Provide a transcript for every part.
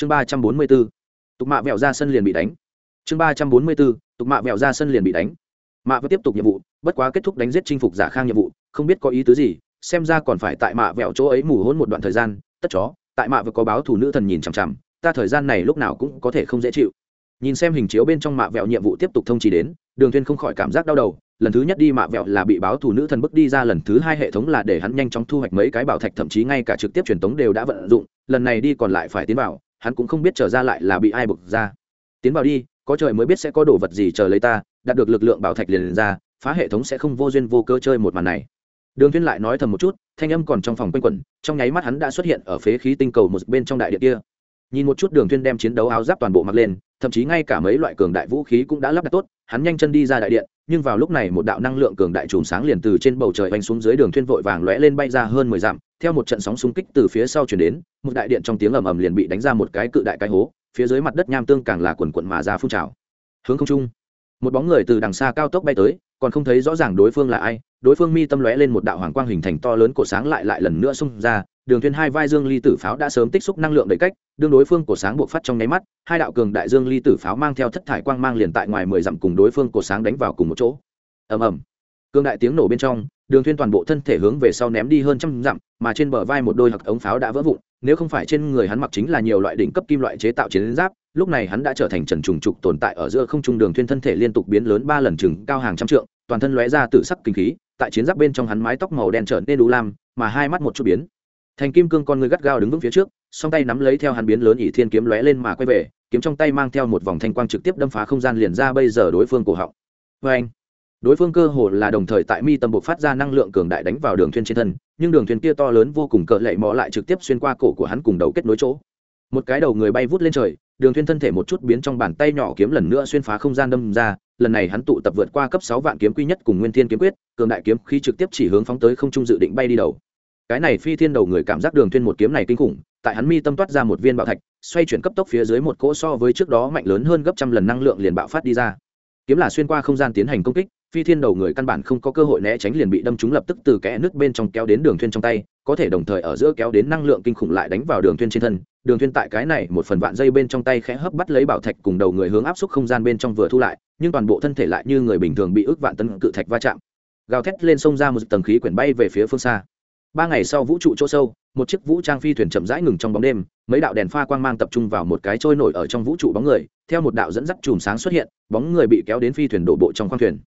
chương ba trăm bốn mươi b ố tục mạ vẹo ra sân liền bị đánh. Chương ba trăm bốn mươi b ố tục mạ vẹo ra sân liền bị đánh. Mạ vẫn tiếp tục nhiệm vụ, bất quá kết thúc đánh giết chinh phục giả khang nhiệm vụ, không biết có ý tứ gì, xem ra còn phải tại mạ vẹo chỗ ấy mù hôn một đoạn thời gian, tất chó, tại mạ vừa có báo thủ nữ thần nhìn chằm chằm, ta thời gian này lúc nào cũng có thể không dễ chịu. Nhìn xem hình chiếu bên trong mạ vẹo nhiệm vụ tiếp tục thông chỉ đến, đường thuyên không khỏi cảm giác đau đầu, lần thứ nhất đi mạ vẹo là bị báo thủ nữ thần bước đi ra, lần thứ hai hệ thống là để hắn nhanh chóng thu hoạch mấy cái bảo thạch, thậm chí ngay cả trực tiếp truyền tống đều đã vận dụng, lần này đi còn lại phải tiến vào hắn cũng không biết trở ra lại là bị ai buộc ra. Tiến vào đi có trời mới biết sẽ có đồ vật gì chờ lấy ta đạt được lực lượng bảo thạch liền, liền ra phá hệ thống sẽ không vô duyên vô cơ chơi một màn này. Đường thiên lại nói thầm một chút thanh âm còn trong phòng quanh quẩn trong nháy mắt hắn đã xuất hiện ở phế khí tinh cầu một bên trong đại điện kia. Nhìn một chút đường thiên đem chiến đấu áo giáp toàn bộ mặc lên thậm chí ngay cả mấy loại cường đại vũ khí cũng đã lắp đặt tốt hắn nhanh chân đi ra đại điện nhưng vào lúc này một đạo năng lượng cường đại chùm sáng liền từ trên bầu trời vành xuống dưới đường thiên vội vàng lóe lên bay ra hơn mười dặm theo một trận sóng xung kích từ phía sau truyền đến, một đại điện trong tiếng ầm ầm liền bị đánh ra một cái cự đại cái hố, phía dưới mặt đất nham tương càng là quần quận mà ra phun trào. Hướng không trung, một bóng người từ đằng xa cao tốc bay tới, còn không thấy rõ ràng đối phương là ai, đối phương mi tâm lóe lên một đạo hoàng quang hình thành to lớn cổ sáng lại lại lần nữa xung ra, đường thuyên hai vai dương ly tử pháo đã sớm tích xúc năng lượng đầy cách, đương đối phương cổ sáng buộc phát trong nháy mắt, hai đạo cường đại dương ly tử pháo mang theo thất thải quang mang liền tại ngoài mười dặm cùng đối phương cổ sáng đánh vào cùng một chỗ. Ầm ầm cương đại tiếng nổ bên trong, đường thuyên toàn bộ thân thể hướng về sau ném đi hơn trăm dặm, mà trên bờ vai một đôi hạc ống pháo đã vỡ vụn, nếu không phải trên người hắn mặc chính là nhiều loại đỉnh cấp kim loại chế tạo chiến giáp, lúc này hắn đã trở thành trần trùng trục tồn tại ở giữa không trung đường thuyên thân thể liên tục biến lớn ba lần chừng cao hàng trăm trượng, toàn thân lóe ra tử sắc kinh khí, tại chiến giáp bên trong hắn mái tóc màu đen trở nên đủ lam, mà hai mắt một chút biến. Thành kim cương con người gắt gao đứng vững phía trước, song tay nắm lấy theo hắn biến lớn ỷ thiên kiếm lóe lên mà quay về, kiếm trong tay mang theo một vòng thanh quang trực tiếp đâm phá không gian liền ra bây giờ đối phương cổ họng. Vê anh đối phương cơ hồ là đồng thời tại mi tâm buộc phát ra năng lượng cường đại đánh vào đường thuyền trên thân, nhưng đường thuyền kia to lớn vô cùng cỡ lệ mò lại trực tiếp xuyên qua cổ của hắn cùng đầu kết nối chỗ. Một cái đầu người bay vút lên trời, đường thuyền thân thể một chút biến trong bàn tay nhỏ kiếm lần nữa xuyên phá không gian đâm ra, lần này hắn tụ tập vượt qua cấp sáu vạn kiếm quy nhất cùng nguyên thiên kiếm quyết, cường đại kiếm khi trực tiếp chỉ hướng phóng tới không trung dự định bay đi đầu. Cái này phi thiên đầu người cảm giác đường thuyền một kiếm này kinh khủng, tại hắn mi tâm toát ra một viên bạo thạch, xoay chuyển cấp tốc phía dưới một cỗ so với trước đó mạnh lớn hơn gấp trăm lần năng lượng liền bạo phát đi ra. Kiếm là xuyên qua không gian tiến hành công kích phi thiên đầu người căn bản không có cơ hội né tránh liền bị đâm trúng lập tức từ kẽ nước bên trong kéo đến đường thuyên trong tay, có thể đồng thời ở giữa kéo đến năng lượng kinh khủng lại đánh vào đường thuyên trên thân. Đường thuyên tại cái này một phần vạn dây bên trong tay khẽ hấp bắt lấy bảo thạch cùng đầu người hướng áp suất không gian bên trong vừa thu lại, nhưng toàn bộ thân thể lại như người bình thường bị ước vạn tấn cự thạch va chạm. Gào thét lên sông ra một tầng khí quyển bay về phía phương xa. Ba ngày sau vũ trụ chỗ sâu, một chiếc vũ trang phi thuyền chậm rãi ngừng trong bóng đêm, mấy đạo đèn pha quang mang tập trung vào một cái trôi nổi ở trong vũ trụ bóng người, theo một đạo dẫn dắt chùm sáng xuất hiện, bóng người bị kéo đến phi thuyền đổ bộ trong khoang thuyền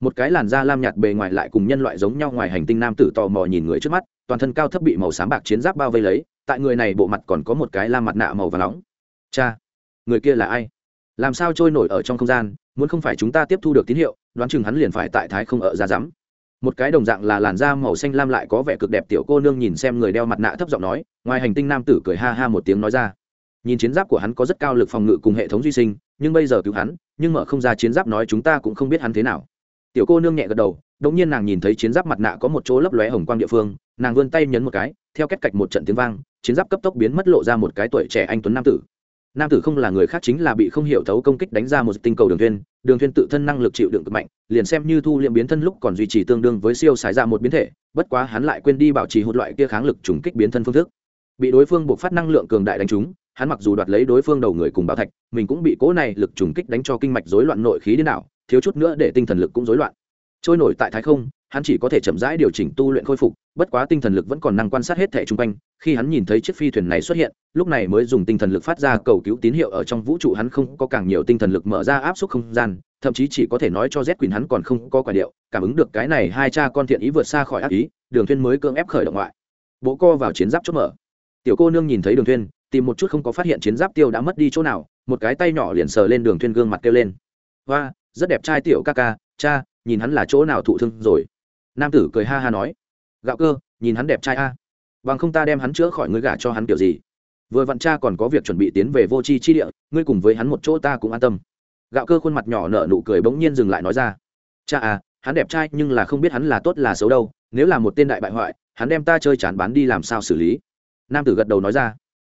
một cái làn da lam nhạt bề ngoài lại cùng nhân loại giống nhau ngoài hành tinh nam tử tò mò nhìn người trước mắt, toàn thân cao thấp bị màu xám bạc chiến giáp bao vây lấy, tại người này bộ mặt còn có một cái lam mặt nạ màu và nóng. Cha, người kia là ai? Làm sao trôi nổi ở trong không gian, muốn không phải chúng ta tiếp thu được tín hiệu, đoán chừng hắn liền phải tại thái không ở ra rắm. Một cái đồng dạng là làn da màu xanh lam lại có vẻ cực đẹp tiểu cô nương nhìn xem người đeo mặt nạ thấp giọng nói, ngoài hành tinh nam tử cười ha ha một tiếng nói ra. Nhìn chiến giáp của hắn có rất cao lực phòng ngự cùng hệ thống duy sinh, nhưng bây giờ cứu hắn, nhưng mở không ra chiến giáp nói chúng ta cũng không biết hắn thế nào tiểu cô nương nhẹ gật đầu đống nhiên nàng nhìn thấy chiến giáp mặt nạ có một chỗ lấp lóe hồng quang địa phương, nàng vươn tay nhấn một cái, theo cách cạch một trận tiếng vang, chiến giáp cấp tốc biến mất lộ ra một cái tuổi trẻ anh tuấn nam tử. Nam tử không là người khác chính là bị không hiểu thấu công kích đánh ra một tinh cầu đường thuyên đường thuyên tự thân năng lực chịu đựng cực mạnh, liền xem như thu liệm biến thân lúc còn duy trì tương đương với siêu xài ra một biến thể, bất quá hắn lại quên đi bảo trì hụt loại kia kháng lực trùng kích biến thân phương thức. Bị đối phương buộc phát năng lượng cường đại đánh trúng, hắn mặc dù đoạt lấy đối phương đầu người cùng bảo thạch, mình cũng bị cố này lực trùng kích đánh cho kinh mạch rối loạn nội khí đến nào thiếu chút nữa để tinh thần lực cũng rối loạn. Trôi nổi tại thái không, hắn chỉ có thể chậm rãi điều chỉnh tu luyện khôi phục, bất quá tinh thần lực vẫn còn năng quan sát hết thẻ chung quanh, khi hắn nhìn thấy chiếc phi thuyền này xuất hiện, lúc này mới dùng tinh thần lực phát ra cầu cứu tín hiệu ở trong vũ trụ hắn không có càng nhiều tinh thần lực mở ra áp suất không gian, thậm chí chỉ có thể nói cho z quyền hắn còn không có quả điệu, cảm ứng được cái này hai cha con thiện ý vượt xa khỏi ác ý, đường thuyên mới cưỡng ép khởi động ngoại bố co vào chiến giáp chốt mở. Tiểu cô nương nhìn thấy đường thuyên tìm một chút không có phát hiện chiến giáp tiêu đã mất đi chỗ nào, một cái tay nhỏ liền sờ lên đường thuyên gương mặt kêu lên. Hoa rất đẹp trai tiểu ca ca, cha, nhìn hắn là chỗ nào thụ thương rồi. Nam tử cười ha ha nói, gạo cơ, nhìn hắn đẹp trai a. Bằng không ta đem hắn chữa khỏi ngươi gả cho hắn kiểu gì. Vừa vặn cha còn có việc chuẩn bị tiến về vô tri chi địa, ngươi cùng với hắn một chỗ ta cũng an tâm. Gạo cơ khuôn mặt nhỏ nở nụ cười bỗng nhiên dừng lại nói ra, cha à hắn đẹp trai nhưng là không biết hắn là tốt là xấu đâu, nếu là một tên đại bại hoại, hắn đem ta chơi chán bán đi làm sao xử lý. Nam tử gật đầu nói ra,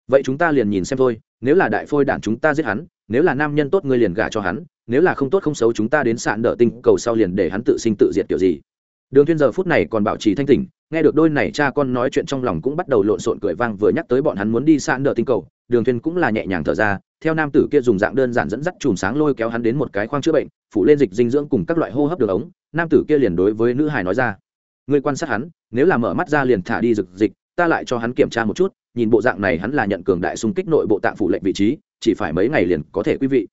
vậy chúng ta liền nhìn xem thôi nếu là đại phôi đản chúng ta giết hắn, nếu là nam nhân tốt ngươi liền gả cho hắn, nếu là không tốt không xấu chúng ta đến sạn đỡ tinh cầu sau liền để hắn tự sinh tự diệt kiểu gì. Đường thiên giờ phút này còn bảo trì thanh tỉnh, nghe được đôi này cha con nói chuyện trong lòng cũng bắt đầu lộn xộn cười vang vừa nhắc tới bọn hắn muốn đi sạn đỡ tinh cầu, đường thuyên cũng là nhẹ nhàng thở ra, theo nam tử kia dùng dạng đơn giản dẫn dắt chùm sáng lôi kéo hắn đến một cái khoang chữa bệnh, phủ lên dịch dinh dưỡng cùng các loại hô hấp đường ống, nam tử kia liền đối với nữ hài nói ra, ngươi quan sát hắn, nếu là mở mắt ra liền thả đi rực dịch ta lại cho hắn kiểm tra một chút, nhìn bộ dạng này hắn là nhận cường đại xung kích nội bộ tạng phủ lệnh vị trí, chỉ phải mấy ngày liền có thể quý vị.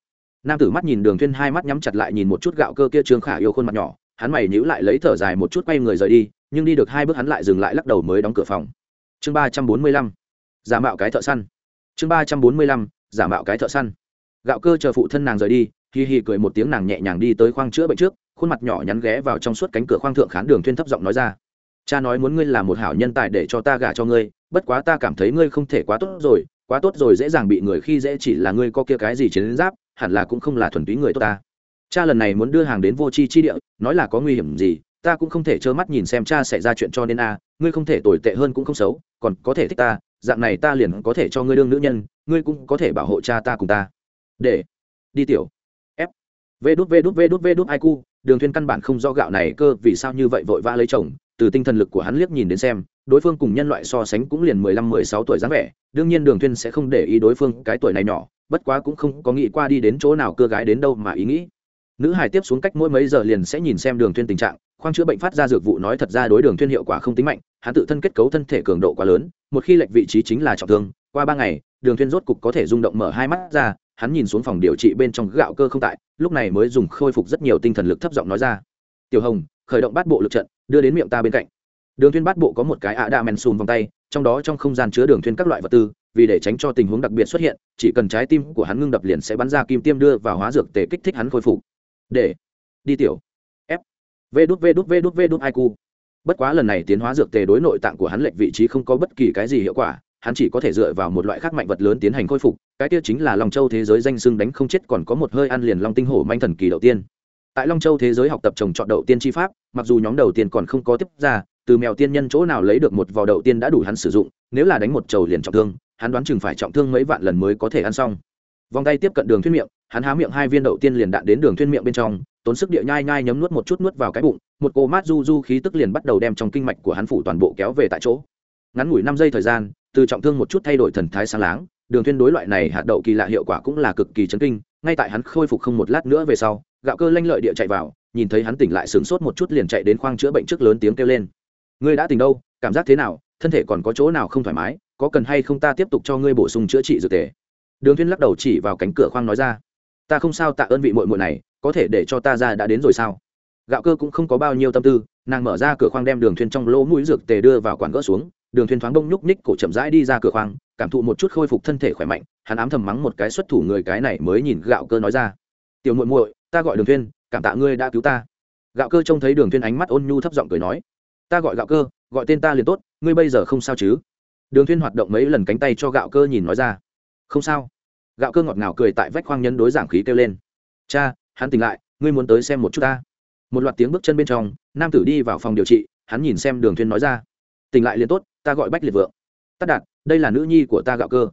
Nam tử mắt nhìn đường thuyên hai mắt nhắm chặt lại nhìn một chút gạo cơ kia trương khả yêu khuôn mặt nhỏ, hắn mày nhíu lại lấy thở dài một chút quay người rời đi, nhưng đi được hai bước hắn lại dừng lại lắc đầu mới đóng cửa phòng. Chương ba trăm bốn mươi lăm, giả mạo cái thợ săn. Chương ba trăm bốn mươi lăm, giả mạo cái thợ săn. Gạo cơ chờ phụ thân nàng rời đi hì hì cười một tiếng nàng nhẹ nhàng đi tới khoang chữa bệnh trước, khuôn mặt nhỏ nhắn ghé vào trong suốt cánh cửa khoang thượng khán đường thuyên thấp giọng nói ra cha nói muốn ngươi là một hảo nhân tài để cho ta gả cho ngươi, bất quá ta cảm thấy ngươi không thể quá tốt rồi, quá tốt rồi dễ dàng bị người khi dễ chỉ là ngươi có kia cái gì chiến giáp, hẳn là cũng không là thuần túy người tốt ta. Cha lần này muốn đưa hàng đến vô chi chi địa, nói là có nguy hiểm gì, ta cũng không thể trơ mắt nhìn xem cha xảy ra chuyện cho nên a, ngươi không thể tồi tệ hơn cũng không xấu, còn có thể thích ta, dạng này ta liền có thể cho ngươi đương nữ nhân, ngươi cũng có thể bảo hộ cha ta cùng ta. Để, đi tiểu. F. Vê đút vê đút vê đút vê đút, ai cu, đường thuyên căn bản không do gạo này cơ, vì sao như vậy vội vã lấy chồng? Từ tinh thần lực của hắn liếc nhìn đến xem, đối phương cùng nhân loại so sánh cũng liền mười lăm, mười sáu tuổi dáng vẻ, đương nhiên đường thuyên sẽ không để ý đối phương cái tuổi này nhỏ, bất quá cũng không có nghĩ qua đi đến chỗ nào cưa gái đến đâu mà ý nghĩ. Nữ hải tiếp xuống cách mỗi mấy giờ liền sẽ nhìn xem đường thuyên tình trạng, khoang chữa bệnh phát ra dược vụ nói thật ra đối đường thuyên hiệu quả không tính mạnh, hắn tự thân kết cấu thân thể cường độ quá lớn, một khi lệch vị trí chính là trọng thương, qua ba ngày, đường thuyên rốt cục có thể rung động mở hai mắt ra, hắn nhìn xuống phòng điều trị bên trong gạo cơ không tại, lúc này mới dùng khôi phục rất nhiều tinh thần lực thấp giọng nói ra. Tiểu hồng, khởi động bát bộ lực trận đưa đến miệng ta bên cạnh. Đường thuyên bát bộ có một cái ạ đa men sùn vòng tay, trong đó trong không gian chứa đường thuyên các loại vật tư, vì để tránh cho tình huống đặc biệt xuất hiện, chỉ cần trái tim của hắn ngưng đập liền sẽ bắn ra kim tiêm đưa vào hóa dược tề kích thích hắn khôi phục. Để đi tiểu. F. V đút v đút v đút v đút iq cu bất quá lần này tiến hóa dược tề đối nội tạng của hắn lệch vị trí không có bất kỳ cái gì hiệu quả, hắn chỉ có thể dựa vào một loại khác mạnh vật lớn tiến hành khôi phục, cái kia chính là long châu thế giới danh xưng đánh không chết còn có một hơi ăn liền long tinh hổ manh thần kỳ đầu tiên tại long châu thế giới học tập trồng trọt đậu tiên tri pháp, mặc dù nhóm đầu tiên còn không có tiếp ra, từ mèo tiên nhân chỗ nào lấy được một vò đậu tiên đã đủ hắn sử dụng, nếu là đánh một trầu liền trọng thương, hắn đoán chừng phải trọng thương mấy vạn lần mới có thể ăn xong. Vòng tay tiếp cận đường thuyên miệng, hắn há miệng hai viên đậu tiên liền đạn đến đường thuyên miệng bên trong, tốn sức địa nhai nhai nhấm nuốt một chút nuốt vào cái bụng, một cô mát du du khí tức liền bắt đầu đem trong kinh mạch của hắn phủ toàn bộ kéo về tại chỗ. Ngắn ngủi năm giây thời gian, từ trọng thương một chút thay đổi thần thái sáng láng, đường thuyên đối loại này hạt đậu kỳ lạ hiệu quả cũng là cực kỳ chấn kinh, ngay tại hắn khôi phục không một lát nữa về sau gạo cơ lanh lợi địa chạy vào, nhìn thấy hắn tỉnh lại sửng sốt một chút liền chạy đến khoang chữa bệnh trước lớn tiếng kêu lên. Ngươi đã tỉnh đâu? Cảm giác thế nào? Thân thể còn có chỗ nào không thoải mái? Có cần hay không ta tiếp tục cho ngươi bổ sung chữa trị dược tề? Đường thuyên lắc đầu chỉ vào cánh cửa khoang nói ra. Ta không sao, tạ ơn vị muội muội này, có thể để cho ta ra đã đến rồi sao? Gạo cơ cũng không có bao nhiêu tâm tư, nàng mở ra cửa khoang đem đường thuyên trong lỗ mũi dược tề đưa vào quản gỡ xuống. Đường thuyên thoáng bông nhúc nhích, cổ chậm rãi đi ra cửa khoang, cảm thụ một chút khôi phục thân thể khỏe mạnh, hắn ám thầm mắng một cái xuất thủ người cái này mới nhìn gạo cơ nói ra. Tiểu muội muội ta gọi đường thuyên, cảm tạ ngươi đã cứu ta. Gạo cơ trông thấy đường thuyên ánh mắt ôn nhu thấp giọng cười nói, ta gọi gạo cơ, gọi tên ta liền tốt, ngươi bây giờ không sao chứ? Đường thuyên hoạt động mấy lần cánh tay cho gạo cơ nhìn nói ra, không sao. Gạo cơ ngọt ngào cười tại vách khoang nhân đối giảng khí kêu lên, cha, hắn tỉnh lại, ngươi muốn tới xem một chút ta. Một loạt tiếng bước chân bên trong, nam tử đi vào phòng điều trị, hắn nhìn xem đường thuyên nói ra, tỉnh lại liền tốt, ta gọi bách liệt vượng. Tất đạt, đây là nữ nhi của ta gạo cơ.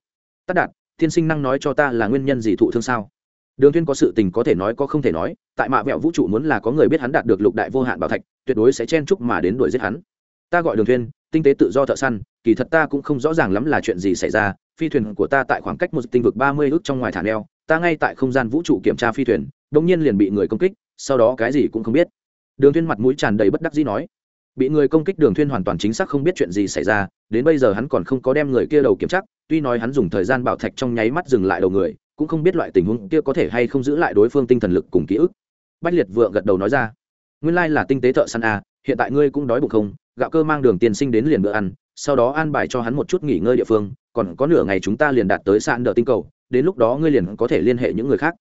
Tất đạt, thiên sinh năng nói cho ta là nguyên nhân gì thụ thương sao? Đường thuyên có sự tình có thể nói có không thể nói, tại mạ vẹo vũ trụ muốn là có người biết hắn đạt được lục đại vô hạn bảo thạch, tuyệt đối sẽ chen chúc mà đến đuổi giết hắn. Ta gọi đường thuyên tinh tế tự do thợ săn, kỳ thật ta cũng không rõ ràng lắm là chuyện gì xảy ra, phi thuyền của ta tại khoảng cách một tinh vực ba mươi ước trong ngoài thả neo, ta ngay tại không gian vũ trụ kiểm tra phi thuyền, đột nhiên liền bị người công kích, sau đó cái gì cũng không biết. Đường thuyên mặt mũi tràn đầy bất đắc dĩ nói. Bị người công kích đường thuyên hoàn toàn chính xác không biết chuyện gì xảy ra, đến bây giờ hắn còn không có đem người kia đầu kiểm tra, tuy nói hắn dùng thời gian bảo thạch trong nháy mắt dừng lại đầu người cũng không biết loại tình huống kia có thể hay không giữ lại đối phương tinh thần lực cùng ký ức. Bách liệt vượng gật đầu nói ra, nguyên lai là tinh tế thợ săn à hiện tại ngươi cũng đói bụng không? Gạo cơ mang đường tiền sinh đến liền bữa ăn, sau đó an bài cho hắn một chút nghỉ ngơi địa phương, còn có nửa ngày chúng ta liền đạt tới sạn đỡ tinh cầu, đến lúc đó ngươi liền có thể liên hệ những người khác.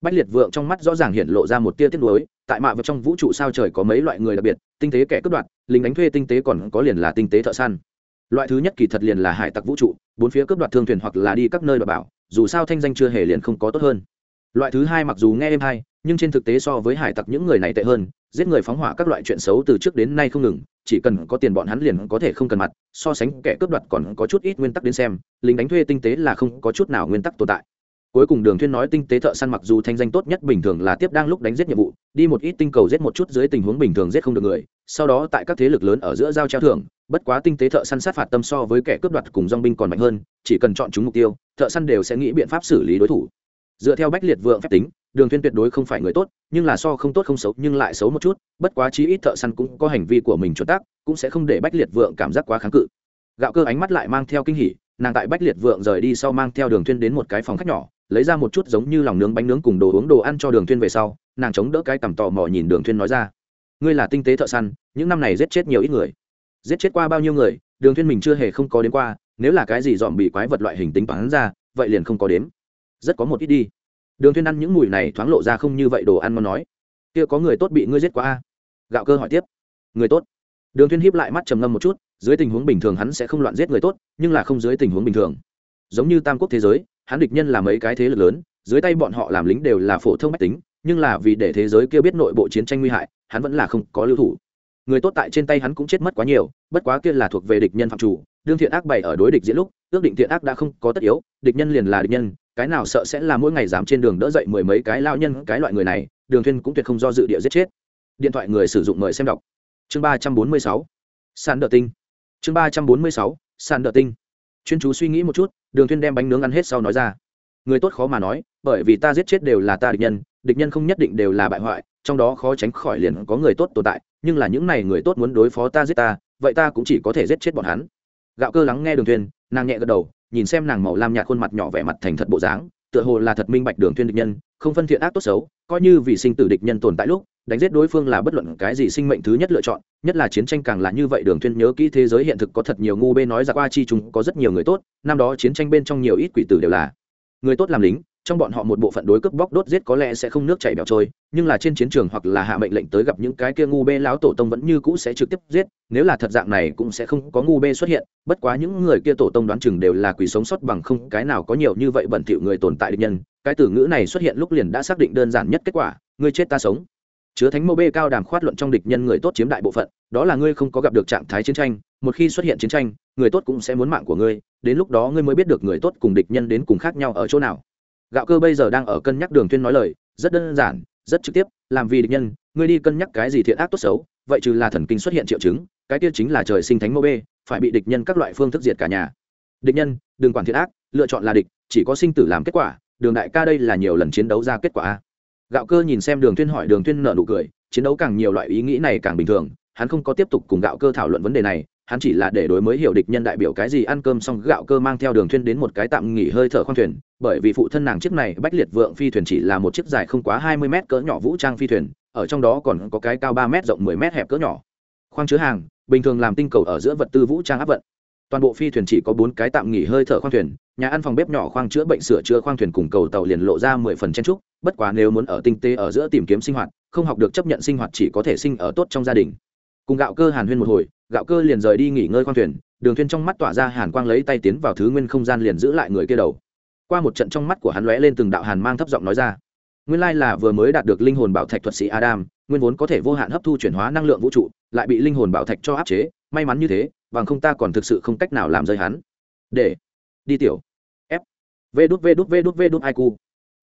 Bách liệt vượng trong mắt rõ ràng hiện lộ ra một tia tiếc nuối, tại mạ vật trong vũ trụ sao trời có mấy loại người đặc biệt, tinh tế kẻ cướp đoạt, lính đánh thuê tinh tế còn có liền là tinh tế thợ săn. Loại thứ nhất kỳ thật liền là hải tặc vũ trụ, bốn phía cướp đoạt thương thuyền hoặc là đi các nơi đảm bảo dù sao thanh danh chưa hề liền không có tốt hơn. Loại thứ hai mặc dù nghe êm hay, nhưng trên thực tế so với hải tặc những người này tệ hơn, giết người phóng hỏa các loại chuyện xấu từ trước đến nay không ngừng, chỉ cần có tiền bọn hắn liền có thể không cần mặt, so sánh kẻ cướp đoạt còn có chút ít nguyên tắc đến xem, lính đánh thuê tinh tế là không có chút nào nguyên tắc tồn tại cuối cùng đường thuyên nói tinh tế thợ săn mặc dù thanh danh tốt nhất bình thường là tiếp đang lúc đánh giết nhiệm vụ, đi một ít tinh cầu giết một chút dưới tình huống bình thường giết không được người, sau đó tại các thế lực lớn ở giữa giao treo thưởng, bất quá tinh tế thợ săn sát phạt tâm so với kẻ cướp đoạt cùng dòng binh còn mạnh hơn, chỉ cần chọn chúng mục tiêu, thợ săn đều sẽ nghĩ biện pháp xử lý đối thủ. Dựa theo bách liệt vượng phép tính, đường thuyên tuyệt đối không phải người tốt, nhưng là so không tốt không xấu nhưng lại xấu một chút, bất quá chí ít thợ săn cũng có hành vi của mình chuẩn tác cũng sẽ không để bách liệt vượng cảm giác quá kháng cự. Gạo cơ ánh mắt lại mang theo kinh hỉ nàng tại bách liệt vượng rời đi sau mang theo đường thuyên đến một cái phòng khách nhỏ, lấy ra một chút giống như lòng nướng bánh nướng cùng đồ uống đồ ăn cho đường thuyên về sau, nàng chống đỡ cái cằm tò mò nhìn đường thuyên nói ra, ngươi là tinh tế thợ săn, những năm này giết chết nhiều ít người. Giết chết qua bao nhiêu người, đường thuyên mình chưa hề không có đến qua, nếu là cái gì dòm bị quái vật loại hình tính toán ra, vậy liền không có đến. Rất có một ít đi. Đường thuyên ăn những mùi này thoáng lộ ra không như vậy đồ ăn ngon nói, kia có người tốt bị ngươi giết qua a. Gạo cơ hỏi tiếp, người tốt. Đường thuyên híp lại mắt trầm ngâm một chút dưới tình huống bình thường hắn sẽ không loạn giết người tốt, nhưng là không dưới tình huống bình thường. Giống như tam quốc thế giới, hắn địch nhân là mấy cái thế lực lớn, dưới tay bọn họ làm lính đều là phổ thông mách tính, nhưng là vì để thế giới kia biết nội bộ chiến tranh nguy hại, hắn vẫn là không có lưu thủ. Người tốt tại trên tay hắn cũng chết mất quá nhiều, bất quá kia là thuộc về địch nhân phạm chủ, đương thiện ác bày ở đối địch diễn lúc, ước định thiện ác đã không có tất yếu, địch nhân liền là địch nhân, cái nào sợ sẽ là mỗi ngày dám trên đường đỡ dậy mười mấy cái lao nhân, cái loại người này, đường thuyên cũng tuyệt không do dự địa giết chết. Điện thoại người sử dụng mời xem đọc. Chương ba trăm bốn mươi sáu. Sàn đờ tinh chương ba trăm bốn mươi sáu, sàn đợ tinh. Chuyên chú suy nghĩ một chút, đường thuyên đem bánh nướng ăn hết sau nói ra. Người tốt khó mà nói, bởi vì ta giết chết đều là ta địch nhân địch nhân không nhất định đều là bại hoại, trong đó khó tránh khỏi liền có người tốt tồn tại, nhưng là những này người tốt muốn đối phó ta giết ta, vậy ta cũng chỉ có thể giết chết bọn hắn. Gạo cơ lắng nghe đường thuyên, nàng nhẹ gật đầu, nhìn xem nàng màu lam nhạt khuôn mặt nhỏ vẻ mặt thành thật bộ dáng, tựa hồ là thật minh bạch đường thuyên địch nhân, không phân thiện ác tốt xấu, coi như vì sinh tử địch nhân tồn tại lúc đánh giết đối phương là bất luận cái gì sinh mệnh thứ nhất lựa chọn, nhất là chiến tranh càng là như vậy đường thuyên nhớ kỹ thế giới hiện thực có thật nhiều ngu bê nói ra qua chi chúng có rất nhiều người tốt, năm đó chiến tranh bên trong nhiều ít quỷ tử đều là người tốt làm lính, trong bọn họ một bộ phận đối cướp bóc đốt giết có lẽ sẽ không nước chảy bẻo trôi, nhưng là trên chiến trường hoặc là hạ mệnh lệnh tới gặp những cái kia ngu bê láo tổ tông vẫn như cũ sẽ trực tiếp giết, nếu là thật dạng này cũng sẽ không có ngu bê xuất hiện, bất quá những người kia tổ tông đoán chừng đều là quỷ sống sót bằng không, cái nào có nhiều như vậy bẩn thỉu người tồn tại địch nhân, cái từ ngữ này xuất hiện lúc liền đã xác định đơn giản nhất kết quả ngươi chết ta sống chứa thánh mô bê cao đàm khoát luận trong địch nhân người tốt chiếm đại bộ phận, đó là ngươi không có gặp được trạng thái chiến tranh, một khi xuất hiện chiến tranh, người tốt cũng sẽ muốn mạng của ngươi, đến lúc đó ngươi mới biết được người tốt cùng địch nhân đến cùng khác nhau ở chỗ nào. Gạo cơ bây giờ đang ở cân nhắc đường tuyên nói lời, rất đơn giản, rất trực tiếp, làm vì địch nhân, ngươi đi cân nhắc cái gì thiện ác tốt xấu, vậy trừ là thần kinh xuất hiện triệu chứng, cái kia chính là trời sinh thánh mô bê, phải bị địch nhân các loại phương thức diệt cả nhà. Địch nhân, đừng quản thiện ác, lựa chọn là địch, chỉ có sinh tử làm kết quả, đường đại ca đây là nhiều lần chiến đấu ra kết quả a gạo cơ nhìn xem đường tuyên hỏi, đường tuyên nở nụ cười, chiến đấu càng nhiều loại ý nghĩ này càng bình thường, hắn không có tiếp tục cùng gạo cơ thảo luận vấn đề này, hắn chỉ là để đối mới hiểu địch nhân đại biểu cái gì ăn cơm xong gạo cơ mang theo đường thuyên đến một cái tạm nghỉ hơi thở khoang thuyền, bởi vì phụ thân nàng chiếc này bách liệt vượng phi thuyền chỉ là một chiếc dài không quá hai mươi mét cỡ nhỏ vũ trang phi thuyền, ở trong đó còn có cái cao ba mét rộng mười mét hẹp cỡ nhỏ. Khoang chứa hàng, bình thường làm tinh cầu ở giữa vật tư vũ trang áp vận toàn bộ phi thuyền chỉ có bốn cái tạm nghỉ hơi thở khoang thuyền, nhà ăn phòng bếp nhỏ khoang chữa bệnh sửa chữa khoang thuyền cùng cầu tàu liền lộ ra mười phần chen trúc bất quá nếu muốn ở tinh tế ở giữa tìm kiếm sinh hoạt, không học được chấp nhận sinh hoạt chỉ có thể sinh ở tốt trong gia đình. Cùng gạo cơ hàn huyên một hồi, gạo cơ liền rời đi nghỉ ngơi khoang thuyền, đường thuyên trong mắt tỏa ra hàn quang lấy tay tiến vào thứ nguyên không gian liền giữ lại người kia đầu. Qua một trận trong mắt của hắn lóe lên từng đạo hàn mang thấp giọng nói ra. Nguyên lai là vừa mới đạt được linh hồn bảo thạch thuật sĩ adam nguyên vốn có thể vô hạn hấp thu chuyển hóa năng lượng vũ trụ, lại bị linh hồn bảo thạch cho áp chế, may mắn như thế, bằng không ta còn thực sự không cách nào làm rơi hắn. Để, đi tiểu. F. V đút v đút v đút v đút ai cu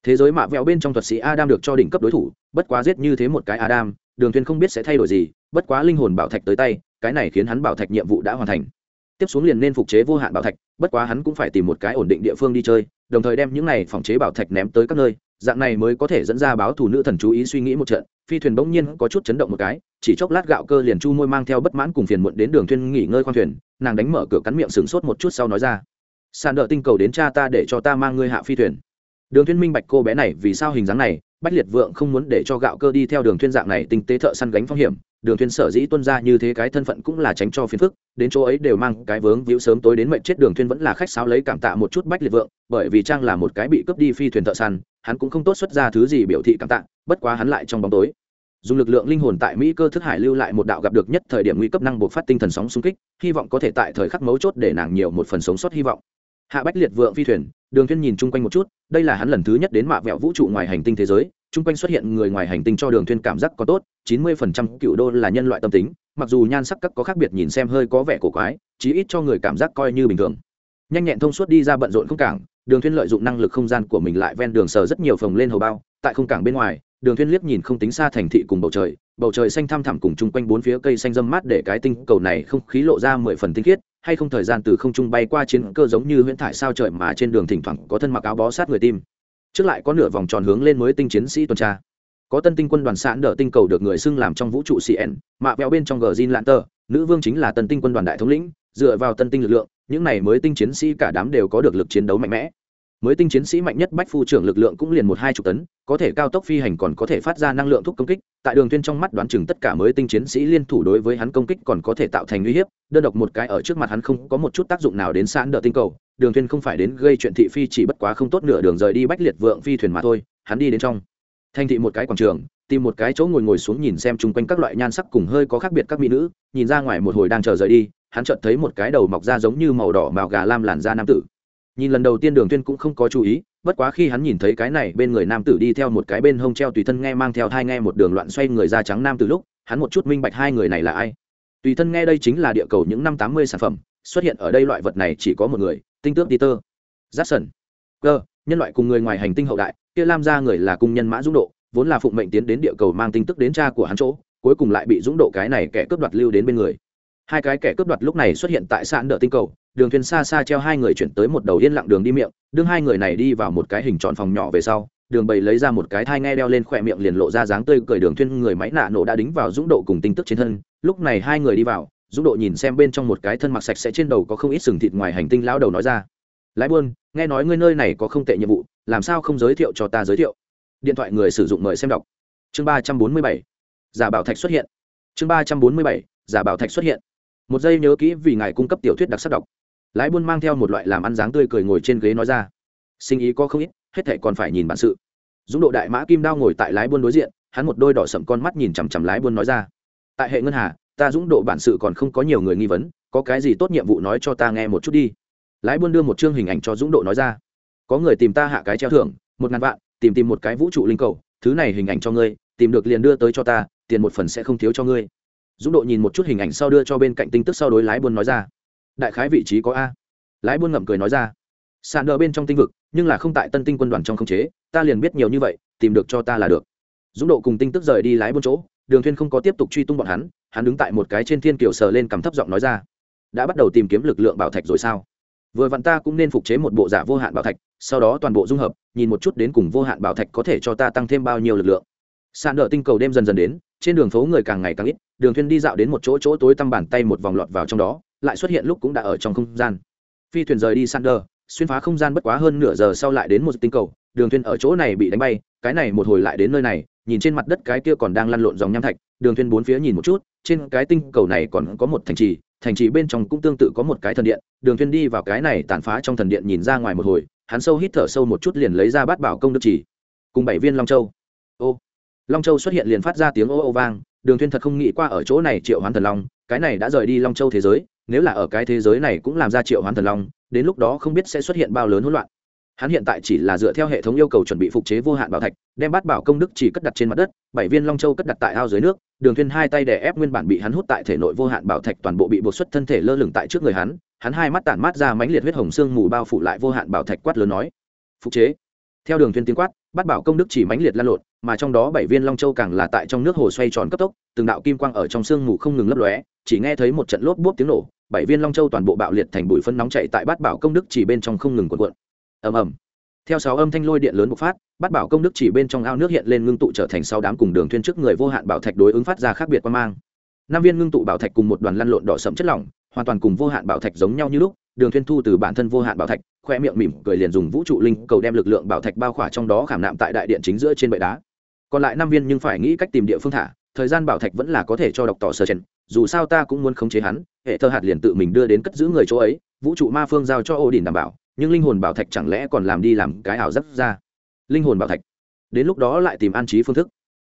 thế giới mạ vẹo bên trong thuật sĩ adam được cho đỉnh cấp đối thủ, bất quá giết như thế một cái adam, đường thuyền không biết sẽ thay đổi gì, bất quá linh hồn bảo thạch tới tay, cái này khiến hắn bảo thạch nhiệm vụ đã hoàn thành. Tiếp xuống liền nên phục chế vô hạn bảo thạch, bất quá hắn cũng phải tìm một cái ổn định địa phương đi chơi, đồng thời đem những này phòng chế bảo thạch ném tới các nơi dạng này mới có thể dẫn ra báo thủ nữ thần chú ý suy nghĩ một trận, phi thuyền bỗng nhiên có chút chấn động một cái, chỉ chốc lát gạo cơ liền chu môi mang theo bất mãn cùng phiền muộn đến đường thuyền nghỉ ngơi khoang thuyền, nàng đánh mở cửa cắn miệng sửng sốt một chút sau nói ra, sàn đỡ tinh cầu đến cha ta để cho ta mang ngươi hạ phi thuyền. Đường thuyên minh bạch cô bé này vì sao hình dáng này bách liệt vượng không muốn để cho gạo cơ đi theo đường thuyên dạng này tinh tế thợ săn gánh phong hiểm, đường thuyên sở dĩ tuân ra như thế cái thân phận cũng là tránh cho phiền phức, đến chỗ ấy đều mang cái vướng víu sớm tối đến mệnh chết đường thuyên vẫn là khách sáo lấy cảm tạ một chút bách liệt vượng, bởi vì trang là một cái bị cướp đi phi thuyền thợ săn, hắn cũng không tốt xuất ra thứ gì biểu thị cảm tạ, bất quá hắn lại trong bóng tối. Dùng lực lượng linh hồn tại mỹ cơ thức hải lưu lại một đạo gặp được nhất thời điểm nguy cấp năng buộc phát tinh thần sóng xung kích, hy vọng có thể tại thời khắc mấu chốt để nàng nhiều một phần sống sót hy vọng. Hạ bách liệt vượng phi thuyền đường Thiên nhìn chung quanh một chút, đây là hắn lần thứ nhất đến mạ vẹo vũ trụ ngoài hành tinh thế giới, chung quanh xuất hiện người ngoài hành tinh cho đường Thiên cảm giác có tốt 90% cựu đô là nhân loại tâm tính, mặc dù nhan sắc các có khác biệt nhìn xem hơi có vẻ cổ quái, chí ít cho người cảm giác coi như bình thường. Nhanh nhẹn thông suốt đi ra bận rộn không cảng, đường Thiên lợi dụng năng lực không gian của mình lại ven đường sờ rất nhiều phòng lên hầu bao, tại không cảng bên ngoài, đường Thiên liếc nhìn không tính xa thành thị cùng bầu trời bầu trời xanh thăm thẳm cùng chung quanh bốn phía cây xanh râm mát để cái tinh cầu này không khí lộ ra mười phần tinh khiết hay không thời gian từ không trung bay qua chiến cơ giống như huyễn thải sao trời mà trên đường thỉnh thoảng có thân mặc áo bó sát người tim. Trước lại có nửa vòng tròn hướng lên mới tinh chiến sĩ tuần tra. Có tân tinh quân đoàn sạn đỡ tinh cầu được người xưng làm trong vũ trụ cn mạ vẹo bên trong gờ zin lạn tờ nữ vương chính là tân tinh quân đoàn đại thống lĩnh, dựa vào tân tinh lực lượng, những này mới tinh chiến sĩ cả đám đều có được lực chiến đấu mạnh mẽ mới tinh chiến sĩ mạnh nhất bách phu trưởng lực lượng cũng liền một hai chục tấn, có thể cao tốc phi hành còn có thể phát ra năng lượng thúc công kích, tại đường tuyên trong mắt đoán chừng tất cả mới tinh chiến sĩ liên thủ đối với hắn công kích còn có thể tạo thành uy hiếp, đơn độc một cái ở trước mặt hắn không có một chút tác dụng nào đến sẵn đỡ tinh cầu, đường tuyên không phải đến gây chuyện thị phi chỉ bất quá không tốt nửa đường rời đi bách liệt vượng phi thuyền mà thôi, hắn đi đến trong thành thị một cái quảng trường, tìm một cái chỗ ngồi ngồi xuống nhìn xem chung quanh các loại nhan sắc cùng hơi có khác biệt các mỹ nữ, nhìn ra ngoài một hồi đang chờ rời đi, hắn chợt thấy một cái đầu mọc ra giống như màu đỏ màu gà lam làn da nam tử nhìn lần đầu tiên đường tuyên cũng không có chú ý, bất quá khi hắn nhìn thấy cái này bên người nam tử đi theo một cái bên hông treo tùy thân nghe mang theo thai nghe một đường loạn xoay người da trắng nam từ lúc, hắn một chút minh bạch hai người này là ai. Tùy thân nghe đây chính là địa cầu những năm tám mươi sản phẩm, xuất hiện ở đây loại vật này chỉ có một người, tinh tước peter jackson. Cơ nhân loại cùng người ngoài hành tinh hậu đại, kia lam ra người là cung nhân mã dũng độ, vốn là phụng mệnh tiến đến địa cầu mang tin tức đến cha của hắn chỗ, cuối cùng lại bị dũng độ cái này kẻ cướp đoạt lưu đến bên người hai cái kẻ cướp đoạt lúc này xuất hiện tại sạn đỡ tinh cầu, đường thuyền xa xa treo hai người chuyển tới một đầu yên lặng đường đi miệng đương hai người này đi vào một cái hình tròn phòng nhỏ về sau, đường bầy lấy ra một cái thai nghe đeo lên khỏe miệng liền lộ ra dáng tươi cười đường thuyên người máy nạ nổ đã đính vào dũng độ cùng tinh tức trên thân, lúc này hai người đi vào, dũng độ nhìn xem bên trong một cái thân mặc sạch sẽ trên đầu có không ít sừng thịt ngoài hành tinh lão đầu nói ra, lái buôn, nghe nói ngươi nơi này có không tệ nhiệm vụ, làm sao không giới thiệu cho ta giới thiệu? Điện thoại người sử dụng mời xem đọc. Chương ba trăm bốn mươi bảy, giả bảo thạch xuất hiện. Chương ba trăm bốn mươi bảy, giả bảo thạch xuất hiện một giây nhớ kỹ vì ngài cung cấp tiểu thuyết đặc sắc đọc. Lái buôn mang theo một loại làm ăn dáng tươi cười ngồi trên ghế nói ra. Sinh ý có không ít, hết thệ còn phải nhìn bản sự. Dũng độ đại mã kim đao ngồi tại lái buôn đối diện, hắn một đôi đỏ sậm con mắt nhìn chằm chằm lái buôn nói ra. Tại hệ ngân hà, ta dũng độ bản sự còn không có nhiều người nghi vấn, có cái gì tốt nhiệm vụ nói cho ta nghe một chút đi. Lái buôn đưa một chương hình ảnh cho dũng độ nói ra. Có người tìm ta hạ cái treo thưởng, một ngàn vạn, tìm tìm một cái vũ trụ linh cầu, thứ này hình ảnh cho ngươi, tìm được liền đưa tới cho ta, tiền một phần sẽ không thiếu cho ngươi dũng độ nhìn một chút hình ảnh sau đưa cho bên cạnh tinh tức sau đối lái buôn nói ra. Đại khái vị trí có a. Lái buôn ngậm cười nói ra. Sàn đỡ bên trong tinh vực, nhưng là không tại tân tinh quân đoàn trong khống chế, ta liền biết nhiều như vậy, tìm được cho ta là được. Dũng độ cùng tinh tức rời đi lái buôn chỗ, đường thuyên không có tiếp tục truy tung bọn hắn hắn đứng tại một cái trên thiên kiều sờ lên cầm thấp giọng nói ra. Đã bắt đầu tìm kiếm lực lượng bảo thạch rồi sao? Vừa vặn ta cũng nên phục chế một bộ giả vô hạn bảo thạch, sau đó toàn bộ dung hợp, nhìn một chút đến cùng vô hạn bảo thạch có thể cho ta tăng thêm bao nhiêu lực lượng. Sàn đỡ tinh cầu đêm dần dần đến trên đường phố người càng ngày càng ít, đường thuyên đi dạo đến một chỗ chỗ tối tăm bàn tay một vòng lọt vào trong đó, lại xuất hiện lúc cũng đã ở trong không gian. Phi thuyền rời đi sander, xuyên phá không gian bất quá hơn nửa giờ sau lại đến một tinh cầu, đường thuyên ở chỗ này bị đánh bay, cái này một hồi lại đến nơi này, nhìn trên mặt đất cái kia còn đang lăn lộn dòng nham thạch, đường thuyên bốn phía nhìn một chút, trên cái tinh cầu này còn có một thành trì thành trì bên trong cũng tương tự có một cái thần điện, đường thuyên đi vào cái này tàn phá trong thần điện nhìn ra ngoài một hồi, hắn sâu hít thở sâu một chút liền lấy ra bát bảo công đức chỉ. Cùng bảy viên long châu. Ô long châu xuất hiện liền phát ra tiếng ô ô vang, đường thuyên thật không nghĩ qua ở chỗ này triệu hoán thần long, cái này đã rời đi long châu thế giới, nếu là ở cái thế giới này cũng làm ra triệu hoán thần long, đến lúc đó không biết sẽ xuất hiện bao lớn hỗn loạn. Hắn hiện tại chỉ là dựa theo hệ thống yêu cầu chuẩn bị phục chế vô hạn bảo thạch, đem bát bảo công đức chỉ cất đặt trên mặt đất, bảy viên long châu cất đặt tại ao dưới nước, đường thuyên hai tay đè ép nguyên bản bị hắn hút tại thể nội vô hạn bảo thạch toàn bộ bị buộc xuất thân thể lơ lửng tại trước người hắn hắn hai mắt tản mát ra mãnh liệt huyết hồng xương mù bao phủ lại vô hạn bảo thạch quát lớn nói, phục chế. Theo đường thuyên tiếng quát bát bảo công đức chỉ mãnh liệt lan lộn, mà trong đó bảy viên long châu càng là tại trong nước hồ xoay tròn cấp tốc, từng đạo kim quang ở trong xương mù không ngừng lấp lóe, chỉ nghe thấy một trận lốp bốp tiếng nổ, bảy viên long châu toàn bộ bạo liệt thành bụi phân nóng chạy tại bát bảo công đức chỉ bên trong không ngừng cuộn cuộn. Ầm ầm. Theo sáu âm thanh lôi điện lớn bộc phát, bát bảo công đức chỉ bên trong ao nước hiện lên ngưng tụ trở thành sáu đám cùng đường thuyên trước người vô hạn bảo thạch đối ứng phát ra khác biệt quan mang. Năm viên ngưng tụ bảo thạch cùng một đoàn lăn lộn đỏ sẫm chất lỏng, hoàn toàn cùng vô hạn bảo thạch giống nhau như lúc đường thuyên thu từ bản thân vô hạn bảo thạch, khoe miệng mỉm cười liền dùng vũ trụ linh cầu đem lực lượng bảo thạch bao khỏa trong đó khảm nạm tại đại điện chính giữa trên bệ đá. Còn lại năm viên nhưng phải nghĩ cách tìm địa phương thả, thời gian bảo thạch vẫn là có thể cho đọc tỏ sơ chen dù sao ta cũng muốn khống chế hắn, hệ thơ hạt liền tự mình đưa đến cất giữ người chỗ ấy, vũ trụ ma phương giao cho ô đình đảm bảo, nhưng linh hồn bảo thạch chẳng lẽ còn làm đi làm cái ảo giấc ra? Linh hồn bảo thạch. Đến lúc đó lại tìm an trí phương thức.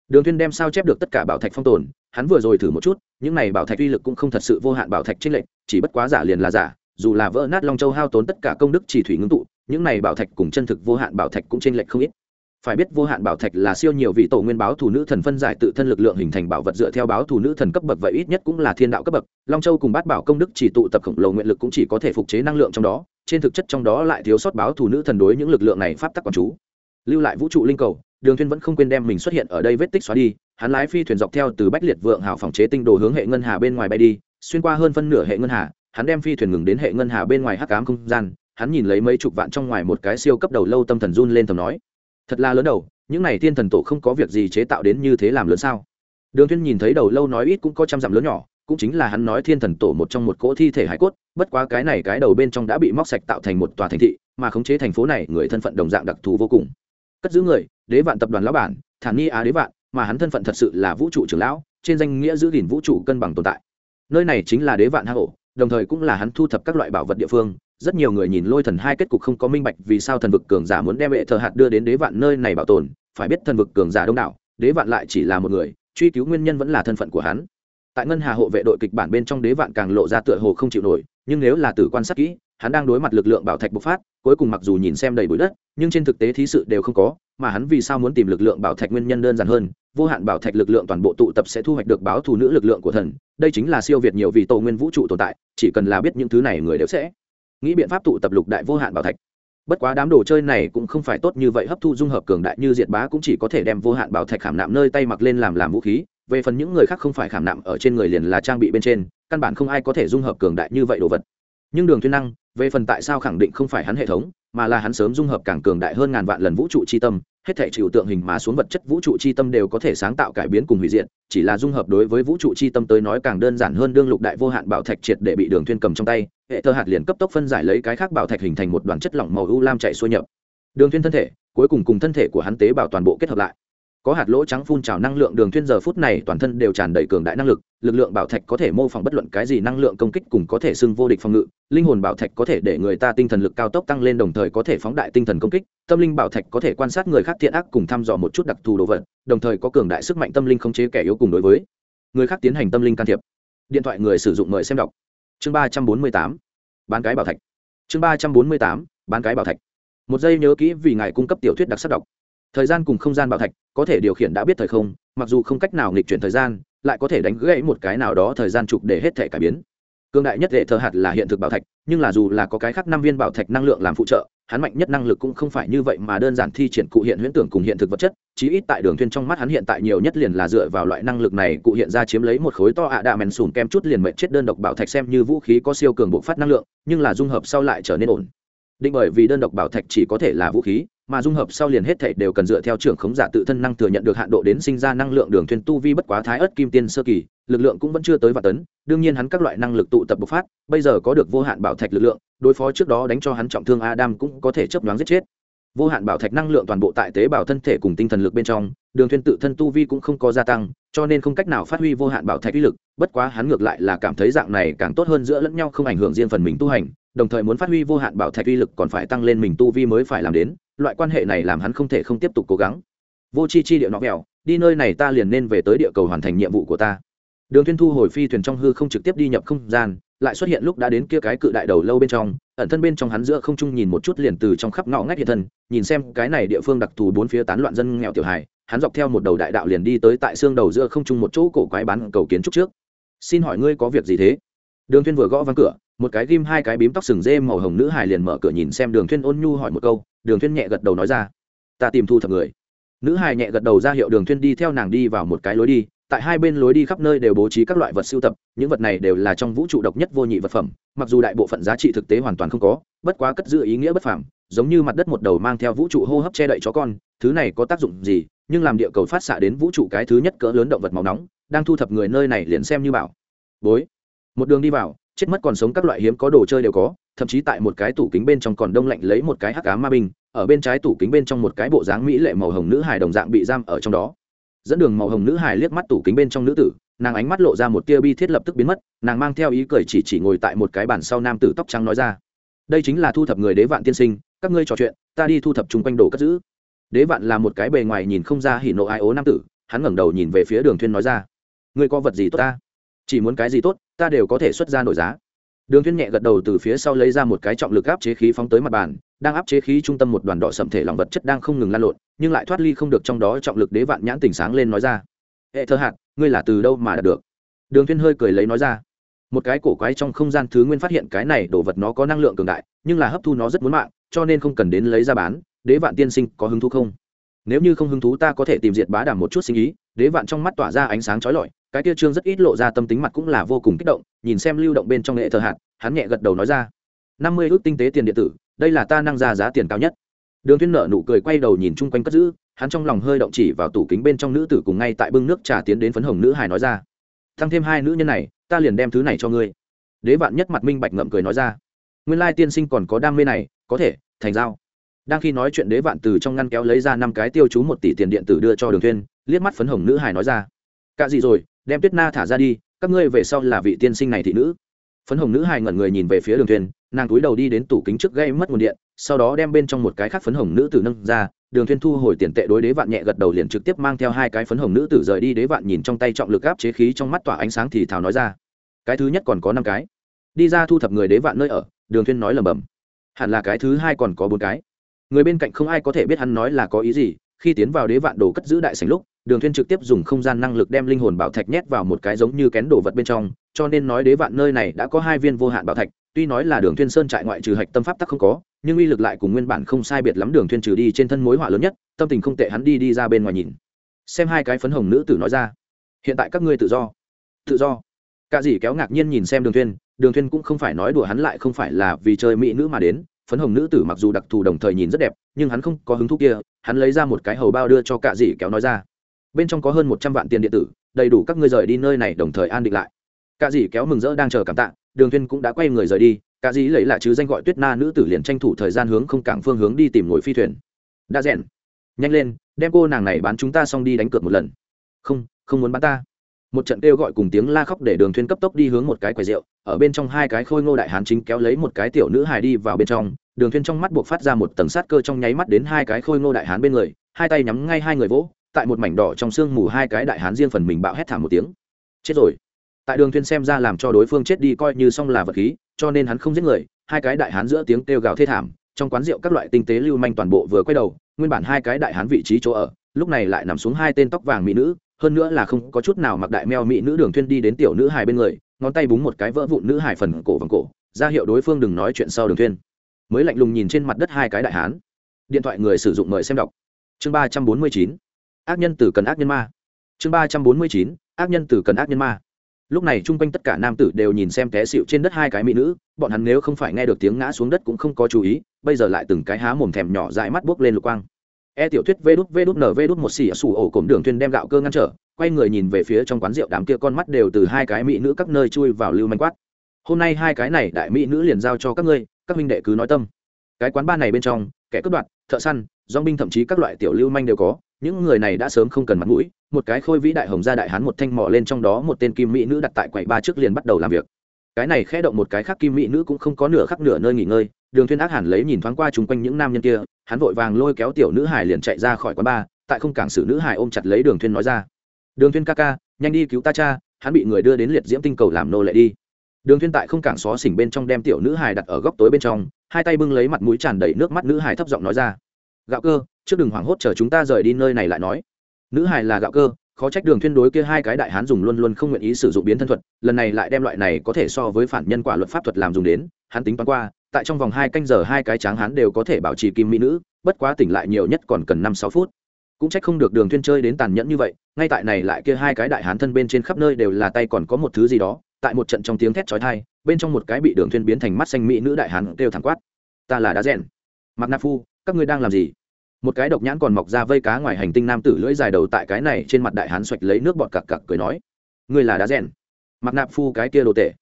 Đường Thiên đem sao chép được tất cả bảo thạch phong tồn, hắn vừa rồi thử một chút, những này bảo thạch uy lực cũng không thật sự vô hạn bảo thạch trinh lệnh chỉ bất quá giả liền là giả dù là vỡ nát long châu hao tốn tất cả công đức chỉ thủy ngưng tụ, những này bảo thạch cùng chân thực vô hạn bảo thạch cũng trinh lệnh không ít. Phải biết vô hạn bảo thạch là siêu nhiều vị tổ nguyên báo thủ nữ thần phân giải tự thân lực lượng hình thành bảo vật dựa theo báo thủ nữ thần cấp bậc vậy ít nhất cũng là thiên đạo cấp bậc. Long châu cùng bát bảo công đức chỉ tụ tập khổng lồ nguyện lực cũng chỉ có thể phục chế năng lượng trong đó, trên thực chất trong đó lại thiếu sót báo thủ nữ thần đối những lực lượng này pháp tắc quản chú. Lưu lại vũ trụ linh cầu, đường thuyên vẫn không quên đem mình xuất hiện ở đây vết tích xóa đi, hắn lái phi thuyền dọc theo từ bách liệt vượng hào phòng chế tinh đồ hướng hệ ngân hà bên ngoài bay đi, xuyên qua hơn phân nửa hệ ngân hà hắn đem phi thuyền ngừng đến hệ ngân hà bên ngoài hắc ám không gian, hắn nhìn lấy mấy chục vạn trong ngoài một cái siêu cấp đầu lâu tâm thần run lên thầm nói, thật là lớn đầu, những này thiên thần tổ không có việc gì chế tạo đến như thế làm lớn sao? Đường Thiên nhìn thấy đầu lâu nói ít cũng có trăm dặm lớn nhỏ, cũng chính là hắn nói thiên thần tổ một trong một cỗ thi thể hải cốt, bất quá cái này cái đầu bên trong đã bị móc sạch tạo thành một tòa thành thị, mà khống chế thành phố này, người thân phận đồng dạng đặc thù vô cùng. Cất giữ người, đế vạn tập đoàn lão bản, thản nghi á đế vạn, mà hắn thân phận thật sự là vũ trụ trưởng lão, trên danh nghĩa giữ gìn vũ trụ cân bằng tồn tại. Nơi này chính là đế vạn hang ổ đồng thời cũng là hắn thu thập các loại bảo vật địa phương. Rất nhiều người nhìn lôi thần hai kết cục không có minh bạch vì sao thần vực cường giả muốn đem hệ thờ hạt đưa đến đế vạn nơi này bảo tồn. Phải biết thần vực cường giả đông đảo, đế vạn lại chỉ là một người, truy cứu nguyên nhân vẫn là thân phận của hắn. Tại ngân hà hộ vệ đội kịch bản bên trong đế vạn càng lộ ra tựa hồ không chịu nổi, nhưng nếu là tử quan sát kỹ, hắn đang đối mặt lực lượng bảo thạch bộc phát, cuối cùng mặc dù nhìn xem đầy bụi đất, nhưng trên thực tế thí sự đều không có, mà hắn vì sao muốn tìm lực lượng bảo thạch nguyên nhân đơn giản hơn vô hạn bảo thạch lực lượng toàn bộ tụ tập sẽ thu hoạch được báo thù nữ lực lượng của thần. Đây chính là siêu việt nhiều vì tổ nguyên vũ trụ tồn tại, chỉ cần là biết những thứ này người đều sẽ nghĩ biện pháp tụ tập lục đại vô hạn bảo thạch. Bất quá đám đồ chơi này cũng không phải tốt như vậy, hấp thu dung hợp cường đại như diệt bá cũng chỉ có thể đem vô hạn bảo thạch khảm nạm nơi tay mặc lên làm làm vũ khí. Về phần những người khác không phải khảm nạm ở trên người liền là trang bị bên trên, căn bản không ai có thể dung hợp cường đại như vậy đồ vật nhưng đường thuyên năng, về phần tại sao khẳng định không phải hắn hệ thống, mà là hắn sớm dung hợp càng cường đại hơn ngàn vạn lần vũ trụ chi tâm, hết thể chịu tượng hình mà xuống vật chất vũ trụ chi tâm đều có thể sáng tạo cải biến cùng hủy diệt, chỉ là dung hợp đối với vũ trụ chi tâm tới nói càng đơn giản hơn đương lục đại vô hạn bảo thạch triệt để bị đường thuyên cầm trong tay, hệ thơ hạt liền cấp tốc phân giải lấy cái khác bảo thạch hình thành một đoàn chất lỏng màu u lam chạy xuôi nhập. Đường thuyên thân thể, cuối cùng cùng thân thể của hắn tế bào toàn bộ kết hợp lại có hạt lỗ trắng phun trào năng lượng đường thuyên giờ phút này toàn thân đều tràn đầy cường đại năng lực lực lượng bảo thạch có thể mô phỏng bất luận cái gì năng lượng công kích cùng có thể xưng vô địch phòng ngự, linh hồn bảo thạch có thể để người ta tinh thần lực cao tốc tăng lên đồng thời có thể phóng đại tinh thần công kích, tâm linh bảo thạch có thể quan sát người khác thiện ác cùng thăm dò một chút đặc thù đồ vật, đồng thời có cường đại sức mạnh tâm linh khống chế kẻ yếu cùng đối với người khác tiến hành tâm linh can thiệp. Điện thoại người sử dụng mời xem đọc. Chương ba trăm bốn mươi tám, bán cái bảo thạch. Chương ba trăm bốn mươi tám, bán cái bảo thạch. Một giây nhớ kỹ vì ngài cung cấp tiểu thuyết đặc sắc đọc thời gian cùng không gian bảo thạch, có thể điều khiển đã biết thời không, mặc dù không cách nào nghịch chuyển thời gian, lại có thể đánh gãy một cái nào đó thời gian trục để hết thể cải biến. Cương đại nhất hệ thờ hạt là hiện thực bảo thạch, nhưng là dù là có cái khác năm viên bảo thạch năng lượng làm phụ trợ, hắn mạnh nhất năng lực cũng không phải như vậy mà đơn giản thi triển cụ hiện huyễn tưởng cùng hiện thực vật chất, chí ít tại đường thuyên trong mắt hắn hiện tại nhiều nhất liền là dựa vào loại năng lực này cụ hiện ra chiếm lấy một khối to ạ đạ mèn sùn kem chút liền mệnh chết đơn độc bảo thạch xem như vũ khí có siêu cường bộ phát năng lượng, nhưng là dung hợp sau lại trở nên ổn định bởi vì đơn độc bảo thạch chỉ có thể là vũ khí mà dung hợp sau liền hết thảy đều cần dựa theo trưởng khống giả tự thân năng thừa nhận được hạn độ đến sinh ra năng lượng đường thuyền tu vi bất quá thái ớt kim tiên sơ kỳ, lực lượng cũng vẫn chưa tới vạn tấn, đương nhiên hắn các loại năng lực tụ tập bộc phát, bây giờ có được vô hạn bảo thạch lực lượng, đối phó trước đó đánh cho hắn trọng thương Adam cũng có thể chớp nhoáng giết chết. Vô hạn bảo thạch năng lượng toàn bộ tại tế bào thân thể cùng tinh thần lực bên trong, Đường thuyền tự thân tu vi cũng không có gia tăng, cho nên không cách nào phát huy vô hạn bảo thạch uy lực, bất quá hắn ngược lại là cảm thấy dạng này càng tốt hơn giữa lẫn nhau không ảnh hưởng riêng phần mình tu hành, đồng thời muốn phát huy vô hạn bảo thạch uy lực còn phải tăng lên mình tu vi mới phải làm đến, loại quan hệ này làm hắn không thể không tiếp tục cố gắng. Vô chi chi địa nó vẹo đi nơi này ta liền nên về tới địa cầu hoàn thành nhiệm vụ của ta. Đường thiên thu hồi phi thuyền trong hư không trực tiếp đi nhập không gian lại xuất hiện lúc đã đến kia cái cự đại đầu lâu bên trong ẩn thân bên trong hắn giữa không trung nhìn một chút liền từ trong khắp ngõ ngách hiện thân nhìn xem cái này địa phương đặc thù bốn phía tán loạn dân nghèo tiểu hài hắn dọc theo một đầu đại đạo liền đi tới tại xương đầu giữa không trung một chỗ cổ quái bán cầu kiến trúc trước. Xin hỏi ngươi có việc gì thế? Đường thiên vừa gõ vang cửa một cái ghim, hai cái bím tóc sừng dê màu hồng nữ hài liền mở cửa nhìn xem đường thiên ôn nhu hỏi một câu, đường thiên nhẹ gật đầu nói ra, ta tìm thu thập người. Nữ hài nhẹ gật đầu ra hiệu đường thiên đi theo nàng đi vào một cái lối đi, tại hai bên lối đi khắp nơi đều bố trí các loại vật sưu tập, những vật này đều là trong vũ trụ độc nhất vô nhị vật phẩm, mặc dù đại bộ phận giá trị thực tế hoàn toàn không có, bất quá cất giữ ý nghĩa bất phàm, giống như mặt đất một đầu mang theo vũ trụ hô hấp che đậy chó con, thứ này có tác dụng gì, nhưng làm địa cầu phát xạ đến vũ trụ cái thứ nhất cỡ lớn động vật màu nóng, đang thu thập người nơi này liền xem như bảo. Bối, một đường đi vào chết mất còn sống các loại hiếm có đồ chơi đều có, thậm chí tại một cái tủ kính bên trong còn đông lạnh lấy một cái hắc cá ma binh, ở bên trái tủ kính bên trong một cái bộ dáng mỹ lệ màu hồng nữ hài đồng dạng bị giam ở trong đó. Dẫn đường màu hồng nữ hài liếc mắt tủ kính bên trong nữ tử, nàng ánh mắt lộ ra một tia bi thiết lập tức biến mất, nàng mang theo ý cười chỉ chỉ ngồi tại một cái bàn sau nam tử tóc trắng nói ra, đây chính là thu thập người đế vạn tiên sinh, các ngươi trò chuyện, ta đi thu thập chung quanh đồ cất giữ. Đế vạn là một cái bề ngoài nhìn không ra hỉ nộ ai ố nam tử, hắn ngẩng đầu nhìn về phía đường thuyên nói ra, ngươi có vật gì tốt ta? Chỉ muốn cái gì tốt, ta đều có thể xuất ra nổi giá. Đường thiên nhẹ gật đầu từ phía sau lấy ra một cái trọng lực áp chế khí phóng tới mặt bàn, đang áp chế khí trung tâm một đoàn đỏ sậm thể lỏng vật chất đang không ngừng lan lộn, nhưng lại thoát ly không được trong đó trọng lực đế vạn nhãn tỉnh sáng lên nói ra. Hệ thơ hạt, ngươi là từ đâu mà đạt được? Đường thiên hơi cười lấy nói ra. Một cái cổ quái trong không gian thứ nguyên phát hiện cái này đồ vật nó có năng lượng cường đại, nhưng là hấp thu nó rất muốn mạng, cho nên không cần đến lấy ra bán, đế vạn tiên sinh có hứng thú không? Nếu như không hứng thú ta có thể tìm diệt bá đảm một chút sinh ý, đế vạn trong mắt tỏa ra ánh sáng chói lọi cái kia trương rất ít lộ ra tâm tính mặt cũng là vô cùng kích động nhìn xem lưu động bên trong nghệ thờ hạt hắn nhẹ gật đầu nói ra năm mươi ước tinh tế tiền điện tử đây là ta năng ra giá tiền cao nhất. Đường thiên nợ nụ cười quay đầu nhìn chung quanh cất giữ hắn trong lòng hơi động chỉ vào tủ kính bên trong nữ tử cùng ngay tại bưng nước trà tiến đến phấn hồng nữ hài nói ra thăng thêm hai nữ nhân này ta liền đem thứ này cho ngươi. Đế vạn nhất mặt minh bạch ngậm cười nói ra nguyên lai tiên sinh còn có đam mê này có thể thành giao. Đang khi nói chuyện đế vạn từ trong ngăn kéo lấy ra năm cái tiêu chú một tỷ tiền điện tử đưa cho đường thiên, liếc mắt phấn hồng nữ hài nói ra cả gì rồi đem tuyết na thả ra đi, các ngươi về sau là vị tiên sinh này thị nữ. Phấn hồng nữ hài ngẩn người nhìn về phía đường thuyên nàng cúi đầu đi đến tủ kính trước gây mất nguồn điện, sau đó đem bên trong một cái khác phấn hồng nữ tử nâng ra, đường thuyên thu hồi tiền tệ đối đế vạn nhẹ gật đầu liền trực tiếp mang theo hai cái phấn hồng nữ tử rời đi, đế vạn nhìn trong tay trọng lực áp chế khí trong mắt tỏa ánh sáng thì thào nói ra, cái thứ nhất còn có năm cái. Đi ra thu thập người đế vạn nơi ở, đường thuyên nói lẩm bẩm, hẳn là cái thứ hai còn có bốn cái. Người bên cạnh không ai có thể biết hắn nói là có ý gì, khi tiến vào đế vạn đồ cất giữ đại sảnh lúc đường thuyên trực tiếp dùng không gian năng lực đem linh hồn bảo thạch nhét vào một cái giống như kén đồ vật bên trong, cho nên nói đế vạn nơi này đã có hai viên vô hạn bảo thạch, tuy nói là đường thuyên sơn trại ngoại trừ hạch tâm pháp tắc không có, nhưng uy lực lại cùng nguyên bản không sai biệt lắm đường thuyên trừ đi trên thân mối họa lớn nhất, tâm tình không tệ hắn đi đi ra bên ngoài nhìn. Xem hai cái phấn hồng nữ tử nói ra. Hiện tại các ngươi tự do. Tự do. Cả dì kéo ngạc nhiên nhìn xem đường thuyên đường thuyên cũng không phải nói đùa hắn lại không phải là vì chơi mỹ nữ mà đến, phấn hồng nữ tử mặc dù đặc thù đồng thời nhìn rất đẹp, nhưng hắn không có hứng thú kia, hắn lấy ra một cái hầu bao đưa cho cả dì kéo nói ra bên trong có hơn một trăm vạn tiền điện tử, đầy đủ các ngươi rời đi nơi này đồng thời an định lại. Cả dì kéo mừng rỡ đang chờ cảm tạ, đường thiên cũng đã quay người rời đi, cả dì lấy lại chứ danh gọi tuyết na nữ tử liền tranh thủ thời gian hướng không cảng phương hướng đi tìm ngồi phi thuyền. Đã rèn. Nhanh lên, đem cô nàng này bán chúng ta xong đi đánh cược một lần. Không không muốn bán ta. Một trận kêu gọi cùng tiếng la khóc để đường thuyên cấp tốc đi hướng một cái quầy rượu, ở bên trong hai cái khôi ngô đại hán chính kéo lấy một cái tiểu nữ hài đi vào bên trong. Đường thuyên trong mắt buộc phát ra một tầng sát cơ trong nháy mắt đến hai cái khôi ngô đại hán bên người, hai tay nhắm ngay hai người vỗ tại một mảnh đỏ trong xương mù hai cái đại hán riêng phần mình bạo hét thảm một tiếng. Chết rồi. Tại đường thuyên xem ra làm cho đối phương chết đi coi như xong là vật khí, cho nên hắn không giết người, hai cái đại hán giữa tiếng kêu gào thê thảm, trong quán rượu các loại tinh tế lưu manh toàn bộ vừa quay đầu, nguyên bản hai cái đại hán vị trí chỗ ở, lúc này lại nằm xuống hai tên tóc vàng mỹ nữ, hơn nữa là không có chút nào mặc đại meo mỹ nữ đường thuyên đi đến tiểu nữ hài bên người, ngón tay búng một cái vỡ vụn nữ hài phần cổ vòng cổ, ra hiệu đối phương đừng nói chuyện sau đường thuyên mới lạnh lùng nhìn trên mặt đất hai cái đại hán. Điện thoại người sử dụng mời xem đọc. Chương ba trăm bốn mươi chín ác nhân tử cần ác nhân ma. Chương ba trăm bốn mươi chín, ác nhân tử cần ác nhân ma. Lúc này chung quanh tất cả nam tử đều nhìn xem té xịu trên đất hai cái mỹ nữ, bọn hắn nếu không phải nghe được tiếng ngã xuống đất cũng không có chú ý, bây giờ lại từng cái há mồm thèm nhỏ dại mắt buốc lên lục quang. E tiểu thuyết vê đút vê đút nv đút một xì sủ ổ cổm đường thuyền đem gạo cơ ngăn trở, quay người nhìn về phía trong quán rượu đám kia con mắt đều từ hai cái mỹ nữ các nơi chui vào lưu manh quát. Hôm nay hai cái này đại mỹ nữ liền giao cho các ngươi, các minh đệ cứ nói tâm. Cái quán ba này bên trong, kẻ cướp đoạt, thợ săn dong binh thậm chí các loại tiểu lưu manh đều có những người này đã sớm không cần mặt mũi, một cái khôi vĩ đại hồng gia đại hán một thanh mỏ lên trong đó một tên kim mỹ nữ đặt tại quầy ba trước liền bắt đầu làm việc. Cái này khẽ động một cái khác kim mỹ nữ cũng không có nửa khắc nửa nơi nghỉ ngơi, đường thuyên ác hẳn lấy nhìn thoáng qua chung quanh những nam nhân kia, hắn vội vàng lôi kéo tiểu nữ hải liền chạy ra khỏi quán ba, tại không cảng xử nữ hải ôm chặt lấy đường thuyên nói ra. Đường thuyên ca ca, nhanh đi cứu ta cha, hắn bị người đưa đến liệt diễm tinh cầu làm nô lệ đi. Đường thuyên tại không cảng xó xỉnh bên trong đem tiểu nữ hải đặt ở góc tối bên trong, hai tay bưng lấy mặt mũi tràn đầy nước mắt nữ hải thấp giọng nói ra gạo cơ, trước đừng hoảng hốt chờ chúng ta rời đi nơi này lại nói. Nữ hải là gạo cơ, khó trách đường thuyên đối kia hai cái đại hán dùng luôn luôn không nguyện ý sử dụng biến thân thuật, lần này lại đem loại này có thể so với phản nhân quả luật pháp thuật làm dùng đến, hắn tính toán qua, tại trong vòng hai canh giờ hai cái tráng hán đều có thể bảo trì kim mỹ nữ, bất quá tỉnh lại nhiều nhất còn cần năm sáu phút. Cũng trách không được đường thuyên chơi đến tàn nhẫn như vậy, ngay tại này lại kia hai cái đại hán thân bên trên khắp nơi đều là tay còn có một thứ gì đó, tại một trận trong tiếng thét chói tai, bên trong một cái bị đường thuyên biến thành mắt xanh mỹ nữ đại hán kêu thẳng quát. Ta là đá rèn. Mặc nạp phu các ngươi đang làm gì? Một cái độc nhãn còn mọc ra vây cá ngoài hành tinh nam tử lưỡi dài đầu tại cái này trên mặt đại hán xoạch lấy nước bọt cặc cặc cười nói, ngươi là đá rèn. Mặc nạp phu cái kia đồ tệ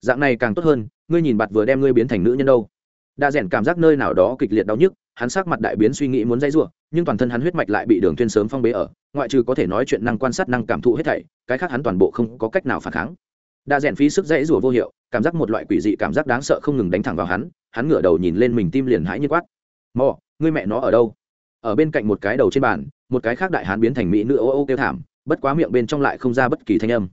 dạng này càng tốt hơn, ngươi nhìn bạt vừa đem ngươi biến thành nữ nhân đâu. Đa rèn cảm giác nơi nào đó kịch liệt đau nhức, hắn sắc mặt đại biến suy nghĩ muốn dãy rủa, nhưng toàn thân hắn huyết mạch lại bị đường thuyên sớm phong bế ở, ngoại trừ có thể nói chuyện năng quan sát năng cảm thụ hết thảy, cái khác hắn toàn bộ không có cách nào phản kháng. Đa rèn phí sức dãy rủa vô hiệu, cảm giác một loại quỷ dị cảm giác đáng sợ không ngừng đánh thẳng vào hắn hắn ngửa đầu nhìn lên mình tim liền hãi như quát. Mò ngươi mẹ nó ở đâu? Ở bên cạnh một cái đầu trên bàn, một cái khác đại hán biến thành mỹ nữ ô ô kêu thảm, bất quá miệng bên trong lại không ra bất kỳ thanh âm.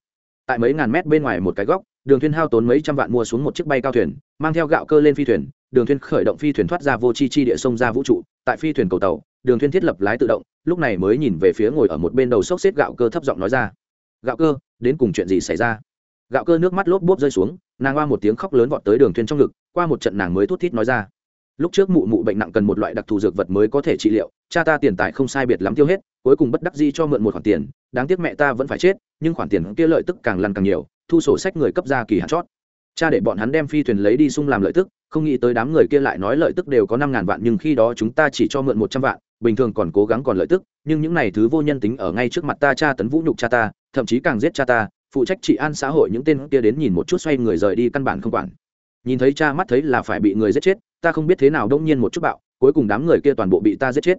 Tại mấy ngàn mét bên ngoài một cái góc, đường thuyên hao tốn mấy trăm vạn mua xuống một chiếc bay cao thuyền, mang theo gạo cơ lên phi thuyền, đường thuyên khởi động phi thuyền thoát ra vô chi chi địa sông ra vũ trụ, tại phi thuyền cầu tàu, đường thuyên thiết lập lái tự động, lúc này mới nhìn về phía ngồi ở một bên đầu sốc xếp gạo cơ thấp giọng nói ra. Gạo cơ, đến cùng chuyện gì xảy ra? Gạo cơ nước mắt lốp bốp rơi xuống, nàng qua một tiếng khóc lớn vọt tới đường thuyên trong ngực, qua một trận nàng mới thút thít nói ra lúc trước mụ mụ bệnh nặng cần một loại đặc thù dược vật mới có thể trị liệu, cha ta tiền tài không sai biệt lắm tiêu hết, cuối cùng bất đắc dĩ cho mượn một khoản tiền, đáng tiếc mẹ ta vẫn phải chết, nhưng khoản tiền kia lợi tức càng lăn càng nhiều, thu sổ sách người cấp ra kỳ hạn chót. Cha để bọn hắn đem phi thuyền lấy đi sung làm lợi tức, không nghĩ tới đám người kia lại nói lợi tức đều có năm ngàn vạn nhưng khi đó chúng ta chỉ cho mượn một trăm vạn, bình thường còn cố gắng còn lợi tức, nhưng những này thứ vô nhân tính ở ngay trước mặt ta cha tấn vũ nhục cha ta, thậm chí càng giết cha ta, phụ trách trị an xã hội những tên kia đến nhìn một chút xoay người rời đi căn bản không quản. Nhìn thấy cha mắt thấy là phải bị người giết chết ta không biết thế nào đông nhiên một chút bạo, cuối cùng đám người kia toàn bộ bị ta giết chết.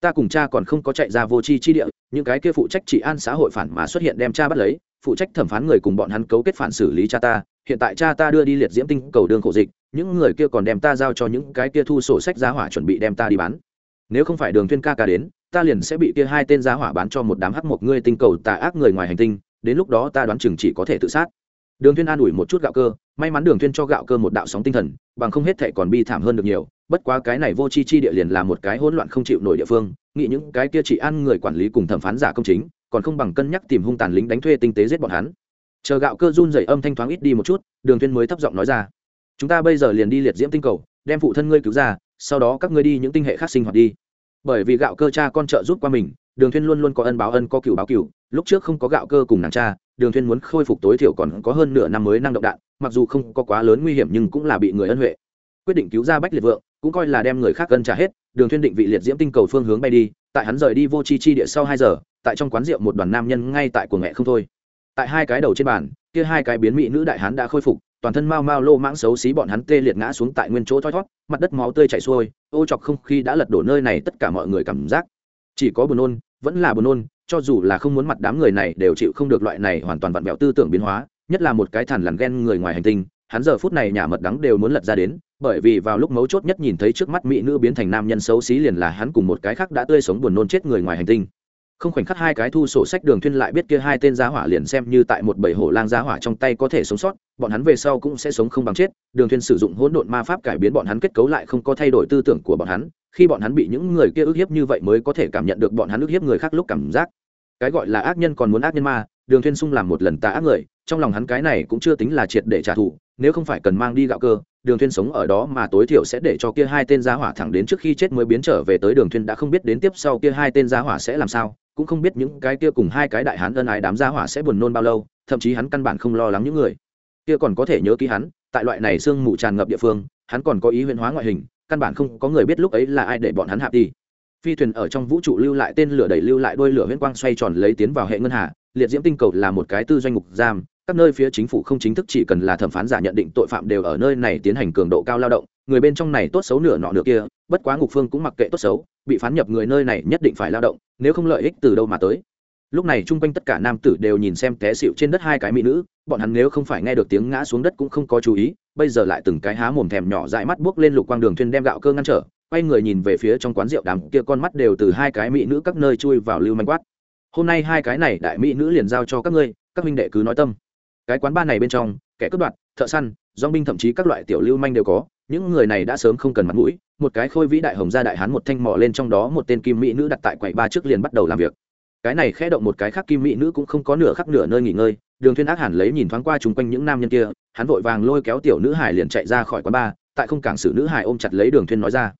Ta cùng cha còn không có chạy ra vô tri chi địa, những cái kia phụ trách trị an xã hội phản mà xuất hiện đem cha bắt lấy, phụ trách thẩm phán người cùng bọn hắn cấu kết phản xử lý cha ta, hiện tại cha ta đưa đi liệt diễm tinh cầu đường khổ dịch, những người kia còn đem ta giao cho những cái kia thu sổ sách giá hỏa chuẩn bị đem ta đi bán. Nếu không phải đường thuyên ca ca đến, ta liền sẽ bị kia hai tên giá hỏa bán cho một đám hắc một ngươi tinh cầu tà ác người ngoài hành tinh, đến lúc đó ta đoán chừng chỉ có thể tự sát. Đường thuyên an ủi một chút gạo cơ may mắn đường thuyên cho gạo cơ một đạo sóng tinh thần, bằng không hết thệ còn bi thảm hơn được nhiều, bất quá cái này vô chi chi địa liền là một cái hỗn loạn không chịu nổi địa phương, nghĩ những cái kia chỉ ăn người quản lý cùng thẩm phán giả công chính, còn không bằng cân nhắc tìm hung tàn lính đánh thuê tinh tế giết bọn hắn. Chờ gạo cơ run rẩy âm thanh thoáng ít đi một chút, đường thuyên mới thấp giọng nói ra, chúng ta bây giờ liền đi liệt diễm tinh cầu, đem phụ thân ngươi cứu ra, sau đó các ngươi đi những tinh hệ khác sinh hoạt đi. Bởi vì gạo cơ cha con trợ giúp qua mình, đường thuyên luôn luôn có ân báo ân có cửu báo cửu, lúc trước không có gạo cơ cùng nàng cha, đường thuyên muốn khôi phục tối thiểu còn có hơn nửa năm mới năng động đạn mặc dù không có quá lớn nguy hiểm nhưng cũng là bị người ân huệ. Quyết định cứu ra bách liệt vượng, cũng coi là đem người khác gân trả hết, đường thuyên định vị liệt diễm tinh cầu phương hướng bay đi, tại hắn rời đi vô chi chi địa sau hai giờ, tại trong quán rượu một đoàn nam nhân ngay tại của mẹ không thôi. Tại hai cái đầu trên bàn, kia hai cái biến mỹ nữ đại hán đã khôi phục, toàn thân mau mau lô mãng xấu xí bọn hắn tê liệt ngã xuống tại nguyên chỗ thoi thoát mặt đất máu tươi chảy xuôi, ô chọc không khí đã lật đổ nơi này tất cả mọi người cảm giác. Chỉ có buồn nôn, vẫn là buồn nôn, cho dù là không muốn mặt đám người này đều chịu không được loại này hoàn toàn vặn vẹo tư tưởng biến hóa nhất là một cái thản lằn ghen người ngoài hành tinh, hắn giờ phút này nhà mật đắng đều muốn lật ra đến, bởi vì vào lúc mấu chốt nhất nhìn thấy trước mắt mỹ nữ biến thành nam nhân xấu xí liền là hắn cùng một cái khác đã tươi sống buồn nôn chết người ngoài hành tinh. Không khoảnh khắc hai cái thu sổ sách đường thuyên lại biết kia hai tên giá hỏa liền xem như tại một bầy hổ lang giá hỏa trong tay có thể sống sót, bọn hắn về sau cũng sẽ sống không bằng chết, đường thuyên sử dụng hỗn độn ma pháp cải biến bọn hắn kết cấu lại không có thay đổi tư tưởng của bọn hắn, khi bọn hắn bị những người kia ức hiếp như vậy mới có thể cảm nhận được bọn hắn ức hiếp người khác lúc cảm giác. Cái gọi là ác nhân còn muốn ác nhân ma, đường thuyên sung làm một lần tà ác người trong lòng hắn cái này cũng chưa tính là triệt để trả thù, nếu không phải cần mang đi gạo cơ, đường thuyên sống ở đó mà tối thiểu sẽ để cho kia hai tên gia hỏa thẳng đến trước khi chết mới biến trở về tới đường thuyên đã không biết đến tiếp sau kia hai tên gia hỏa sẽ làm sao, cũng không biết những cái kia cùng hai cái đại hán ân ái đám gia hỏa sẽ buồn nôn bao lâu, thậm chí hắn căn bản không lo lắng những người. Kia còn có thể nhớ ký hắn, tại loại này sương mù tràn ngập địa phương, hắn còn có ý huyễn hóa ngoại hình, căn bản không có người biết lúc ấy là ai để bọn hắn hạ đi. Phi thuyền ở trong vũ trụ lưu lại tên lửa đẩy lưu lại đôi lửa huyễn quang xoay tròn lấy tiến vào hệ ngân hà, liệt diễm tinh cầu là một cái tư doanh ngục giam các nơi phía chính phủ không chính thức chỉ cần là thẩm phán giả nhận định tội phạm đều ở nơi này tiến hành cường độ cao lao động, người bên trong này tốt xấu nửa nọ nửa kia, bất quá ngục phương cũng mặc kệ tốt xấu, bị phán nhập người nơi này nhất định phải lao động, nếu không lợi ích từ đâu mà tới. Lúc này chung quanh tất cả nam tử đều nhìn xem té xịu trên đất hai cái mỹ nữ, bọn hắn nếu không phải nghe được tiếng ngã xuống đất cũng không có chú ý, bây giờ lại từng cái há mồm thèm nhỏ dại mắt buốc lên lục quang đường thuyên đem gạo cơ ngăn trở, quay người nhìn về phía trong quán rượu đám kia con mắt đều từ hai cái mỹ nữ các nơi chui vào lưu manh quát. Hôm nay hai cái này đại mỹ nữ liền giao cho các ngươi, các huynh đệ cứ nói tâm cái quán ba này bên trong, kẻ cướp đoạt, thợ săn dong binh thậm chí các loại tiểu lưu manh đều có. Những người này đã sớm không cần mặt mũi, một cái khôi vĩ đại hồng gia đại hán một thanh mỏ lên trong đó một tên kim mỹ nữ đặt tại quầy ba trước liền bắt đầu làm việc. Cái này khẽ động một cái khác kim mỹ nữ cũng không có nửa khắc nửa nơi nghỉ ngơi, đường thuyên ác hẳn lấy nhìn thoáng qua chung quanh những nam nhân kia, hắn vội vàng lôi kéo tiểu nữ hải liền chạy ra khỏi quán ba, tại không cảng xử nữ hải ôm chặt lấy đường thuyên nói ra.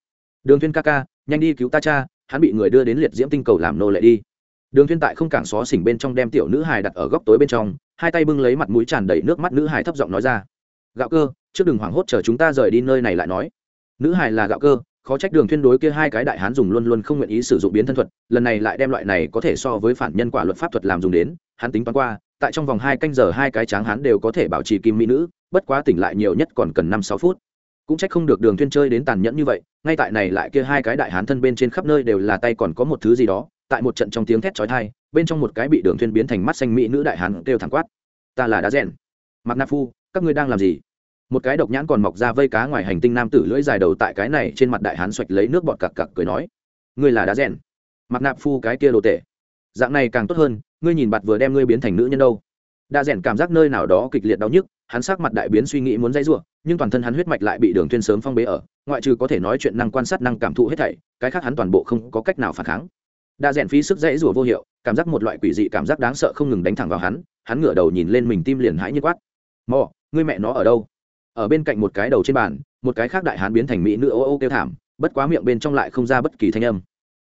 Đường thuyên ca ca, nhanh đi cứu ta cha, hắn bị người đưa đến liệt diễm tinh cầu làm nô lệ đi. Đường thuyên tại không cảng xó xỉnh bên trong đem tiểu nữ hải đặt ở góc tối bên trong hai tay bưng lấy mặt mũi tràn đầy nước mắt nữ hải thấp giọng nói ra. Gạo cơ, trước đừng hoảng hốt chờ chúng ta rời đi nơi này lại nói. Nữ hải là gạo cơ, khó trách đường thuyên đối kia hai cái đại hán dùng luôn luôn không nguyện ý sử dụng biến thân thuật, lần này lại đem loại này có thể so với phản nhân quả luật pháp thuật làm dùng đến, hắn tính toán qua, tại trong vòng hai canh giờ hai cái tráng hán đều có thể bảo trì kim mỹ nữ, bất quá tỉnh lại nhiều nhất còn cần năm sáu phút. Cũng trách không được đường thuyên chơi đến tàn nhẫn như vậy, ngay tại này lại kia hai cái đại hán thân bên trên khắp nơi đều là tay còn có một thứ gì đó, tại một trận trong tiếng thét chói tai bên trong một cái bị đường thuyên biến thành mắt xanh mỹ nữ đại hán kêu thẳng quát. Ta là đá rèn. Mặc nạp phu, các ngươi đang làm gì? Một cái độc nhãn còn mọc ra vây cá ngoài hành tinh nam tử lưỡi dài đầu tại cái này trên mặt đại hán xoạch lấy nước bọt cặc cặc cười nói. Ngươi là đá rèn. Mặc nạp phu cái kia đồ tệ. Dạng này càng tốt hơn, ngươi nhìn bạt vừa đem ngươi biến thành nữ nhân đâu. Đa rèn cảm giác nơi nào đó kịch liệt đau nhức, hắn sắc mặt đại biến suy nghĩ muốn dây rủa, nhưng toàn thân hắn huyết mạch lại bị đường thuyên sớm phong bế ở, ngoại trừ có thể nói chuyện năng quan sát năng cảm thụ hết thảy, cái khác hắn toàn bộ không có cách nào phản kháng đa rèn phí sức dãy rủa vô hiệu, cảm giác một loại quỷ dị cảm giác đáng sợ không ngừng đánh thẳng vào hắn hắn ngửa đầu nhìn lên mình tim liền hãi như quát. Mò ngươi mẹ nó ở đâu? Ở bên cạnh một cái đầu trên bàn, một cái khác đại hán biến thành mỹ nữ ô ô kêu thảm, bất quá miệng bên trong lại không ra bất kỳ thanh âm.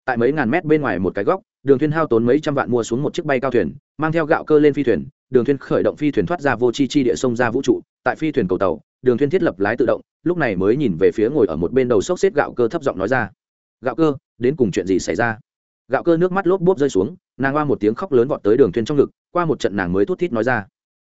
Tại mấy ngàn mét bên ngoài một cái góc, đường thuyên hao tốn mấy trăm vạn mua xuống một chiếc bay cao thuyền, mang theo gạo cơ lên phi thuyền, đường thuyên khởi động phi thuyền thoát ra vô chi chi địa sông ra vũ trụ, tại phi thuyền cầu tàu, đường thuyên thiết lập lái tự động, lúc này mới nhìn về phía ngồi ở một bên đầu sốc xếp gạo cơ thấp giọng nói ra. Gạo cơ, đến cùng chuyện gì xảy ra? Gạo cơ nước mắt lốp bốp rơi xuống, nàng qua một tiếng khóc lớn vọt tới đường thuyên trong ngực, qua một trận nàng mới thút thít nói ra.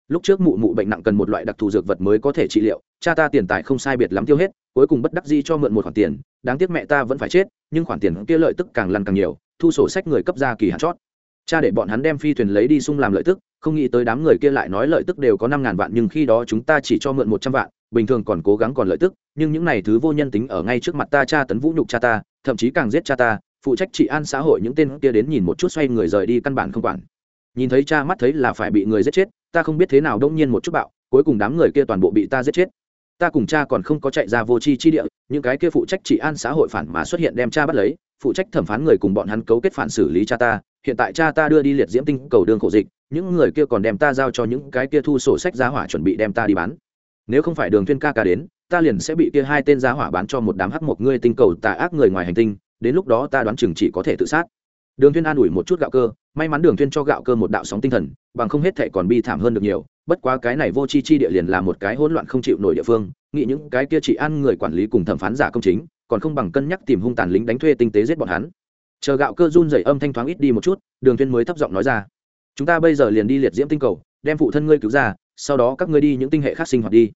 Lúc trước mụ mụ bệnh nặng cần một loại đặc thù dược vật mới có thể trị liệu, cha ta tiền tài không sai biệt lắm tiêu hết, cuối cùng bất đắc dĩ cho mượn một khoản tiền, đáng tiếc mẹ ta vẫn phải chết, nhưng khoản tiền kia lợi tức càng lăn càng nhiều, thu sổ sách người cấp ra kỳ hạn chót. Cha để bọn hắn đem phi thuyền lấy đi sung làm lợi tức, không nghĩ tới đám người kia lại nói lợi tức đều có năm ngàn vạn nhưng khi đó chúng ta chỉ cho mượn một trăm vạn, bình thường còn cố gắng còn lợi tức, nhưng những này thứ vô nhân tính ở ngay trước mặt ta cha tấn vũ nhục cha ta, thậm chí càng giết cha ta phụ trách trị an xã hội những tên kia đến nhìn một chút xoay người rời đi căn bản không quản. Nhìn thấy cha mắt thấy là phải bị người giết chết, ta không biết thế nào đông nhiên một chút bạo, cuối cùng đám người kia toàn bộ bị ta giết chết. Ta cùng cha còn không có chạy ra vô tri chi địa, những cái kia phụ trách trị an xã hội phản mà xuất hiện đem cha bắt lấy, phụ trách thẩm phán người cùng bọn hắn cấu kết phản xử lý cha ta, hiện tại cha ta đưa đi liệt diễm tinh cầu đường khổ dịch, những người kia còn đem ta giao cho những cái kia thu sổ sách giá hỏa chuẩn bị đem ta đi bán. Nếu không phải đường thiên ca ca đến, ta liền sẽ bị kia hai tên giá hỏa bán cho một đám hắc một ngươi tinh cầu tà ác người ngoài hành tinh đến lúc đó ta đoán chừng chỉ có thể tự sát. Đường Thiên an ủi một chút gạo cơ, may mắn đường Thiên cho gạo cơ một đạo sóng tinh thần, bằng không hết thệ còn bi thảm hơn được nhiều, bất quá cái này vô chi chi địa liền là một cái hỗn loạn không chịu nổi địa phương, nghĩ những cái kia chỉ ăn người quản lý cùng thẩm phán giả công chính, còn không bằng cân nhắc tìm hung tàn lính đánh thuê tinh tế giết bọn hắn. Chờ gạo cơ run rẩy âm thanh thoáng ít đi một chút, đường Thiên mới thấp giọng nói ra, chúng ta bây giờ liền đi liệt diễm tinh cầu, đem phụ thân ngươi cứu ra, sau đó các ngươi đi những tinh hệ khác sinh hoạt đi.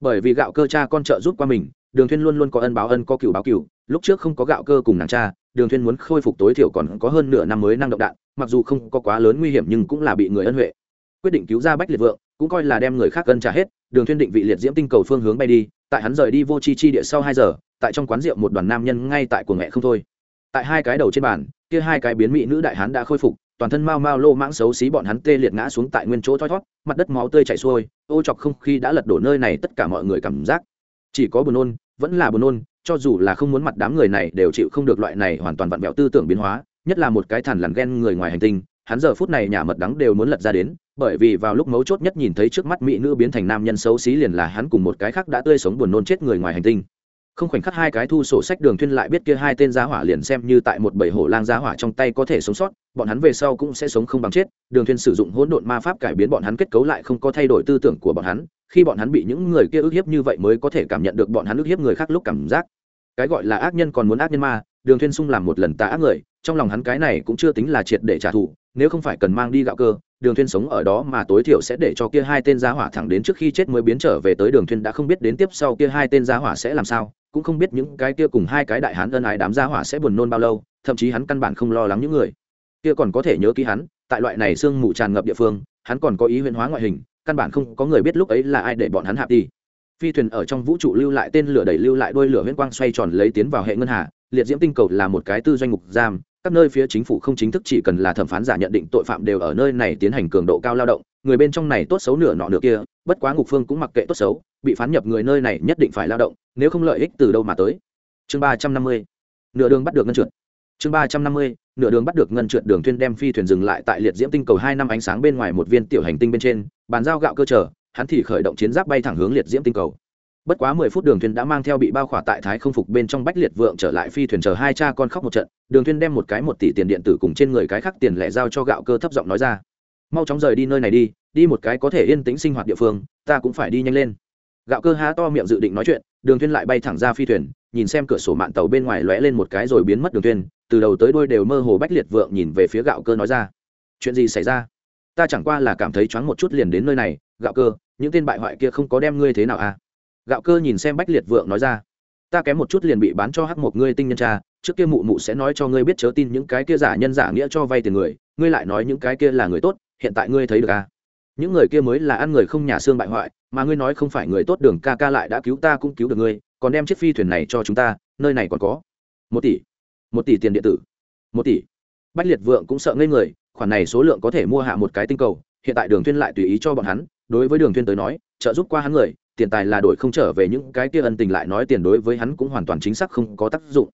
Bởi vì gạo cơ cha con trợ giúp qua mình đường Thuyên luôn luôn có ân báo ân, có cựu báo cựu lúc trước không có gạo cơ cùng nàng cha, đường Thuyên muốn khôi phục tối thiểu còn có hơn nửa năm mới năng động đạn, mặc dù không có quá lớn nguy hiểm nhưng cũng là bị người ân huệ. Quyết định cứu ra bách liệt vượng, cũng coi là đem người khác cân trả hết. Đường Thuyên định vị liệt diễm tinh cầu phương hướng bay đi, tại hắn rời đi vô chi chi địa sau hai giờ, tại trong quán rượu một đoàn nam nhân ngay tại của mẹ không thôi. Tại hai cái đầu trên bàn, kia hai cái biến mỹ nữ đại hán đã khôi phục, toàn thân mau mau lô mãng xấu xí bọn hắn tê liệt ngã xuống tại nguyên chỗ thoi thoát mặt đất máu tươi chảy xuôi, ô chọc không khí đã lật đổ nơi này tất cả mọi người cảm giác. Chỉ có buồn nôn vẫn là buồn nôn, cho dù là không muốn mặt đám người này đều chịu không được loại này hoàn toàn vặn vẹo tư tưởng biến hóa, nhất là một cái thằn lằn ghen người ngoài hành tinh, hắn giờ phút này nhà mật đắng đều muốn lật ra đến, bởi vì vào lúc mấu chốt nhất nhìn thấy trước mắt mỹ nữ biến thành nam nhân xấu xí liền là hắn cùng một cái khác đã tươi sống buồn nôn chết người ngoài hành tinh không khoảnh khắc hai cái thu sổ sách đường thuyên lại biết kia hai tên giá hỏa liền xem như tại một bầy hổ lang giá hỏa trong tay có thể sống sót, bọn hắn về sau cũng sẽ sống không bằng chết, đường thuyên sử dụng hỗn độn ma pháp cải biến bọn hắn kết cấu lại không có thay đổi tư tưởng của bọn hắn, khi bọn hắn bị những người kia ức hiếp như vậy mới có thể cảm nhận được bọn hắn ức hiếp người khác lúc cảm giác. Cái gọi là ác nhân còn muốn ác nhân ma, đường thuyên sung làm một lần tà ác người, trong lòng hắn cái này cũng chưa tính là triệt để trả thù, nếu không phải cần mang đi gạo cơ, đường thuyên sống ở đó mà tối thiểu sẽ để cho kia hai tên giá hỏa thẳng đến trước khi chết mới biến trở về tới đường thuyên đã không biết đến tiếp sau kia hai tên giá hỏa sẽ làm sao cũng không biết những cái kia cùng hai cái đại hán ân ái đám gia hỏa sẽ buồn nôn bao lâu, thậm chí hắn căn bản không lo lắng những người. Kia còn có thể nhớ ký hắn, tại loại này sương mù tràn ngập địa phương, hắn còn có ý huyễn hóa ngoại hình, căn bản không có người biết lúc ấy là ai để bọn hắn hạ đi. Phi thuyền ở trong vũ trụ lưu lại tên lửa đẩy lưu lại đôi lửa huyễn quang xoay tròn lấy tiến vào hệ ngân hà, liệt diễm tinh cầu là một cái tư doanh ngục giam, các nơi phía chính phủ không chính thức chỉ cần là thẩm phán giả nhận định tội phạm đều ở nơi này tiến hành cường độ cao lao động, người bên trong này tốt xấu nửa nọ nửa kia bất quá ngục phương cũng mặc kệ tốt xấu, bị phán nhập người nơi này nhất định phải lao động, nếu không lợi ích từ đâu mà tới. Chương ba trăm năm mươi, nửa đường bắt được ngân trượt. Chương ba trăm năm mươi, nửa đường bắt được ngân trượt đường thuyên đem phi thuyền dừng lại tại liệt diễm tinh cầu hai năm ánh sáng bên ngoài một viên tiểu hành tinh bên trên, bàn giao gạo cơ trở, hắn thì khởi động chiến giáp bay thẳng hướng liệt diễm tinh cầu. Bất quá mười phút đường thuyền đã mang theo bị bao khỏa tại thái không phục bên trong bách liệt vượng trở lại phi thuyền chờ hai cha con khóc một trận, đường thuyền đem một cái một tỷ tiền điện tử cùng trên người cái khác tiền lẻ giao cho gạo cơ thấp giọng nói ra. Mau chóng rời đi nơi này đi đi một cái có thể yên tĩnh sinh hoạt địa phương, ta cũng phải đi nhanh lên. Gạo cơ há to miệng dự định nói chuyện, đường thuyền lại bay thẳng ra phi thuyền, nhìn xem cửa sổ mạn tàu bên ngoài lóe lên một cái rồi biến mất đường thuyền, từ đầu tới đuôi đều mơ hồ bách liệt vượng nhìn về phía gạo cơ nói ra. Chuyện gì xảy ra? Ta chẳng qua là cảm thấy choáng một chút liền đến nơi này, gạo cơ, những tên bại hoại kia không có đem ngươi thế nào à? Gạo cơ nhìn xem bách liệt vượng nói ra. Ta kém một chút liền bị bán cho hắc một ngươi tinh nhân cha, trước kia mụ mụ sẽ nói cho ngươi biết chớ tin những cái kia giả nhân giả nghĩa cho vay tiền người, ngươi lại nói những cái kia là người tốt, hiện tại ngươi thấy được à? Những người kia mới là ăn người không nhà xương bại hoại, mà ngươi nói không phải người tốt đường ca ca lại đã cứu ta cũng cứu được ngươi, còn đem chiếc phi thuyền này cho chúng ta, nơi này còn có. Một tỷ. Một tỷ tiền điện tử. Một tỷ. Bách liệt vượng cũng sợ ngây người, khoản này số lượng có thể mua hạ một cái tinh cầu, hiện tại đường thuyên lại tùy ý cho bọn hắn, đối với đường thuyên tới nói, trợ giúp qua hắn người, tiền tài là đổi không trở về những cái kia ân tình lại nói tiền đối với hắn cũng hoàn toàn chính xác không có tác dụng.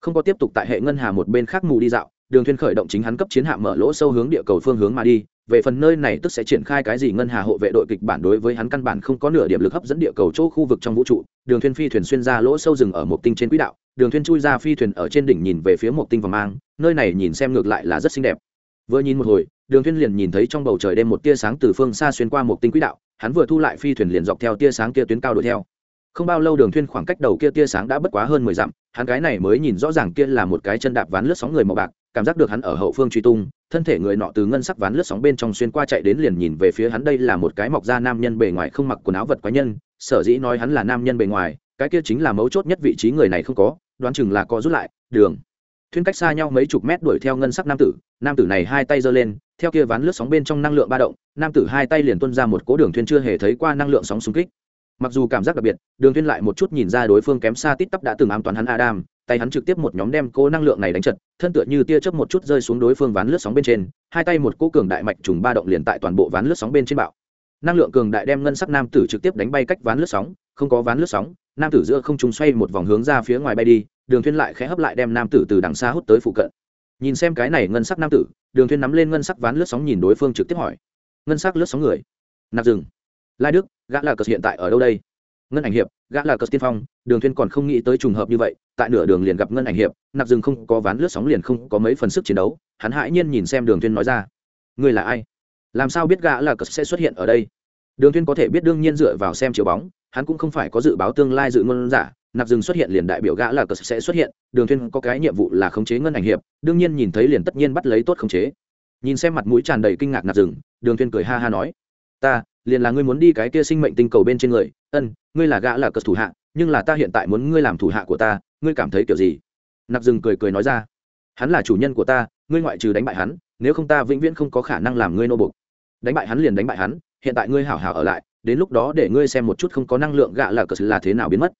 Không có tiếp tục tại hệ ngân hà một bên khác mù đi dạo, đường thuyên khởi động chính hắn cấp chiến hạm mở lỗ sâu hướng địa cầu phương hướng mà đi về phần nơi này tức sẽ triển khai cái gì ngân hà hộ vệ đội kịch bản đối với hắn căn bản không có nửa điểm lực hấp dẫn địa cầu chỗ khu vực trong vũ trụ. Đường thuyên phi thuyền xuyên ra lỗ sâu rừng ở một tinh trên quỹ đạo. Đường thuyên chui ra phi thuyền ở trên đỉnh nhìn về phía một tinh và mang. Nơi này nhìn xem ngược lại là rất xinh đẹp. Vừa nhìn một hồi, đường thuyên liền nhìn thấy trong bầu trời đêm một tia sáng từ phương xa xuyên qua một tinh quỹ đạo. Hắn vừa thu lại phi thuyền liền dọc theo tia sáng kia tuyến cao đuổi theo. Không bao lâu đường thuyên khoảng cách đầu kia tia sáng đã bất quá hơn mười dặm. Hắn cái này mới nhìn rõ ràng kia là một cái chân đạp ván lướt sóng người màu bạc cảm giác được hắn ở hậu phương truy tung, thân thể người nọ từ ngân sắc ván lướt sóng bên trong xuyên qua chạy đến liền nhìn về phía hắn, đây là một cái mọc da nam nhân bề ngoài không mặc quần áo vật quái nhân, sở dĩ nói hắn là nam nhân bề ngoài, cái kia chính là mấu chốt nhất vị trí người này không có, đoán chừng là có rút lại, đường. Thuyên cách xa nhau mấy chục mét đuổi theo ngân sắc nam tử nam tử này hai tay giơ lên, theo kia ván lướt sóng bên trong năng lượng ba động, nam tử hai tay liền tuân ra một cố đường thuyên chưa hề thấy qua năng lượng sóng xung kích. Mặc dù cảm giác đặc biệt, đường thuyên lại một chút nhìn ra đối phương kém xa tít tắp đã từng ám toán hắn adam tay hắn trực tiếp một nhóm đem cô năng lượng này đánh chật, thân tựa như tia chớp một chút rơi xuống đối phương ván lướt sóng bên trên, hai tay một cố cường đại mạch trùng ba động liền tại toàn bộ ván lướt sóng bên trên bạo. Năng lượng cường đại đem ngân sắc nam tử trực tiếp đánh bay cách ván lướt sóng, không có ván lướt sóng, nam tử giữa không trung xoay một vòng hướng ra phía ngoài bay đi, đường thuyên lại khẽ hấp lại đem nam tử từ đằng xa hút tới phụ cận. Nhìn xem cái này ngân sắc nam tử, đường thuyên nắm lên ngân sắc ván lướt sóng nhìn đối phương trực tiếp hỏi. Ngân sắc lướt sóng người. Nạp rừng. Lai đức, gã là cờ hiện tại ở đâu đây? Ngân ảnh hiệp, gã là cờ tiên phong, đường thuyên còn không nghĩ tới trùng hợp như vậy, tại nửa đường liền gặp ngân ảnh hiệp, nạp rừng không có ván lướt sóng liền không có mấy phần sức chiến đấu, hắn hãi nhiên nhìn xem đường thuyên nói ra, ngươi là ai? Làm sao biết gã là cờ sẽ xuất hiện ở đây? Đường thuyên có thể biết đương nhiên dựa vào xem chiếu bóng, hắn cũng không phải có dự báo tương lai dự ngôn giả, nạp rừng xuất hiện liền đại biểu gã là cờ sẽ xuất hiện, đường thuyên có cái nhiệm vụ là khống chế ngân ảnh hiệp, đương nhiên nhìn thấy liền tất nhiên bắt lấy tốt khống chế. Nhìn xem mặt mũi tràn đầy kinh ngạc nạp rừng, đường thuyên cười ha ha nói, ta liền là ngươi muốn đi cái kia sinh mệnh tinh cầu bên trên người, ân, ngươi là gã là cờ thủ hạ, nhưng là ta hiện tại muốn ngươi làm thủ hạ của ta, ngươi cảm thấy kiểu gì? Nạp Dừng cười cười nói ra, hắn là chủ nhân của ta, ngươi ngoại trừ đánh bại hắn, nếu không ta vĩnh viễn không có khả năng làm ngươi nô bục đánh bại hắn liền đánh bại hắn, hiện tại ngươi hảo hảo ở lại, đến lúc đó để ngươi xem một chút không có năng lượng gạ là cờ là thế nào biến mất.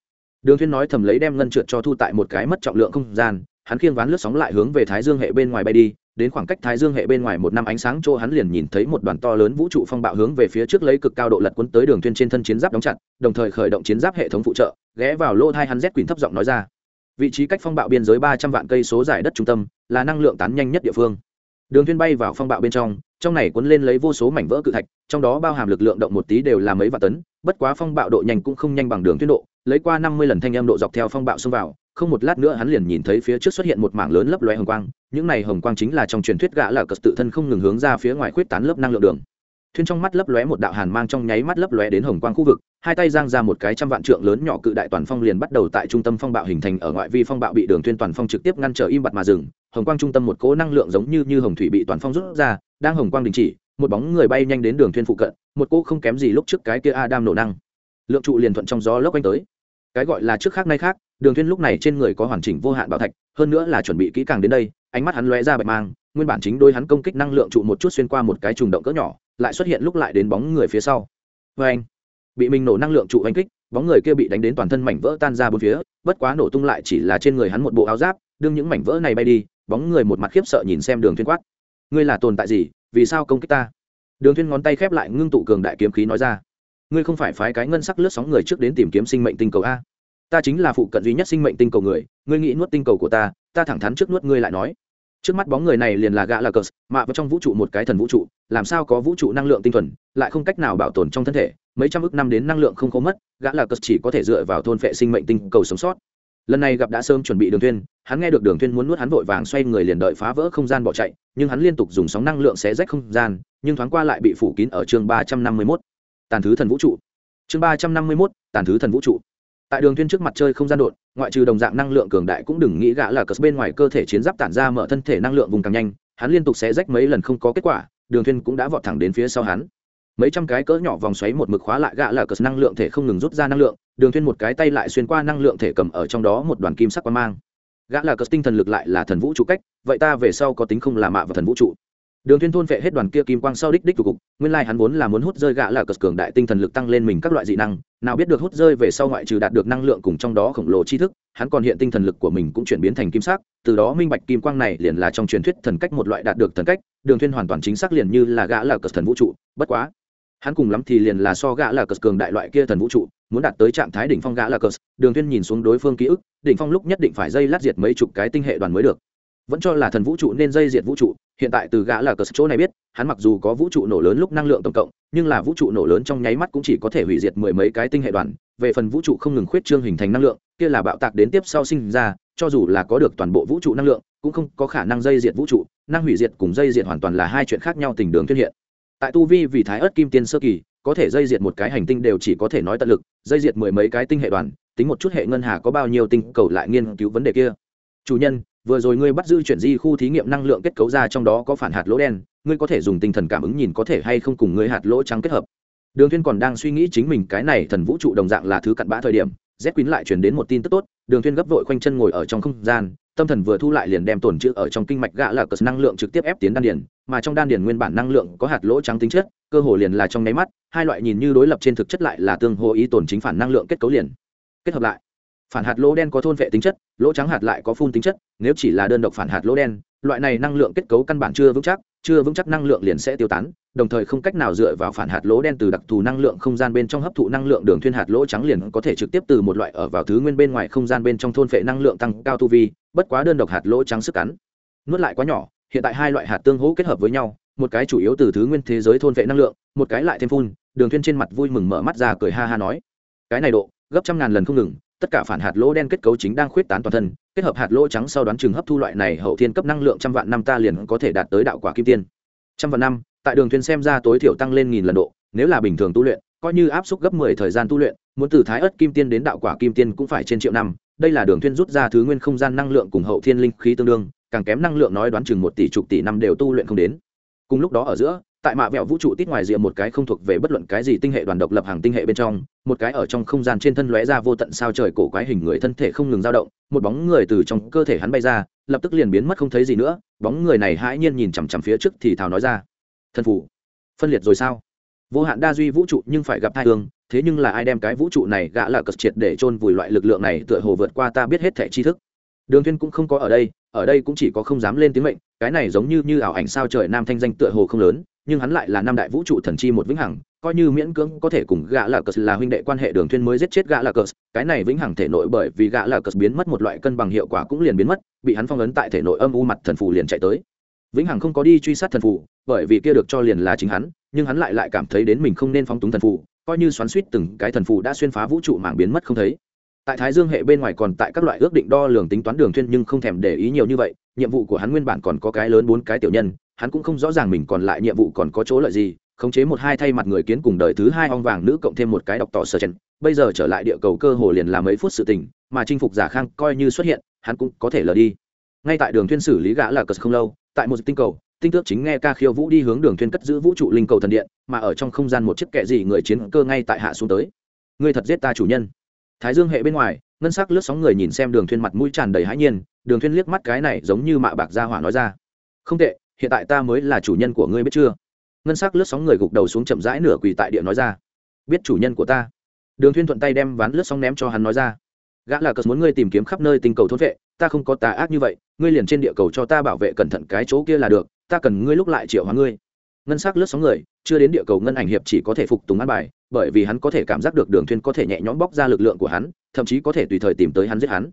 Đường thiên nói thầm lấy đem ngân trượt cho thu tại một cái mất trọng lượng không gian, hắn khiêng ván lướt sóng lại hướng về thái dương hệ bên ngoài bay đi đến khoảng cách thái dương hệ bên ngoài một năm ánh sáng chỗ hắn liền nhìn thấy một đoàn to lớn vũ trụ phong bạo hướng về phía trước lấy cực cao độ lật cuốn tới đường thuyên trên thân chiến giáp đóng chặt, đồng thời khởi động chiến giáp hệ thống phụ trợ, ghé vào lô thai hắn z quỳnh thấp giọng nói ra. Vị trí cách phong bạo biên giới ba trăm vạn cây số giải đất trung tâm, là năng lượng tán nhanh nhất địa phương. Đường thuyên bay vào phong bạo bên trong trong này cuốn lên lấy vô số mảnh vỡ cự thạch, trong đó bao hàm lực lượng động một tí đều là mấy vạn tấn, bất quá phong bạo độ nhanh cũng không nhanh bằng đường thuyên độ, lấy qua năm mươi lần thanh âm độ dọc theo phong bạo xông vào, không một lát nữa hắn liền nhìn thấy phía trước xuất hiện một mảng lớn lấp loe hồng quang những này hồng quang chính là trong truyền thuyết gã là cật tự thân không ngừng hướng ra phía ngoài khuyết tán lớp năng lượng đường. Thuyên trong mắt lấp lóe một đạo hàn mang trong nháy mắt lấp lóe đến hồng quang khu vực, hai tay giang ra một cái trăm vạn trượng lớn nhỏ cự đại toàn phong liền bắt đầu tại trung tâm phong bạo hình thành ở ngoại vi phong bạo bị đường thuyên toàn phong trực tiếp ngăn trở im bặt mà dừng. Hồng quang trung tâm một cỗ năng lượng giống như như hồng thủy bị toàn phong rút ra, đang hồng quang đình chỉ, một bóng người bay nhanh đến đường thuyên phụ cận, một cỗ không kém gì lúc trước cái kia adam nổ năng. Lượng trụ liền thuận trong gió lốc quanh tới. Cái gọi là trước khác nay khác đường thuyên lúc này trên người có hoàn chỉnh vô hạn bảo thạch, hơn nữa là chuẩn bị kỹ càng đến đây, ánh mắt hắn lóe ra bạch mang, nguyên bản chính đôi hắn công kích năng lượng trụ một chút xuyên qua một cái trùng động cỡ nhỏ, lại xuất hiện lúc lại đến bóng người phía sau. Với anh, bị mình nổ năng lượng trụ đánh kích, bóng người kia bị đánh đến toàn thân mảnh vỡ tan ra bốn phía, bất quá nổ tung lại chỉ là trên người hắn một bộ áo giáp, đương những mảnh vỡ này bay đi, bóng người một mặt khiếp sợ nhìn xem đường thuyên quát. Ngươi là tồn tại gì? Vì sao công kích ta? Đường thuyên ngón tay khép lại ngưng tụ cường đại kiếm khí nói ra. Ngươi không phải phái cái ngân sắc lướt sóng người trước đến tìm kiếm sinh mệnh tinh cầu a ta chính là phụ cận duy nhất sinh mệnh tinh cầu người ngươi nghĩ nuốt tinh cầu của ta ta thẳng thắn trước nuốt ngươi lại nói. Trước mắt bóng người này liền là gã là cờ mạ vào trong vũ trụ một cái thần vũ trụ làm sao có vũ trụ năng lượng tinh thuần lại không cách nào bảo tồn trong thân thể mấy trăm ước năm đến năng lượng không có mất gã là cờ chỉ có thể dựa vào thôn vệ sinh mệnh tinh cầu sống sót. Lần này gặp đã sớm chuẩn bị đường thuyên hắn nghe được đường thuyên muốn nuốt hắn vội vàng xoay người liền đợi phá vỡ không gian bỏ chạy nhưng hắn liên tục dùng sóng năng lượng xé rách không gian nhưng thoáng qua lại bị phủ kín ở chương ba trăm năm mươi 351. tàn thứ thần vũ trụ. Chương ba trăm năm mươi 351, tàn thứ thần vũ trụ tại đường thuyên trước mặt chơi không gian đột, ngoại trừ đồng dạng năng lượng cường đại cũng đừng nghĩ gã là cờ bên ngoài cơ thể chiến giáp tản ra mở thân thể năng lượng vùng càng nhanh, hắn liên tục xé rách mấy lần không có kết quả, đường thuyên cũng đã vọt thẳng đến phía sau hắn. Mấy trăm cái cỡ nhỏ vòng xoáy một mực khóa lại gã là cờ năng lượng thể không ngừng rút ra năng lượng, đường thuyên một cái tay lại xuyên qua năng lượng thể cầm ở trong đó một đoàn kim sắc quang mang. Gã là cờ tinh thần lực lại là thần vũ trụ cách, vậy ta về sau có tính không là mạ và thần vũ trụ đường thiên thôn phệ hết đoàn kia kim quang sau đích đích cục nguyên lai hắn vốn là muốn hút rơi gã là cờ cường đại tinh thần lực tăng lên mình các loại dị năng, nào biết được hút rơi về sau ngoại trừ đạt được năng lượng cùng trong đó khổng lồ tri thức, hắn còn hiện tinh thần lực của mình cũng chuyển biến thành kim sắc, từ đó minh bạch kim quang này liền là trong truyền thuyết thần cách một loại đạt được thần cách, đường thuyên hoàn toàn chính xác liền như là gã là cờ thần vũ trụ, bất quá, hắn cùng lắm thì liền là so gã là cờ cường đại loại kia thần vũ trụ, muốn đạt tới trạng thái đỉnh phong gã là cờ đường thuyên nhìn xuống đối phương ký ức, đỉnh phong lúc nhất định phải dây lát diệt mấy chục cái tinh hệ đoàn mới được. Vẫn cho là thần vũ trụ nên dây diệt vũ trụ hiện tại từ gã là cờ chỗ này biết, hắn mặc dù có vũ trụ nổ lớn lúc năng lượng tổng cộng, nhưng là vũ trụ nổ lớn trong nháy mắt cũng chỉ có thể hủy diệt mười mấy cái tinh hệ đoàn. Về phần vũ trụ không ngừng khuyết trương hình thành năng lượng, kia là bạo tạc đến tiếp sau sinh ra, cho dù là có được toàn bộ vũ trụ năng lượng, cũng không có khả năng dây diệt vũ trụ. Năng hủy diệt cùng dây diệt hoàn toàn là hai chuyện khác nhau tình đường tuyên hiện. Tại tu vi vì thái ớt kim tiên sơ kỳ, có thể dây diệt một cái hành tinh đều chỉ có thể nói tận lực, dây diệt mười mấy cái tinh hệ đoàn, tính một chút hệ ngân hà có bao nhiêu tinh cầu lại nghiên cứu vấn đề kia. Chủ nhân vừa rồi ngươi bắt giữ chuyển di khu thí nghiệm năng lượng kết cấu ra trong đó có phản hạt lỗ đen, ngươi có thể dùng tinh thần cảm ứng nhìn có thể hay không cùng ngươi hạt lỗ trắng kết hợp. Đường thiên còn đang suy nghĩ chính mình cái này thần vũ trụ đồng dạng là thứ cặn bã thời điểm, z quyến lại truyền đến một tin tức tốt, đường thiên gấp vội quanh chân ngồi ở trong không gian, tâm thần vừa thu lại liền đem tổn trữ ở trong kinh mạch gã là cờ năng lượng trực tiếp ép tiến đan điền, mà trong đan điền nguyên bản năng lượng có hạt lỗ trắng tính chất, cơ hồ liền là trong nháy mắt, hai loại nhìn như đối lập trên thực chất lại là tương hỗ ý tổn chính phản năng lượng kết cấu liền kết hợp lại phản hạt lỗ đen có thôn vệ tính chất, lỗ trắng hạt lại có phun tính chất, nếu chỉ là đơn độc phản hạt lỗ đen, loại này năng lượng kết cấu căn bản chưa vững chắc, chưa vững chắc năng lượng liền sẽ tiêu tán, đồng thời không cách nào dựa vào phản hạt lỗ đen từ đặc thù năng lượng không gian bên trong hấp thụ năng lượng đường thuyên hạt lỗ trắng liền có thể trực tiếp từ một loại ở vào thứ nguyên bên ngoài không gian bên trong thôn phệ năng lượng tăng cao tu vi, bất quá đơn độc hạt lỗ trắng sức cắn. Nuốt lại quá nhỏ, hiện tại hai loại hạt tương hỗ kết hợp với nhau, một cái chủ yếu từ thứ nguyên thế giới thôn phệ năng lượng, một cái lại thêm phun, đường thuyên trên mặt vui mừng mở mắt ra cười ha ha nói. Cái này độ, gấp trăm ngàn lần không ngừng tất cả phản hạt lỗ đen kết cấu chính đang khuyết tán toàn thân, kết hợp hạt lỗ trắng sau đoán chừng hấp thu loại này hậu thiên cấp năng lượng trăm vạn năm ta liền có thể đạt tới đạo quả kim tiên. Trăm vạn năm, tại đường thuyền xem ra tối thiểu tăng lên nghìn lần độ, nếu là bình thường tu luyện, coi như áp suất gấp mười thời gian tu luyện, muốn từ thái ớt kim tiên đến đạo quả kim tiên cũng phải trên triệu năm, đây là đường thuyền rút ra thứ nguyên không gian năng lượng cùng hậu thiên linh khí tương đương, càng kém năng lượng nói đoán chừng một tỷ chục tỷ năm đều tu luyện không đến. Cùng lúc đó ở giữa tại mạ vẹo vũ trụ tít ngoài rìa một cái không thuộc về bất luận cái gì tinh hệ đoàn độc lập hàng tinh hệ bên trong, một cái ở trong không gian trên thân lóe ra vô tận sao trời cổ quái hình người thân thể không ngừng dao động, một bóng người từ trong cơ thể hắn bay ra, lập tức liền biến mất không thấy gì nữa, bóng người này hãi nhiên nhìn chằm chằm phía trước thì thào nói ra, thân phủ phân liệt rồi sao? Vô hạn đa duy vũ trụ nhưng phải gặp thai thương thế nhưng là ai đem cái vũ trụ này gã là cật triệt để chôn vùi loại lực lượng này tựa hồ vượt qua ta biết hết thẻ tri thức. Đường thiên cũng không có ở đây ở đây cũng chỉ có không dám lên tiếng mệnh cái này giống như như ảo ảnh sao trời nam thanh danh tựa hồ không lớn, nhưng hắn lại là năm đại vũ trụ thần chi một vĩnh hằng, coi như miễn cưỡng có thể cùng gã là cờ là huynh đệ quan hệ đường thuyên mới giết chết gã là cờ. Cái này vĩnh hằng thể nội bởi vì gã là cờ biến mất một loại cân bằng hiệu quả cũng liền biến mất, bị hắn phong ấn tại thể nội âm u mặt thần phù liền chạy tới. Vĩnh hằng không có đi truy sát thần phù, bởi vì kia được cho liền là chính hắn, nhưng hắn lại lại cảm thấy đến mình không nên phóng túng thần phù, coi như xoắn xuýt từng cái thần phù đã xuyên phá vũ trụ mảng biến mất không thấy tại thái dương hệ bên ngoài còn tại các loại ước định đo lường tính toán đường thuyên nhưng không thèm để ý nhiều như vậy, nhiệm vụ của hắn nguyên bản còn có cái lớn bốn cái tiểu nhân, hắn cũng không rõ ràng mình còn lại nhiệm vụ còn có chỗ lợi gì, khống chế một hai thay mặt người kiến cùng đời thứ hai ong vàng nữ cộng thêm một cái đọc tỏ sở chen bây giờ trở lại địa cầu cơ hồ liền là mấy phút sự tình, mà chinh phục giả khang coi như xuất hiện, hắn cũng có thể lờ đi. Ngay tại đường thuyên xử lý gã là cờ không lâu, tại một tinh cầu, tinh tước chính nghe ca khiêu vũ đi hướng đường thuyên cất giữ vũ trụ linh cầu thần điện, mà ở trong không gian một chiếc kệ gì người chiến cơ ngay tại hạ xuống tới. Ngươi thật giết ta chủ nhân thái dương hệ bên ngoài, ngân sắc lướt sóng người nhìn xem đường thuyên mặt mũi tràn đầy hãi nhiên, đường thuyên liếc mắt cái này giống như mạ bạc gia hỏa nói ra. Không tệ, hiện tại ta mới là chủ nhân của ngươi biết chưa? Ngân sắc lướt sóng người gục đầu xuống chậm rãi nửa quỳ tại địa nói ra. Biết chủ nhân của ta. Đường thuyên thuận tay đem ván lướt sóng ném cho hắn nói ra. Gã là cờ muốn ngươi tìm kiếm khắp nơi tình cầu thôn vệ, ta không có tà ác như vậy, ngươi liền trên địa cầu cho ta bảo vệ cẩn thận cái chỗ kia là được, ta cần ngươi lúc lại triệu hóa ngươi. Ngân sắc lướt sóng người chưa đến địa cầu ngân ảnh hiệp chỉ có thể phục tùng ăn bài, bởi vì hắn có thể cảm giác được đường thuyên có thể nhẹ nhõm bóc ra lực lượng của hắn, thậm chí có thể tùy thời tìm tới hắn giết hắn.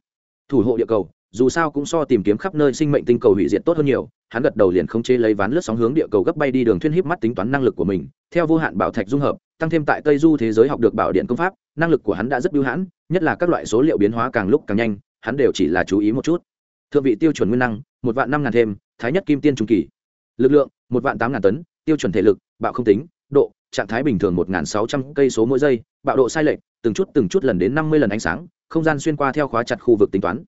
Thủ hộ địa cầu, dù sao cũng so tìm kiếm khắp nơi sinh mệnh tinh cầu hủy diệt tốt hơn nhiều, hắn gật đầu liền không chế lấy ván lướt sóng hướng địa cầu gấp bay đi đường thuyên híp mắt tính toán năng lực của mình, theo vô hạn bảo thạch dung hợp, tăng thêm tại tây du thế giới học được bảo điện công pháp, năng lực của hắn đã rất biêu hãn, nhất là các loại số liệu biến hóa càng lúc càng nhanh, hắn đều chỉ là chú ý một chút. Thượng vị tiêu chuẩn nguyên năng, một vạn năm ngàn thêm, thái nhất kim tiên trung kỳ. Lực lượng, một vạn tám ngàn tấn tiêu chuẩn thể lực, bạo không tính, độ, trạng thái bình thường một ngàn sáu trăm cây số mỗi giây, bạo độ sai lệch, từng chút từng chút lần đến năm mươi lần ánh sáng, không gian xuyên qua theo khóa chặt khu vực tính toán.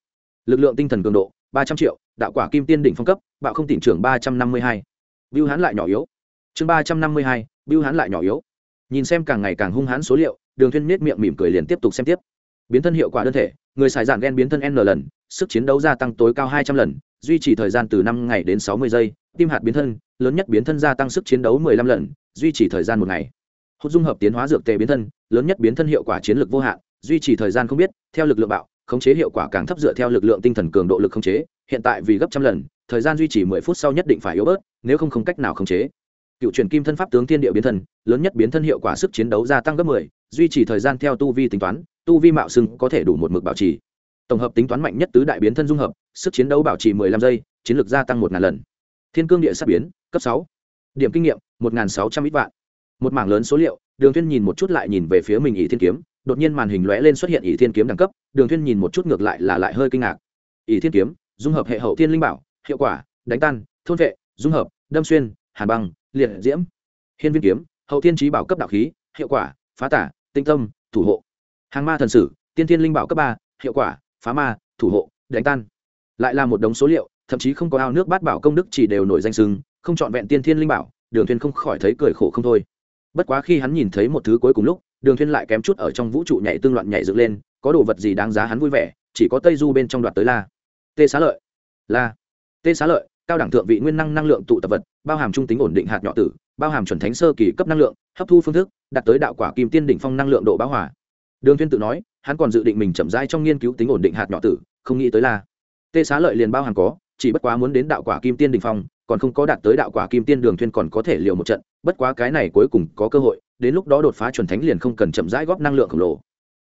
Lực lượng tinh thần cường độ, ba trăm triệu, đạo quả kim tiên đỉnh phong cấp, bạo không tỉnh trưởng ba trăm năm mươi hai. Biêu hán lại nhỏ yếu. Chương ba trăm năm mươi hai biêu hán lại nhỏ yếu. Nhìn xem càng ngày càng hung hãn số liệu, đường thuyên miết miệng mỉm cười liền tiếp tục xem tiếp. Biến thân hiệu quả đơn thể, người xài giản gen biến thân n lần, sức chiến đấu gia tăng tối cao hai trăm lần duy trì thời gian từ năm ngày đến sáu mươi giây, tim hạt biến thân, lớn nhất biến thân gia tăng sức chiến đấu mười lăm lần, duy trì thời gian một ngày. Hút dung hợp tiến hóa dược tề biến thân, lớn nhất biến thân hiệu quả chiến lược vô hạn, duy trì thời gian không biết, theo lực lượng bạo, khống chế hiệu quả càng thấp dựa theo lực lượng tinh thần cường độ lực khống chế, hiện tại vì gấp trăm lần, thời gian duy trì mười phút sau nhất định phải yếu bớt, nếu không không cách nào khống chế. Cựu truyền kim thân pháp tướng tiên địa biến thân, lớn nhất biến thân hiệu quả sức chiến đấu gia tăng gấp mười, duy trì thời gian theo tu vi tính toán, tu vi mạo xưng có thể đủ một mực bảo trì tổng hợp tính toán mạnh nhất tứ đại biến thân dung hợp, sức chiến đấu bảo trì mười lăm giây, chiến lược gia tăng một ngàn lần. Thiên cương địa sát biến, cấp sáu. Điểm kinh nghiệm, một ngàn sáu trăm ít vạn. Một mảng lớn số liệu, đường thiên nhìn một chút lại nhìn về phía mình ỷ thiên kiếm, đột nhiên màn hình lóe lên xuất hiện ỷ thiên kiếm đẳng cấp, đường thiên nhìn một chút ngược lại là lại hơi kinh ngạc. Ỷ thiên kiếm, dung hợp hệ hậu thiên linh bảo, hiệu quả, đánh tan, thôn vệ, dung hợp, đâm xuyên, hàn băng, liệt diễm. Hiên viên kiếm, hậu thiên trí bảo cấp đạo khí, hiệu quả, phá tả, tinh tâm, thủ hộ. Hàng ma thần sử, tiên thiên linh bảo cấp ba, hiệu quả phá ma, thủ hộ, đánh tan. Lại là một đống số liệu, thậm chí không có ao nước bát bảo công đức chỉ đều nổi danh sưng không chọn vẹn tiên thiên linh bảo, đường thuyên không khỏi thấy cười khổ không thôi. Bất quá khi hắn nhìn thấy một thứ cuối cùng lúc, đường thuyên lại kém chút ở trong vũ trụ nhảy tương loạn nhảy dựng lên, có đồ vật gì đáng giá hắn vui vẻ, chỉ có tây du bên trong đoạt tới la tê xá lợi. La tê xá lợi, cao đẳng thượng vị nguyên năng năng lượng tụ tập vật, bao hàm trung tính ổn định hạt nhỏ tử, bao hàm chuẩn thánh sơ kỳ cấp năng lượng, hấp thu phương thức, đạt tới đạo quả kim tiên đỉnh phong năng lượng độ bão hỏa đường thuyên tự nói hắn còn dự định mình chậm rãi trong nghiên cứu tính ổn định hạt nhỏ tử, không nghĩ tới là, tê xá lợi liền bao hàm có, chỉ bất quá muốn đến đạo quả kim tiên đỉnh phong, còn không có đạt tới đạo quả kim tiên đường thuyên còn có thể liều một trận, bất quá cái này cuối cùng có cơ hội, đến lúc đó đột phá chuẩn thánh liền không cần chậm rãi góp năng lượng khổng lồ.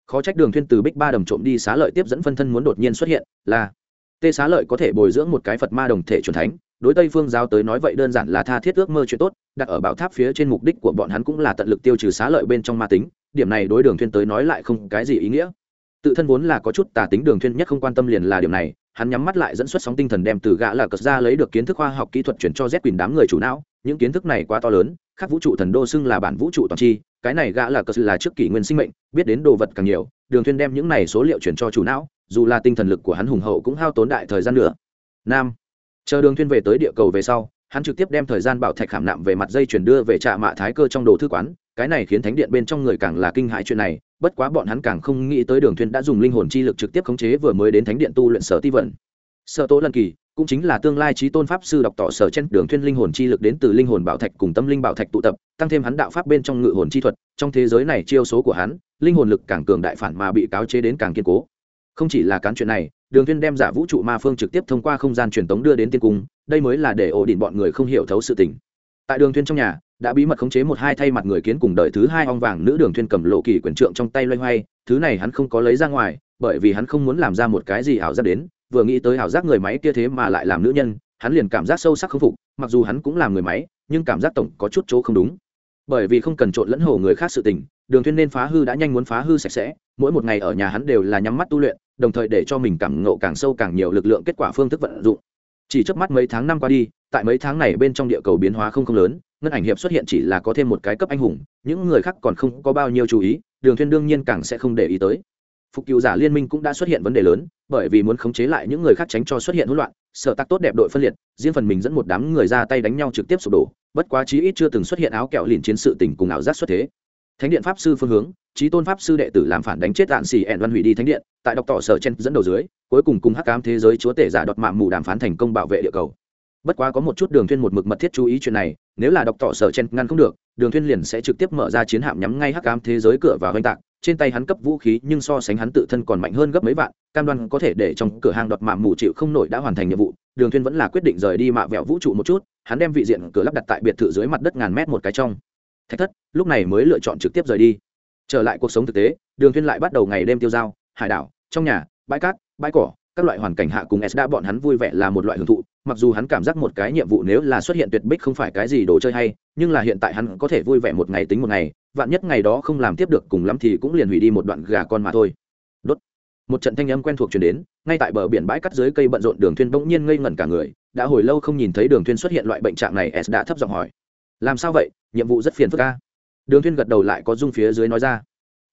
Khó trách đường thuyên từ bích ba Đồng trộm đi xá lợi tiếp dẫn phân thân muốn đột nhiên xuất hiện, là, tê xá lợi có thể bồi dưỡng một cái phật ma đồng thể chuẩn thánh, đối tây phương giáo tới nói vậy đơn giản là tha thiết ước mơ chuyện tốt, đặt ở bảo tháp phía trên mục đích của bọn hắn cũng là tận lực tiêu trừ xá lợi bên trong ma tính điểm này đối đường thuyên tới nói lại không cái gì ý nghĩa. Tự thân vốn là có chút tà tính đường thuyên nhất không quan tâm liền là điểm này, hắn nhắm mắt lại dẫn xuất sóng tinh thần đem từ gã là cật ra lấy được kiến thức khoa học kỹ thuật chuyển cho z quyền đám người chủ não, những kiến thức này quá to lớn khác vũ trụ thần đô xưng là bản vũ trụ toàn chi, cái này gã là cật là trước kỷ nguyên sinh mệnh, biết đến đồ vật càng nhiều, đường thuyên đem những này số liệu chuyển cho chủ não, dù là tinh thần lực của hắn hùng hậu cũng hao tốn đại thời gian nữa. Nam, chờ đường thuyên về tới địa cầu về sau, hắn trực tiếp đem thời gian bảo thạch khảm nạm về mặt dây chuyển đưa về trạm mạ thái cơ trong đồ thư quán cái này khiến thánh điện bên trong người càng là kinh hãi chuyện này, bất quá bọn hắn càng không nghĩ tới đường thuyên đã dùng linh hồn chi lực trực tiếp khống chế vừa mới đến thánh điện tu luyện sở ti vận. Sở tố lần kỳ cũng chính là tương lai trí tôn pháp sư đọc tỏ sở trên đường thuyên linh hồn chi lực đến từ linh hồn bảo thạch cùng tâm linh bảo thạch tụ tập, tăng thêm hắn đạo pháp bên trong ngự hồn chi thuật, trong thế giới này chiêu số của hắn, linh hồn lực càng cường đại phản mà bị cáo chế đến càng kiên cố. Không chỉ là cán chuyện này, đường thuyên đem giả vũ trụ ma phương trực tiếp thông qua không gian truyền tống đưa đến tiên cung, đây mới là để ổ đỉnh bọn người không hiểu thấu sự tình. Tại đường thuyên trong nhà đã bí mật khống chế một hai thay mặt người kiến cùng đợi thứ hai ong vàng nữ đường thuyên cầm lộ kỳ quyền trượng trong tay loay hoay, thứ này hắn không có lấy ra ngoài, bởi vì hắn không muốn làm ra một cái gì ảo giác đến, vừa nghĩ tới ảo giác người máy kia thế mà lại làm nữ nhân, hắn liền cảm giác sâu sắc không phục, mặc dù hắn cũng làm người máy, nhưng cảm giác tổng có chút chỗ không đúng. Bởi vì không cần trộn lẫn hồ người khác sự tình, đường thuyên nên phá hư đã nhanh muốn phá hư sạch sẽ, mỗi một ngày ở nhà hắn đều là nhắm mắt tu luyện, đồng thời để cho mình cảm ngộ càng sâu càng nhiều lực lượng kết quả phương thức vận dụng. Chỉ trước mắt mấy tháng năm qua đi, tại mấy tháng này bên trong địa cầu biến hóa không không lớn ngân ảnh hiệp xuất hiện chỉ là có thêm một cái cấp anh hùng, những người khác còn không có bao nhiêu chú ý, đường thuyên đương nhiên càng sẽ không để ý tới. Phục cựu giả liên minh cũng đã xuất hiện vấn đề lớn, bởi vì muốn khống chế lại những người khác tránh cho xuất hiện hỗn loạn, sở tắc tốt đẹp đội phân liệt, riêng phần mình dẫn một đám người ra tay đánh nhau trực tiếp sụp đổ, bất quá chí ít chưa từng xuất hiện áo kẹo liền chiến sự tình cùng ảo giác xuất thế. Thánh điện pháp sư phương hướng trí tôn pháp sư đệ tử làm phản đánh chết đạn xì ẹn văn hủy đi thánh điện, tại đọc tỏ sở chen dẫn đầu dưới, cuối cùng cùng hắc cám thế giới chúa tể giả đọt mạng mù đàm phán thành công bảo vệ địa cầu bất quá có một chút đường thuyên một mực mật thiết chú ý chuyện này, nếu là đọc tỏ sở chen ngăn không được, đường thuyên liền sẽ trực tiếp mở ra chiến hạm nhắm ngay hắc ám thế giới cửa vào hoành tạc, trên tay hắn cấp vũ khí nhưng so sánh hắn tự thân còn mạnh hơn gấp mấy vạn, cam đoan có thể để trong cửa hàng đoạt mạng mù chịu không nổi đã hoàn thành nhiệm vụ, đường thuyên vẫn là quyết định rời đi mạ vẹo vũ trụ một chút, hắn đem vị diện cửa lắp đặt tại biệt thự dưới mặt đất ngàn mét một cái trong. Thạch thất, lúc này mới lựa chọn trực tiếp rời đi. Trở lại cuộc sống thực tế, đường thuyên lại bắt đầu ngày đêm tiêu dao, hải đảo, trong nhà, bãi cát, bãi cỏ, các loại hoàn cảnh hạ cùng s đã bọn hắn vui vẻ là một loại hưởng thụ mặc dù hắn cảm giác một cái nhiệm vụ nếu là xuất hiện tuyệt bích không phải cái gì đồ chơi hay, nhưng là hiện tại hắn có thể vui vẻ một ngày tính một ngày, vạn nhất ngày đó không làm tiếp được cùng lắm thì cũng liền hủy đi một đoạn gà con mà thôi. Đốt. Một trận thanh âm quen thuộc truyền đến, ngay tại bờ biển bãi cát dưới cây bận rộn đường thuyên bỗng nhiên ngây ngẩn cả người, đã hồi lâu không nhìn thấy đường thuyên xuất hiện loại bệnh trạng này, s đã thấp giọng hỏi. Làm sao vậy? Nhiệm vụ rất phiền phức ca đường thuyên gật đầu lại có dung phía dưới nói ra.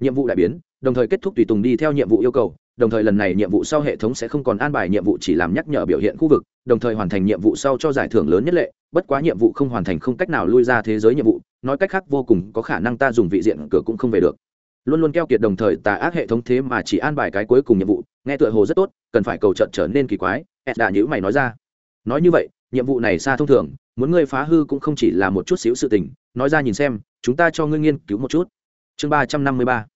Nhiệm vụ đại biến, đồng thời kết thúc tùy tùng đi theo nhiệm vụ yêu cầu đồng thời lần này nhiệm vụ sau hệ thống sẽ không còn an bài nhiệm vụ chỉ làm nhắc nhở biểu hiện khu vực, đồng thời hoàn thành nhiệm vụ sau cho giải thưởng lớn nhất lệ. Bất quá nhiệm vụ không hoàn thành không cách nào lui ra thế giới nhiệm vụ, nói cách khác vô cùng có khả năng ta dùng vị diện cửa cũng không về được. Luôn luôn keo kiệt đồng thời tà ác hệ thống thế mà chỉ an bài cái cuối cùng nhiệm vụ, nghe tựa hồ rất tốt, cần phải cầu trận trở nên kỳ quái, ed đã nhữ mày nói ra. Nói như vậy, nhiệm vụ này xa thông thường, muốn ngươi phá hư cũng không chỉ là một chút xíu sự tình, nói ra nhìn xem, chúng ta cho ngươi nghiên cứu một chút. Chương ba trăm năm mươi ba.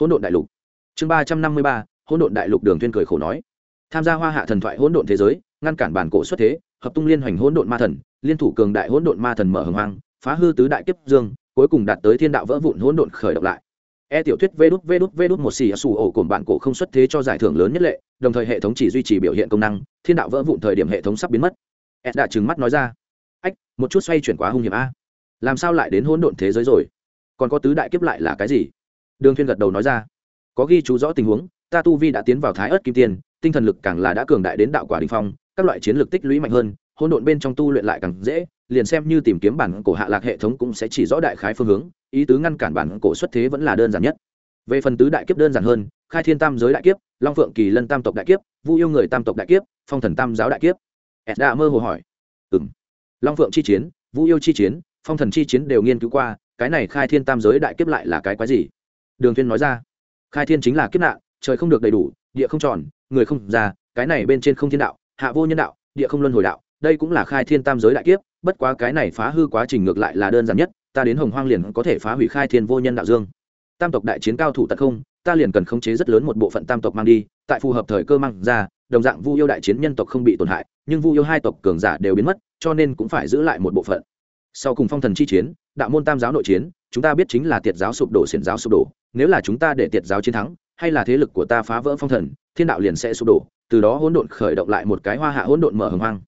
Hỗn độn đại lục. Chương ba trăm năm mươi ba hỗn độn đại lục đường thiên cười khổ nói. Tham gia hoa hạ thần thoại hỗn độn thế giới, ngăn cản bản cổ xuất thế, hợp tung liên hoành hỗn độn ma thần, liên thủ cường đại hỗn độn ma thần mở hồng hoang, phá hư tứ đại kiếp dương, cuối cùng đạt tới thiên đạo vỡ vụn hỗn độn khởi động lại. E tiểu thuyết vê đút vê đút vê đút một xì xù ổ cồn bản cổ không xuất thế cho giải thưởng lớn nhất lệ, đồng thời hệ thống chỉ duy trì biểu hiện công năng, thiên đạo vỡ vụn thời điểm hệ thống sắp biến mất. E đã trừng mắt nói ra. Ách, một chút xoay chuyển quá hung hiểm a. Làm sao lại đến hỗn độn thế giới rồi? Còn có tứ đại kiếp lại là cái gì? Đường thuyên gật đầu nói ra. Có ghi chú rõ tình huống ta tu vi đã tiến vào thái ớt kim tiên, tinh thần lực càng là đã cường đại đến đạo quả đình phong, các loại chiến lược tích lũy mạnh hơn, hỗn độn bên trong tu luyện lại càng dễ, liền xem như tìm kiếm bản cổ hạ lạc hệ thống cũng sẽ chỉ rõ đại khái phương hướng, ý tứ ngăn cản bản cổ xuất thế vẫn là đơn giản nhất. Về phần tứ đại kiếp đơn giản hơn, khai thiên tam giới đại kiếp, long phượng kỳ lân tam tộc đại kiếp, vu yêu người tam tộc đại kiếp, phong thần tam giáo đại kiếp. Edda mơ hồ hỏi. Ừ m long phượng chi chiến, vu yêu chi chiến, phong thần chi chiến đều nghiên cứu qua, cái này khai thiên tam giới đại kiếp lại là cái quái gì? Đường thiên nói ra. Khai thiên chính là kiếp nạn trời không được đầy đủ địa không tròn người không già, cái này bên trên không thiên đạo hạ vô nhân đạo địa không luân hồi đạo đây cũng là khai thiên tam giới đại kiếp bất quá cái này phá hư quá trình ngược lại là đơn giản nhất ta đến hồng hoang liền có thể phá hủy khai thiên vô nhân đạo dương. Tam tộc đại chiến cao thủ tật không ta liền cần khống chế rất lớn một bộ phận tam tộc mang đi tại phù hợp thời cơ mang ra đồng dạng vu yêu đại chiến nhân tộc không bị tổn hại nhưng vu yêu hai tộc cường giả đều biến mất cho nên cũng phải giữ lại một bộ phận. Sau cùng phong thần chi chiến đạo môn tam giáo nội chiến chúng ta biết chính là tiệt giáo sụp đổ xiển giáo sụp đổ nếu là chúng ta để tiệt giáo chiến thắng hay là thế lực của ta phá vỡ phong thần, thiên đạo liền sẽ sụp đổ, từ đó hỗn độn khởi động lại một cái hoa hạ hỗn độn mở hồng hoang.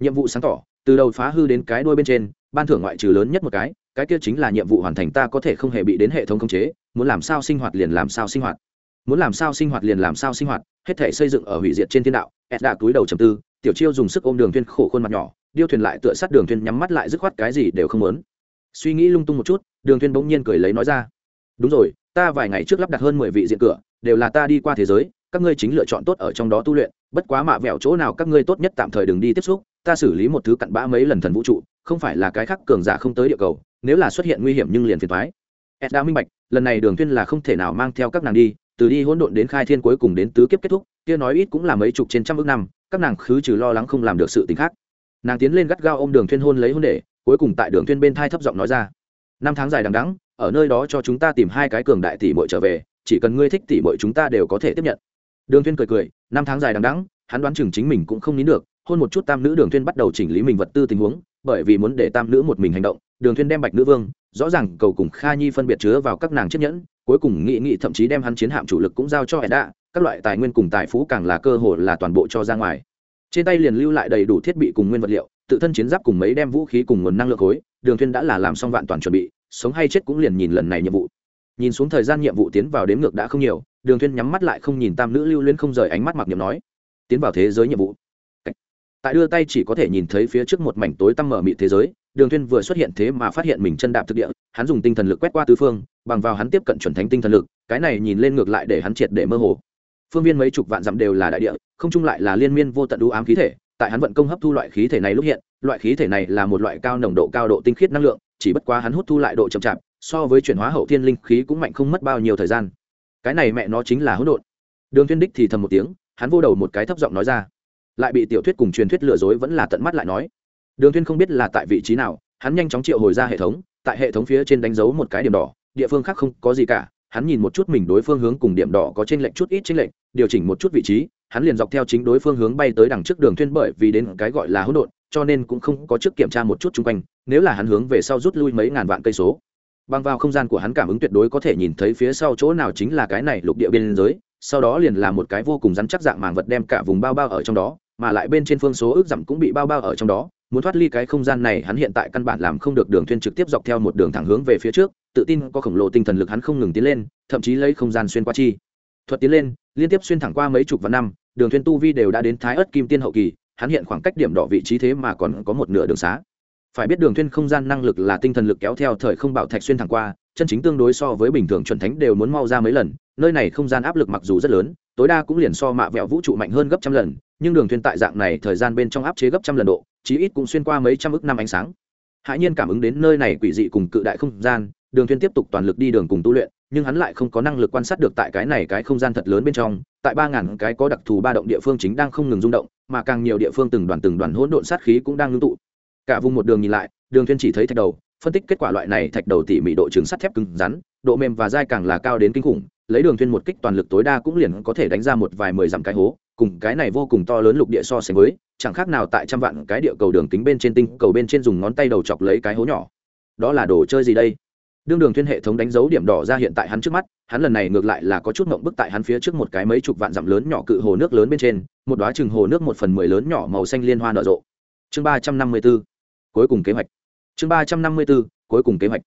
Nhiệm vụ sáng tỏ, từ đầu phá hư đến cái đuôi bên trên, ban thưởng ngoại trừ lớn nhất một cái cái kia chính là nhiệm vụ hoàn thành ta có thể không hề bị đến hệ thống khống chế, muốn làm sao sinh hoạt liền làm sao sinh hoạt. Muốn làm sao sinh hoạt liền làm sao sinh hoạt, hết thể xây dựng ở hủy diệt trên thiên đạo ed đã túi đầu trầm tư, tiểu chiêu dùng sức ôm đường thuyên khổ khuôn mặt nhỏ, điêu thuyền lại tựa sát đường thuyên nhắm mắt lại dứt khoát cái gì đều không muốn. Suy nghĩ lung tung một chút, đường thuyên bỗng nhiên cười lấy nói ra. Đúng rồi, ta vài ngày trước lắp đặt hơn mười vị diện cửa đều là ta đi qua thế giới, các ngươi chính lựa chọn tốt ở trong đó tu luyện, bất quá mạ vẹo chỗ nào các ngươi tốt nhất tạm thời đừng đi tiếp xúc, ta xử lý một thứ cặn bã mấy lần thần vũ trụ, không phải là cái khác cường giả không tới địa cầu, nếu là xuất hiện nguy hiểm nhưng liền phiền thoái ed đã minh bạch, lần này đường tuyên là không thể nào mang theo các nàng đi, từ đi hỗn độn đến khai thiên cuối cùng đến tứ kiếp kết thúc, kia nói ít cũng là mấy chục trên trăm ước năm, các nàng khứ trừ lo lắng không làm được sự tình khác. Nàng tiến lên gắt gao ôm đường Thuyên hôn lấy hôn để, cuối cùng tại đường Thuyên bên thai thấp giọng nói ra, năm tháng dài đằng đẵng, ở nơi đó cho chúng ta tìm hai cái cường đại tỷ muội trở về chỉ cần ngươi thích tỷ mọi chúng ta đều có thể tiếp nhận. Đường Thiên cười cười, năm tháng dài đằng đẵng, hắn đoán chừng chính mình cũng không nín được, hôn một chút tam nữ đường Thiên bắt đầu chỉnh lý mình vật tư tình huống, bởi vì muốn để tam nữ một mình hành động, đường Thiên đem bạch nữ vương, rõ ràng cầu cùng kha nhi phân biệt chứa vào các nàng chiếc nhẫn, cuối cùng nghị nghị thậm chí đem hắn chiến hạm chủ lực cũng giao cho edda các loại tài nguyên cùng tài phú càng là cơ hội là toàn bộ cho ra ngoài. Trên tay liền lưu lại đầy đủ thiết bị cùng nguyên vật liệu, tự thân chiến giáp cùng mấy đem vũ khí cùng nguồn năng lượng khối, đường Thiên đã là làm xong vạn toàn chuẩn bị, sống hay chết cũng liền nhìn lần này nhiệm vụ nhìn xuống thời gian nhiệm vụ tiến vào đếm ngược đã không nhiều, đường Thuyên nhắm mắt lại không nhìn tam nữ lưu luyến không rời ánh mắt mặc niệm nói, tiến vào thế giới nhiệm vụ. Tại đưa tay chỉ có thể nhìn thấy phía trước một mảnh tối tăm mở mịt thế giới, đường Thuyên vừa xuất hiện thế mà phát hiện mình chân đạp thực địa, hắn dùng tinh thần lực quét qua tứ phương, bằng vào hắn tiếp cận chuẩn thánh tinh thần lực, cái này nhìn lên ngược lại để hắn triệt để mơ hồ. Phương viên mấy chục vạn dặm đều là đại địa, không chung lại là liên miên vô tận u ám khí thể, tại hắn vận công hấp thu loại khí thể này lúc hiện, loại khí thể này là một loại cao nồng độ cao độ tinh khiết năng lượng, chỉ bất quá hắn hút thu lại độ chậm chạp so với chuyển hóa hậu thiên linh khí cũng mạnh không mất bao nhiêu thời gian. Cái này mẹ nó chính là hỗn độn. Đường Thiên đích thì thầm một tiếng, hắn vô đầu một cái thấp giọng nói ra. Lại bị tiểu thuyết cùng truyền thuyết lừa dối vẫn là tận mắt lại nói. Đường Thiên không biết là tại vị trí nào, hắn nhanh chóng triệu hồi ra hệ thống, tại hệ thống phía trên đánh dấu một cái điểm đỏ, địa phương khác không có gì cả. Hắn nhìn một chút mình đối phương hướng cùng điểm đỏ có trên lệnh chút ít trên lệnh điều chỉnh một chút vị trí, hắn liền dọc theo chính đối phương hướng bay tới đằng trước đường Thiên bởi vì đến cái gọi là hỗn độn, cho nên cũng không có trước kiểm tra một chút chung quanh, nếu là hắn hướng về sau rút lui mấy ngàn vạn cây số băng vào không gian của hắn cảm ứng tuyệt đối có thể nhìn thấy phía sau chỗ nào chính là cái này lục địa biên giới, sau đó liền là một cái vô cùng rắn chắc dạng màng vật đem cả vùng bao bao ở trong đó, mà lại bên trên phương số ước giảm cũng bị bao bao ở trong đó. Muốn thoát ly cái không gian này, hắn hiện tại căn bản làm không được đường thuyên trực tiếp dọc theo một đường thẳng hướng về phía trước, tự tin có khổng lồ tinh thần lực hắn không ngừng tiến lên, thậm chí lấy không gian xuyên qua chi. Thuật tiến lên, liên tiếp xuyên thẳng qua mấy chục vạn năm, đường thuyên tu vi đều đã đến thái ớt kim tiên hậu kỳ, hắn hiện khoảng cách điểm đỏ vị trí thế mà còn có một nửa đường xá phải biết đường thuyên không gian năng lực là tinh thần lực kéo theo thời không bảo thạch xuyên thẳng qua, chân chính tương đối so với bình thường chuẩn thánh đều muốn mau ra mấy lần, nơi này không gian áp lực mặc dù rất lớn, tối đa cũng liền so mạ vẹo vũ trụ mạnh hơn gấp trăm lần, nhưng đường thuyên tại dạng này thời gian bên trong áp chế gấp trăm lần độ, chí ít cũng xuyên qua mấy trăm ức năm ánh sáng. Hãi nhiên cảm ứng đến nơi này quỷ dị cùng cự đại không gian, đường thuyên tiếp tục toàn lực đi đường cùng tu luyện, nhưng hắn lại không có năng lực quan sát được tại cái này cái không gian thật lớn bên trong, tại ba ngàn cái có đặc thù ba động địa phương chính đang không ngừng rung động, mà càng nhiều địa phương từng đoàn từng đoàn hỗn độn sát khí cũng đang ngưng tụ cả vùng một đường nhìn lại, đường thuyên chỉ thấy thạch đầu, phân tích kết quả loại này thạch đầu tỉ mỉ độ trường sắt thép cứng rắn, độ mềm và dai càng là cao đến kinh khủng, lấy đường thuyên một kích toàn lực tối đa cũng liền có thể đánh ra một vài mười dặm cái hố, cùng cái này vô cùng to lớn lục địa so sánh với, chẳng khác nào tại trăm vạn cái địa cầu đường kính bên trên tinh cầu bên trên dùng ngón tay đầu chọc lấy cái hố nhỏ. Đó là đồ chơi gì đây? Đương đường thuyên hệ thống đánh dấu điểm đỏ ra hiện tại hắn trước mắt, hắn lần này ngược lại là có chút ngậm bức tại hắn phía trước một cái mấy chục vạn dặm lớn nhỏ cự hồ nước lớn bên trên, một đóa chừng hồ nước một phần mười lớn nhỏ màu xanh liên hoa nở rộ. Chương ba trăm năm mươi 354 cuối cùng kế hoạch. Chương ba trăm năm mươi 354 cuối cùng kế hoạch.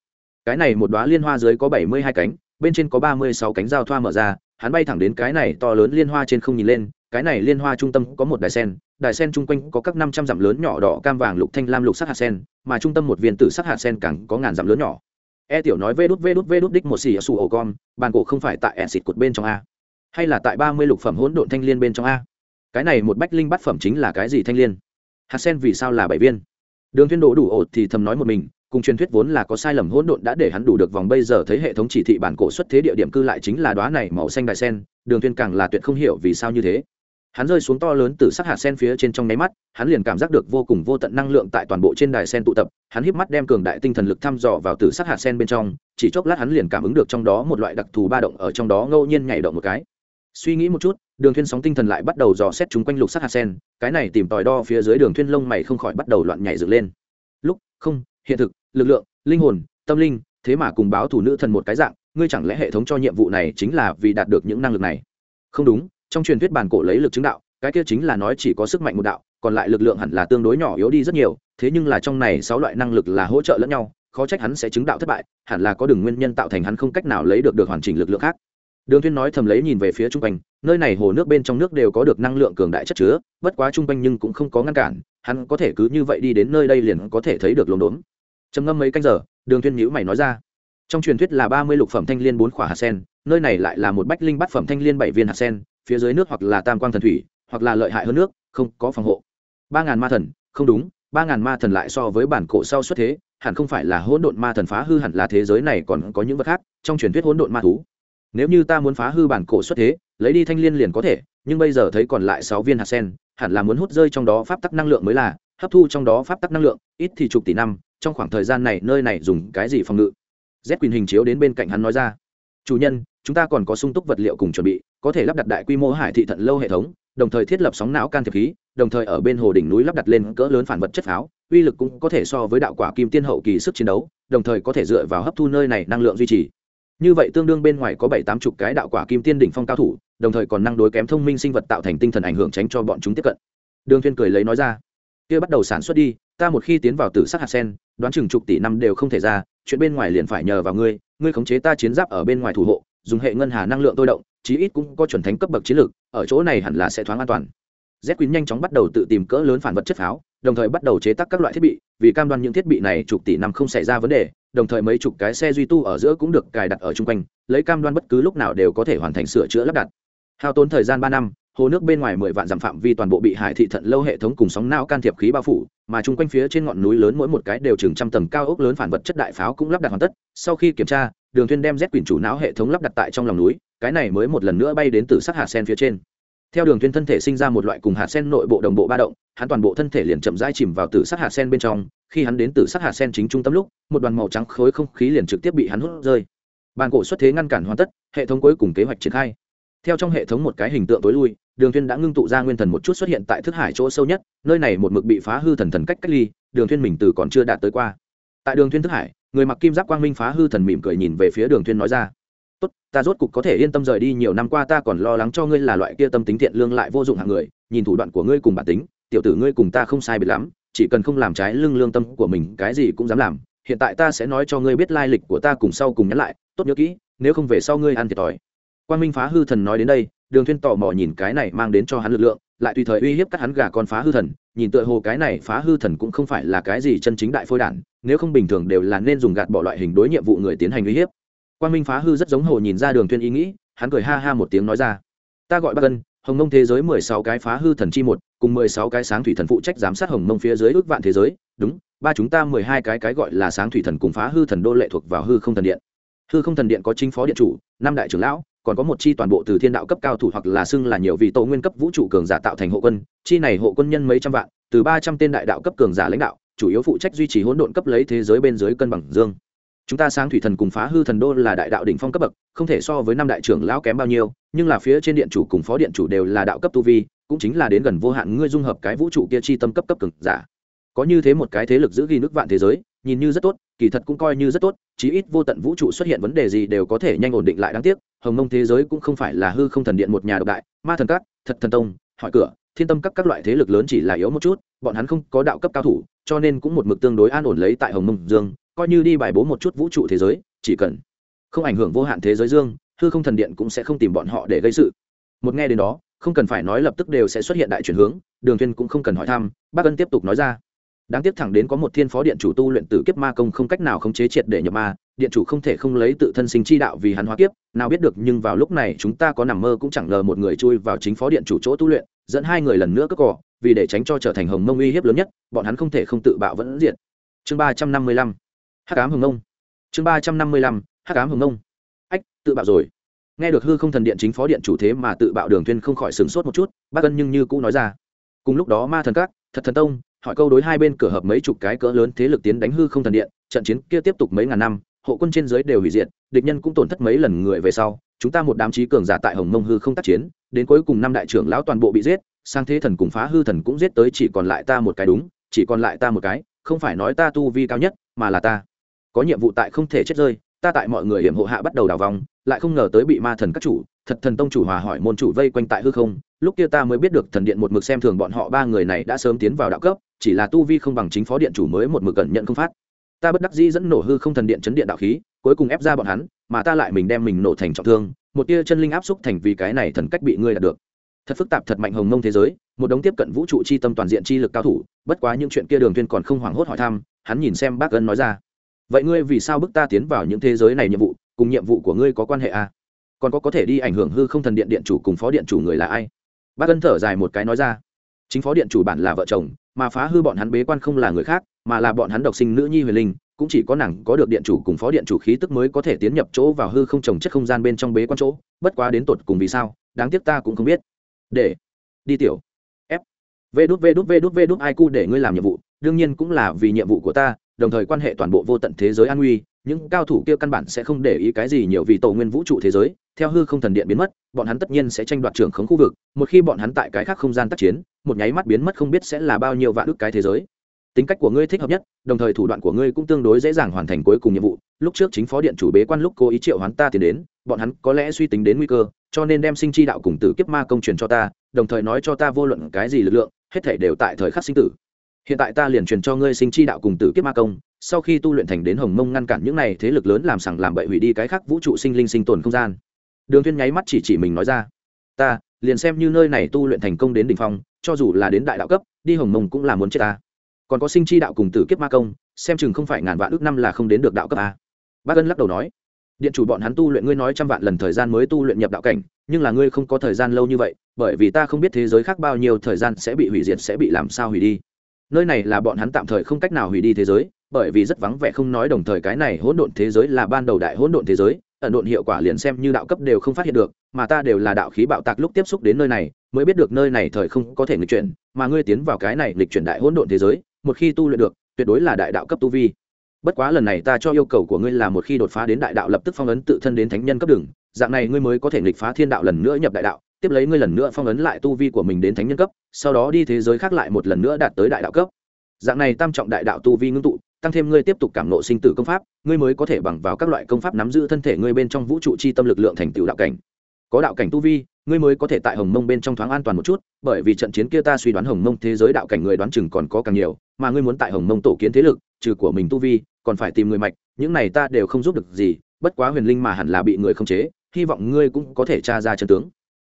Cái này một đóa liên hoa dưới có bảy mươi hai cánh, bên trên có ba mươi sáu cánh giao thoa mở ra, hắn bay thẳng đến cái này to lớn liên hoa trên không nhìn lên, cái này liên hoa trung tâm có một đài sen đài sen chung quanh có các năm trăm dặm lớn nhỏ đỏ, cam vàng, lục thanh, lam, lục sắc hạt sen, mà trung tâm một viên tử sắc hạt sen càng có ngàn dặm lớn nhỏ. E tiểu nói vê đút vê đút vê đút đích một xì ở sủ ổ con, bàn cổ không phải tại ẻn xịt cột bên trong a, hay là tại ba mươi lục phẩm hỗn độn thanh liên bên trong a. Cái này một bách linh bát phẩm chính là cái gì thanh liên? Hạt sen vì sao là bảy viên? Đường thiên đổ đủ ổ thì thầm nói một mình, cùng truyền thuyết vốn là có sai lầm hỗn độn đã để hắn đủ được vòng bây giờ thấy hệ thống chỉ thị bản cổ xuất thế địa điểm cư lại chính là đóa này màu xanh đại sen, đường thiên càng là tuyệt không hiểu vì sao như thế. Hắn rơi xuống to lớn từ sắc hạt sen phía trên trong nháy mắt, hắn liền cảm giác được vô cùng vô tận năng lượng tại toàn bộ trên đài sen tụ tập, hắn híp mắt đem cường đại tinh thần lực thăm dò vào từ sắc hạt sen bên trong, chỉ chốc lát hắn liền cảm ứng được trong đó một loại đặc thù ba động ở trong đó ngẫu nhiên nhảy động một cái. Suy nghĩ một chút đường thuyên sóng tinh thần lại bắt đầu dò xét chúng quanh lục sắc hạt sen, cái này tìm tòi đo phía dưới đường thuyên lông mày không khỏi bắt đầu loạn nhảy dựng lên. Lúc, không, hiện thực, lực lượng, linh hồn, tâm linh, thế mà cùng báo thủ nữ thần một cái dạng, ngươi chẳng lẽ hệ thống cho nhiệm vụ này chính là vì đạt được những năng lực này? Không đúng, trong truyền thuyết bản cổ lấy lực chứng đạo, cái kia chính là nói chỉ có sức mạnh một đạo, còn lại lực lượng hẳn là tương đối nhỏ yếu đi rất nhiều, thế nhưng là trong này sáu loại năng lực là hỗ trợ lẫn nhau, khó trách hắn sẽ chứng đạo thất bại, hẳn là có đường nguyên nhân tạo thành hắn không cách nào lấy được được hoàn chỉnh lực lượng khác đường thiên nói thầm lấy nhìn về phía trung quanh, nơi này hồ nước bên trong nước đều có được năng lượng cường đại chất chứa, bất quá trung quanh nhưng cũng không có ngăn cản, hắn có thể cứ như vậy đi đến nơi đây liền có thể thấy được lồn đốn trầm ngâm mấy canh giờ, đường thiên nhíu mày nói ra. Trong truyền thuyết là ba mươi lục phẩm thanh liên bốn khỏa hạt sen, nơi này lại là một bách linh bát phẩm thanh liên bảy viên hạt sen, phía dưới nước hoặc là tam quang thần thủy, hoặc là lợi hại hơn nước, không có phòng hộ. Ba ngàn ma thần, không đúng, ba ngàn ma thần lại so với bản cổ sau xuất thế, hẳn không phải là hỗn độn ma thần phá hư hẳn là thế giới này còn có những vật khác, trong truyền thuyết hỗn độn ma thú nếu như ta muốn phá hư bản cổ xuất thế, lấy đi thanh liên liền có thể, nhưng bây giờ thấy còn lại sáu viên hạt sen, hẳn là muốn hút rơi trong đó pháp tắc năng lượng mới là, hấp thu trong đó pháp tắc năng lượng, ít thì chục tỷ năm, trong khoảng thời gian này nơi này dùng cái gì phòng ngự? Z quyền hình chiếu đến bên cạnh hắn nói ra. Chủ nhân, chúng ta còn có sung túc vật liệu cùng chuẩn bị, có thể lắp đặt đại quy mô hải thị thận lâu hệ thống, đồng thời thiết lập sóng não can thiệp khí, đồng thời ở bên hồ đỉnh núi lắp đặt lên cỡ lớn phản vật chất pháo, uy lực cũng có thể so với đạo quả kim tiên hậu kỳ sức chiến đấu, đồng thời có thể dựa vào hấp thu nơi này năng lượng duy trì như vậy tương đương bên ngoài có bảy tám chục cái đạo quả kim tiên đỉnh phong cao thủ, đồng thời còn năng đối kém thông minh sinh vật tạo thành tinh thần ảnh hưởng tránh cho bọn chúng tiếp cận. Đường thiên cười lấy nói ra, kia bắt đầu sản xuất đi, ta một khi tiến vào tử sắc hạt sen, đoán chừng chục tỷ năm đều không thể ra, chuyện bên ngoài liền phải nhờ vào ngươi ngươi khống chế ta chiến giáp ở bên ngoài thủ hộ, dùng hệ ngân hà năng lượng tôi động, chí ít cũng có chuẩn thánh cấp bậc chiến lược, ở chỗ này hẳn là sẽ thoáng an toàn. Z quyến nhanh chóng bắt đầu tự tìm cỡ lớn phản vật chất pháo, đồng thời bắt đầu chế tác các loại thiết bị, vì cam đoan những thiết bị này chục tỷ năm không xảy ra vấn đề đồng thời mấy chục cái xe duy tu ở giữa cũng được cài đặt ở chung quanh, lấy cam đoan bất cứ lúc nào đều có thể hoàn thành sửa chữa lắp đặt. Hao tốn thời gian ba năm, hồ nước bên ngoài mười vạn dặm phạm vi toàn bộ bị hải thị thận lâu hệ thống cùng sóng não can thiệp khí bao phủ, mà chung quanh phía trên ngọn núi lớn mỗi một cái đều chừng trăm tầng cao ốc lớn phản vật chất đại pháo cũng lắp đặt hoàn tất. Sau khi kiểm tra, đường thuyên đem z quyển chủ não hệ thống lắp đặt tại trong lòng núi, cái này mới một lần nữa bay đến từ sát hạ sen phía trên theo đường thuyên thân thể sinh ra một loại cùng hạt sen nội bộ đồng bộ ba động, hắn toàn bộ thân thể liền chậm rãi chìm vào tử sát hạt sen bên trong, khi hắn đến tử sát hạt sen chính trung tâm lúc, một đoàn màu trắng khối không khí liền trực tiếp bị hắn hút rơi. Bàn cổ xuất thế ngăn cản hoàn tất, hệ thống cuối cùng kế hoạch triển khai. Theo trong hệ thống một cái hình tượng tối lui, đường thuyên đã ngưng tụ ra nguyên thần một chút xuất hiện tại thức hải chỗ sâu nhất, nơi này một mực bị phá hư thần thần cách cách ly, đường thuyên mình từ còn chưa đạt tới qua. Tại đường thuyên thức hải, người mặc kim giáp quang minh phá hư thần mỉm cười nhìn về phía đường thuyên nói ra tốt, ta rốt cục có thể yên tâm rời đi, nhiều năm qua ta còn lo lắng cho ngươi là loại kia tâm tính thiện lương lại vô dụng hạng người, nhìn thủ đoạn của ngươi cùng bản tính, tiểu tử ngươi cùng ta không sai biệt lắm, chỉ cần không làm trái lưng lương tâm của mình, cái gì cũng dám làm, hiện tại ta sẽ nói cho ngươi biết lai lịch của ta cùng sau cùng nhắn lại, tốt nhớ kỹ, nếu không về sau ngươi ăn thiệt thòi. Quan minh phá hư thần nói đến đây, đường thuyên tò mò nhìn cái này mang đến cho hắn lực lượng, lại tùy thời uy hiếp cắt hắn gà con phá hư thần, nhìn tựa hồ cái này phá hư thần cũng không phải là cái gì chân chính đại phôi đản, nếu không bình thường đều là nên dùng gạt bỏ loại hình đối nhiệm vụ người tiến hành uy hiếp quang minh phá hư rất giống hồ nhìn ra đường thuyên ý nghĩ, hắn cười ha ha một tiếng nói ra. Ta gọi bác ân, hồng mông thế giới mười sáu cái phá hư thần chi một, cùng mười sáu cái sáng thủy thần phụ trách giám sát hồng mông phía dưới ước vạn thế giới. Đúng, ba chúng ta mười hai cái cái gọi là sáng thủy thần cùng phá hư thần đô lệ thuộc vào hư không thần điện. Hư không thần điện có chính phó điện chủ, năm đại trưởng lão, còn có một chi toàn bộ từ thiên đạo cấp cao thủ hoặc là xưng là nhiều vị tổ nguyên cấp vũ trụ cường giả tạo thành hộ quân. Chi này hộ quân nhân mấy trăm vạn, từ ba trăm tên đại đạo cấp cường giả lãnh đạo, chủ yếu phụ trách duy trì hỗn độn cấp lấy thế giới bên dưới cân bằng dương chúng ta sáng thủy thần cùng phá hư thần đô là đại đạo đỉnh phong cấp bậc, không thể so với năm đại trưởng lão kém bao nhiêu, nhưng là phía trên điện chủ cùng phó điện chủ đều là đạo cấp tu vi, cũng chính là đến gần vô hạn ngươi dung hợp cái vũ trụ kia chi tâm cấp cấp cực giả. Có như thế một cái thế lực giữ ghi nước vạn thế giới, nhìn như rất tốt, kỳ thật cũng coi như rất tốt, chí ít vô tận vũ trụ xuất hiện vấn đề gì đều có thể nhanh ổn định lại đáng tiếc, hồng mông thế giới cũng không phải là hư không thần điện một nhà độc đại, ma thần các, thật thần tông, hỏi cửa, thiên tâm các các loại thế lực lớn chỉ là yếu một chút, bọn hắn không có đạo cấp cao thủ, cho nên cũng một mực tương đối an ổn lấy tại hồng mông dương coi như đi bài bố một chút vũ trụ thế giới, chỉ cần không ảnh hưởng vô hạn thế giới dương, hư không thần điện cũng sẽ không tìm bọn họ để gây sự. Một nghe đến đó, không cần phải nói lập tức đều sẽ xuất hiện đại chuyển hướng, đường thiên cũng không cần hỏi thăm, bác ân tiếp tục nói ra. Đáng tiếc thẳng đến có một thiên phó điện chủ tu luyện tử kiếp ma công không cách nào khống chế triệt để nhập ma, điện chủ không thể không lấy tự thân sinh chi đạo vì hắn hóa kiếp, nào biết được nhưng vào lúc này chúng ta có nằm mơ cũng chẳng ngờ một người chui vào chính phó điện chủ chỗ tu luyện, dẫn hai người lần nữa cất cỏ, vì để tránh cho trở thành hồng mông uy hiếp lớn nhất, bọn hắn không thể không tự bạo vẫn diện chương ba trăm năm mươi lăm hắc ám hồng Nông, chương ba trăm năm mươi lăm hắc ám hồng Nông, ách tự bạo rồi. Nghe được hư không thần điện chính phó điện chủ thế mà tự bạo đường thuyên không khỏi sửng sốt một chút bác cân nhưng như cũ nói ra. Cùng lúc đó ma thần các thật thần tông hỏi câu đối hai bên cửa hợp mấy chục cái cỡ lớn thế lực tiến đánh hư không thần điện trận chiến kia tiếp tục mấy ngàn năm hộ quân trên dưới đều hủy diệt địch nhân cũng tổn thất mấy lần người về sau chúng ta một đám trí cường giả tại hồng mông hư không tác chiến đến cuối cùng năm đại trưởng lão toàn bộ bị giết sang thế thần cùng phá hư thần cũng giết tới chỉ còn lại ta một cái đúng chỉ còn lại ta một cái không phải nói ta tu vi cao nhất mà là ta có nhiệm vụ tại không thể chết rơi, ta tại mọi người hiểm hộ hạ bắt đầu đào vòng, lại không ngờ tới bị ma thần các chủ, thật thần tông chủ hòa hỏi môn chủ vây quanh tại hư không, lúc kia ta mới biết được thần điện một mực xem thường bọn họ ba người này đã sớm tiến vào đạo cấp, chỉ là tu vi không bằng chính phó điện chủ mới một mực cẩn nhận không phát. Ta bất đắc dĩ dẫn nổ hư không thần điện chấn điện đạo khí, cuối cùng ép ra bọn hắn, mà ta lại mình đem mình nổ thành trọng thương, một tia chân linh áp xúc thành vì cái này thần cách bị ngươi đạt được. Thật phức tạp, thật mạnh hồng mông thế giới, một đống tiếp cận vũ trụ chi tâm toàn diện chi lực cao thủ, bất quá những chuyện kia đường tuyên còn không hoảng hốt hỏi thăm, hắn nhìn xem bác ân nói ra vậy ngươi vì sao bức ta tiến vào những thế giới này nhiệm vụ, cùng nhiệm vụ của ngươi có quan hệ à? còn có có thể đi ảnh hưởng hư không thần điện điện chủ cùng phó điện chủ người là ai? Bác ân thở dài một cái nói ra. Chính phó điện chủ bản là vợ chồng, mà phá hư bọn hắn bế quan không là người khác, mà là bọn hắn độc sinh nữ nhi huyền linh, cũng chỉ có nàng có được điện chủ cùng phó điện chủ khí tức mới có thể tiến nhập chỗ vào hư không trồng chất không gian bên trong bế quan chỗ, bất quá đến tột cùng vì sao, đáng tiếc ta cũng không biết. Để, đi tiểu. F. Vê đút vê đút vê đút vê đút, ai cu để ngươi làm nhiệm vụ, đương nhiên cũng là vì nhiệm vụ của ta đồng thời quan hệ toàn bộ vô tận thế giới an nguy, những cao thủ kia căn bản sẽ không để ý cái gì nhiều vì tổ nguyên vũ trụ thế giới, theo hư không thần điện biến mất, bọn hắn tất nhiên sẽ tranh đoạt trưởng khống khu vực, một khi bọn hắn tại cái khác không gian tác chiến, một nháy mắt biến mất không biết sẽ là bao nhiêu vạn ước cái thế giới. Tính cách của ngươi thích hợp nhất, đồng thời thủ đoạn của ngươi cũng tương đối dễ dàng hoàn thành cuối cùng nhiệm vụ, lúc trước chính phó điện chủ bế quan lúc cô ý triệu hắn ta tiến đến, bọn hắn có lẽ suy tính đến nguy cơ, cho nên đem sinh chi đạo cùng tử kiếp ma công truyền cho ta, đồng thời nói cho ta vô luận cái gì lực lượng, hết thể đều tại thời khắc sinh tử hiện tại ta liền truyền cho ngươi sinh chi đạo cùng tử kiếp ma công, sau khi tu luyện thành đến hồng mông ngăn cản những này thế lực lớn làm sằng làm bậy hủy đi cái khác vũ trụ sinh linh sinh tồn không gian. Đường thiên nháy mắt chỉ chỉ mình nói ra, ta, liền xem như nơi này tu luyện thành công đến đỉnh phong, cho dù là đến đại đạo cấp, đi hồng mông cũng là muốn chết ta. Còn có sinh chi đạo cùng tử kiếp ma công, xem chừng không phải ngàn vạn ước năm là không đến được đạo cấp a. Bác ân lắc đầu nói, điện chủ bọn hắn tu luyện ngươi nói trăm vạn lần thời gian mới tu luyện nhập đạo cảnh, nhưng là ngươi không có thời gian lâu như vậy, bởi vì ta không biết thế giới khác bao nhiêu thời gian sẽ bị hủy diệt, sẽ bị làm sao hủy đi nơi này là bọn hắn tạm thời không cách nào hủy đi thế giới, bởi vì rất vắng vẻ không nói đồng thời cái này hỗn độn thế giới là ban đầu đại hỗn độn thế giới, ẩn độn hiệu quả liền xem như đạo cấp đều không phát hiện được, mà ta đều là đạo khí bạo tạc lúc tiếp xúc đến nơi này, mới biết được nơi này thời không có thể nghịch chuyển, mà ngươi tiến vào cái này lịch chuyển đại hỗn độn thế giới, một khi tu luyện được, tuyệt đối là đại đạo cấp tu vi. Bất quá lần này ta cho yêu cầu của ngươi là một khi đột phá đến đại đạo lập tức phong ấn tự thân đến thánh nhân cấp đường, dạng này ngươi mới có thể nghịch phá thiên đạo lần nữa nhập đại đạo tiếp lấy ngươi lần nữa phong ấn lại tu vi của mình đến thánh nhân cấp, sau đó đi thế giới khác lại một lần nữa đạt tới đại đạo cấp. Dạng này tam trọng đại đạo tu vi ngưng tụ, tăng thêm ngươi tiếp tục cảm nộ sinh tử công pháp, ngươi mới có thể bằng vào các loại công pháp nắm giữ thân thể ngươi bên trong vũ trụ chi tâm lực lượng thành tựu đạo cảnh. Có đạo cảnh tu vi, ngươi mới có thể tại hồng mông bên trong thoáng an toàn một chút, bởi vì trận chiến kia ta suy đoán hồng mông thế giới đạo cảnh người đoán chừng còn có càng nhiều, mà ngươi muốn tại hồng mông tổ kiến thế lực, trừ của mình tu vi, còn phải tìm người mạch, những này ta đều không giúp được gì, bất quá huyền linh mà hẳn là bị người không chế, hy vọng ngươi cũng có thể tra ra chân tướng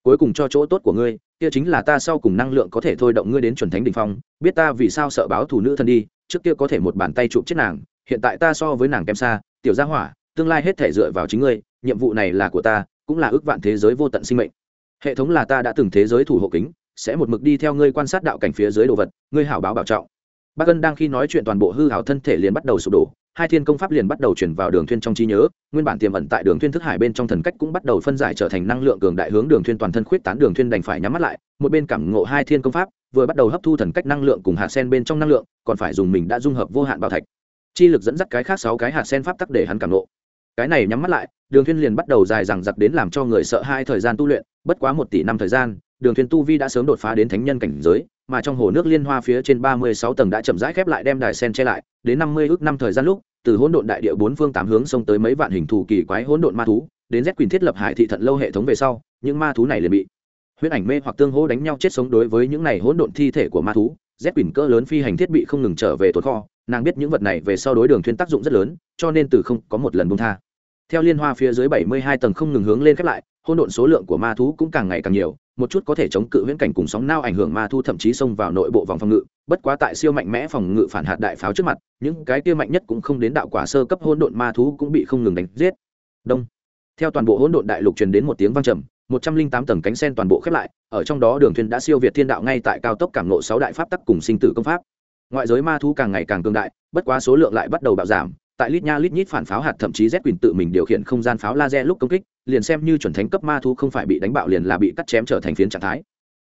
cuối cùng cho chỗ tốt của ngươi, kia chính là ta sau cùng năng lượng có thể thôi động ngươi đến chuẩn thánh đình phong, biết ta vì sao sợ báo thù nữ thân đi, trước kia có thể một bàn tay chụp chết nàng, hiện tại ta so với nàng kém xa, tiểu gia hỏa, tương lai hết thể dựa vào chính ngươi, nhiệm vụ này là của ta, cũng là ước vạn thế giới vô tận sinh mệnh. Hệ thống là ta đã từng thế giới thủ hộ kính, sẽ một mực đi theo ngươi quan sát đạo cảnh phía dưới đồ vật, ngươi hảo báo bảo trọng. Bác ân đang khi nói chuyện toàn bộ hư hảo thân thể liền bắt đầu sụp đổ hai thiên công pháp liền bắt đầu chuyển vào đường thuyên trong trí nhớ, nguyên bản tiềm ẩn tại đường thuyên thức hải bên trong thần cách cũng bắt đầu phân giải trở thành năng lượng cường đại hướng đường thuyên toàn thân khuyết tán, đường thuyên đành phải nhắm mắt lại, một bên cảm ngộ hai thiên công pháp, vừa bắt đầu hấp thu thần cách năng lượng cùng hạt sen bên trong năng lượng, còn phải dùng mình đã dung hợp vô hạn bảo thạch. Chi lực dẫn dắt cái khác sáu cái hạt sen pháp tắc để hắn cảm ngộ. Cái này nhắm mắt lại, đường thuyên liền bắt đầu dài dằng dặc đến làm cho người sợ hai thời gian tu luyện, bất quá một tỷ năm thời gian, đường thuyên tu vi đã sớm đột phá đến thánh nhân cảnh giới, mà trong hồ nước liên hoa phía trên ba mươi sáu tầng đã chậm rãi khép lại đem đài sen che lại, đến năm mươi ước năm thời gian lúc từ hỗn độn đại địa bốn phương tám hướng xông tới mấy vạn hình thù kỳ quái hỗn độn ma thú, đến Z quyền thiết lập hải thị thận lâu hệ thống về sau, những ma thú này liền bị huyết ảnh mê hoặc tương hỗ đánh nhau chết sống đối với những này hỗn độn thi thể của ma thú. Z quyền cỡ lớn phi hành thiết bị không ngừng trở về tồn kho, nàng biết những vật này về sau đối đường thuyên tác dụng rất lớn, cho nên từ không có một lần buông tha theo liên hoa phía dưới bảy mươi hai tầng không ngừng hướng lên khép lại, hỗn độn số lượng của ma thú cũng càng ngày càng nhiều, một chút có thể chống cự viễn cảnh cùng sóng nao ảnh hưởng ma thu thậm chí xông vào nội bộ vòng phòng ngự. Bất quá tại siêu mạnh mẽ phòng ngự phản hạt đại pháo trước mặt, những cái kia mạnh nhất cũng không đến đạo quả sơ cấp hỗn độn ma thú cũng bị không ngừng đánh giết. Đông. Theo toàn bộ hỗn độn đại lục truyền đến một tiếng vang trầm, một trăm linh tám tầng cánh sen toàn bộ khép lại, ở trong đó đường thuyền đã siêu việt thiên đạo ngay tại cao tốc cảm nộ sáu đại pháp tắc cùng sinh tử công pháp. Ngoại giới ma thú càng ngày càng cường đại, bất quá số lượng lại bắt đầu bạo giảm tại lít nha lít nhít phản pháo hạt thậm chí z quyền tự mình điều khiển không gian pháo laser lúc công kích, liền xem như chuẩn thánh cấp ma thu không phải bị đánh bạo liền là bị cắt chém trở thành phiến trạng thái.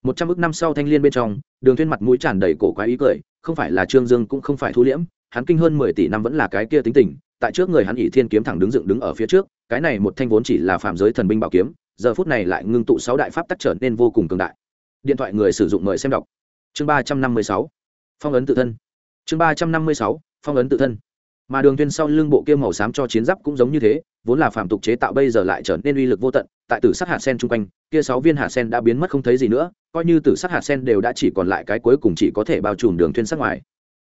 Một trăm ước năm sau thanh liên bên trong, đường thuyên mặt mũi tràn đầy cổ quái ý cười, không phải là trương dương cũng không phải thu liễm, hắn kinh hơn mười tỷ năm vẫn là cái kia tính tình, tại trước người hắn ỷ thiên kiếm thẳng đứng dựng đứng ở phía trước, cái này một thanh vốn chỉ là phạm giới thần binh bảo kiếm, giờ phút này lại ngưng tụ sáu đại pháp tắc trở nên vô cùng cường đại. Điện thoại người sử dụng mời xem đọc. Chương ba trăm năm mươi sáu, phong ấn tự thân. Chương ba trăm năm mươi sáu, phong ấn tự thân mà đường tuyên sau lưng bộ kia màu xám cho chiến giáp cũng giống như thế, vốn là phạm tục chế tạo bây giờ lại trở nên uy lực vô tận, tại tử sắc hạt sen trung quanh, kia sáu viên hạt sen đã biến mất không thấy gì nữa, coi như tử sắc hạt sen đều đã chỉ còn lại cái cuối cùng chỉ có thể bao trùm đường tuyên sắc ngoài.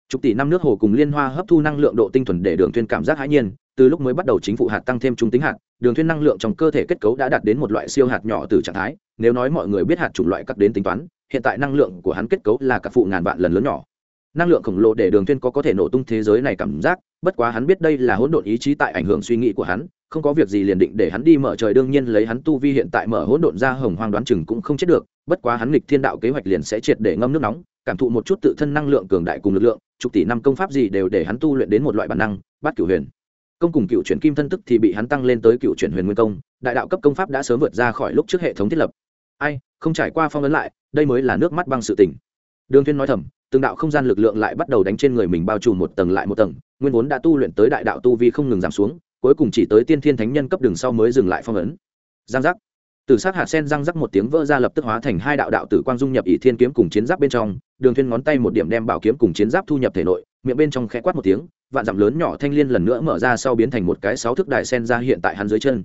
Chục tỷ năm nước hồ cùng liên hoa hấp thu năng lượng độ tinh thuần để đường tuyên cảm giác hãi nhiên, từ lúc mới bắt đầu chính phủ hạt tăng thêm trung tính hạt, đường tuyên năng lượng trong cơ thể kết cấu đã đạt đến một loại siêu hạt nhỏ từ trạng thái, nếu nói mọi người biết hạt chủng loại cắt đến tính toán, hiện tại năng lượng của hắn kết cấu là cả phụ ngàn vạn lần lớn nhỏ năng lượng khổng lồ để đường Thiên có có thể nổ tung thế giới này cảm giác, bất quá hắn biết đây là hỗn độn ý chí tại ảnh hưởng suy nghĩ của hắn, không có việc gì liền định để hắn đi mở trời đương nhiên lấy hắn tu vi hiện tại mở hỗn độn ra hồng hoang đoán chừng cũng không chết được, bất quá hắn nghịch thiên đạo kế hoạch liền sẽ triệt để ngâm nước nóng, cảm thụ một chút tự thân năng lượng cường đại cùng lực lượng, chục tỷ năm công pháp gì đều để hắn tu luyện đến một loại bản năng Bát cửu huyền. Công cùng cựu chuyển kim thân tức thì bị hắn tăng lên tới cựu chuyển huyền nguyên công, đại đạo cấp công pháp đã sớm vượt ra khỏi lúc trước hệ thống thiết lập. Ai, không trải qua phong ấn lại, đây mới là nước mắt băng sự tình. Đường thiên nói thầm từng đạo không gian lực lượng lại bắt đầu đánh trên người mình bao trùm một tầng lại một tầng, nguyên vốn đã tu luyện tới đại đạo tu vi không ngừng giảm xuống, cuối cùng chỉ tới tiên thiên thánh nhân cấp đường sau mới dừng lại phong ấn. Giang giác. Từ sát hạt sen răng rắc một tiếng vỡ ra lập tức hóa thành hai đạo đạo tử quang dung nhập ỷ thiên kiếm cùng chiến giáp bên trong, đường thiên ngón tay một điểm đem bảo kiếm cùng chiến giáp thu nhập thể nội, miệng bên trong khẽ quát một tiếng, vạn dặm lớn nhỏ thanh liên lần nữa mở ra sau biến thành một cái sáu thước đài sen ra hiện tại hắn dưới chân.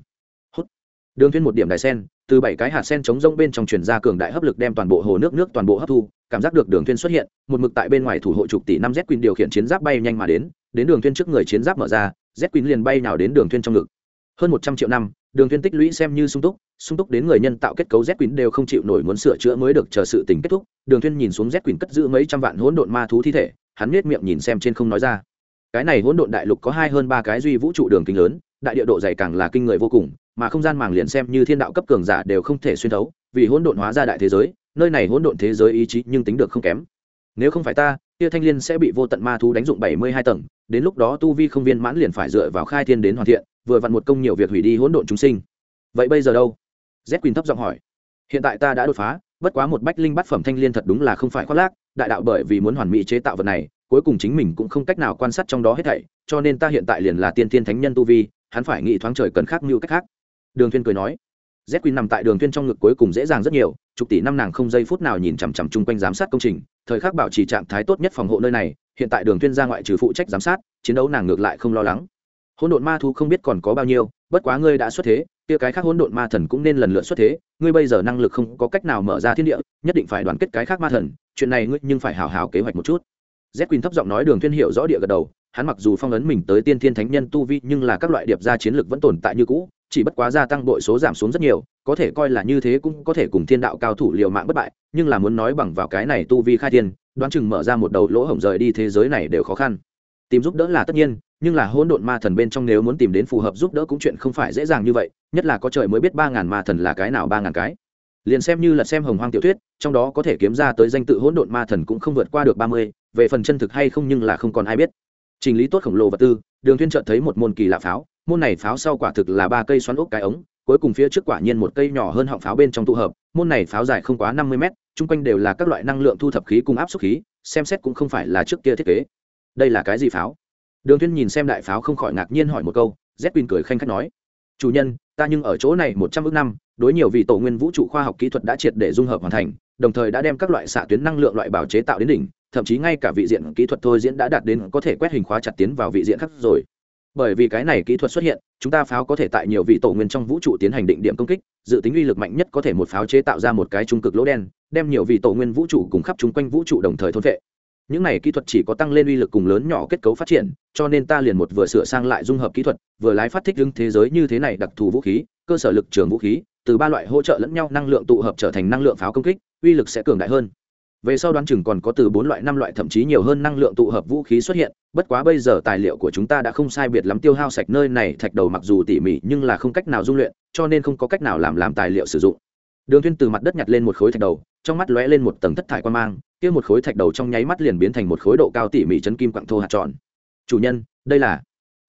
Hút. Đường thiên một điểm đài sen từ bảy cái hạt sen chống rông bên trong truyền ra cường đại hấp lực đem toàn bộ hồ nước nước toàn bộ hấp thu, cảm giác được đường thiên xuất hiện, một mực tại bên ngoài thủ hộ trục tỷ năm z queen điều khiển chiến giáp bay nhanh mà đến đến đường thiên trước người chiến giáp mở ra, z queen liền bay nào đến đường thiên trong ngực. Hơn một trăm triệu năm, đường thiên tích lũy xem như sung túc sung túc đến người nhân tạo kết cấu z queen đều không chịu nổi muốn sửa chữa mới được chờ sự tình kết thúc, đường thiên nhìn xuống z queen cất giữ mấy trăm vạn hỗn độn ma thú thi thể, hắn nhếch miệng nhìn xem trên không nói ra. Cái này hỗn độn đại lục có hai hơn ba cái duy vũ trụ đường kính lớn, đại địa độ dày càng là kinh người vô cùng mà không gian màng liền xem như thiên đạo cấp cường giả đều không thể xuyên thấu, vì hỗn độn hóa ra đại thế giới, nơi này hỗn độn thế giới ý chí nhưng tính được không kém. Nếu không phải ta, kia thanh liên sẽ bị vô tận ma thú đánh dụng bảy mươi hai tầng, đến lúc đó tu vi không viên mãn liền phải dựa vào khai thiên đến hoàn thiện, vừa vặn một công nhiều việc hủy đi hỗn độn chúng sinh. Vậy bây giờ đâu? Z quỳnh thấp giọng hỏi. Hiện tại ta đã đột phá, bất quá một bách linh bát phẩm thanh liên thật đúng là không phải khoác lác, đại đạo bởi vì muốn hoàn mỹ chế tạo vật này, cuối cùng chính mình cũng không cách nào quan sát trong đó hết thảy, cho nên ta hiện tại liền là tiên tiên thánh nhân tu vi, hắn phải nghĩ thoáng trời cần khác như cách khác đường thiên cười nói, z quy nằm tại đường thiên trong ngực cuối cùng dễ dàng rất nhiều, chục tỷ năm nàng không giây phút nào nhìn chằm chằm chung quanh giám sát công trình, thời khắc bảo trì trạng thái tốt nhất phòng hộ nơi này, hiện tại đường thiên ra ngoại trừ phụ trách giám sát, chiến đấu nàng ngược lại không lo lắng. Hỗn độn ma thu không biết còn có bao nhiêu, bất quá ngươi đã xuất thế, kia cái khác hỗn độn ma thần cũng nên lần lượt xuất thế, ngươi bây giờ năng lực không có cách nào mở ra thiên địa, nhất định phải đoàn kết cái khác ma thần, chuyện này ngươi nhưng phải hào hào kế hoạch một chút. Z quỳnh thấp giọng nói, đường thiên hiểu rõ địa gật đầu hắn mặc dù phong ấn mình tới tiên thiên thánh nhân tu vi, nhưng là các loại điệp gia chiến lực vẫn tồn tại như cũ, chỉ bất quá gia tăng đội số giảm xuống rất nhiều, có thể coi là như thế cũng có thể cùng thiên đạo cao thủ liều mạng bất bại, nhưng là muốn nói bằng vào cái này tu vi khai thiên, đoán chừng mở ra một đầu lỗ hổng rời đi thế giới này đều khó khăn. Tìm giúp đỡ là tất nhiên, nhưng là hỗn độn ma thần bên trong nếu muốn tìm đến phù hợp giúp đỡ cũng chuyện không phải dễ dàng như vậy, nhất là có trời mới biết ba ngàn ma thần là cái nào ba ngàn cái. Liền xem như là xem hồng hoang tiểu thuyết, trong đó có thể kiếm ra tới danh tự hỗn độn ma thần cũng không vượt qua được ba mươi, về phần chân thực hay không nhưng là không còn ai biết. Chỉnh lý tốt khổng lồ vật tư, đường thiên chợt thấy một môn kỳ lạ pháo, môn này pháo sau quả thực là ba cây xoắn ốc cái ống, cuối cùng phía trước quả nhiên một cây nhỏ hơn họng pháo bên trong tụ hợp, môn này pháo dài không quá năm mươi mét, chung quanh đều là các loại năng lượng thu thập khí cùng áp suất khí, xem xét cũng không phải là trước kia thiết kế. Đây là cái gì pháo? Đường Thiên nhìn xem đại pháo không khỏi ngạc nhiên hỏi một câu z quỳnh cười khanh khách nói, chủ nhân, ta nhưng ở chỗ này một trăm ước năm, đối nhiều vị tổ nguyên vũ trụ khoa học kỹ thuật đã triệt để dung hợp hoàn thành, đồng thời đã đem các loại xạ tuyến năng lượng loại bảo chế tạo đến đỉnh thậm chí ngay cả vị diện kỹ thuật thôi diễn đã đạt đến có thể quét hình khóa chặt tiến vào vị diện khác rồi. Bởi vì cái này kỹ thuật xuất hiện, chúng ta pháo có thể tại nhiều vị tổ nguyên trong vũ trụ tiến hành định điểm công kích, dự tính uy lực mạnh nhất có thể một pháo chế tạo ra một cái trung cực lỗ đen, đem nhiều vị tổ nguyên vũ trụ cùng khắp chung quanh vũ trụ đồng thời thôn vệ. Những này kỹ thuật chỉ có tăng lên uy lực cùng lớn nhỏ kết cấu phát triển, cho nên ta liền một vừa sửa sang lại dung hợp kỹ thuật, vừa lái phát thích ứng thế giới như thế này đặc thù vũ khí, cơ sở lực trường vũ khí, từ ba loại hỗ trợ lẫn nhau năng lượng tụ hợp trở thành năng lượng pháo công kích, uy lực sẽ cường đại hơn về sau đoán chừng còn có từ bốn loại năm loại thậm chí nhiều hơn năng lượng tụ hợp vũ khí xuất hiện, bất quá bây giờ tài liệu của chúng ta đã không sai biệt lắm tiêu hao sạch nơi này, thạch đầu mặc dù tỉ mỉ nhưng là không cách nào dung luyện, cho nên không có cách nào làm làm tài liệu sử dụng. Đường thiên từ mặt đất nhặt lên một khối thạch đầu, trong mắt lóe lên một tầng thất thải quan mang, kia một khối thạch đầu trong nháy mắt liền biến thành một khối độ cao tỉ mỉ chấn kim quặng thô hạt tròn. Chủ nhân, đây là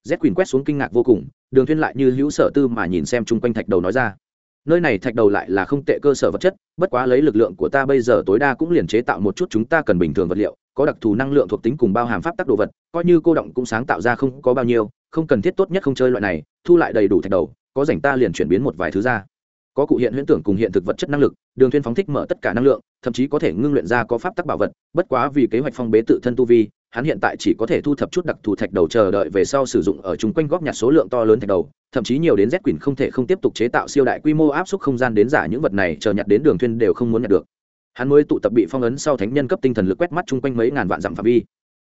z quỳnh quét xuống kinh ngạc vô cùng, đường thiên lại như hữu sở tư mà nhìn xem chung quanh thạch đầu nói ra nơi này thạch đầu lại là không tệ cơ sở vật chất, bất quá lấy lực lượng của ta bây giờ tối đa cũng liền chế tạo một chút chúng ta cần bình thường vật liệu, có đặc thù năng lượng thuộc tính cùng bao hàm pháp tác đồ vật, coi như cô động cũng sáng tạo ra không có bao nhiêu, không cần thiết tốt nhất không chơi loại này, thu lại đầy đủ thạch đầu, có rảnh ta liền chuyển biến một vài thứ ra. Có cụ hiện huyễn tưởng cùng hiện thực vật chất năng lực, đường thuyên phóng thích mở tất cả năng lượng, thậm chí có thể ngưng luyện ra có pháp tắc bảo vật, bất quá vì kế hoạch phong bế tự thân tu vi, hắn hiện tại chỉ có thể thu thập chút đặc thù thạch đầu chờ đợi về sau sử dụng ở chung quanh góp nhặt số lượng to lớn thạch đầu thậm chí nhiều đến z quỳnh không thể không tiếp tục chế tạo siêu đại quy mô áp suất không gian đến giả những vật này, chờ nhặt đến đường thuyên đều không muốn nhặt được. Hắn mới tụ tập bị phong ấn sau thánh nhân cấp tinh thần lực quét mắt chung quanh mấy ngàn vạn dặm phạm vi.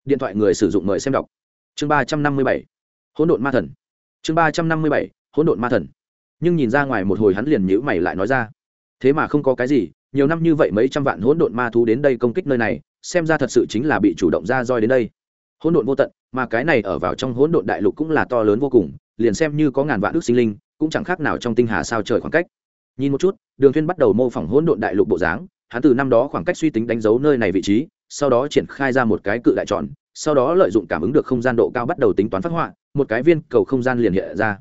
Điện thoại người sử dụng mời xem đọc. Chương ba trăm năm mươi bảy. Hỗn độn ma thần. Chương ba trăm năm mươi bảy. Hỗn độn ma thần. Nhưng nhìn ra ngoài một hồi hắn liền nhữ mày lại nói ra. Thế mà không có cái gì, nhiều năm như vậy mấy trăm vạn hỗn độn ma thú đến đây công kích nơi này, xem ra thật sự chính là bị chủ động ra roi đến đây. Hỗn độn vô tận, mà cái này ở vào trong hỗn độn đại lục cũng là to lớn vô cùng liền xem như có ngàn vạn ước sinh linh, cũng chẳng khác nào trong tinh hà sao trời khoảng cách. Nhìn một chút, đường thiên bắt đầu mô phỏng hỗn độn đại lục bộ dáng, hắn từ năm đó khoảng cách suy tính đánh dấu nơi này vị trí, sau đó triển khai ra một cái cự đại tròn, sau đó lợi dụng cảm ứng được không gian độ cao bắt đầu tính toán phát họa, một cái viên cầu không gian liền hiện ra.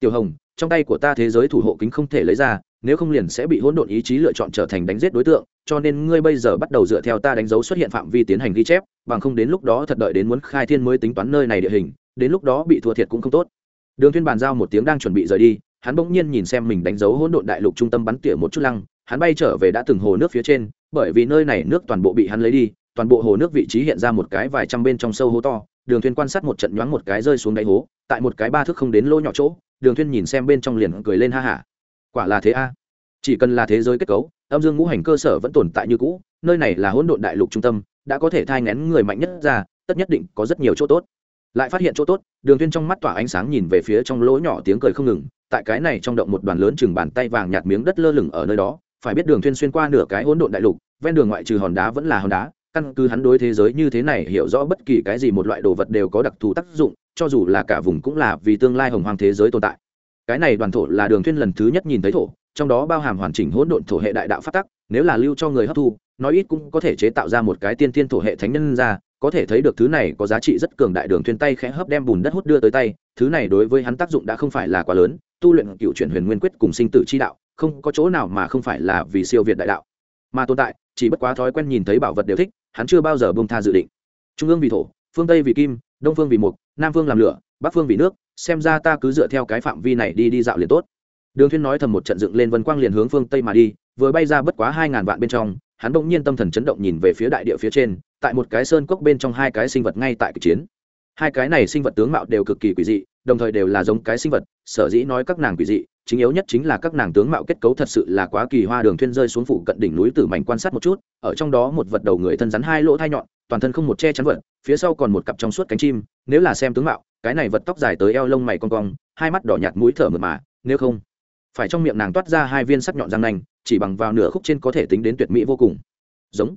Tiểu hồng, trong tay của ta thế giới thủ hộ kính không thể lấy ra, nếu không liền sẽ bị hỗn độn ý chí lựa chọn trở thành đánh giết đối tượng, cho nên ngươi bây giờ bắt đầu dựa theo ta đánh dấu xuất hiện phạm vi tiến hành ghi chép, bằng không đến lúc đó thật đợi đến muốn khai thiên mới tính toán nơi này địa hình, đến lúc đó bị thua thiệt cũng không tốt đường thiên bàn giao một tiếng đang chuẩn bị rời đi, hắn bỗng nhiên nhìn xem mình đánh dấu hỗn độn đại lục trung tâm bắn tỉa một chút lăng, hắn bay trở về đã từng hồ nước phía trên, bởi vì nơi này nước toàn bộ bị hắn lấy đi, toàn bộ hồ nước vị trí hiện ra một cái vài trăm bên trong sâu hố to. Đường thuyền quan sát một trận nhoáng một cái rơi xuống đáy hố, tại một cái ba thước không đến lỗ nhỏ chỗ, đường thuyền nhìn xem bên trong liền cười lên ha ha. quả là thế a. Chỉ cần là thế giới kết cấu, âm dương ngũ hành cơ sở vẫn tồn tại như cũ, nơi này là hỗn độn đại lục trung tâm, đã có thể thai ngén người mạnh nhất ra, tất nhất định có rất nhiều chỗ tốt lại phát hiện chỗ tốt, đường thiên trong mắt tỏa ánh sáng nhìn về phía trong lỗ nhỏ tiếng cười không ngừng, tại cái này trong động một đoàn lớn chừng bàn tay vàng nhạt miếng đất lơ lửng ở nơi đó, phải biết đường thiên xuyên qua nửa cái hỗn độn đại lục, ven đường ngoại trừ hòn đá vẫn là hòn đá, căn cứ hắn đối thế giới như thế này hiểu rõ bất kỳ cái gì một loại đồ vật đều có đặc thù tác dụng, cho dù là cả vùng cũng là vì tương lai hồng hoàng thế giới tồn tại. Cái này đoàn thổ là đường thiên lần thứ nhất nhìn thấy thổ, trong đó bao hàm hoàn chỉnh hỗn độn thổ hệ đại đạo phát tắc, nếu là lưu cho người hấp thu nói ít cũng có thể chế tạo ra một cái tiên tiên thổ hệ thánh nhân ra, có thể thấy được thứ này có giá trị rất cường đại đường thuyền tay khẽ hấp đem bùn đất hút đưa tới tay, thứ này đối với hắn tác dụng đã không phải là quá lớn, tu luyện cựu chuyển huyền nguyên quyết cùng sinh tử chi đạo, không có chỗ nào mà không phải là vì siêu việt đại đạo. Mà tồn tại, chỉ bất quá thói quen nhìn thấy bảo vật đều thích, hắn chưa bao giờ buông tha dự định. Trung ương vì thổ, phương tây vì kim, đông phương vì mục, nam phương làm lửa, bắc phương vì nước, xem ra ta cứ dựa theo cái phạm vi này đi đi dạo liền tốt. Đường thuyên nói thầm một trận dựng lên vân quang liền hướng phương tây mà đi, vừa bay ra bất quá hai ngàn vạn bên trong hắn bỗng nhiên tâm thần chấn động nhìn về phía đại địa phía trên, tại một cái sơn cốc bên trong hai cái sinh vật ngay tại kịch chiến. Hai cái này sinh vật tướng mạo đều cực kỳ quỷ dị, đồng thời đều là giống cái sinh vật, sở dĩ nói các nàng quỷ dị, chính yếu nhất chính là các nàng tướng mạo kết cấu thật sự là quá kỳ hoa đường thuyên rơi xuống phụ cận đỉnh núi tử mảnh quan sát một chút, ở trong đó một vật đầu người thân rắn hai lỗ thai nhọn, toàn thân không một che chắn vật, phía sau còn một cặp trong suốt cánh chim, nếu là xem tướng mạo, cái này vật tóc dài tới eo lông mày cong cong, hai mắt đỏ nhạt mũi thở mượt mà, nếu không, phải trong miệng nàng toát ra hai viên sắc nhọn răng nanh chỉ bằng vào nửa khúc trên có thể tính đến tuyệt mỹ vô cùng. Giống.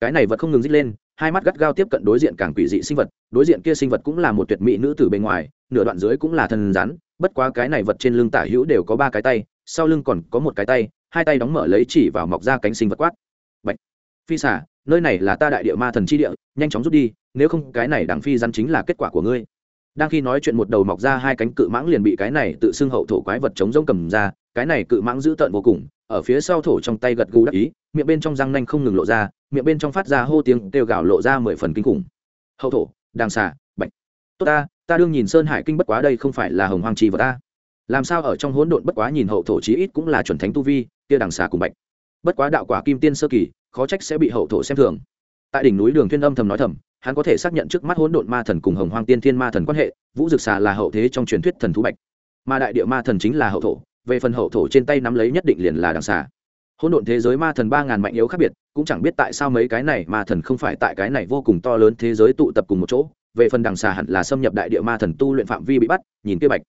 Cái này vật không ngừng dít lên, hai mắt gắt gao tiếp cận đối diện càng quỷ dị sinh vật, đối diện kia sinh vật cũng là một tuyệt mỹ nữ tử bên ngoài, nửa đoạn dưới cũng là thần rắn, bất quá cái này vật trên lưng tả hữu đều có ba cái tay, sau lưng còn có một cái tay, hai tay đóng mở lấy chỉ vào mọc ra cánh sinh vật quát. Bạch. phi xả nơi này là ta đại địa ma thần chi địa, nhanh chóng rút đi, nếu không cái này đằng phi rắn chính là kết quả của ngươi. Đang khi nói chuyện một đầu mọc ra hai cánh cự mãng liền bị cái này tự xưng hậu thổ quái vật chống rông cầm ra, cái này cự mãng dữ tợn vô cùng ở phía sau thổ trong tay gật gù đắc ý, miệng bên trong răng nanh không ngừng lộ ra, miệng bên trong phát ra hô tiếng kêu gào lộ ra mười phần kinh khủng. Hậu thổ đàng xà, bạch. Tốt ta ta đương nhìn sơn hải kinh bất quá đây không phải là hồng hoàng trì vật ta. Làm sao ở trong hỗn độn bất quá nhìn hậu thổ chí ít cũng là chuẩn thánh tu vi, kia đằng xà cùng bạch. Bất quá đạo quả kim tiên sơ kỳ, khó trách sẽ bị hậu thổ xem thường. Tại đỉnh núi đường thiên âm thầm nói thầm, hắn có thể xác nhận trước mắt hỗn độn ma thần cùng hồng hoang tiên thiên ma thần quan hệ, vũ dực xà là hậu thế trong truyền thuyết thần thú bạch. Mà đại địa ma thần chính là hậu thổ về phần hậu thổ trên tay nắm lấy nhất định liền là đằng xà. Hỗn độn thế giới ma thần ba ngàn mạnh yếu khác biệt, cũng chẳng biết tại sao mấy cái này ma thần không phải tại cái này vô cùng to lớn thế giới tụ tập cùng một chỗ. Về phần đằng xà hẳn là xâm nhập đại địa ma thần tu luyện phạm vi bị bắt, nhìn kia bạch.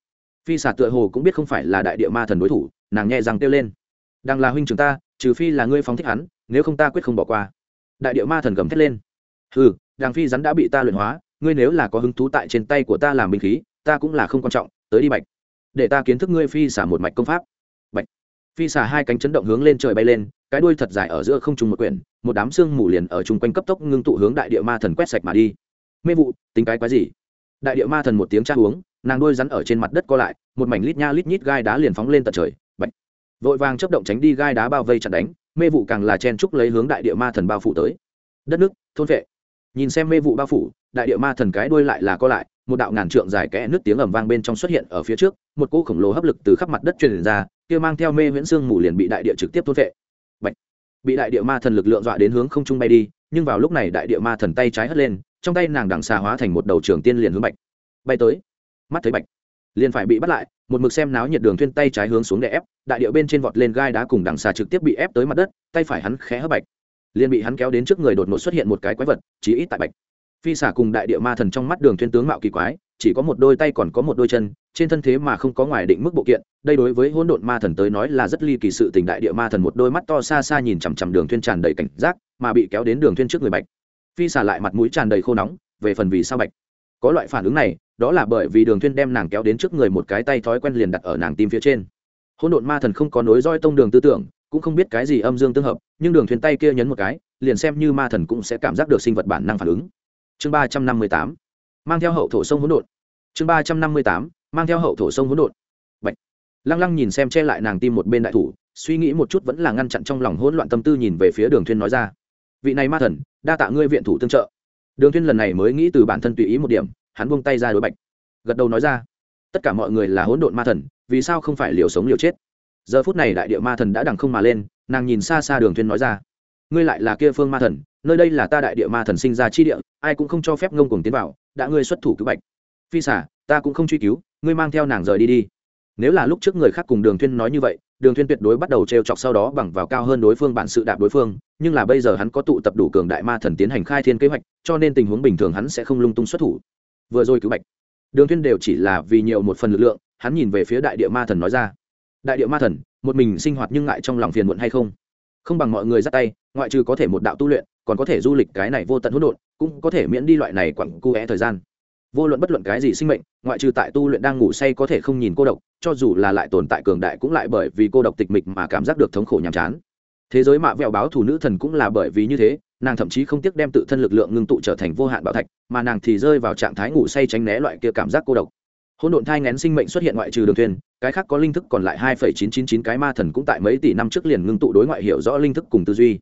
Phi xà tựa hồ cũng biết không phải là đại địa ma thần đối thủ, nàng nhẹ rằng kêu lên. Đang là huynh trưởng ta, trừ phi là ngươi phóng thích hắn, nếu không ta quyết không bỏ qua. Đại địa ma thần gầm thét lên. Ừ đàng phi rắn đã bị ta luyện hóa, ngươi nếu là có hứng thú tại trên tay của ta làm binh khí, ta cũng là không quan trọng, tới đi bạch để ta kiến thức ngươi phi xả một mạch công pháp. Bạch. Phi xả hai cánh chấn động hướng lên trời bay lên, cái đuôi thật dài ở giữa không trung một quyển, một đám xương mù liền ở chung quanh cấp tốc ngưng tụ hướng đại địa ma thần quét sạch mà đi. Mê vụ, tính cái quái gì? Đại địa ma thần một tiếng tra uống, nàng đuôi rắn ở trên mặt đất co lại, một mảnh lít nha lít nhít gai đá liền phóng lên tận trời. Bạch. Vội vàng chấp động tránh đi gai đá bao vây chặn đánh, mê vụ càng là chen trúc lấy hướng đại địa ma thần bao phủ tới. Đất nước, thôn vệ. Nhìn xem mê vụ bao phủ, đại địa ma thần cái đuôi lại là co lại một đạo ngàn trượng dài kẽ nước tiếng ầm vang bên trong xuất hiện ở phía trước, một cỗ khổng lồ hấp lực từ khắp mặt đất truyền ra, kia mang theo mê viễn xương mù liền bị đại địa trực tiếp thôn vệ Bạch. bị đại địa ma thần lực lượng dọa đến hướng không trung bay đi, nhưng vào lúc này đại địa ma thần tay trái hất lên, trong tay nàng đằng xà hóa thành một đầu trường tiên liền hướng bạch. Bay tới. Mắt thấy bạch. Liền phải bị bắt lại, một mực xem náo nhiệt đường thuyên tay trái hướng xuống để ép, đại địa bên trên vọt lên gai đá cùng đằng xà trực tiếp bị ép tới mặt đất, tay phải hắn khẽ hấp bạch. Liền bị hắn kéo đến trước người đột ngột xuất hiện một cái quái vật, chí ít tại bạch phi xả cùng đại địa ma thần trong mắt đường thuyên tướng mạo kỳ quái, chỉ có một đôi tay còn có một đôi chân, trên thân thế mà không có ngoài định mức bộ kiện, đây đối với hỗn độn ma thần tới nói là rất ly kỳ sự tình đại địa ma thần một đôi mắt to xa xa nhìn chằm chằm đường thuyên tràn đầy cảnh giác, mà bị kéo đến đường thuyên trước người bạch. Phi xả lại mặt mũi tràn đầy khô nóng, về phần vì sao bạch? Có loại phản ứng này, đó là bởi vì đường thuyên đem nàng kéo đến trước người một cái tay thói quen liền đặt ở nàng tim phía trên. Hỗn độn ma thần không có nối roi tông đường tư tưởng, cũng không biết cái gì âm dương tương hợp, nhưng đường thuyền tay kia nhấn một cái, liền xem như ma thần cũng sẽ cảm giác được sinh vật bản năng phản ứng chương ba trăm năm mươi tám. Mang theo hậu thổ sông hỗn độn. Chương ba trăm năm mươi tám. Mang theo hậu thổ sông hỗn độn. Bạch. lăng lăng nhìn xem che lại nàng tim một bên đại thủ, suy nghĩ một chút vẫn là ngăn chặn trong lòng hỗn loạn tâm tư nhìn về phía đường thuyên nói ra. Vị này ma thần, đa tạ ngươi viện thủ tương trợ. Đường thuyên lần này mới nghĩ từ bản thân tùy ý một điểm, hắn buông tay ra đối bạch. Gật đầu nói ra. Tất cả mọi người là hỗn độn ma thần, vì sao không phải liều sống liều chết? Giờ phút này đại địa ma thần đã đằng không mà lên, nàng nhìn xa xa đường thuyên nói ra ngươi lại là kia phương ma thần, nơi đây là ta đại địa ma thần sinh ra chi địa, ai cũng không cho phép ngông cuồng tiến vào, đã ngươi xuất thủ cứu bạch. Phi xả ta cũng không truy cứu, ngươi mang theo nàng rời đi đi. Nếu là lúc trước người khác cùng đường thuyên nói như vậy, đường thuyên tuyệt đối bắt đầu treo chọc sau đó bằng vào cao hơn đối phương bản sự đạp đối phương, nhưng là bây giờ hắn có tụ tập đủ cường đại ma thần tiến hành khai thiên kế hoạch, cho nên tình huống bình thường hắn sẽ không lung tung xuất thủ. Vừa rồi cứu bạch, đường thuyên đều chỉ là vì nhiều một phần lực lượng, hắn nhìn về phía đại địa ma thần nói ra. Đại địa ma thần, một mình sinh hoạt nhưng ngại trong lòng phiền muộn hay không? Không bằng mọi người dắt tay, ngoại trừ có thể một đạo tu luyện, còn có thể du lịch cái này vô tận hỗn độn, cũng có thể miễn đi loại này quặng cu é thời gian. Vô luận bất luận cái gì sinh mệnh, ngoại trừ tại tu luyện đang ngủ say có thể không nhìn cô độc, cho dù là lại tồn tại cường đại cũng lại bởi vì cô độc tịch mịch mà cảm giác được thống khổ nhàm chán. Thế giới mạ vẹo báo thủ nữ thần cũng là bởi vì như thế, nàng thậm chí không tiếc đem tự thân lực lượng ngưng tụ trở thành vô hạn bảo thạch, mà nàng thì rơi vào trạng thái ngủ say tránh né loại kia cảm giác cô độc hỗn độn thai ngén sinh mệnh xuất hiện ngoại trừ đường thuyền, cái khác có linh thức còn lại hai phẩy chín chín chín cái ma thần cũng tại mấy tỷ năm trước liền ngưng tụ đối ngoại hiểu rõ linh thức cùng tư duy.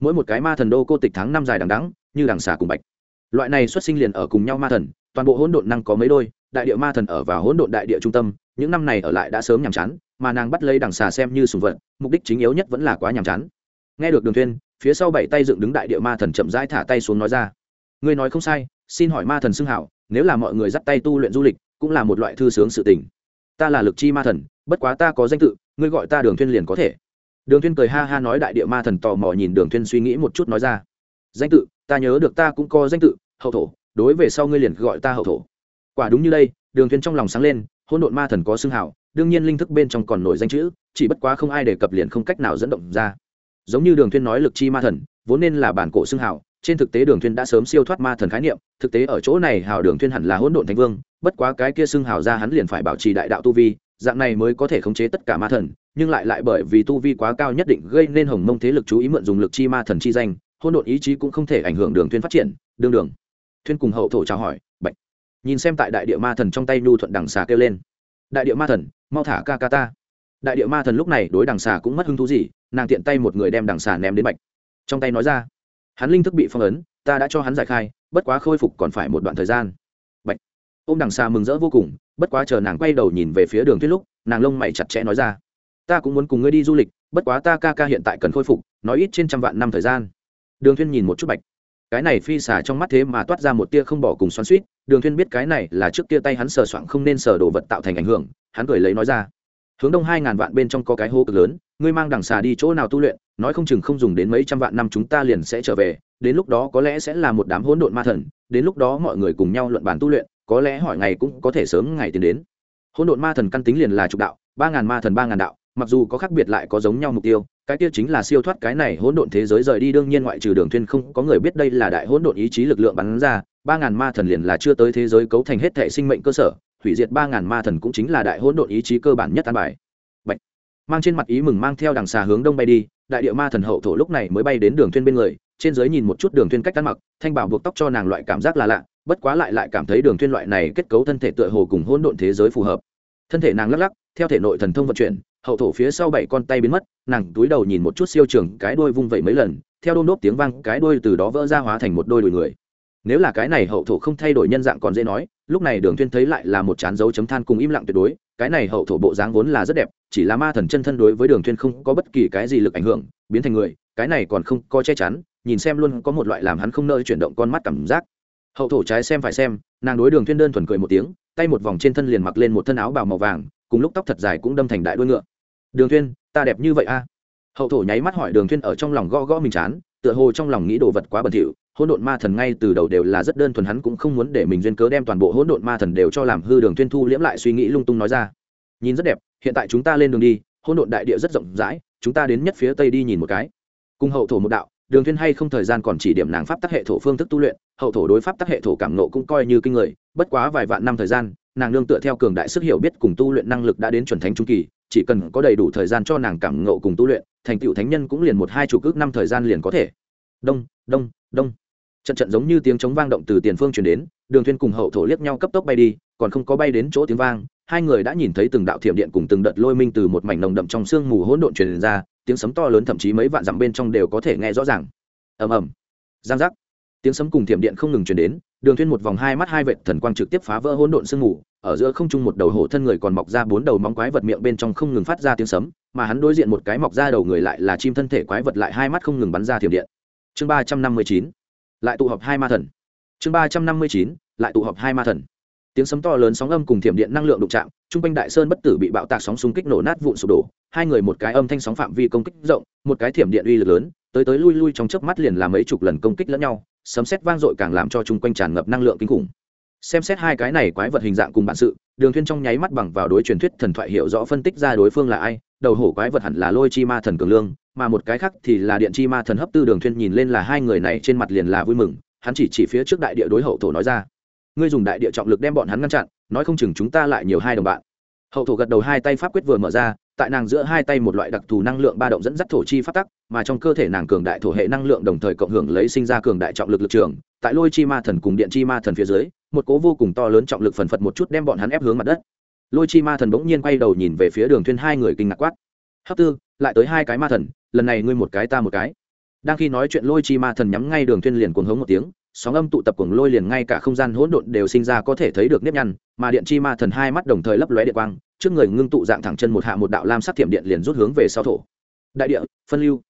Mỗi một cái ma thần đô cô tịch tháng năm dài đằng đắng như đằng xà cùng bạch. Loại này xuất sinh liền ở cùng nhau ma thần, toàn bộ hỗn độn năng có mấy đôi, đại địa ma thần ở vào hỗn độn đại địa trung tâm, những năm này ở lại đã sớm nhàm chán, mà nàng bắt lấy đằng xà xem như sùng vật, mục đích chính yếu nhất vẫn là quá nhàm chán. Nghe được đường thuyên phía sau bảy tay dựng đứng đại địa ma thần chậm rãi thả tay xuống nói ra. Ngươi nói không sai, xin hỏi ma thần xưng hảo, nếu là mọi người dắt tay tu luyện du lịch cũng là một loại thư sướng sự tình. Ta là lực chi ma thần bất quá ta có danh tự ngươi gọi ta đường thuyên liền có thể. Đường thuyên cười ha ha nói đại địa ma thần tò mò nhìn đường thuyên suy nghĩ một chút nói ra. Danh tự ta nhớ được ta cũng có danh tự hậu thổ đối về sau ngươi liền gọi ta hậu thổ. Quả đúng như đây đường thuyên trong lòng sáng lên hỗn độn ma thần có xưng hào, đương nhiên linh thức bên trong còn nổi danh chữ chỉ bất quá không ai đề cập liền không cách nào dẫn động ra. Giống như đường thuyên nói lực chi ma thần vốn nên là bản cổ xưng hào trên thực tế đường thuyên đã sớm siêu thoát ma thần khái niệm, thực tế ở chỗ này hào đường thuyên hẳn là hỗn độn thánh vương, bất quá cái kia xưng hào ra hắn liền phải bảo trì đại đạo tu vi, dạng này mới có thể khống chế tất cả ma thần, nhưng lại lại bởi vì tu vi quá cao nhất định gây nên hồng mông thế lực chú ý mượn dùng lực chi ma thần chi danh, hỗn độn ý chí cũng không thể ảnh hưởng đường thuyên phát triển, đường đường. Thuyên cùng hậu thổ chào hỏi, bạch. Nhìn xem tại đại địa ma thần trong tay nhu thuận đằng xà kêu lên. Đại địa ma thần, mau thả ca ca ta. Đại địa ma thần lúc này đối đằng xà cũng mất hứng thú gì, nàng tiện tay một người đem đằng xà ném đến bạch. Trong tay nói ra hắn linh thức bị phong ấn, ta đã cho hắn giải khai, bất quá khôi phục còn phải một đoạn thời gian. Bạch. ô m đằng xa mừng rỡ vô cùng, bất quá chờ nàng quay đầu nhìn về phía đường tuyết lúc, nàng lông mày chặt chẽ nói ra. Ta cũng muốn cùng ngươi đi du lịch, bất quá ta ca ca hiện tại cần khôi phục, nói ít trên trăm vạn năm thời gian. Đường thuyên nhìn một chút bạch. Cái này phi xả trong mắt thế mà toát ra một tia không bỏ cùng xoắn suýt đường thuyên biết cái này là trước tia tay hắn sờ soạng không nên sờ đồ vật tạo thành ảnh hưởng, hắn cười lấy nói ra. Hướng đông hai ngàn vạn bên trong có cái hố cực lớn, ngươi mang đằng xà đi chỗ nào tu luyện nói không chừng không dùng đến mấy trăm vạn năm chúng ta liền sẽ trở về, đến lúc đó có lẽ sẽ là một đám hỗn độn ma thần, đến lúc đó mọi người cùng nhau luận bàn tu luyện, có lẽ hỏi ngày cũng có thể sớm ngày tiến đến. Hỗn độn ma thần căn tính liền là trục đạo, ba ngàn ma thần ba ngàn đạo, mặc dù có khác biệt lại có giống nhau mục tiêu, cái kia chính là siêu thoát cái này hỗn độn thế giới rời đi, đương nhiên ngoại trừ đường thuyên không có người biết đây là đại hỗn độn ý chí lực lượng bắn ra, ba ngàn ma thần liền là chưa tới thế giới cấu thành hết thể sinh mệnh cơ sở, hủy diệt ba ngàn ma thần cũng chính là đại hỗn độn ý chí cơ bản nhất an bài mang trên mặt ý mừng mang theo đằng xà hướng đông bay đi, đại địa ma thần hậu thổ lúc này mới bay đến đường thuyên bên người, trên dưới nhìn một chút đường thuyên cách ăn mặc, thanh bảo buộc tóc cho nàng loại cảm giác là lạ, bất quá lại lại cảm thấy đường thuyên loại này kết cấu thân thể tựa hồ cùng hỗn độn thế giới phù hợp. Thân thể nàng lắc lắc, theo thể nội thần thông vận chuyển, hậu thổ phía sau bảy con tay biến mất, nàng túi đầu nhìn một chút siêu trường, cái đuôi vung vẩy mấy lần, theo đôn đốp tiếng vang, cái đuôi từ đó vỡ ra hóa thành một đôi đùi người. Nếu là cái này hậu thổ không thay đổi nhân dạng còn dễ nói, lúc này đường thuyên thấy lại là một chán dấu chấm than cùng im lặng tuyệt đối cái này hậu thổ bộ dáng vốn là rất đẹp, chỉ là ma thần chân thân đối với đường thuyên không có bất kỳ cái gì lực ảnh hưởng, biến thành người, cái này còn không có che chắn, nhìn xem luôn có một loại làm hắn không nơi chuyển động con mắt cảm giác. Hậu thổ trái xem phải xem, nàng đối đường thuyên đơn thuần cười một tiếng, tay một vòng trên thân liền mặc lên một thân áo bào màu vàng, cùng lúc tóc thật dài cũng đâm thành đại đuôi ngựa. Đường thuyên ta đẹp như vậy a? Hậu thổ nháy mắt hỏi đường thuyên ở trong lòng gõ gõ mình chán tựa hồ trong lòng nghĩ đồ vật quá bẩn thỉu, hỗn độn ma thần ngay từ đầu đều là rất đơn thuần, hắn cũng không muốn để mình duyên cớ đem toàn bộ hỗn độn ma thần đều cho làm hư đường tuyên thu liễm lại suy nghĩ lung tung nói ra. Nhìn rất đẹp, hiện tại chúng ta lên đường đi, hỗn độn đại địa rất rộng rãi, chúng ta đến nhất phía tây đi nhìn một cái. Cùng hậu thổ một đạo, đường thiên hay không thời gian còn chỉ điểm nàng pháp tắc hệ thổ phương thức tu luyện, hậu thổ đối pháp tắc hệ thổ cảm nộ cũng coi như kinh người, bất quá vài vạn năm thời gian nàng nương tựa theo cường đại sức hiểu biết cùng tu luyện năng lực đã đến chuẩn thánh trung kỳ, chỉ cần có đầy đủ thời gian cho nàng cảm ngộ cùng tu luyện, thành tựu thánh nhân cũng liền một hai chục ước năm thời gian liền có thể. Đông đông đông. Trận trận giống như tiếng chống vang động từ tiền phương truyền đến, đường thuyên cùng hậu thổ liếc nhau cấp tốc bay đi, còn không có bay đến chỗ tiếng vang, hai người đã nhìn thấy từng đạo thiểm điện cùng từng đợt lôi minh từ một mảnh nồng đậm trong sương mù hỗn độn truyền ra, tiếng sấm to lớn thậm chí mấy vạn dặm bên trong đều có thể nghe rõ ràng. Ầm ầm. Giang giác. Tiếng sấm cùng thiểm điện không ngừng truyền đến đường thuyên một vòng hai mắt hai vệt thần quang trực tiếp phá vỡ hỗn độn sương mù, ở giữa không trung một đầu hổ thân người còn mọc ra bốn đầu móng quái vật miệng bên trong không ngừng phát ra tiếng sấm, mà hắn đối diện một cái mọc ra đầu người lại là chim thân thể quái vật lại hai mắt không ngừng bắn ra thiểm điện. Chương ba trăm năm mươi chín, lại tụ họp hai ma thần. Chương ba trăm năm mươi chín, lại tụ họp hai ma thần. Tiếng sấm to lớn sóng âm cùng thiểm điện năng lượng đụng chạm, trung quanh đại sơn bất tử bị bạo tạc sóng xung kích nổ nát vụn sụp đổ, hai người một cái âm thanh sóng phạm vi công kích rộng, một cái thiểm điện uy lực lớn, tới tới lui lui trong chớp mắt liền làm mấy chục lần công kích lẫn nhau sấm sét vang dội càng làm cho chúng quanh tràn ngập năng lượng kinh khủng. Xem xét hai cái này quái vật hình dạng cùng bản sự, đường thiên trong nháy mắt bằng vào đối truyền thuyết thần thoại hiểu rõ phân tích ra đối phương là ai, đầu hổ quái vật hẳn là lôi chi ma thần cường lương, mà một cái khác thì là điện chi ma thần hấp tư đường thiên nhìn lên là hai người này trên mặt liền là vui mừng, hắn chỉ chỉ phía trước đại địa đối hậu thổ nói ra. Ngươi dùng đại địa trọng lực đem bọn hắn ngăn chặn, nói không chừng chúng ta lại nhiều hai đồng bạn. Hậu thổ gật đầu hai tay pháp quyết vừa mở ra tại nàng giữa hai tay một loại đặc thù năng lượng ba động dẫn dắt thổ chi phát tắc, mà trong cơ thể nàng cường đại thổ hệ năng lượng đồng thời cộng hưởng lấy sinh ra cường đại trọng lực lực trường. Tại lôi chi ma thần cùng điện chi ma thần phía dưới, một cố vô cùng to lớn trọng lực phần phật một chút đem bọn hắn ép hướng mặt đất. Lôi chi ma thần bỗng nhiên quay đầu nhìn về phía đường thuyên hai người kinh ngạc quát. Hấp tư, lại tới hai cái ma thần, lần này ngươi một cái ta một cái. Đang khi nói chuyện, lôi chi ma thần nhắm ngay đường thuyên liền cuồng hống một tiếng, sóng âm tụ tập cuồng lôi liền ngay cả không gian hỗn độn đều sinh ra có thể thấy được nếp nhăn, mà điện chi ma thần hai mắt đồng thời lấp lóe điện quang trước người ngưng tụ dạng thẳng chân một hạ một đạo lam sắc thiểm điện liền rút hướng về sau thổ. Đại địa, phân lưu.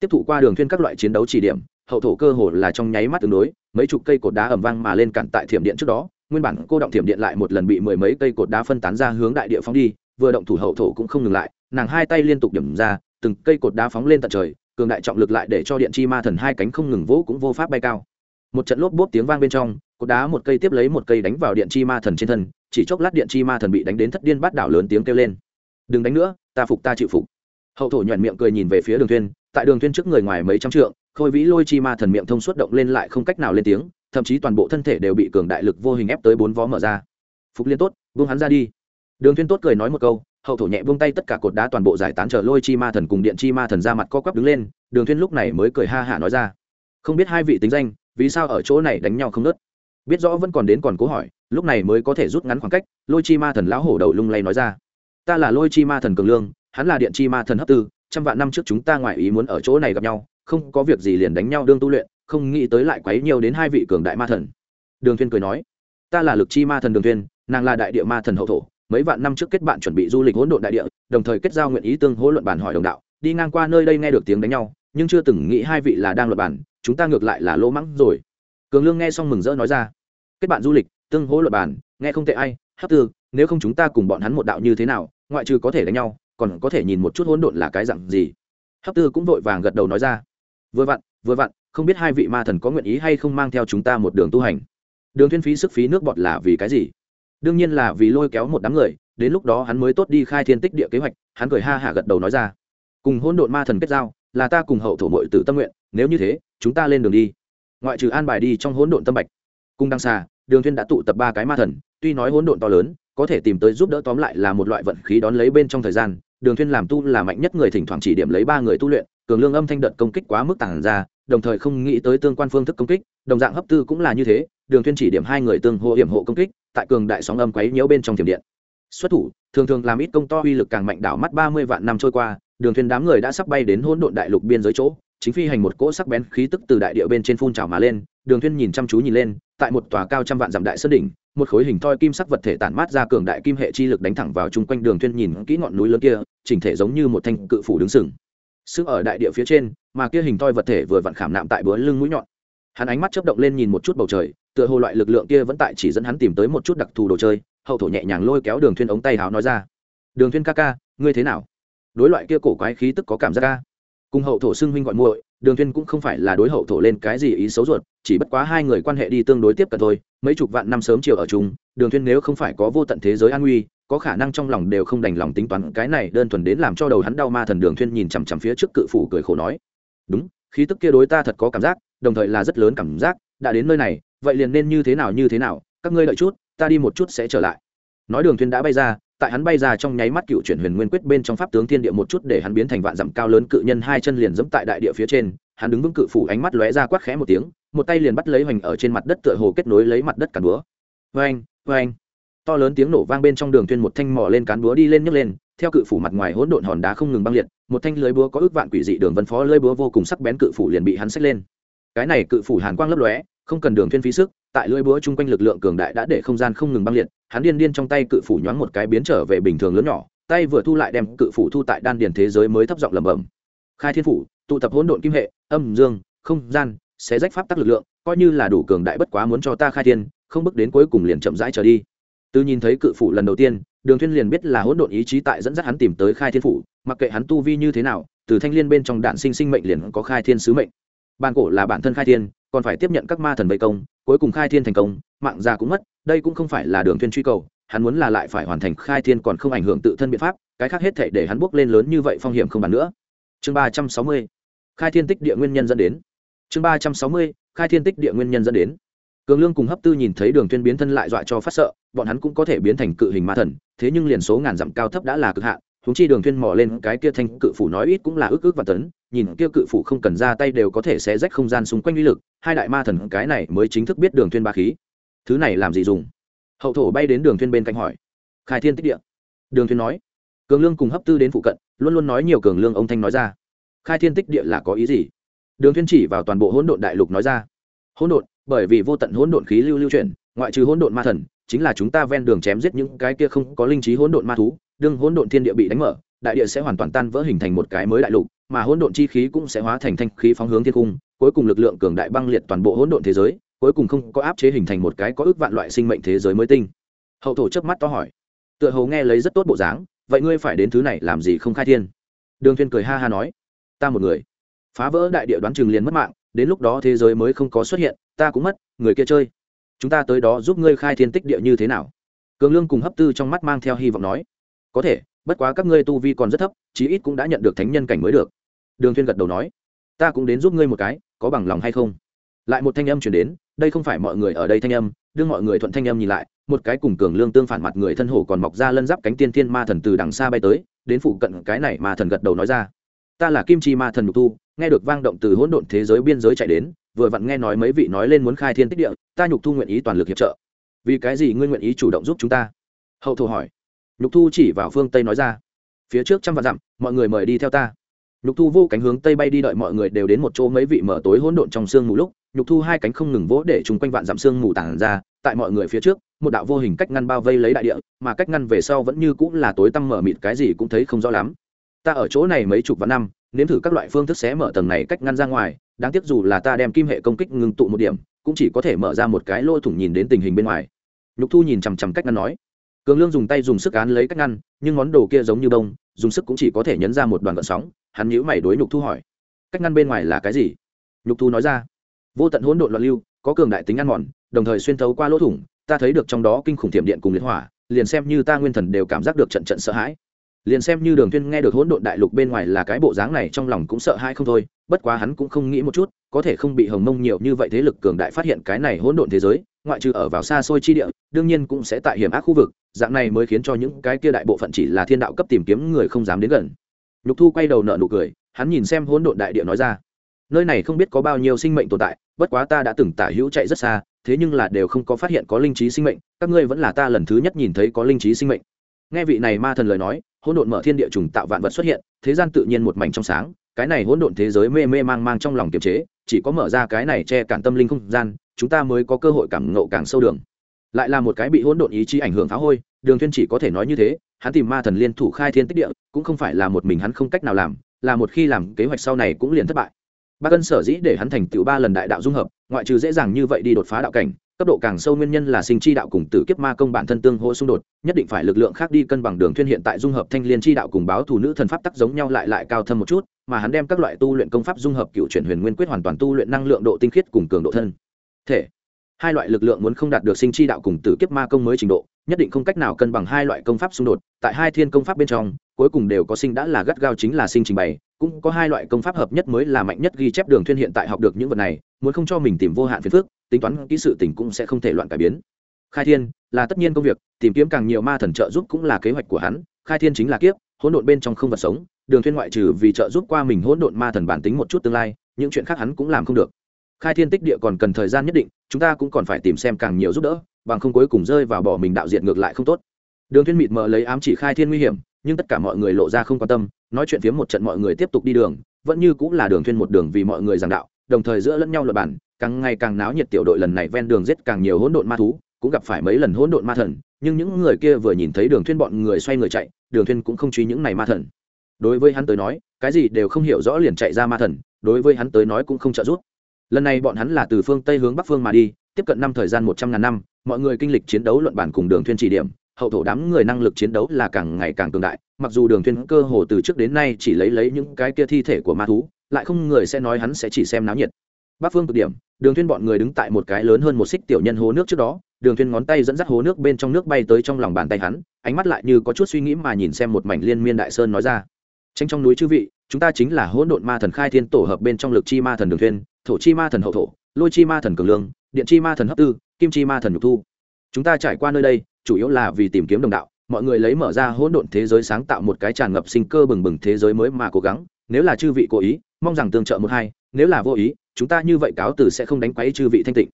Tiếp thụ qua đường thuyên các loại chiến đấu chỉ điểm, hậu thổ cơ hồ là trong nháy mắt tương đối, mấy chục cây cột đá ầm vang mà lên cản tại thiểm điện trước đó, nguyên bản cô động thiểm điện lại một lần bị mười mấy cây cột đá phân tán ra hướng đại địa phóng đi, vừa động thủ hậu thổ cũng không ngừng lại, nàng hai tay liên tục điểm ra, từng cây cột đá phóng lên tận trời, cường đại trọng lực lại để cho điện chi ma thần hai cánh không ngừng vỗ cũng vô pháp bay cao. Một trận lốp bốp tiếng vang bên trong cột đá một cây tiếp lấy một cây đánh vào điện chi ma thần trên thân, chỉ chốc lát điện chi ma thần bị đánh đến thất điên bát đảo lớn tiếng kêu lên. Đừng đánh nữa, ta phục ta chịu phục. Hậu thổ nhuận miệng cười nhìn về phía đường thuyên tại đường thuyên trước người ngoài mấy trăm trượng, khôi vĩ lôi chi ma thần miệng thông suốt động lên lại không cách nào lên tiếng, thậm chí toàn bộ thân thể đều bị cường đại lực vô hình ép tới bốn vó mở ra. Phục liên tốt, buông hắn ra đi. Đường thuyên tốt cười nói một câu, hậu thổ nhẹ buông tay tất cả cột đá toàn bộ giải tán chờ lôi chi ma thần cùng điện chi ma thần ra mặt co quắp đứng lên, đường thuyên lúc này mới cười ha hả nói ra. Không biết hai vị tính danh, vì sao ở chỗ này đánh nhau không nứt biết rõ vẫn còn đến còn cố hỏi lúc này mới có thể rút ngắn khoảng cách lôi chi ma thần lão hổ đầu lung lay nói ra. Ta là lôi chi ma thần cường lương hắn là điện chi ma thần hấp tư trăm vạn năm trước chúng ta ngoại ý muốn ở chỗ này gặp nhau không có việc gì liền đánh nhau đương tu luyện không nghĩ tới lại quấy nhiều đến hai vị cường đại ma thần. Đường thiên cười nói ta là lực chi ma thần đường Thiên, nàng là đại địa ma thần hậu thổ mấy vạn năm trước kết bạn chuẩn bị du lịch hỗn độn đại địa đồng thời kết giao nguyện ý tương hỗ luận bản hỏi đồng đạo đi ngang qua nơi đây nghe được tiếng đánh nhau nhưng chưa từng nghĩ hai vị là đang luận bản chúng ta ngược lại là lỗ mắng rồi cường lương nghe xong mừng rỡ nói ra, kết bạn du lịch, tương hỗ luật bản nghe không tệ ai hấp tư, nếu không chúng ta cùng bọn hắn một đạo như thế nào, ngoại trừ có thể đánh nhau, còn có thể nhìn một chút hỗn độn là cái dặn gì? Hấp tư cũng vội vàng gật đầu nói ra, vừa vặn vừa vặn, không biết hai vị ma thần có nguyện ý hay không mang theo chúng ta một đường tu hành. Đường thiên phí sức phí nước bọt là vì cái gì? Đương nhiên là vì lôi kéo một đám người, đến lúc đó hắn mới tốt đi khai thiên tích địa kế hoạch, hắn cười ha hả gật đầu nói ra. Cùng hỗn độn ma thần kết giao, là ta cùng hậu thổ mội tử tâm nguyện, nếu như thế, chúng ta lên đường đi ngoại trừ an bài đi trong hỗn độn tâm bạch. Cung đăng xa đường thiên đã tụ tập ba cái ma thần, tuy nói hỗn độn to lớn, có thể tìm tới giúp đỡ tóm lại là một loại vận khí đón lấy bên trong thời gian, đường thiên làm tu là mạnh nhất người thỉnh thoảng chỉ điểm lấy ba người tu luyện, cường lương âm thanh đợt công kích quá mức tàng ra, đồng thời không nghĩ tới tương quan phương thức công kích, đồng dạng hấp tư cũng là như thế, đường thiên chỉ điểm hai người tương hô hiểm hộ công kích, tại cường đại sóng âm quấy nhiễu bên trong thiểm điện. Xuất thủ, thường thường làm ít công to uy lực càng mạnh đảo mắt ba mươi vạn năm trôi qua, đường thuyền đám người đã sắp bay đến hỗn độn đại lục biên giới chỗ chính phi hành một cỗ sắc bén khí tức từ đại địa bên trên phun trào mà lên, đường thiên nhìn chăm chú nhìn lên, tại một tòa cao trăm vạn dặm đại sơn đỉnh, một khối hình thoi kim sắc vật thể tản mát ra cường đại kim hệ chi lực đánh thẳng vào chung quanh đường thiên nhìn kỹ ngọn núi lớn kia, chỉnh thể giống như một thanh cự phủ đứng sừng. Sức ở đại địa phía trên, mà kia hình thoi vật thể vừa vặn khảm nạm tại bữa lưng mũi nhọn. Hắn ánh mắt chớp động lên nhìn một chút bầu trời, tựa hồ loại lực lượng kia vẫn tại chỉ dẫn hắn tìm tới một chút đặc thù đồ chơi, hậu thổ nhẹ nhàng lôi kéo đường thuyên ống tay háo nói ra. Đường thuyên ca ca, ngươi thế nào? Đối loại kia cổ quái khí tức có cảm giác ca cùng hậu thổ xưng huynh gọi muội, đường thiên cũng không phải là đối hậu thổ lên cái gì ý xấu ruột, chỉ bất quá hai người quan hệ đi tương đối tiếp cận thôi, mấy chục vạn năm sớm chiều ở chung, đường thiên nếu không phải có vô tận thế giới an nguy, có khả năng trong lòng đều không đành lòng tính toán cái này đơn thuần đến làm cho đầu hắn đau ma thần đường thiên nhìn chằm chằm phía trước cự phủ cười khổ nói. Đúng, khí tức kia đối ta thật có cảm giác, đồng thời là rất lớn cảm giác, đã đến nơi này, vậy liền nên như thế nào như thế nào, các ngươi đợi chút, ta đi một chút sẽ trở lại. Nói đường thiên đã bay ra tại hắn bay ra trong nháy mắt cựu chuyển huyền nguyên quyết bên trong pháp tướng thiên địa một chút để hắn biến thành vạn dặm cao lớn cự nhân hai chân liền dẫm tại đại địa phía trên, hắn đứng vững cự phủ ánh mắt lóe ra quát khẽ một tiếng, một tay liền bắt lấy hoành ở trên mặt đất tựa hồ kết nối lấy mặt đất cản búa. Vang vang to lớn tiếng nổ vang bên trong đường thuyên một thanh mỏ lên cán búa đi lên nhấc lên, theo cự phủ mặt ngoài hỗn độn hòn đá không ngừng băng liệt, một thanh lưới búa có ước vạn quỷ dị đường vân phó lưới búa vô cùng sắc bén cự phủ liền bị hắn xách lên. Cái này cự phủ hàn quang lấp lóe không cần đường thiên phí sức, tại lưỡi búa chung quanh lực lượng cường đại đã để không gian không ngừng băng liệt, hắn điên điên trong tay cự phủ nhoáng một cái biến trở về bình thường lớn nhỏ, tay vừa thu lại đem cự phủ thu tại đan điền thế giới mới thấp giọng lẩm bẩm. Khai thiên phủ, tụ tập hỗn độn kim hệ, âm, dương, không, gian sẽ rách pháp tắc lực lượng, coi như là đủ cường đại bất quá muốn cho ta khai thiên, không bước đến cuối cùng liền chậm rãi trở đi. Từ nhìn thấy cự phủ lần đầu tiên, đường thiên liền biết là hỗn độn ý chí tại dẫn dắt hắn tìm tới khai thiên phủ, mặc kệ hắn tu vi như thế nào, từ thanh liên bên trong đạn sinh sinh mệnh liền có khai thiên sứ mệnh. Bản cổ là bản thân khai thiên còn phải tiếp nhận các ma thần vây công, cuối cùng khai thiên thành công, mạng già cũng mất, đây cũng không phải là đường thuyên truy cầu, hắn muốn là lại phải hoàn thành khai thiên còn không ảnh hưởng tự thân biện pháp, cái khác hết thảy để hắn bước lên lớn như vậy phong hiểm không bàn nữa. Chương ba trăm sáu mươi, khai thiên tích địa nguyên nhân dẫn đến. Chương ba trăm sáu mươi, khai thiên tích địa nguyên nhân dẫn đến. Cường lương cùng hấp tư nhìn thấy đường tuyên biến thân lại dọa cho phát sợ, bọn hắn cũng có thể biến thành cự hình ma thần, thế nhưng liền số ngàn dặm cao thấp đã là cực hạn chúng chi đường tuyên mò lên cái kia thanh cự phủ nói ít cũng là ước ước và tấn nhìn kia cự phủ không cần ra tay đều có thể xé rách không gian xung quanh uy lực, hai đại ma thần cái này mới chính thức biết đường thiên ba khí. Thứ này làm gì dùng? Hậu thổ bay đến đường thiên bên cạnh hỏi. Khai thiên tích địa. Đường thiên nói. Cường lương cùng hấp tư đến phụ cận, luôn luôn nói nhiều cường lương ông thanh nói ra. Khai thiên tích địa là có ý gì? Đường thiên chỉ vào toàn bộ hỗn độn đại lục nói ra. Hỗn độn, bởi vì vô tận hỗn độn khí lưu lưu chuyển, ngoại trừ hỗn độn ma thần, chính là chúng ta ven đường chém giết những cái kia không có linh trí hỗn độn ma thú, đương hỗn độn thiên địa bị đánh mở, đại địa sẽ hoàn toàn tan vỡ hình thành một cái mới đại lục mà hỗn độn chi khí cũng sẽ hóa thành thanh khí phóng hướng thiên cung, cuối cùng lực lượng cường đại băng liệt toàn bộ hỗn độn thế giới, cuối cùng không có áp chế hình thành một cái có ước vạn loại sinh mệnh thế giới mới tinh. Hậu thổ chớp mắt to hỏi. Tựa hồ nghe lấy rất tốt bộ dáng, vậy ngươi phải đến thứ này làm gì không khai thiên? Đường thiên cười ha ha nói. Ta một người. Phá vỡ đại địa đoán chừng liền mất mạng, đến lúc đó thế giới mới không có xuất hiện, ta cũng mất, người kia chơi. Chúng ta tới đó giúp ngươi khai thiên tích địa như thế nào? Cường lương cùng hấp tư trong mắt mang theo hy vọng nói. Có thể bất quá các ngươi tu vi còn rất thấp, chí ít cũng đã nhận được thánh nhân cảnh mới được. Đường thiên gật đầu nói, ta cũng đến giúp ngươi một cái, có bằng lòng hay không? Lại một thanh âm truyền đến, đây không phải mọi người ở đây thanh âm, đương mọi người thuận thanh âm nhìn lại, một cái cùng cường lương tương phản mặt người thân hổ còn mọc ra lân giáp cánh tiên thiên ma thần từ đằng xa bay tới, đến phụ cận cái này ma thần gật đầu nói ra. Ta là kim chi ma thần nhục tu, nghe được vang động từ hỗn độn thế giới biên giới chạy đến, vừa vặn nghe nói mấy vị nói lên muốn khai thiên tích địa, ta nhục thu nguyện ý toàn lực hiệp trợ. Vì cái gì ngươi nguyện ý chủ động giúp chúng ta? Hậu thổ hỏi nhục thu chỉ vào phương tây nói ra, phía trước trăm vạn dặm, mọi người mời đi theo ta. Nhục thu vô cánh hướng tây bay đi đợi mọi người đều đến một chỗ mấy vị mở tối hỗn độn trong sương mù lúc, nhục thu hai cánh không ngừng vỗ để chung quanh vạn dặm sương mù tản ra, tại mọi người phía trước, một đạo vô hình cách ngăn bao vây lấy đại địa, mà cách ngăn về sau vẫn như cũng là tối tăm mở mịt, cái gì cũng thấy không rõ lắm. Ta ở chỗ này mấy chục vạn năm, nếm thử các loại phương thức xé mở tầng này cách ngăn ra ngoài, đáng tiếc dù là ta đem kim hệ công kích ngừng tụ một điểm, cũng chỉ có thể mở ra một cái lỗ thủng nhìn đến tình hình bên ngoài. Nhục thu nhìn chằm chằm cách ngăn nói cường lương dùng tay dùng sức án lấy cách ngăn, nhưng món đồ kia giống như đông dùng sức cũng chỉ có thể nhấn ra một đoàn gợn sóng. Hắn nhữ mày đối nhục thu hỏi, cách ngăn bên ngoài là cái gì? Nhục thu nói ra, vô tận hỗn độn loạn lưu, có cường đại tính ăn mòn, đồng thời xuyên thấu qua lỗ thủng, ta thấy được trong đó kinh khủng thiểm điện cùng liệt hỏa, liền xem như ta nguyên thần đều cảm giác được trận trận sợ hãi. Liền xem như đường tuyên nghe được hỗn độn đại lục bên ngoài là cái bộ dáng này trong lòng cũng sợ hãi không thôi, bất quá hắn cũng không nghĩ một chút, có thể không bị hồng mông nhiều như vậy thế lực cường đại phát hiện cái này hỗn độn thế giới ngoại trừ ở vào xa xôi chi địa, đương nhiên cũng sẽ tại hiểm ác khu vực, dạng này mới khiến cho những cái kia đại bộ phận chỉ là thiên đạo cấp tìm kiếm người không dám đến gần. Nhục thu quay đầu nợ nụ cười, hắn nhìn xem hỗn độn đại địa nói ra, nơi này không biết có bao nhiêu sinh mệnh tồn tại, bất quá ta đã từng tả hữu chạy rất xa, thế nhưng là đều không có phát hiện có linh trí sinh mệnh, các ngươi vẫn là ta lần thứ nhất nhìn thấy có linh trí sinh mệnh. Nghe vị này ma thần lời nói, hỗn độn mở thiên địa trùng tạo vạn vật xuất hiện, thế gian tự nhiên một mảnh trong sáng cái này hỗn độn thế giới mê mê mang mang trong lòng kiềm chế, chỉ có mở ra cái này che cản tâm linh không gian, chúng ta mới có cơ hội cảm ngộ càng sâu đường. Lại là một cái bị hỗn độn ý chí ảnh hưởng phá hôi, đường thiên chỉ có thể nói như thế, hắn tìm ma thần liên thủ khai thiên tích địa, cũng không phải là một mình hắn không cách nào làm, là một khi làm kế hoạch sau này cũng liền thất bại. Ba cân sở dĩ để hắn thành tựu ba lần đại đạo dung hợp, ngoại trừ dễ dàng như vậy đi đột phá đạo cảnh cấp độ càng sâu nguyên nhân là sinh chi đạo cùng tử kiếp ma công bản thân tương hỗ xung đột, nhất định phải lực lượng khác đi cân bằng đường thuyên hiện tại dung hợp thanh liên chi đạo cùng báo thủ nữ thần pháp tắc giống nhau lại lại cao thâm một chút, mà hắn đem các loại tu luyện công pháp dung hợp cựu chuyển huyền nguyên quyết hoàn toàn tu luyện năng lượng độ tinh khiết cùng cường độ thân thể. Hai loại lực lượng muốn không đạt được sinh chi đạo cùng tử kiếp ma công mới trình độ, nhất định không cách nào cân bằng hai loại công pháp xung đột, tại hai thiên công pháp bên trong, cuối cùng đều có sinh đã là gắt gao chính là sinh trình bày, cũng có hai loại công pháp hợp nhất mới là mạnh nhất ghi chép đường thuyên hiện tại học được những vật này muốn không cho mình tìm vô hạn phiền phức, tính toán kỹ sự tình cũng sẽ không thể loạn cải biến. Khai thiên, là tất nhiên công việc, tìm kiếm càng nhiều ma thần trợ giúp cũng là kế hoạch của hắn, khai thiên chính là kiếp, hỗn độn bên trong không vật sống, đường thuyên ngoại trừ vì trợ giúp qua mình hỗn độn ma thần bản tính một chút tương lai, những chuyện khác hắn cũng làm không được. Khai thiên tích địa còn cần thời gian nhất định, chúng ta cũng còn phải tìm xem càng nhiều giúp đỡ, bằng không cuối cùng rơi vào bỏ mình đạo diện ngược lại không tốt. Đường thuyên mịt mờ lấy ám chỉ khai thiên nguy hiểm, nhưng tất cả mọi người lộ ra không quan tâm, nói chuyện phiếm một trận mọi người tiếp tục đi đường, vẫn như cũng là đường thuyên một đường vì mọi người giảng đạo đồng thời giữa lẫn nhau luật bản, càng ngày càng náo nhiệt tiểu đội lần này ven đường giết càng nhiều hỗn độn ma thú, cũng gặp phải mấy lần hỗn độn ma thần, nhưng những người kia vừa nhìn thấy đường thuyên bọn người xoay người chạy, đường thuyên cũng không truy những này ma thần. Đối với hắn tới nói, cái gì đều không hiểu rõ liền chạy ra ma thần, đối với hắn tới nói cũng không trợ giúp. Lần này bọn hắn là từ phương tây hướng bắc phương mà đi, tiếp cận năm thời gian một trăm ngàn năm, mọi người kinh lịch chiến đấu luận bản cùng đường thuyên chỉ điểm, hậu thổ đám người năng lực chiến đấu là càng ngày càng cường đại, mặc dù đường thuyên cơ hồ từ trước đến nay chỉ lấy lấy những cái kia thi thể của ma thú lại không người sẽ nói hắn sẽ chỉ xem náo nhiệt. Bắc phương cực điểm, đường thuyên bọn người đứng tại một cái lớn hơn một xích tiểu nhân hố nước trước đó, đường thuyên ngón tay dẫn dắt hố nước bên trong nước bay tới trong lòng bàn tay hắn, ánh mắt lại như có chút suy nghĩ mà nhìn xem một mảnh liên miên đại sơn nói ra. Tranh trong núi chư vị, chúng ta chính là hỗn độn ma thần khai thiên tổ hợp bên trong lực chi ma thần đường thuyên, thổ chi ma thần hậu thổ, lôi chi ma thần cường lương, điện chi ma thần hấp tư, kim chi ma thần nhục thu. Chúng ta trải qua nơi đây, chủ yếu là vì tìm kiếm đồng đạo, mọi người lấy mở ra hỗn độn thế giới sáng tạo một cái tràn ngập sinh cơ bừng bừng thế giới mới mà cố gắng, nếu là chư vị cố ý mong rằng tương trợ một hai, nếu là vô ý, chúng ta như vậy cáo từ sẽ không đánh quấy chư vị thanh tịnh.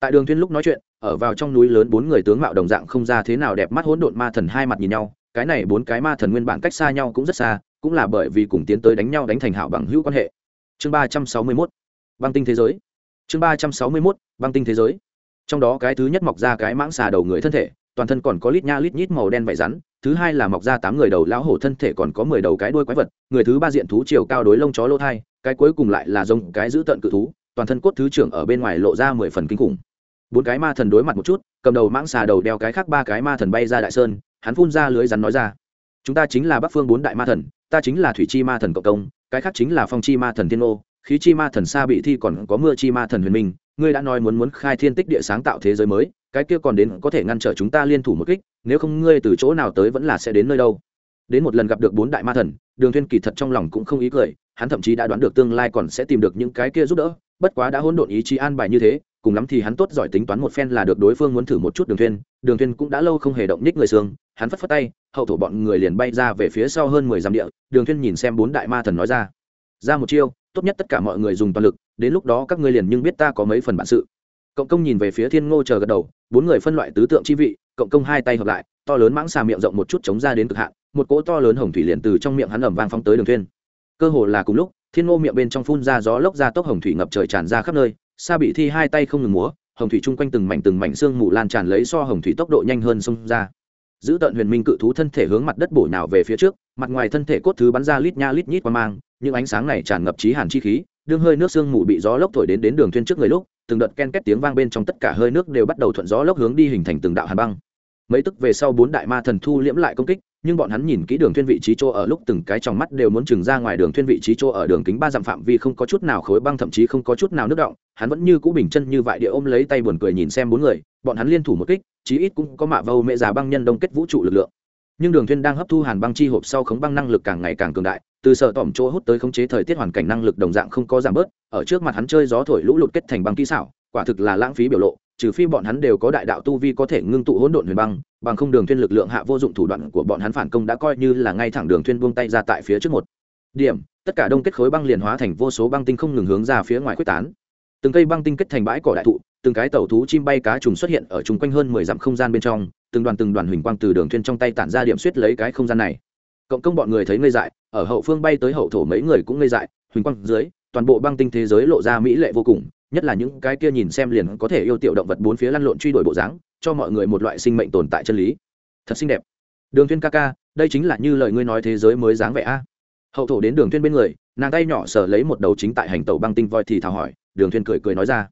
Tại đường thiên lúc nói chuyện, ở vào trong núi lớn bốn người tướng mạo đồng dạng không ra thế nào đẹp mắt hỗn độn ma thần hai mặt nhìn nhau, cái này bốn cái ma thần nguyên bản cách xa nhau cũng rất xa, cũng là bởi vì cùng tiến tới đánh nhau đánh thành hảo bằng hữu quan hệ. Chương ba trăm sáu mươi 361 băng tinh thế giới. Chương ba trăm sáu mươi 361 băng tinh thế giới. Trong đó cái thứ nhất mọc ra cái mãng xà đầu người thân thể toàn thân còn có lít nha lít nhít màu đen vảy rắn, thứ hai là mọc ra tám người đầu lão hổ thân thể còn có mười đầu cái đuôi quái vật, người thứ ba diện thú chiều cao đối lông chó lỗ thai, cái cuối cùng lại là giống cái giữ tận cự thú, toàn thân cốt thứ trưởng ở bên ngoài lộ ra mười phần kinh khủng. Bốn cái ma thần đối mặt một chút, cầm đầu mãng xà đầu đeo cái khác ba cái ma thần bay ra đại sơn, hắn phun ra lưới rắn nói ra, chúng ta chính là bắc phương bốn đại ma thần, ta chính là thủy chi ma thần cộng công, cái khác chính là phong chi ma thần thiên ô, khí chi ma thần sa bị thi còn có mưa chi ma thần huyền minh ngươi đã nói muốn muốn khai thiên tích địa sáng tạo thế giới mới, cái kia còn đến có thể ngăn trở chúng ta liên thủ một kích, nếu không ngươi từ chỗ nào tới vẫn là sẽ đến nơi đâu. Đến một lần gặp được bốn đại ma thần, đường thiên kỳ thật trong lòng cũng không ý cười, hắn thậm chí đã đoán được tương lai còn sẽ tìm được những cái kia giúp đỡ, bất quá đã hỗn độn ý chí an bài như thế, cùng lắm thì hắn tốt giỏi tính toán một phen là được đối phương muốn thử một chút đường thuyên đường thuyên cũng đã lâu không hề động nhích người xương, hắn phất phất tay, hậu thổ bọn người liền bay ra về phía sau hơn mười dặm địa, đường thuyên nhìn xem bốn đại ma thần nói ra ra một chiêu, tốt nhất tất cả mọi người dùng toàn lực đến lúc đó các ngươi liền nhưng biết ta có mấy phần bản sự. Cộng công nhìn về phía thiên ngô chờ gật đầu, bốn người phân loại tứ tượng chi vị, cộng công hai tay hợp lại, to lớn mãng xà miệng rộng một chút chống ra đến cực hạn, một cỗ to lớn hồng thủy liền từ trong miệng hắn ẩm vang phóng tới đường thuyên cơ hồ là cùng lúc, thiên ngô miệng bên trong phun ra gió lốc ra tốc hồng thủy ngập trời tràn ra khắp nơi, sa bị thi hai tay không ngừng múa, hồng thủy chung quanh từng mảnh từng mảnh xương mù lan tràn lấy so hồng thủy tốc độ nhanh hơn xông ra. Giữ tận huyền minh cự thú thân thể hướng mặt đất bổ nhào về phía trước, mặt ngoài thân thể cốt thứ bắn ra lít nha lít nhít qua mang, những ánh sáng này tràn ngập trí hàn chi khí đương hơi nước sương mù bị gió lốc thổi đến đến đường thuyên trước người lúc, từng đợt ken két tiếng vang bên trong tất cả hơi nước đều bắt đầu thuận gió lốc hướng đi hình thành từng đạo hàn băng. Mấy tức về sau bốn đại ma thần thu liễm lại công kích, nhưng bọn hắn nhìn kỹ đường thiên vị trí chỗ ở lúc từng cái trong mắt đều muốn chừng ra ngoài đường thiên vị trí chỗ ở đường kính ba dặm phạm vi không có chút nào khối băng, thậm chí không có chút nào nước động. Hắn vẫn như cũ bình chân như vậy địa ôm lấy tay buồn cười nhìn xem bốn người, bọn hắn liên thủ một kích, chí ít cũng có mạ vâu mẹ già băng nhân đông kết vũ trụ lực lượng. Nhưng đường thiên đang hấp thu hàn băng chi hộp sau khống băng năng lực càng ngày càng cường đại từ sở tỏm chỗ hút tới khống chế thời tiết hoàn cảnh năng lực đồng dạng không có giảm bớt, ở trước mặt hắn chơi gió thổi lũ lụt kết thành băng kỹ xảo, quả thực là lãng phí biểu lộ, trừ phi bọn hắn đều có đại đạo tu vi có thể ngưng tụ hỗn độn huyền băng, bằng không đường thuyên lực lượng hạ vô dụng thủ đoạn của bọn hắn phản công đã coi như là ngay thẳng đường thuyên buông tay ra tại phía trước một. Điểm, tất cả đông kết khối băng liền hóa thành vô số băng tinh không ngừng hướng ra phía ngoài quyết tán. Từng cây băng tinh kết thành bãi cỏ đại thụ, từng cái tàu thú chim bay cá trùng xuất hiện ở chung quanh hơn mười dặm không gian bên trong, từng đoàn từng đoàn huỳnh quang từ đường thuyên trong tay tản ra điểm suýt lấy cái không gian này cộng công bọn người thấy ngây dại, ở hậu phương bay tới hậu thổ mấy người cũng ngây dại, huỳnh quang dưới, toàn bộ băng tinh thế giới lộ ra mỹ lệ vô cùng, nhất là những cái kia nhìn xem liền có thể yêu tiểu động vật bốn phía lăn lộn truy đuổi bộ dáng, cho mọi người một loại sinh mệnh tồn tại chân lý. Thật xinh đẹp. Đường Thiên ca ca, đây chính là như lời ngươi nói thế giới mới dáng vẻ a. Hậu thổ đến đường Thiên bên người, nàng tay nhỏ sờ lấy một đầu chính tại hành tẩu băng tinh voi thì thào hỏi, đường Thiên cười cười nói ra.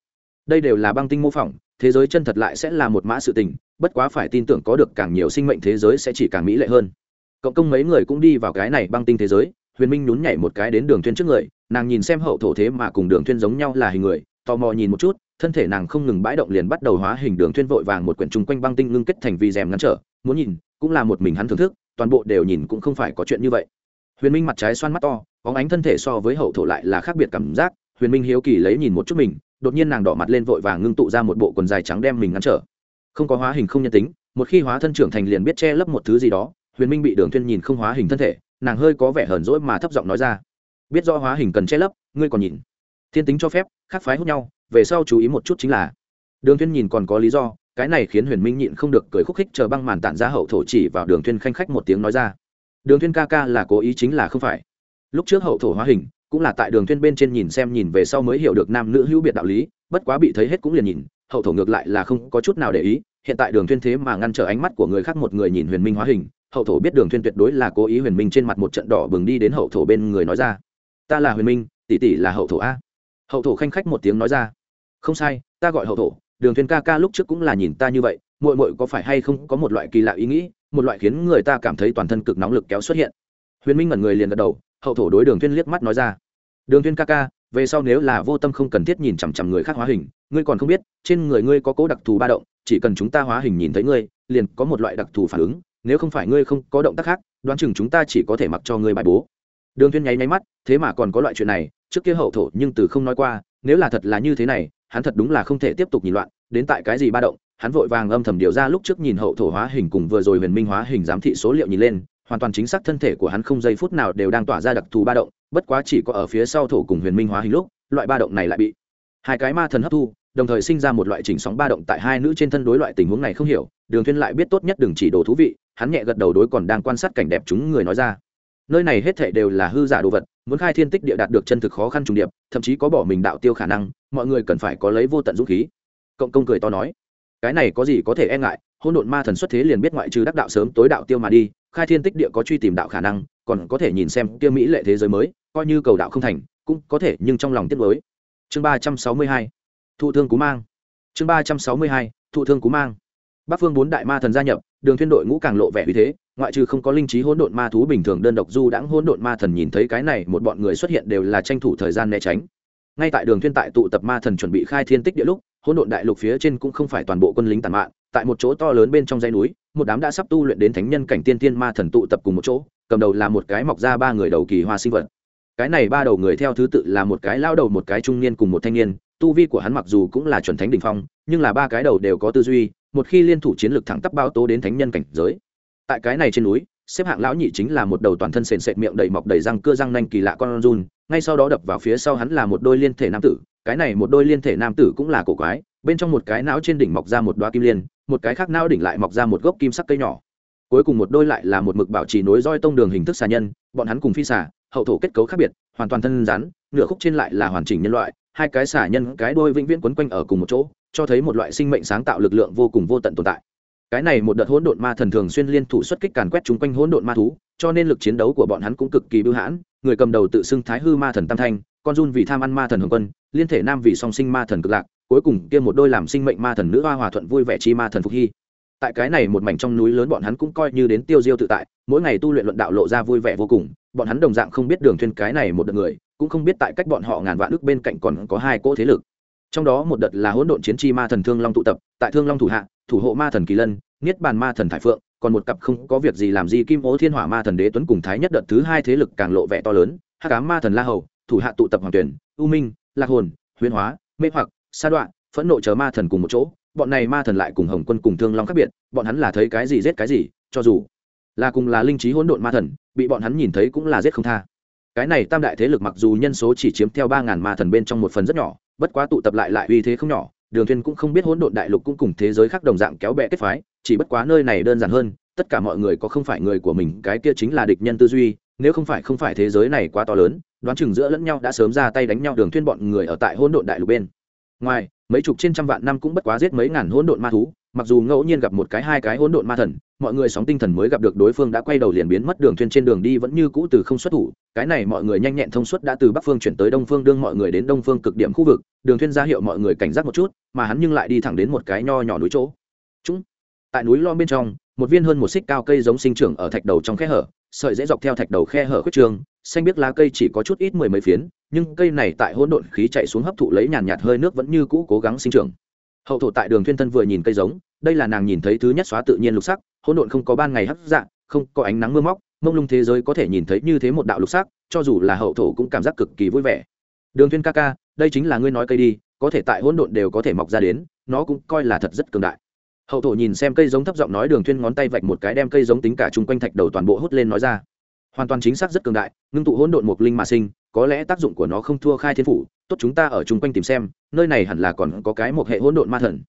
Đây đều là băng tinh mô phỏng, thế giới chân thật lại sẽ là một mã sự tình, bất quá phải tin tưởng có được càng nhiều sinh mệnh thế giới sẽ chỉ càng mỹ lệ hơn cộng công mấy người cũng đi vào cái này băng tinh thế giới, huyền minh nhún nhảy một cái đến đường thuyên trước người, nàng nhìn xem hậu thổ thế mà cùng đường thuyên giống nhau là hình người, tò mò nhìn một chút, thân thể nàng không ngừng bãi động liền bắt đầu hóa hình đường thuyên vội vàng một quyển trung quanh băng tinh ngưng kết thành vì rèm ngăn trở, muốn nhìn, cũng là một mình hắn thưởng thức, toàn bộ đều nhìn cũng không phải có chuyện như vậy. Huyền minh mặt trái xoan mắt to, bóng ánh thân thể so với hậu thổ lại là khác biệt cảm giác, huyền minh hiếu kỳ lấy nhìn một chút mình, đột nhiên nàng đỏ mặt lên vội vàng ngưng tụ ra một bộ quần dài trắng đem mình ngăn trở. Không có hóa hình không nhân tính, một khi hóa thân trưởng thành liền biết che lấp một thứ gì đó huyền minh bị đường thuyên nhìn không hóa hình thân thể, nàng hơi có vẻ hờn dỗi mà thấp giọng nói ra. Biết rõ hóa hình cần che lấp, ngươi còn nhìn. Thiên tính cho phép, khác phái hút nhau, về sau chú ý một chút chính là. Đường thuyên nhìn còn có lý do, cái này khiến huyền minh nhịn không được cười khúc khích chờ băng màn tản ra hậu thổ chỉ vào đường thuyên khanh khách một tiếng nói ra. Đường thuyên ca ca là cố ý chính là không phải. Lúc trước hậu thổ hóa hình, cũng là tại đường thuyên bên trên nhìn xem nhìn về sau mới hiểu được nam nữ hữu biệt đạo lý, bất quá bị thấy hết cũng liền nhìn, hậu thổ ngược lại là không có chút nào để ý, hiện tại đường thuyên thế mà ngăn trở ánh mắt của người khác một người nhìn huyền minh hóa hình hậu thổ biết đường thuyên tuyệt đối là cố ý huyền minh trên mặt một trận đỏ bừng đi đến hậu thổ bên người nói ra. Ta là huyền minh, tỷ tỷ là hậu thổ a. Hậu thổ khanh khách một tiếng nói ra. Không sai, ta gọi hậu thổ, đường thuyên ca ca lúc trước cũng là nhìn ta như vậy, muội muội có phải hay không có một loại kỳ lạ ý nghĩ, một loại khiến người ta cảm thấy toàn thân cực nóng lực kéo xuất hiện. Huyền minh ngẩn người liền gật đầu, hậu thổ đối đường thuyên liếc mắt nói ra. Đường thuyên ca ca, về sau nếu là vô tâm không cần thiết nhìn chằm chằm người khác hóa hình, ngươi còn không biết, trên người ngươi có cố đặc thù ba động, chỉ cần chúng ta hóa hình nhìn thấy ngươi, liền có một loại đặc thù phản ứng nếu không phải ngươi không có động tác khác, đoán chừng chúng ta chỉ có thể mặc cho ngươi bài bố. Đường Thiên nháy nháy mắt, thế mà còn có loại chuyện này, trước kia hậu thổ nhưng từ không nói qua, nếu là thật là như thế này, hắn thật đúng là không thể tiếp tục nhìn loạn, đến tại cái gì ba động, hắn vội vàng âm thầm điều ra lúc trước nhìn hậu thổ hóa hình cùng vừa rồi huyền minh hóa hình giám thị số liệu nhìn lên, hoàn toàn chính xác thân thể của hắn không giây phút nào đều đang tỏa ra đặc thù ba động, bất quá chỉ có ở phía sau thổ cùng huyền minh hóa hình lúc, loại ba động này lại bị hai cái ma thần hấp thu, đồng thời sinh ra một loại chỉnh sóng ba động tại hai nữ trên thân đối loại tình huống này không hiểu, đường thiên lại biết tốt nhất đừng chỉ đồ thú vị hắn nhẹ gật đầu đối còn đang quan sát cảnh đẹp chúng người nói ra. Nơi này hết thảy đều là hư giả đồ vật, muốn khai thiên tích địa đạt được chân thực khó khăn trùng điệp, thậm chí có bỏ mình đạo tiêu khả năng, mọi người cần phải có lấy vô tận dũng khí. Cộng công cười to nói, cái này có gì có thể e ngại hôn độn ma thần xuất thế liền biết ngoại trừ đắc đạo sớm tối đạo tiêu mà đi, khai thiên tích địa có truy tìm đạo khả năng, còn có thể nhìn xem tiêu mỹ lệ thế giới mới, coi như cầu đạo không thành, cũng có thể, nhưng trong lòng tiếc mới. chương ba trăm sáu mươi hai, thụ thương cú mang. Chương ba trăm sáu mươi hai, thụ thương cú mang bắc phương bốn đại ma thần gia nhập đường thiên đội ngũ càng lộ vẻ uy thế ngoại trừ không có linh trí hỗn độn ma thú bình thường đơn độc du đãng hỗn độn ma thần nhìn thấy cái này một bọn người xuất hiện đều là tranh thủ thời gian né tránh. Ngay tại đường thiên tại tụ tập ma thần chuẩn bị khai thiên tích địa lúc hỗn độn đại lục phía trên cũng không phải toàn bộ quân lính tàn mạng, tại một chỗ to lớn bên trong dãy núi một đám đã sắp tu luyện đến thánh nhân cảnh tiên tiên ma thần tụ tập cùng một chỗ cầm đầu là một cái mọc ra ba người đầu kỳ hoa sinh vật. Cái này ba đầu người theo thứ tự là một cái lao đầu một cái trung niên cùng một thanh niên tu vi của hắn mặc dù cũng là chuẩn thánh đỉnh phong nhưng là ba cái đầu đều có tư duy một khi liên thủ chiến lược thẳng tắp bao tố đến thánh nhân cảnh giới. Tại cái này trên núi, xếp hạng lão nhị chính là một đầu toàn thân sền sệt miệng đầy mọc đầy răng cưa răng nanh kỳ lạ con run, ngay sau đó đập vào phía sau hắn là một đôi liên thể nam tử, cái này một đôi liên thể nam tử cũng là cổ quái, bên trong một cái não trên đỉnh mọc ra một đoa kim liên, một cái khác não đỉnh lại mọc ra một gốc kim sắc cây nhỏ. Cuối cùng một đôi lại là một mực bảo trì nối roi tông đường hình thức xà nhân, bọn hắn cùng phi xà, hậu thổ kết cấu khác biệt, hoàn toàn thân rắn, nửa khúc trên lại là hoàn chỉnh nhân loại, hai cái xà nhân, cái đôi vĩnh viễn quấn quanh ở cùng một chỗ cho thấy một loại sinh mệnh sáng tạo lực lượng vô cùng vô tận tồn tại. Cái này một đợt hỗn độn ma thần thường xuyên liên thủ xuất kích càn quét chúng quanh hỗn độn ma thú, cho nên lực chiến đấu của bọn hắn cũng cực kỳ bưu hãn, người cầm đầu tự xưng thái hư ma thần tam thanh, con run vì tham ăn ma thần hồng quân, liên thể nam vì song sinh ma thần cực lạc, cuối cùng kia một đôi làm sinh mệnh ma thần nữ hoa hòa thuận vui vẻ chi ma thần phục hy. Tại cái này một mảnh trong núi lớn bọn hắn cũng coi như đến tiêu diêu tự tại, mỗi ngày tu luyện luận đạo lộ ra vui vẻ vô cùng, bọn hắn đồng dạng không biết đường thuyên cái này một đợt người, cũng không biết tại cách bọn họ ngàn vạn ước bên cạnh còn có hai cỗ thế lực trong đó một đợt là hỗn độn chiến chi ma thần thương long tụ tập, tại thương long thủ hạ, thủ hộ ma thần kỳ lân, niết bàn ma thần thải phượng, còn một cặp không có việc gì làm gì kim ố thiên hỏa ma thần đế tuấn cùng thái nhất đợt thứ hai thế lực càng lộ vẻ to lớn, hắc ám ma thần la hầu, thủ hạ tụ tập hoàng tuyển, u minh, lạc hồn huyên hóa, mê hoặc, sa đoạn phẫn nộ chờ ma thần cùng một chỗ, bọn này ma thần lại cùng hồng quân cùng thương long khác biệt, bọn hắn là thấy cái gì giết cái gì, cho dù là cùng là linh trí hỗn độn ma thần, bị bọn hắn nhìn thấy cũng là giết không tha. Cái này tam đại thế lực mặc dù nhân số chỉ chiếm theo ba ngàn ma thần bên trong một phần rất nhỏ bất quá tụ tập lại lại uy thế không nhỏ, đường thuyên cũng không biết hỗn độn đại lục cũng cùng thế giới khác đồng dạng kéo bè kết phái, chỉ bất quá nơi này đơn giản hơn, tất cả mọi người có không phải người của mình, cái kia chính là địch nhân tư duy, nếu không phải không phải thế giới này quá to lớn, đoán chừng giữa lẫn nhau đã sớm ra tay đánh nhau đường thuyên bọn người ở tại hỗn độn đại lục bên. Ngoài, mấy chục trên trăm vạn năm cũng bất quá giết mấy ngàn hỗn độn ma thú mặc dù ngẫu nhiên gặp một cái hai cái hỗn độn ma thần, mọi người sóng tinh thần mới gặp được đối phương đã quay đầu liền biến mất đường thuyền trên đường đi vẫn như cũ từ không xuất thủ. Cái này mọi người nhanh nhẹn thông suốt đã từ bắc phương chuyển tới đông phương, đương mọi người đến đông phương cực điểm khu vực, đường thuyền ra hiệu mọi người cảnh giác một chút, mà hắn nhưng lại đi thẳng đến một cái nho nhỏ núi chỗ. Chúng, tại núi lo bên trong, một viên hơn một xích cao cây giống sinh trưởng ở thạch đầu trong khe hở, sợi dễ dọc theo thạch đầu khe hở khuyết trường, xanh biết lá cây chỉ có chút ít mười mấy phiến, nhưng cây này tại hỗn độn khí chạy xuống hấp thụ lấy nhàn nhạt hơi nước vẫn như cũ cố gắng sinh trưởng hậu thổ tại đường thiên thân vừa nhìn cây giống, đây là nàng nhìn thấy thứ nhất xóa tự nhiên lục sắc, hỗn độn không có ban ngày hấp dạng không có ánh nắng mưa móc, mông lung thế giới có thể nhìn thấy như thế một đạo lục sắc, cho dù là hậu thổ cũng cảm giác cực kỳ vui vẻ. Đường Thiên ca ca, đây chính là ngươi nói cây đi, có thể tại hỗn độn đều có thể mọc ra đến, nó cũng coi là thật rất cường đại. Hậu thổ nhìn xem cây giống thấp giọng nói đường thuyên ngón tay vạch một cái đem cây giống tính cả chung quanh thạch đầu toàn bộ hút lên nói ra. Hoàn toàn chính xác rất cường đại, ngưng tụ hỗn độn một linh mà sinh, có lẽ tác dụng của nó không thua khai thiên phủ tốt chúng ta ở chung quanh tìm xem, nơi này hẳn là còn có cái một hệ hỗn độn ma thần.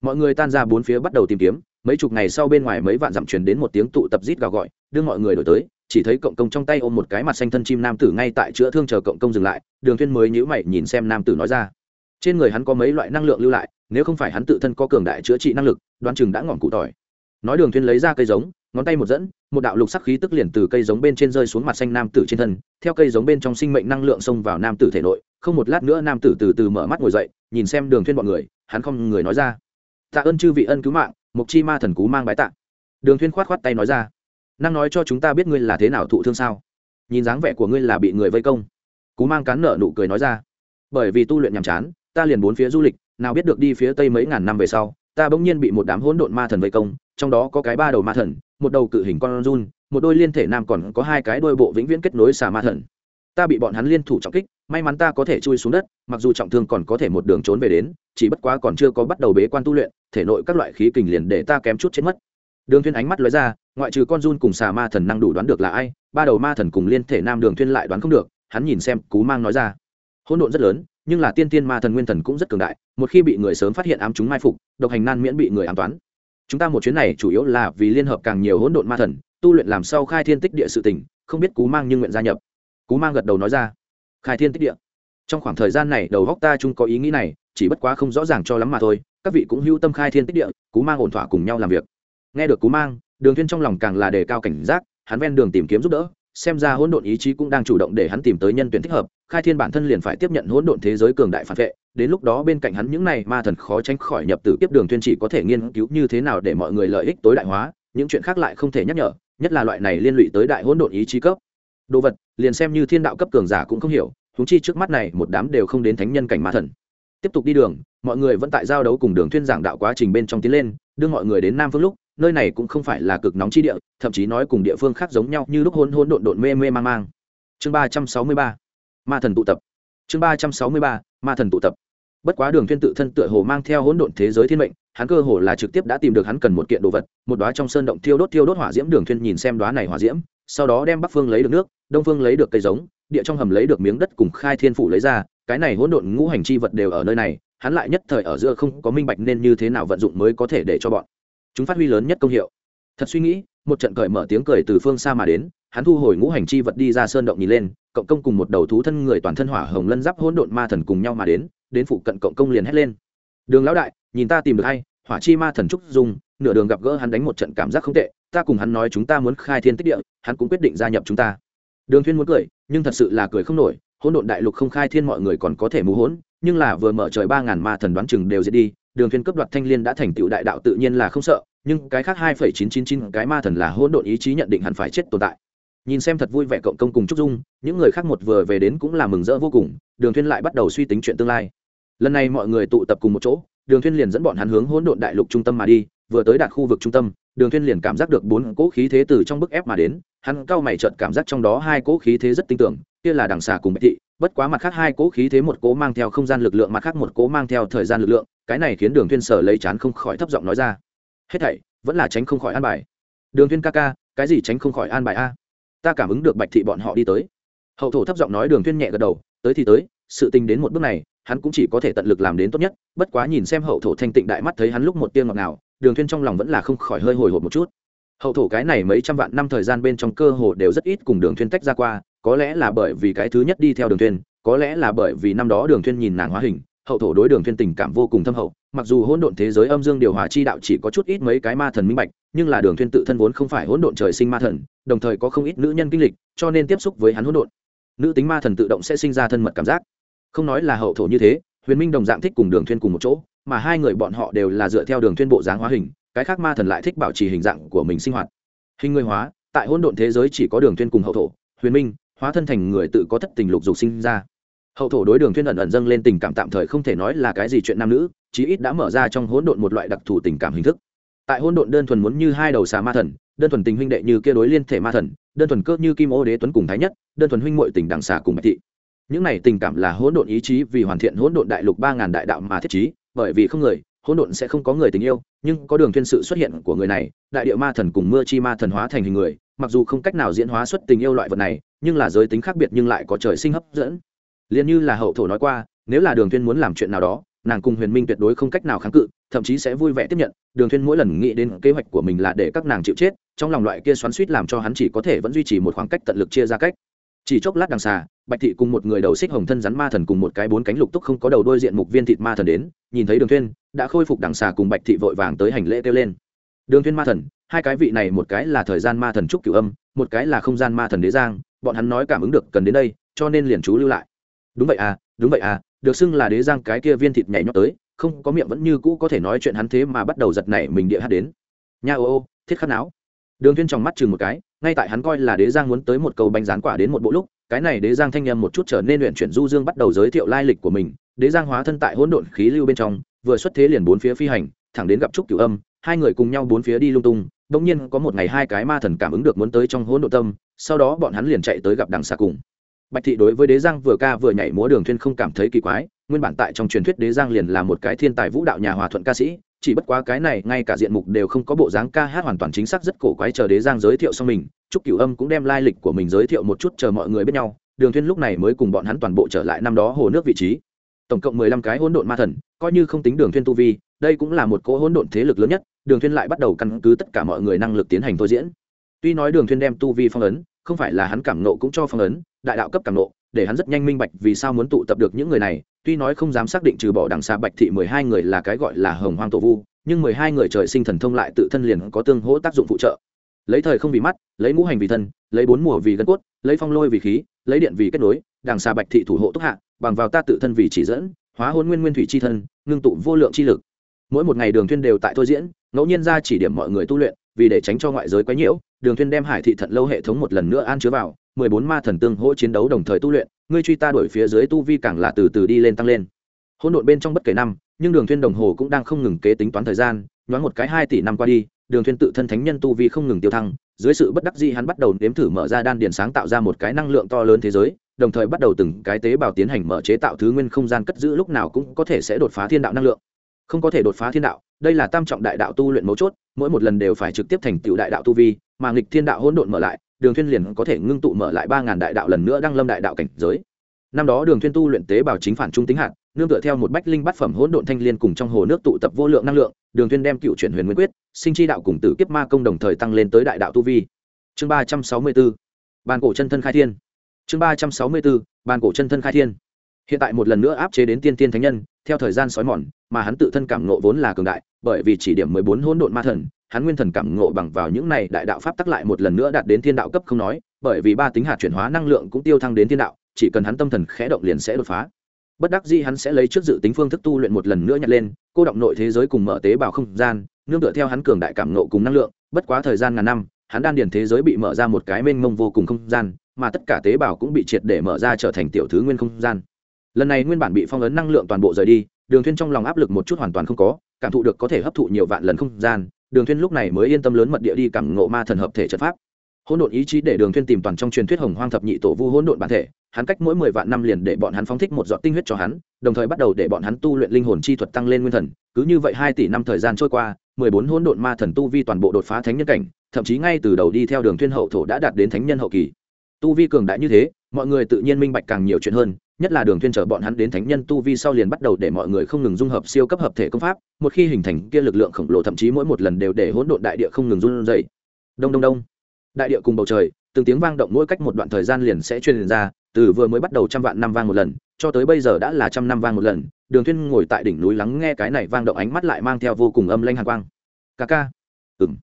Mọi người tan ra bốn phía bắt đầu tìm kiếm, mấy chục ngày sau bên ngoài mấy vạn dặm truyền đến một tiếng tụ tập rít gào gọi, đưa mọi người đổi tới, chỉ thấy cộng công trong tay ôm một cái mặt xanh thân chim nam tử ngay tại chữa thương chờ cộng công dừng lại, đường thuyên mới nhíu mày nhìn xem nam tử nói ra. Trên người hắn có mấy loại năng lượng lưu lại, nếu không phải hắn tự thân có cường đại chữa trị năng lực, đoán chừng đã ngọn cụ tỏi nói đường thuyên lấy ra cây giống, ngón tay một dẫn, một đạo lục sắc khí tức liền từ cây giống bên trên rơi xuống mặt xanh nam tử trên thân. Theo cây giống bên trong sinh mệnh năng lượng xông vào nam tử thể nội, không một lát nữa nam tử từ từ mở mắt ngồi dậy, nhìn xem đường thuyên bọn người, hắn không người nói ra. Tạ ơn chư vị ân cứu mạng, mục chi ma thần cú mang bái tạ. Đường thuyên khoát khoát tay nói ra. Năng nói cho chúng ta biết ngươi là thế nào thụ thương sao? Nhìn dáng vẻ của ngươi là bị người vây công. Cú mang cán nợ nụ cười nói ra. Bởi vì tu luyện nhàm chán, ta liền bốn phía du lịch, nào biết được đi phía tây mấy ngàn năm về sau ta bỗng nhiên bị một đám hỗn độn ma thần vây công, trong đó có cái ba đầu ma thần, một đầu cự hình con run, một đôi liên thể nam còn có hai cái đôi bộ vĩnh viễn kết nối xà ma thần. Ta bị bọn hắn liên thủ trọng kích, may mắn ta có thể chui xuống đất, mặc dù trọng thương còn có thể một đường trốn về đến, chỉ bất quá còn chưa có bắt đầu bế quan tu luyện, thể nội các loại khí kình liền để ta kém chút chết mất. Đường thuyên ánh mắt lóe ra, ngoại trừ con run cùng xà ma thần năng đủ đoán được là ai, ba đầu ma thần cùng liên thể nam đường thuyên lại đoán không được, hắn nhìn xem cú mang nói ra. Hỗn độn rất lớn nhưng là tiên tiên ma thần nguyên thần cũng rất cường đại, một khi bị người sớm phát hiện ám chúng mai phục, độc hành nan miễn bị người ám toán. Chúng ta một chuyến này chủ yếu là vì liên hợp càng nhiều hỗn độn ma thần, tu luyện làm sao khai thiên tích địa sự tình, không biết cú mang nhưng nguyện gia nhập. Cú mang gật đầu nói ra. Khai thiên tích địa. Trong khoảng thời gian này, đầu góc ta chung có ý nghĩ này, chỉ bất quá không rõ ràng cho lắm mà thôi, các vị cũng hưu tâm khai thiên tích địa, cú mang ổn thỏa cùng nhau làm việc. Nghe được cú mang, đường thiên trong lòng càng là đề cao cảnh giác, hắn ven đường tìm kiếm giúp đỡ xem ra hỗn độn ý chí cũng đang chủ động để hắn tìm tới nhân tuyển thích hợp, khai thiên bản thân liền phải tiếp nhận hỗn độn thế giới cường đại phản vệ, đến lúc đó bên cạnh hắn những này ma thần khó tránh khỏi nhập tử tiếp đường tuyên chỉ có thể nghiên cứu như thế nào để mọi người lợi ích tối đại hóa, những chuyện khác lại không thể nhắc nhở, nhất là loại này liên lụy tới đại hỗn độn ý chí cấp. Đồ vật, liền xem như thiên đạo cấp cường giả cũng không hiểu thúng chi trước mắt này một đám đều không đến thánh nhân cảnh ma thần. Tiếp tục đi đường, mọi người vẫn tại giao đấu cùng đường thuyên giảng đạo quá trình bên trong tiến lên, đưa mọi người đến nam phương lúc nơi này cũng không phải là cực nóng chi địa, thậm chí nói cùng địa phương khác giống nhau như lúc hôn hôn độn độn mê mê mang mang. Chương ba trăm sáu mươi ba, ma thần tụ tập. Chương ba trăm sáu mươi ba, ma thần tụ tập. Bất quá đường thiên tự thân tựa hồ mang theo hỗn độn thế giới thiên mệnh, hắn cơ hồ là trực tiếp đã tìm được hắn cần một kiện đồ vật, một đóa trong sơn động thiêu đốt thiêu đốt hỏa diễm đường thiên nhìn xem đóa này hỏa diễm, sau đó đem bắc phương lấy được nước, đông phương lấy được cây giống, địa trong hầm lấy được miếng đất cùng khai thiên phủ lấy ra, cái này hỗn độn ngũ hành chi vật đều ở nơi này, hắn lại nhất thời ở giữa không có minh bạch nên như thế nào vận dụng mới có thể để cho bọn chúng phát huy lớn nhất công hiệu. Thật suy nghĩ, một trận cởi mở tiếng cười từ phương xa mà đến, hắn thu hồi ngũ hành chi vật đi ra sơn động nhìn lên, cộng công cùng một đầu thú thân người toàn thân hỏa hồng lân giáp hỗn độn ma thần cùng nhau mà đến đến phụ cận cộng công liền hét lên. Đường lão đại, nhìn ta tìm được hay, hỏa chi ma thần trúc dung, nửa đường gặp gỡ hắn đánh một trận cảm giác không tệ, ta cùng hắn nói chúng ta muốn khai thiên tích địa, hắn cũng quyết định gia nhập chúng ta. Đường thiên muốn cười, nhưng thật sự là cười không nổi, hỗn độn đại lục không khai thiên mọi người còn có thể mù hỗn, nhưng là vừa mở trời ba ngàn ma thần đoán chừng đều diệt đi đường thiên cấp đoạt thanh liên đã thành tựu đại đạo tự nhiên là không sợ, nhưng cái khác hai phẩy chín chín chín cái ma thần là hỗn độn ý chí nhận định hẳn phải chết tồn tại. Nhìn xem thật vui vẻ cộng công cùng trúc dung, những người khác một vừa về đến cũng là mừng rỡ vô cùng, đường thiên lại bắt đầu suy tính chuyện tương lai. Lần này mọi người tụ tập cùng một chỗ, đường thiên liền dẫn bọn hắn hướng hỗn độn đại lục trung tâm mà đi, vừa tới đạt khu vực trung tâm, đường thiên liền cảm giác được bốn cỗ khí thế từ trong bức ép mà đến, hắn cao mày chợt cảm giác trong đó hai cỗ khí thế rất tinh tưởng kia là đằng xà cùng bạch thị, bất quá mặt khác hai cỗ khí thế một cỗ mang theo không gian lực lượng, mặt khác một cỗ mang theo thời gian lực lượng cái này khiến đường thiên sở lấy chán không khỏi thấp giọng nói ra. Hết thảy, vẫn là tránh không khỏi an bài. Đường thiên ca ca, cái gì tránh không khỏi an bài a? Ta cảm ứng được bạch thị bọn họ đi tới. Hậu thổ thấp giọng nói đường thiên nhẹ gật đầu, tới thì tới, sự tình đến một bước này, hắn cũng chỉ có thể tận lực làm đến tốt nhất, bất quá nhìn xem hậu thổ thanh tịnh đại mắt thấy hắn lúc một tiên ngọt nào đường thiên trong lòng vẫn là không khỏi hơi hồi hộp một chút. Hậu thổ cái này mấy trăm vạn năm thời gian bên trong cơ hồ đều rất ít cùng đường thiên tách ra qua, có lẽ là bởi vì cái thứ nhất đi theo đường thiên có lẽ là bởi vì năm đó đường thiên nhìn nàng hóa hình hậu thổ đối đường thiên tình cảm vô cùng thâm hậu, mặc dù hỗn độn thế giới âm dương điều hòa chi đạo chỉ có chút ít mấy cái ma thần minh bạch, nhưng là đường thiên tự thân vốn không phải hỗn độn trời sinh ma thần, đồng thời có không ít nữ nhân kinh lịch, cho nên tiếp xúc với hắn hỗn độn. Nữ tính ma thần tự động sẽ sinh ra thân mật cảm giác. Không nói là hậu thổ như thế, huyền minh đồng dạng thích cùng đường thiên cùng một chỗ, mà hai người bọn họ đều là dựa theo đường thiên bộ dáng hóa hình, cái khác ma thần lại thích bảo trì hình dạng của mình sinh hoạt. Hình người hóa, tại hỗn độn thế giới chỉ có đường thiên cùng hậu thổ, huyền minh, hóa thân thành người tự có thất tình lục dục sinh ra hậu thổ đối đường thiên ẩn ẩn dâng lên tình cảm tạm thời không thể nói là cái gì chuyện nam nữ, chí ít đã mở ra trong hỗn độn một loại đặc thù tình cảm hình thức. Tại hỗn độn đơn thuần muốn như hai đầu xà ma thần, đơn thuần tình huynh đệ như kia đối liên thể ma thần, đơn thuần cơ như kim ô đế tuấn cùng thái nhất, đơn thuần huynh muội tình đằng xà cùng bạch thị. Những này tình cảm là hỗn độn ý chí vì hoàn thiện hỗn độn đại lục ba ngàn đại đạo mà thiết trí, bởi vì không người, hỗn độn sẽ không có người tình yêu, nhưng có đường thiên sự xuất hiện của người này, đại địa ma thần cùng mưa chi ma thần hóa thành hình người, mặc dù không cách nào diễn hóa xuất tình yêu loại vật này, nhưng là giới tính khác biệt nhưng lại có trời sinh hấp dẫn liền như là hậu thổ nói qua, nếu là đường thiên muốn làm chuyện nào đó, nàng cùng huyền minh tuyệt đối không cách nào kháng cự, thậm chí sẽ vui vẻ tiếp nhận. Đường thiên mỗi lần nghĩ đến kế hoạch của mình là để các nàng chịu chết, trong lòng loại kia xoắn xuýt làm cho hắn chỉ có thể vẫn duy trì một khoảng cách tận lực chia ra cách. Chỉ chốc lát đằng xa bạch thị cùng một người đầu xích hồng thân rắn ma thần cùng một cái bốn cánh lục túc không có đầu đôi diện mục viên thịt ma thần đến, nhìn thấy đường thiên đã khôi phục đằng xà cùng bạch thị vội vàng tới hành lễ kêu lên. Đường thiên ma thần, hai cái vị này một cái là thời gian ma thần trúc cửu âm, một cái là không gian ma thần đế giang, bọn hắn nói cảm ứng được cần đến đây, cho nên liền chú lưu lại đúng vậy à đúng vậy à được xưng là đế giang cái kia viên thịt nhảy nhót tới, không có miệng vẫn như cũ có thể nói chuyện hắn thế mà bắt đầu giật nảy mình địa hát đến. Nha ô ô, thiết khắc não đường thiên trong mắt chừng một cái, ngay tại hắn coi là đế giang muốn tới một cầu bánh rán quả đến một bộ lúc, cái này đế giang thanh nhầm một chút trở nên luyện chuyển du dương bắt đầu giới thiệu lai lịch của mình. Đế giang hóa thân tại hỗn độn khí lưu bên trong, vừa xuất thế liền bốn phía phi hành, thẳng đến gặp trúc cửu âm, hai người cùng nhau bốn phía đi lung tung, bỗng nhiên có một ngày hai cái ma thần cảm ứng được muốn tới trong hỗn độn tâm, sau đó bọn hắn liền chạy tới gặp đằng xa cùng bạch thị đối với đế giang vừa ca vừa nhảy múa đường thuyên không cảm thấy kỳ quái, nguyên bản tại trong truyền thuyết đế giang liền là một cái thiên tài vũ đạo nhà hòa thuận ca sĩ, chỉ bất quá cái này ngay cả diện mục đều không có bộ dáng ca hát hoàn toàn chính xác rất cổ quái chờ đế giang giới thiệu xong mình, trúc cửu âm cũng đem lai lịch của mình giới thiệu một chút chờ mọi người biết nhau, đường thuyên lúc này mới cùng bọn hắn toàn bộ trở lại năm đó hồ nước vị trí. Tổng cộng mười lăm cái hỗn độn ma thần, coi như không tính đường thuyên tu vi, đây cũng là một cỗ hỗn độn thế lực lớn nhất, đường thuyên lại bắt đầu căn cứ tất cả mọi người năng lực tiến hành thôi diễn. Tuy nói đường thuyên đem tu vi phong ấn không phải là hắn cảm nộ cũng cho phong ấn, đại đạo cấp cảm nộ, để hắn rất nhanh minh bạch vì sao muốn tụ tập được những người này, tuy nói không dám xác định trừ bỏ đằng xa bạch thị mười hai người là cái gọi là hồng hoang tổ vu, nhưng mười hai người trời sinh thần thông lại tự thân liền có tương hỗ tác dụng phụ trợ. Lấy thời không vì mắt, lấy ngũ hành vì thân, lấy bốn mùa vì gân cốt, lấy phong lôi vì khí, lấy điện vì kết nối, đằng xa bạch thị thủ hộ túc hạ, bằng vào ta tự thân vì chỉ dẫn, hóa hôn nguyên nguyên thủy chi thân, ngưng tụ vô lượng chi lực. Mỗi một ngày đường thuyên đều tại thôi diễn, ngẫu nhiên ra chỉ điểm mọi người tu luyện vì để tránh cho ngoại giới quấy nhiễu, đường thuyên đem hải thị thận lâu hệ thống một lần nữa an chứa vào, mười bốn ma thần tương hỗ chiến đấu đồng thời tu luyện, ngươi truy ta đuổi phía dưới tu vi càng là từ từ đi lên tăng lên. Hỗn độn bên trong bất kể năm, nhưng đường thuyên đồng hồ cũng đang không ngừng kế tính toán thời gian, nhoáng một cái hai tỷ năm qua đi, đường thuyên tự thân thánh nhân tu vi không ngừng tiêu thăng, dưới sự bất đắc dĩ hắn bắt đầu nếm thử mở ra đan điền sáng tạo ra một cái năng lượng to lớn thế giới, đồng thời bắt đầu từng cái tế bào tiến hành mở chế tạo thứ nguyên không gian cất giữ lúc nào cũng có thể sẽ đột phá thiên đạo năng lượng không có thể đột phá thiên đạo, đây là tam trọng đại đạo tu luyện mấu chốt, mỗi một lần đều phải trực tiếp thành tựu đại đạo tu vi, mà nghịch thiên đạo hỗn độn mở lại, đường thuyên liền có thể ngưng tụ mở lại ba ngàn đại đạo lần nữa đăng lâm đại đạo cảnh giới. Năm đó đường thuyên tu luyện tế bào chính phản trung tính hạn nương tựa theo một bách linh bát phẩm hỗn độn thanh liên cùng trong hồ nước tụ tập vô lượng năng lượng, đường thuyên đem cựu chuyển huyền nguyên quyết, sinh chi đạo cùng tử kiếp ma công đồng thời tăng lên tới đại đạo tu vi. Chương ba trăm sáu mươi 364 bàn cổ chân thân khai thiên. Chương ba trăm sáu mươi 364 bàn cổ chân thân khai thiên. Hiện tại một lần nữa áp chế đến tiên tiên thánh nhân theo thời gian sói mòn, mà hắn tự thân cảm ngộ vốn là cường đại, bởi vì chỉ điểm mười bốn hỗn độn ma thần, hắn nguyên thần cảm ngộ bằng vào những này đại đạo pháp tắc lại một lần nữa đạt đến thiên đạo cấp không nói, bởi vì ba tính hạt chuyển hóa năng lượng cũng tiêu thăng đến thiên đạo, chỉ cần hắn tâm thần khẽ động liền sẽ đột phá. Bất đắc dĩ hắn sẽ lấy trước dự tính phương thức tu luyện một lần nữa nhặt lên, cô động nội thế giới cùng mở tế bào không gian, nương tựa theo hắn cường đại cảm ngộ cùng năng lượng, bất quá thời gian ngàn năm, hắn đan điền thế giới bị mở ra một cái mênh mông vô cùng không gian, mà tất cả tế bào cũng bị triệt để mở ra trở thành tiểu thứ nguyên không gian lần này nguyên bản bị phong ấn năng lượng toàn bộ rời đi, đường thuyên trong lòng áp lực một chút hoàn toàn không có, cảm thụ được có thể hấp thụ nhiều vạn lần không gian, đường thuyên lúc này mới yên tâm lớn mật địa đi cảm ngộ ma thần hợp thể trận pháp. Hỗn độn ý chí để đường thuyên tìm toàn trong truyền thuyết hồng hoang thập nhị tổ vu hỗn độn bản thể, hắn cách mỗi mười vạn năm liền để bọn hắn phóng thích một giọt tinh huyết cho hắn, đồng thời bắt đầu để bọn hắn tu luyện linh hồn chi thuật tăng lên nguyên thần. Cứ như vậy hai tỷ năm thời gian trôi qua, mười bốn hỗn độn ma thần tu vi toàn bộ đột phá thánh nhân cảnh, thậm chí ngay từ đầu đi theo đường thuyên hậu thổ đã đạt đến thánh nhân hậu kỳ. Tu vi cường đại như thế, mọi người tự nhiên minh bạch càng nhiều chuyện hơn nhất là đường thuyên chở bọn hắn đến thánh nhân tu vi sau liền bắt đầu để mọi người không ngừng dung hợp siêu cấp hợp thể công pháp, một khi hình thành kia lực lượng khổng lồ thậm chí mỗi một lần đều để hỗn độn đại địa không ngừng run rẩy. Đông đông đông. Đại địa cùng bầu trời, từng tiếng vang động mỗi cách một đoạn thời gian liền sẽ truyền ra, từ vừa mới bắt đầu trăm vạn năm vang một lần, cho tới bây giờ đã là trăm năm vang một lần, đường thuyên ngồi tại đỉnh núi lắng nghe cái này vang động ánh mắt lại mang theo vô cùng âm lanh hàn quang. Ca ca. Ừm.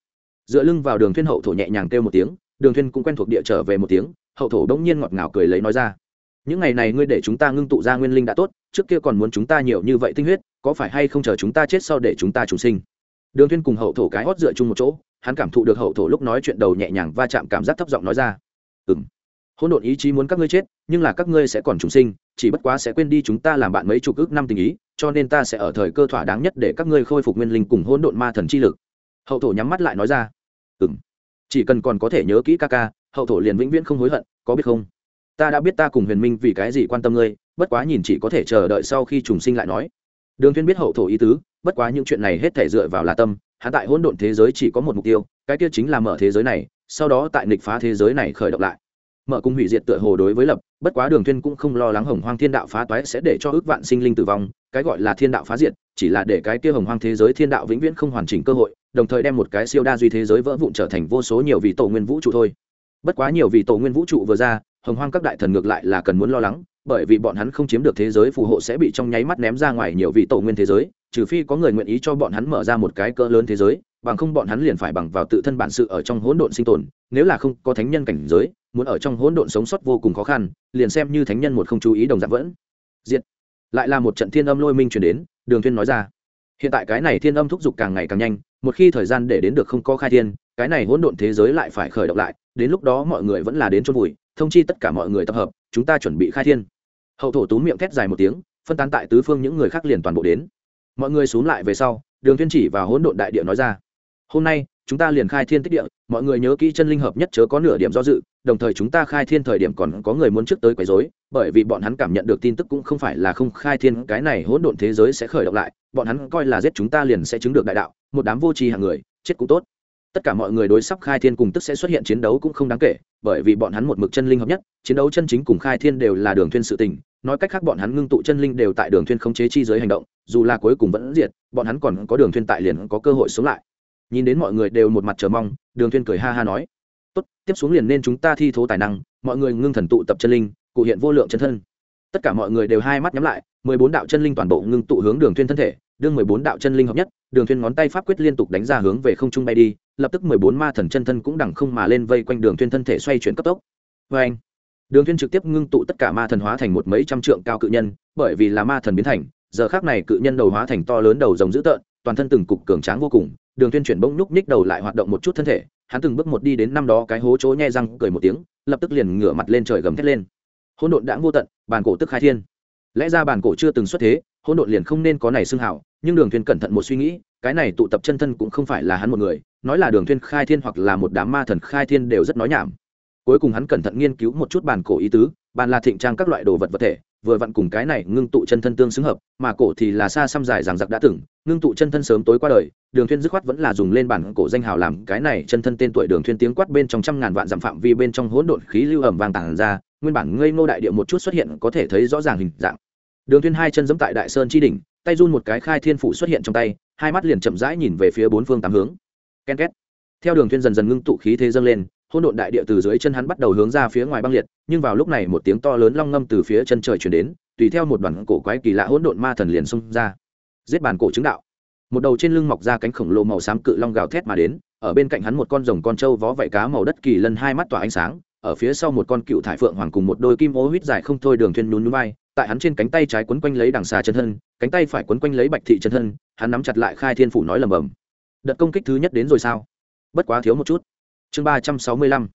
Dựa lưng vào đường thuyên hậu thổ nhẹ nhàng kêu một tiếng, đường thuyên cũng quen thuộc địa trở về một tiếng, hậu thổ đống nhiên ngọt ngào cười lấy nói ra những ngày này ngươi để chúng ta ngưng tụ ra nguyên linh đã tốt, trước kia còn muốn chúng ta nhiều như vậy tinh huyết, có phải hay không chờ chúng ta chết sau để chúng ta trùng sinh? Đường thuyên cùng hậu thổ cái hót dựa chung một chỗ, hắn cảm thụ được hậu thổ lúc nói chuyện đầu nhẹ nhàng va chạm cảm giác thấp giọng nói ra. Ừm. Hỗn độn ý chí muốn các ngươi chết, nhưng là các ngươi sẽ còn trùng sinh, chỉ bất quá sẽ quên đi chúng ta làm bạn mấy chục ước năm tình ý, cho nên ta sẽ ở thời cơ thỏa đáng nhất để các ngươi khôi phục nguyên linh cùng hỗn độn ma thần chi lực. Hậu thổ nhắm mắt lại nói ra. Ừm. Chỉ cần còn có thể nhớ kỹ ca ca, hậu thổ liền vĩnh viễn không hối hận, có biết không? Ta đã biết ta cùng huyền minh vì cái gì quan tâm ngươi, bất quá nhìn chỉ có thể chờ đợi sau khi trùng sinh lại nói. Đường thiên biết hậu thổ ý tứ, bất quá những chuyện này hết thể dựa vào là tâm, hắn tại hỗn độn thế giới chỉ có một mục tiêu, cái kia chính là mở thế giới này, sau đó tại nghịch phá thế giới này khởi động lại. Mở cung hủy diệt tựa hồ đối với lập, bất quá đường thiên cũng không lo lắng hồng hoang thiên đạo phá toái sẽ để cho ước vạn sinh linh tử vong, cái gọi là thiên đạo phá diệt, chỉ là để cái kia hồng hoang thế giới thiên đạo vĩnh viễn không hoàn chỉnh cơ hội, đồng thời đem một cái siêu đa duy thế giới vỡ vụn trở thành vô số nhiều vị tổ nguyên vũ trụ thôi. Bất quá nhiều vị tổ nguyên vũ trụ vừa ra hồng hoang các đại thần ngược lại là cần muốn lo lắng, bởi vì bọn hắn không chiếm được thế giới phù hộ sẽ bị trong nháy mắt ném ra ngoài nhiều vị tổ nguyên thế giới, trừ phi có người nguyện ý cho bọn hắn mở ra một cái cỡ lớn thế giới, bằng không bọn hắn liền phải bằng vào tự thân bản sự ở trong hỗn độn sinh tồn, nếu là không có thánh nhân cảnh giới, muốn ở trong hỗn độn sống sót vô cùng khó khăn, liền xem như thánh nhân một không chú ý đồng dạng vẫn. Diệt. Lại là một trận thiên âm lôi minh chuyển đến, đường thiên nói ra. Hiện tại cái này thiên âm thúc giục càng ngày càng nhanh, một khi thời gian để đến được không có khai thiên, cái này hỗn độn thế giới lại phải khởi động lại, đến lúc đó mọi người vẫn là đến chôn vùi thông chi tất cả mọi người tập hợp, chúng ta chuẩn bị khai thiên. Hậu thổ tú miệng thét dài một tiếng, phân tán tại tứ phương những người khác liền toàn bộ đến. Mọi người xuống lại về sau, đường thiên chỉ và hỗn độn đại địa nói ra, hôm nay, chúng ta liền khai thiên tích địa, mọi người nhớ kỹ chân linh hợp nhất chớ có nửa điểm do dự, đồng thời chúng ta khai thiên thời điểm còn có người muốn trước tới quấy rối, bởi vì bọn hắn cảm nhận được tin tức cũng không phải là không khai thiên, cái này hỗn độn thế giới sẽ khởi động lại, bọn hắn coi là giết chúng ta liền sẽ chứng được đại đạo, một đám vô tri hàng người, chết cũng tốt tất cả mọi người đối sắp khai thiên cùng tức sẽ xuất hiện chiến đấu cũng không đáng kể, bởi vì bọn hắn một mực chân linh hợp nhất, chiến đấu chân chính cùng khai thiên đều là đường thuyên sự tình. Nói cách khác bọn hắn ngưng tụ chân linh đều tại đường thuyên không chế chi giới hành động, dù là cuối cùng vẫn diệt, bọn hắn còn có đường thuyên tại liền có cơ hội sống lại. Nhìn đến mọi người đều một mặt chờ mong, đường thuyên cười ha ha nói, tốt, tiếp xuống liền nên chúng ta thi thố tài năng, mọi người ngưng thần tụ tập chân linh, cụ hiện vô lượng chân thân. Tất cả mọi người đều hai mắt nhắm lại, mười bốn đạo chân linh toàn bộ ngưng tụ hướng đường thuyên thân thể, đương mười bốn đạo chân linh hợp nhất, đường thuyên ngón tay pháp quyết liên tục đánh ra hướng về không trung bay đi lập tức mười bốn ma thần chân thân cũng đằng không mà lên vây quanh đường thuyên thân thể xoay chuyển cấp tốc. Với anh, đường thuyên trực tiếp ngưng tụ tất cả ma thần hóa thành một mấy trăm trượng cao cự nhân, bởi vì là ma thần biến thành, giờ khắc này cự nhân đầu hóa thành to lớn đầu rồng dữ tợn, toàn thân từng cục cường tráng vô cùng, đường tuyên chuyển bỗng nhúc nhích đầu lại hoạt động một chút thân thể, hắn từng bước một đi đến năm đó cái hố chỗ nhe răng, cười một tiếng, lập tức liền ngửa mặt lên trời gầm thét lên. Hỗn độn đã vô tận bàn cổ tức khai thiên. Lẽ ra bàn cổ chưa từng xuất thế, hỗn độn liền không nên có này xưng hảo, nhưng đường tuyên cẩn thận một suy nghĩ, cái này tụ tập chân thân cũng không phải là hắn một người nói là đường thiên khai thiên hoặc là một đám ma thần khai thiên đều rất nói nhảm. Cuối cùng hắn cẩn thận nghiên cứu một chút bản cổ ý tứ bàn là thịnh trang các loại đồ vật vật thể, vừa vặn cùng cái này ngưng tụ chân thân tương xứng hợp, mà cổ thì là xa xăm dài rằng giặc đã từng, ngưng tụ chân thân sớm tối qua đời, đường thuyên dứt khoát vẫn là dùng lên bản cổ danh hào làm cái này chân thân tên tuổi đường thuyên tiếng quát bên trong trăm ngàn vạn dặm phạm vi bên trong hỗn độn khí lưu ẩm vàng tàng ra, nguyên bản ngây ngô đại địa một chút xuất hiện có thể thấy rõ ràng hình dạng. Đường thuyên hai chân giẫm tại đại sơn chi đỉnh, tay run một cái khai thiên phủ xuất hiện trong tay, hai mắt liền chậm rãi nhìn về phía bốn phương tám hướng ken két. Theo đường thuyên dần dần ngưng tụ khí thế dâng lên, hỗn độn đại địa từ dưới chân hắn bắt đầu hướng ra phía ngoài băng liệt, nhưng vào lúc này một tiếng to lớn long ngâm từ phía chân trời truyền đến, tùy theo một đoàn cổ quái kỳ lạ hỗn độn ma thần liền xung ra. Giết bàn cổ chứng đạo. Một đầu trên lưng mọc ra cánh khổng lồ màu xám cự long gào thét mà đến, ở bên cạnh hắn một con rồng con trâu vó vảy cá màu đất kỳ lân hai mắt tỏa ánh sáng, ở phía sau một con cựu thải phượng hoàng cùng một đôi kim ô huyết dài không thôi đường thuyên nhún núi vai, tại hắn trên cánh tay trái quấn quanh lấy đằng xà chân thân, cánh tay phải quấn quanh lấy bạch thị chân thân, hắn nắm chặt lại khai thiên phủ nói lầm bầm đợt công kích thứ nhất đến rồi sao? Bất quá thiếu một chút. Chương ba trăm sáu mươi lăm.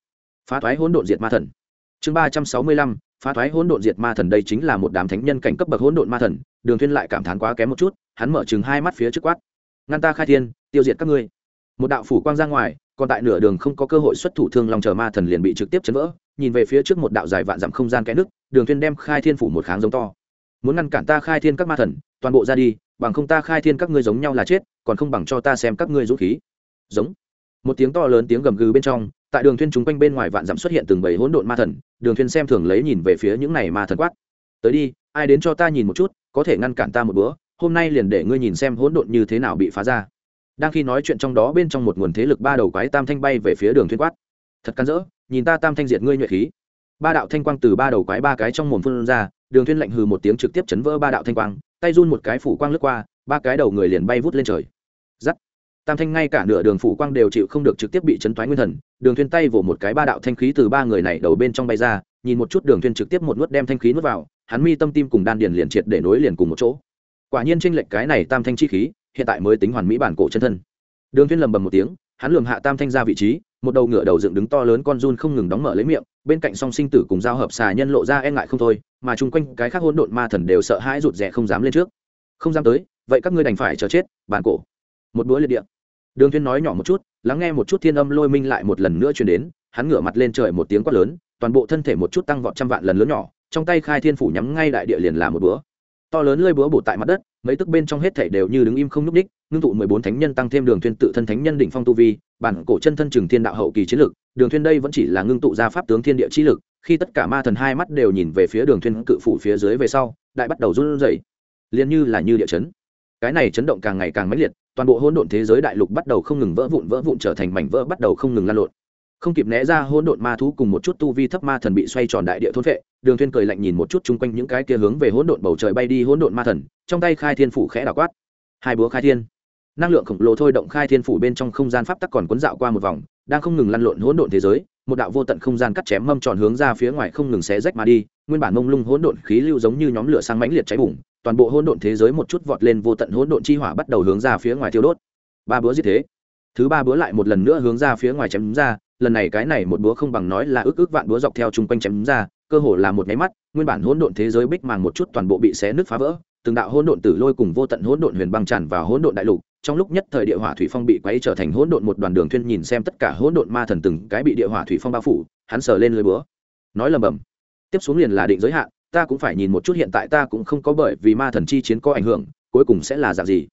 Phá thoái hỗn độn diệt ma thần. Chương ba trăm sáu mươi lăm. Phá thoái hỗn độn diệt ma thần đây chính là một đám thánh nhân cảnh cấp bậc hỗn độn ma thần. Đường Thiên lại cảm thán quá kém một chút, hắn mở chừng hai mắt phía trước quát. Ngăn ta khai thiên, tiêu diệt các ngươi. Một đạo phủ quang ra ngoài, còn tại nửa đường không có cơ hội xuất thủ thương long chờ ma thần liền bị trực tiếp chấn vỡ. Nhìn về phía trước một đạo dài vạn dặm không gian kẽ nước, đường Thiên đem khai thiên phủ một kháng giống to. Muốn ngăn cản ta khai thiên các ma thần, toàn bộ ra đi bằng không ta khai thiên các ngươi giống nhau là chết còn không bằng cho ta xem các ngươi dũng khí. Giống. Một tiếng to lớn tiếng gầm gừ bên trong tại đường thuyên chúng quanh bên ngoài vạn dặm xuất hiện từng bầy hỗn độn ma thần đường thuyên xem thường lấy nhìn về phía những này ma thần quát. Tới đi ai đến cho ta nhìn một chút có thể ngăn cản ta một bữa hôm nay liền để ngươi nhìn xem hỗn độn như thế nào bị phá ra. Đang khi nói chuyện trong đó bên trong một nguồn thế lực ba đầu quái tam thanh bay về phía đường thuyên quát. Thật can dỡ, nhìn ta tam thanh diệt ngươi nhuệ khí. Ba đạo thanh quang từ ba đầu quái ba cái trong mồm phun ra đường thuyên lạnh hừ một tiếng trực tiếp chấn vỡ ba đạo thanh quang tay run một cái phủ quang lướt qua, ba cái đầu người liền bay vút lên trời. Giắt. Tam thanh ngay cả nửa đường phủ quang đều chịu không được trực tiếp bị chấn thoái nguyên thần, đường thuyên tay vỗ một cái ba đạo thanh khí từ ba người này đầu bên trong bay ra, nhìn một chút đường thuyên trực tiếp một nuốt đem thanh khí nuốt vào, hắn mi tâm tim cùng đan điền liền triệt để nối liền cùng một chỗ. Quả nhiên tranh lệch cái này tam thanh chi khí, hiện tại mới tính hoàn mỹ bản cổ chân thân. Đường thuyên lầm bầm một tiếng, hắn lường hạ tam thanh ra vị trí, một đầu ngựa đầu dựng đứng to lớn con run không ngừng đóng mở lấy miệng bên cạnh song sinh tử cùng giao hợp xà nhân lộ ra e ngại không thôi mà chung quanh cái khác hỗn độn ma thần đều sợ hãi rụt rè không dám lên trước. Không dám tới vậy các ngươi đành phải chờ chết bản cổ. Một bữa liệt địa. Đường thiên nói nhỏ một chút lắng nghe một chút thiên âm lôi minh lại một lần nữa truyền đến hắn ngửa mặt lên trời một tiếng quát lớn toàn bộ thân thể một chút tăng vọt trăm vạn lần lớn nhỏ trong tay khai thiên phủ nhắm ngay đại địa liền là một bữa, to lớn lơi búa bổ tại mặt đất mấy tức bên trong hết thảy đều như đứng im không nhúc ních ngưng tụ mười bốn thánh nhân tăng thêm đường thuyên tự thân thánh nhân đỉnh phong tu vi, bản cổ chân thân trường thiên đạo hậu kỳ chiến lực, đường thuyên đây vẫn chỉ là ngưng tụ ra pháp tướng thiên địa chi lực, khi tất cả ma thần hai mắt đều nhìn về phía đường thuyên cự phủ phía dưới về sau, đại bắt đầu run rẩy, liền như là như địa chấn. Cái này chấn động càng ngày càng mãnh liệt, toàn bộ hỗn độn thế giới đại lục bắt đầu không ngừng vỡ vụn vỡ vụn trở thành mảnh vỡ bắt đầu không ngừng lan lộn không kịp né ra hỗn độn ma thú cùng một chút tu vi thấp ma thần bị xoay tròn đại địa thôn vệ đường thiên cười lạnh nhìn một chút chung quanh những cái kia hướng về hỗn độn bầu trời bay đi hỗn độn ma thần, trong tay khai thiên phủ khẽ đảo quát. Hai búa khai thiên. Năng lượng khổng lồ thôi động khai thiên phủ bên trong không gian pháp tắc còn cuốn dạo qua một vòng, đang không ngừng lăn lộn hỗn độn thế giới, một đạo vô tận không gian cắt chém mâm tròn hướng ra phía ngoài không ngừng xé rách mà đi, nguyên bản mông lung hỗn độn khí lưu giống như nhóm lửa sang mãnh liệt cháy bùng, toàn bộ hỗn độn thế giới một chút vọt lên vô tận hỗn độn chi hỏa bắt đầu hướng ra phía ngoài thiêu đốt. Ba búa giết thế. Thứ ba búa lại một lần nữa hướng ra phía ngoài chém ra lần này cái này một búa không bằng nói là ước ước vạn búa dọc theo chung quanh chém ra, cơ hồ là một nháy mắt, nguyên bản hỗn độn thế giới bích màng một chút toàn bộ bị xé nứt phá vỡ, từng đạo hỗn độn tử lôi cùng vô tận hỗn độn huyền băng tràn vào hỗn độn đại lục, trong lúc nhất thời địa hỏa thủy phong bị quấy trở thành hỗn độn một đoàn đường thuyên nhìn xem tất cả hỗn độn ma thần từng cái bị địa hỏa thủy phong bao phủ, hắn sờ lên lưỡi búa, nói lầm bầm, tiếp xuống liền là định giới hạn, ta cũng phải nhìn một chút hiện tại ta cũng không có bởi vì ma thần chi chiến có ảnh hưởng, cuối cùng sẽ là dạng gì.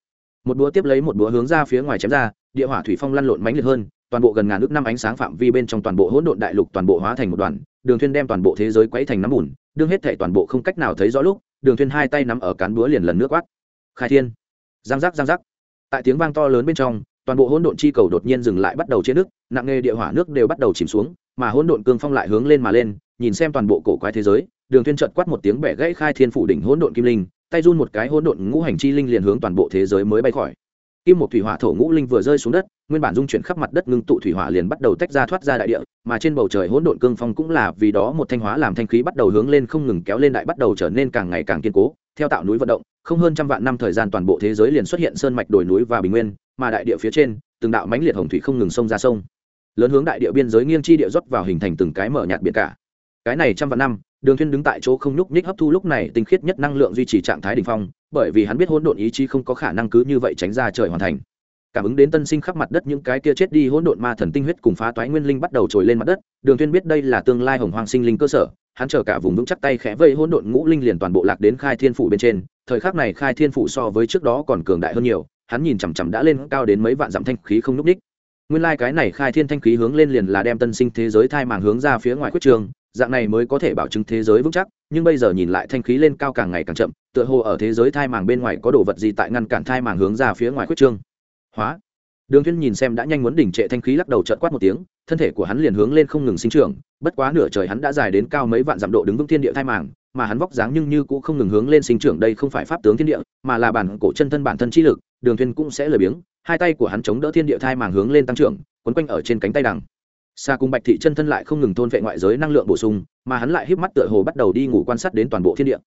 Một búa tiếp lấy một búa hướng ra phía ngoài chém ra, địa hỏa thủy phong lăn lộn mãnh liệt hơn toàn bộ gần ngàn ước năm ánh sáng phạm vi bên trong toàn bộ hỗn độn đại lục toàn bộ hóa thành một đoàn, đường thuyên đem toàn bộ thế giới quấy thành nắm bùn, đương hết thảy toàn bộ không cách nào thấy rõ lúc, đường thuyên hai tay nắm ở cán búa liền lần nước quát. Khai thiên. Giang giác giang giác. Tại tiếng vang to lớn bên trong, toàn bộ hỗn độn chi cầu đột nhiên dừng lại bắt đầu chế nước, nặng nghề địa hỏa nước đều bắt đầu chìm xuống, mà hỗn độn cương phong lại hướng lên mà lên, nhìn xem toàn bộ cổ quái thế giới, đường thuyên chợt quát một tiếng bẻ gãy khai thiên phủ đỉnh hỗn độn kim linh, tay run một cái hỗn độn ngũ hành chi linh liền hướng toàn bộ thế giới mới bay khỏi kim một thủy hỏa thổ ngũ linh vừa rơi xuống đất, nguyên bản dung chuyển khắp mặt đất ngưng tụ thủy hỏa liền bắt đầu tách ra thoát ra đại địa, mà trên bầu trời hỗn độn cương phong cũng là vì đó một thanh hóa làm thanh khí bắt đầu hướng lên không ngừng kéo lên đại bắt đầu trở nên càng ngày càng kiên cố. Theo tạo núi vận động, không hơn trăm vạn năm thời gian toàn bộ thế giới liền xuất hiện sơn mạch đồi núi và bình nguyên, mà đại địa phía trên, từng đạo mãnh liệt hồng thủy không ngừng sông ra sông. Lớn hướng đại địa biên giới nghiêng chi địa rót vào hình thành từng cái mở nhạt biển cả. Cái này trăm vạn năm, đường thiên đứng tại chỗ không nhúc nhích hấp thu lúc này tinh khiết nhất năng lượng duy trì trạng thái đỉnh phong bởi vì hắn biết hỗn độn ý chí không có khả năng cứ như vậy tránh ra trời hoàn thành. Cảm ứng đến tân sinh khắp mặt đất những cái kia chết đi hỗn độn ma thần tinh huyết cùng phá toái nguyên linh bắt đầu trồi lên mặt đất, đường tuyên biết đây là tương lai hồng hoàng sinh linh cơ sở, hắn chờ cả vùng vững chắc tay khẽ vây hỗn độn ngũ linh liền toàn bộ lạc đến khai thiên phủ bên trên, thời khắc này khai thiên phủ so với trước đó còn cường đại hơn nhiều, hắn nhìn chằm chằm đã lên cao đến mấy vạn dặm thanh khí không núc đích nguyên lai cái này khai thiên thanh khí hướng lên liền là đem tân sinh thế giới thai màng hướng ra phía ngoài quyết trường dạng này mới có thể bảo chứng thế giới vững chắc, nhưng bây giờ nhìn lại thanh khí lên cao càng ngày càng chậm, tựa hồ ở thế giới thai màng bên ngoài có đồ vật gì tại ngăn cản thai màng hướng ra phía ngoài quyết trương. Hóa. Đường thiên nhìn xem đã nhanh muốn đỉnh trệ thanh khí lắc đầu chợt quát một tiếng, thân thể của hắn liền hướng lên không ngừng sinh trưởng, bất quá nửa trời hắn đã dài đến cao mấy vạn dặm độ đứng vững thiên địa thai màng, mà hắn vóc dáng nhưng như cũng không ngừng hướng lên sinh trưởng đây không phải pháp tướng thiên địa, mà là bản cổ chân thân bản thân chi lực, đường thuyên cũng sẽ lười biếng, hai tay của hắn chống đỡ thiên địa thai màng hướng lên tăng trưởng, quấn quanh ở trên cánh tay đằng xa cùng bạch thị chân thân lại không ngừng thôn vệ ngoại giới năng lượng bổ sung mà hắn lại híp mắt tựa hồ bắt đầu đi ngủ quan sát đến toàn bộ thiên địa.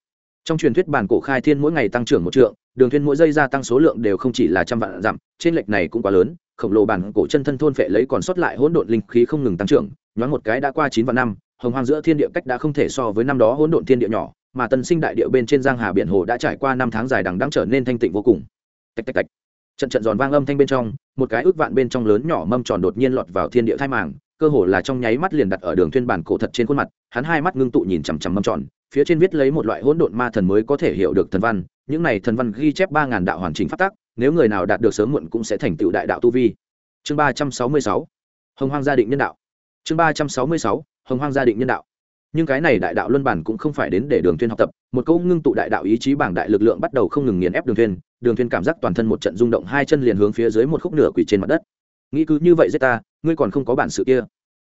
Trong truyền thuyết bản cổ khai thiên mỗi ngày tăng trưởng một trượng đường thuyên mỗi giây gia tăng số lượng đều không chỉ là trăm vạn giảm, trên lệch này cũng quá lớn khổng lồ bản cổ chân thân thôn phệ lấy còn sót lại hỗn độn linh khí không ngừng tăng trưởng nhoáng một cái đã qua chín vạn năm hồng hoang giữa thiên địa cách đã không thể so với năm đó hỗn độn thiên địa nhỏ mà tân sinh đại địa bên trên giang hà biển hồ đã trải qua năm tháng dài đằng đang trở nên thanh tịnh vô cùng. Tạch tạch tạch. Trận trận giòn vang âm thanh bên trong một cái ước vạn bên trong lớn nhỏ mâm tròn đột nhiên lọt vào thiên địa thai màng cơ hồ là trong nháy mắt liền đặt ở đường thuyên bản cổ thật trên khuôn mặt, hắn hai mắt ngưng tụ nhìn chằm chằm mâm tròn, phía trên viết lấy một loại hỗn độn ma thần mới có thể hiểu được thần văn, những này thần văn ghi chép ba ngàn đạo hoàn chỉnh pháp tắc, nếu người nào đạt được sớm muộn cũng sẽ thành tựu đại đạo tu vi. Chương ba trăm sáu mươi sáu, hồng hoang gia định nhân đạo. Chương ba trăm sáu mươi sáu, hồng hoang gia định nhân đạo. Nhưng cái này đại đạo luân bản cũng không phải đến để đường thuyên học tập, một câu ngưng tụ đại đạo ý chí bảng đại lực lượng bắt đầu không ngừng nghiền ép đường thuyên đường thuyên cảm giác toàn thân một trận rung động, hai chân liền hướng phía dưới một khúc nửa quỳ trên mặt đất nghĩ cứ như vậy giết ta, ngươi còn không có bản sự kia.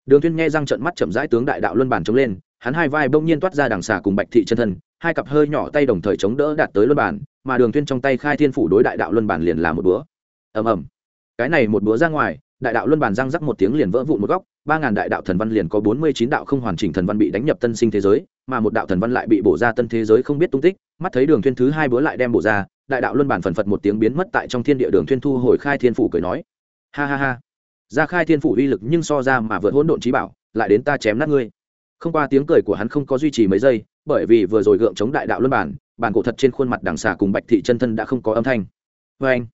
Đường thuyên nghe răng trợn mắt chậm rãi tướng đại đạo luân bản chống lên, hắn hai vai bỗng nhiên toát ra đằng xà cùng bạch thị chân thân, hai cặp hơi nhỏ tay đồng thời chống đỡ đạt tới luân bản mà đường thuyên trong tay khai thiên phủ đối đại đạo luân bản liền là một búa. Ầm ầm. Cái này một búa ra ngoài, đại đạo luân bản răng rắc một tiếng liền vỡ vụn một góc, ba ngàn đại đạo thần văn liền có bốn mươi chín đạo không hoàn chỉnh thần văn bị đánh nhập tân sinh thế giới, mà một đạo thần văn lại bị bổ ra tân thế giới không biết tung tích, mắt thấy đường thuyên thứ hai búa lại đem bổ ra, đại đạo luân bản phần phật một tiếng biến mất tại trong thiên địa đường thuyên thu hồi khai thiên phủ cười nói ha ha ha. Ra khai thiên phủ uy lực nhưng so ra mà vượt hỗn độn trí bảo, lại đến ta chém nát ngươi. Không qua tiếng cười của hắn không có duy trì mấy giây, bởi vì vừa rồi gượng chống đại đạo luân bản bản cổ thật trên khuôn mặt đằng xà cùng bạch thị chân thân đã không có âm thanh. Vê anh,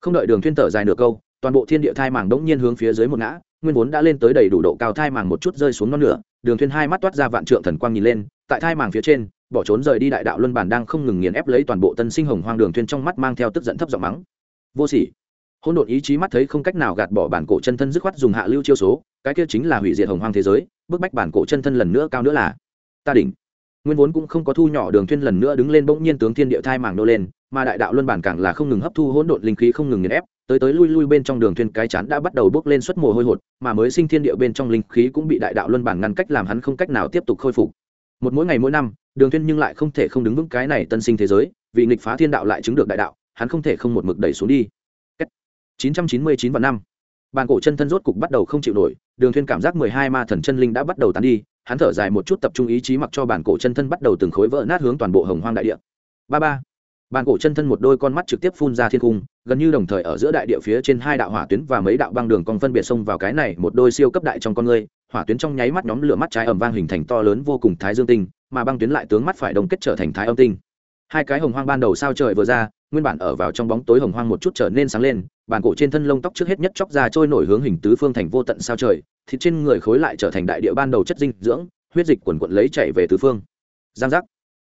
không đợi đường thuyên thở dài nửa câu, toàn bộ thiên địa thai màng đống nhiên hướng phía dưới một ngã, nguyên vốn đã lên tới đầy đủ độ cao thai màng một chút rơi xuống non nửa, đường thuyên hai mắt toát ra vạn trượng thần quang nhìn lên, tại thai màng phía trên, bỏ trốn rời đi đại đạo luân bản đang không ngừng nghiền ép lấy toàn bộ tân sinh hồng hoang đường thuyên trong mắt mang theo tức giận thấp giọng mắng. Vô sỉ hỗn độn ý chí mắt thấy không cách nào gạt bỏ bản cổ chân thân dứt khoát dùng hạ lưu chiêu số, cái kia chính là hủy diệt hồng hoang thế giới, bức bách bản cổ chân thân lần nữa cao nữa là ta đỉnh. Nguyên vốn cũng không có thu nhỏ đường thiên lần nữa đứng lên bỗng nhiên tướng thiên địa thai màng nô lên, mà đại đạo luân bản càng là không ngừng hấp thu hỗn độn linh khí không ngừng nghiền ép, tới tới lui lui bên trong đường thiên cái chán đã bắt đầu bước lên xuất mồ hôi hột, mà mới sinh thiên địa bên trong linh khí cũng bị đại đạo luân bản ngăn cách làm hắn không cách nào tiếp tục khôi phục. Một mỗi ngày mỗi năm, đường thiên nhưng lại không thể không đứng vững cái này tân sinh thế giới, vì nghịch phá thiên đạo lại chứng được đại đạo, hắn không thể không một mực đẩy xuống đi. 999 và năm. Bàn cổ chân thân rốt cục bắt đầu không chịu nổi, đường thuyên cảm giác mười hai ma thần chân linh đã bắt đầu tán đi, hắn thở dài một chút tập trung ý chí mặc cho bản cổ chân thân bắt đầu từng khối vỡ nát hướng toàn bộ hồng hoang đại địa. Ba ba. Bàn cổ chân thân một đôi con mắt trực tiếp phun ra thiên cung, gần như đồng thời ở giữa đại địa phía trên hai đạo hỏa tuyến và mấy đạo băng đường còn phân biệt xông vào cái này một đôi siêu cấp đại trong con người. Hỏa tuyến trong nháy mắt nhóm lửa mắt trái ẩm vang hình thành to lớn vô cùng thái dương tinh, mà băng tuyến lại tướng mắt phải đồng kết trở thành thái âm tinh. Hai cái hồng hoang ban đầu sao trời vừa ra nguyên bản ở vào trong bóng tối hồng hoang một chút trở nên sáng lên bản cổ trên thân lông tóc trước hết nhất chóc ra trôi nổi hướng hình tứ phương thành vô tận sao trời, thịt trên người khối lại trở thành đại địa ban đầu chất dinh dưỡng, huyết dịch quần quận lấy chạy về tứ phương. Giang giác.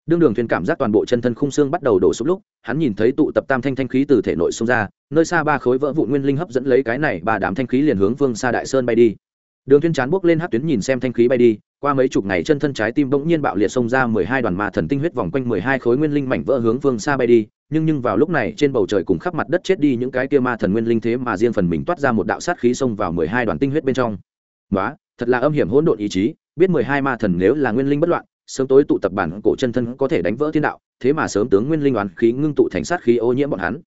Đương đường thuyền cảm giác toàn bộ chân thân khung xương bắt đầu đổ sụp lúc, hắn nhìn thấy tụ tập tam thanh thanh khí từ thể nội xông ra, nơi xa ba khối vỡ vụ nguyên linh hấp dẫn lấy cái này ba đám thanh khí liền hướng phương xa đại sơn bay đi. Đường thuyền chán bước lên hát tuyến nhìn xem thanh khí bay đi, qua mấy chục ngày chân thân trái tim bỗng nhiên bạo liệt xông ra mười hai đoàn ma thần tinh huyết vòng quanh mười hai khối nguyên linh mảnh vỡ hướng phương xa bay đi nhưng nhưng vào lúc này trên bầu trời cùng khắp mặt đất chết đi những cái kia ma thần nguyên linh thế mà riêng phần mình toát ra một đạo sát khí xông vào mười hai đoàn tinh huyết bên trong. Đó thật là âm hiểm hỗn độn ý chí, biết mười hai ma thần nếu là nguyên linh bất loạn, sớm tối tụ tập bản cổ chân thân có thể đánh vỡ thiên đạo, thế mà sớm tướng nguyên linh oán khí ngưng tụ thành sát khí ô nhiễm bọn hắn.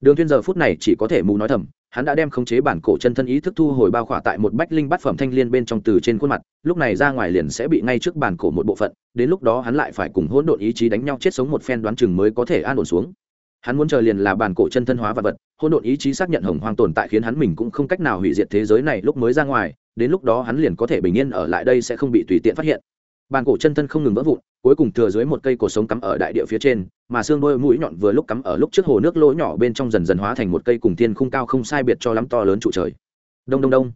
Đường thiên giờ phút này chỉ có thể mù nói thầm, hắn đã đem khống chế bản cổ chân thân ý thức thu hồi bao khỏa tại một bách linh bát phẩm thanh liên bên trong từ trên khuôn mặt, lúc này ra ngoài liền sẽ bị ngay trước bản cổ một bộ phận, đến lúc đó hắn lại phải cùng hỗn độn ý chí đánh nhau chết sống một phen đoán chừng mới có thể an ổn xuống hắn muốn chờ liền là bản cổ chân thân hóa vật vật, hỗn độn ý chí xác nhận hồng hoang tồn tại khiến hắn mình cũng không cách nào hủy diệt thế giới này lúc mới ra ngoài, đến lúc đó hắn liền có thể bình yên ở lại đây sẽ không bị tùy tiện phát hiện. Bàn cổ chân thân không ngừng vỡ vụn, cuối cùng thừa dưới một cây cổ sống cắm ở đại địa phía trên, mà xương đôi mũi nhọn vừa lúc cắm ở lúc trước hồ nước lỗ nhỏ bên trong dần dần hóa thành một cây cùng tiên khung cao không sai biệt cho lắm to lớn trụ trời. Đông đông đông.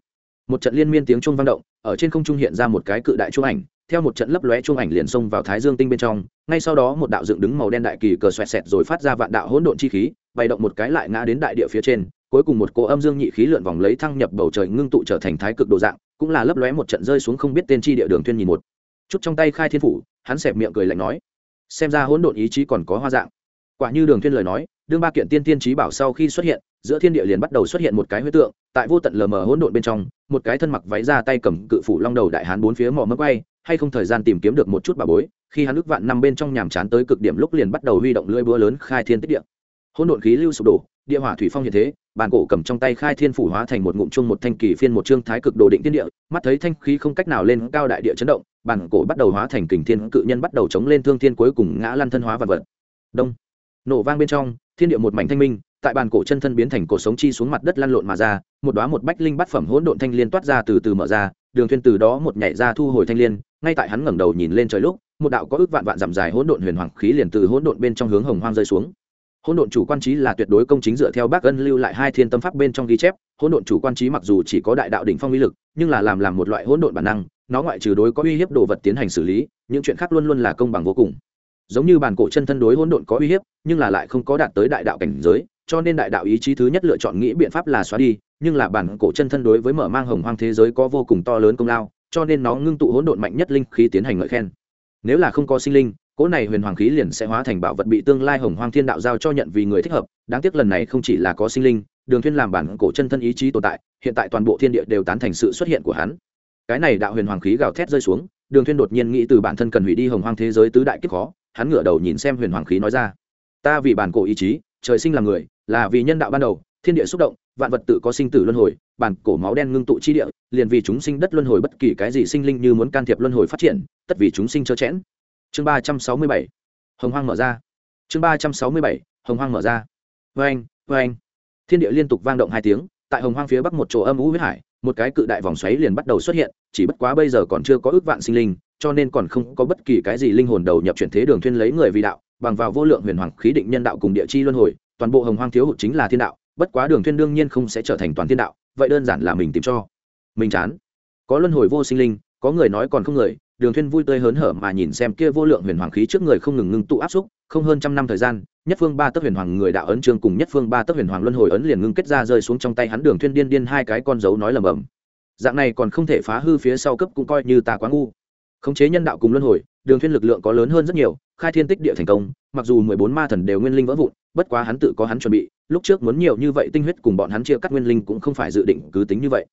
Một trận liên miên tiếng chuông vang động, ở trên không trung hiện ra một cái cự đại chuông ảnh theo một trận lấp lóe chuông ảnh liền xông vào thái dương tinh bên trong, ngay sau đó một đạo dựng đứng màu đen đại kỳ cờ xoẹt xẹt rồi phát ra vạn đạo hỗn độn chi khí, bày động một cái lại ngã đến đại địa phía trên, cuối cùng một cỗ âm dương nhị khí lượn vòng lấy thăng nhập bầu trời ngưng tụ trở thành thái cực đồ dạng, cũng là lấp lóe một trận rơi xuống không biết tên chi địa đường Thiên nhìn một. Chút trong tay khai thiên phủ, hắn xẹp miệng cười lạnh nói, xem ra hỗn độn ý chí còn có hoa dạng. Quả như đường Thiên lời nói, đương ba kiện tiên tiên trí bảo sau khi xuất hiện, giữa thiên địa liền bắt đầu xuất hiện một cái huyết tượng, tại vô tận lờ mờ hỗn độn bên trong, một cái thân mặc váy ra tay cầm cự phủ long đầu đại hán bốn phía mò mấp quay hay không thời gian tìm kiếm được một chút bà bối, khi hắn ước vạn năm bên trong nhàm chán tới cực điểm lúc liền bắt đầu huy động lưỡi búa lớn khai thiên tích địa. Hỗn độn khí lưu sụp đổ, địa hỏa thủy phong như thế, bàn cổ cầm trong tay khai thiên phủ hóa thành một ngụm chung một thanh kỳ phiên một trương thái cực đồ định thiên địa, mắt thấy thanh khí không cách nào lên cao đại địa chấn động, bàn cổ bắt đầu hóa thành kình thiên, cự nhân bắt đầu chống lên thương thiên cuối cùng ngã lăn thân hóa vật vật. Đông. Nổ vang bên trong, thiên địa một mảnh thanh minh tại bàn cổ chân thân biến thành cổ sống chi xuống mặt đất lăn lộn mà ra, một đóa một bách linh bát phẩm hỗn độn thanh liên toát ra từ từ mở ra, đường thiên từ đó một nhảy ra thu hồi thanh liên, ngay tại hắn ngẩng đầu nhìn lên trời lúc, một đạo có ước vạn vạn dặm dài hỗn độn huyền hoàng khí liền từ hỗn độn bên trong hướng hồng hoang rơi xuống. Hỗn độn chủ quan trí là tuyệt đối công chính dựa theo bác ân lưu lại hai thiên tâm pháp bên trong ghi chép, hỗn độn chủ quan trí mặc dù chỉ có đại đạo đỉnh phong uy lực, nhưng là làm làm một loại hỗn độn bản năng, nó ngoại trừ đối có uy hiếp đồ vật tiến hành xử lý, những chuyện khác luôn luôn là công bằng vô cùng. Giống như bản cổ chân thân đối hỗn độn có uy hiếp, nhưng là lại không có đạt tới đại đạo cảnh giới cho nên đại đạo ý chí thứ nhất lựa chọn nghĩ biện pháp là xóa đi, nhưng là bản cổ chân thân đối với mở mang hồng hoang thế giới có vô cùng to lớn công lao, cho nên nó ngưng tụ hỗn độn mạnh nhất linh khí tiến hành ngợi khen. Nếu là không có sinh linh, cỗ này huyền hoàng khí liền sẽ hóa thành bảo vật bị tương lai hồng hoang thiên đạo giao cho nhận vì người thích hợp, đáng tiếc lần này không chỉ là có sinh linh, đường thuyên làm bản cổ chân thân ý chí tồn tại, hiện tại toàn bộ thiên địa đều tán thành sự xuất hiện của hắn. Cái này đạo huyền hoàng khí gào thét rơi xuống, đường thuyên đột nhiên nghĩ từ bản thân cần hủy đi hồng hoang thế giới tứ đại kiếp khó, hắn ngửa đầu nhìn xem huyền hoàng khí nói ra, ta vì bản cổ ý chí, trời sinh là người là vì nhân đạo ban đầu, thiên địa xúc động, vạn vật tự có sinh tử luân hồi, bản cổ máu đen ngưng tụ chi địa, liền vì chúng sinh đất luân hồi bất kỳ cái gì sinh linh như muốn can thiệp luân hồi phát triển, tất vì chúng sinh chớ chẽn. Chương ba trăm sáu mươi bảy. Hồng hoang mở ra. Chương ba trăm sáu mươi bảy. Hồng hoang mở ra. Vê anh vê anh. Thiên địa liên tục vang động hai tiếng, tại hồng hoang phía bắc một chỗ âm u huyết hải, một cái cự đại vòng xoáy liền bắt đầu xuất hiện, chỉ bất quá bây giờ còn chưa có ước vạn sinh linh, cho nên còn không có bất kỳ cái gì linh hồn đầu nhập chuyển thế đường thuyên lấy người vì đạo, bằng vào vô lượng huyền hoàng khí định nhân đạo cùng địa chi luân hồi toàn bộ hồng hoang thiếu hụt chính là thiên đạo, bất quá đường thuyên đương nhiên không sẽ trở thành toàn thiên đạo, vậy đơn giản là mình tìm cho. Mình chán. Có luân hồi vô sinh linh, có người nói còn không người, đường thuyên vui tươi hớn hở mà nhìn xem kia vô lượng huyền hoàng khí trước người không ngừng ngưng tụ áp xúc, không hơn trăm năm thời gian, nhất phương ba tấc huyền hoàng người đạo ấn trương cùng nhất phương ba tấc huyền hoàng luân hồi ấn liền ngưng kết ra rơi xuống trong tay hắn đường thuyên điên điên hai cái con dấu nói lầm bầm. Dạng này còn không thể phá hư phía sau cấp cũng coi như ta quá ngu. Khống chế nhân đạo cùng luân hồi đường Thiên lực lượng có lớn hơn rất nhiều, khai thiên tích địa thành công, mặc dù mười bốn ma thần đều nguyên linh vỡ vụn, bất quá hắn tự có hắn chuẩn bị, lúc trước muốn nhiều như vậy tinh huyết cùng bọn hắn chia cắt nguyên linh cũng không phải dự định cứ tính như vậy.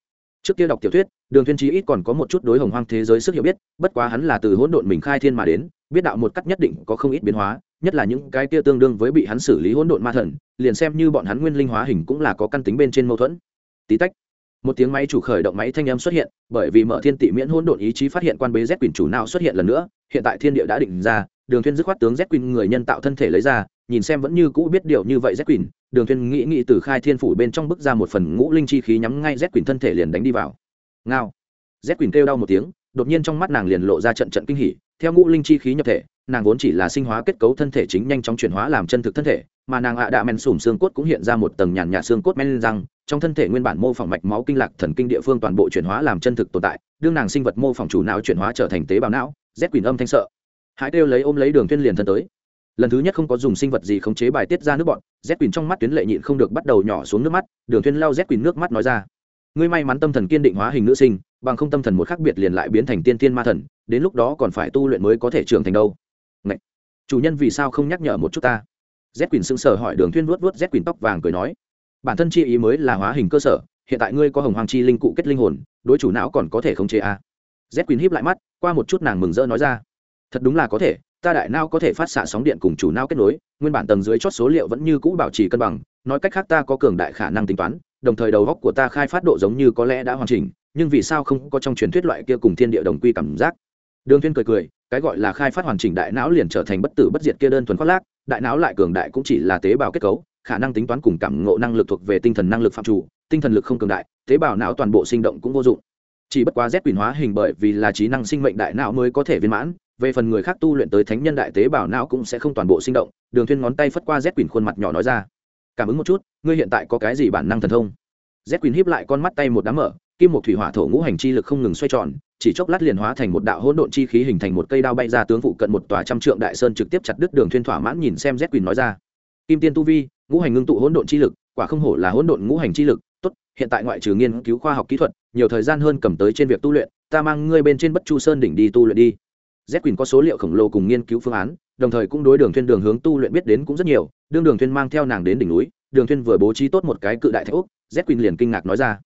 Trước kia đọc tiểu thuyết, đường thiên chí ít còn có một chút đối hồng hoang thế giới sức hiểu biết, bất quá hắn là từ hỗn độn mình khai thiên mà đến, biết đạo một cách nhất định có không ít biến hóa, nhất là những cái kia tương đương với bị hắn xử lý hỗn độn ma thần, liền xem như bọn hắn nguyên linh hóa hình cũng là có căn tính bên trên mâu thuẫn. Tí tách một tiếng máy chủ khởi động máy thanh âm xuất hiện, bởi vì mở thiên tị miễn hỗn độn ý chí phát hiện quan bế z quyền chủ nào xuất hiện lần nữa, hiện tại thiên địa đã định ra, đường thiên dứt khoát tướng z quyền người nhân tạo thân thể lấy ra, nhìn xem vẫn như cũ biết điều như vậy z quyền đường thiên nghĩ nghĩ từ khai thiên phủ bên trong bức ra một phần ngũ linh chi khí nhắm ngay z quyền thân thể liền đánh đi vào. Ngao. Z quyền kêu đau một tiếng, đột nhiên trong mắt nàng liền lộ ra trận trận kinh hỉ, theo ngũ linh chi khí nhập thể, nàng vốn chỉ là sinh hóa kết cấu thân thể chính nhanh chóng chuyển hóa làm chân thực thân thể, mà nàng ạ đạ men sùm xương cốt cũng hiện ra một tầng nhàn nhạt xương cốt men răng trong thân thể nguyên bản mô phỏng mạch máu kinh lạc thần kinh địa phương toàn bộ chuyển hóa làm chân thực tồn tại, đương nàng sinh vật mô phỏng chủ não chuyển hóa trở thành tế bào não z quyền âm thanh sợ. Hãy kêu lấy ôm lấy đường Thuyên liền thân tới. Lần thứ nhất không có dùng sinh vật gì khống chế bài tiết ra nước bọn z quyền trong mắt tuyến lệ nhịn không được bắt đầu nhỏ xuống nước mắt, đường Thuyên lau z quyền nước mắt nói ra. Ngươi may mắn tâm thần kiên định hóa hình nữ sinh, bằng không tâm thần một khác biệt liền lại biến thành tiên tiên ma thần, đến lúc đó còn phải tu luyện mới có thể trưởng thành đâu. Ngậy! chủ nhân vì sao không nhắc nhở một chút ta? Z quỳnh sững sờ hỏi đường thuyên vuốt vuốt z quỳnh tóc vàng cười nói bản thân chi ý mới là hóa hình cơ sở, hiện tại ngươi có hồng hoàng chi linh cụ kết linh hồn, đối chủ não còn có thể không chế a à. z quỳnh híp lại mắt, qua một chút nàng mừng rỡ nói ra thật đúng là có thể, ta đại não có thể phát xạ sóng điện cùng chủ não kết nối, nguyên bản tầng dưới chót số liệu vẫn như cũ bảo trì cân bằng, nói cách khác ta có cường đại khả năng tính toán, đồng thời đầu góc của ta khai phát độ giống như có lẽ đã hoàn chỉnh, nhưng vì sao không có trong truyền thuyết loại kia cùng thiên địa đồng quy cảm giác đường thiên cười cười, cái gọi là khai phát hoàn chỉnh đại não liền trở thành bất tử bất diệt kia đơn thuần khoác lác, đại não lại cường đại cũng chỉ là tế bào kết cấu khả năng tính toán cùng cảm ngộ năng lực thuộc về tinh thần năng lực phạm chủ, tinh thần lực không cường đại, tế bào não toàn bộ sinh động cũng vô dụng. Chỉ bất quá z quyền hóa hình bởi vì là trí năng sinh mệnh đại não mới có thể viên mãn, về phần người khác tu luyện tới thánh nhân đại tế bào não cũng sẽ không toàn bộ sinh động, đường thuyên ngón tay phất qua z quyền khuôn mặt nhỏ nói ra. Cảm ứng một chút, ngươi hiện tại có cái gì bản năng thần thông? Z quyền híp lại con mắt tay một đám mở, kim một thủy hỏa thổ ngũ hành chi lực không ngừng xoay tròn, chỉ chốc lát liền hóa thành một đạo hỗn độn chi khí hình thành một cây đao bay ra tướng phụ cận một tòa trăm trượng đại sơn trực tiếp chặt đứt đường thuyên thỏa mãn nhìn xem z quyền nói ra. Kim tiên tu vi ngũ hành ngưng tụ hỗn độn chi lực, quả không hổ là hỗn độn ngũ hành chi lực. Tốt, hiện tại ngoại trừ nghiên cứu khoa học kỹ thuật, nhiều thời gian hơn cầm tới trên việc tu luyện, ta mang ngươi bên trên bất chu sơn đỉnh đi tu luyện đi. Z Quỳnh có số liệu khổng lồ cùng nghiên cứu phương án, đồng thời cũng đối đường thuyên đường hướng tu luyện biết đến cũng rất nhiều, đương đường thuyên mang theo nàng đến đỉnh núi, đường thuyên vừa bố trí tốt một cái cự đại thạch ốc, z quyền liền kinh ngạc nói ra.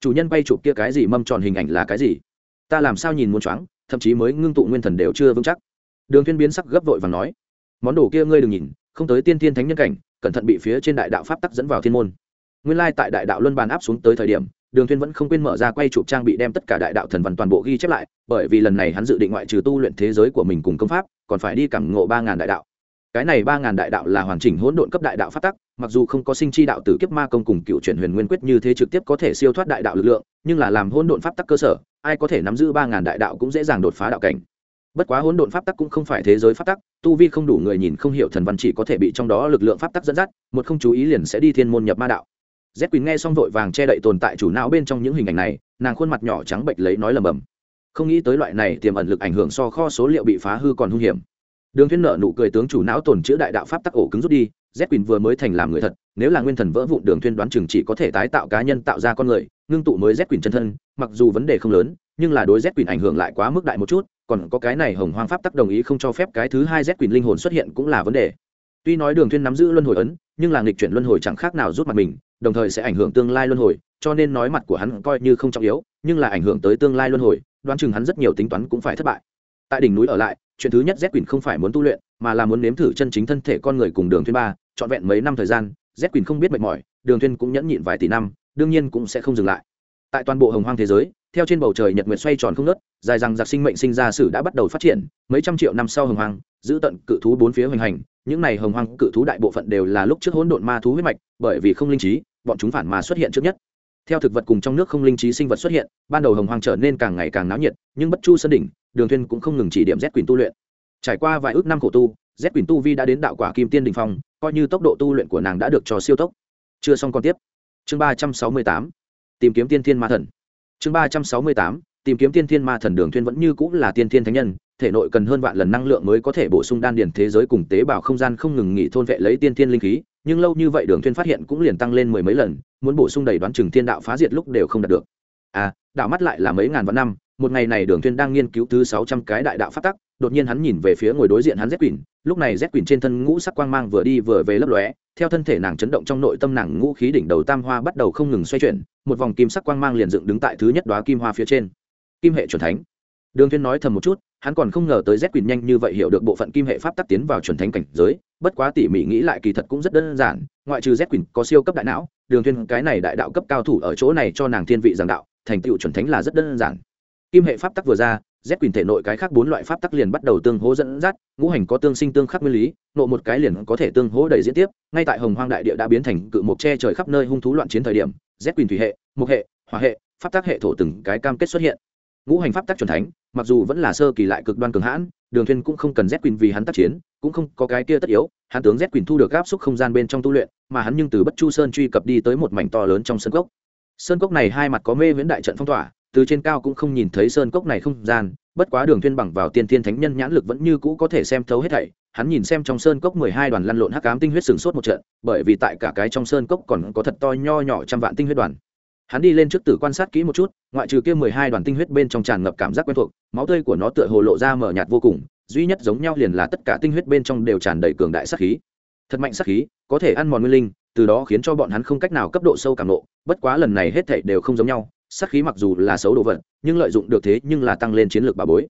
Chủ nhân bay chụp kia cái gì mâm tròn hình ảnh là cái gì? Ta làm sao nhìn muốn choáng, thậm chí mới ngưng tụ nguyên thần đều chưa vững chắc. Đường thiên biến sắc gấp vội và nói. Món đồ kia ngươi đừng nhìn, không tới tiên thiên thánh nhân cảnh cẩn thận bị phía trên đại đạo pháp tắc dẫn vào thiên môn. Nguyên lai tại đại đạo luân bàn áp xuống tới thời điểm, đường thiên vẫn không quên mở ra quay chụp trang bị đem tất cả đại đạo thần văn toàn bộ ghi chép lại, bởi vì lần này hắn dự định ngoại trừ tu luyện thế giới của mình cùng công pháp, còn phải đi cảm ngộ ba ngàn đại đạo. Cái này ba ngàn đại đạo là hoàn chỉnh hỗn độn cấp đại đạo pháp tắc, mặc dù không có sinh chi đạo tử kiếp ma công cùng cựu chuyển huyền nguyên quyết như thế trực tiếp có thể siêu thoát đại đạo lực lượng, nhưng là làm hỗn độn pháp tắc cơ sở, ai có thể nắm giữ ba ngàn đại đạo cũng dễ dàng đột phá đạo cảnh bất quá hỗn độn pháp tắc cũng không phải thế giới pháp tắc, tu vi không đủ người nhìn không hiểu thần văn chỉ có thể bị trong đó lực lượng pháp tắc dẫn dắt, một không chú ý liền sẽ đi thiên môn nhập ma đạo. Z quỳnh nghe xong vội vàng che đậy tồn tại chủ não bên trong những hình ảnh này, nàng khuôn mặt nhỏ trắng bệnh lấy nói lầm bầm. Không nghĩ tới loại này tiềm ẩn lực ảnh hưởng so kho số liệu bị phá hư còn hung hiểm. Đường thiên nợ nụ cười tướng chủ não tồn chữa đại đạo pháp tắc ổ cứng rút đi z quỳnh vừa mới thành làm người thật, nếu là nguyên thần vỡ vụn đường thiên đoán chừng chỉ có thể tái tạo cá nhân tạo ra con người, ngưng tụ mới z quỳnh chân thân, mặc dù vấn đề không lớn, nhưng là đối z quỳnh ảnh hưởng lại quá mức đại một chút còn có cái này hồng hoang pháp tắc đồng ý không cho phép cái thứ hai z quỳnh linh hồn xuất hiện cũng là vấn đề. Tuy nói đường Thuyên nắm giữ luân hồi ấn, nhưng là nghịch chuyển luân hồi chẳng khác nào rút mặt mình, đồng thời sẽ ảnh hưởng tương lai luân hồi, cho nên nói mặt của hắn coi như không trọng yếu, nhưng là ảnh hưởng tới tương lai luân hồi, đoán chừng hắn rất nhiều tính toán cũng phải thất bại. Tại đỉnh núi ở lại, chuyện thứ nhất z quỳnh không phải muốn tu luyện, mà là muốn nếm thử chân chính thân thể con người cùng đường thuyên ba, trọn vẹn mấy năm thời gian, z quỳnh không biết mệt mỏi, đường thuyên cũng nhẫn nhịn vài tỷ năm, đương nhiên cũng sẽ không dừng lại. Tại toàn bộ hồng hoang thế giới theo trên bầu trời nhật nguyệt xoay tròn không nớt dài rằng giặc sinh mệnh sinh ra sử đã bắt đầu phát triển, mấy trăm triệu năm sau hồng hoang, giữ tận cự thú bốn phía hoành hành, những này hồng hoang cự thú đại bộ phận đều là lúc trước hỗn độn ma thú huyết mạch, bởi vì không linh trí, bọn chúng phản mà xuất hiện trước nhất. Theo thực vật cùng trong nước không linh trí sinh vật xuất hiện, ban đầu hồng hoang trở nên càng ngày càng náo nhiệt, nhưng bất chu sân đỉnh, đường thuyên cũng không ngừng chỉ điểm z quyền tu luyện. Trải qua vài ước năm khổ tu, z quyền tu vi đã đến đạo quả kim tiên đỉnh phong, coi như tốc độ tu luyện của nàng đã được cho siêu tốc. Chưa xong còn tiếp. Chương ba trăm sáu mươi tám. Tìm kiếm tiên thiên ma thần chương ba trăm sáu mươi tám, tìm kiếm tiên thiên ma thần đường thuyên vẫn như cũng là tiên thiên thánh nhân, thể nội cần hơn vạn lần năng lượng mới có thể bổ sung đan điền thế giới cùng tế bào không gian không ngừng nghỉ thôn vệ lấy tiên thiên linh khí, nhưng lâu như vậy đường thuyên phát hiện cũng liền tăng lên mười mấy lần, muốn bổ sung đầy đoán chừng thiên đạo phá diệt lúc đều không đạt được. À đạo mắt lại là mấy ngàn vạn năm, một ngày này đường thuyên đang nghiên cứu thứ sáu trăm cái đại đạo pháp tắc đột nhiên hắn nhìn về phía ngồi đối diện hắn Z Quỷ, lúc này Z Quỷ trên thân ngũ sắc quang mang vừa đi vừa về lấp lóe, theo thân thể nàng chấn động trong nội tâm nàng ngũ khí đỉnh đầu tam hoa bắt đầu không ngừng xoay chuyển, một vòng kim sắc quang mang liền dựng đứng tại thứ nhất đóa kim hoa phía trên. Kim hệ chuẩn thánh. Đường Thiên nói thầm một chút, hắn còn không ngờ tới Z Quỷ nhanh như vậy hiểu được bộ phận kim hệ pháp tắc tiến vào chuẩn thánh cảnh giới, bất quá tỉ mỉ nghĩ lại kỳ thật cũng rất đơn giản, ngoại trừ Z Quỷ có siêu cấp đại não, Đường Thiên cái này đại đạo cấp cao thủ ở chỗ này cho nàng thiên vị giảng đạo, thành tựu chuẩn thánh là rất đơn giản. Kim hệ pháp tắc vừa ra, Z Quỳnh thể nội cái khác bốn loại pháp tắc liền bắt đầu tương hỗ dẫn dắt, ngũ hành có tương sinh tương khắc nguyên lý, nộ một cái liền có thể tương hỗ đầy diễn tiếp, ngay tại Hồng Hoang đại địa đã biến thành cự mục che trời khắp nơi hung thú loạn chiến thời điểm, Z Quỳnh thủy hệ, mục hệ, hỏa hệ, pháp tắc hệ thổ từng cái cam kết xuất hiện. Ngũ hành pháp tắc chuẩn thánh, mặc dù vẫn là sơ kỳ lại cực đoan cường hãn, Đường Thuyên cũng không cần Z Quỳnh vì hắn tác chiến, cũng không có cái kia tất yếu, hắn tướng Z Quỳnh thu được áp xúc không gian bên trong tu luyện, mà hắn nhưng từ Bất Chu Sơn truy cập đi tới một mảnh to lớn trong sơn cốc. Sơn cốc này hai mặt có mê viễn đại trận phong tỏa, từ trên cao cũng không nhìn thấy sơn cốc này không gian, bất quá đường thuyên bằng vào tiên thiên thánh nhân nhãn lực vẫn như cũ có thể xem thấu hết thảy. Hắn nhìn xem trong sơn cốc mười hai đoàn lăn lộn hắc ám tinh huyết sừng sốt một trận bởi vì tại cả cái trong sơn cốc còn có thật to nho nhỏ trăm vạn tinh huyết đoàn. Hắn đi lên trước tử quan sát kỹ một chút ngoại trừ kia mười hai đoàn tinh huyết bên trong tràn ngập cảm giác quen thuộc máu tươi của nó tựa hồ lộ ra mở nhạt vô cùng duy nhất giống nhau liền là tất cả tinh huyết bên trong đều tràn đầy cường đại sát khí. Thật mạnh sát khí có thể ăn mòn nguyên linh từ đó khiến cho bọn hắn không cách nào cấp độ sâu cảm nộ bất quá lần này hết thảy đều không giống nhau sát khí mặc dù là xấu đồ vật, nhưng lợi dụng được thế nhưng là tăng lên chiến lược bà bối.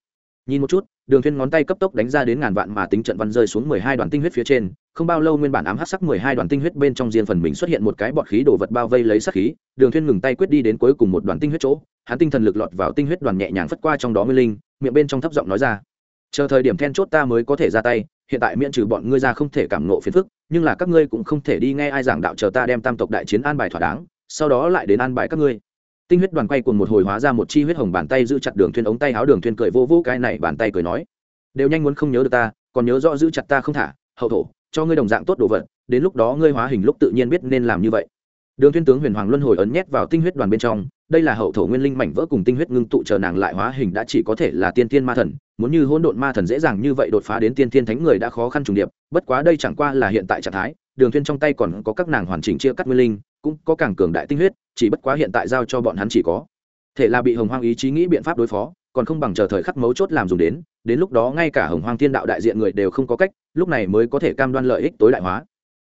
Nhìn một chút, đường thuyên ngón tay cấp tốc đánh ra đến ngàn vạn mà tính trận văn rơi xuống mười hai đoàn tinh huyết phía trên, không bao lâu nguyên bản ám hắc sắc mười hai đoàn tinh huyết bên trong riêng phần mình xuất hiện một cái bọt khí đồ vật bao vây lấy sát khí, đường thuyên ngừng tay quyết đi đến cuối cùng một đoàn tinh huyết chỗ, hắn tinh thần lực lọt vào tinh huyết đoàn nhẹ nhàng phất qua trong đó nguyên linh, miệng bên trong thấp giọng nói ra, chờ thời điểm then chốt ta mới có thể ra tay, hiện tại miễn trừ bọn ngươi ra không thể cảm ngộ phiền phức, nhưng là các ngươi cũng không thể đi nghe ai giảng đạo chờ ta đem tam tộc đại chiến an bài thỏa đáng, sau đó lại đến an bài các ngươi tinh huyết đoàn quay cùng một hồi hóa ra một chi huyết hồng bàn tay giữ chặt đường thuyên ống tay áo đường thuyên cười vô vô cái này bàn tay cười nói. Đều nhanh muốn không nhớ được ta, còn nhớ rõ giữ chặt ta không thả, hậu thổ, cho ngươi đồng dạng tốt đồ vật, đến lúc đó ngươi hóa hình lúc tự nhiên biết nên làm như vậy. Đường thuyên tướng huyền hoàng luân hồi ấn nhét vào tinh huyết đoàn bên trong, đây là hậu thổ nguyên linh mảnh vỡ cùng tinh huyết ngưng tụ chờ nàng lại hóa hình đã chỉ có thể là tiên tiên ma thần, muốn như hỗn độn ma thần dễ dàng như vậy đột phá đến tiên tiên thánh người đã khó khăn trùng điệp, bất quá đây chẳng qua là hiện tại trạng thái, đường thuyên trong tay còn có các nàng hoàn chỉnh chia cắt nguyên linh cũng có càng cường đại tinh huyết, chỉ bất quá hiện tại giao cho bọn hắn chỉ có. Thể là bị hồng hoang ý chí nghĩ biện pháp đối phó, còn không bằng chờ thời khắc mấu chốt làm dùng đến đến lúc đó ngay cả hồng hoang thiên đạo đại diện người đều không có cách, lúc này mới có thể cam đoan lợi ích tối đại hóa.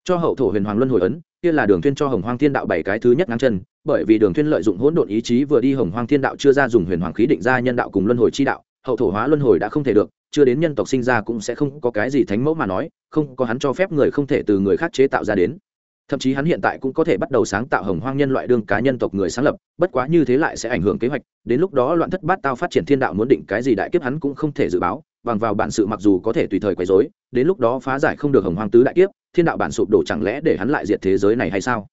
Cho hậu thổ huyền hoàng luân hồi ấn, kia là đường thiên cho hồng hoang thiên đạo bảy cái thứ nhất ngang chân, bởi vì đường thiên lợi dụng hỗn độn ý chí vừa đi hồng hoang thiên đạo chưa ra dùng huyền hoàng khí định ra nhân đạo cùng luân hồi chi đạo, hậu thổ hóa luân hồi đã không thể được, chưa đến nhân tộc sinh ra cũng sẽ không có cái gì thánh mẫu mà nói, không có hắn cho phép người không thể từ người khác chế tạo ra đến thậm chí hắn hiện tại cũng có thể bắt đầu sáng tạo hồng hoang nhân loại đương cá nhân tộc người sáng lập, bất quá như thế lại sẽ ảnh hưởng kế hoạch, đến lúc đó loạn thất bát tao phát triển thiên đạo muốn định cái gì đại kiếp hắn cũng không thể dự báo, bằng vào bản sự mặc dù có thể tùy thời quấy rối, đến lúc đó phá giải không được hồng hoang tứ đại kiếp, thiên đạo bản sụp đổ chẳng lẽ để hắn lại diệt thế giới này hay sao?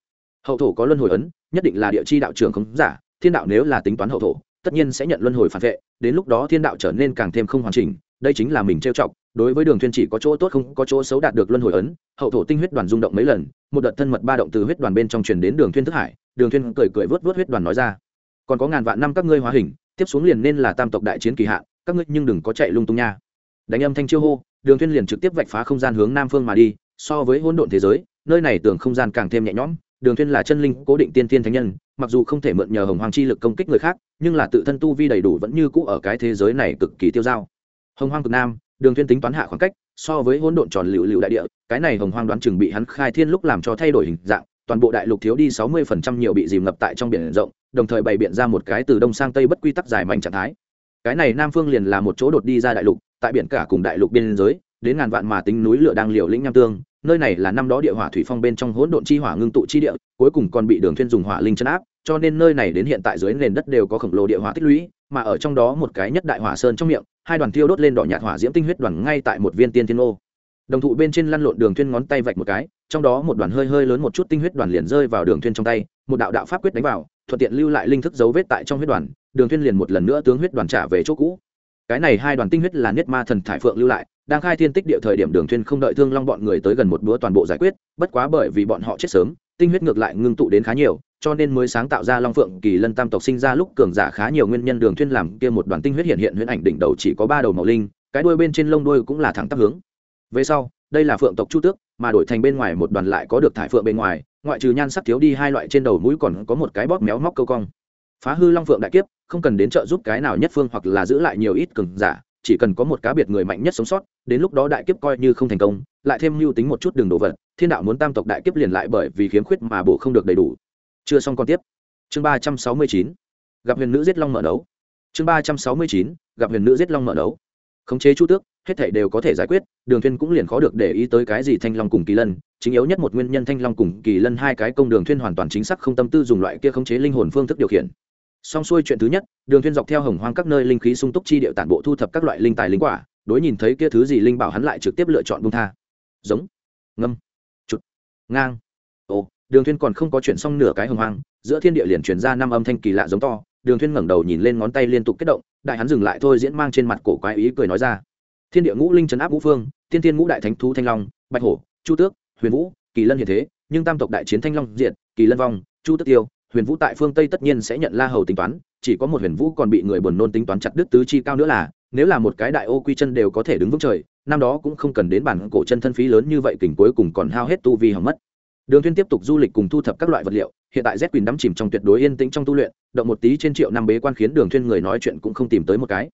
Hậu thổ có luân hồi ấn, nhất định là địa chi đạo trường không giả, thiên đạo nếu là tính toán hậu thổ, tất nhiên sẽ nhận luân hồi phản vệ, đến lúc đó thiên đạo trở nên càng thêm không hoàn chỉnh, đây chính là mình trêu chọc đối với đường thuyên chỉ có chỗ tốt không có chỗ xấu đạt được luân hồi ấn, hậu thổ tinh huyết đoàn rung động mấy lần, một đợt thân mật ba động từ huyết đoàn bên trong truyền đến đường thuyên thức hải, đường thuyên cười cười vớt vớt huyết đoàn nói ra. Còn có ngàn vạn năm các ngươi hóa hình, tiếp xuống liền nên là tam tộc đại chiến kỳ hạn, các ngươi nhưng đừng có chạy lung tung nha. Đánh âm thanh chiêu hô, đường thuyên liền trực tiếp vạch phá không gian hướng nam phương mà đi, so với hỗn độn thế giới, nơi này tưởng không gian càng thêm nhẹ nhõm, đường thuyên là chân linh cố định tiên tiên thánh nhân, mặc dù không thể mượn nhờ hồng hoàng chi lực công kích người khác, nhưng là tự thân tu vi đầy đủ vẫn như cũ ở cái thế giới này cực kỳ tiêu dao. Hồng hoàng cực nam đường Thiên tính toán hạ khoảng cách, so với hỗn độn tròn liều lựu đại địa, cái này hồng Hoang đoán chừng bị hắn khai thiên lúc làm cho thay đổi hình dạng, toàn bộ đại lục thiếu đi sáu 60% nhiều bị dìm ngập tại trong biển rộng, đồng thời bày biện ra một cái từ đông sang tây bất quy tắc dài mạnh trạng thái. Cái này nam phương liền là một chỗ đột đi ra đại lục, tại biển cả cùng đại lục biên giới, đến ngàn vạn mà tính núi lửa đang liều lĩnh nham tương, nơi này là năm đó địa hỏa thủy phong bên trong hỗn độn chi hỏa ngưng tụ chi địa, cuối cùng còn bị đường Thiên dùng hỏa linh chấn áp, cho nên nơi này đến hiện tại dưới nền đất đều có khổng lồ địa hỏa tích lũy mà ở trong đó một cái nhất đại hỏa sơn trong miệng, hai đoàn thiêu đốt lên đỏ nhạt hỏa diễm tinh huyết đoàn ngay tại một viên tiên thiên ô. Đồng thụ bên trên lăn lộn đường thuyên ngón tay vạch một cái, trong đó một đoàn hơi hơi lớn một chút tinh huyết đoàn liền rơi vào đường thuyên trong tay, một đạo đạo pháp quyết đánh vào, thuận tiện lưu lại linh thức dấu vết tại trong huyết đoàn, đường thuyên liền một lần nữa tướng huyết đoàn trả về chỗ cũ. Cái này hai đoàn tinh huyết là niết ma thần thải phượng lưu lại, đang khai thiên tích địa thời điểm đường thuyên không đợi thương long bọn người tới gần một bữa toàn bộ giải quyết, bất quá bởi vì bọn họ chết sớm, tinh huyết ngược lại ngưng tụ đến khá nhiều cho nên mới sáng tạo ra long phượng kỳ lân tam tộc sinh ra lúc cường giả khá nhiều nguyên nhân đường thuyên làm kia một đoàn tinh huyết hiện hiện huyễn ảnh đỉnh đầu chỉ có ba đầu màu linh, cái đuôi bên trên lông đuôi cũng là thẳng tắp hướng. Về sau, đây là phượng tộc chu tước, mà đổi thành bên ngoài một đoàn lại có được thải phượng bên ngoài, ngoại trừ nhan sắc thiếu đi hai loại trên đầu mũi còn có một cái bóp méo móc câu cong. Phá hư long phượng đại kiếp, không cần đến trợ giúp cái nào nhất phương hoặc là giữ lại nhiều ít cường giả, chỉ cần có một cá biệt người mạnh nhất sống sót, đến lúc đó đại kiếp coi như không thành công, lại thêm mưu tính một chút đường đồ vật, thiên đạo muốn tam tộc đại kiếp liền lại bởi vì khiếm khuyết mà bổ không được đầy đủ chưa xong còn tiếp. Chương ba trăm sáu mươi chín, gặp huyền nữ giết long mở đấu. Chương ba trăm sáu mươi chín, gặp huyền nữ giết long mở đấu. Khống chế chu tước, hết thảy đều có thể giải quyết, đường thuyên cũng liền khó được để ý tới cái gì thanh long cùng kỳ lân. Chính yếu nhất một nguyên nhân thanh long cùng kỳ lân hai cái công đường thuyên hoàn toàn chính xác không tâm tư dùng loại kia khống chế linh hồn phương thức điều khiển. Xong xuôi chuyện thứ nhất, đường thuyên dọc theo hồng hoang các nơi linh khí sung túc chi địa tản bộ thu thập các loại linh tài linh quả, đối nhìn thấy kia thứ gì linh bảo hắn lại trực tiếp lựa chọn buông tha. Giống. Ngâm. Chụt. Ngang. Ồ đường thuyên còn không có chuyển xong nửa cái hồng hoang, giữa thiên địa liền truyền ra năm âm thanh kỳ lạ giống to, đường thuyên ngẩng đầu nhìn lên ngón tay liên tục kết động, đại hắn dừng lại thôi diễn mang trên mặt cổ quái ý cười nói ra. Thiên địa ngũ linh chấn áp ngũ phương, Thiên Thiên ngũ đại thánh thú thanh long, bạch hổ, chu tước, huyền vũ, kỳ lân hiện thế, nhưng tam tộc đại chiến thanh long diệt, kỳ lân vong, chu tước tiêu, huyền vũ tại phương tây tất nhiên sẽ nhận la hầu tính toán, chỉ có một huyền vũ còn bị người buồn nôn tính toán chặt đứt tứ chi cao nữa là, nếu là một cái đại ô quy chân đều có thể đứng vững trời, năm đó cũng không cần đến bản cổ chân thân phí lớn như vậy tình cuối cùng còn hao hết tu vi hỏng mất đường thiên tiếp tục du lịch cùng thu thập các loại vật liệu, hiện tại z Quỳnh đắm chìm trong tuyệt đối yên tĩnh trong tu luyện, động một tí trên triệu năm bế quan khiến đường thiên người nói chuyện cũng không tìm tới một cái.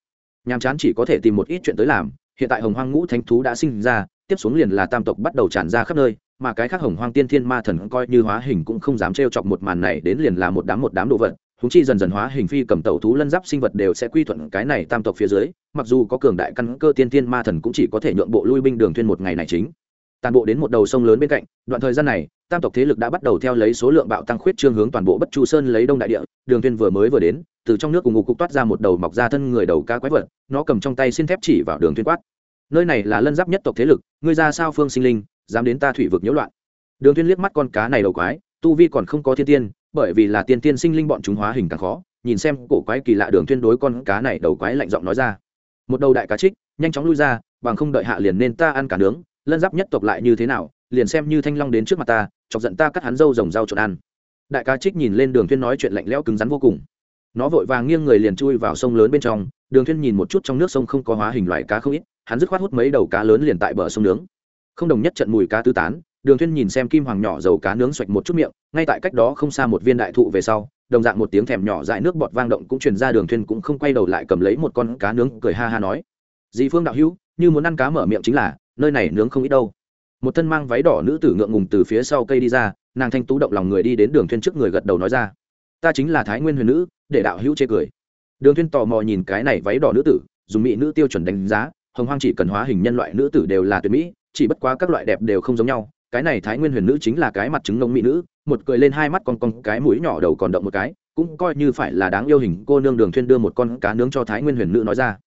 Nhàm chán chỉ có thể tìm một ít chuyện tới làm, hiện tại hồng hoang ngũ thánh thú đã sinh ra, tiếp xuống liền là tam tộc bắt đầu tràn ra khắp nơi, mà cái khác hồng hoang tiên thiên ma thần coi như hóa hình cũng không dám trêu chọc một màn này đến liền là một đám một đám đồ vật húng chi dần dần hóa hình phi cầm tẩu thú lân giáp sinh vật đều sẽ quy thuận cái này tam tộc phía dưới, mặc dù có cường đại căn cơ tiên thiên ma thần cũng chỉ có thể nhượng bộ lui binh đường thuyên một ngày này chính. Tàn bộ đến một đầu sông lớn bên cạnh, đoạn thời gian này tam tộc thế lực đã bắt đầu theo lấy số lượng bạo tăng khuyết trương hướng toàn bộ bất chu sơn lấy đông đại địa, đường Thiên vừa mới vừa đến, từ trong nước cùng ngục cục toát ra một đầu mọc ra thân người đầu cá quái vật, nó cầm trong tay xin thép chỉ vào đường Thiên quát. Nơi này là lân giáp nhất tộc thế lực, ngươi ra sao phương sinh linh, dám đến ta thủy vực nhiễu loạn. Đường Thiên liếc mắt con cá này đầu quái, tu vi còn không có thiên tiên, bởi vì là tiên tiên sinh linh bọn chúng hóa hình càng khó, nhìn xem cổ quái kỳ lạ đường Thiên đối con cá này đầu quái lạnh giọng nói ra. Một đầu đại cá trích, nhanh chóng lui ra, bằng không đợi hạ liền nên ta ăn cả nướng, lân giáp nhất tộc lại như thế nào, liền xem như thanh long đến trước mặt ta chọc giận ta cắt hắn dâu rồng rau trộn ăn. Đại ca trích nhìn lên đường thuyên nói chuyện lạnh lẽo cứng rắn vô cùng. Nó vội vàng nghiêng người liền chui vào sông lớn bên trong, đường thuyên nhìn một chút trong nước sông không có hóa hình loại cá không ít, hắn dứt khoát hút mấy đầu cá lớn liền tại bờ sông nướng. Không đồng nhất trận mùi cá tứ tán, đường thuyên nhìn xem kim hoàng nhỏ dầu cá nướng xoạch một chút miệng, ngay tại cách đó không xa một viên đại thụ về sau, đồng dạng một tiếng thèm nhỏ dại nước bọt vang động cũng truyền ra đường thuyên cũng không quay đầu lại cầm lấy một con cá nướng, cười ha ha nói. Dị phương đạo hữu, như muốn ăn cá mở miệng chính là, nơi này nướng không ít đâu một thân mang váy đỏ nữ tử ngượng ngùng từ phía sau cây đi ra, nàng thanh tú động lòng người đi đến đường thuyên trước người gật đầu nói ra, ta chính là thái nguyên huyền nữ, để đạo hữu chê cười. Đường thuyên tò mò nhìn cái này váy đỏ nữ tử, dùng mỹ nữ tiêu chuẩn đánh giá, hồng hoang chỉ cần hóa hình nhân loại nữ tử đều là tuyệt mỹ, chỉ bất quá các loại đẹp đều không giống nhau, cái này thái nguyên huyền nữ chính là cái mặt trứng nông mỹ nữ, một cười lên hai mắt con con, cái mũi nhỏ đầu còn động một cái, cũng coi như phải là đáng yêu hình, cô nương đường thuyên đưa một con cá nướng cho thái nguyên huyền nữ nói ra,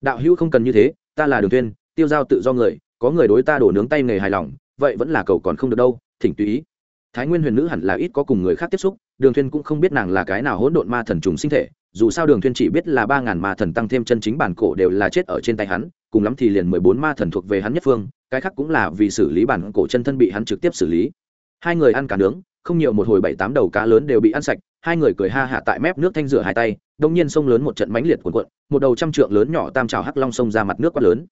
đạo hữu không cần như thế, ta là đường thuyên tiêu giao tự do người có người đối ta đổ nướng tay nghề hài lòng, vậy vẫn là cầu còn không được đâu, thỉnh tùy ý. Thái nguyên huyền nữ hẳn là ít có cùng người khác tiếp xúc, đường thuyên cũng không biết nàng là cái nào hỗn độn ma thần trùng sinh thể, dù sao đường thuyên chỉ biết là ba ngàn ma thần tăng thêm chân chính bản cổ đều là chết ở trên tay hắn, cùng lắm thì liền mười bốn ma thần thuộc về hắn nhất phương, cái khác cũng là vì xử lý bản cổ chân thân bị hắn trực tiếp xử lý. Hai người ăn cá nướng, không nhiều một hồi bảy tám đầu cá lớn đều bị ăn sạch, hai người cười ha hạ tại mép nước thanh rửa hai tay, đông nhiên sông lớn một trận mãnh liệt cuộn cuộn, một đầu trăm trượng lớn nhỏ tam trào hắc long sông ra mặt nước quát lớn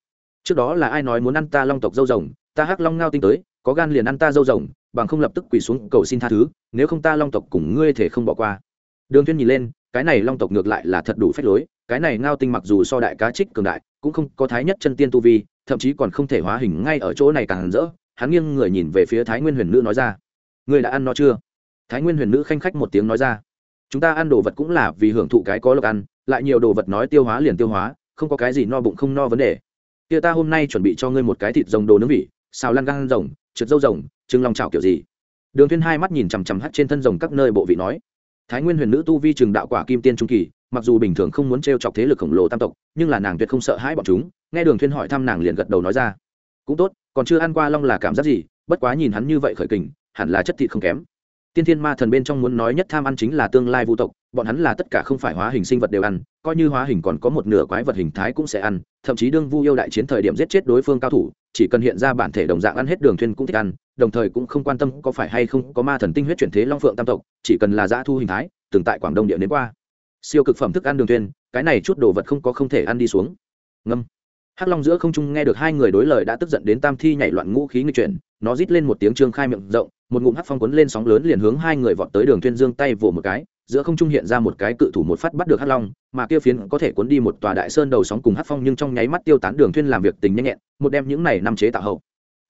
trước đó là ai nói muốn ăn ta long tộc dâu rồng, ta hắc long ngao tinh tới, có gan liền ăn ta dâu rồng, bằng không lập tức quỳ xuống cầu xin tha thứ, nếu không ta long tộc cùng ngươi thể không bỏ qua. Đường thiên nhìn lên, cái này long tộc ngược lại là thật đủ phách lối, cái này ngao tinh mặc dù so đại cá trích cường đại, cũng không có thái nhất chân tiên tu vi, thậm chí còn không thể hóa hình ngay ở chỗ này càng rỡ, hắn nghiêng người nhìn về phía thái nguyên huyền nữ nói ra. Ngươi đã ăn nó chưa? Thái nguyên huyền nữ khanh khách một tiếng nói ra. Chúng ta ăn đồ vật cũng là vì hưởng thụ cái có lộc ăn, lại nhiều đồ vật nói tiêu hóa liền tiêu hóa, không có cái gì no bụng không no vấn đề kia ta hôm nay chuẩn bị cho ngươi một cái thịt rồng đồ nướng vị, xào lăn gan rồng, trượt dâu rồng trưng lòng chảo kiểu gì? Đường thiên hai mắt nhìn chằm chằm hắt trên thân rồng các nơi bộ vị nói, thái nguyên huyền nữ tu vi trường đạo quả kim tiên trung kỳ, mặc dù bình thường không muốn trêu chọc thế lực khổng lồ tam tộc, nhưng là nàng tuyệt không sợ hãi bọn chúng. Nghe đường thiên hỏi thăm nàng liền gật đầu nói ra, cũng tốt, còn chưa ăn qua long là cảm giác gì, bất quá nhìn hắn như vậy khởi kình, hẳn là chất thịt không kém. Tiên thiên ma thần bên trong muốn nói nhất tham ăn chính là tương lai vu tộc bọn hắn là tất cả không phải hóa hình sinh vật đều ăn, coi như hóa hình còn có một nửa quái vật hình thái cũng sẽ ăn, thậm chí đương vu yêu đại chiến thời điểm giết chết đối phương cao thủ, chỉ cần hiện ra bản thể đồng dạng ăn hết đường thuyên cũng thích ăn, đồng thời cũng không quan tâm có phải hay không có ma thần tinh huyết chuyển thế long phượng tam tộc, chỉ cần là dã thu hình thái, từng tại quảng đông địa đến qua. Siêu cực phẩm thức ăn đường thuyên cái này chút đồ vật không có không thể ăn đi xuống. Ngâm. Hắc long giữa không trung nghe được hai người đối lời đã tức giận đến tam thi nhảy loạn ngũ khí nghịch chuyển, nó rít lên một tiếng trương khai miệng rộng một ngụm hắc phong cuốn lên sóng lớn liền hướng hai người vọt tới đường thuyên dương tay vỗ một cái, giữa không trung hiện ra một cái cự thủ một phát bắt được hắc long, mà kia phiến có thể cuốn đi một tòa đại sơn đầu sóng cùng hắc phong nhưng trong nháy mắt tiêu tán đường thuyên làm việc tình nhanh nhẹn, một đem những này năm chế tạo hậu.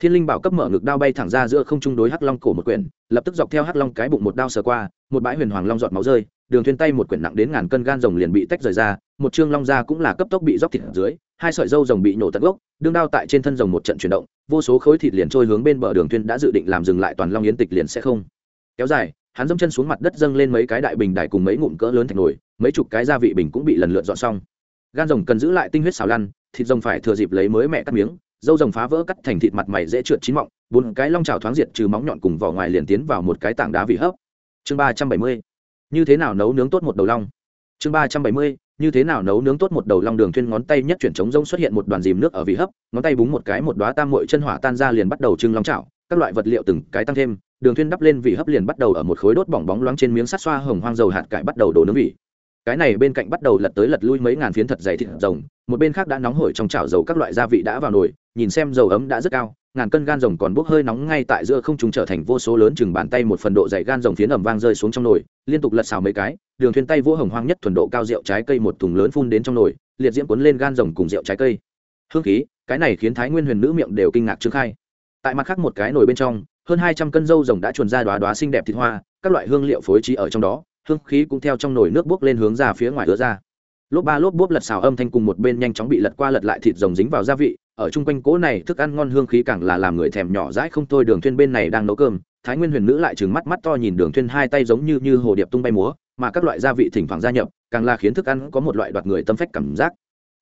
Thiên linh bảo cấp mở ngực đao bay thẳng ra giữa không trung đối hắc long cổ một quyển, lập tức dọc theo hắc long cái bụng một đao sờ qua, một bãi huyền hoàng long giọt máu rơi, đường thuyên tay một quyển nặng đến ngàn cân gan rồng liền bị tách rời ra, một trương long da cũng là cấp tốc bị dốc thịt ở dưới, hai sợi dâu rồng bị nổ tận gốc đương đao tại trên thân rồng một trận chuyển động, vô số khối thịt liền trôi hướng bên bờ đường thuyên đã dự định làm dừng lại toàn long yến tịch liền sẽ không. Kéo dài, hắn dẫm chân xuống mặt đất dâng lên mấy cái đại bình đài cùng mấy ngụm cỡ lớn thành nồi, mấy chục cái gia vị bình cũng bị lần lượt dọn xong. Gan rồng cần giữ lại tinh huyết xào lăn, thịt rồng phải thừa dịp lấy mới mẹ cắt miếng, dâu rồng phá vỡ cắt thành thịt mặt mày dễ trượt chín mọng, bốn cái long trào thoáng diệt trừ móng nhọn cùng vỏ ngoài liền tiến vào một cái tảng đá vị hấp. Chương ba trăm bảy mươi, như thế nào nấu nướng tốt một đầu long? Chương ba trăm bảy mươi như thế nào nấu nướng tốt một đầu long đường thuyên ngón tay nhất chuyển trống rông xuất hiện một đoàn dìm nước ở vị hấp, ngón tay búng một cái một đóa tam muội chân hỏa tan ra liền bắt đầu trưng long chảo, các loại vật liệu từng cái tăng thêm, đường thuyên đắp lên vị hấp liền bắt đầu ở một khối đốt bỏng bóng loáng trên miếng sắt xoa hồng hoang dầu hạt cải bắt đầu đổ nướng vị. Cái này bên cạnh bắt đầu lật tới lật lui mấy ngàn phiến thật dày thịt rồng, một bên khác đã nóng hổi trong chảo dầu các loại gia vị đã vào nồi, nhìn xem dầu ấm đã rất cao ngàn cân gan rồng còn bốc hơi nóng ngay tại giữa không trung trở thành vô số lớn chừng bàn tay một phần độ dày gan rồng phiến ẩm vang rơi xuống trong nồi, liên tục lật xào mấy cái, đường thuyền tay vỗ hồng hoang nhất thuần độ cao rượu trái cây một thùng lớn phun đến trong nồi, liệt diễm cuốn lên gan rồng cùng rượu trái cây. Hương khí, cái này khiến thái nguyên huyền nữ miệng đều kinh ngạc trương khai. Tại mặt khác một cái nồi bên trong, hơn hai trăm cân dâu rồng đã chuồn ra đoá đoá xinh đẹp thịt hoa, các loại hương liệu phối trí ở trong đó, hương khí cũng theo trong nồi nước bốc lên hướng ra phía ngoài ứa ra lốp ba lốp bốp lật xào âm thanh cùng một bên nhanh chóng bị lật qua lật lại thịt rồng dính vào gia vị, ở chung quanh cỗ này thức ăn ngon hương khí càng là làm người thèm nhỏ dãi không thôi. Đường thuyên bên này đang nấu cơm, thái nguyên huyền nữ lại trừng mắt mắt to nhìn đường thuyên hai tay giống như như hồ điệp tung bay múa, mà các loại gia vị thỉnh thoảng gia nhập, càng là khiến thức ăn có một loại đoạt người tâm phách cảm giác.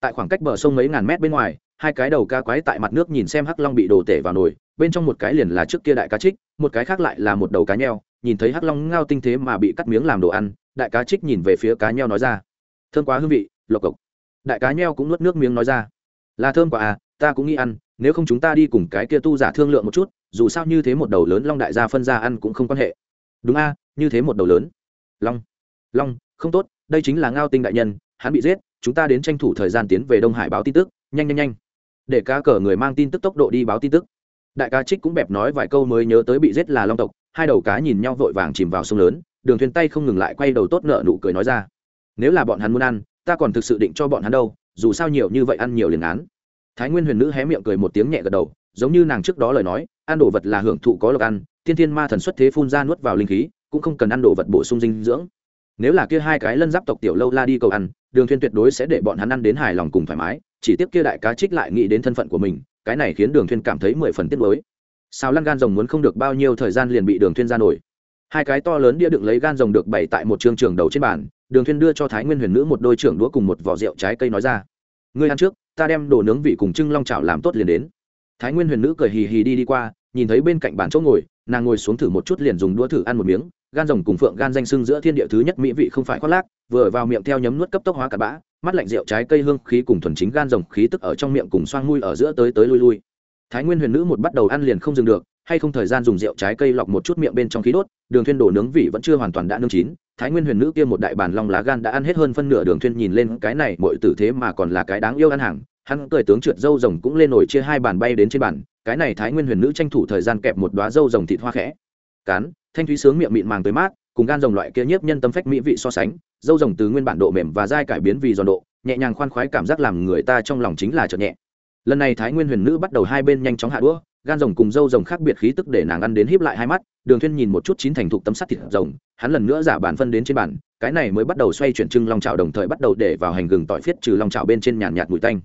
Tại khoảng cách bờ sông mấy ngàn mét bên ngoài, hai cái đầu ca quái tại mặt nước nhìn xem hắc long bị đổ tể vào nồi, bên trong một cái liền là trước kia đại cá trích, một cái khác lại là một đầu cá nheo, nhìn thấy hắc long ngao tinh thế mà bị cắt miếng làm đồ ăn, đại cá trích nhìn về phía cá nheo nói ra thơm quá hương vị, lộc cộc. Đại cá nheo cũng nuốt nước miếng nói ra. Là thơm quá à ta cũng nghĩ ăn, nếu không chúng ta đi cùng cái kia tu giả thương lượng một chút, dù sao như thế một đầu lớn long đại gia phân ra ăn cũng không quan hệ. Đúng a, như thế một đầu lớn. Long long, không tốt, đây chính là ngao tinh đại nhân, hắn bị giết, chúng ta đến tranh thủ thời gian tiến về đông hải báo tin tức, nhanh nhanh nhanh. Để cá cờ người mang tin tức tốc độ đi báo tin tức. Đại cá trích cũng bẹp nói vài câu mới nhớ tới bị giết là long tộc, hai đầu cá nhìn nhau vội vàng chìm vào sông lớn, đường thuyền tay không ngừng lại quay đầu tốt nợ nụ cười nói ra nếu là bọn hắn muốn ăn, ta còn thực sự định cho bọn hắn đâu, dù sao nhiều như vậy ăn nhiều liền án. Thái nguyên huyền nữ hé miệng cười một tiếng nhẹ gật đầu, giống như nàng trước đó lời nói, ăn đồ vật là hưởng thụ có lộc ăn thiên thiên ma thần xuất thế phun ra nuốt vào linh khí, cũng không cần ăn đồ vật bổ sung dinh dưỡng. Nếu là kia hai cái lân giáp tộc tiểu lâu la đi cầu ăn, đường thuyên tuyệt đối sẽ để bọn hắn ăn đến hài lòng cùng thoải mái, chỉ tiếp kia đại cá trích lại nghĩ đến thân phận của mình, cái này khiến đường thuyên cảm thấy mười phần tiếc nuối. Sao lăn gan rồng muốn không được bao nhiêu thời gian liền bị đường thuyên ra nổi. Hai cái to lớn đĩa đựng lấy gan rồng được bày tại một trường trường đầu trên bàn đường thuyên đưa cho thái nguyên huyền nữ một đôi trưởng đũa cùng một vỏ rượu trái cây nói ra. Ngươi ăn trước, ta đem đồ nướng vị cùng trưng long chảo làm tốt liền đến. Thái nguyên huyền nữ cười hì hì đi đi qua, nhìn thấy bên cạnh bàn chỗ ngồi, nàng ngồi xuống thử một chút liền dùng đũa thử ăn một miếng. Gan rồng cùng phượng gan danh sưng giữa thiên địa thứ nhất mỹ vị không phải khoác lác, vừa vào miệng theo nhấm nuốt cấp tốc hóa cặn bã, mắt lạnh rượu trái cây hương khí cùng thuần chính gan rồng khí tức ở trong miệng cùng xoang mũi ở giữa tới tới lui lui. Thái nguyên huyền nữ một bắt đầu ăn liền không dừng được hay không thời gian dùng rượu trái cây lọc một chút miệng bên trong khí đốt, đường thuyên đổ nướng vị vẫn chưa hoàn toàn đã nướng chín, thái nguyên huyền nữ kia một đại bàn long lá gan đã ăn hết hơn phân nửa đường thuyên nhìn lên cái này, mọi tử thế mà còn là cái đáng yêu ăn hàng, hắn cười tướng trượt dâu rồng cũng lên nổi chia hai bàn bay đến trên bàn, cái này thái nguyên huyền nữ tranh thủ thời gian kẹp một đóa dâu rồng thịt hoa khẽ. Cán, thanh thúy sướng miệng mịn màng tới mát, cùng gan rồng loại kia nhiếp nhân tâm phách mỹ vị so sánh, dâu rồng từ nguyên bản độ mềm và dai cải biến vì giòn độ, nhẹ nhàng khoan khoái cảm giác làm người ta trong lòng chính là chợt nhẹ. Lần này thái nguyên huyền nữ bắt đầu hai bên nhanh chóng hạ đũa gan rồng cùng dâu rồng khác biệt khí tức để nàng ăn đến híp lại hai mắt, đường thuyên nhìn một chút chín thành thục tấm sắt thịt rồng, hắn lần nữa giả bản phân đến trên bàn, cái này mới bắt đầu xoay chuyển trưng long chảo đồng thời bắt đầu để vào hành gừng tỏi phiết trừ long chảo bên trên nhàn nhạt mùi tanh.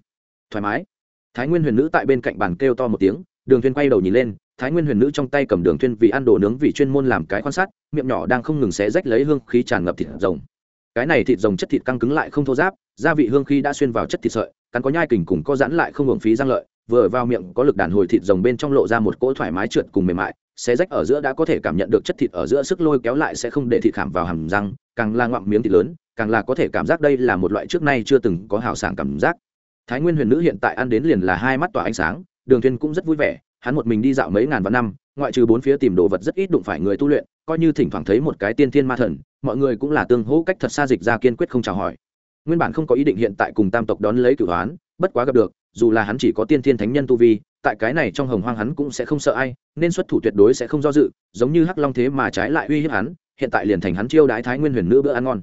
Thoải mái. Thái nguyên huyền nữ tại bên cạnh bàn kêu to một tiếng, đường thuyên quay đầu nhìn lên, thái nguyên huyền nữ trong tay cầm đường thuyên vì ăn đồ nướng vì chuyên môn làm cái quan sát miệng nhỏ đang không ngừng xé rách lấy hương khí tràn ngập thịt rồng. Cái này thịt rồng chất thịt căng cứng lại không thô ráp, gia vị hương khí đã xuyên vào chất thịt sợi, cắn có nhai kình cùng có giãn lại không hưởng phí răng lợi vừa vào miệng có lực đàn hồi thịt rồng bên trong lộ ra một cỗ thoải mái trượt cùng mềm mại, xé rách ở giữa đã có thể cảm nhận được chất thịt ở giữa sức lôi kéo lại sẽ không để thịt khảm vào hàm răng, càng là ngoạm miếng thịt lớn, càng là có thể cảm giác đây là một loại trước nay chưa từng có hào sảng cảm giác. Thái nguyên huyền nữ hiện tại ăn đến liền là hai mắt tỏa ánh sáng, đường thuyên cũng rất vui vẻ, hắn một mình đi dạo mấy ngàn vạn năm, ngoại trừ bốn phía tìm đồ vật rất ít đụng phải người tu luyện, coi như thỉnh thoảng thấy một cái tiên thiên ma thần, mọi người cũng là tương hỗ cách thật xa dịch ra kiên quyết không chào hỏi. Nguyên bản không có ý định hiện tại cùng tam tộc đón lấy cửu hoán bất quá gặp được, dù là hắn chỉ có tiên thiên thánh nhân tu vi, tại cái này trong hồng hoang hắn cũng sẽ không sợ ai, nên xuất thủ tuyệt đối sẽ không do dự, giống như hắc long thế mà trái lại uy hiếp hắn, hiện tại liền thành hắn chiêu đái thái nguyên huyền nữ bữa ăn ngon.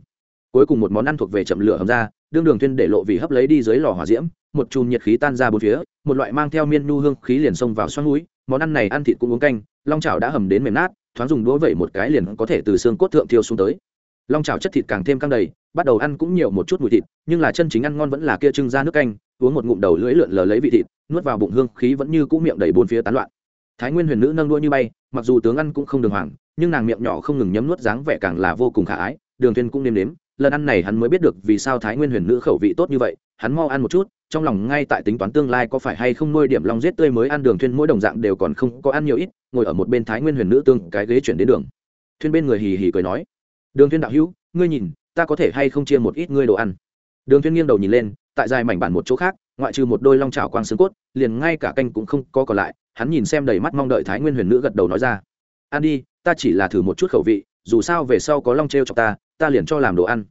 Cuối cùng một món ăn thuộc về chậm lửa hầm ra, đương đường thuyên để lộ vì hấp lấy đi dưới lò hỏa diễm, một chùm nhiệt khí tan ra bốn phía, một loại mang theo miên nu hương khí liền xông vào xoắn mũi món ăn này ăn thịt cũng uống canh, long chảo đã hầm đến mềm nát, thoáng dùng đũa vẩy một cái liền có thể từ xương cốt thượng thiêu xuống tới. Long chảo chất thịt càng thêm căng đầy, bắt đầu ăn cũng nhiều một chút mùi thịt, nhưng là chân chính ăn ngon vẫn là kia trưng ra nước canh uống một ngụm đầu lưỡi lượn lờ lấy vị thịt, nuốt vào bụng hương khí vẫn như cũ miệng đầy bốn phía tán loạn. Thái nguyên huyền nữ nâng đuôi như bay, mặc dù tướng ăn cũng không đường hoàng, nhưng nàng miệng nhỏ không ngừng nhấm nuốt dáng vẻ càng là vô cùng khả ái, đường thuyên cũng nếm nếm, lần ăn này hắn mới biết được vì sao thái nguyên huyền nữ khẩu vị tốt như vậy, hắn mau ăn một chút, trong lòng ngay tại tính toán tương lai có phải hay không nuôi điểm long giết tươi mới ăn đường thuyên mỗi đồng dạng đều còn không có ăn nhiều ít, ngồi ở một bên thái nguyên huyền nữ tương cái ghế chuyển đến đường. Thuyên bên người hì hì cười nói, đường thuyên đạo hữu, ngươi nhìn, ta có thể hay không chia một ít ngươi đồ ăn? Đường thuyên nghiêng đầu nhìn lên tại dài mảnh bản một chỗ khác, ngoại trừ một đôi long trào quang xương cốt, liền ngay cả canh cũng không có còn lại, hắn nhìn xem đầy mắt mong đợi thái nguyên huyền nữ gật đầu nói ra. Ăn đi, ta chỉ là thử một chút khẩu vị, dù sao về sau có long Trêu cho ta ta liền cho làm đồ ăn.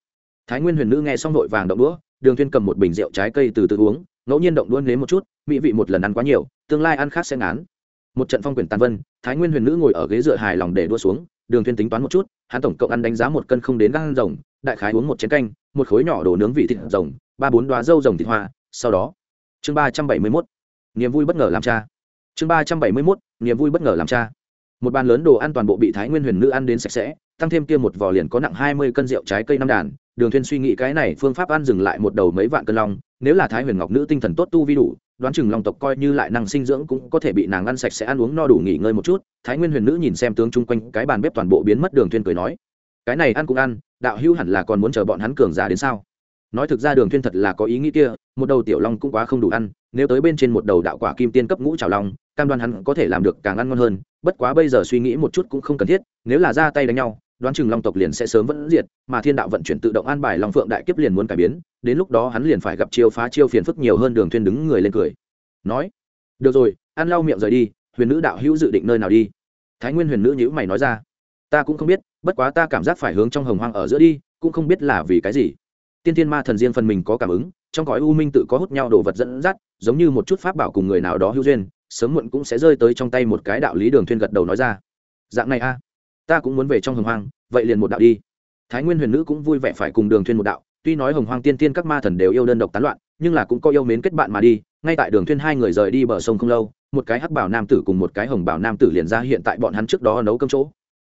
Thái nguyên huyền nữ nghe xong vội vàng động đũa, đường Thiên cầm một bình rượu trái cây từ từ uống, ngẫu nhiên động đũa nếm một chút, mỹ vị một lần ăn quá nhiều, tương lai ăn khác sẽ ngán. Một trận phong quyển tàn vân, thái nguyên huyền nữ ngồi ở ghế dựa hài lòng để đua xuống, đường Thiên tính toán một chút, hắn tổng cộng ăn đánh giá một cân không đến gan rồng, đại khái uống một chén canh, một khối nhỏ đồ nướng vị thịt rồng ba bốn đoá dâu rồng thịt hoa, sau đó. Chương ba trăm bảy mươi mốt. Niềm vui bất ngờ làm cha. Chương ba trăm bảy mươi mốt, niềm vui bất ngờ làm cha. Một bàn lớn đồ ăn toàn bộ bị thái nguyên huyền nữ ăn đến sạch sẽ, tăng thêm kia một vò liền có nặng hai mươi cân rượu trái cây năm đàn. Đường thuyên suy nghĩ cái này phương pháp ăn dừng lại một đầu mấy vạn cân long, nếu là thái huyền ngọc nữ tinh thần tốt tu vi đủ, đoán chừng long tộc coi như lại năng sinh dưỡng cũng có thể bị nàng ăn sạch sẽ ăn uống no đủ nghỉ ngơi một chút. Thái nguyên huyền nữ nhìn xem tướng chung quanh cái bàn bếp toàn bộ biến mất, đường thuyên cười nói, cái này ăn cũng ăn, đạo hữu hẳn là còn muốn chờ bọn hắn cường giả đến sao? Nói thực ra đường thiên thật là có ý nghĩ kia, một đầu tiểu long cũng quá không đủ ăn, nếu tới bên trên một đầu đạo quả kim tiên cấp ngũ trào long, cam đoan hắn có thể làm được càng ăn ngon hơn, bất quá bây giờ suy nghĩ một chút cũng không cần thiết, nếu là ra tay đánh nhau, đoán chừng long tộc liền sẽ sớm vẫn diệt, mà thiên đạo vận chuyển tự động an bài long phượng đại kiếp liền muốn cải biến, đến lúc đó hắn liền phải gặp chiêu phá chiêu phiền phức nhiều hơn đường thiên đứng người lên cười. Nói, được rồi, ăn lau miệng rời đi, huyền nữ đạo hữu dự định nơi nào đi? Thái nguyên huyền nữ nhữ mày nói ra. Ta cũng không biết, bất quá ta cảm giác phải hướng trong hồng hoang ở giữa đi, cũng không biết là vì cái gì tiên thiên ma thần riêng phần mình có cảm ứng, trong cõi u minh tự có hút nhau đồ vật dẫn dắt, giống như một chút pháp bảo cùng người nào đó hữu duyên, sớm muộn cũng sẽ rơi tới trong tay một cái đạo lý đường thuyên gật đầu nói ra. Dạng này a, ta cũng muốn về trong hồng hoang, vậy liền một đạo đi. Thái nguyên huyền nữ cũng vui vẻ phải cùng đường thuyên một đạo, tuy nói hồng hoang tiên tiên các ma thần đều yêu đơn độc tán loạn, nhưng là cũng có yêu mến kết bạn mà đi, ngay tại đường thuyên hai người rời đi bờ sông không lâu, một cái hắc bảo nam tử cùng một cái hồng bảo nam tử liền ra hiện tại bọn hắn trước đó nấu cơm chỗ.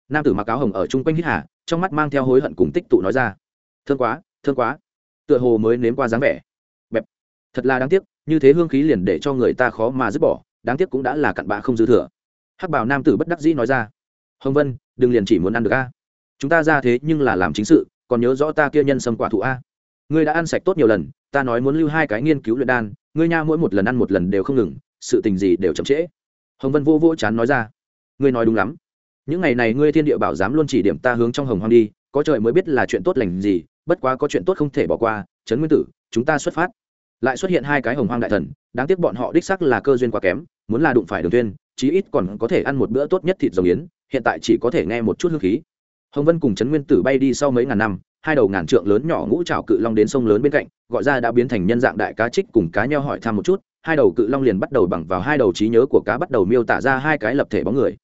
Nam tử mặc áo hồng ở trung quanh hít hà, trong mắt mang theo hối hận cùng tích tụ nói ra. Thương quá thương quá. Tựa hồ mới nếm qua dáng vẻ. Bẹp. Thật là đáng tiếc, như thế hương khí liền để cho người ta khó mà dứt bỏ, đáng tiếc cũng đã là cặn bạ không dư thừa. Hắc bảo nam tử bất đắc dĩ nói ra. Hồng vân, đừng liền chỉ muốn ăn được a. Chúng ta ra thế nhưng là làm chính sự, còn nhớ rõ ta kia nhân sâm quả thụ a. Ngươi đã ăn sạch tốt nhiều lần, ta nói muốn lưu hai cái nghiên cứu luyện đan, ngươi nha mỗi một lần ăn một lần đều không ngừng, sự tình gì đều chậm trễ. Hồng vân vô vô chán nói ra. Ngươi nói đúng lắm. Những ngày này ngươi thiên địa bảo dám luôn chỉ điểm ta hướng trong hồng hoang đi, có trời mới biết là chuyện tốt lành gì bất quá có chuyện tốt không thể bỏ qua, trấn nguyên tử, chúng ta xuất phát. Lại xuất hiện hai cái hồng hoang đại thần, đáng tiếc bọn họ đích sắc là cơ duyên quá kém, muốn là đụng phải đường tuyên chí ít còn có thể ăn một bữa tốt nhất thịt rồng yến, hiện tại chỉ có thể nghe một chút hương khí. Hồng vân cùng trấn nguyên tử bay đi sau mấy ngàn năm, hai đầu ngàn trượng lớn nhỏ ngũ trào cự long đến sông lớn bên cạnh, gọi ra đã biến thành nhân dạng đại cá trích cùng cá nheo hỏi thăm một chút, hai đầu cự long liền bắt đầu bằng vào hai đầu trí nhớ của cá bắt đầu miêu tả ra hai cái lập thể bóng người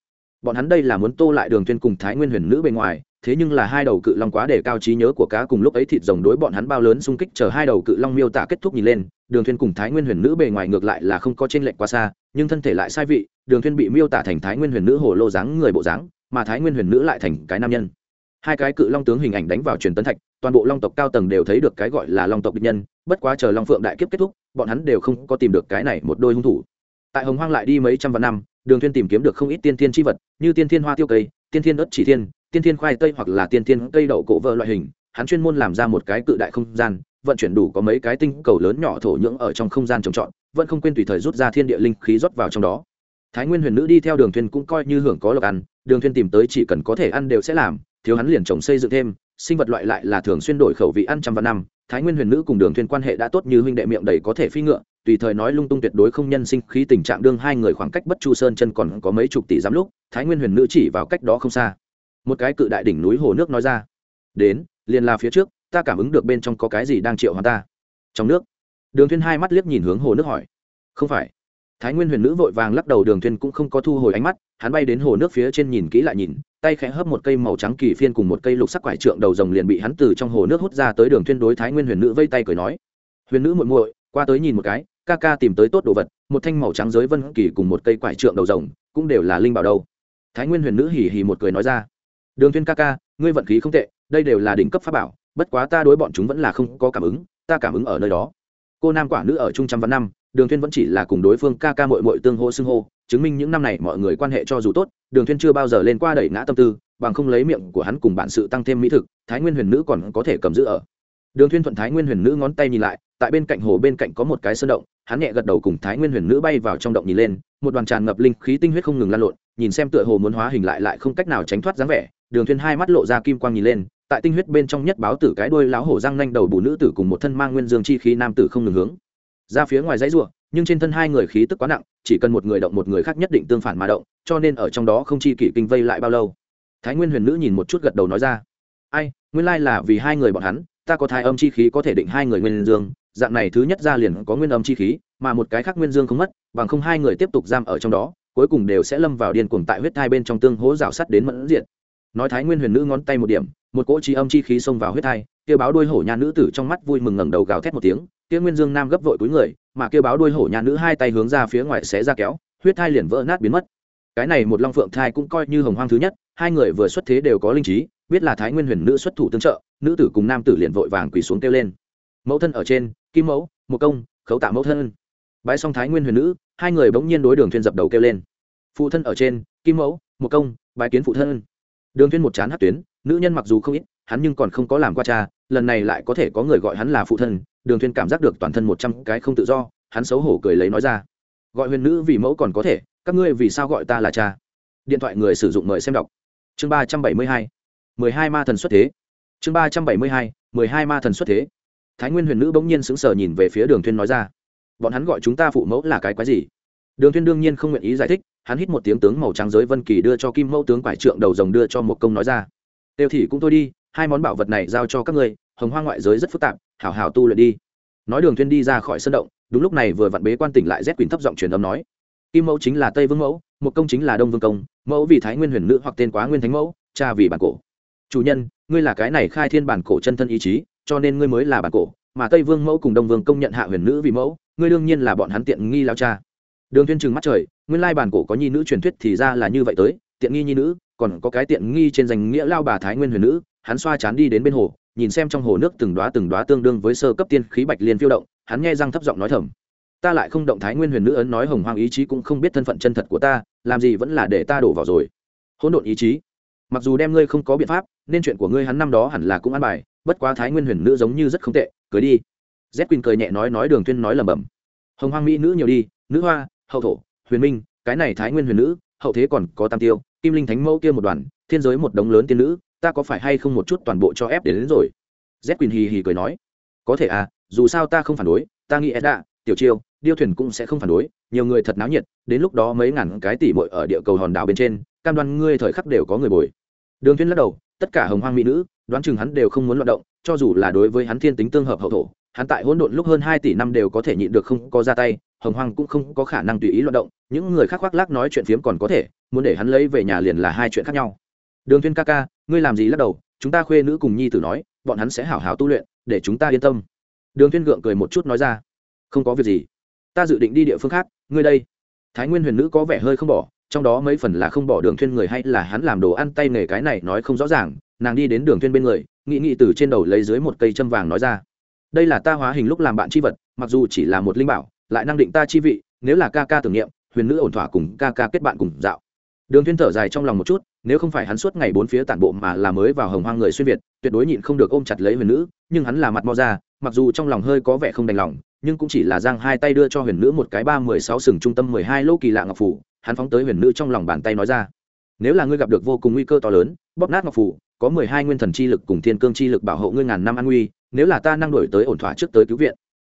bọn hắn đây là muốn tô lại đường tuyên cùng thái nguyên huyền nữ bên ngoài, thế nhưng là hai đầu cự long quá để cao trí nhớ của cá cùng lúc ấy thịt rồng đối bọn hắn bao lớn xung kích, chờ hai đầu cự long miêu tả kết thúc nhìn lên, đường thuyên cùng thái nguyên huyền nữ bề ngoài ngược lại là không có trên lệnh quá xa, nhưng thân thể lại sai vị, đường thuyên bị miêu tả thành thái nguyên huyền nữ hồ lô dáng người bộ dáng, mà thái nguyên huyền nữ lại thành cái nam nhân. Hai cái cự long tướng hình ảnh đánh vào truyền tấn thạch, toàn bộ long tộc cao tầng đều thấy được cái gọi là long tộc địch nhân, bất quá chờ long phượng đại kiếp kết thúc, bọn hắn đều không có tìm được cái này một đôi hung thủ. Tại hồng hoang lại đi mấy trăm vạn năm đường Thiên tìm kiếm được không ít tiên thiên chi vật, như tiên thiên hoa tiêu cây, tiên thiên ớt chỉ thiên, tiên thiên khoai tây hoặc là tiên thiên cây đậu cổ vợ loại hình. Hắn chuyên môn làm ra một cái cự đại không gian, vận chuyển đủ có mấy cái tinh cầu lớn nhỏ thổ nhưỡng ở trong không gian trồng trọt, vẫn không quên tùy thời rút ra thiên địa linh khí rót vào trong đó. Thái nguyên huyền nữ đi theo đường thuyền cũng coi như hưởng có lộc ăn, đường thuyền tìm tới chỉ cần có thể ăn đều sẽ làm, thiếu hắn liền trồng xây dựng thêm, sinh vật loại lại là thường xuyên đổi khẩu vị ăn trăm vạn năm. Thái nguyên huyền nữ cùng đường thuyền quan hệ đã tốt như huynh đệ miệng đầy có thể phi ngựa tùy thời nói lung tung tuyệt đối không nhân sinh khí tình trạng đương hai người khoảng cách bất chu sơn chân còn có mấy chục tỷ giám lúc, thái nguyên huyền nữ chỉ vào cách đó không xa. Một cái cự đại đỉnh núi hồ nước nói ra, đến, liền là phía trước, ta cảm ứng được bên trong có cái gì đang triệu hóa ta. Trong nước, đường thiên hai mắt liếc nhìn hướng hồ nước hỏi, không phải. Thái nguyên huyền nữ vội vàng lắc đầu, đường thiên cũng không có thu hồi ánh mắt, hắn bay đến hồ nước phía trên nhìn kỹ lại nhìn, tay khẽ hấp một cây màu trắng kỳ phiên cùng một cây lục sắc quải trượng đầu rồng liền bị hắn từ trong hồ nước hút ra tới. Đường thiên đối thái nguyên huyền nữ vây tay cười nói, huyền nữ muội muội, qua tới nhìn một cái ca ca tìm tới tốt đồ vật, một thanh màu trắng giới vân kỳ cùng một cây quải trượng đầu rồng, cũng đều là linh bảo đâu. Thái nguyên huyền nữ hì hì một cười nói ra, đường thiên ca ca, ngươi vận khí không tệ, đây đều là đỉnh cấp pháp bảo, bất quá ta đối bọn chúng vẫn là không có cảm ứng, ta cảm ứng ở nơi đó. Cô nam quả nữ ở trung trăm văn năm, đường thiên vẫn chỉ là cùng đối phương ca ca muội muội tương hô xưng hô, chứng minh những năm này mọi người quan hệ cho dù tốt, đường thiên chưa bao giờ lên qua đẩy ngã tâm tư, bằng không lấy miệng của hắn cùng bản sự tăng thêm mỹ thực, thái nguyên huyền nữ còn có thể cầm giữ ở. Đường thiên thuận thái nguyên huyền nữ ngón tay nhìn lại, tại bên cạnh hồ bên cạnh có một cái sơn động hắn nhẹ gật đầu cùng thái nguyên huyền nữ bay vào trong động nhìn lên, một đoàn tràn ngập linh khí tinh huyết không ngừng lan lộn, nhìn xem tựa hồ muốn hóa hình lại lại không cách nào tránh thoát dáng vẻ, đường thuyên hai mắt lộ ra kim quang nhìn lên, tại tinh huyết bên trong nhất báo tử cái đuôi láo hổ răng nanh đầu bù nữ tử cùng một thân mang nguyên dương chi khí nam tử không ngừng hướng ra phía ngoài dãy rùa nhưng trên thân hai người khí tức quá nặng, chỉ cần một người động một người khác nhất định tương phản mà động, cho nên ở trong đó không chi kỷ kinh vây lại bao lâu. Thái nguyên huyền nữ nhìn một chút gật đầu nói ra, ai, nguyên lai là vì hai người bọn hắn, ta có thai âm chi khí có thể định hai người nguyên dương dạng này thứ nhất ra liền có nguyên âm chi khí, mà một cái khác nguyên dương không mất, bằng không hai người tiếp tục giam ở trong đó, cuối cùng đều sẽ lâm vào điên cuồng tại huyết thai bên trong tương hố rào sắt đến mẫn diện nói thái nguyên huyền nữ ngón tay một điểm, một cỗ trí âm chi khí xông vào huyết thai kêu báo đuôi hổ nhà nữ tử trong mắt vui mừng ngẩng đầu gào thét một tiếng, kia nguyên dương nam gấp vội túi người, mà kêu báo đuôi hổ nhà nữ hai tay hướng ra phía ngoài xé ra kéo, huyết thai liền vỡ nát biến mất. Cái này một long phượng thai cũng coi như hồng hoang thứ nhất, hai người vừa xuất thế đều có linh trí, biết là thái nguyên huyền nữ xuất thủ tương trợ, nữ tử cùng nam tử liền vội vàng quỳ xuống kêu lên. Mẫu thân ở trên kim mẫu một công, khấu tạ mẫu thân. Bãi song thái nguyên huyền nữ, hai người bỗng nhiên đối đường thuyên dập đầu kêu lên. Phụ thân ở trên, kim mẫu một công, bái kiến phụ thân. Đường thuyên một chán hát tuyến, nữ nhân mặc dù không ít, hắn nhưng còn không có làm qua cha, lần này lại có thể có người gọi hắn là phụ thân. Đường thuyên cảm giác được toàn thân một trăm cái không tự do, hắn xấu hổ cười lấy nói ra. Gọi huyền nữ vì mẫu còn có thể, các ngươi vì sao gọi ta là cha? Điện thoại người sử dụng mời xem đọc. Chương ba trăm bảy mươi hai, mười hai ma thần xuất thế. Chương ba trăm bảy mươi hai, mười hai ma thần xuất thế thái nguyên huyền nữ bỗng nhiên sững sờ nhìn về phía đường thuyên nói ra, bọn hắn gọi chúng ta phụ mẫu là cái quái gì? Đường thuyên đương nhiên không nguyện ý giải thích, hắn hít một tiếng tướng màu trắng giới vân kỳ đưa cho kim mẫu tướng quải trượng đầu rồng đưa cho một công nói ra, tiêu thì cũng thôi đi, hai món bảo vật này giao cho các ngươi, hồng hoa ngoại giới rất phức tạp, hảo hảo tu luyện đi. Nói đường thuyên đi ra khỏi sân động, đúng lúc này vừa vặn bế quan tỉnh lại rét quỳnh thấp giọng truyền âm nói, kim mẫu chính là tây vương mẫu, một công chính là đông vương công, mẫu vì thái nguyên huyền nữ hoặc tên quá nguyên thánh mẫu, cha vì bản cổ. Chủ nhân, ngươi là cái này khai thiên bản cổ chân thân ý chí cho nên ngươi mới là bản cổ, mà tây vương mẫu cùng đông vương công nhận hạ huyền nữ vì mẫu, ngươi đương nhiên là bọn hắn tiện nghi lao cha. Đường thiên trừng mắt trời, nguyên lai bản cổ có nhi nữ truyền thuyết thì ra là như vậy tới, tiện nghi nhi nữ, còn có cái tiện nghi trên danh nghĩa lao bà thái nguyên huyền nữ, hắn xoa chán đi đến bên hồ, nhìn xem trong hồ nước từng đóa từng đóa tương đương với sơ cấp tiên khí bạch liên phiêu động, hắn nghe răng thấp giọng nói thầm. Ta lại không động thái nguyên huyền nữ ấn nói hồng hoang ý chí cũng không biết thân phận chân thật của ta, làm gì vẫn là để ta đổ vào rồi. Hỗn độn ý chí. Mặc dù đem ngươi không có biện pháp, nên chuyện của ngươi hắn năm đó hẳn là cũng ăn bài bất quá thái nguyên huyền nữ giống như rất không tệ cưới đi. Z quỳnh cười nhẹ nói nói đường tuyên nói lẩm bẩm. Hồng hoang mỹ nữ nhiều đi nữ hoa hậu thổ huyền minh cái này thái nguyên huyền nữ hậu thế còn có tam tiêu kim linh thánh mẫu kia một đoàn thiên giới một đống lớn tiên nữ ta có phải hay không một chút toàn bộ cho ép đến, đến rồi? Z quỳnh hì hì cười nói. Có thể à dù sao ta không phản đối ta nghĩ edda tiểu chiêu điêu thuyền cũng sẽ không phản đối nhiều người thật náo nhiệt đến lúc đó mấy ngàn cái tỷ mội ở địa cầu hòn đảo bên trên cam đoan ngươi thời khắc đều có người bồi. Đường thiên lắc đầu tất cả hồng hoang mỹ nữ đoán chừng hắn đều không muốn loạn động, cho dù là đối với hắn thiên tính tương hợp hậu thổ, hắn tại hỗn độn lúc hơn hai tỷ năm đều có thể nhịn được không có ra tay, hồng hoang cũng không có khả năng tùy ý loạn động, những người khác khoác lác nói chuyện phiếm còn có thể, muốn để hắn lấy về nhà liền là hai chuyện khác nhau. Đường thiên ca ca, ngươi làm gì lắc đầu? Chúng ta khuê nữ cùng nhi tử nói, bọn hắn sẽ hảo hảo tu luyện, để chúng ta yên tâm. Đường thiên gượng cười một chút nói ra, không có việc gì. Ta dự định đi địa phương khác, ngươi đây. Thái nguyên huyền nữ có vẻ hơi không bỏ, trong đó mấy phần là không bỏ đường Thiên người hay là hắn làm đồ ăn tay nghề cái này nói không rõ ràng nàng đi đến đường thuyên bên người, nghĩ nghĩ từ trên đầu lấy dưới một cây châm vàng nói ra. Đây là ta hóa hình lúc làm bạn chi vật, mặc dù chỉ là một linh bảo, lại năng định ta chi vị, nếu là ca ca tưởng niệm, huyền nữ ổn thỏa cùng ca ca kết bạn cùng dạo. Đường thuyên thở dài trong lòng một chút, nếu không phải hắn suốt ngày bốn phía tản bộ mà là mới vào hồng hoang người xuyên việt, tuyệt đối nhịn không được ôm chặt lấy huyền nữ, nhưng hắn là mặt mo ra, mặc dù trong lòng hơi có vẻ không đành lòng, nhưng cũng chỉ là giang hai tay đưa cho huyền nữ một cái ba mười sáu sừng trung tâm mười hai lỗ kỳ lạ ngọc phủ hắn phóng tới huyền nữ trong lòng bàn tay nói ra. Nếu là ngươi gặp được vô cùng nguy cơ to lớn, bóp nát ngọc phủ có mười hai nguyên thần chi lực cùng thiên cương chi lực bảo hộ ngươi ngàn năm an nguy, nếu là ta năng đổi tới ổn thỏa trước tới cứu viện.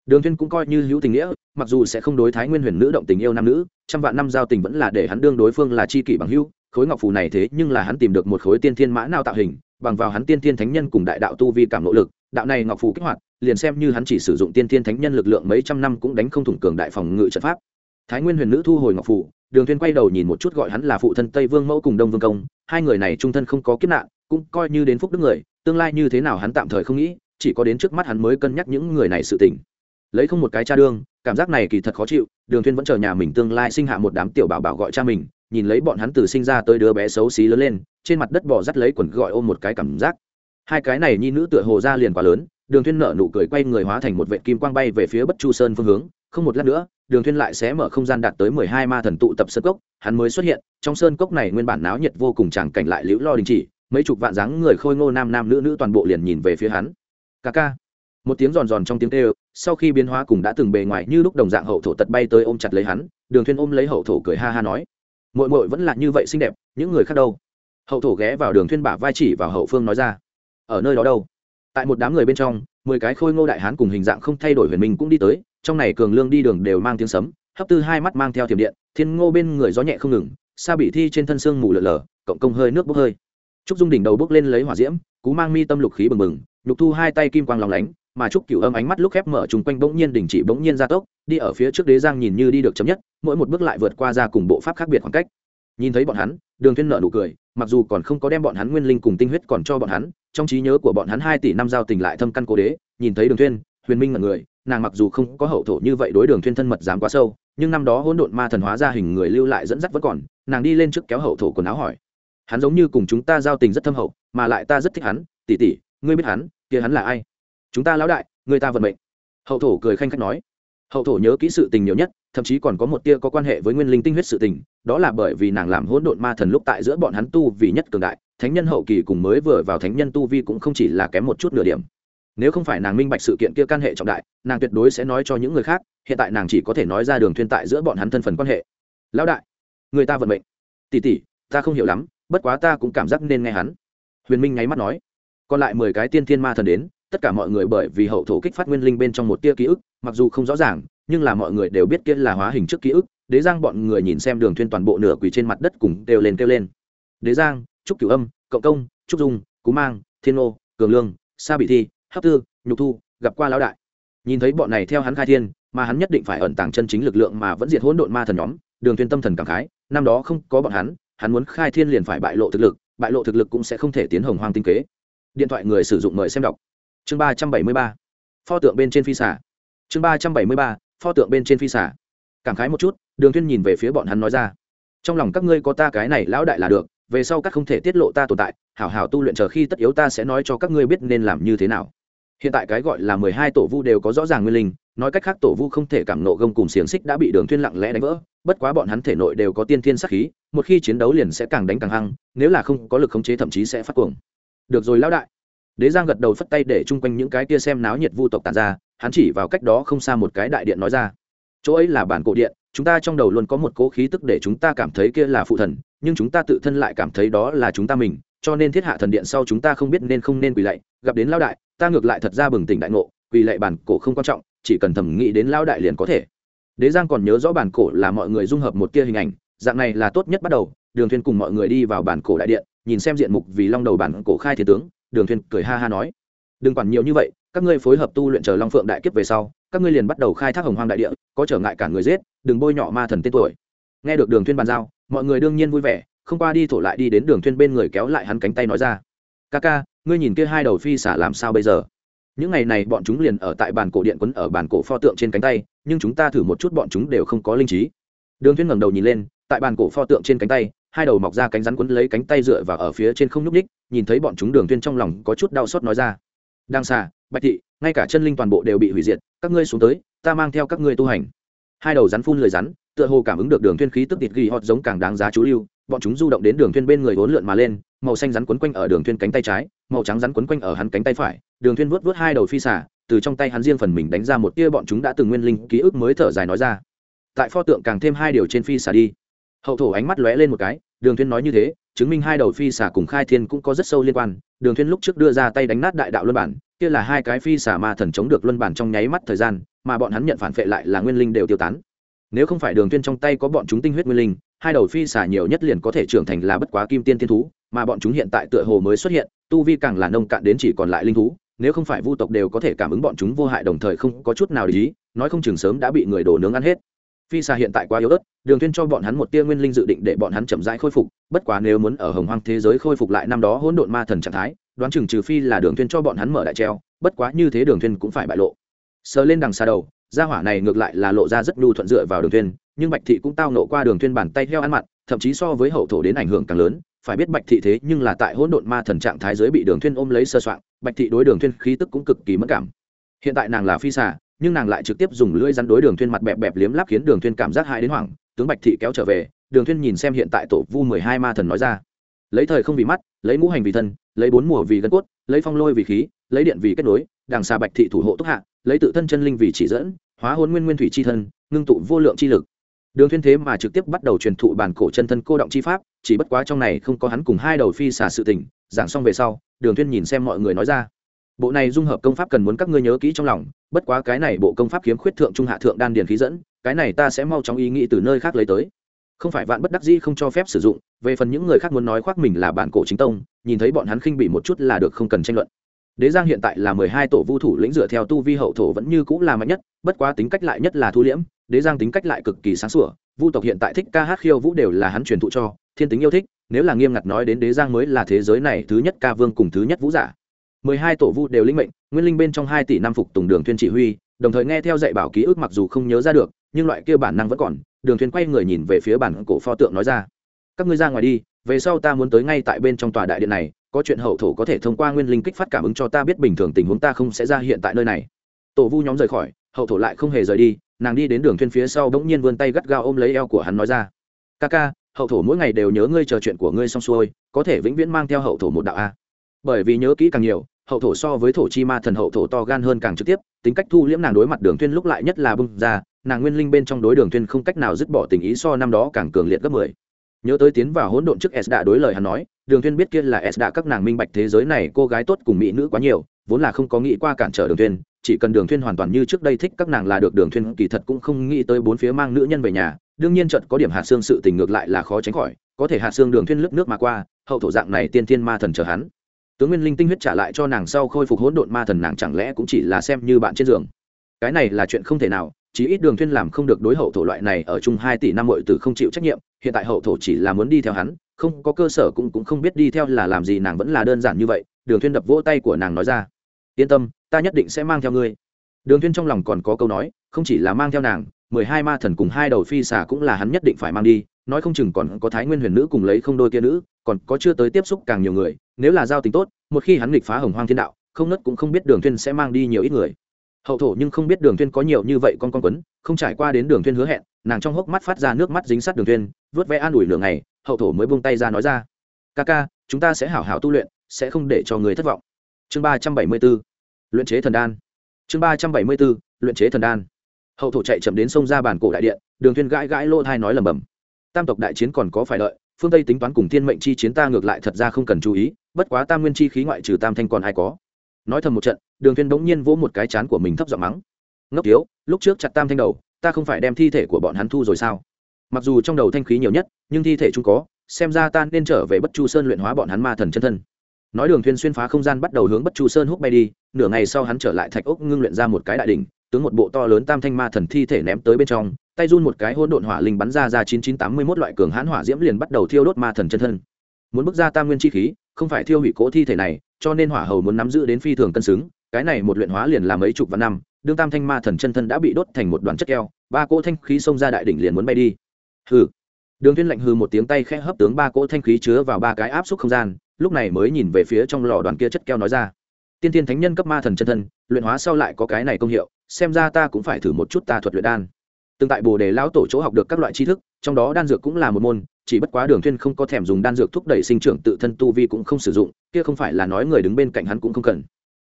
Đường thiên cũng coi như hữu tình nghĩa, mặc dù sẽ không đối thái nguyên huyền nữ động tình yêu nam nữ, trăm vạn năm giao tình vẫn là để hắn đương đối phương là chi kỷ bằng hữu, khối ngọc phù này thế nhưng là hắn tìm được một khối tiên thiên mã nào tạo hình, bằng vào hắn tiên thiên thánh nhân cùng đại đạo tu vi cảm nỗ lực, đạo này ngọc phù kích hoạt, liền xem như hắn chỉ sử dụng tiên thiên thánh nhân lực lượng mấy trăm năm cũng đánh không thủng cường đại phòng ngự trận pháp. Thái nguyên huyền nữ thu hồi ngọc phù, đường thiên quay đầu nhìn một chút gọi hắn là phụ thân tây vương mẫu cùng đông vương công, hai người này trung thân không có kiếp nạn cũng coi như đến phúc đức người, tương lai như thế nào hắn tạm thời không nghĩ, chỉ có đến trước mắt hắn mới cân nhắc những người này sự tình. Lấy không một cái cha đương, cảm giác này kỳ thật khó chịu, đường thiên vẫn chờ nhà mình tương lai sinh hạ một đám tiểu bảo bảo gọi cha mình, nhìn lấy bọn hắn từ sinh ra tới đứa bé xấu xí lớn lên, trên mặt đất bò dắt lấy quần gọi ôm một cái cảm giác. Hai cái này nhi nữ tựa hồ ra liền quá lớn, đường thiên nở nụ cười quay người hóa thành một vệ kim quang bay về phía bất chu sơn phương hướng, không một lát nữa, đường thiên lại sẽ mở không gian đạt tới mười hai ma thần tụ tập sơn cốc, hắn mới xuất hiện, trong sơn cốc này nguyên bản náo nhiệt vô cùng chẳng cảnh lại liễu lo đình chỉ mấy chục vạn dáng người khôi ngô nam nam nữ nữ toàn bộ liền nhìn về phía hắn. Ca ca. Một tiếng giòn giòn trong tiếng kêu, sau khi biến hóa cùng đã từng bề ngoài như lúc đồng dạng hậu thổ tật bay tới ôm chặt lấy hắn, đường Thuyên ôm lấy hậu thổ cười ha ha nói, muội muội vẫn là như vậy xinh đẹp, những người khác đâu? Hậu thổ ghé vào đường Thuyên bả vai chỉ vào hậu phương nói ra, ở nơi đó đâu? Tại một đám người bên trong, mười cái khôi ngô đại hán cùng hình dạng không thay đổi huyền minh cũng đi tới, trong này cường lương đi đường đều mang tiếng sấm, hấp tư hai mắt mang theo thiểm điện, thiên ngô bên người gió nhẹ không ngừng, sa bị thi trên thân xương mù lở lở, cộng công hơi nước bốc hơi trúc dung đỉnh đầu bước lên lấy hỏa diễm, cú mang mi tâm lục khí bừng bừng, nhục thu hai tay kim quang lòng lánh, mà trúc cửu âm ánh mắt lúc khép mở chung quanh bỗng nhiên đình chỉ bỗng nhiên gia tốc, đi ở phía trước đế giang nhìn như đi được chấm nhất, mỗi một bước lại vượt qua ra cùng bộ pháp khác biệt khoảng cách. Nhìn thấy bọn hắn, đường thiên nợ nụ cười, mặc dù còn không có đem bọn hắn nguyên linh cùng tinh huyết còn cho bọn hắn, trong trí nhớ của bọn hắn hai tỷ năm giao tình lại thâm căn cố đế, nhìn thấy đường thiên, huyền minh là người, nàng mặc dù không có hậu thổ như vậy đối đường thiên thân mật dám quá sâu, nhưng năm đó hỗn độn ma thần hóa ra hình người lưu lại dẫn dắt vẫn còn, nàng đi lên trước kéo hậu thổ quần áo hỏi hắn giống như cùng chúng ta giao tình rất thâm hậu, mà lại ta rất thích hắn. Tỷ tỷ, ngươi biết hắn, kia hắn là ai? Chúng ta lão đại, người ta vận mệnh. Hậu thổ cười khanh khách nói. Hậu thổ nhớ kỹ sự tình nhiều nhất, thậm chí còn có một tia có quan hệ với nguyên linh tinh huyết sự tình, đó là bởi vì nàng làm hỗn độn ma thần lúc tại giữa bọn hắn tu vì nhất cường đại, thánh nhân hậu kỳ cùng mới vừa vào thánh nhân tu vi cũng không chỉ là kém một chút nửa điểm. Nếu không phải nàng minh bạch sự kiện kia can hệ trọng đại, nàng tuyệt đối sẽ nói cho những người khác, hiện tại nàng chỉ có thể nói ra đường thuyên tại giữa bọn hắn thân phần quan hệ. Lão đại, người ta vận mệnh. Tỷ tỷ, ta không hiểu lắm bất quá ta cũng cảm giác nên nghe hắn. Huyền minh nháy mắt nói. Còn lại mười cái tiên thiên ma thần đến, tất cả mọi người bởi vì hậu thổ kích phát nguyên linh bên trong một tia ký ức, mặc dù không rõ ràng, nhưng là mọi người đều biết kia là hóa hình trước ký ức, đế giang bọn người nhìn xem đường thuyên toàn bộ nửa quỳ trên mặt đất cùng đều lên kêu lên. Đế giang, trúc cửu âm, cộng công, trúc dung, cú mang, thiên ô cường lương, sa bị thi, hấp tư, nhục thu, gặp qua lão đại. Nhìn thấy bọn này theo hắn khai thiên, mà hắn nhất định phải ẩn tàng chân chính lực lượng mà vẫn diệt hỗn độn ma thần nhóm, đường thuyên tâm thần cảm khái, năm đó không có bọn hắn hắn muốn khai thiên liền phải bại lộ thực lực, bại lộ thực lực cũng sẽ không thể tiến hồng hoang tinh kế. Điện thoại người sử dụng mời xem đọc. Chương ba trăm bảy mươi ba. Pho tượng bên trên phi xả chương ba trăm bảy mươi ba, pho tượng bên trên phi xả cảm khái một chút, đường Thiên nhìn về phía bọn hắn nói ra. Trong lòng các ngươi có ta cái này lão đại là được, về sau các không thể tiết lộ ta tồn tại, hảo hảo tu luyện chờ khi tất yếu ta sẽ nói cho các ngươi biết nên làm như thế nào. Hiện tại cái gọi là mười hai tổ vu đều có rõ ràng nguyên linh, nói cách khác tổ vu không thể cảm nộ gông cùng xiềng xích đã bị đường Thiên lặng lẽ đánh vỡ, bất quá bọn hắn thể nội đều có tiên thiên sát khí một khi chiến đấu liền sẽ càng đánh càng hăng, nếu là không có lực khống chế thậm chí sẽ phát cuồng. Được rồi lão đại. Đế giang gật đầu phất tay để chung quanh những cái kia xem náo nhiệt vu tộc tàn ra, hắn chỉ vào cách đó không xa một cái đại điện nói ra. Chỗ ấy là bản cổ điện, chúng ta trong đầu luôn có một cỗ khí tức để chúng ta cảm thấy kia là phụ thần, nhưng chúng ta tự thân lại cảm thấy đó là chúng ta mình, cho nên thiết hạ thần điện sau chúng ta không biết nên không nên quỳ lạy. Gặp đến lao đại, ta ngược lại thật ra bừng tỉnh đại ngộ, quỳ lạy bản cổ không quan trọng, chỉ cần thẩm nghĩ đến lao đại liền có thể. Đế giang còn nhớ rõ bản cổ là mọi người dung hợp một kia hình ảnh dạng này là tốt nhất bắt đầu, đường thuyên cùng mọi người đi vào bản cổ đại điện, nhìn xem diện mục vì long đầu bản cổ khai thiên tướng, đường thuyên cười ha ha nói. Đừng quản nhiều như vậy, các ngươi phối hợp tu luyện chờ long phượng đại kiếp về sau, các ngươi liền bắt đầu khai thác hồng hoang đại địa, có trở ngại cả người giết, đừng bôi nhọ ma thần tên tuổi. Nghe được đường thuyên bàn giao, mọi người đương nhiên vui vẻ, không qua đi thổ lại đi đến đường thuyên bên người kéo lại hắn cánh tay nói ra. Ca ca, ngươi nhìn kia hai đầu phi xả làm sao bây giờ? Những ngày này bọn chúng liền ở tại bàn cổ điện quấn ở bàn cổ pho tượng trên cánh tay, nhưng chúng ta thử một chút bọn chúng đều không có linh trí. Đường thuyên ngẩng đầu nhìn lên tại bàn cổ pho tượng trên cánh tay, hai đầu mọc ra cánh rắn quấn lấy cánh tay dựa vào ở phía trên không nhúc ních nhìn thấy bọn chúng đường thuyên trong lòng có chút đau xót nói ra. Đang xà, bạch thị, ngay cả chân linh toàn bộ đều bị hủy diệt, các ngươi xuống tới, ta mang theo các ngươi tu hành. Hai đầu rắn phun lời rắn, tựa hồ cảm ứng được đường thuyên khí tức thịt ghi hot giống càng đáng giá chú lưu, bọn chúng du động đến đường thuyên bên người vốn lượn mà lên, màu xanh rắn quấn quanh ở đường thuyên cánh tay trái, màu trắng rắn quấn quanh ở hắn cánh tay phải, đường thuyên vuốt vuốt hai đầu phi xả từ trong tay hắn riêng phần mình đánh ra một tia bọn chúng đã từng nguyên linh ký ức mới thở dài nói ra. Tại pho tượng càng thêm hai điều trên phi xả đi hậu thổ ánh mắt lóe lên một cái, đường thuyên nói như thế, chứng minh hai đầu phi xả cùng khai thiên cũng có rất sâu liên quan. Đường thuyên lúc trước đưa ra tay đánh nát đại đạo luân bản, kia là hai cái phi xả ma thần chống được luân bản trong nháy mắt thời gian, mà bọn hắn nhận phản phệ lại là nguyên linh đều tiêu tán. Nếu không phải đường thuyên trong tay có bọn chúng tinh huyết nguyên linh, hai đầu phi xả nhiều nhất liền có thể trưởng thành là bất quá kim tiên thiên thú, mà bọn chúng hiện tại tựa hồ mới xuất hiện, tu vi càng là nông cạn đến chỉ còn lại linh thú, nếu không phải vu tộc đều có thể cảm ứng bọn chúng vô hại đồng thời không có chút nào để ý, nói không chừng sớm đã bị người đổ nướng ăn hết phi xà hiện tại quá yếu ớt đường Thiên cho bọn hắn một tia nguyên linh dự định để bọn hắn chậm rãi khôi phục bất quá nếu muốn ở hồng hoang thế giới khôi phục lại năm đó hỗn độn ma thần trạng thái đoán chừng trừ phi là đường Thiên cho bọn hắn mở đại treo bất quá như thế đường Thiên cũng phải bại lộ. Sờ lên đằng xa đầu gia hỏa này ngược lại là lộ ra rất nhu thuận dựa vào đường Thiên, nhưng bạch thị cũng tao nộ qua đường Thiên bàn tay heo ăn mặn thậm chí so với hậu thổ đến ảnh hưởng càng lớn phải biết bạch thị thế nhưng là tại hỗn độn ma thần trạng thái giới bị đường Thiên ôm lấy sơ soạn bạch thị đối đường Thiên khí tức cũng cực kỳ mất cảm. Hiện tại nàng là phi xà nhưng nàng lại trực tiếp dùng lưỡi rắn đối đường thuyên mặt bẹp bẹp liếm láp khiến đường thuyên cảm giác hại đến hoảng. Tướng bạch thị kéo trở về, đường thuyên nhìn xem hiện tại tổ vu mười hai ma thần nói ra. Lấy thời không vì mắt, lấy ngũ hành vì thân, lấy bốn mùa vì gân cốt, lấy phong lôi vì khí, lấy điện vì kết nối, đằng xa bạch thị thủ hộ túc hạ, lấy tự thân chân linh vì chỉ dẫn, hóa hồn nguyên nguyên thủy chi thân, ngưng tụ vô lượng chi lực. Đường thuyên thế mà trực tiếp bắt đầu truyền thụ bản cổ chân thân cô động chi pháp, chỉ bất quá trong này không có hắn cùng hai đầu phi xả sự tình. Giảng xong về sau, đường thuyên nhìn xem mọi người nói ra bộ này dung hợp công pháp cần muốn các ngươi nhớ kỹ trong lòng, bất quá cái này bộ công pháp kiếm khuyết thượng trung hạ thượng đan điền khí dẫn, cái này ta sẽ mau chóng ý nghĩ từ nơi khác lấy tới. Không phải vạn bất đắc dĩ không cho phép sử dụng, về phần những người khác muốn nói khoác mình là bản cổ chính tông, nhìn thấy bọn hắn khinh bị một chút là được không cần tranh luận. Đế giang hiện tại là mười hai tổ vu thủ lĩnh dựa theo tu vi hậu thổ vẫn như cũng là mạnh nhất, bất quá tính cách lại nhất là thu liễm, đế giang tính cách lại cực kỳ sáng sủa, vu tộc hiện tại thích ca hát khiêu vũ đều là hắn truyền thụ cho, thiên tính yêu thích, nếu là nghiêm ngặt nói đến đế giang mới là thế giới này thứ nhất ca vương cùng thứ nhất vũ giả mười hai tổ vu đều linh mệnh, nguyên linh bên trong hai tỷ năm phục tùng đường thuyên chỉ huy, đồng thời nghe theo dạy bảo ký ức mặc dù không nhớ ra được, nhưng loại kia bản năng vẫn còn, đường thuyên quay người nhìn về phía bản cổ pho tượng nói ra. Các ngươi ra ngoài đi, về sau ta muốn tới ngay tại bên trong tòa đại điện này, có chuyện hậu thổ có thể thông qua nguyên linh kích phát cảm ứng cho ta biết bình thường tình huống ta không sẽ ra hiện tại nơi này. Tổ vu nhóm rời khỏi, hậu thổ lại không hề rời đi, nàng đi đến đường thuyên phía sau đống nhiên vươn tay gắt gao ôm lấy eo của hắn nói ra. Ca ca, hậu thổ mỗi ngày đều nhớ ngươi chờ chuyện của ngươi xong xuôi, có thể vĩnh viễn mang theo hậu thổ một đạo a. Bởi vì nhớ kỹ càng nhiều hậu thổ so với thổ chi ma thần hậu thổ to gan hơn càng trực tiếp tính cách thu liễm nàng đối mặt đường Thuyên lúc lại nhất là bung ra nàng nguyên linh bên trong đối đường Thuyên không cách nào dứt bỏ tình ý so năm đó càng cường liệt gấp mười. Nhớ tới tiến vào hỗn độn trước s đã đối lời hắn nói đường Thuyên biết kia là s đã các nàng minh bạch thế giới này cô gái tốt cùng mỹ nữ quá nhiều vốn là không có nghĩ qua cản trở đường Thuyên, chỉ cần đường Thuyên hoàn toàn như trước đây thích các nàng là được đường tuyên kỳ thật cũng không nghĩ tới bốn phía mang nữ nhân về nhà đương nhiên trận có điểm hạt xương sự tình ngược lại là khó tránh khỏi có thể hạt xương đường Thuyên lướt nước mà qua hậu thổ dạng này tiên thiên ma thần chờ hắn tướng nguyên linh tinh huyết trả lại cho nàng sau khôi phục hỗn độn ma thần nàng chẳng lẽ cũng chỉ là xem như bạn trên giường? Cái này là chuyện không thể nào, chí ít đường thuyên làm không được đối hậu thổ loại này ở chung hai tỷ năm muội tử không chịu trách nhiệm, hiện tại hậu thổ chỉ là muốn đi theo hắn, không có cơ sở cũng cũng không biết đi theo là làm gì, nàng vẫn là đơn giản như vậy, đường thuyên đập vỗ tay của nàng nói ra. Yên tâm, ta nhất định sẽ mang theo ngươi. Đường thuyên trong lòng còn có câu nói, không chỉ là mang theo nàng, mười hai ma thần cùng hai đầu phi xà cũng là hắn nhất định phải mang đi, nói không chừng còn có thái nguyên huyền nữ cùng lấy không đôi kia nữ còn có chưa tới tiếp xúc càng nhiều người, nếu là giao tình tốt, một khi hắn nghịch phá hồng hoang thiên đạo, không nứt cũng không biết đường thuyên sẽ mang đi nhiều ít người. Hậu thổ nhưng không biết đường thiên có nhiều như vậy con con quấn, không trải qua đến đường thiên hứa hẹn, nàng trong hốc mắt phát ra nước mắt dính sát đường thiên vớt ve an ủi lửa ngày, hậu thổ mới buông tay ra nói ra, ca ca, chúng ta sẽ hảo hảo tu luyện, sẽ không để cho người thất vọng. Chương ba trăm bảy mươi 374 luyện chế thần đan. Chương ba trăm bảy mươi 374 luyện chế thần đan. Hậu thổ chạy chậm đến sông ra bàn cổ đại điện, đường thiên gãi gãi lỗ thay nói lầm bầm tam tộc đại chiến còn có phải đợi phương tây tính toán cùng thiên mệnh chi chiến ta ngược lại thật ra không cần chú ý, bất quá tam nguyên chi khí ngoại trừ tam thanh còn ai có. Nói thầm một trận, đường thiên bỗng nhiên vỗ một cái chán của mình thấp giọng mắng. Ngốc thiếu, lúc trước chặt tam thanh đầu, ta không phải đem thi thể của bọn hắn thu rồi sao? Mặc dù trong đầu thanh khí nhiều nhất, nhưng thi thể chúng có, xem ra ta nên trở về bất chu sơn luyện hóa bọn hắn ma thần chân thân. Nói đường thiên xuyên phá không gian bắt đầu hướng bất chu sơn hút bay đi, nửa ngày sau hắn trở lại thạch ốc ngưng luyện ra một cái đại đỉnh, tướng một bộ to lớn tam thanh ma thần thi thể ném tới bên trong tay run một cái hỗn độn hỏa linh bắn ra ra 9981 loại cường hãn hỏa diễm liền bắt đầu thiêu đốt ma thần chân thân. Muốn bức ra tam nguyên chi khí, không phải thiêu hủy cỗ thi thể này, cho nên hỏa hầu muốn nắm giữ đến phi thường cân xứng, cái này một luyện hóa liền làm mấy chục vạn năm, đương tam thanh ma thần chân thân đã bị đốt thành một đoàn chất keo, ba cỗ thanh khí xông ra đại đỉnh liền muốn bay đi. Hừ. Đường thiên lạnh hừ một tiếng tay khẽ hấp tướng ba cỗ thanh khí chứa vào ba cái áp suất không gian, lúc này mới nhìn về phía trong lò đoàn kia chất keo nói ra. Tiên tiên thánh nhân cấp ma thần chân thân, luyện hóa sau lại có cái này công hiệu, xem ra ta cũng phải thử một chút ta thuật luyện đan từng tại bồ đề lão tổ chỗ học được các loại tri thức, trong đó đan dược cũng là một môn, chỉ bất quá đường thuyên không có thèm dùng đan dược thúc đẩy sinh trưởng tự thân tu vi cũng không sử dụng, kia không phải là nói người đứng bên cạnh hắn cũng không cần.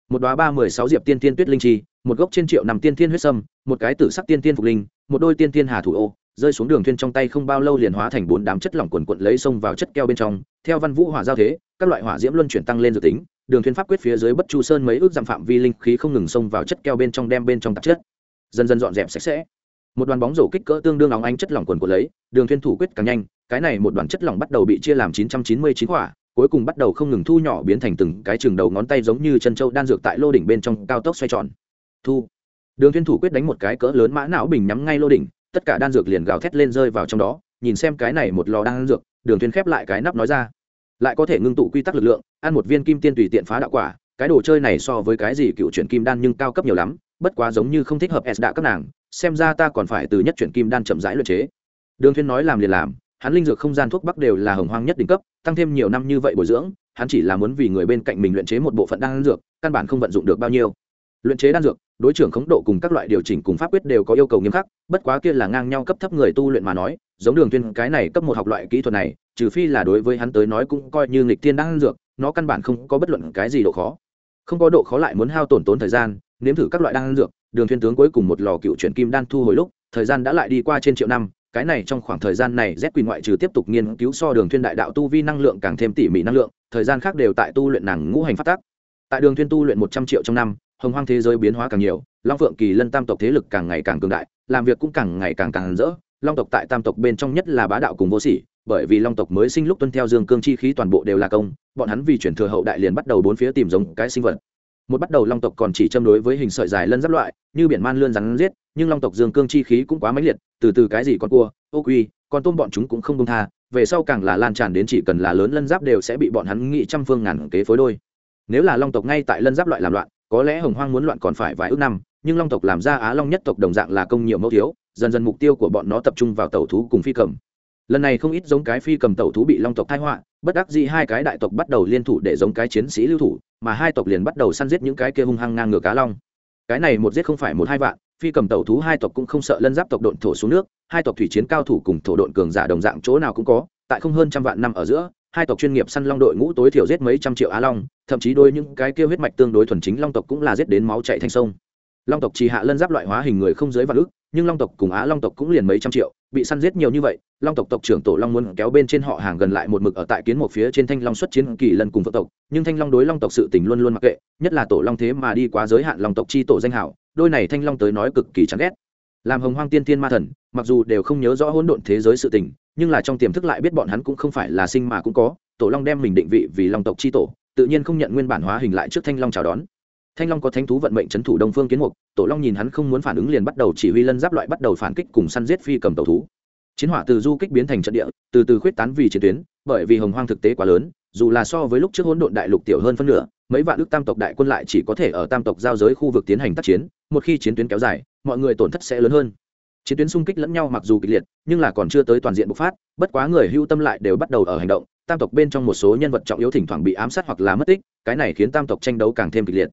Một đóa ba mười sáu diệp tiên tiên tuyết linh chi, một gốc trên triệu nằm tiên tiên huyết sâm, một cái tử sắc tiên tiên phục linh, một đôi tiên tiên hà thủ ô, rơi xuống đường thuyên trong tay không bao lâu liền hóa thành bốn đám chất lỏng cuộn cuộn lấy xông vào chất keo bên trong, theo văn vũ hỏa giao thế, các loại hỏa diễm luân chuyển tăng lên dự tính, đường thuyên pháp quyết phía dưới bất chu sơn mấy ước giảm phạm vi linh khí không ngừng xông vào chất keo bên trong đem bên trong tạp chất. Dần dần dọn dẹp sạch sẽ một đoàn bóng rổ kích cỡ tương đương óng ánh chất lỏng quần của lấy, đường thuyên thủ quyết càng nhanh, cái này một đoàn chất lỏng bắt đầu bị chia làm 999 quả, cuối cùng bắt đầu không ngừng thu nhỏ biến thành từng cái trường đầu ngón tay giống như chân châu đan dược tại lô đỉnh bên trong cao tốc xoay tròn. Thu. Đường thuyên thủ quyết đánh một cái cỡ lớn mã não bình nhắm ngay lô đỉnh, tất cả đan dược liền gào thét lên rơi vào trong đó, nhìn xem cái này một lò đan dược, đường thuyên khép lại cái nắp nói ra. Lại có thể ngưng tụ quy tắc lực lượng, ăn một viên kim tiên tùy tiện phá đạo quả, cái đồ chơi này so với cái gì cựu chuyển kim đan nhưng cao cấp nhiều lắm, bất quá giống như không thích hợp s đã các nàng xem ra ta còn phải từ nhất chuyển kim đan chậm rãi luyện chế. Đường Thiên nói làm liền làm, hắn linh dược không gian thuốc bắc đều là hồng hoang nhất đỉnh cấp, tăng thêm nhiều năm như vậy bồi dưỡng, hắn chỉ là muốn vì người bên cạnh mình luyện chế một bộ phận đan dược, căn bản không vận dụng được bao nhiêu. Luyện chế đan dược, đối trưởng khống độ cùng các loại điều chỉnh cùng pháp quyết đều có yêu cầu nghiêm khắc, bất quá kia là ngang nhau cấp thấp người tu luyện mà nói, giống đường tuyên cái này cấp một học loại kỹ thuật này, trừ phi là đối với hắn tới nói cũng coi như nghịch thiên đan dược, nó căn bản không có bất luận cái gì độ khó. Không có độ khó lại muốn hao tổn tốn thời gian, nếm thử các loại đan dược đường Thiên tướng cuối cùng một lò cựu chuyển kim đan thu hồi lúc, thời gian đã lại đi qua trên triệu năm, cái này trong khoảng thời gian này z quỳ ngoại trừ tiếp tục nghiên cứu so đường Thiên đại đạo tu vi năng lượng càng thêm tỉ mỉ năng lượng, thời gian khác đều tại tu luyện nàng ngũ hành phát tác. Tại đường Thiên tu luyện một trăm triệu trong năm, hồng hoang thế giới biến hóa càng nhiều, long phượng kỳ lân tam tộc thế lực càng ngày càng cường đại, làm việc cũng càng ngày càng càng rỡ. Long tộc tại tam tộc bên trong nhất là bá đạo cùng vô sỉ, bởi vì long tộc mới sinh lúc tuân theo dương cương chi khí toàn bộ đều là công, bọn hắn vì chuyển thừa hậu đại liền bắt đầu bốn phía tìm giống cái sinh vật một bắt đầu long tộc còn chỉ châm đối với hình sợi dài lân giáp loại, như biển man lươn rắn giết, nhưng long tộc dương cương chi khí cũng quá mãnh liệt, từ từ cái gì con cua, ô quy, con tôm bọn chúng cũng không công tha, về sau càng là lan tràn đến chỉ cần là lớn lân giáp đều sẽ bị bọn hắn nghĩ trăm phương ngàn kế phối đôi. Nếu là long tộc ngay tại lân giáp loại làm loạn, có lẽ hồng hoang muốn loạn còn phải vài ước năm, nhưng long tộc làm ra á long nhất tộc đồng dạng là công nhiều mẫu thiếu, dần dần mục tiêu của bọn nó tập trung vào tàu thú cùng phi cầm. Lần này không ít giống cái phi cầm tàu thú bị long tộc thai họa bất đắc dĩ hai cái đại tộc bắt đầu liên thủ để giống cái chiến sĩ lưu thủ, mà hai tộc liền bắt đầu săn giết những cái kia hung hăng ngang ngược cá long. Cái này một giết không phải một hai vạn, phi cầm tàu thú hai tộc cũng không sợ lân giáp tộc độn thổ xuống nước, hai tộc thủy chiến cao thủ cùng thổ độn cường giả đồng dạng chỗ nào cũng có, tại không hơn trăm vạn năm ở giữa, hai tộc chuyên nghiệp săn long đội ngũ tối thiểu giết mấy trăm triệu á long, thậm chí đôi những cái kia huyết mạch tương đối thuần chính long tộc cũng là giết đến máu chạy thành sông. Long tộc chỉ hạ lân giáp loại hóa hình người không dưới vạn ước nhưng long tộc cùng á long tộc cũng liền mấy trăm triệu bị săn giết nhiều như vậy, long tộc tộc trưởng tổ long muốn kéo bên trên họ hàng gần lại một mực ở tại kiến một phía trên thanh long xuất chiến kỳ lần cùng vợ tộc, nhưng thanh long đối long tộc sự tình luôn luôn mặc kệ, nhất là tổ long thế mà đi quá giới hạn long tộc chi tổ danh hảo, đôi này thanh long tới nói cực kỳ chán ghét. Làm hồng hoang tiên tiên ma thần, mặc dù đều không nhớ rõ hỗn độn thế giới sự tình, nhưng là trong tiềm thức lại biết bọn hắn cũng không phải là sinh mà cũng có, tổ long đem mình định vị vì long tộc chi tổ, tự nhiên không nhận nguyên bản hóa hình lại trước thanh long chào đón thanh long có thánh thú vận mệnh c thủ đông phương kiến mục, tổ long nhìn hắn không muốn phản ứng liền bắt đầu chỉ huy lân giáp loại bắt đầu phản kích cùng săn giết phi cầm tàu thú. Chiến hỏa từ du kích biến thành trận địa, từ từ khuyết tán vì chiến tuyến, bởi vì hồng hoang thực tế quá lớn, dù là so với lúc trước hỗn độn đại lục tiểu hơn phân nửa, mấy vạn ước tam tộc đại quân lại chỉ có thể ở tam tộc giao giới khu vực tiến hành tác chiến, một khi chiến tuyến kéo dài, mọi người tổn thất sẽ lớn hơn. Chiến tuyến xung kích lẫn nhau mặc dù kịch liệt, nhưng là còn chưa tới toàn diện bộc phát, bất quá người hưu tâm lại đều bắt đầu ở hành động, tam tộc bên trong một số nhân vật trọng yếu thỉnh thoảng bị ám sát hoặc là mất tích, cái này khiến tam tộc tranh đấu càng thêm kịch liệt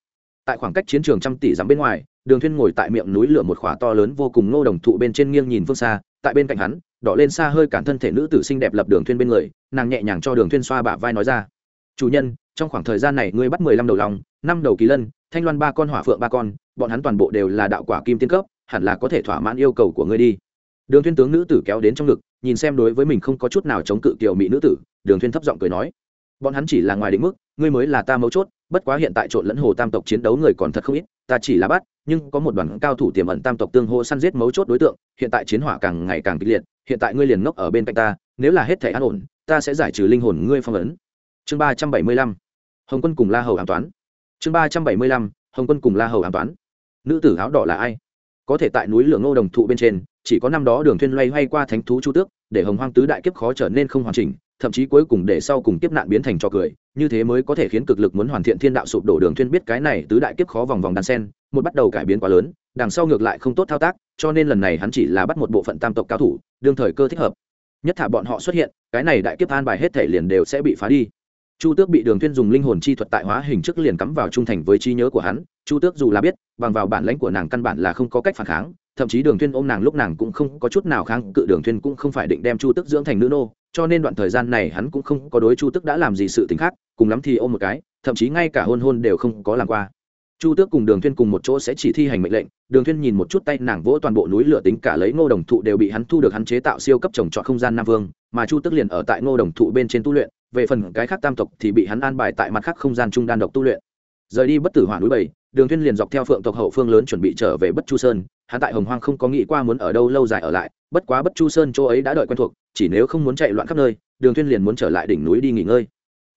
tại khoảng cách chiến trường trăm tỷ dặm bên ngoài, đường thuyên ngồi tại miệng núi lửa một khỏa to lớn vô cùng ngô đồng thụ bên trên nghiêng nhìn phương xa, tại bên cạnh hắn, đỏ lên xa hơi cản thân thể nữ tử xinh đẹp lập đường thuyên bên người, nàng nhẹ nhàng cho đường thuyên xoa bả vai nói ra. Chủ nhân, trong khoảng thời gian này ngươi bắt mười lăm đầu lòng, năm đầu kỳ lân, thanh loan ba con, hỏa phượng ba con, bọn hắn toàn bộ đều là đạo quả kim tiên cấp, hẳn là có thể thỏa mãn yêu cầu của ngươi đi. Đường thuyên tướng nữ tử kéo đến trong ngực, nhìn xem đối với mình không có chút nào chống cự kiều mỹ nữ tử, đường thuyên thấp giọng cười nói. Bọn hắn chỉ là ngoài định mức, ngươi mới là ta mấu chốt bất quá hiện tại trộn lẫn hồ tam tộc chiến đấu người còn thật không ít, ta chỉ là bắt, nhưng có một đoàn cao thủ tiềm ẩn tam tộc tương hô săn giết mấu chốt đối tượng, hiện tại chiến hỏa càng ngày càng kịch liệt, hiện tại ngươi liền ngốc ở bên cạnh ta, nếu là hết thể an ổn, ta sẽ giải trừ linh hồn ngươi phong ấn. Chương ba trăm bảy mươi lăm, hồng quân cùng la hầu an toán. Chương ba trăm bảy mươi lăm, hồng quân cùng la hầu an toán. Nữ tử áo đỏ là ai? Có thể tại núi lửa ngô đồng thụ bên trên, chỉ có năm đó đường thuyên loay hoay qua thánh thú chu tước, để hồng hoang tứ đại kiếp khó trở nên không hoàn chỉnh, thậm chí cuối cùng để sau cùng kiếp nạn biến thành trò cười như thế mới có thể khiến cực lực muốn hoàn thiện thiên đạo sụp đổ đường thuyên biết cái này tứ đại kiếp khó vòng vòng đan sen, một bắt đầu cải biến quá lớn, đằng sau ngược lại không tốt thao tác, cho nên lần này hắn chỉ là bắt một bộ phận tam tộc cao thủ, đương thời cơ thích hợp. Nhất thả bọn họ xuất hiện, cái này đại kiếp an bài hết thể liền đều sẽ bị phá đi. Chu tước bị đường thuyên dùng linh hồn chi thuật tại hóa hình trước liền cắm vào trung thành với trí nhớ của hắn, chu tước dù là biết, bằng vào bản lãnh của nàng căn bản là không có cách phản kháng, thậm chí đường thuyên ôm nàng lúc nàng cũng không có chút nào kháng cự, đường thuyên cũng không phải định đem chu tước dưỡng thành nữ nô cho nên đoạn thời gian này hắn cũng không có đối chu tước đã làm gì sự tình khác, cùng lắm thì ôm một cái, thậm chí ngay cả hôn hôn đều không có làm qua. Chu tước cùng đường thuyên cùng một chỗ sẽ chỉ thi hành mệnh lệnh, đường thuyên nhìn một chút tay nàng vỗ toàn bộ núi lửa tính cả lấy ngô đồng thụ đều bị hắn thu được hắn chế tạo siêu cấp trồng trọt không gian nam vương, mà chu tước liền ở tại ngô đồng thụ bên trên tu luyện, về phần cái khác tam tộc thì bị hắn an bài tại mặt khác không gian trung đan độc tu luyện. Rời đi bất tử hỏa núi bảy, đường thuyên liền dọc theo phượng tộc hậu phương lớn chuẩn bị trở về bất chu sơn, hắn tại hồng hoang không có nghĩ qua muốn ở đâu lâu dài ở lại bất quá bất chu sơn chỗ ấy đã đợi quen thuộc chỉ nếu không muốn chạy loạn khắp nơi đường thuyên liền muốn trở lại đỉnh núi đi nghỉ ngơi.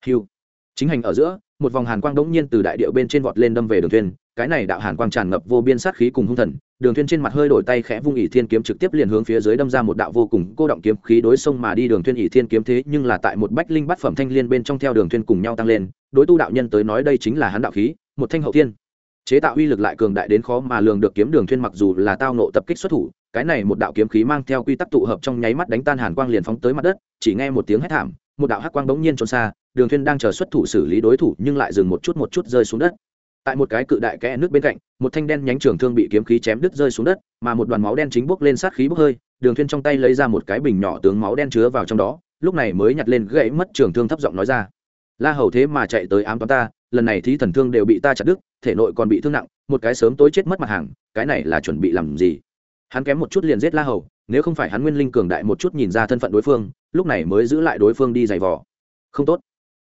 Hưu, chính hành ở giữa một vòng hàn quang đống nhiên từ đại địa bên trên vọt lên đâm về đường thuyên cái này đạo hàn quang tràn ngập vô biên sát khí cùng hung thần đường thuyên trên mặt hơi đổi tay khẽ vung ỷ thiên kiếm trực tiếp liền hướng phía dưới đâm ra một đạo vô cùng cô động kiếm khí đối sông mà đi đường thuyên ỷ thiên kiếm thế nhưng là tại một bách linh bát phẩm thanh liên bên trong theo đường thuyên cùng nhau tăng lên đối tu đạo nhân tới nói đây chính là hắn đạo khí một thanh hậu thiên. Chế tạo uy lực lại cường đại đến khó mà lường được kiếm đường thuyên mặc dù là tao nộ tập kích xuất thủ cái này một đạo kiếm khí mang theo quy tắc tụ hợp trong nháy mắt đánh tan hàn quang liền phóng tới mặt đất, chỉ nghe một tiếng hét thảm, một đạo hắc quang bỗng nhiên trốn xa, đường thuyên đang chờ xuất thủ xử lý đối thủ nhưng lại dừng một chút một chút rơi xuống đất. Tại một cái cự đại kẽ nước bên cạnh, một thanh đen nhánh trường thương bị kiếm khí chém đứt rơi xuống đất, mà một đoàn máu đen chính bốc lên sát khí bốc hơi, đường thuyên trong tay lấy ra một cái bình nhỏ tướng máu đen chứa vào trong đó, lúc này mới nhặt lên gãy mất trường thương thấp giọng nói ra. La hầu thế mà chạy tới ám toán ta, lần này thí thần thương đều bị ta chặt đứt, thể nội còn bị thương nặng, một cái sớm tối chết mất mặt hàng, cái này là chuẩn bị làm gì? Hắn kém một chút liền giết la hầu, nếu không phải hắn nguyên linh cường đại một chút nhìn ra thân phận đối phương, lúc này mới giữ lại đối phương đi giày vò. Không tốt.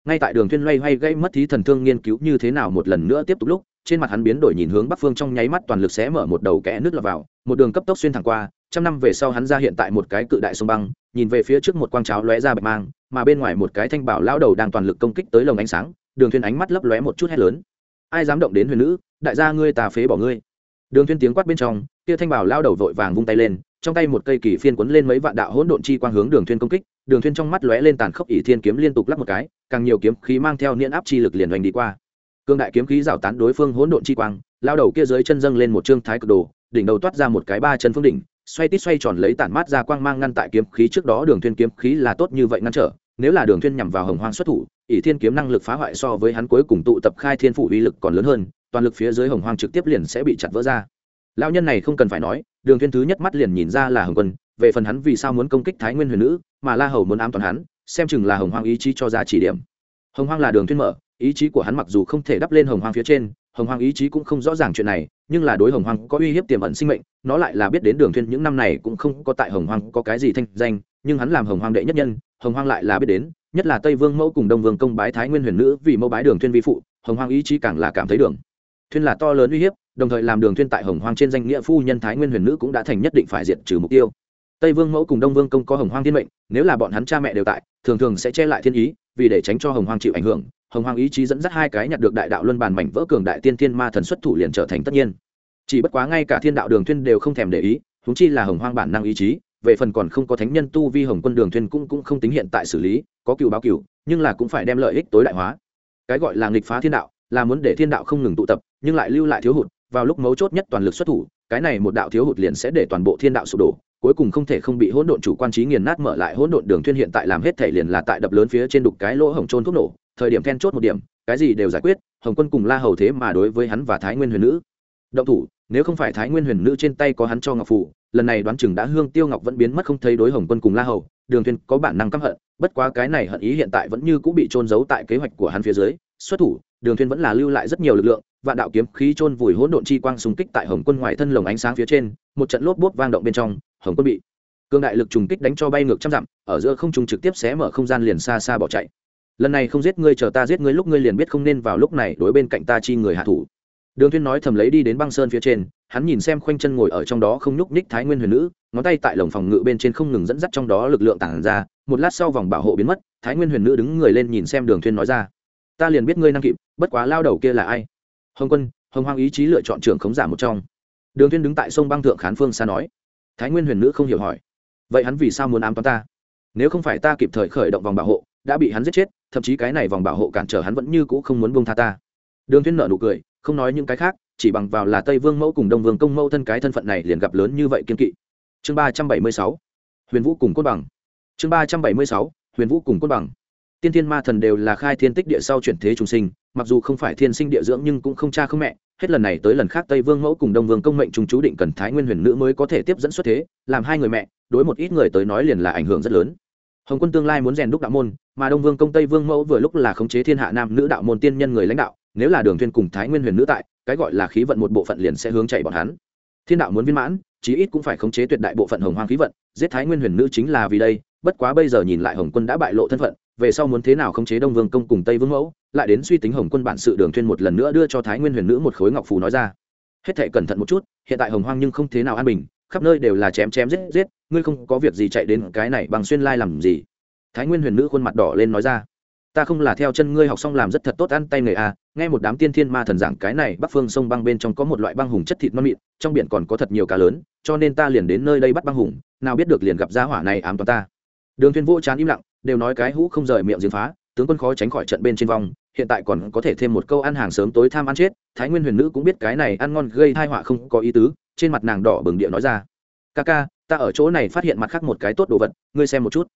Ngay tại đường thuyên loay hoay gây mất thí thần thương nghiên cứu như thế nào một lần nữa tiếp tục lúc, trên mặt hắn biến đổi nhìn hướng bắc phương trong nháy mắt toàn lực sẽ mở một đầu kẽ nước lọt vào, một đường cấp tốc xuyên thẳng qua, trăm năm về sau hắn ra hiện tại một cái cự đại sông băng, nhìn về phía trước một quang cháo lóe ra bạch mang, mà bên ngoài một cái thanh bảo lão đầu đang toàn lực công kích tới lồng ánh sáng, đường thuyên ánh mắt lấp lóe một chút hét lớn. Ai dám động đến huyền nữ, đại gia ngươi tà phế bỏ ngươi. Đường thuyên tiếng quát bên trong kia thanh bảo lao đầu vội vàng vung tay lên, trong tay một cây kỳ phiên cuốn lên mấy vạn đạo hỗn độn chi quang hướng đường thuyên công kích, đường thuyên trong mắt lóe lên tàn khốc ỷ thiên kiếm liên tục lắc một cái, càng nhiều kiếm khí mang theo niên áp chi lực liền hoành đi qua. Cương đại kiếm khí rào tán đối phương hỗn độn chi quang, lao đầu kia dưới chân dâng lên một trương thái cực đồ, đỉnh đầu toát ra một cái ba chân phương đỉnh, xoay tít xoay tròn lấy tản mát ra quang mang ngăn tại kiếm khí trước đó, đường thuyên kiếm khí là tốt như vậy ngăn trở, nếu là đường thuyên nhằm vào hồng hoang xuất thủ, ỷ thiên kiếm năng lực phá hoại so với hắn cuối cùng tụ tập khai thiên phủ uy lực còn lớn hơn, toàn lực phía dưới hồng hoang trực tiếp liền sẽ bị chặt vỡ ra lão nhân này không cần phải nói, đường thiên thứ nhất mắt liền nhìn ra là hồng quân, về phần hắn vì sao muốn công kích thái nguyên huyền nữ, mà la hầu muốn ám toàn hắn, xem chừng là hồng hoang ý chí cho ra chỉ điểm. Hồng hoang là đường thiên mở, ý chí của hắn mặc dù không thể đắp lên hồng hoang phía trên, hồng hoang ý chí cũng không rõ ràng chuyện này, nhưng là đối hồng hoang có uy hiếp tiềm ẩn sinh mệnh, nó lại là biết đến đường thiên những năm này cũng không có tại hồng hoang có cái gì thanh danh, nhưng hắn làm hồng hoang đệ nhất nhân, hồng hoang lại là biết đến, nhất là tây vương mẫu cùng đông vương công bái thái nguyên huyền nữ vì mẫu bái đường thiên vi phụ, hồng hoang ý chí càng là cảm thấy đường. Thiên là to lớn uy hiếp đồng thời làm đường thuyên tại hồng hoang trên danh nghĩa phu nhân thái nguyên huyền nữ cũng đã thành nhất định phải diệt trừ mục tiêu. Tây vương mẫu cùng đông vương công có hồng hoang thiên mệnh, nếu là bọn hắn cha mẹ đều tại, thường thường sẽ che lại thiên ý, vì để tránh cho hồng hoang chịu ảnh hưởng, hồng hoang ý chí dẫn dắt hai cái nhặt được đại đạo luân bàn mảnh vỡ cường đại tiên thiên ma thần xuất thủ liền trở thành tất nhiên. Chỉ bất quá ngay cả thiên đạo đường thuyên đều không thèm để ý chúng chi là hồng hoang bản năng ý chí, về phần còn không có thánh nhân tu vi hồng quân đường thuyên cũng cũng không tính hiện tại xử lý, có cựu báo cựu, nhưng là cũng phải đem lợi ích tối đại hóa. Cái gọi là nghịch phá thiên đạo, là muốn để thiên đạo không ngừng tụ tập, nhưng lại lưu lại thiếu hụt vào lúc mấu chốt nhất toàn lực xuất thủ, cái này một đạo thiếu hụt liền sẽ để toàn bộ thiên đạo sụp đổ, cuối cùng không thể không bị hỗn độn chủ quan trí nghiền nát mở lại. Hỗn độn đường thuyên hiện tại làm hết thể liền là tại đập lớn phía trên đục cái lỗ hổng trôn thuốc nổ, thời điểm then chốt một điểm, cái gì đều giải quyết, hồng quân cùng la hầu thế mà đối với hắn và thái nguyên huyền nữ. Động thủ, nếu không phải thái nguyên huyền nữ trên tay có hắn cho ngọc phủ, lần này đoán chừng đã hương tiêu ngọc vẫn biến mất không thấy đối hồng quân cùng la hầu, đường thuyên có bản năng căm hận, bất quá cái này hận ý hiện tại vẫn như cũ bị trôn giấu tại kế hoạch của hắn phía dưới. Xuất thủ, đường thuyên vẫn là lưu lại rất nhiều lực lượng vạn đạo kiếm khí chôn vùi hỗn độn chi quang xung kích tại hồng quân ngoài thân lồng ánh sáng phía trên, một trận lốp bốp vang động bên trong, hồng quân bị cương đại lực trùng kích đánh cho bay ngược trăm dặm, ở giữa không trung trực tiếp xé mở không gian liền xa xa bỏ chạy. Lần này không giết ngươi, chờ ta giết ngươi lúc ngươi liền biết không nên vào lúc này, đối bên cạnh ta chi người hạ thủ. Đường thuyên nói thầm lấy đi đến băng sơn phía trên, hắn nhìn xem khoanh chân ngồi ở trong đó không nhúc nhích thái nguyên huyền nữ, ngón tay tại lồng phòng ngự bên trên không ngừng dẫn dắt trong đó lực lượng tản ra, một lát sau vòng bảo hộ biến mất, thái nguyên huyền nữ đứng người lên nhìn xem đường thuyên nói ra, ta liền biết ngươi năng kịp, bất quá lao đầu kia là ai? Hồng quân, hồng hoang ý chí lựa chọn trưởng khống giả một trong. Đường thuyên đứng tại sông băng thượng khán phương xa nói. Thái nguyên huyền nữ không hiểu hỏi. Vậy hắn vì sao muốn ám toán ta? Nếu không phải ta kịp thời khởi động vòng bảo hộ, đã bị hắn giết chết, thậm chí cái này vòng bảo hộ cản trở hắn vẫn như cũ không muốn buông tha ta. Đường thuyên nở nụ cười, không nói những cái khác, chỉ bằng vào là tây vương mẫu cùng đông vương công mẫu thân cái thân phận này liền gặp lớn như vậy kiên kỵ. Chương ba trăm bảy mươi sáu. Huyền vũ cùng cốt bằng. Chương ba trăm bảy mươi sáu. Huyền vũ cùng cốt bằng tiên thiên ma thần đều là khai thiên tích địa sau chuyển thế trùng sinh, mặc dù không phải thiên sinh địa dưỡng nhưng cũng không cha không mẹ. Hết lần này tới lần khác tây vương mẫu cùng đông vương công mệnh trùng chú định cần thái nguyên huyền nữ mới có thể tiếp dẫn xuất thế, làm hai người mẹ, đối một ít người tới nói liền là ảnh hưởng rất lớn. Hồng quân tương lai muốn rèn đúc đạo môn, mà đông vương công tây vương mẫu vừa lúc là khống chế thiên hạ nam nữ đạo môn tiên nhân người lãnh đạo, nếu là đường Thiên cùng thái nguyên huyền nữ tại, cái gọi là khí vận một bộ phận liền sẽ hướng chạy bọn hắn. Thiên đạo muốn viên mãn, chí ít cũng phải khống chế tuyệt đại bộ phận hồng hoang khí vận, giết thái nguyên huyền nữ chính là vì đây, bất quá bây giờ nhìn lại hồng quân đã bại lộ thân phận về sau muốn thế nào khống chế đông vương công cùng tây vương mẫu, lại đến suy tính hồng quân bản sự đường thuyên một lần nữa đưa cho thái nguyên huyền nữ một khối ngọc phù nói ra. Hết thảy cẩn thận một chút, hiện tại hồng hoang nhưng không thế nào an bình, khắp nơi đều là chém chém giết giết, ngươi không có việc gì chạy đến cái này bằng xuyên lai làm gì? Thái nguyên huyền nữ khuôn mặt đỏ lên nói ra. Ta không là theo chân ngươi học xong làm rất thật tốt ăn tay người à nghe một đám tiên thiên ma thần giảng cái này bắc phương sông băng bên trong có một loại băng hùng chất thịt non mịn, trong biển còn có thật nhiều cá lớn, cho nên ta liền đến nơi đây bắt băng hùng, nào biết được liền gặp gia hỏa này ám toán ta. Đường thiên vũ chán im lặng đều nói cái hũ không rời miệng giếng phá, tướng quân khó tránh khỏi trận bên trên vòng hiện tại còn có thể thêm một câu ăn hàng sớm tối tham ăn chết, thái nguyên huyền nữ cũng biết cái này ăn ngon gây thai họa không có ý tứ, trên mặt nàng đỏ bừng địa nói ra. Ca ca, ta ở chỗ này phát hiện mặt khác một cái tốt đồ vật, ngươi xem một chút.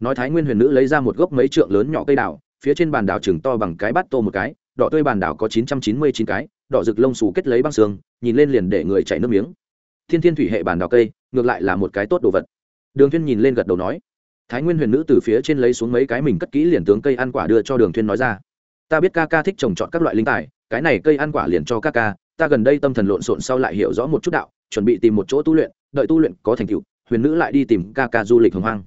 Nói thái nguyên huyền nữ lấy ra một gốc mấy trượng lớn nhỏ cây đào, phía trên bàn đào chừng to bằng cái bát tô một cái, đỏ tươi bàn đào có chín trăm chín mươi chín cái, đỏ rực lông xù kết lấy băng xương, nhìn lên liền để người chảy nước miếng. Thiên thiên thủy hệ bàn đào cây, ngược lại là một cái tốt đồ vật. Đường thiên nhìn lên gật đầu nói thái nguyên huyền nữ từ phía trên lấy xuống mấy cái mình cất kỹ liền tướng cây ăn quả đưa cho đường thiên nói ra. Ta biết ca ca thích trồng trọt các loại linh tài, cái này cây ăn quả liền cho ca ca, ta gần đây tâm thần lộn xộn sau lại hiểu rõ một chút đạo, chuẩn bị tìm một chỗ tu luyện, đợi tu luyện có thành tựu, huyền nữ lại đi tìm ca ca du lịch hồng hoang.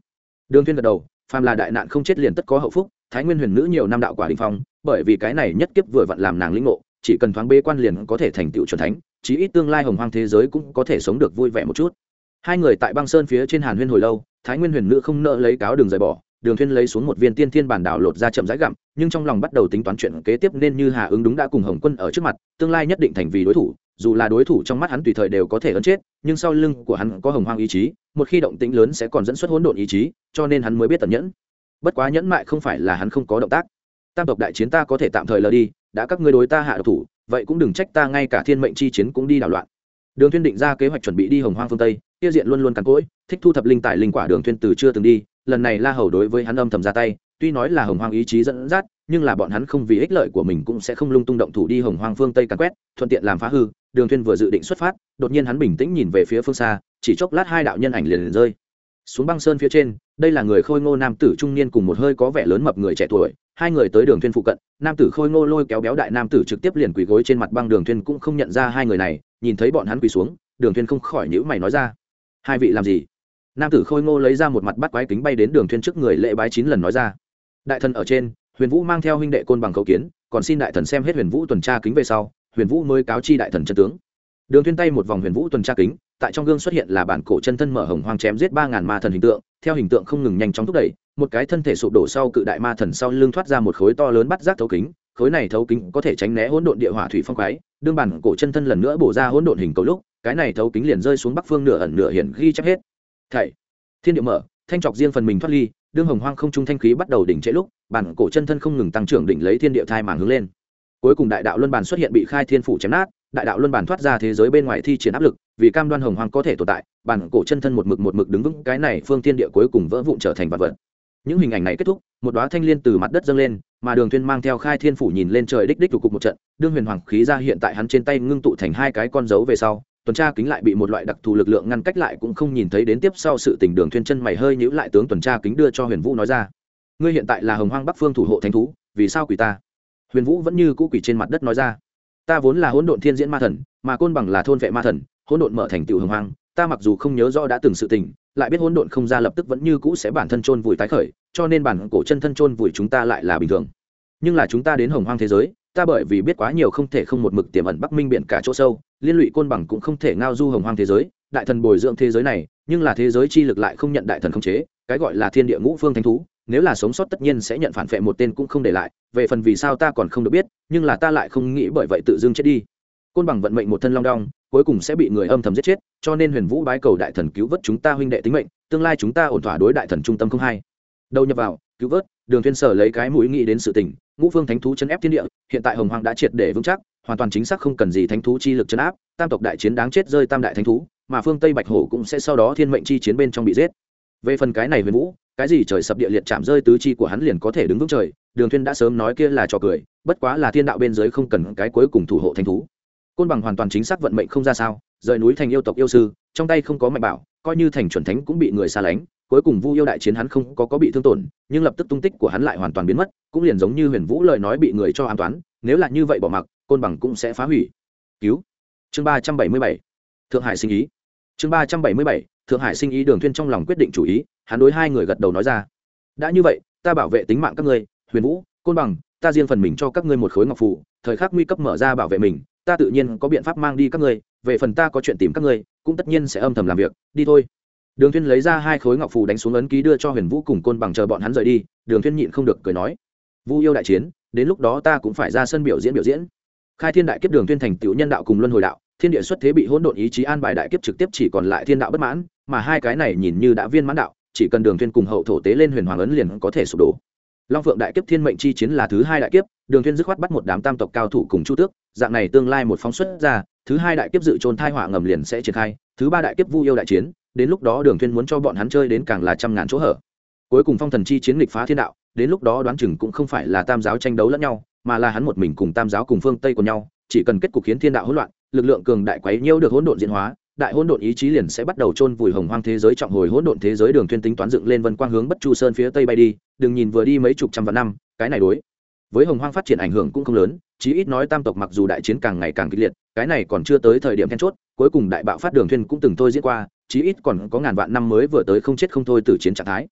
Đường thiên gật đầu, phàm là đại nạn không chết liền tất có hậu phúc, thái nguyên huyền nữ nhiều năm đạo quả đình phong, bởi vì cái này nhất kiếp vừa vặn làm nàng lĩnh ngộ, chỉ cần thoáng bế quan liền có thể thành tựu chuẩn thánh, chí ít tương lai hồng hoang thế giới cũng có thể sống được vui vẻ một chút hai người tại băng sơn phía trên hàn huyên hồi lâu, thái nguyên huyền nữ không nỡ lấy cáo đường rời bỏ, đường thuyên lấy xuống một viên tiên thiên bản đảo lột ra chậm rãi gặm, nhưng trong lòng bắt đầu tính toán chuyện kế tiếp nên như hà ứng đúng đã cùng hồng quân ở trước mặt, tương lai nhất định thành vì đối thủ, dù là đối thủ trong mắt hắn tùy thời đều có thể ấn chết, nhưng sau lưng của hắn có hồng hoang ý chí, một khi động tĩnh lớn sẽ còn dẫn xuất hỗn độn ý chí, cho nên hắn mới biết tận nhẫn. Bất quá nhẫn mại không phải là hắn không có động tác. Tam tộc đại chiến ta có thể tạm thời lờ đi, đã các ngươi đối ta hạ độc thủ, vậy cũng đừng trách ta, ngay cả thiên mệnh chi chiến cũng đi đảo loạn đường thuyên định ra kế hoạch chuẩn bị đi hồng hoang phương tây tiêu diện luôn luôn cằn cỗi thích thu thập linh tài linh quả đường thuyên từ chưa từng đi lần này la hầu đối với hắn âm thầm ra tay tuy nói là hồng hoang ý chí dẫn dắt nhưng là bọn hắn không vì ích lợi của mình cũng sẽ không lung tung động thủ đi hồng hoang phương tây càn quét thuận tiện làm phá hư. Đường thuyên vừa dự định xuất phát đột nhiên hắn bình tĩnh nhìn về phía phương xa chỉ chốc lát hai đạo nhân ảnh liền, liền rơi. Xuống băng sơn phía trên đây là người khôi ngô nam tử trung niên cùng một hơi có vẻ lớn mập người trẻ tuổi, hai người tới đường thuyên phụ cận, nam tử khôi ngô lôi kéo béo đại nam tử trực tiếp liền quỳ gối trên mặt băng đường thuyên cũng không nhận ra hai người này, nhìn thấy bọn hắn quỳ xuống, đường thuyên không khỏi nhíu mày nói ra. Hai vị làm gì? Nam tử khôi ngô lấy ra một mặt bắt quái kính bay đến đường thuyên trước người lễ bái chín lần nói ra. Đại thần ở trên, huyền vũ mang theo huynh đệ côn bằng cầu kiến, còn xin đại thần xem hết huyền vũ tuần tra kính về sau, huyền vũ mới cáo chi đại thần chân tướng. Đường thuyên tay một vòng huyền vũ tuần tra kính, tại trong gương xuất hiện là bản cổ chân thân mở hồng hoang chém giết ba ngàn ma thần hình tượng theo hình tượng không ngừng nhanh chóng thúc đẩy, một cái thân thể sụp đổ sau cự đại ma thần sau lưng thoát ra một khối to lớn bắt giác thấu kính, khối này thấu kính có thể tránh né hỗn độn địa hỏa thủy phong khoái, đương bản cổ chân thân lần nữa bổ ra hỗn độn hình cầu lúc, cái này thấu kính liền rơi xuống bắc phương nửa ẩn nửa hiển ghi chép hết. Thảy, thiên địa mở, thanh trọc riêng phần mình thoát ly, đương hồng hoang không trung thanh khí bắt đầu đỉnh trễ lúc, bản cổ chân thân không ngừng tăng trưởng đỉnh lấy thiên địa thai màng hướng lên. Cuối cùng đại đạo luân bản xuất hiện bị khai thiên phủ chém nát đại đạo luân bản thoát ra thế giới bên ngoài thi triển áp lực, vì cam đoan hồng Hoàng có thể tồn tại, bản cổ chân thân một mực một mực đứng vững cái này phương tiên địa cuối cùng vỡ vụn trở thành vật vật. Những hình ảnh này kết thúc, một đoá thanh liên từ mặt đất dâng lên, mà đường thuyên mang theo khai thiên phủ nhìn lên trời đích đích tụ cục một trận, đương huyền hoàng khí ra hiện tại hắn trên tay ngưng tụ thành hai cái con dấu về sau, tuần tra kính lại bị một loại đặc thù lực lượng ngăn cách lại cũng không nhìn thấy đến tiếp sau sự tình đường thuyên chân mày hơi nhíu lại tướng tuần tra kính đưa cho huyền vũ nói ra. Ngươi hiện tại là hồng hoang bắc phương thủ hộ thánh thú, vì sao quỷ ta? Huyền vũ vẫn như cũ quỷ trên mặt đất nói ra ta vốn là hỗn độn thiên diễn ma thần, mà côn bằng là thôn vệ ma thần, hỗn độn mở thành tựu hồng hoang, ta mặc dù không nhớ rõ đã từng sự tình, lại biết hỗn độn không ra lập tức vẫn như cũ sẽ bản thân chôn vùi tái khởi, cho nên bản cổ chân thân chôn vùi chúng ta lại là bình thường. Nhưng là chúng ta đến hồng hoang thế giới, ta bởi vì biết quá nhiều không thể không một mực tiềm ẩn bắc minh biển cả chỗ sâu, liên lụy côn bằng cũng không thể ngao du hồng hoang thế giới, đại thần bồi dưỡng thế giới này, nhưng là thế giới chi lực lại không nhận đại thần khống chế, cái gọi là thiên địa ngũ phương thánh thú nếu là sống sót tất nhiên sẽ nhận phản vệ, một tên cũng không để lại. Về phần vì sao ta còn không được biết, nhưng là ta lại không nghĩ bởi vậy tự dưng chết đi. Côn bằng vận mệnh một thân long đong, cuối cùng sẽ bị người âm thầm giết chết, cho nên huyền vũ bái cầu đại thần cứu vớt chúng ta huynh đệ tính mệnh, tương lai chúng ta ổn thỏa đối đại thần trung tâm không hai đầu nhập vào, cứu vớt, đường thiên sở lấy cái mũi nghĩ đến sự tình, ngũ phương thánh thú chấn ép thiên địa, hiện tại hồng hoàng đã triệt để vững chắc, hoàn toàn chính xác không cần gì thánh thú chi lực chấn áp, tam tộc đại chiến đáng chết rơi tam đại thánh thú, mà phương tây bạch hổ cũng sẽ sau đó thiên mệnh chi chiến bên trong bị giết về phần cái này huyền vũ, cái gì trời sập địa liệt chạm rơi tứ chi của hắn liền có thể đứng vững trời, đường thiên đã sớm nói kia là trò cười, bất quá là thiên đạo bên dưới không cần cái cuối cùng thủ hộ thánh thú. Côn bằng hoàn toàn chính xác vận mệnh không ra sao, rời núi thành yêu tộc yêu sư, trong tay không có mạnh bảo, coi như thành chuẩn thánh cũng bị người xa lánh, cuối cùng vu yêu đại chiến hắn không có có bị thương tổn, nhưng lập tức tung tích của hắn lại hoàn toàn biến mất, cũng liền giống như huyền vũ lời nói bị người cho an toán, nếu là như vậy bỏ mặc, côn bằng cũng sẽ phá hủy. Cứu. Chương ba trăm bảy mươi bảy. Thượng hải sinh ý chương ba trăm bảy mươi bảy, thượng hải sinh ý đường thuyên trong lòng quyết định chủ ý, hắn đối hai người gật đầu nói ra. Đã như vậy, ta bảo vệ tính mạng các ngươi, huyền vũ, côn bằng, ta riêng phần mình cho các ngươi một khối ngọc phù, thời khắc nguy cấp mở ra bảo vệ mình, ta tự nhiên có biện pháp mang đi các ngươi, về phần ta có chuyện tìm các ngươi, cũng tất nhiên sẽ âm thầm làm việc, đi thôi. Đường thuyên lấy ra hai khối ngọc phù đánh xuống ấn ký đưa cho huyền vũ cùng côn bằng chờ bọn hắn rời đi, đường thuyên nhịn không được cười nói, vu yêu đại chiến, đến lúc đó ta cũng phải ra sân biểu diễn biểu diễn. Khai thiên đại kiếp đường thuyên thành tiểu nhân đạo cùng luân hồi đạo thiên địa xuất thế bị hỗn độn ý chí an bài đại kiếp trực tiếp chỉ còn lại thiên đạo bất mãn, mà hai cái này nhìn như đã viên mãn đạo, chỉ cần đường Thiên cùng hậu thổ tế lên huyền hoàng ấn liền có thể sụp đổ. Long phượng đại kiếp thiên mệnh chi chiến là thứ hai đại kiếp, đường Thiên dứt khoát bắt một đám tam tộc cao thủ cùng chu tước, dạng này tương lai một phóng xuất ra, thứ hai đại kiếp dự trôn thai hỏa ngầm liền sẽ triển khai, thứ ba đại kiếp vu yêu đại chiến, đến lúc đó đường Thiên muốn cho bọn hắn chơi đến càng là trăm ngàn chỗ hở. Cuối cùng phong thần chi chiến lịch phá thiên đạo, đến lúc đó đoán chừng cũng không phải là tam giáo tranh đấu lẫn nhau, mà là hắn một mình cùng tam giáo cùng phương tây của nhau, chỉ cần kết cục khiến thiên đạo hỗn loạn lực lượng cường đại quấy nhiễu được hỗn độn diễn hóa, đại hỗn độn ý chí liền sẽ bắt đầu chôn vùi hồng hoang thế giới trọng hồi hỗn độn thế giới đường thiên tính toán dựng lên vân quang hướng bất chu sơn phía tây bay đi, đừng nhìn vừa đi mấy chục trăm vạn năm, cái này đối với hồng hoang phát triển ảnh hưởng cũng không lớn, chí ít nói tam tộc mặc dù đại chiến càng ngày càng kịch liệt, cái này còn chưa tới thời điểm then chốt, cuối cùng đại bạo phát đường thiên cũng từng thôi diễn qua, chí ít còn có ngàn vạn năm mới vừa tới không chết không thôi từ chiến trạng thái.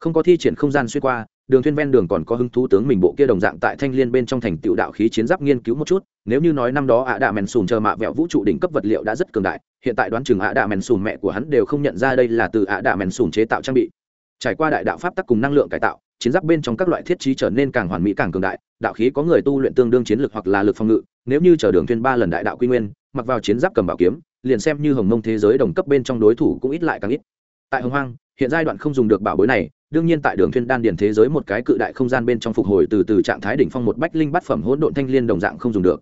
Không có thi triển không gian xuyên qua đường thuyên ven đường còn có hứng thú tướng mình bộ kia đồng dạng tại thanh liên bên trong thành tựu đạo khí chiến giáp nghiên cứu một chút, nếu như nói năm đó ạ đạ mèn sùn chờ mạ vẹo vũ trụ đỉnh cấp vật liệu đã rất cường đại, hiện tại đoán chừng ạ đạ mèn sùn mẹ của hắn đều không nhận ra đây là từ ạ đạ mèn sùn chế tạo trang bị. Trải qua đại đạo pháp tắc cùng năng lượng cải tạo, chiến giáp bên trong các loại thiết trí trở nên càng hoàn mỹ càng cường đại, đạo khí có người tu luyện tương đương chiến lược hoặc là lực phòng ngự, nếu như chờ đường thuyên ba lần đại đạo quy nguyên, mặc vào chiến giáp cầm bảo kiếm, liền xem như hồng mông thế giới đồng cấp bên trong đối thủ cũng ít lại càng ít tại hồng hoang, hiện giai đoạn không dùng được bảo bối này, đương nhiên tại đường thuyên đan điển thế giới một cái cự đại không gian bên trong phục hồi từ từ trạng thái đỉnh phong một bách linh bát phẩm hỗn độn thanh liên đồng dạng không dùng được.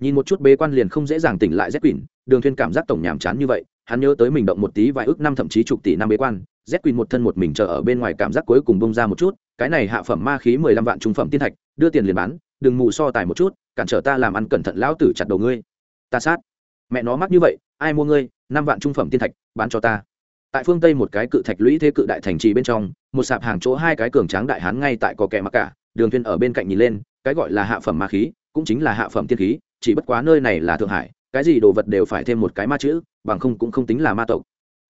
Nhìn một chút bế quan liền không dễ dàng tỉnh lại z quỷ đường thuyên cảm giác tổng nhảm chán như vậy, hắn nhớ tới mình động một tí vài ước năm thậm chí chục tỷ năm bế quan, z quỷ một thân một mình chờ ở bên ngoài cảm giác cuối cùng bung ra một chút, cái này hạ phẩm ma khí mười lăm vạn trung phẩm tiên thạch, đưa tiền liền bán, đừng mù so tài một chút, cản trở ta làm ăn cẩn thận lão tử chặt đầu ngươi. Ta sát. Mẹ nó mắc như vậy, ai mua ngươi, năm vạn trung phẩm tiên thạch, bán cho ta tại phương tây một cái cự thạch lũy thế cự đại thành trì bên trong, một sạp hàng chỗ hai cái cường tráng đại hán ngay tại có kẻ mặc cả, đường thuyên ở bên cạnh nhìn lên, cái gọi là hạ phẩm ma khí, cũng chính là hạ phẩm tiên khí, chỉ bất quá nơi này là thượng hải, cái gì đồ vật đều phải thêm một cái ma chữ, bằng không cũng không tính là ma tộc.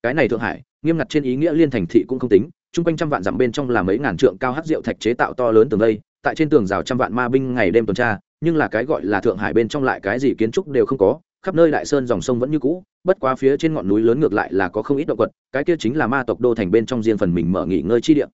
Cái này thượng hải, nghiêm ngặt trên ý nghĩa liên thành thị cũng không tính, chung quanh trăm vạn dặm bên trong là mấy ngàn trượng cao hắc rượu thạch chế tạo to lớn tường đây, tại trên tường rào trăm vạn ma binh ngày đêm tuần tra, nhưng là cái gọi là thượng hải bên trong lại cái gì kiến trúc đều không có khắp nơi đại sơn dòng sông vẫn như cũ, bất quá phía trên ngọn núi lớn ngược lại là có không ít động vật, cái kia chính là ma tộc đô thành bên trong riêng phần mình mở nghỉ ngơi chi địa.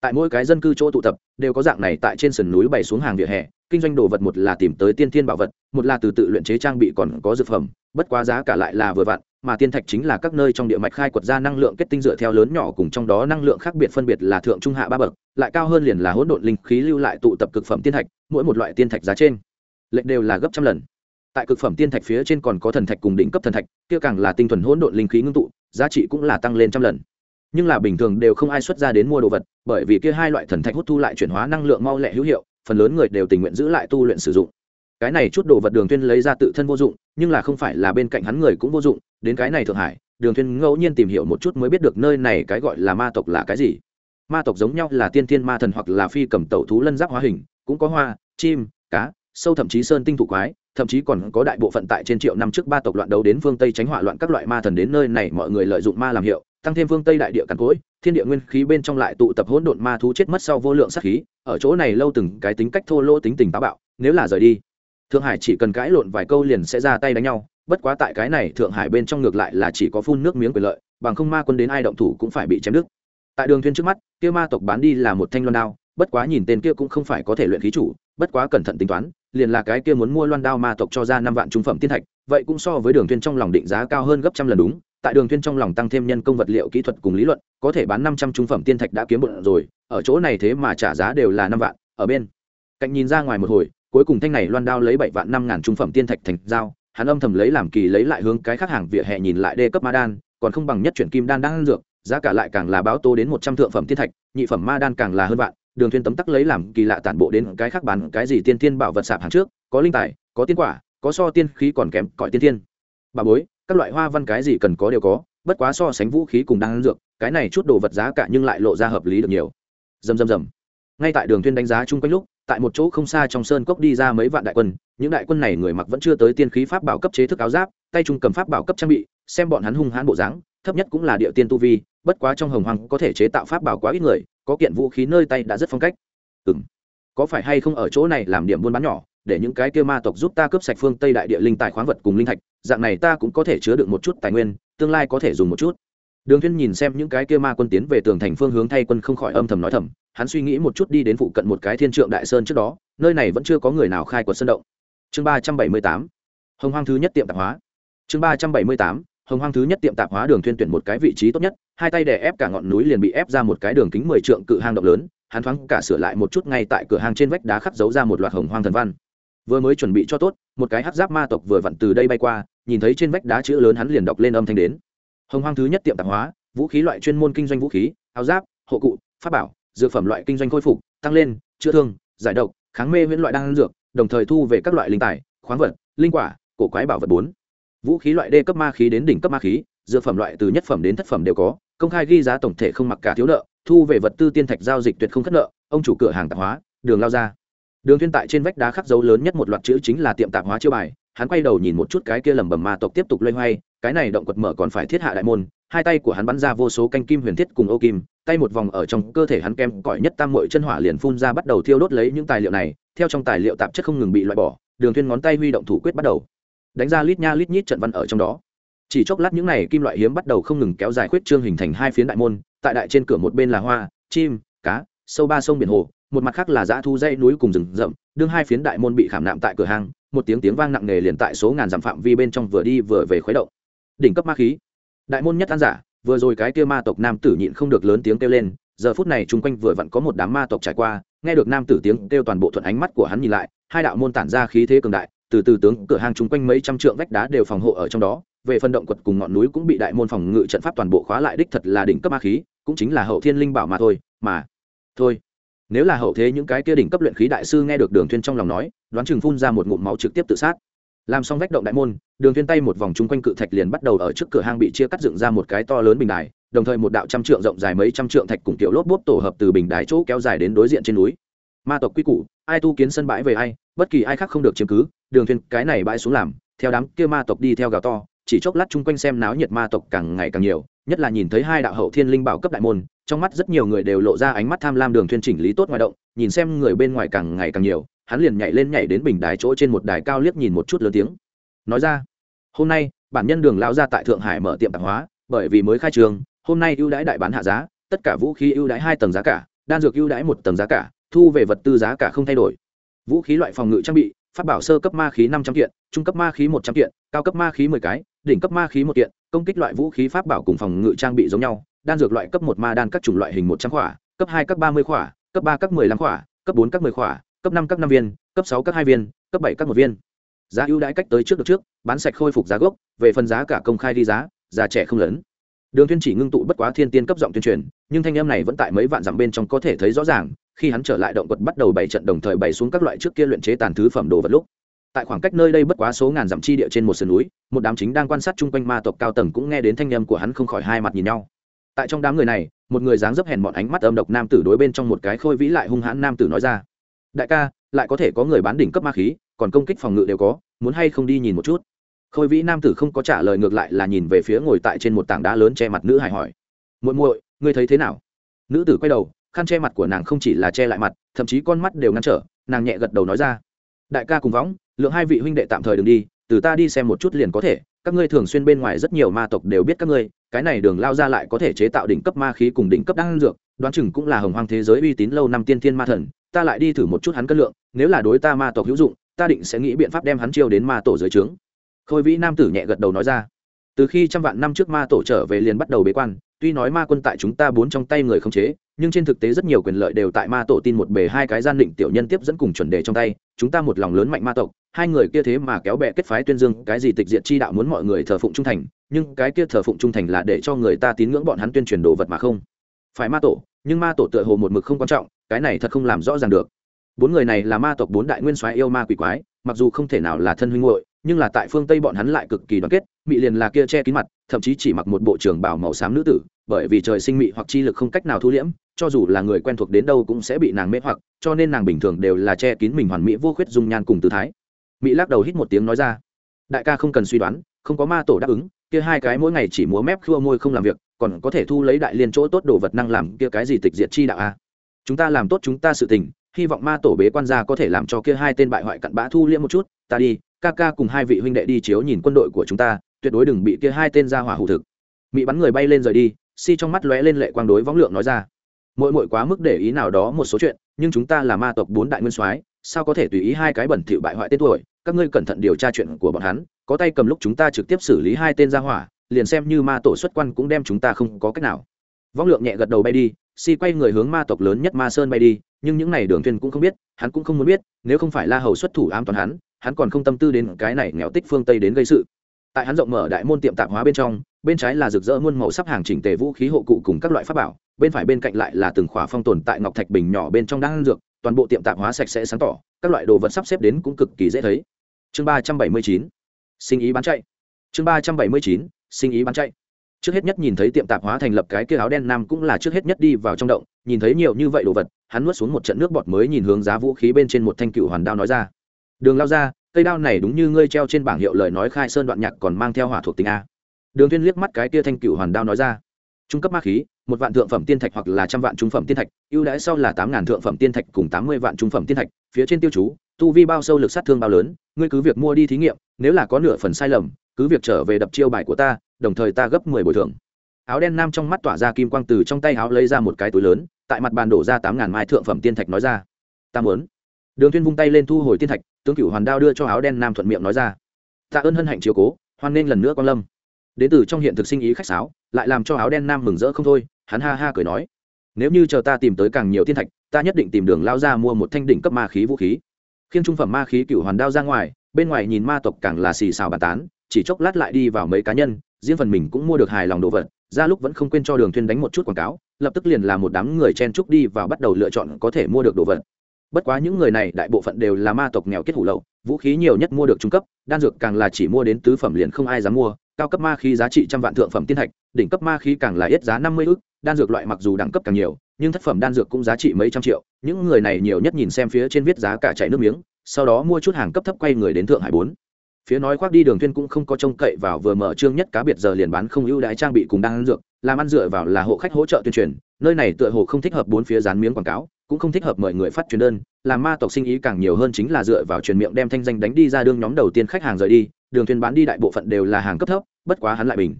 Tại mỗi cái dân cư chỗ tụ tập, đều có dạng này tại trên sườn núi bày xuống hàng vỉa hè, kinh doanh đồ vật một là tìm tới tiên thiên bảo vật, một là từ tự luyện chế trang bị còn có dược phẩm, bất quá giá cả lại là vừa vặn, mà tiên thạch chính là các nơi trong địa mạch khai quật ra năng lượng kết tinh dựa theo lớn nhỏ cùng trong đó năng lượng khác biệt phân biệt là thượng, trung, hạ, ba bậc, lại cao hơn liền là hỗn độn linh khí lưu lại tụ tập cực phẩm tiên thạch, mỗi một loại tiên thạch giá trên lệnh đều là gấp trăm lần tại cực phẩm tiên thạch phía trên còn có thần thạch cùng đỉnh cấp thần thạch, kia càng là tinh thuần hỗn độn linh khí ngưng tụ, giá trị cũng là tăng lên trăm lần. Nhưng là bình thường đều không ai xuất ra đến mua đồ vật, bởi vì kia hai loại thần thạch hút thu lại chuyển hóa năng lượng mau lẹ hữu hiệu, phần lớn người đều tình nguyện giữ lại tu luyện sử dụng. Cái này chút đồ vật đường tuyên lấy ra tự thân vô dụng, nhưng là không phải là bên cạnh hắn người cũng vô dụng, đến cái này thượng hải, đường tuyên ngẫu nhiên tìm hiểu một chút mới biết được nơi này cái gọi là ma tộc là cái gì. Ma tộc giống nhau là tiên thiên ma thần hoặc là phi cầm tẩu thú lân giáp hóa hình, cũng có hoa, chim, cá, sâu thậm chí sơn tinh thủ quái thậm chí còn có đại bộ phận tại trên triệu năm trước ba tộc loạn đấu đến phương tây tránh hỏa loạn các loại ma thần đến nơi này mọi người lợi dụng ma làm hiệu, tăng thêm phương tây đại địa cằn cỗi thiên địa nguyên khí bên trong lại tụ tập hỗn độn ma thú chết mất sau vô lượng sát khí, ở chỗ này lâu từng cái tính cách thô lỗ tính tình táo bạo, nếu là rời đi, thượng hải chỉ cần cãi lộn vài câu liền sẽ ra tay đánh nhau, bất quá tại cái này thượng hải bên trong ngược lại là chỉ có phun nước miếng quyền lợi, bằng không ma quân đến ai động thủ cũng phải bị chém đứt. Tại đường thuyên trước mắt, kia ma tộc bán đi là một thanh loan đao, bất quá nhìn tên kia cũng không phải có thể luyện khí chủ bất quá cẩn thận tính toán, liền là cái kia muốn mua loan đao ma tộc cho ra năm vạn trung phẩm tiên thạch, vậy cũng so với đường thuyên trong lòng định giá cao hơn gấp trăm lần đúng. Tại đường thuyên trong lòng tăng thêm nhân công vật liệu kỹ thuật cùng lý luận, có thể bán năm trăm trung phẩm tiên thạch đã kiếm bộn rồi, ở chỗ này thế mà trả giá đều là năm vạn, ở bên. Cạnh nhìn ra ngoài một hồi, cuối cùng thanh này loan đao lấy bảy vạn năm ngàn trung phẩm tiên thạch thành giao, hắn âm thầm lấy làm kỳ lấy lại hướng cái khác hàng vỉa hè nhìn lại đê cấp ma đan, còn không bằng nhất chuyển kim đan đang dược, giá cả lại càng là báo tố đến một trăm thượng phẩm tiên thạch, nhị phẩm ma đan càng là hơn vạn đường thuyên tấm tắc lấy làm kỳ lạ tản bộ đến cái khác bán cái gì tiên tiên bảo vật sạp hàng trước, có linh tài, có tiên quả, có so tiên khí còn kém, cõi tiên tiên bà bối, các loại hoa văn cái gì cần có đều có, bất quá so sánh vũ khí cùng đang dược, cái này chút đồ vật giá cả nhưng lại lộ ra hợp lý được nhiều. Dầm dầm dầm ngay tại đường thuyên đánh giá chung quanh lúc, tại một chỗ không xa trong sơn cốc đi ra mấy vạn đại quân, những đại quân này người mặc vẫn chưa tới tiên khí pháp bảo cấp chế thức áo giáp, tay trung cầm pháp bảo cấp trang bị, xem bọn hắn hung hãn bộ dáng, thấp nhất cũng là địa tiên tu vi, bất quá trong hồng hoàng có thể chế tạo pháp bảo quá ít người có kiện vũ khí nơi tay đã rất phong cách. Ừng có phải hay không ở chỗ này làm điểm buôn bán nhỏ, để những cái kia ma tộc giúp ta cướp sạch phương tây đại địa linh tài khoáng vật cùng linh thạch, dạng này ta cũng có thể chứa được một chút tài nguyên, tương lai có thể dùng một chút. Đường thiên nhìn xem những cái kia ma quân tiến về tường thành phương hướng thay quân không khỏi âm thầm nói thầm, hắn suy nghĩ một chút đi đến phụ cận một cái thiên trượng đại sơn trước đó, nơi này vẫn chưa có người nào khai quật sơn động. Chương ba trăm bảy mươi tám. Hồng hoang thứ nhất tiệm tạp hóa. Chương ba trăm bảy mươi tám hồng hoang thứ nhất tiệm tạp hóa đường thuyên tuyển một cái vị trí tốt nhất, hai tay đè ép cả ngọn núi liền bị ép ra một cái đường kính mười trượng cự hang động lớn, hắn thoáng cả sửa lại một chút ngay tại cửa hang trên vách đá khắc dấu ra một loạt hồng hoang thần văn. Vừa mới chuẩn bị cho tốt, một cái hắc giáp ma tộc vừa vặn từ đây bay qua, nhìn thấy trên vách đá chữ lớn hắn liền đọc lên âm thanh đến. Hồng hoang thứ nhất tiệm tạp hóa, vũ khí loại chuyên môn kinh doanh vũ khí, áo giáp, hộ cụ, pháp bảo, dược phẩm loại kinh doanh khôi phục, tăng lên, chữa thương, giải độc, kháng mê huyễn loại đan dược, đồng thời thu về các loại linh tài, khoáng vật, linh quả, cổ quái bảo vật bốn vũ khí loại đê cấp ma khí đến đỉnh cấp ma khí, dược phẩm loại từ nhất phẩm đến thất phẩm đều có, công khai ghi giá tổng thể không mặc cả thiếu nợ, thu về vật tư tiên thạch giao dịch tuyệt không khất nợ, ông chủ cửa hàng tạp hóa, đường lao ra. Đường thiên tại trên vách đá khắc dấu lớn nhất một loạt chữ chính là tiệm tạp hóa chiêu bài, hắn quay đầu nhìn một chút cái kia lầm bầm ma tộc tiếp tục loay hoay, cái này động quật mở còn phải thiết hạ đại môn, hai tay của hắn bắn ra vô số canh kim huyền thiết cùng ô kim, tay một vòng ở trong cơ thể hắn kem cỏi nhất tam muội chân hỏa liền phun ra bắt đầu thiêu đốt lấy những tài liệu này, theo trong tài liệu tạp chất không ngừng bị loại bỏ, đường thiên ngón tay huy động thủ quyết bắt đầu đánh ra lít nha lít nhít trận văn ở trong đó. Chỉ chốc lát những này kim loại hiếm bắt đầu không ngừng kéo dài khuyết trương hình thành hai phiến đại môn, tại đại trên cửa một bên là hoa, chim, cá, sâu ba sông biển hồ, một mặt khác là dã thu dây núi cùng rừng rậm, đương hai phiến đại môn bị khảm nạm tại cửa hàng một tiếng tiếng vang nặng nề liền tại số ngàn dặm phạm vi bên trong vừa đi vừa về khuấy động. Đỉnh cấp ma khí. Đại môn nhất an giả, vừa rồi cái kia ma tộc nam tử nhịn không được lớn tiếng kêu lên, giờ phút này chung quanh vừa vặn có một đám ma tộc trải qua, nghe được nam tử tiếng kêu toàn bộ thuận ánh mắt của hắn nhìn lại, hai đạo môn tản ra khí thế cường đại từ từ tướng cửa hàng chung quanh mấy trăm trượng vách đá đều phòng hộ ở trong đó, về phần động quật cùng ngọn núi cũng bị đại môn phòng ngự trận pháp toàn bộ khóa lại, đích thật là đỉnh cấp ma khí, cũng chính là hậu thiên linh bảo mà thôi mà thôi. Nếu là hậu thế những cái kia đỉnh cấp luyện khí đại sư nghe được đường thuyên trong lòng nói, đoán chừng phun ra một ngụm máu trực tiếp tự sát. Làm xong vách động đại môn, đường thuyên tay một vòng chung quanh cự thạch liền bắt đầu ở trước cửa hang bị chia cắt dựng ra một cái to lớn bình đài, đồng thời một đạo trăm trượng rộng dài mấy trăm trượng thạch cùng tiểu lốp bốp tổ hợp từ bình đài chỗ kéo dài đến đối diện trên núi. Ma tộc quy củ, ai tu kiến sân bãi về ai, bất kỳ ai khác không được chiếm cứ đường thuyền cái này bãi xuống làm, theo đám kia ma tộc đi theo gào to, chỉ chốc lát chung quanh xem náo nhiệt ma tộc càng ngày càng nhiều, nhất là nhìn thấy hai đạo hậu thiên linh bảo cấp đại môn, trong mắt rất nhiều người đều lộ ra ánh mắt tham lam đường thuyền chỉnh lý tốt ngoài động, nhìn xem người bên ngoài càng ngày càng nhiều, hắn liền nhảy lên nhảy đến bình đài chỗ trên một đài cao liếc nhìn một chút lớn tiếng. Nói ra, hôm nay, bản nhân đường lão ra tại thượng hải mở tiệm tạp hóa, bởi vì mới khai trường, hôm nay ưu đãi đại bán hạ giá, tất cả vũ khí ưu đãi hai tầng giá cả, đan dược ưu đãi một tầng giá cả, thu về vật tư giá cả không thay đổi. Vũ khí loại phòng ngự trang bị phát bảo sơ cấp ma khí năm trăm kiện, trung cấp ma khí một trăm kiện, cao cấp ma khí mười cái, đỉnh cấp ma khí một kiện, công kích loại vũ khí pháp bảo cùng phòng ngự trang bị giống nhau, đan dược loại cấp một ma đan các chủng loại hình một trăm khỏa, cấp hai các ba mươi khỏa, cấp ba các mười lăm khỏa, cấp bốn các mười khỏa, cấp năm các năm viên, cấp sáu các hai viên, cấp bảy các một viên. Giá ưu đãi cách tới trước được trước, bán sạch khôi phục giá gốc, về phần giá cả công khai đi giá giá trẻ không lớn. Đường thiên chỉ ngưng tụ bất quá thiên tiên cấp giọng tuyên truyền, nhưng thanh âm này vẫn tại mấy vạn dặm bên trong có thể thấy rõ ràng khi hắn trở lại động quật bắt đầu bày trận đồng thời bày xuống các loại trước kia luyện chế tàn thứ phẩm đồ vật lúc. Tại khoảng cách nơi đây bất quá số ngàn dặm chi địa trên một sườn núi, một đám chính đang quan sát chung quanh ma tộc cao tầng cũng nghe đến thanh âm của hắn không khỏi hai mặt nhìn nhau. Tại trong đám người này, một người dáng dấp hèn mọn ánh mắt âm độc nam tử đối bên trong một cái khôi vĩ lại hung hãn nam tử nói ra. Đại ca, lại có thể có người bán đỉnh cấp ma khí, còn công kích phòng ngự đều có, muốn hay không đi nhìn một chút? Khôi vĩ nam tử không có trả lời ngược lại là nhìn về phía ngồi tại trên một tảng đá lớn che mặt nữ hải hỏi. Muội muội, ngươi thấy thế nào? Nữ tử quay đầu khăn che mặt của nàng không chỉ là che lại mặt, thậm chí con mắt đều ngăn trở, nàng nhẹ gật đầu nói ra. Đại ca cùng võng, lượng hai vị huynh đệ tạm thời đừng đi, từ ta đi xem một chút liền có thể, các ngươi thường xuyên bên ngoài rất nhiều ma tộc đều biết các ngươi, cái này đường lao ra lại có thể chế tạo đỉnh cấp ma khí cùng đỉnh cấp đan dược, đoán chừng cũng là hồng hoang thế giới uy tín lâu năm tiên thiên ma thần, ta lại đi thử một chút hắn cân lượng, nếu là đối ta ma tộc hữu dụng, ta định sẽ nghĩ biện pháp đem hắn chiêu đến ma tổ dưới trướng. Khôi vĩ nam tử nhẹ gật đầu nói ra. Từ khi trăm vạn năm trước ma tổ trở về liền bắt đầu bế quan tuy nói ma quân tại chúng ta bốn trong tay người không chế, nhưng trên thực tế rất nhiều quyền lợi đều tại ma tổ tin một bề hai cái gian định tiểu nhân tiếp dẫn cùng chuẩn đề trong tay, chúng ta một lòng lớn mạnh ma tộc, hai người kia thế mà kéo bè kết phái tuyên dương, cái gì tịch diện chi đạo muốn mọi người thờ phụng trung thành, nhưng cái kia thờ phụng trung thành là để cho người ta tín ngưỡng bọn hắn tuyên truyền đồ vật mà không. Phải ma tổ, nhưng ma tổ tựa hồ một mực không quan trọng, cái này thật không làm rõ ràng được. Bốn người này là ma tộc bốn đại nguyên soái yêu ma quỷ quái, mặc dù không thể nào là thân huynh hội nhưng là tại phương tây bọn hắn lại cực kỳ đoàn kết, mị liền là kia che kín mặt, thậm chí chỉ mặc một bộ trường bảo màu xám nữ tử, bởi vì trời sinh mị hoặc chi lực không cách nào thu liễm, cho dù là người quen thuộc đến đâu cũng sẽ bị nàng mê hoặc, cho nên nàng bình thường đều là che kín mình hoàn mỹ vô khuyết dung nhan cùng tư thái. Mỹ lắc đầu hít một tiếng nói ra, đại ca không cần suy đoán, không có ma tổ đáp ứng, kia hai cái mỗi ngày chỉ múa mép khua môi không làm việc, còn có thể thu lấy đại liên chỗ tốt đồ vật năng làm kia cái gì tịch diệt chi đạo a? Chúng ta làm tốt chúng ta sự tình, hy vọng ma tổ bế quan gia có thể làm cho kia hai tên bại hoại cặn bã thu liễm một chút, ta đi ca ca cùng hai vị huynh đệ đi chiếu nhìn quân đội của chúng ta, tuyệt đối đừng bị kia hai tên ra hỏa hủ thực. Mỹ bắn người bay lên rời đi, si trong mắt lóe lên lệ quang đối võng lượng nói ra. Mỗi mỗi quá mức để ý nào đó một số chuyện, nhưng chúng ta là ma tộc bốn đại nguyên soái, sao có thể tùy ý hai cái bẩn thỉu bại hoại tên tuổi? Các ngươi cẩn thận điều tra chuyện của bọn hắn, có tay cầm lúc chúng ta trực tiếp xử lý hai tên ra hỏa, liền xem như ma tổ xuất quan cũng đem chúng ta không có cách nào. Vong lượng nhẹ gật đầu bay đi, si quay người hướng ma tộc lớn nhất ma sơn bay đi, nhưng những n à y đường thuyền cũng không biết, hắn cũng không muốn biết, nếu không phải la hầu xuất thủ ám toàn hắn hắn còn không tâm tư đến cái này nghèo tích phương tây đến gây sự. Tại hắn rộng mở đại môn tiệm tạp hóa bên trong, bên trái là rực rỡ muôn màu sắp hàng chỉnh tề vũ khí hộ cụ cùng các loại pháp bảo, bên phải bên cạnh lại là từng khỏa phong tồn tại ngọc thạch bình nhỏ bên trong đang dược, toàn bộ tiệm tạp hóa sạch sẽ sáng tỏ, các loại đồ vật sắp xếp đến cũng cực kỳ dễ thấy. Chương ba trăm bảy mươi chín, sinh ý bán chạy. Chương ba trăm bảy mươi chín, sinh ý bán chạy. Trước hết nhất nhìn thấy tiệm tạp hóa thành lập cái kia áo đen nam cũng là trước hết nhất đi vào trong động, nhìn thấy nhiều như vậy đồ vật, hắn nuốt xuống một trận nước bọt mới nhìn hướng giá vũ khí bên trên một thanh cựu hoàn đao nói ra đường lao ra, cây đao này đúng như ngươi treo trên bảng hiệu lời nói khai sơn đoạn nhạc còn mang theo hỏa thuộc tính a. Đường thiên liếc mắt cái kia thanh cựu hoàn đao nói ra. Trung cấp ma khí, một vạn thượng phẩm tiên thạch hoặc là trăm vạn trung phẩm tiên thạch, ưu đãi sau là tám ngàn thượng phẩm tiên thạch cùng tám mươi vạn trung phẩm tiên thạch, phía trên tiêu chú, tu vi bao sâu lực sát thương bao lớn, ngươi cứ việc mua đi thí nghiệm, nếu là có nửa phần sai lầm, cứ việc trở về đập chiêu bài của ta, đồng thời ta gấp mười bồi thường. Áo đen nam trong mắt tỏa ra kim quang từ trong tay áo lấy ra một cái túi lớn, tại mặt bàn đổ ra tám ngàn mai thượng phẩm tiên thạch nói ra. Ta muốn. Đường thiên vung tay lên thu hồi tiên thạch tướng cửu hoàn đao đưa cho áo đen nam thuận miệng nói ra. Tạ ơn hân hạnh chiếu cố, hoan nên lần nữa quan lâm. Đến từ trong hiện thực sinh ý khách sáo, lại làm cho áo đen nam mừng rỡ không thôi, hắn ha ha cười nói. Nếu như chờ ta tìm tới càng nhiều thiên thạch, ta nhất định tìm đường lao ra mua một thanh đỉnh cấp ma khí vũ khí. Khiên trung phẩm ma khí cựu hoàn đao ra ngoài, bên ngoài nhìn ma tộc càng là xì xào bàn tán, chỉ chốc lát lại đi vào mấy cá nhân, riêng phần mình cũng mua được hài lòng đồ vật, ra lúc vẫn không quên cho đường thuyên đánh một chút quảng cáo, lập tức liền là một đám người chen trúc đi và bắt đầu lựa chọn có thể mua được đồ vật bất quá những người này đại bộ phận đều là ma tộc nghèo kết hủ lậu, vũ khí nhiều nhất mua được trung cấp, đan dược càng là chỉ mua đến tứ phẩm liền không ai dám mua, cao cấp ma khí giá trị trăm vạn thượng phẩm tiên thạch, đỉnh cấp ma khí càng là ít giá năm mươi ức, đan dược loại mặc dù đẳng cấp càng nhiều, nhưng thất phẩm đan dược cũng giá trị mấy trăm triệu, những người này nhiều nhất nhìn xem phía trên viết giá cả chảy nước miếng, sau đó mua chút hàng cấp thấp quay người đến thượng hải bốn. Phía nói khoác đi đường thuyên cũng không có trông cậy vào vừa mở trương nhất cá biệt giờ liền bán không ưu đãi trang bị cùng đan dược, làm ăn dựa vào là hộ khách hỗ trợ tuyên truyền, nơi này tựa hồ không thích hợp bốn phía dán miếng quảng cáo cũng không thích hợp mời người phát truyền đơn, làm ma tộc sinh ý càng nhiều hơn chính là dựa vào truyền miệng đem thanh danh đánh đi ra đương nhóm đầu tiên khách hàng rời đi, đường thuyền bán đi đại bộ phận đều là hàng cấp thấp, bất quá hắn lại bình.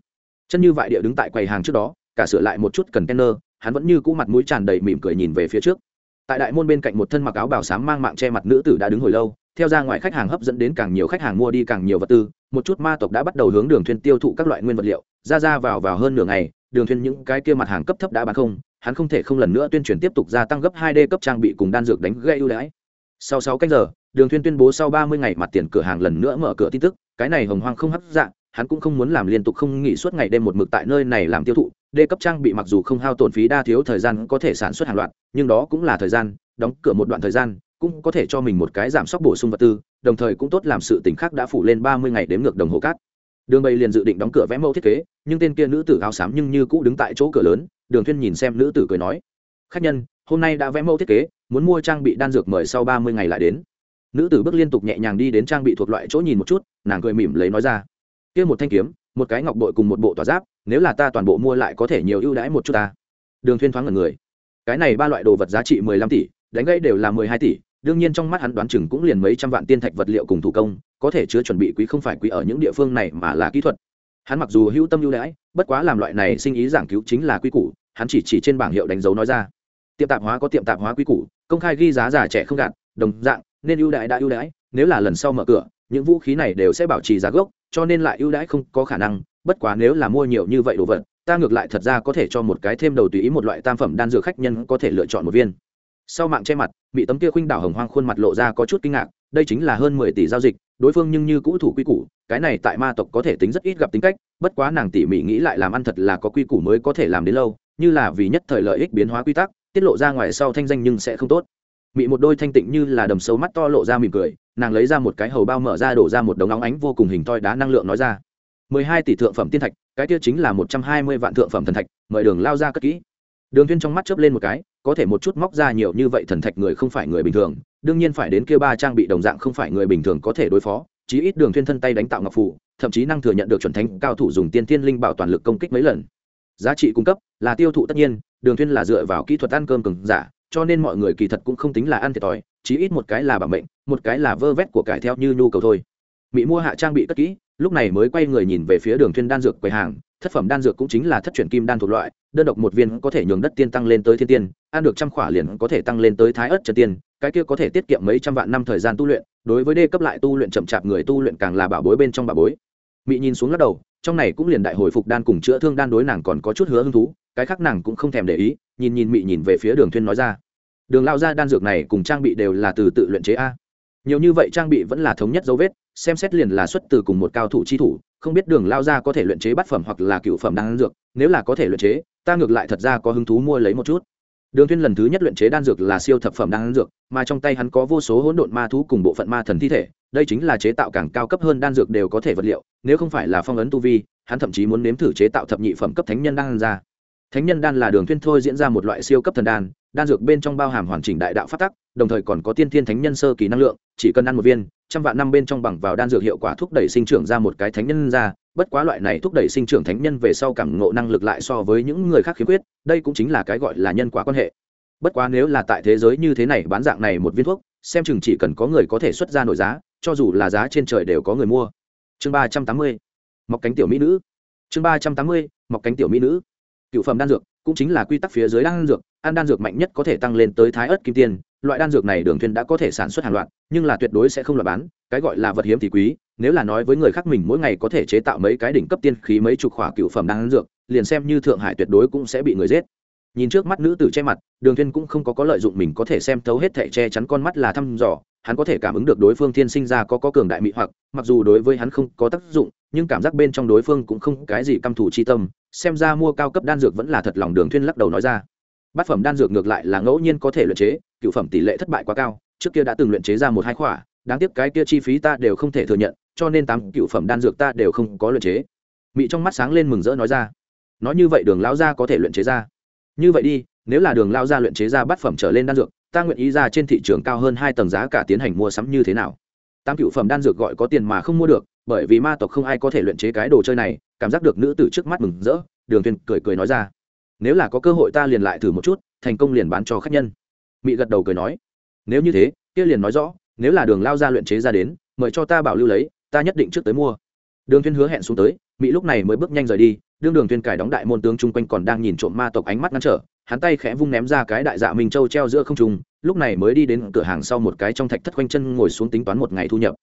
Chân như vại địa đứng tại quầy hàng trước đó, cả sửa lại một chút cần kenner hắn vẫn như cũ mặt mũi tràn đầy mỉm cười nhìn về phía trước. Tại đại môn bên cạnh một thân mặc áo bào xám mang mạng che mặt nữ tử đã đứng hồi lâu, theo ra ngoài khách hàng hấp dẫn đến càng nhiều khách hàng mua đi càng nhiều vật tư, một chút ma tộc đã bắt đầu hướng đường thuyền tiêu thụ các loại nguyên vật liệu, ra ra vào vào hơn nửa ngày, đường thuyền những cái kia mặt hàng cấp thấp đã bán không hắn không thể không lần nữa tuyên truyền tiếp tục gia tăng gấp hai d cấp trang bị cùng đan dược đánh gây ưu đãi. Sau sáu canh giờ, đường thuyên tuyên bố sau ba mươi ngày mặt tiền cửa hàng lần nữa mở cửa tin tức, cái này hồng hoang không hấp dạng hắn cũng không muốn làm liên tục không nghỉ suốt ngày đêm một mực tại nơi này làm tiêu thụ, d cấp trang bị mặc dù không hao tổn phí đa thiếu thời gian có thể sản xuất hàng loạt, nhưng đó cũng là thời gian, đóng cửa một đoạn thời gian, cũng có thể cho mình một cái giảm sốc bổ sung vật tư, đồng thời cũng tốt làm sự tỉnh khác đã phủ lên ba mươi ngày đếm ngược đồng hồ cát. Đường bầy liền dự định đóng cửa vẽ mẫu thiết kế, nhưng tên kia nữ tử áo xám nhưng như cũ đứng tại chỗ cửa lớn đường thuyên nhìn xem nữ tử cười nói, khách nhân, hôm nay đã vẽ mẫu thiết kế, muốn mua trang bị đan dược mời sau ba mươi ngày lại đến. Nữ tử bước liên tục nhẹ nhàng đi đến trang bị thuộc loại chỗ nhìn một chút, nàng cười mỉm lấy nói ra, kia một thanh kiếm, một cái ngọc bội cùng một bộ tỏa giáp, nếu là ta toàn bộ mua lại có thể nhiều ưu đãi một chút ta. Đường thuyên thoáng ngẩn người. Cái này ba loại đồ vật giá trị mười lăm tỷ, đánh gãy đều là mười hai tỷ, đương nhiên trong mắt hắn đoán chừng cũng liền mấy trăm vạn tiên thạch vật liệu cùng thủ công, có thể chứa chuẩn bị quý không phải quý ở những địa phương này mà là kỹ thuật hắn mặc dù hữu tâm ưu đãi, bất quá làm loại này sinh ý giảng cứu chính là quy củ, hắn chỉ chỉ trên bảng hiệu đánh dấu nói ra. Tiệm tạp hóa có tiệm tạp hóa quy củ, công khai ghi giá giả trẻ không gạt, đồng dạng, nên ưu đãi đã ưu đãi, nếu là lần sau mở cửa, những vũ khí này đều sẽ bảo trì giá gốc, cho nên lại ưu đãi không có khả năng, bất quá nếu là mua nhiều như vậy đồ vật, ta ngược lại thật ra có thể cho một cái thêm đầu tùy ý một loại tam phẩm đan dược khách nhân có thể lựa chọn một viên. Sau mạng che mặt, bị tấm kia khuynh đảo hồng hoang khuôn mặt lộ ra có chút kinh ngạc, đây chính là hơn mười tỷ giao dịch đối phương nhưng như cũ thủ quy củ, cái này tại ma tộc có thể tính rất ít gặp tính cách, bất quá nàng tỉ mỉ nghĩ lại làm ăn thật là có quy củ mới có thể làm đến lâu, như là vì nhất thời lợi ích biến hóa quy tắc, tiết lộ ra ngoài sau thanh danh nhưng sẽ không tốt. Mị một đôi thanh tịnh như là đầm sâu mắt to lộ ra mỉm cười, nàng lấy ra một cái hầu bao mở ra đổ ra một đống óng ánh vô cùng hình toi đá năng lượng nói ra. mười hai tỷ thượng phẩm tiên thạch, cái kia chính là một trăm hai mươi vạn thượng phẩm thần thạch, mời đường lao ra cất kỹ. Đường viên trong mắt chớp lên một cái, có thể một chút móc ra nhiều như vậy thần thạch người không phải người bình thường đương nhiên phải đến kia ba trang bị đồng dạng không phải người bình thường có thể đối phó, chí ít đường thiên thân tay đánh tạo ngọc phủ thậm chí năng thừa nhận được chuẩn thánh cao thủ dùng tiên tiên linh bảo toàn lực công kích mấy lần. Giá trị cung cấp là tiêu thụ tất nhiên, đường thiên là dựa vào kỹ thuật ăn cơm cường giả, cho nên mọi người kỳ thật cũng không tính là ăn thiệt thòi, chí ít một cái là bảo mệnh, một cái là vơ vét của cải theo như nhu cầu thôi mỹ mua hạ trang bị cất kỹ, lúc này mới quay người nhìn về phía đường thuyên đan dược quầy hàng. Thất phẩm đan dược cũng chính là thất truyền kim đan thuộc loại, đơn độc một viên có thể nhường đất tiên tăng lên tới thiên tiên, ăn được trăm khỏa liền có thể tăng lên tới thái ớt trần tiên, cái kia có thể tiết kiệm mấy trăm vạn năm thời gian tu luyện, đối với đê cấp lại tu luyện chậm chạp người tu luyện càng là bảo bối bên trong bảo bối. Mỹ nhìn xuống lắc đầu, trong này cũng liền đại hồi phục đan cùng chữa thương đan đối nàng còn có chút hứa hứng thú, cái khác nàng cũng không thèm để ý, nhìn nhìn mỹ nhìn về phía đường thuyên nói ra. Đường lao ra đan dược này cùng trang bị đều là từ tự luyện chế a. Nhiều như vậy trang bị vẫn là thống nhất dấu vết xem xét liền là xuất từ cùng một cao thủ chi thủ, không biết đường lao ra có thể luyện chế bát phẩm hoặc là cựu phẩm đan dược, nếu là có thể luyện chế, ta ngược lại thật ra có hứng thú mua lấy một chút. Đường thiên lần thứ nhất luyện chế đan dược là siêu thập phẩm đan dược, mà trong tay hắn có vô số hỗn độn ma thú cùng bộ phận ma thần thi thể, đây chính là chế tạo càng cao cấp hơn đan dược đều có thể vật liệu, nếu không phải là phong ấn tu vi, hắn thậm chí muốn nếm thử chế tạo thập nhị phẩm cấp thánh nhân đan ra thánh nhân đan là đường thiên thôi diễn ra một loại siêu cấp thần đan đan dược bên trong bao hàm hoàn chỉnh đại đạo phát tắc, đồng thời còn có tiên thiên thánh nhân sơ kỳ năng lượng, chỉ cần ăn một viên, trăm vạn năm bên trong bằng vào đan dược hiệu quả thúc đẩy sinh trưởng ra một cái thánh nhân ra, bất quá loại này thúc đẩy sinh trưởng thánh nhân về sau cảm ngộ năng lực lại so với những người khác khiếm khuyết, đây cũng chính là cái gọi là nhân quả quan hệ. Bất quá nếu là tại thế giới như thế này bán dạng này một viên thuốc, xem chừng chỉ cần có người có thể xuất ra nổi giá, cho dù là giá trên trời đều có người mua. Chương ba trăm tám mươi, mọc cánh tiểu mỹ nữ. Chương ba trăm tám mươi, mọc cánh tiểu mỹ nữ cựu phẩm đan dược, cũng chính là quy tắc phía dưới đan dược, ăn đan dược mạnh nhất có thể tăng lên tới thái ớt kim tiên, loại đan dược này đường thuyền đã có thể sản xuất hàng loạt, nhưng là tuyệt đối sẽ không là bán, cái gọi là vật hiếm thì quý, nếu là nói với người khác mình mỗi ngày có thể chế tạo mấy cái đỉnh cấp tiên khí mấy chục khỏa cựu phẩm đan dược, liền xem như thượng hải tuyệt đối cũng sẽ bị người giết. Nhìn trước mắt nữ tử che mặt, đường thuyên cũng không có có lợi dụng mình có thể xem thấu hết thảy che chắn con mắt là thăm dò, hắn có thể cảm ứng được đối phương thiên sinh ra có có cường đại mị hoặc, mặc dù đối với hắn không có tác dụng nhưng cảm giác bên trong đối phương cũng không cái gì căm thù chi tâm, xem ra mua cao cấp đan dược vẫn là thật lòng đường thuyên lắc đầu nói ra. Bát phẩm đan dược ngược lại là ngẫu nhiên có thể luyện chế, cựu phẩm tỷ lệ thất bại quá cao, trước kia đã từng luyện chế ra một hai khỏa, đáng tiếc cái kia chi phí ta đều không thể thừa nhận, cho nên tám cựu phẩm đan dược ta đều không có luyện chế. Mị trong mắt sáng lên mừng rỡ nói ra. Nói như vậy đường lão gia có thể luyện chế ra. Như vậy đi, nếu là đường lao gia luyện chế ra bát phẩm trở lên đan dược, ta nguyện ý ra trên thị trường cao hơn hai tầng giá cả tiến hành mua sắm như thế nào? Tam cựu phẩm đan dược gọi có tiền mà không mua được bởi vì ma tộc không ai có thể luyện chế cái đồ chơi này, cảm giác được nữ tử trước mắt mừng rỡ, đường thuyền cười cười nói ra, nếu là có cơ hội ta liền lại thử một chút, thành công liền bán cho khách nhân. Mị gật đầu cười nói, nếu như thế, kia liền nói rõ, nếu là đường lao ra luyện chế ra đến, mời cho ta bảo lưu lấy, ta nhất định trước tới mua. Đường tuyên hứa hẹn xuống tới mỹ lúc này mới bước nhanh rời đi, đương đường tuyên cải đóng đại môn tướng chung quanh còn đang nhìn trộm ma tộc ánh mắt ngăn trở, hắn tay khẽ vung ném ra cái đại dạ minh châu treo giữa không trung, lúc này mới đi đến cửa hàng sau một cái trong thạch thất quanh chân ngồi xuống tính toán một ngày thu nhập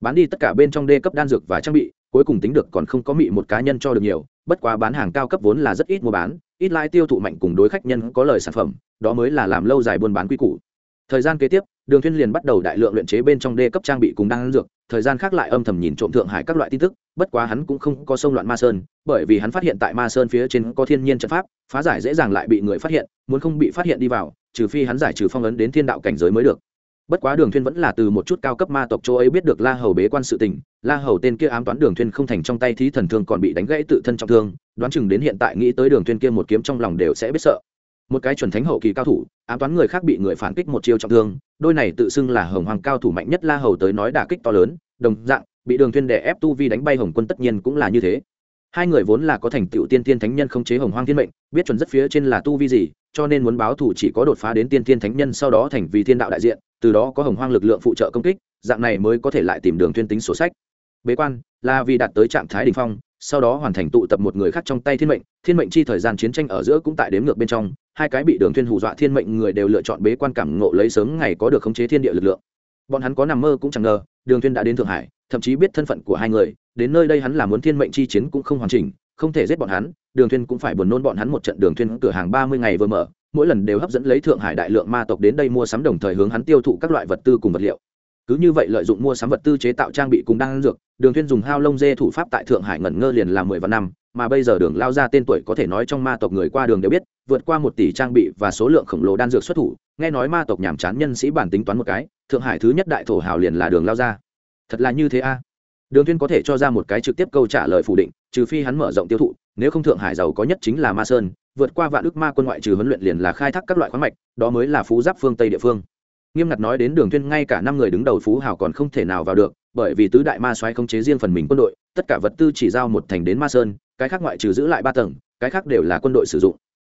bán đi tất cả bên trong đê cấp đan dược và trang bị, cuối cùng tính được còn không có mị một cá nhân cho được nhiều, bất quá bán hàng cao cấp vốn là rất ít mua bán, ít lãi tiêu thụ mạnh cùng đối khách nhân có lời sản phẩm, đó mới là làm lâu dài buôn bán quy củ. Thời gian kế tiếp, đường thiên liền bắt đầu đại lượng luyện chế bên trong đê cấp trang bị cùng đan dược, thời gian khác lại âm thầm nhìn trộm thượng hải các loại tin tức, bất quá hắn cũng không có sông loạn ma sơn, bởi vì hắn phát hiện tại ma sơn phía trên có thiên nhiên trận pháp, phá giải dễ dàng lại bị người phát hiện, muốn không bị phát hiện đi vào, trừ phi hắn giải trừ phong ấn đến thiên đạo cảnh giới mới được bất quá đường thuyên vẫn là từ một chút cao cấp ma tộc châu ấy biết được la hầu bế quan sự tình, la hầu tên kia ám toán đường thuyên không thành trong tay thí thần thương còn bị đánh gãy tự thân trọng thương, đoán chừng đến hiện tại nghĩ tới đường thuyên kia một kiếm trong lòng đều sẽ biết sợ. Một cái chuẩn thánh hậu kỳ cao thủ, ám toán người khác bị người phản kích một chiêu trọng thương, đôi này tự xưng là hồng hoàng cao thủ mạnh nhất la hầu tới nói đả kích to lớn, đồng dạng, bị đường thuyên đè ép tu vi đánh bay hồng quân tất nhiên cũng là như thế. Hai người vốn là có thành tựu tiên tiên thánh nhân không chế hồng hoang thiên mệnh, biết chuẩn rất phía trên là tu vi gì, cho nên muốn báo thủ chỉ có đột phá đến tiên tiên thánh nhân sau đó thành vì thiên đạo đại diện từ đó có hồng hoang lực lượng phụ trợ công kích, dạng này mới có thể lại tìm đường tuyên tính sổ sách. Bế quan là vì đạt tới trạng thái đỉnh phong, sau đó hoàn thành tụ tập một người khác trong tay thiên mệnh thiên mệnh chi thời gian chiến tranh ở giữa cũng tại đếm ngược bên trong, hai cái bị đường tuyên hù dọa thiên mệnh người đều lựa chọn bế quan cảm ngộ lấy sớm ngày có được khống chế thiên địa lực lượng. Bọn hắn có nằm mơ cũng chẳng ngờ, đường tuyên đã đến thượng hải, thậm chí biết thân phận của hai người, đến nơi đây hắn là muốn thiên mệnh chi chiến cũng không hoàn chỉnh, không thể giết bọn hắn, đường thiên cũng phải buồn nôn bọn hắn một trận đường thiên cửa hàng ba mươi ngày vừa mở mỗi lần đều hấp dẫn lấy thượng hải đại lượng ma tộc đến đây mua sắm đồng thời hướng hắn tiêu thụ các loại vật tư cùng vật liệu. Cứ như vậy lợi dụng mua sắm vật tư chế tạo trang bị cùng đan dược, đường thuyên dùng hao lông dê thủ pháp tại thượng hải ngẩn ngơ liền làm mười vạn năm, mà bây giờ đường lao ra tên tuổi có thể nói trong ma tộc người qua đường đều biết, vượt qua một tỷ trang bị và số lượng khổng lồ đan dược xuất thủ, nghe nói ma tộc nhảm chán nhân sĩ bản tính toán một cái, thượng hải thứ nhất đại thổ hào liền là đường lao ra thật là như thế a. Đường thuyên có thể cho ra một cái trực tiếp câu trả lời phủ định, trừ phi hắn mở rộng tiêu thụ, nếu không thượng hải giàu có nhất chính là ma sơn vượt qua vạn ước ma quân ngoại trừ huấn luyện liền là khai thác các loại khoáng mạch, đó mới là phú giáp phương tây địa phương. Nghiêm ngặt nói đến đường thuyên, ngay cả năm người đứng đầu phú hào còn không thể nào vào được, bởi vì tứ đại ma soái không chế riêng phần mình quân đội, tất cả vật tư chỉ giao một thành đến ma sơn, cái khác ngoại trừ giữ lại ba tầng, cái khác đều là quân đội sử dụng.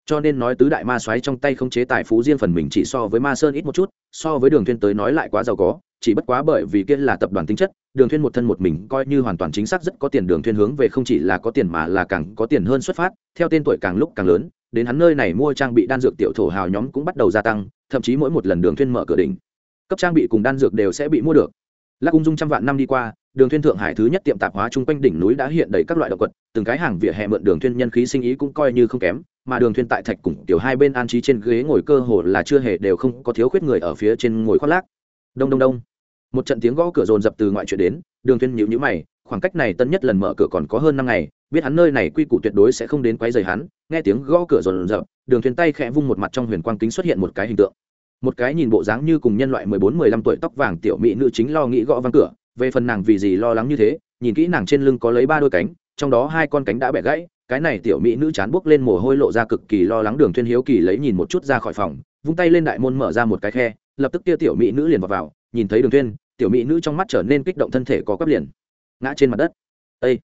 Cho nên nói tứ đại ma soái trong tay không chế tài phú riêng phần mình chỉ so với ma sơn ít một chút, so với đường thuyên tới nói lại quá giàu có chỉ bất quá bởi vì kia là tập đoàn tính chất, đường thuyên một thân một mình coi như hoàn toàn chính xác rất có tiền đường thuyên hướng về không chỉ là có tiền mà là càng có tiền hơn xuất phát, theo tên tuổi càng lúc càng lớn, đến hắn nơi này mua trang bị đan dược tiểu thổ hào nhóm cũng bắt đầu gia tăng, thậm chí mỗi một lần đường thuyên mở cửa đỉnh, cấp trang bị cùng đan dược đều sẽ bị mua được. Lắc ung dung trăm vạn năm đi qua, đường thuyên thượng hải thứ nhất tiệm tạp hóa trung quanh đỉnh núi đã hiện đầy các loại động vật, từng cái hàng vỉa hè mượn đường thuyên nhân khí sinh ý cũng coi như không kém, mà đường thuyên tại thạch cùng tiểu hai bên an trí trên ghế ngồi cơ hồ là chưa hề đều không có thiếu khuyết người ở phía trên ngồi khoác lác. Đông đông đông một trận tiếng gõ cửa rồn rập từ ngoại chuyện đến đường thuyên nhíu nhíu mày khoảng cách này tân nhất lần mở cửa còn có hơn năm ngày biết hắn nơi này quy củ tuyệt đối sẽ không đến quấy rầy hắn nghe tiếng gõ cửa rồn rập đường thuyên tay khẽ vung một mặt trong huyền quang kính xuất hiện một cái hình tượng. Một cái nhìn bộ dáng như cùng nhân loại mười bốn mười lăm tuổi tóc vàng tiểu mỹ nữ chính lo nghĩ gõ vang cửa về phần nàng vì gì lo lắng như thế nhìn kỹ nàng trên lưng có lấy ba đôi cánh trong đó hai con cánh đã bẻ gãy cái này tiểu mỹ nữ chán buốc lên mồ hôi lộ ra cực kỳ lo lắng đường thuyên hiếu kỳ lấy nhìn một chút ra khỏi phòng vung tay lên đại môn mở ra một cái khe lập tức kia tiểu mỹ nữ liền vào, vào nhìn thấy đường thuyên, tiểu mỹ nữ trong mắt trở nên kích động thân thể có quắp liền. Ngã trên mặt đất. Ây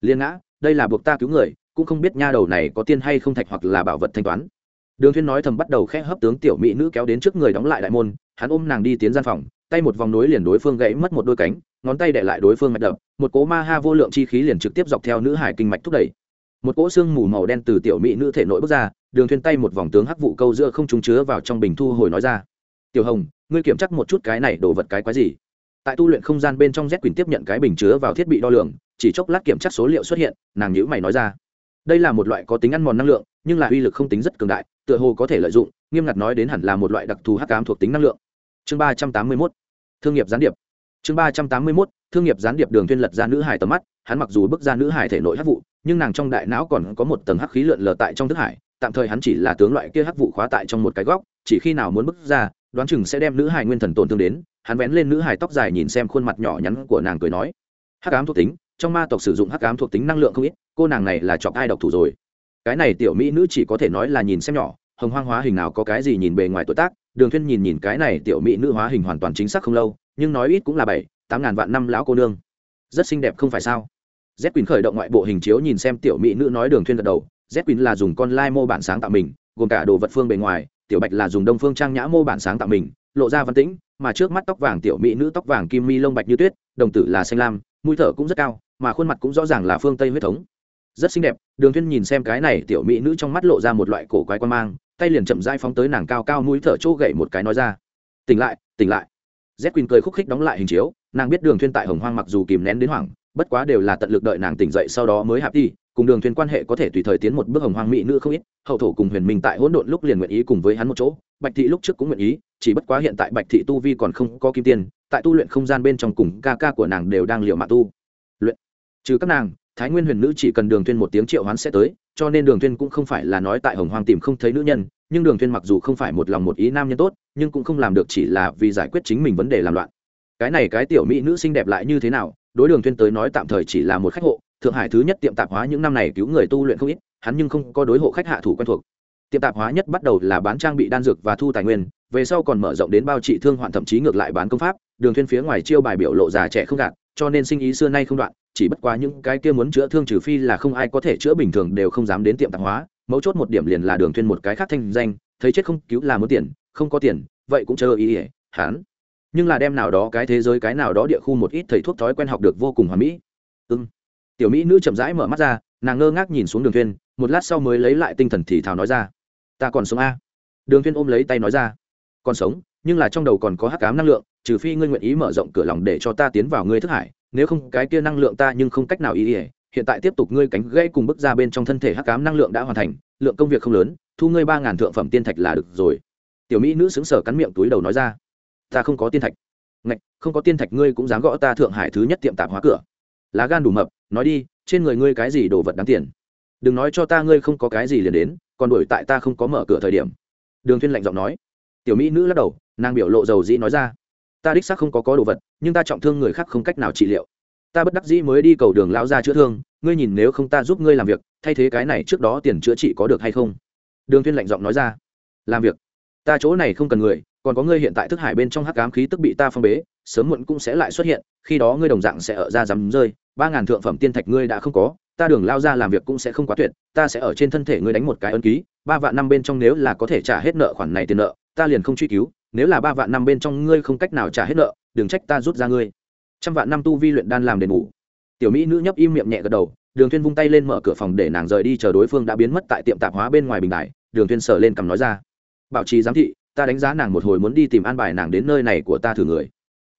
liền ngã, đây là buộc ta cứu người, cũng không biết nha đầu này có tiên hay không thạch hoặc là bảo vật thanh toán. Đường thuyên nói thầm bắt đầu khẽ hấp tướng tiểu mỹ nữ kéo đến trước người đóng lại đại môn, hắn ôm nàng đi tiến gian phòng, tay một vòng núi liền đối phương gãy mất một đôi cánh, ngón tay đè lại đối phương mạch đập, một cỗ ma ha vô lượng chi khí liền trực tiếp dọc theo nữ hải kinh mạch thúc đẩy. Một cỗ xương mù màu đen từ tiểu mỹ nữ thể nội bước ra, đường thuyên tay một vòng tướng hắc vụ câu giữa không trúng chứa vào trong bình thu hồi nói ra tiểu hồng, ngươi kiểm chắc một chút cái này đồ vật cái quái gì? Tại tu luyện không gian bên trong z quyền tiếp nhận cái bình chứa vào thiết bị đo lường, chỉ chốc lát kiểm tra số liệu xuất hiện, nàng nhữ mày nói ra. Đây là một loại có tính ăn mòn năng lượng, nhưng là uy lực không tính rất cường đại, tựa hồ có thể lợi dụng, nghiêm ngặt nói đến hẳn là một loại đặc thù hắc ám thuộc tính năng lượng. Chương ba trăm tám mươi mốt. Thương nghiệp gián điệp. Chương ba trăm tám mươi mốt. Thương nghiệp gián điệp đường tuyên lật ra nữ hải tầm mắt, hắn mặc dù bước ra nữ hải thể nội hắc vụ, nhưng nàng trong đại não còn có một tầng hắc khí lượn lờ tại trong thức hải, tạm thời hắn chỉ là tướng loại kia hắc vụ khóa tại trong một cái góc, chỉ khi nào muốn bước ra đoán chừng sẽ đem nữ hải nguyên thần tổn thương đến, hắn vén lên nữ hải tóc dài nhìn xem khuôn mặt nhỏ nhắn của nàng cười nói, hắc ám thuộc tính, trong ma tộc sử dụng hắc ám thuộc tính năng lượng không ít, cô nàng này là chọc ai độc thủ rồi. Cái này tiểu mỹ nữ chỉ có thể nói là nhìn xem nhỏ, hồng hoang hóa hình nào có cái gì nhìn bề ngoài tuổi tác, đường thuyên nhìn nhìn cái này tiểu mỹ nữ hóa hình hoàn toàn chính xác không lâu, nhưng nói ít cũng là bảy, tám ngàn vạn năm lão cô nương. Rất xinh đẹp không phải sao? Z quỳnh khởi động ngoại bộ hình chiếu nhìn xem tiểu mỹ nữ nói đường thuyên gật đầu, z quỳnh là dùng con lai mô bản sáng tạo mình, gồm cả đồ vật phương bề ngoài tiểu bạch là dùng đông phương trang nhã mô bản sáng tạo mình, lộ ra văn tĩnh, mà trước mắt tóc vàng tiểu mỹ nữ tóc vàng kim mi lông bạch như tuyết, đồng tử là xanh lam, mũi thở cũng rất cao, mà khuôn mặt cũng rõ ràng là phương tây huyết thống. Rất xinh đẹp, đường thuyên nhìn xem cái này tiểu mỹ nữ trong mắt lộ ra một loại cổ quái quan mang, tay liền chậm rãi phóng tới nàng cao cao mũi thở chỗ gậy một cái nói ra. Tỉnh lại tỉnh lại. Z quỳnh cười khúc khích đóng lại hình chiếu, nàng biết đường thuyên tại hồng hoang mặc dù kìm nén đến hoảng, bất quá đều là tận lực đợi nàng tỉnh dậy sau đó mới hạp đi cùng đường thuyền quan hệ có thể tùy thời tiến một bước hồng hoang mỹ nữ không ít, hậu thổ cùng huyền minh tại hỗn độn lúc liền nguyện ý cùng với hắn một chỗ, bạch thị lúc trước cũng nguyện ý, chỉ bất quá hiện tại bạch thị tu vi còn không có kim tiên, tại tu luyện không gian bên trong cùng ca ca của nàng đều đang liệu mạng tu luyện. Trừ các nàng, thái nguyên huyền nữ chỉ cần đường tuyên một tiếng triệu hoán sẽ tới, cho nên đường tuyên cũng không phải là nói tại hồng hoang tìm không thấy nữ nhân, nhưng đường tuyên mặc dù không phải một lòng một ý nam nhân tốt, nhưng cũng không làm được chỉ là vì giải quyết chính mình vấn đề làm loạn. Cái này cái tiểu mỹ nữ xinh đẹp lại như thế nào, đối đường tuyên tới nói tạm thời chỉ là một khách hộ thượng hải thứ nhất tiệm tạp hóa những năm này cứu người tu luyện không ít, hắn nhưng không có đối hộ khách hạ thủ quen thuộc. Tiệm tạp hóa nhất bắt đầu là bán trang bị đan dược và thu tài nguyên, về sau còn mở rộng đến bao trị thương hoạn thậm chí ngược lại bán công pháp, đường thuyên phía ngoài chiêu bài biểu lộ già trẻ không gạt, cho nên sinh ý xưa nay không đoạn, chỉ bất quá những cái kia muốn chữa thương trừ phi là không ai có thể chữa bình thường đều không dám đến tiệm tạp hóa, mấu chốt một điểm liền là đường thuyên một cái khác thanh danh, thấy chết không cứu là muốn tiền, không có tiền, vậy cũng chờ ý ỉa hắn. Nhưng là đem nào đó cái thế giới cái nào đó địa khu một ít thầy thuốc thói quen học được vô cùng hoàn mỹ. Ưng tiểu mỹ nữ chậm rãi mở mắt ra, nàng ngơ ngác nhìn xuống đường thuyên một lát sau mới lấy lại tinh thần thì thào nói ra, ta còn sống a? Đường thuyên ôm lấy tay nói ra, còn sống, nhưng là trong đầu còn có hắc ám năng lượng, trừ phi ngươi nguyện ý mở rộng cửa lòng để cho ta tiến vào ngươi thức hải, nếu không cái kia năng lượng ta nhưng không cách nào ý ỉa hiện tại tiếp tục ngươi cánh gãy cùng bước ra bên trong thân thể hắc ám năng lượng đã hoàn thành, lượng công việc không lớn, thu ngươi ba ngàn thượng phẩm tiên thạch là được rồi. Tiểu mỹ nữ xứng sở cắn miệng túi đầu nói ra, ta không có tiên thạch. Ngạch, không có tiên thạch ngươi cũng dám gõ ta thượng hải thứ nhất tiệm tạp hóa cửa lá gan đủ mập, nói đi, trên người ngươi cái gì đồ vật đáng tiền? Đừng nói cho ta ngươi không có cái gì liền đến, còn đuổi tại ta không có mở cửa thời điểm. Đường thiên lạnh giọng nói. Tiểu mỹ nữ lắc đầu, nàng biểu lộ dầu dĩ nói ra. Ta đích xác không có có đồ vật, nhưng ta trọng thương người khác không cách nào trị liệu. Ta bất đắc dĩ mới đi cầu đường lão ra chữa thương, ngươi nhìn nếu không ta giúp ngươi làm việc, thay thế cái này trước đó tiền chữa trị có được hay không? Đường thiên lạnh giọng nói ra. Làm việc. Ta chỗ này không cần người, còn có ngươi hiện tại thức hải bên trong hắc ám khí tức bị ta phong bế, sớm muộn cũng sẽ lại xuất hiện, khi đó ngươi đồng dạng sẽ ở ra dám rơi ba ngàn thượng phẩm tiên thạch ngươi đã không có, ta đường lao ra làm việc cũng sẽ không quá tuyệt, ta sẽ ở trên thân thể ngươi đánh một cái ấn ký, ba vạn năm bên trong nếu là có thể trả hết nợ khoản này tiền nợ, ta liền không truy cứu, nếu là ba vạn năm bên trong ngươi không cách nào trả hết nợ, đừng trách ta rút ra ngươi. Trăm vạn năm tu vi luyện đan làm đền bù. Tiểu mỹ nữ nhấp im miệng nhẹ gật đầu, đường thuyên vung tay lên mở cửa phòng để nàng rời đi chờ đối phương đã biến mất tại tiệm tạp hóa bên ngoài bình đài, đường thuyên sờ lên cầm nói ra. Bảo trì giám thị, ta đánh giá nàng một hồi muốn đi tìm an bài nàng đến nơi này của ta thử người.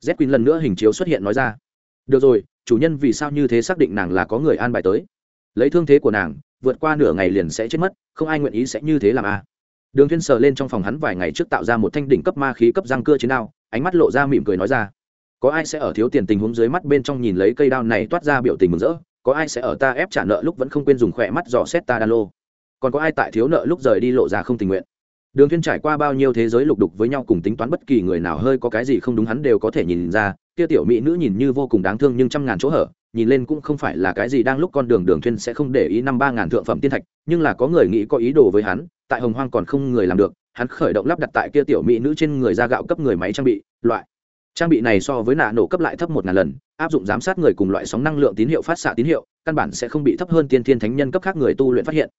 Z quỳnh lần nữa hình chiếu xuất hiện nói ra. Được rồi chủ nhân vì sao như thế xác định nàng là có người an bài tới? Lấy thương thế của nàng, vượt qua nửa ngày liền sẽ chết mất, không ai nguyện ý sẽ như thế làm a. À. đường thiên sờ lên trong phòng hắn vài ngày trước tạo ra một thanh đỉnh cấp ma khí cấp răng cưa chiến đao, ánh mắt lộ ra mỉm cười nói ra, có ai sẽ ở thiếu tiền tình huống dưới mắt bên trong nhìn lấy cây đao này toát ra biểu tình mừng rỡ? Có ai sẽ ở ta ép trả nợ lúc vẫn không quên dùng khỏe mắt dò xét ta đan lô? Còn có ai tại thiếu nợ lúc rời đi lộ ra không tình nguyện? Đường thiên trải qua bao nhiêu thế giới lục đục với nhau cùng tính toán bất kỳ người nào hơi có cái gì không đúng hắn đều có thể nhìn ra kia tiểu mỹ nữ nhìn như vô cùng đáng thương nhưng trăm ngàn chỗ hở, nhìn lên cũng không phải là cái gì đang lúc con đường đường thuyên sẽ không để ý năm ba ngàn thượng phẩm tiên thạch, nhưng là có người nghĩ có ý đồ với hắn, tại hồng hoang còn không người làm được, hắn khởi động lắp đặt tại kia tiểu mỹ nữ trên người ra gạo cấp người máy trang bị, loại. Trang bị này so với nạ nổ cấp lại thấp một ngàn lần, áp dụng giám sát người cùng loại sóng năng lượng tín hiệu phát xạ tín hiệu, căn bản sẽ không bị thấp hơn tiên thiên thánh nhân cấp khác người tu luyện phát hiện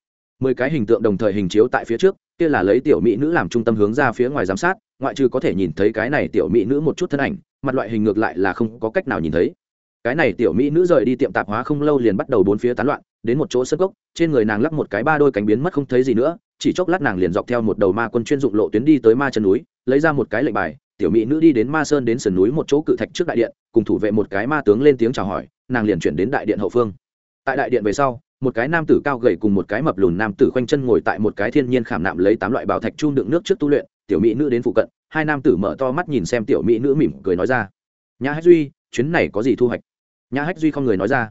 mười cái hình tượng đồng thời hình chiếu tại phía trước, kia là lấy tiểu mỹ nữ làm trung tâm hướng ra phía ngoài giám sát, ngoại trừ có thể nhìn thấy cái này tiểu mỹ nữ một chút thân ảnh, mặt loại hình ngược lại là không có cách nào nhìn thấy. Cái này tiểu mỹ nữ rời đi tiệm tạp hóa không lâu liền bắt đầu bốn phía tán loạn, đến một chỗ sân gốc, trên người nàng lắc một cái ba đôi cánh biến mất không thấy gì nữa, chỉ chốc lát nàng liền dọc theo một đầu ma quân chuyên dụng lộ tuyến đi tới ma chân núi, lấy ra một cái lệnh bài, tiểu mỹ nữ đi đến ma sơn đến sườn núi một chỗ cự thạch trước đại điện, cùng thủ vệ một cái ma tướng lên tiếng chào hỏi, nàng liền chuyển đến đại điện hậu phương. Tại đại điện về sau một cái nam tử cao gầy cùng một cái mập lùn nam tử khoanh chân ngồi tại một cái thiên nhiên khảm nạm lấy tám loại bảo thạch chung đựng nước trước tu luyện, tiểu mỹ nữ đến phụ cận, hai nam tử mở to mắt nhìn xem tiểu mỹ nữ mỉm cười nói ra. Nhã hách duy, chuyến này có gì thu hoạch? Nhã hách duy không người nói ra.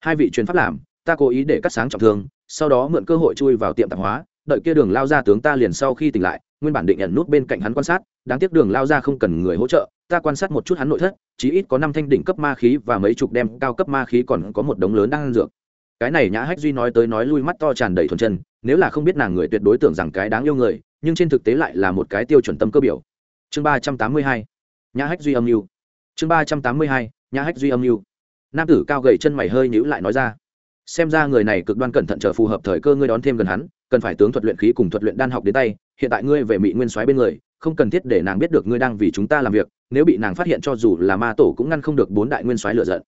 Hai vị truyền pháp làm, ta cố ý để cắt sáng trọng thương, sau đó mượn cơ hội chui vào tiệm tạp hóa, đợi kia đường lao ra tướng ta liền sau khi tỉnh lại, nguyên bản định nhận nút bên cạnh hắn quan sát, đáng tiếc đường lao ra không cần người hỗ trợ, ta quan sát một chút hắn nội thất, chí ít có năm thanh đỉnh cấp ma khí và mấy chục đem cao cấp ma khí còn có một đống lớn đang ăn dược cái này nhã hách duy nói tới nói lui mắt to tràn đầy thuần chân, nếu là không biết nàng người tuyệt đối tưởng rằng cái đáng yêu người, nhưng trên thực tế lại là một cái tiêu chuẩn tâm cơ biểu. Chương ba trăm tám mươi hai, nhã hách duy âm mưu. Chương ba trăm tám mươi hai, nhã hách duy âm mưu. Nam tử cao gầy chân mày hơi nhữ lại nói ra. Xem ra người này cực đoan cẩn thận chờ phù hợp thời cơ ngươi đón thêm gần hắn, cần phải tướng thuật luyện khí cùng thuật luyện đan học đến tay, hiện tại ngươi về mỹ nguyên soái bên người, không cần thiết để nàng biết được ngươi đang vì chúng ta làm việc, nếu bị nàng phát hiện cho dù là ma tổ cũng ngăn không được bốn đại nguyên soái lựa giận.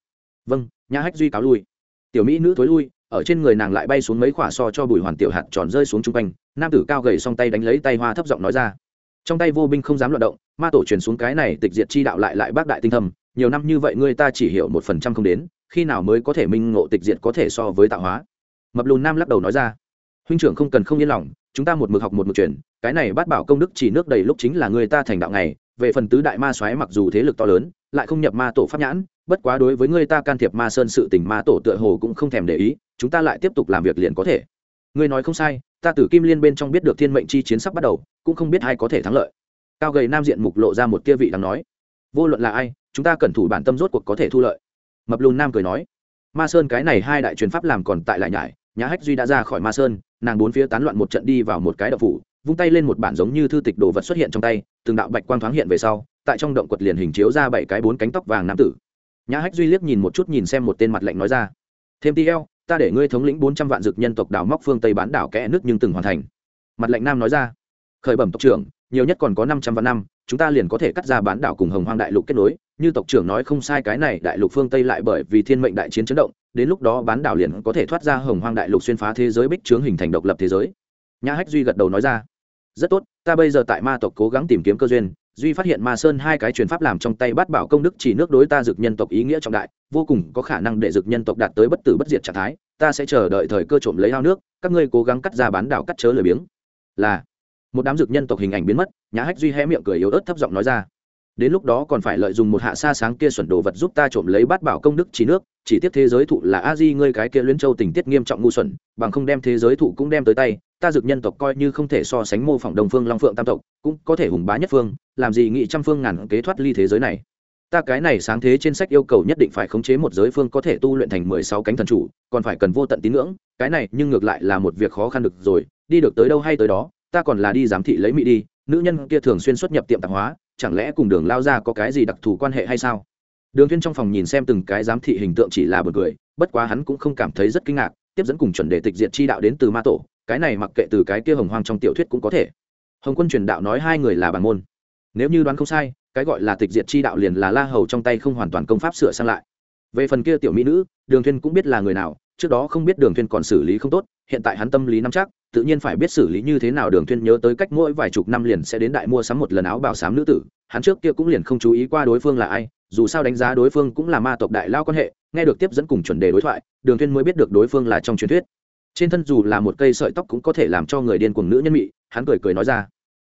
Vâng nhã hách duy cáo lui tiểu mỹ nữ thối lui, ở trên người nàng lại bay xuống mấy khỏa so cho bùi hoàn tiểu hạt tròn rơi xuống chung quanh, nam tử cao gầy song tay đánh lấy tay hoa thấp giọng nói ra. Trong tay vô binh không dám loạt động, ma tổ truyền xuống cái này tịch diệt chi đạo lại lại bác đại tinh thầm, nhiều năm như vậy ngươi ta chỉ hiểu một phần trăm không đến, khi nào mới có thể minh ngộ tịch diệt có thể so với tạo hóa? Mập lùn nam lắc đầu nói ra. Huynh trưởng không cần không yên lòng, chúng ta một mực học một mực truyền, cái này bát bảo công đức chỉ nước đầy lúc chính là người ta thành đạo ngày, về phần tứ đại ma xoáy mặc dù thế lực to lớn, lại không nhập ma tổ pháp nhãn bất quá đối với ngươi ta can thiệp ma sơn sự tình ma tổ tựa hồ cũng không thèm để ý, chúng ta lại tiếp tục làm việc liền có thể. Ngươi nói không sai, ta từ kim liên bên trong biết được thiên mệnh chi chiến sắp bắt đầu, cũng không biết ai có thể thắng lợi. Cao gầy nam diện mục lộ ra một tia vị đang nói. Vô luận là ai, chúng ta cần thủ bản tâm rốt cuộc có thể thu lợi. Mập lùn nam cười nói. Ma sơn cái này hai đại truyền pháp làm còn tại lại nhải nhà hách duy đã ra khỏi ma sơn, nàng bốn phía tán loạn một trận đi vào một cái đậu phủ, vung tay lên một bản giống như thư tịch đồ vật xuất hiện trong tay, từng đạo bạch quang thoáng hiện về sau, tại trong động quật liền hình chiếu ra bảy cái bốn cánh tóc vàng nam tử nhã hách duy liếc nhìn một chút, nhìn xem một tên mặt lạnh nói ra. Thêm ti eo, ta để ngươi thống lĩnh bốn trăm vạn dực nhân tộc đảo móc phương tây bán đảo kẽ nước nhưng từng hoàn thành. Mặt lạnh nam nói ra. Khởi bẩm tộc trưởng, nhiều nhất còn có năm trăm vạn năm, chúng ta liền có thể cắt ra bán đảo cùng hồng hoang đại lục kết nối. Như tộc trưởng nói không sai, cái này đại lục phương tây lại bởi vì thiên mệnh đại chiến chấn động, đến lúc đó bán đảo liền có thể thoát ra hồng hoang đại lục xuyên phá thế giới bích trướng hình thành độc lập thế giới. Nhã hách duy gật đầu nói ra. Rất tốt, ta bây giờ tại ma tộc cố gắng tìm kiếm cơ duyên duy phát hiện ma sơn hai cái truyền pháp làm trong tay Bát bảo công đức chỉ nước đối ta dực nhân tộc ý nghĩa trọng đại, vô cùng có khả năng để dực nhân tộc đạt tới bất tử bất diệt trạng thái, ta sẽ chờ đợi thời cơ trộm lấy ao nước, các ngươi cố gắng cắt ra bán đảo cắt chớ lười biếng. Là. Một đám dực nhân tộc hình ảnh biến mất, nhã hách duy hé miệng cười yếu ớt thấp giọng nói ra. Đến lúc đó còn phải lợi dụng một hạ xa sáng kia xuẩn đồ vật giúp ta trộm lấy bát bảo công đức chỉ nước, chỉ tiếp thế giới thụ là a di ngươi cái kia luyến châu tình tiết nghiêm trọng ngu xuẩn, bằng không đem thế giới thụ cũng đem tới tay ta dực nhân tộc coi như không thể so sánh mô phỏng đồng phương long phượng tam tộc, cũng có thể hùng bá nhất phương, làm gì nghị trăm phương ngàn kế thoát ly thế giới này. Ta cái này sáng thế trên sách yêu cầu nhất định phải khống chế một giới phương có thể tu luyện thành mười sáu cánh thần chủ, còn phải cần vô tận tín ngưỡng, cái này nhưng ngược lại là một việc khó khăn được rồi, đi được tới đâu hay tới đó, ta còn là đi giám thị lấy mỹ đi, nữ nhân kia thường xuyên xuất nhập tiệm tạp hóa, chẳng lẽ cùng đường lao ra có cái gì đặc thù quan hệ hay sao? Đường thiên trong phòng nhìn xem từng cái giám thị hình tượng chỉ là b u ồ n cười, bất quá hắn cũng không cảm thấy rất kinh ngạc, tiếp dẫn cùng chuẩn đề tịch diệt chi đạo đến từ ma tổ cái này mặc kệ từ cái kia hồng hoang trong tiểu thuyết cũng có thể. Hồng quân truyền đạo nói hai người là bản môn. Nếu như đoán không sai, cái gọi là tịch diệt chi đạo liền là la hầu trong tay không hoàn toàn công pháp sửa sang lại. Về phần kia tiểu mỹ nữ, đường thiên cũng biết là người nào, trước đó không biết đường thiên còn xử lý không tốt, hiện tại hắn tâm lý nắm chắc, tự nhiên phải biết xử lý như thế nào đường thiên nhớ tới cách mỗi vài chục năm liền sẽ đến đại mua sắm một lần áo bào sám nữ tử, hắn trước kia cũng liền không chú ý qua đối phương là ai, dù sao đánh giá đối phương cũng là ma tộc đại lao quan hệ, nghe được tiếp dẫn cùng chuẩn đề đối thoại, đường thiên mới biết được đối phương là trong truyền thuyết trên thân dù là một cây sợi tóc cũng có thể làm cho người điên cuồng nữ nhân mị, hắn cười cười nói ra.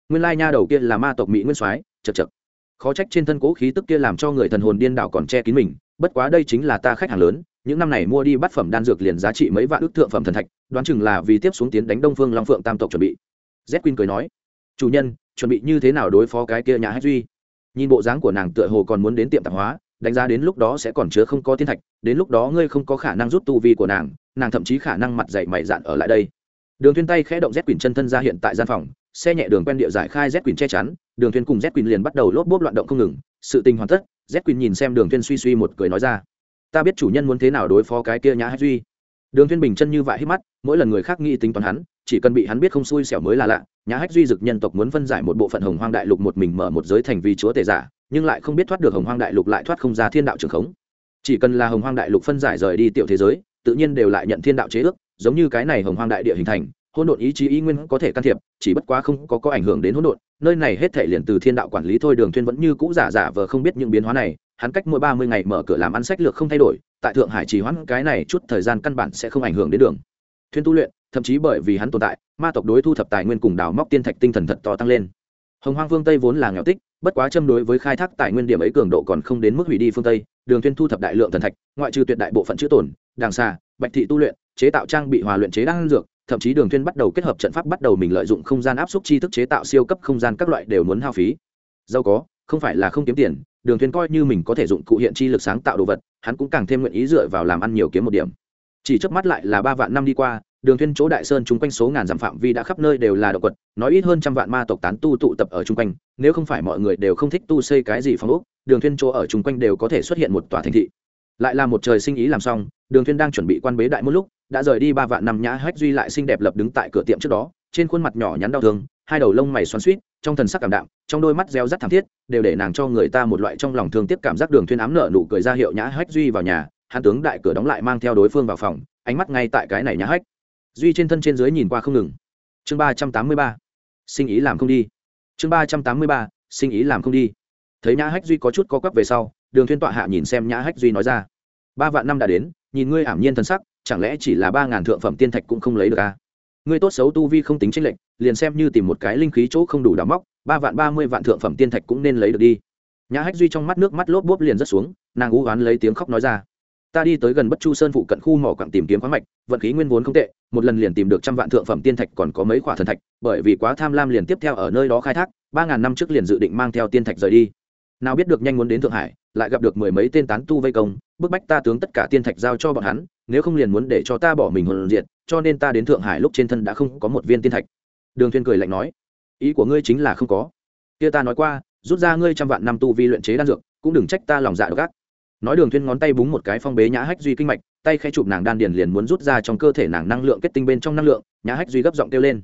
Nguyên lai nha đầu kia là ma tộc mỹ nguyên soái chật chật khó trách trên thân cố khí tức kia làm cho người thần hồn điên đảo còn che kín mình, bất quá đây chính là ta khách hàng lớn, những năm này mua đi bát phẩm đan dược liền giá trị mấy vạn ước thượng phẩm thần thạch, đoán chừng là vì tiếp xuống tiến đánh đông phương long phượng tam tộc chuẩn bị. Z quin cười nói, chủ nhân, chuẩn bị như thế nào đối phó cái kia nhà hát duy? Nhìn bộ dáng của nàng tựa hồ còn muốn đến tiệm tạp hóa, đánh giá đến lúc đó sẽ còn chứa không có thiên thạch, đến lúc đó ngươi không có khả năng rút tu vi của nàng nàng thậm chí khả năng mặt dày mày dạn ở lại đây. Đường thuyên tay khẽ động rét quyển chân thân ra hiện tại gian phòng, xe nhẹ đường quen địa giải khai rét quyển che chắn, đường thuyên cùng rét quyển liền bắt đầu lốp bốp loạn động không ngừng, sự tình hoàn tất rét quyển nhìn xem đường thuyên suy suy một cười nói ra, ta biết chủ nhân muốn thế nào đối phó cái kia nhã hách duy. Đường thuyên bình chân như vậy hít mắt, mỗi lần người khác nghĩ tính toán hắn, chỉ cần bị hắn biết không xui xẻo mới là lạ, nhã hách duy dực nhân tộc muốn phân giải một bộ phận hồng hoang đại lục một mình mở một giới thành vì chúa tể giả, nhưng lại không biết thoát được hồng hoang đại lục lại thoát không ra thiên đạo trường khống. Chỉ cần là hồng hoang đại lục phân giải rời đi tiểu thế giới tự nhiên đều lại nhận thiên đạo chế ước, giống như cái này hồng hoang đại địa hình thành, hỗn độn ý chí ý nguyên có thể can thiệp, chỉ bất quá không có có ảnh hưởng đến hỗn độn, nơi này hết thể liền từ thiên đạo quản lý thôi, đường thuyên vẫn như cũ giả giả vờ không biết những biến hóa này, hắn cách mỗi ba mươi ngày mở cửa làm ăn sách lược không thay đổi, tại thượng hải chỉ hoãn cái này chút thời gian căn bản sẽ không ảnh hưởng đến đường. Thuyên tu luyện, thậm chí bởi vì hắn tồn tại, ma tộc đối thu thập tài nguyên cùng đào móc tiên thạch tinh thần thật to tăng lên. Hồng hoang phương tây vốn là nghèo tích, bất quá châm đối với khai thác tài nguyên điểm ấy cường độ còn không đến mức hủy đi phương tây, đường thuyên thu thập đại lượng thần thạch, ngoại trừ tuyệt đại bộ phận chữ tổn đàng xà, bạch thị tu luyện chế tạo trang bị hòa luyện chế đan dược thậm chí đường thuyên bắt đầu kết hợp trận pháp bắt đầu mình lợi dụng không gian áp suất chi thức chế tạo siêu cấp không gian các loại đều muốn hao phí. Giàu có không phải là không kiếm tiền đường thuyên coi như mình có thể dụng cụ hiện chi lực sáng tạo đồ vật hắn cũng càng thêm nguyện ý dựa vào làm ăn nhiều kiếm một điểm. Chỉ chớp mắt lại là ba vạn năm đi qua đường thuyên chỗ đại sơn chúng quanh số ngàn dặm phạm vi đã khắp nơi đều là động vật nói ít hơn trăm vạn ma tộc tán tu tụ tập ở trung quanh nếu không phải mọi người đều không thích tu xây cái gì phong ốc đường thuyên chỗ ở trung quanh đều có thể xuất hiện một tòa thành thị lại là một trời sinh ý làm xong, đường thuyên đang chuẩn bị quan bế đại một lúc, đã rời đi ba vạn năm nhã hách duy lại xinh đẹp lập đứng tại cửa tiệm trước đó, trên khuôn mặt nhỏ nhắn đau thương, hai đầu lông mày xoắn xuýt, trong thần sắc cảm đạm, trong đôi mắt reo rắt thảm thiết, đều để nàng cho người ta một loại trong lòng thương tiếc cảm giác đường thuyên ám nở nụ cười ra hiệu nhã hách duy vào nhà, hắn tướng đại cửa đóng lại mang theo đối phương vào phòng, ánh mắt ngay tại cái này nhã hách. Duy trên thân trên dưới nhìn qua không ngừng. Chương ba trăm tám mươi ba, sinh ý làm không đi. Chương ba trăm tám mươi ba, sinh ý làm không đi. Thấy nhã hách duy có chút có quắp về sau đường thuyên tọa hạ nhìn xem nhã hách duy nói ra. Ba vạn năm đã đến, nhìn ngươi ảm nhiên thần sắc, chẳng lẽ chỉ là ba ngàn thượng phẩm tiên thạch cũng không lấy được à? ngươi tốt xấu tu vi không tính tranh lệch, liền xem như tìm một cái linh khí chỗ không đủ đào móc, ba vạn ba mươi vạn thượng phẩm tiên thạch cũng nên lấy được đi. Nhã hách duy trong mắt nước mắt lốp bốp liền rất xuống, nàng u oán lấy tiếng khóc nói ra. Ta đi tới gần bất chu sơn phụ cận khu mỏ quặng tìm kiếm khoáng mạch, vận khí nguyên vốn không tệ, một lần liền tìm được trăm vạn thượng phẩm tiên thạch còn có mấy khoả thần thạch, bởi vì quá tham lam liền tiếp theo ở nơi đó khai thác, ba ngàn năm trước liền dự định mang theo tiên thạch rời đi nào biết được nhanh muốn đến thượng hải, lại gặp được mười mấy tên tán tu vây công, bức bách ta tướng tất cả tiên thạch giao cho bọn hắn, nếu không liền muốn để cho ta bỏ mình hồn diệt, cho nên ta đến thượng hải lúc trên thân đã không có một viên tiên thạch. Đường thuyên cười lạnh nói, ý của ngươi chính là không có. Kia ta nói qua, rút ra ngươi trăm vạn năm tu vi luyện chế đan dược, cũng đừng trách ta lòng dạ độc ác. Nói đường thuyên ngón tay búng một cái phong bế nhã hách duy kinh mạch, tay khẽ chụp nàng đan điền liền muốn rút ra trong cơ thể nàng năng lượng kết tinh bên trong năng lượng, nhã hách duy gấp giọng kêu lên,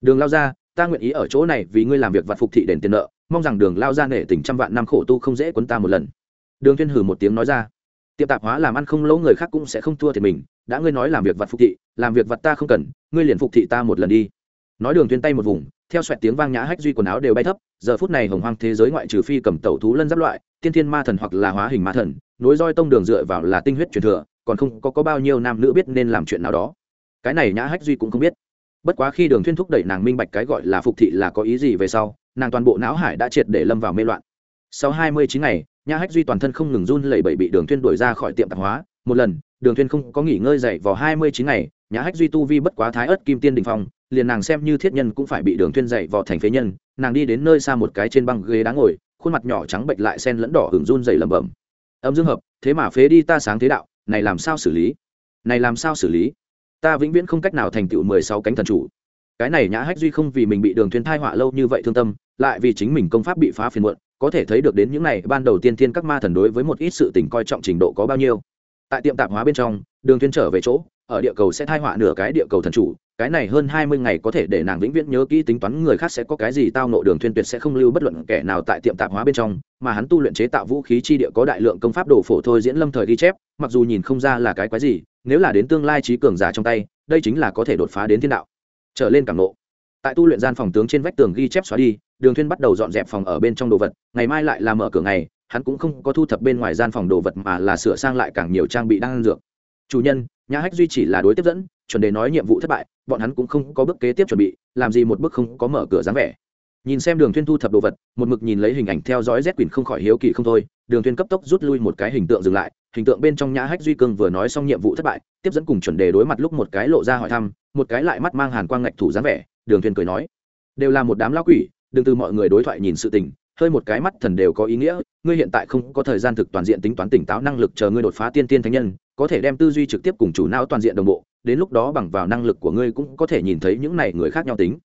đường lao ra ta nguyện ý ở chỗ này vì ngươi làm việc vặt phục thị đền tiền nợ mong rằng đường lao ra nể tình trăm vạn năm khổ tu không dễ quấn ta một lần. Đường Thiên hừ một tiếng nói ra. Tiệm tạp hóa làm ăn không lỗ người khác cũng sẽ không thua thiệt mình đã ngươi nói làm việc vặt phục thị làm việc vặt ta không cần ngươi liền phục thị ta một lần đi. Nói đường Thiên tay một vùng theo xoẹt tiếng vang nhã hách duy quần áo đều bay thấp giờ phút này hồng hoang thế giới ngoại trừ phi cầm tẩu thú lân giáp loại tiên thiên ma thần hoặc là hóa hình ma thần nối roi tông đường dựa vào là tinh huyết truyền thừa còn không có, có bao nhiêu nam nữ biết nên làm chuyện nào đó. Cái này nhã hách duy cũng không biết bất quá khi đường thuyên thúc đẩy nàng minh bạch cái gọi là phục thị là có ý gì về sau, nàng toàn bộ não hải đã triệt để lâm vào mê loạn. Sau hai mươi chín ngày, nha hách duy toàn thân không ngừng run lẩy bẩy bị đường thuyên đuổi ra khỏi tiệm tạp hóa. Một lần, đường thuyên không có nghỉ ngơi dậy vào hai mươi chín ngày nhà hách duy tu vi bất quá thái ớt kim tiên đình phong, liền nàng xem như thiết nhân cũng phải bị đường thuyên dậy vào thành phế nhân. Nàng đi đến nơi xa một cái trên băng ghế đá ngồi, khuôn mặt nhỏ trắng bệch lại sen lẫn đỏ hửng run dày lẩm bẩm. Âm dương hợp, thế mà phế đi ta sáng thế đạo, này làm sao xử lý? Này làm sao xử lý? Ta vĩnh viễn không cách nào thành tựu mười sáu cánh thần chủ. Cái này nhã hách duy không vì mình bị đường thuyên thai họa lâu như vậy thương tâm, lại vì chính mình công pháp bị phá phiền muộn, có thể thấy được đến những này ban đầu tiên thiên các ma thần đối với một ít sự tình coi trọng trình độ có bao nhiêu. Tại tiệm tạp hóa bên trong, đường thuyên trở về chỗ ở địa cầu sẽ thai họa nửa cái địa cầu thần chủ, cái này hơn hai mươi ngày có thể để nàng vĩnh viễn nhớ kỹ tính toán người khác sẽ có cái gì, tao nộ đường thuyên tuyệt sẽ không lưu bất luận kẻ nào tại tiệm tạp hóa bên trong, mà hắn tu luyện chế tạo vũ khí chi địa có đại lượng công pháp đồ phổ thôi diễn lâm thời ghi chép, mặc dù nhìn không ra là cái quái gì, nếu là đến tương lai trí cường giả trong tay, đây chính là có thể đột phá đến thiên đạo. Trở lên cảm nộ. Tại tu luyện gian phòng tướng trên vách tường ghi chép xóa đi, đường thuyên bắt đầu dọn dẹp phòng ở bên trong đồ vật, ngày mai lại là mở cửa ngày, hắn cũng không có thu thập bên ngoài gian phòng đồ vật mà là sửa sang lại càng nhiều trang bị đang dược. Chủ nhân nhà hách duy chỉ là đối tiếp dẫn, chuẩn đề nói nhiệm vụ thất bại, bọn hắn cũng không có bước kế tiếp chuẩn bị, làm gì một bước không có mở cửa dáng vẻ. Nhìn xem đường thuyên thu thập đồ vật, một mực nhìn lấy hình ảnh theo dõi z quỳnh không khỏi hiếu kỳ không thôi, đường thuyên cấp tốc rút lui một cái hình tượng dừng lại, hình tượng bên trong nhã hách duy cương vừa nói xong nhiệm vụ thất bại, tiếp dẫn cùng chuẩn đề đối mặt lúc một cái lộ ra hỏi thăm, một cái lại mắt mang hàn quang ngạch thủ dáng vẻ, đường thuyên cười nói, đều là một đám lão quỷ, đừng từ mọi người đối thoại nhìn sự tình hơi một cái mắt thần đều có ý nghĩa, ngươi hiện tại không có thời gian thực toàn diện tính toán tỉnh táo năng lực chờ ngươi đột phá tiên tiên thánh nhân, có thể đem tư duy trực tiếp cùng chủ não toàn diện đồng bộ, đến lúc đó bằng vào năng lực của ngươi cũng có thể nhìn thấy những này người khác nhau tính.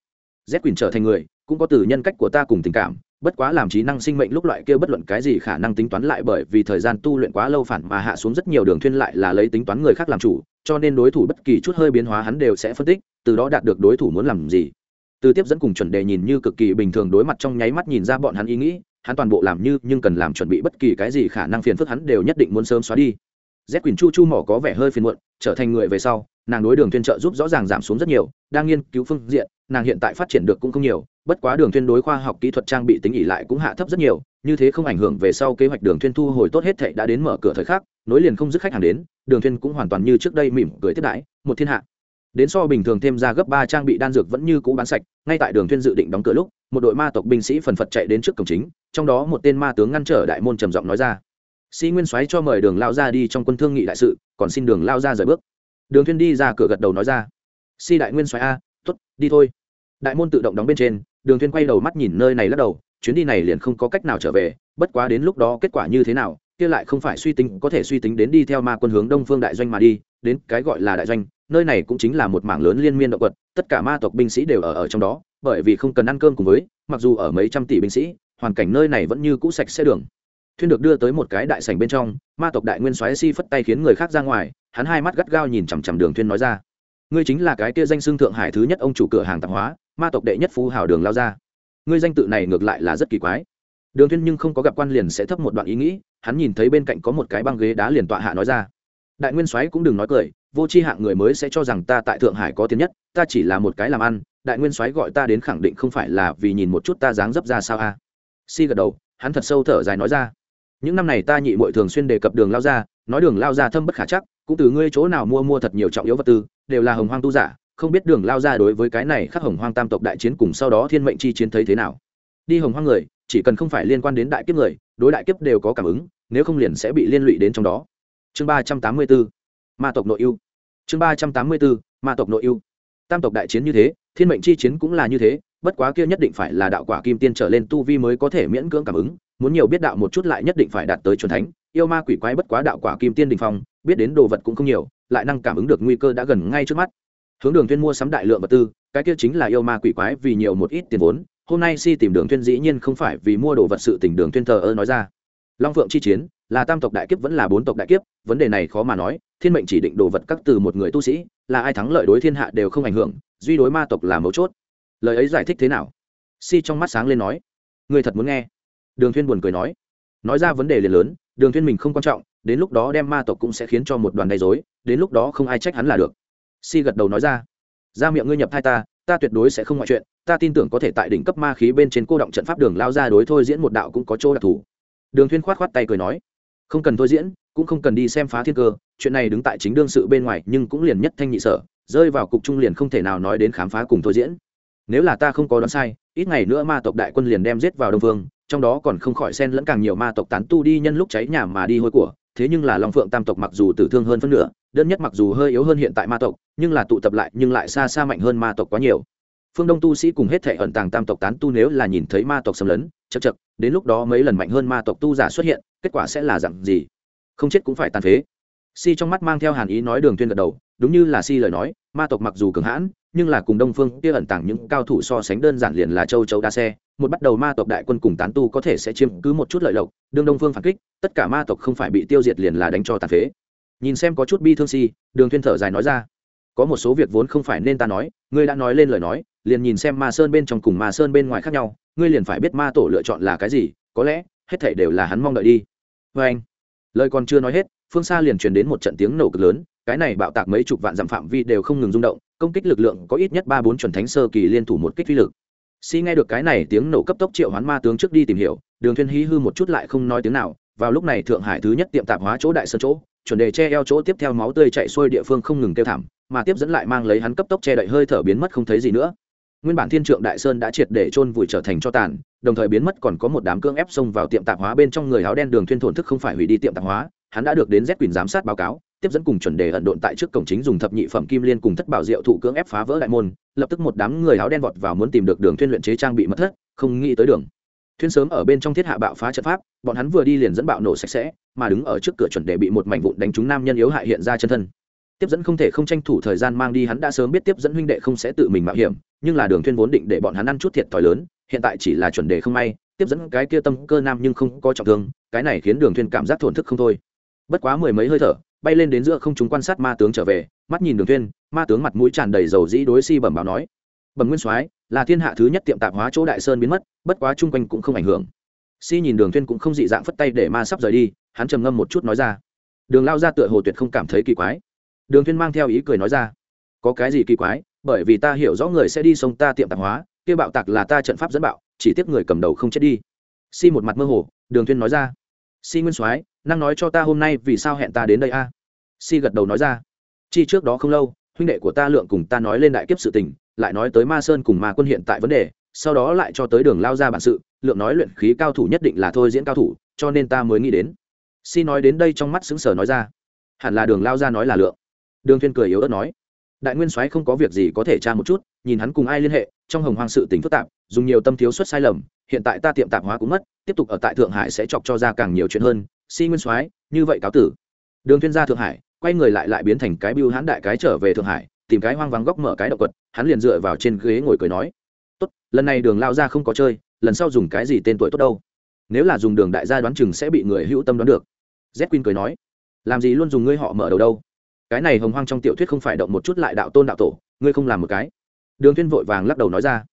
Z quyền trở thành người, cũng có từ nhân cách của ta cùng tình cảm, bất quá làm trí năng sinh mệnh lúc loại kia bất luận cái gì khả năng tính toán lại bởi vì thời gian tu luyện quá lâu phản mà hạ xuống rất nhiều đường thuyên lại là lấy tính toán người khác làm chủ, cho nên đối thủ bất kỳ chút hơi biến hóa hắn đều sẽ phân tích, từ đó đạt được đối thủ muốn làm gì từ tiếp dẫn cùng chuẩn đề nhìn như cực kỳ bình thường đối mặt trong nháy mắt nhìn ra bọn hắn ý nghĩ, hắn toàn bộ làm như nhưng cần làm chuẩn bị bất kỳ cái gì khả năng phiền phức hắn đều nhất định muốn sớm xóa đi. Z quyền chu chu mỏ có vẻ hơi phiền muộn, trở thành người về sau, nàng đối đường thuyên trợ giúp rõ ràng giảm xuống rất nhiều, đang nghiên cứu phương diện, nàng hiện tại phát triển được cũng không nhiều, bất quá đường thuyên đối khoa học kỹ thuật trang bị tính ỉ lại cũng hạ thấp rất nhiều, như thế không ảnh hưởng về sau kế hoạch đường thuyên thu hồi tốt hết thệ đã đến mở cửa thời khắc, nối liền không dứt khách hàng đến, đường thuyên cũng hoàn toàn như trước đây mỉm cười tiếp đãi, một thiên hạ đến so bình thường thêm ra gấp ba trang bị đan dược vẫn như cũ bán sạch, ngay tại đường thiên dự định đóng cửa lúc, một đội ma tộc binh sĩ phần phật chạy đến trước cổng chính, trong đó một tên ma tướng ngăn trở đại môn trầm giọng nói ra. Sĩ nguyên soái cho mời đường lao ra đi trong quân thương nghị đại sự, còn xin đường lao ra rời bước. Đường thiên đi ra cửa gật đầu nói ra. Si đại nguyên soái a, tốt, đi thôi. Đại môn tự động đóng bên trên, đường thiên quay đầu mắt nhìn nơi này lắc đầu, chuyến đi này liền không có cách nào trở về, bất quá đến lúc đó kết quả như thế nào, kia lại không phải suy tính, có thể suy tính đến đi theo ma quân hướng đông phương đại doanh mà đi, đến cái gọi là đại doanh nơi này cũng chính là một mảng lớn liên miên động quật, tất cả ma tộc binh sĩ đều ở ở trong đó, bởi vì không cần ăn cơm cùng với, mặc dù ở mấy trăm tỷ binh sĩ, hoàn cảnh nơi này vẫn như cũ sạch sẽ đường. Thuyên được đưa tới một cái đại sảnh bên trong, ma tộc đại nguyên soái si phất tay khiến người khác ra ngoài, hắn hai mắt gắt gao nhìn chằm chằm đường thuyên nói ra, ngươi chính là cái kia danh xưng thượng hải thứ nhất ông chủ cửa hàng tạp hóa, ma tộc đệ nhất phú hào đường lao ra. Ngươi danh tự này ngược lại là rất kỳ quái. Đường thuyên nhưng không có gặp quan liền sẽ thấp một đoạn ý nghĩ, hắn nhìn thấy bên cạnh có một cái băng ghế đá liền tọa hạ nói ra, đại nguyên soái cũng đừng nói cười vô Chi hạng người mới sẽ cho rằng ta tại thượng hải có tiền nhất, ta chỉ là một cái làm ăn, đại nguyên soái gọi ta đến khẳng định không phải là vì nhìn một chút ta dáng dấp ra sao a? Si gật đầu, hắn thật sâu thở dài nói ra. Những năm này ta nhị muội thường xuyên đề cập đường lao ra, nói đường lao ra thâm bất khả chắc, cũng từ ngươi chỗ nào mua mua thật nhiều trọng yếu vật tư, đều là hồng hoang tu giả, không biết đường lao ra đối với cái này khắc hồng hoang tam tộc đại chiến cùng sau đó thiên mệnh chi chiến thấy thế nào. Đi hồng hoang người, chỉ cần không phải liên quan đến đại kiếp người, đối đại kiếp đều có cảm ứng, nếu không liền sẽ bị liên lụy đến trong đó. Chương ba trăm tám mươi bốn ma tộc nội ưu. Chương ba trăm tám mươi bốn, ma tộc nội ưu. Tam tộc đại chiến như thế, thiên mệnh chi chiến cũng là như thế, bất quá kia nhất định phải là đạo quả kim tiên trở lên tu vi mới có thể miễn cưỡng cảm ứng, muốn nhiều biết đạo một chút lại nhất định phải đạt tới c thánh. Yêu ma quỷ quái bất quá đạo quả kim tiên đình phong, biết đến đồ vật cũng không nhiều, lại năng cảm ứng được nguy cơ đã gần ngay trước mắt. Hướng đường thuyên mua sắm đại lượng vật tư, cái kia chính là yêu ma quỷ quái vì nhiều một ít tiền vốn, hôm nay si tìm đường thuyên dĩ nhiên không phải vì mua đồ vật sự tình đường thuyên thờ ơ nói ra. Long phượng chi chiến là tam tộc đại kiếp vẫn là bốn tộc đại kiếp, vấn đề này khó mà nói, thiên mệnh chỉ định đồ vật các từ một người tu sĩ, là ai thắng lợi đối thiên hạ đều không ảnh hưởng, duy đối ma tộc là mấu chốt. Lời ấy giải thích thế nào? Si trong mắt sáng lên nói. Người thật muốn nghe. Đường thiên buồn cười nói. Nói ra vấn đề liền lớn, đường thiên mình không quan trọng, đến lúc đó đem ma tộc cũng sẽ khiến cho một đoàn gây rối, đến lúc đó không ai trách hắn là được. Si gật đầu nói ra. Ra miệng ngươi nhập thai ta ta tuyệt đối sẽ không ngoại chuyện, ta tin tưởng có thể tại đỉnh cấp ma khí bên trên cô động trận pháp đường lao ra đối thôi diễn một đạo cũng có chỗ đặc thù. Đường thiên khoát khoát tay cười nói không cần thôi diễn, cũng không cần đi xem phá thiên cơ, chuyện này đứng tại chính đương sự bên ngoài nhưng cũng liền nhất thanh nhị sở, rơi vào cục trung liền không thể nào nói đến khám phá cùng thôi diễn. Nếu là ta không có đoán sai, ít ngày nữa ma tộc đại quân liền đem giết vào đông vương, trong đó còn không khỏi xen lẫn càng nhiều ma tộc tán tu đi nhân lúc cháy nhà mà đi hôi của, thế nhưng là long phượng tam tộc mặc dù tử thương hơn phân nửa, đơn nhất mặc dù hơi yếu hơn hiện tại ma tộc, nhưng là tụ tập lại nhưng lại xa xa mạnh hơn ma tộc quá nhiều phương đông tu sĩ cùng hết thể ẩn tàng tam tộc tán tu nếu là nhìn thấy ma tộc xâm lấn chật chật đến lúc đó mấy lần mạnh hơn ma tộc tu giả xuất hiện, kết quả sẽ là dặn gì? Không chết cũng phải tàn phế. Si trong mắt mang theo hàn ý nói đường tuyên gật đầu, đúng như là si lời nói, ma tộc mặc dù cường hãn, nhưng là cùng đông phương kia ẩn tàng những cao thủ so sánh đơn giản liền là châu châu đa xe, một bắt đầu ma tộc đại quân cùng tán tu có thể sẽ chiếm cứ một chút lợi lộc, đương đông phương phản kích, tất cả ma tộc không phải bị tiêu diệt liền là đánh cho tàn phế. Nhìn xem có chút bi thương si, đường thuyên thở dài nói ra có một số việc vốn không phải nên ta nói, ngươi đã nói lên lời nói, liền nhìn xem ma sơn bên trong cùng ma sơn bên ngoài khác nhau, ngươi liền phải biết ma tổ lựa chọn là cái gì, có lẽ, hết thảy đều là hắn mong đợi đi. Vê anh, lời còn chưa nói hết, phương xa liền truyền đến một trận tiếng nổ cực lớn, cái này bạo tạc mấy chục vạn dặm phạm vi đều không ngừng rung động, công kích lực lượng có ít nhất ba bốn chuẩn thánh sơ kỳ liên thủ một kích phi lực. Si nghe được cái này tiếng nổ cấp tốc triệu hoán ma tướng trước đi tìm hiểu, đường thiên hí hư một chút lại không nói tiếng nào, vào lúc này thượng hải thứ nhất tiệm tạp hóa chỗ đại sơn chỗ chuẩn đề che eo chỗ tiếp theo máu tươi chảy xuôi địa phương không ngừng kêu thảm, mà tiếp dẫn lại mang lấy hắn cấp tốc che đậy hơi thở biến mất không thấy gì nữa. Nguyên bản thiên trượng đại sơn đã triệt để chôn vùi trở thành cho tàn, đồng thời biến mất còn có một đám cương ép xông vào tiệm tạp hóa bên trong người áo đen đường thuyên thổn thức không phải hủy đi tiệm tạp hóa, hắn đã được đến z quyền giám sát báo cáo, tiếp dẫn cùng chuẩn đề ẩn độn tại trước cổng chính dùng thập nhị phẩm kim liên cùng thất bảo diệu thụ cưỡng ép phá vỡ đại môn, lập tức một đám người áo đen vọt vào muốn tìm được đường thuyên luyện chế trang bị mất thất, không nghĩ tới đường thuyên sớm ở bên trong thiết hạ bạo phá trận pháp, bọn hắn vừa đi liền dẫn bạo nổ sạch sẽ, mà đứng ở trước cửa chuẩn để bị một mảnh vụn đánh trúng nam nhân yếu hại hiện ra chân thân. Tiếp dẫn không thể không tranh thủ thời gian mang đi, hắn đã sớm biết tiếp dẫn huynh đệ không sẽ tự mình mạo hiểm, nhưng là đường thuyên vốn định để bọn hắn ăn chút thiệt thòi lớn, hiện tại chỉ là chuẩn đề không may, tiếp dẫn cái kia tâm cơ nam nhưng không có trọng thương, cái này khiến đường thuyên cảm giác thổn thức không thôi. Bất quá mười mấy hơi thở, bay lên đến giữa không chúng quan sát ma tướng trở về, mắt nhìn đường thuyên, ma tướng mặt mũi tràn đầy dầu dĩ đối si bẩm báo nói, bẩm nguyên soái là thiên hạ thứ nhất tiệm tạp hóa chỗ đại sơn biến mất, bất quá chung quanh cũng không ảnh hưởng. Si nhìn đường thuyên cũng không dị dạng phất tay để ma sắp rời đi, hắn trầm ngâm một chút nói ra. Đường lao ra tựa hồ tuyệt không cảm thấy kỳ quái. Đường thuyên mang theo ý cười nói ra. Có cái gì kỳ quái? Bởi vì ta hiểu rõ người sẽ đi sông ta tiệm tạp hóa, kia bạo tạc là ta trận pháp dẫn bạo, chỉ tiếc người cầm đầu không chết đi. Si một mặt mơ hồ, đường thuyên nói ra. Si nguyên soái, năng nói cho ta hôm nay vì sao hẹn ta đến đây a? Si gật đầu nói ra. Chi trước đó không lâu, huynh đệ của ta lượng cùng ta nói lên đại kiếp sự tình lại nói tới ma sơn cùng ma quân hiện tại vấn đề, sau đó lại cho tới đường lao ra bản sự, lượng nói luyện khí cao thủ nhất định là thôi diễn cao thủ, cho nên ta mới nghĩ đến. Si nói đến đây trong mắt xứng sở nói ra. Hẳn là đường lao ra nói là lượng. Đường thiên cười yếu ớt nói. Đại nguyên soái không có việc gì có thể tra một chút, nhìn hắn cùng ai liên hệ, trong hồng hoang sự tình phức tạp, dùng nhiều tâm thiếu suất sai lầm, hiện tại ta tiệm tạp hóa cũng mất, tiếp tục ở tại thượng hải sẽ chọc cho ra càng nhiều chuyện hơn. Si nguyên soái, như vậy cáo tử. Đường thiên ra thượng hải, quay người lại lại biến thành cái bưu hãn đại cái trở về thượng hải tìm cái hoang vắng góc mở cái động quật, hắn liền dựa vào trên ghế ngồi cười nói, tốt, lần này đường lao ra không có chơi, lần sau dùng cái gì tên tuổi tốt đâu. Nếu là dùng đường đại gia đoán chừng sẽ bị người hữu tâm đoán được. Z quin cười nói, làm gì luôn dùng ngươi họ mở đầu đâu? Cái này hồng hoang trong tiểu thuyết không phải động một chút lại đạo tôn đạo tổ, ngươi không làm một cái. Đường thiên vội vàng lắc đầu nói ra,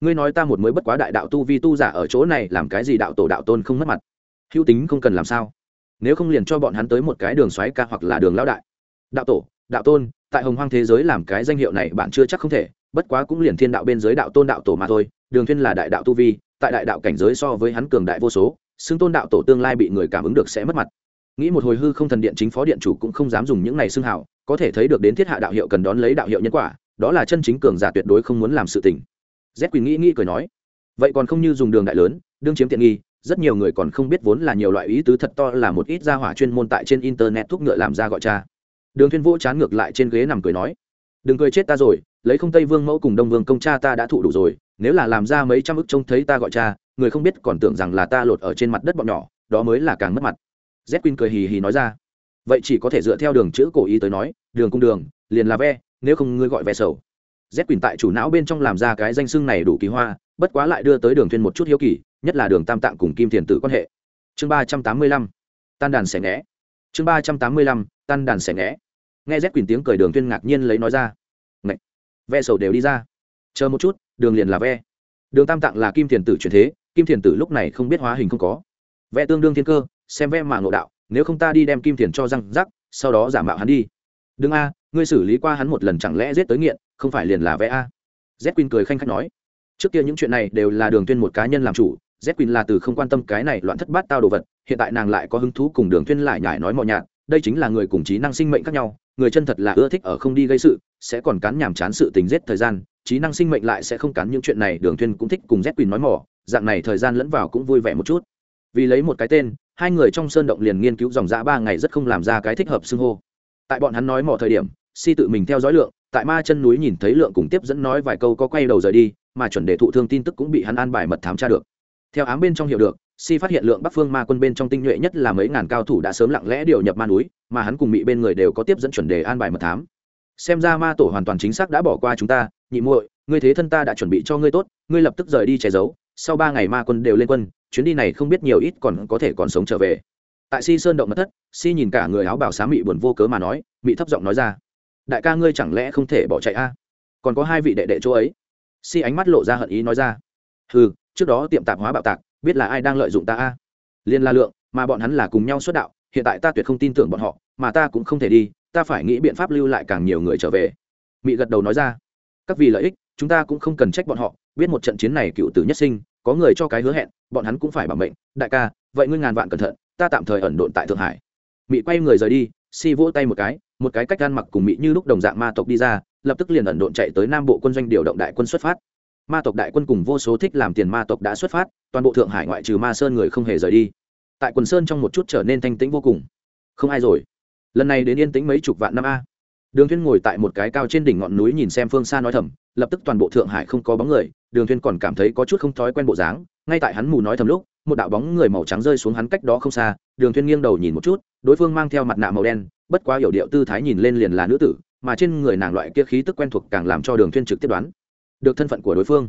ngươi nói ta một mới bất quá đại đạo tu vi tu giả ở chỗ này, làm cái gì đạo tổ đạo tôn không mất mặt? Hữu tính không cần làm sao? Nếu không liền cho bọn hắn tới một cái đường xoáy ca hoặc là đường lão đại. Đạo tổ, đạo tôn tại hồng hoang thế giới làm cái danh hiệu này bạn chưa chắc không thể, bất quá cũng liền thiên đạo bên giới đạo tôn đạo tổ mà thôi, đường thiên là đại đạo tu vi, tại đại đạo cảnh giới so với hắn cường đại vô số, xưng tôn đạo tổ tương lai bị người cảm ứng được sẽ mất mặt. Nghĩ một hồi hư không thần điện chính phó điện chủ cũng không dám dùng những này xưng hào, có thể thấy được đến thiết hạ đạo hiệu cần đón lấy đạo hiệu nhân quả, đó là chân chính cường giả tuyệt đối không muốn làm sự tình. Z quỳnh nghĩ nghĩ cười nói, vậy còn không như dùng đường đại lớn, đương chiếm tiện nghi, rất nhiều người còn không biết vốn là nhiều loại ý tứ thật to là một ít gia hỏa chuyên môn tại trên internet thuốc ngựa làm ra gọi cha đường Thiên vỗ chán ngược lại trên ghế nằm cười nói, đừng cười chết ta rồi, lấy không tây vương mẫu cùng đông vương công cha ta đã thụ đủ rồi, nếu là làm ra mấy trăm ức trông thấy ta gọi cha, người không biết còn tưởng rằng là ta lột ở trên mặt đất bọn nhỏ, đó mới là càng mất mặt. Z quin cười hì hì nói ra, vậy chỉ có thể dựa theo đường chữ cổ ý tới nói, đường cung đường, liền là ve, nếu không ngươi gọi ve sầu. Z quin tại chủ não bên trong làm ra cái danh xưng này đủ kỳ hoa, bất quá lại đưa tới đường thuyên một chút hiếu kỳ, nhất là đường tam tạng cùng kim thiền tử quan hệ. Chương ba trăm tám mươi lăm, tan đàn xẻ nghẽ. Chương ba trăm tám mươi lăm, tan đàn xẻ nghẽ nghe rét quỳnh tiếng cười đường thuyên ngạc nhiên lấy nói ra. Ngậy! ve sầu đều đi ra. Chờ một chút, đường liền là ve. Đường tam tạng là kim thiền tử chuyển thế, kim thiền tử lúc này không biết hóa hình không có. Ve tương đương thiên cơ, xem ve mà ngộ đạo, nếu không ta đi đem kim thiền cho răng rắc, sau đó giả mạo hắn đi. Đừng a, ngươi xử lý qua hắn một lần chẳng lẽ giết tới nghiện, không phải liền là vẽ a? Z quỳnh cười khanh khách nói. Trước kia những chuyện này đều là đường tuyên một cá nhân làm chủ z quỳnh là từ không quan tâm cái này loạn thất bát tao đồ vật, hiện tại nàng lại có hứng thú cùng đường tuyên lại nhải nói mọi nhạt đây chính là người cùng trí năng sinh mệnh khác nhau, người chân thật là ưa thích ở không đi gây sự, sẽ còn cắn nhàm chán sự tình giết thời gian, trí năng sinh mệnh lại sẽ không cắn những chuyện này, đường thuyên cũng thích cùng z quỳnh nói mỏ, dạng này thời gian lẫn vào cũng vui vẻ một chút. Vì lấy một cái tên, hai người trong sơn động liền nghiên cứu dòng dã ba ngày rất không làm ra cái thích hợp xưng hô. Tại bọn hắn nói mỏ thời điểm, si tự mình theo dõi lượng, tại ma chân núi nhìn thấy lượng cùng tiếp dẫn nói vài câu có quay đầu rời đi, mà chuẩn đề thụ thương tin tức cũng bị hắn an bài mật thám tra được. Theo ám bên trong hiểu được si phát hiện lượng bắc phương ma quân bên trong tinh nhuệ nhất là mấy ngàn cao thủ đã sớm lặng lẽ điều nhập ma núi, mà hắn cùng mỹ bên người đều có tiếp dẫn chuẩn đề an bài mật thám. Xem ra ma tổ hoàn toàn chính xác đã bỏ qua chúng ta, nhị muội, ngươi thế thân ta đã chuẩn bị cho ngươi tốt, ngươi lập tức rời đi che giấu, sau ba ngày ma quân đều lên quân, chuyến đi này không biết nhiều ít còn có thể còn sống trở về. Tại si sơn động mất thất, si nhìn cả người áo bảo xá mị buồn vô cớ mà nói, mị thấp giọng nói ra, đại ca ngươi chẳng lẽ không thể bỏ chạy a? Còn có hai vị đệ đệ chỗ ấy. Si ánh mắt lộ ra hận ý nói ra ừ trước đó tiệm tạp hóa bạo tạc biết là ai đang lợi dụng ta a? Liên la lượng, mà bọn hắn là cùng nhau xuất đạo, hiện tại ta tuyệt không tin tưởng bọn họ, mà ta cũng không thể đi, ta phải nghĩ biện pháp lưu lại càng nhiều người trở về. Mị gật đầu nói ra. Các vì lợi ích, chúng ta cũng không cần trách bọn họ, biết một trận chiến này cựu tử nhất sinh, có người cho cái hứa hẹn, bọn hắn cũng phải bảo mệnh. Đại ca, vậy ngươi ngàn vạn cẩn thận, ta tạm thời ẩn độn tại thượng hải. Mị quay người rời đi, si vỗ tay một cái một cái cách ăn mặc cùng mị như lúc đồng dạng ma tộc đi ra, lập tức liền ẩn độn chạy tới nam bộ quân doanh điều động đại quân xuất phát ma tộc đại quân cùng vô số thích làm tiền ma tộc đã xuất phát, toàn bộ thượng hải ngoại trừ ma sơn người không hề rời đi. Tại quần sơn trong một chút trở nên thanh tĩnh vô cùng. Không ai rồi. Lần này đến yên tĩnh mấy chục vạn năm a. Đường thuyên ngồi tại một cái cao trên đỉnh ngọn núi nhìn xem phương xa nói thầm, lập tức toàn bộ thượng hải không có bóng người, đường thuyên còn cảm thấy có chút không thói quen bộ dáng, ngay tại hắn mù nói thầm lúc, một đạo bóng người màu trắng rơi xuống hắn cách đó không xa, đường thuyên nghiêng đầu nhìn một chút, đối phương mang theo mặt nạ màu đen, bất quá hiểu điệu tư thái nhìn lên liền là nữ tử, mà trên người nàng loại kia khí tức quen thuộc càng làm cho đường thuyên trực tiếp đoán được thân phận của đối phương.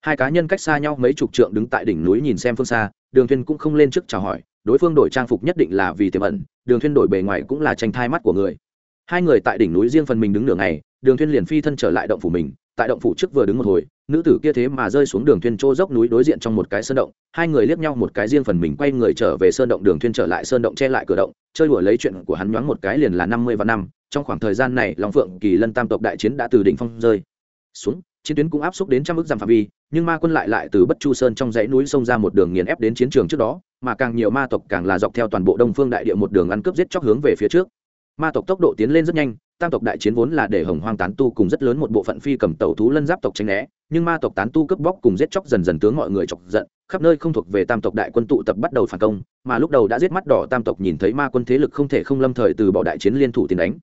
Hai cá nhân cách xa nhau mấy chục trượng đứng tại đỉnh núi nhìn xem phương xa, đường thuyên cũng không lên trước chào hỏi, đối phương đổi trang phục nhất định là vì tiềm ẩn, đường thuyên đổi bề ngoài cũng là tranh thai mắt của người. Hai người tại đỉnh núi riêng phần mình đứng nửa ngày, đường thuyên liền phi thân trở lại động phủ mình, tại động phủ trước vừa đứng một hồi, nữ tử kia thế mà rơi xuống đường thuyên trô dốc núi đối diện trong một cái sơn động, hai người liếc nhau một cái riêng phần mình quay người trở về sơn động, đường thuyên trở lại sơn động che lại cửa động, chơi đùa lấy chuyện của hắn nhoáng một cái liền là năm mươi và năm, trong khoảng thời gian này long phượng kỳ lân tam tộc đại chiến đã từ đỉnh phong rơi xuống chiến tuyến cũng áp xúc đến trăm ước giảm phạm vi, nhưng ma quân lại lại từ bất chu sơn trong dãy núi xông ra một đường nghiền ép đến chiến trường trước đó, mà càng nhiều ma tộc càng là dọc theo toàn bộ đông phương đại địa một đường ăn cướp giết chóc hướng về phía trước. Ma tộc tốc độ tiến lên rất nhanh, tam tộc đại chiến vốn là để hồng hoang tán tu cùng rất lớn một bộ phận phi cầm tàu thú lân giáp tộc tranh né, nhưng ma tộc tán tu cướp bóc cùng giết chóc dần dần tướng mọi người chọc giận, khắp nơi không thuộc về tam tộc đại quân tụ tập bắt đầu phản công, mà lúc đầu đã giết mắt đỏ tam tộc nhìn thấy ma quân thế lực không thể không lâm thời từ bỏ đại chiến liên thủ tiến đánh.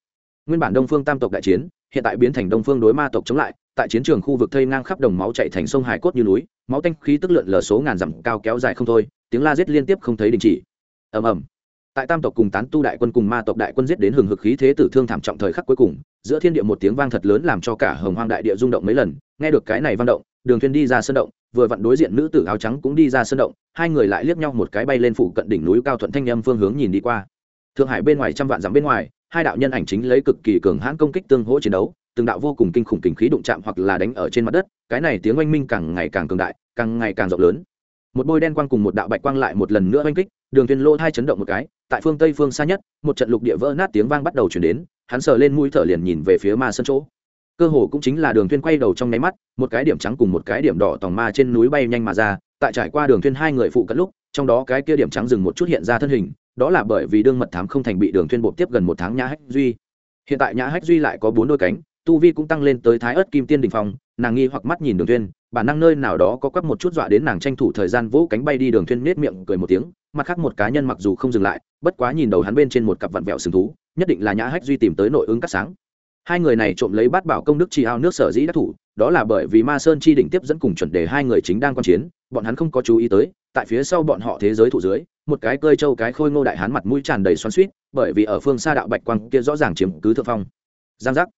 Nguyên bản đông phương tam tộc đại chiến, hiện tại biến thành đông phương đối ma tộc chống lại tại chiến trường khu vực thây ngang khắp đồng máu chạy thành sông hải cốt như núi, máu tanh khí tức lượn lờ số ngàn dặm cao kéo dài không thôi, tiếng la giết liên tiếp không thấy đình chỉ. Ầm ầm. Tại tam tộc cùng tán tu đại quân cùng ma tộc đại quân giết đến hừng hực khí thế tử thương thảm trọng thời khắc cuối cùng, giữa thiên địa một tiếng vang thật lớn làm cho cả hồng hoang đại địa rung động mấy lần, nghe được cái này vang động, đường thuyền đi ra sân động, vừa vặn đối diện nữ tử áo trắng cũng đi ra sân động, hai người lại liếc nhau một cái bay lên phủ cận đỉnh núi cao thuận thanh âm phương hướng nhìn đi qua. Thượng hải bên ngoài trăm vạn dặm bên ngoài, hai đạo nhân ảnh chính lấy cực kỳ cường hãn công kích tương hỗ chiến đấu từng đạo vô cùng kinh khủng kinh khí đụng chạm hoặc là đánh ở trên mặt đất, cái này tiếng oanh minh càng ngày càng cường đại, càng ngày càng rộng lớn. Một bôi đen quang cùng một đạo bạch quang lại một lần nữa oanh kích, đường thuyền lô hai chấn động một cái, tại phương tây phương xa nhất, một trận lục địa vỡ nát tiếng vang bắt đầu chuyển đến, hắn sờ lên mũi thở liền nhìn về phía ma sân chỗ. Cơ hồ cũng chính là đường thuyền quay đầu trong nháy mắt, một cái điểm trắng cùng một cái điểm đỏ tòng ma trên núi bay nhanh mà ra, tại trải qua đường thuyền hai người phụ cận lúc, trong đó cái kia điểm trắng dừng một chút hiện ra thân hình, đó là bởi vì đương mật thám không thành bị đường thuyền bộ tiếp gần một tháng nhã hách duy. Hiện tại nhã hách duy lại có bốn đôi cánh tu vi cũng tăng lên tới thái ớt kim tiên đình phong, nàng nghi hoặc mắt nhìn đường thuyền, bản năng nơi nào đó có quắc một chút dọa đến nàng tranh thủ thời gian vỗ cánh bay đi đường thuyên nết miệng cười một tiếng, mặt khác một cá nhân mặc dù không dừng lại, bất quá nhìn đầu hắn bên trên một cặp vặn vẹo sừng thú, nhất định là nhã hách duy tìm tới nội ứng cắt sáng. Hai người này trộm lấy bát bảo công đức chi ao nước sở dĩ đắc thủ, đó là bởi vì ma sơn chi đỉnh tiếp dẫn cùng chuẩn đề hai người chính đang quan chiến, bọn hắn không có chú ý tới, tại phía sau bọn họ thế giới thụ dưới, một cái cơi trâu cái khôi ngô đại hán mặt mũi tràn đầy xoắn suýt bởi vì ở phương xa đạo bạch quang kia rõ ràng chiếm cứ thượng phong. Giang giác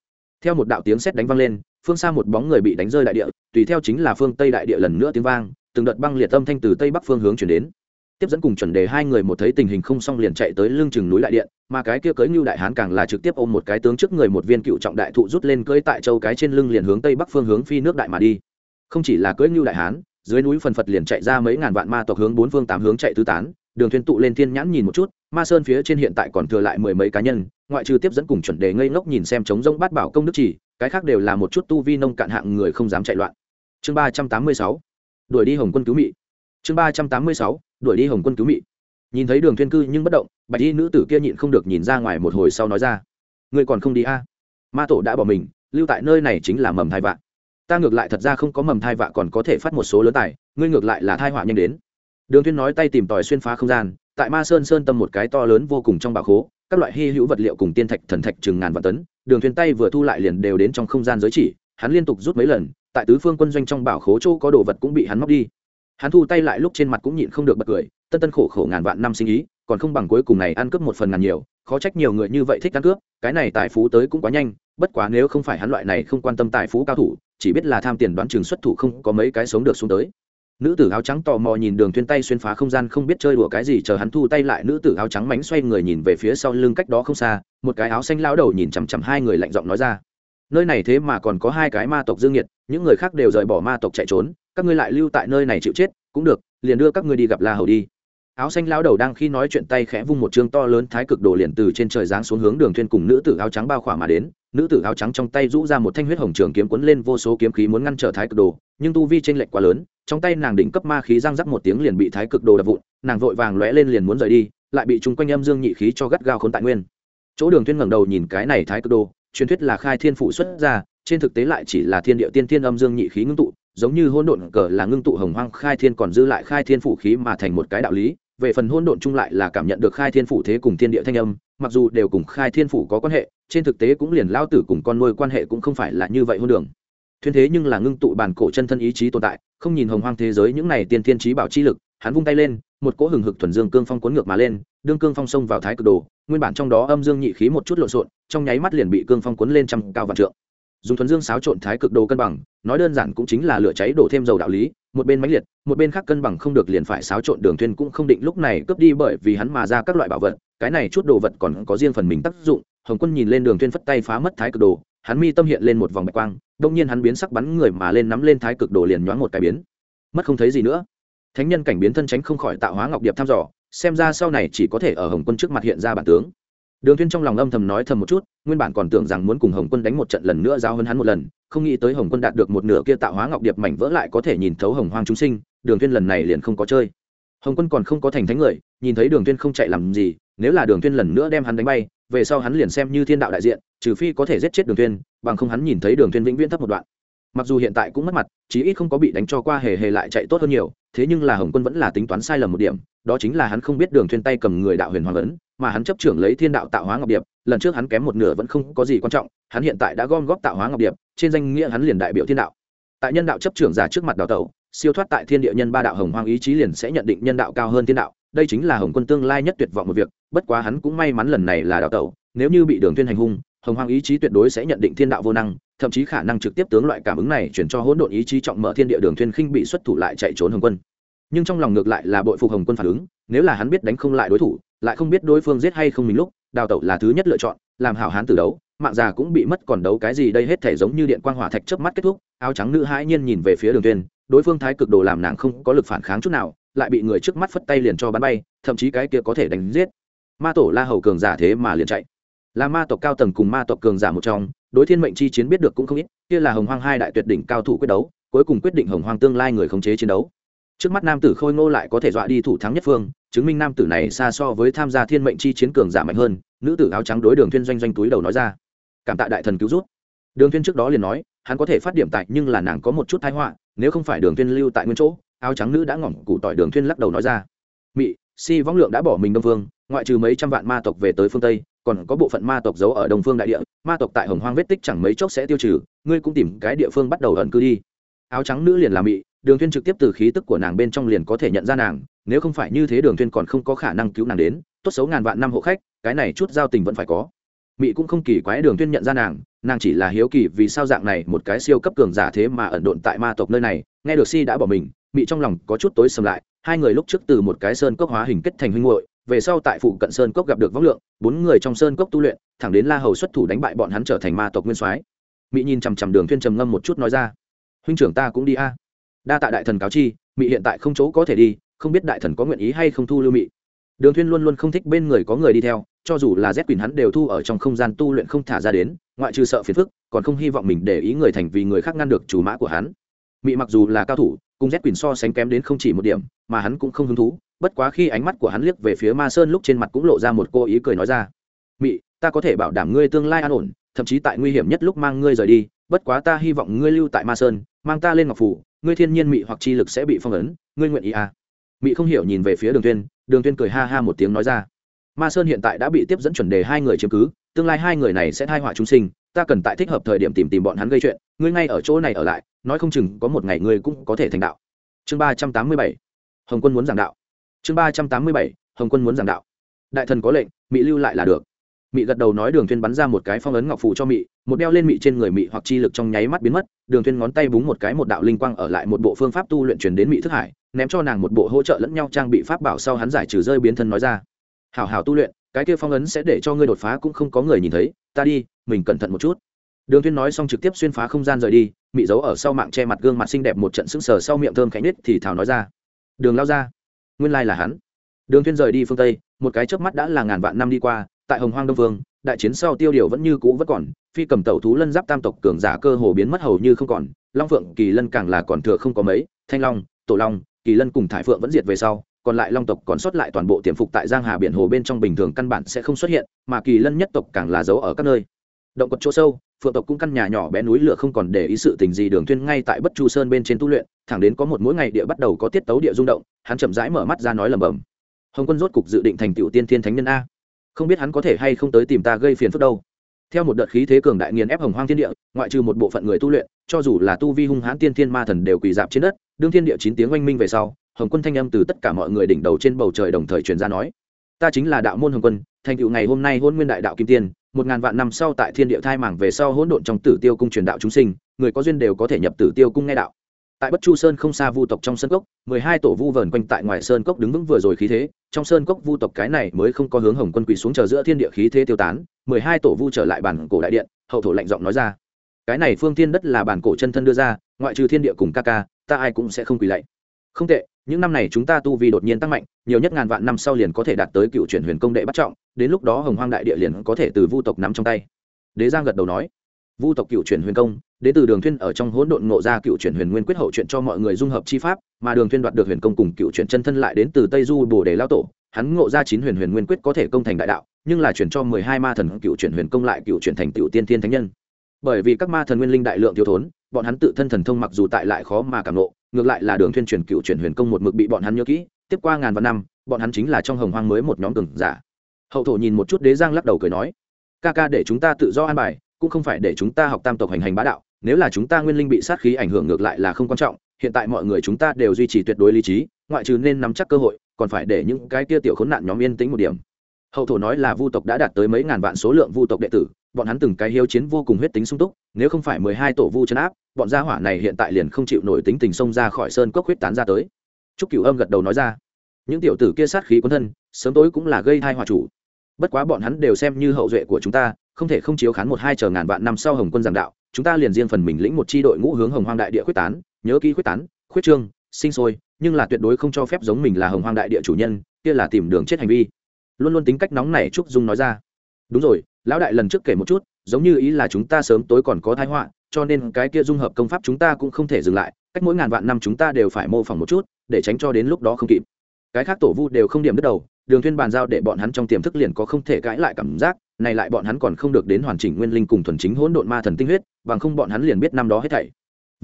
theo một đạo tiếng sét đánh vang lên, phương xa một bóng người bị đánh rơi đại địa, tùy theo chính là phương tây đại địa lần nữa tiếng vang, từng đợt băng liệt âm thanh từ tây bắc phương hướng chuyển đến. Tiếp dẫn cùng chuẩn đề hai người một thấy tình hình không xong liền chạy tới lưng chừng núi đại điện, mà cái kia cưới ngưu đại hán càng là trực tiếp ôm một cái tướng trước người một viên cựu trọng đại thụ rút lên cưới tại châu cái trên lưng liền hướng tây bắc phương hướng phi nước đại mà đi. Không chỉ là cưới ngưu đại hán, dưới núi phần phật liền chạy ra mấy ngàn vạn ma tộc hướng bốn phương tám hướng chạy tứ tán đường thuyền tụ lên thiên nhãn nhìn một chút, ma sơn phía trên hiện tại còn thừa lại mười mấy cá nhân, ngoại trừ tiếp dẫn cùng chuẩn đề ngây ngốc nhìn xem chống rông bát bảo công đức chỉ cái khác đều là một chút tu vi nông cạn hạng người không dám chạy loạn. Chương ba trăm tám mươi sáu, đuổi đi hồng quân cứu mị. Chương ba trăm tám mươi sáu, đuổi đi hồng quân cứu mị. Nhìn thấy đường thuyên cư nhưng bất động, bạch y nữ tử kia nhịn không được nhìn ra ngoài một hồi sau nói ra, ngươi còn không đi a? À? ma tổ đã bỏ mình, lưu tại nơi này chính là mầm thai vạ. Ta ngược lại thật ra không có mầm thai vạ còn có thể phát một số lớn tài, ngươi ngược lại là thai họa nhanh đến đường thuyên nói tay tìm tòi xuyên phá không gian, tại ma sơn sơn tâm một cái to lớn vô cùng trong bảo khố, các loại hy hữu vật liệu cùng tiên thạch thần thạch chừng ngàn vạn tấn, đường thuyền tay vừa thu lại liền đều đến trong không gian giới chỉ, hắn liên tục rút mấy lần, tại tứ phương quân doanh trong bảo khố chỗ có đồ vật cũng bị hắn móc đi. Hắn thu tay lại lúc trên mặt cũng nhịn không được bật cười, tân tân khổ khổ ngàn vạn năm sinh ý, còn không bằng cuối cùng này ăn cướp một phần ngàn nhiều, khó trách nhiều người như vậy thích ăn cướp, cái này tài phú tới cũng quá nhanh, bất quá nếu không phải hắn loại này không quan tâm tài phú cao thủ, chỉ biết là tham tiền đoán chừng xuất thủ không có mấy cái sống được xuống tới nữ tử áo trắng tò mò nhìn đường thuyên tay xuyên phá không gian không biết chơi đùa cái gì, chờ hắn thu tay lại, nữ tử áo trắng mánh xoay người nhìn về phía sau lưng cách đó không xa, một cái áo xanh lão đầu nhìn chằm chằm hai người lạnh giọng nói ra. Nơi này thế mà còn có hai cái ma tộc dương nhiệt những người khác đều rời bỏ ma tộc chạy trốn, các ngươi lại lưu tại nơi này chịu chết, cũng được, liền đưa các ngươi đi gặp la hầu đi. Áo xanh lão đầu đang khi nói chuyện tay khẽ vung một chương to lớn thái cực đồ liền từ trên trời giáng xuống hướng đường thuyên cùng nữ tử áo trắng bao khỏa mà đến nữ tử áo trắng trong tay rũ ra một thanh huyết hồng trường kiếm cuốn lên vô số kiếm khí muốn ngăn trở thái cực đồ, nhưng tu vi trên lệch quá lớn, trong tay nàng đỉnh cấp ma khí răng rắc một tiếng liền bị thái cực đồ đập vụn, nàng vội vàng lóe lên liền muốn rời đi, lại bị chúng quanh âm dương nhị khí cho gắt gao khốn tại nguyên. Chỗ đường thuyên ngẩng đầu nhìn cái này thái cực đồ, truyền thuyết là khai thiên phụ xuất ra, trên thực tế lại chỉ là thiên địa tiên thiên âm dương nhị khí ngưng tụ, giống như hôn độn cờ là ngưng tụ hồng hoang khai thiên còn dư lại khai thiên phụ khí mà thành một cái đạo lý, về phần hôn độn chung lại là cảm nhận được khai thiên phụ thế cùng thiên địa thanh âm, mặc dù đều cùng khai thiên phụ có quan hệ trên thực tế cũng liền lao tử cùng con nuôi quan hệ cũng không phải là như vậy hôn đường. Thuyên thế nhưng là ngưng tụ bản cổ chân thân ý chí tồn tại, không nhìn hồng hoang thế giới những này tiên thiên trí bảo chi lực, hắn vung tay lên, một cỗ hừng hực thuần dương cương phong cuốn ngược mà lên, đương cương phong xông vào thái cực đồ, nguyên bản trong đó âm dương nhị khí một chút lộn xộn, trong nháy mắt liền bị cương phong cuốn lên trăm cao vạn trượng. Dùng thuần dương xáo trộn thái cực đồ cân bằng, nói đơn giản cũng chính là lửa cháy đổ thêm dầu đạo lý, một bên mãnh liệt, một bên khác cân bằng không được liền phải xáo trộn đường thuyên cũng không định lúc này cướp đi bởi vì hắn mà ra các loại bảo vật, cái này chút đồ vật còn có riêng phần mình tác dụng hồng quân nhìn lên đường Thiên phất tay phá mất thái cực đồ, hắn mi tâm hiện lên một vòng bạch quang đông nhiên hắn biến sắc bắn người mà lên nắm lên thái cực đồ liền nhoáng một cái biến. Mất không thấy gì nữa. Thánh nhân cảnh biến thân tránh không khỏi tạo hóa ngọc điệp thăm dò, xem ra sau này chỉ có thể ở hồng quân trước mặt hiện ra bản tướng. Đường thiên trong lòng âm thầm nói thầm một chút, nguyên bản còn tưởng rằng muốn cùng hồng quân đánh một trận lần nữa giao hơn hắn một lần, không nghĩ tới hồng quân đạt được một nửa kia tạo hóa ngọc điệp mảnh vỡ lại có thể nhìn thấu hồng hoang chúng sinh, đường thiên lần này liền không có chơi. Hồng quân còn không có thành thánh người, nhìn thấy đường thiên không chạy làm gì, nếu là đường thiên lần nữa đem hắn đánh bay về sau hắn liền xem như thiên đạo đại diện, trừ phi có thể giết chết đường thiên bằng không hắn nhìn thấy đường thiên vĩnh viễn thấp một đoạn. Mặc dù hiện tại cũng mất mặt, chí ít không có bị đánh cho qua hề hề lại chạy tốt hơn nhiều, thế nhưng là hồng quân vẫn là tính toán sai lầm một điểm, đó chính là hắn không biết đường thuyên tay cầm người đạo huyền hoàng ấn, mà hắn chấp trưởng lấy thiên đạo tạo hóa ngọc điệp, lần trước hắn kém một nửa vẫn không có gì quan trọng, hắn hiện tại đã gom góp tạo hóa ngọc điệp, trên danh nghĩa hắn liền đại biểu thiên đạo. Tại nhân đạo chấp trưởng giả trước mặt đào tẩu, siêu thoát tại thiên địa nhân ba đạo hồng hoang ý chí liền sẽ nhận định nhân đạo cao hơn thiên đạo đây chính là hồng quân tương lai nhất tuyệt vọng một việc, bất quá hắn cũng may mắn lần này là đạo tẩu, nếu như bị đường thuyên hành hung, hồng hoang ý chí tuyệt đối sẽ nhận định thiên đạo vô năng, thậm chí khả năng trực tiếp tướng loại cảm ứng này chuyển cho hỗn độn ý chí trọng mở thiên địa đường thuyên khinh bị xuất thủ lại chạy trốn hồng quân. Nhưng trong lòng ngược lại là bội phục hồng quân phản ứng, nếu là hắn biết đánh không lại đối thủ, lại không biết đối phương giết hay không mình lúc, đào tẩu là thứ nhất lựa chọn, làm hảo hán từ đấu, mạng già cũng bị mất còn đấu cái gì đây hết thể giống như điện quang hỏa thạch chớp mắt kết thúc, áo trắng nữ hãi nhiên nhìn về phía đường tuyên đối phương thái cực đồ làm nàng không có lực phản kháng chút nào lại bị người trước mắt phất tay liền cho bắn bay, thậm chí cái kia có thể đánh giết. Ma tổ la hầu cường giả thế mà liền chạy. Là ma tộc cao tầng cùng ma tộc cường giả một trong, đối thiên mệnh chi chiến biết được cũng không ít, kia là hồng hoang hai đại tuyệt đỉnh cao thủ quyết đấu, cuối cùng quyết định hồng hoang tương lai người khống chế chiến đấu. Trước mắt nam tử khôi ngô lại có thể dọa đi thủ thắng nhất phương, chứng minh nam tử này xa so với tham gia thiên mệnh chi chiến cường giả mạnh hơn, nữ tử áo trắng đối đường thiên doanh doanh túi đầu nói ra. Cảm tạ đại thần cứu rút đường thiên trước đó liền nói, hắn có thể phát điểm tại nhưng là nàng có một chút thái họa, nếu không phải đường thiên lưu tại nguyên chỗ áo trắng nữ đã ngỏm củ tỏi đường Thuyên lắc đầu nói ra. Mị, si võng lượng đã bỏ mình đông phương, ngoại trừ mấy trăm vạn ma tộc về tới phương tây, còn có bộ phận ma tộc giấu ở đông phương đại địa, ma tộc tại hồng hoang vết tích chẳng mấy chốc sẽ tiêu trừ, ngươi cũng tìm cái địa phương bắt đầu ẩn cư đi. Áo trắng nữ liền là mị, đường Thuyên trực tiếp từ khí tức của nàng bên trong liền có thể nhận ra nàng, nếu không phải như thế đường Thuyên còn không có khả năng cứu nàng đến, tốt xấu ngàn vạn năm hộ khách, cái này chút giao tình vẫn phải có. Mị cũng không kỳ quái đường Thuyên nhận ra nàng nàng chỉ là hiếu kỳ vì sao dạng này một cái siêu cấp cường giả thế mà ẩn độn tại ma tộc nơi này, nghe được si đã bỏ mình mị trong lòng có chút tối sầm lại, hai người lúc trước từ một cái sơn cốc hóa hình kết thành huynh hội về sau tại phụ cận sơn cốc gặp được võng lượng, bốn người trong sơn cốc tu luyện, thẳng đến la hầu xuất thủ đánh bại bọn hắn trở thành ma tộc nguyên soái. Mị nhìn chằm chằm đường thiên trầm ngâm một chút nói ra, huynh trưởng ta cũng đi a. Đa tạ đại thần cáo chi, mị hiện tại không chỗ có thể đi, không biết đại thần có nguyện ý hay không thu lưu mị. đường thiên luôn luôn không thích bên người có người đi theo, cho dù là z quỳnh hắn đều thu ở trong không gian tu luyện không thả ra đến, ngoại trừ sợ phiền phức, còn không hy vọng mình để ý người thành vì người khác ngăn được chủ mã của hắn. Mị mặc dù là cao thủ cùng z quyền so sánh kém đến không chỉ một điểm mà hắn cũng không hứng thú bất quá khi ánh mắt của hắn liếc về phía ma sơn lúc trên mặt cũng lộ ra một cô ý cười nói ra. Mị, ta có thể bảo đảm ngươi tương lai an ổn thậm chí tại nguy hiểm nhất lúc mang ngươi rời đi bất quá ta hy vọng ngươi lưu tại ma sơn mang ta lên ngọc phủ ngươi thiên nhiên mị hoặc chi lực sẽ bị phong ấn ngươi nguyện ý à? Mị không hiểu nhìn về phía đường tuyên đường tuyên cười ha ha một tiếng nói ra. Ma sơn hiện tại đã bị tiếp dẫn chuẩn đề hai người chiếm cứ tương lai hai người này sẽ thai họa chúng sinh ta cần tại thích hợp thời điểm tìm tìm bọn hắn gây chuyện, ngươi ngay ở chỗ này ở lại, nói không chừng có một ngày ngươi cũng có thể thành đạo. Chương ba trăm tám mươi bảy, hồng quân muốn giảng đạo. Chương ba trăm tám mươi bảy, hồng quân muốn giảng đạo. Đại thần có lệnh mỹ lưu lại là được. Mị gật đầu nói đường thuyên bắn ra một cái phong ấn ngọc phù cho mị, một đeo lên mị trên người mị hoặc chi lực trong nháy mắt biến mất, đường thuyên ngón tay búng một cái một đạo linh quang ở lại một bộ phương pháp tu luyện truyền đến mị thức hải, ném cho nàng một bộ hỗ trợ lẫn nhau trang bị pháp bảo sau hắn giải trừ rơi biến thân nói ra. Hảo hảo tu luyện, cái kia phong ấn sẽ để cho ngươi đột phá cũng không có người nhìn thấy, ta đi mình cẩn thận một chút. Đường thuyên nói xong trực tiếp xuyên phá không gian rời đi, mị giấu ở sau mạng che mặt gương mặt xinh đẹp một trận sững sờ sau miệng thơm khẽ nết thì thảo nói ra, đường lao ra, nguyên lai là hắn. Đường thuyên rời đi phương tây, một cái chớp mắt đã là ngàn vạn năm đi qua, tại hồng hoang đông vương, đại chiến sau tiêu điều vẫn như cũ vẫn còn, phi cầm tẩu thú lân giáp tam tộc cường giả cơ hồ biến mất hầu như không còn, long phượng, kỳ lân càng là còn thừa không có mấy, thanh long, tổ long, kỳ lân cùng thải phượng vẫn diệt về sau, còn lại long tộc còn sót lại toàn bộ tiềm phục tại giang hà biển hồ bên trong bình thường căn bản sẽ không xuất hiện, mà kỳ lân nhất tộc càng là giấu ở các nơi động quật chỗ sâu, phượng tộc cũng căn nhà nhỏ bé núi lửa không còn để ý sự tình gì, đường thuyên ngay tại bất chu sơn bên trên tu luyện, thẳng đến có một mỗi ngày địa bắt đầu có tiết tấu địa rung động, hắn chậm rãi mở mắt ra nói lẩm bẩm. Hồng quân rốt cục dự định thành tiểu tiên thiên thánh nhân a. Không biết hắn có thể hay không tới tìm ta gây phiền phức đâu. Theo một đợt khí thế cường đại nghiền ép hồng hoang thiên địa, ngoại trừ một bộ phận người tu luyện, cho dù là tu vi hung hãn tiên thiên ma thần đều quỳ dạp trên đất, đương thiên địa chín tiếng oanh minh về sau, hồng quân thanh âm từ tất cả mọi người đỉnh đầu trên bầu trời đồng thời truyền ra nói, ta chính là đạo môn hồng quân, thành tựu ngày hôm nay hôn nguyên đại đạo kim tiên một ngàn vạn năm sau tại thiên địa thai mảng về sau hỗn độn trong tử tiêu cung truyền đạo chúng sinh, người có duyên đều có thể nhập tử tiêu cung nghe đạo. Tại bất chu sơn không xa vu tộc trong sơn cốc, mười hai tổ vu vờn quanh tại ngoài sơn cốc đứng vững vừa rồi khí thế, trong sơn cốc vu tộc cái này mới không có hướng hồng quân quỳ xuống chờ giữa thiên địa khí thế tiêu tán, mười hai tổ vu trở lại bản cổ đại điện, hậu thổ lạnh giọng nói ra. Cái này phương thiên đất là bản cổ chân thân đưa ra, ngoại trừ thiên địa cùng ca ca, ta ai cũng sẽ không quỳ lạy không tệ, những năm này chúng ta tu vi đột nhiên tăng mạnh, nhiều nhất ngàn vạn năm sau liền có thể đạt tới cựu chuyển huyền công đệ bắt trọng, đến lúc đó hồng hoang đại địa liền có thể từ vu tộc nắm trong tay. Đế giang gật đầu nói. Vu tộc cựu chuyển huyền công, đến từ đường thuyên ở trong hỗn độn ngộ ra cựu chuyển huyền nguyên quyết hậu chuyện cho mọi người dung hợp chi pháp, mà đường thuyên đoạt được huyền công cùng cựu chuyển chân thân lại đến từ tây du bồ đề lao tổ, hắn ngộ ra chín huyền huyền nguyên quyết có thể công thành đại đạo, nhưng là chuyển cho mười hai ma thần cựu chuyển huyền công lại cựu chuyển thành tiểu tiên thiên thánh nhân. Bởi vì các ma thần nguyên linh đại lượng thiếu thốn, bọn hắn tự thân thần thông mặc dù tại lại khó mà cảm nộ ngược lại là đường thuyên truyền cựu chuyển huyền công một mực bị bọn hắn nhớ kỹ, tiếp qua ngàn vạn năm, bọn hắn chính là trong hồng hoang mới một nhóm cường giả. Hậu thổ nhìn một chút đế giang lắc đầu cười nói, ca ca để chúng ta tự do an bài, cũng không phải để chúng ta học tam tộc hành hành bá đạo, nếu là chúng ta nguyên linh bị sát khí ảnh hưởng ngược lại là không quan trọng, hiện tại mọi người chúng ta đều duy trì tuyệt đối lý trí, ngoại trừ nên nắm chắc cơ hội, còn phải để những cái kia tiểu khốn nạn nhóm yên tĩnh một điểm. Hậu thổ nói là vu tộc đã đạt tới mấy ngàn vạn số lượng vu tộc đệ tử bọn hắn từng cái hiếu chiến vô cùng huyết tính sung túc, nếu không phải mười hai tổ vu chấn áp, bọn gia hỏa này hiện tại liền không chịu nổi tính tình xông ra khỏi sơn cốc huyết tán ra tới. Trúc cửu âm gật đầu nói ra, những tiểu tử kia sát khí quân thân, sớm tối cũng là gây thai hòa chủ. Bất quá bọn hắn đều xem như hậu duệ của chúng ta, không thể không chiếu khán một hai chờ ngàn vạn năm sau hồng quân giảng đạo, chúng ta liền riêng phần mình lĩnh một c h i đội ngũ hướng hồng hoang đại địa quyết tán, nhớ kỹ quyết tán, khuyết trương, sinh sôi, nhưng là tuyệt đối không cho phép giống mình là hồng hoang đại địa chủ nhân, kia là tìm đường chết hành vi. Luôn luôn tính cách nóng này trúc dung nói ra, đúng rồi lão đại lần trước kể một chút, giống như ý là chúng ta sớm tối còn có thái họa, cho nên cái kia dung hợp công pháp chúng ta cũng không thể dừng lại, cách mỗi ngàn vạn năm chúng ta đều phải mô phỏng một chút, để tránh cho đến lúc đó không kịp. Cái khác tổ vu đều không điểm đứt đầu, đường thuyên bàn giao để bọn hắn trong tiềm thức liền có không thể cãi lại cảm giác, này lại bọn hắn còn không được đến hoàn chỉnh nguyên linh cùng thuần chính hỗn độn ma thần tinh huyết, bằng không bọn hắn liền biết năm đó hết thảy.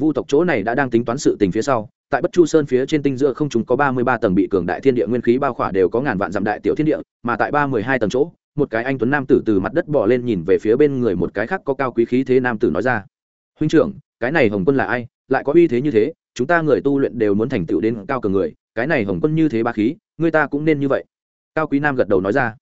Vu tộc chỗ này đã đang tính toán sự tình phía sau, tại bất chu sơn phía trên tinh giữa không chúng có ba mươi ba tầng bị cường đại thiên địa nguyên khí bao khỏa đều có ngàn vạn dặm đại tiểu thiên địa, mà tại ba mươi hai tầng chỗ một cái anh tuấn nam tử từ mặt đất bỏ lên nhìn về phía bên người một cái khác có cao quý khí thế nam tử nói ra. Huynh trưởng, cái này hồng quân là ai? Lại có uy thế như thế, chúng ta người tu luyện đều muốn thành tựu đến cao cường người, cái này hồng quân như thế ba khí, người ta cũng nên như vậy. Cao quý nam gật đầu nói ra.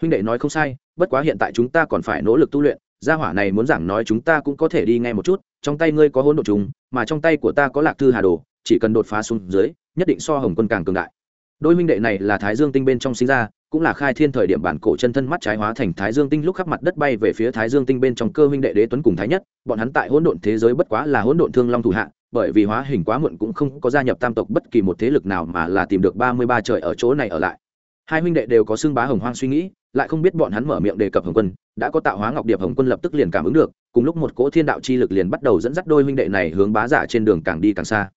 Huynh đệ nói không sai, bất quá hiện tại chúng ta còn phải nỗ lực tu luyện, gia hỏa này muốn giảng nói chúng ta cũng có thể đi ngay một chút, trong tay ngươi có hỗn độ trùng, mà trong tay của ta có lạc thư hà đồ, chỉ cần đột phá xuống dưới, nhất định so hồng quân càng cường đại. Đôi huynh đệ này là thái dương tinh bên trong sinh ra cũng là khai thiên thời điểm bản cổ chân thân mắt trái hóa thành thái dương tinh lúc khắp mặt đất bay về phía thái dương tinh bên trong cơ huynh đệ đế tuấn cùng thái nhất, bọn hắn tại hỗn độn thế giới bất quá là hỗn độn thương long thủ hạ, bởi vì hóa hình quá muộn cũng không có gia nhập tam tộc bất kỳ một thế lực nào mà là tìm được ba mươi ba trời ở chỗ này ở lại. Hai huynh đệ đều có xưng bá hồng hoang suy nghĩ, lại không biết bọn hắn mở miệng đề cập hồng quân, đã có tạo hóa ngọc điệp hồng quân lập tức liền cảm ứng được, cùng lúc một cỗ thiên đạo chi lực liền bắt đầu dẫn dắt đôi huynh đệ này hướng bá giả trên đường càng đi càng xa.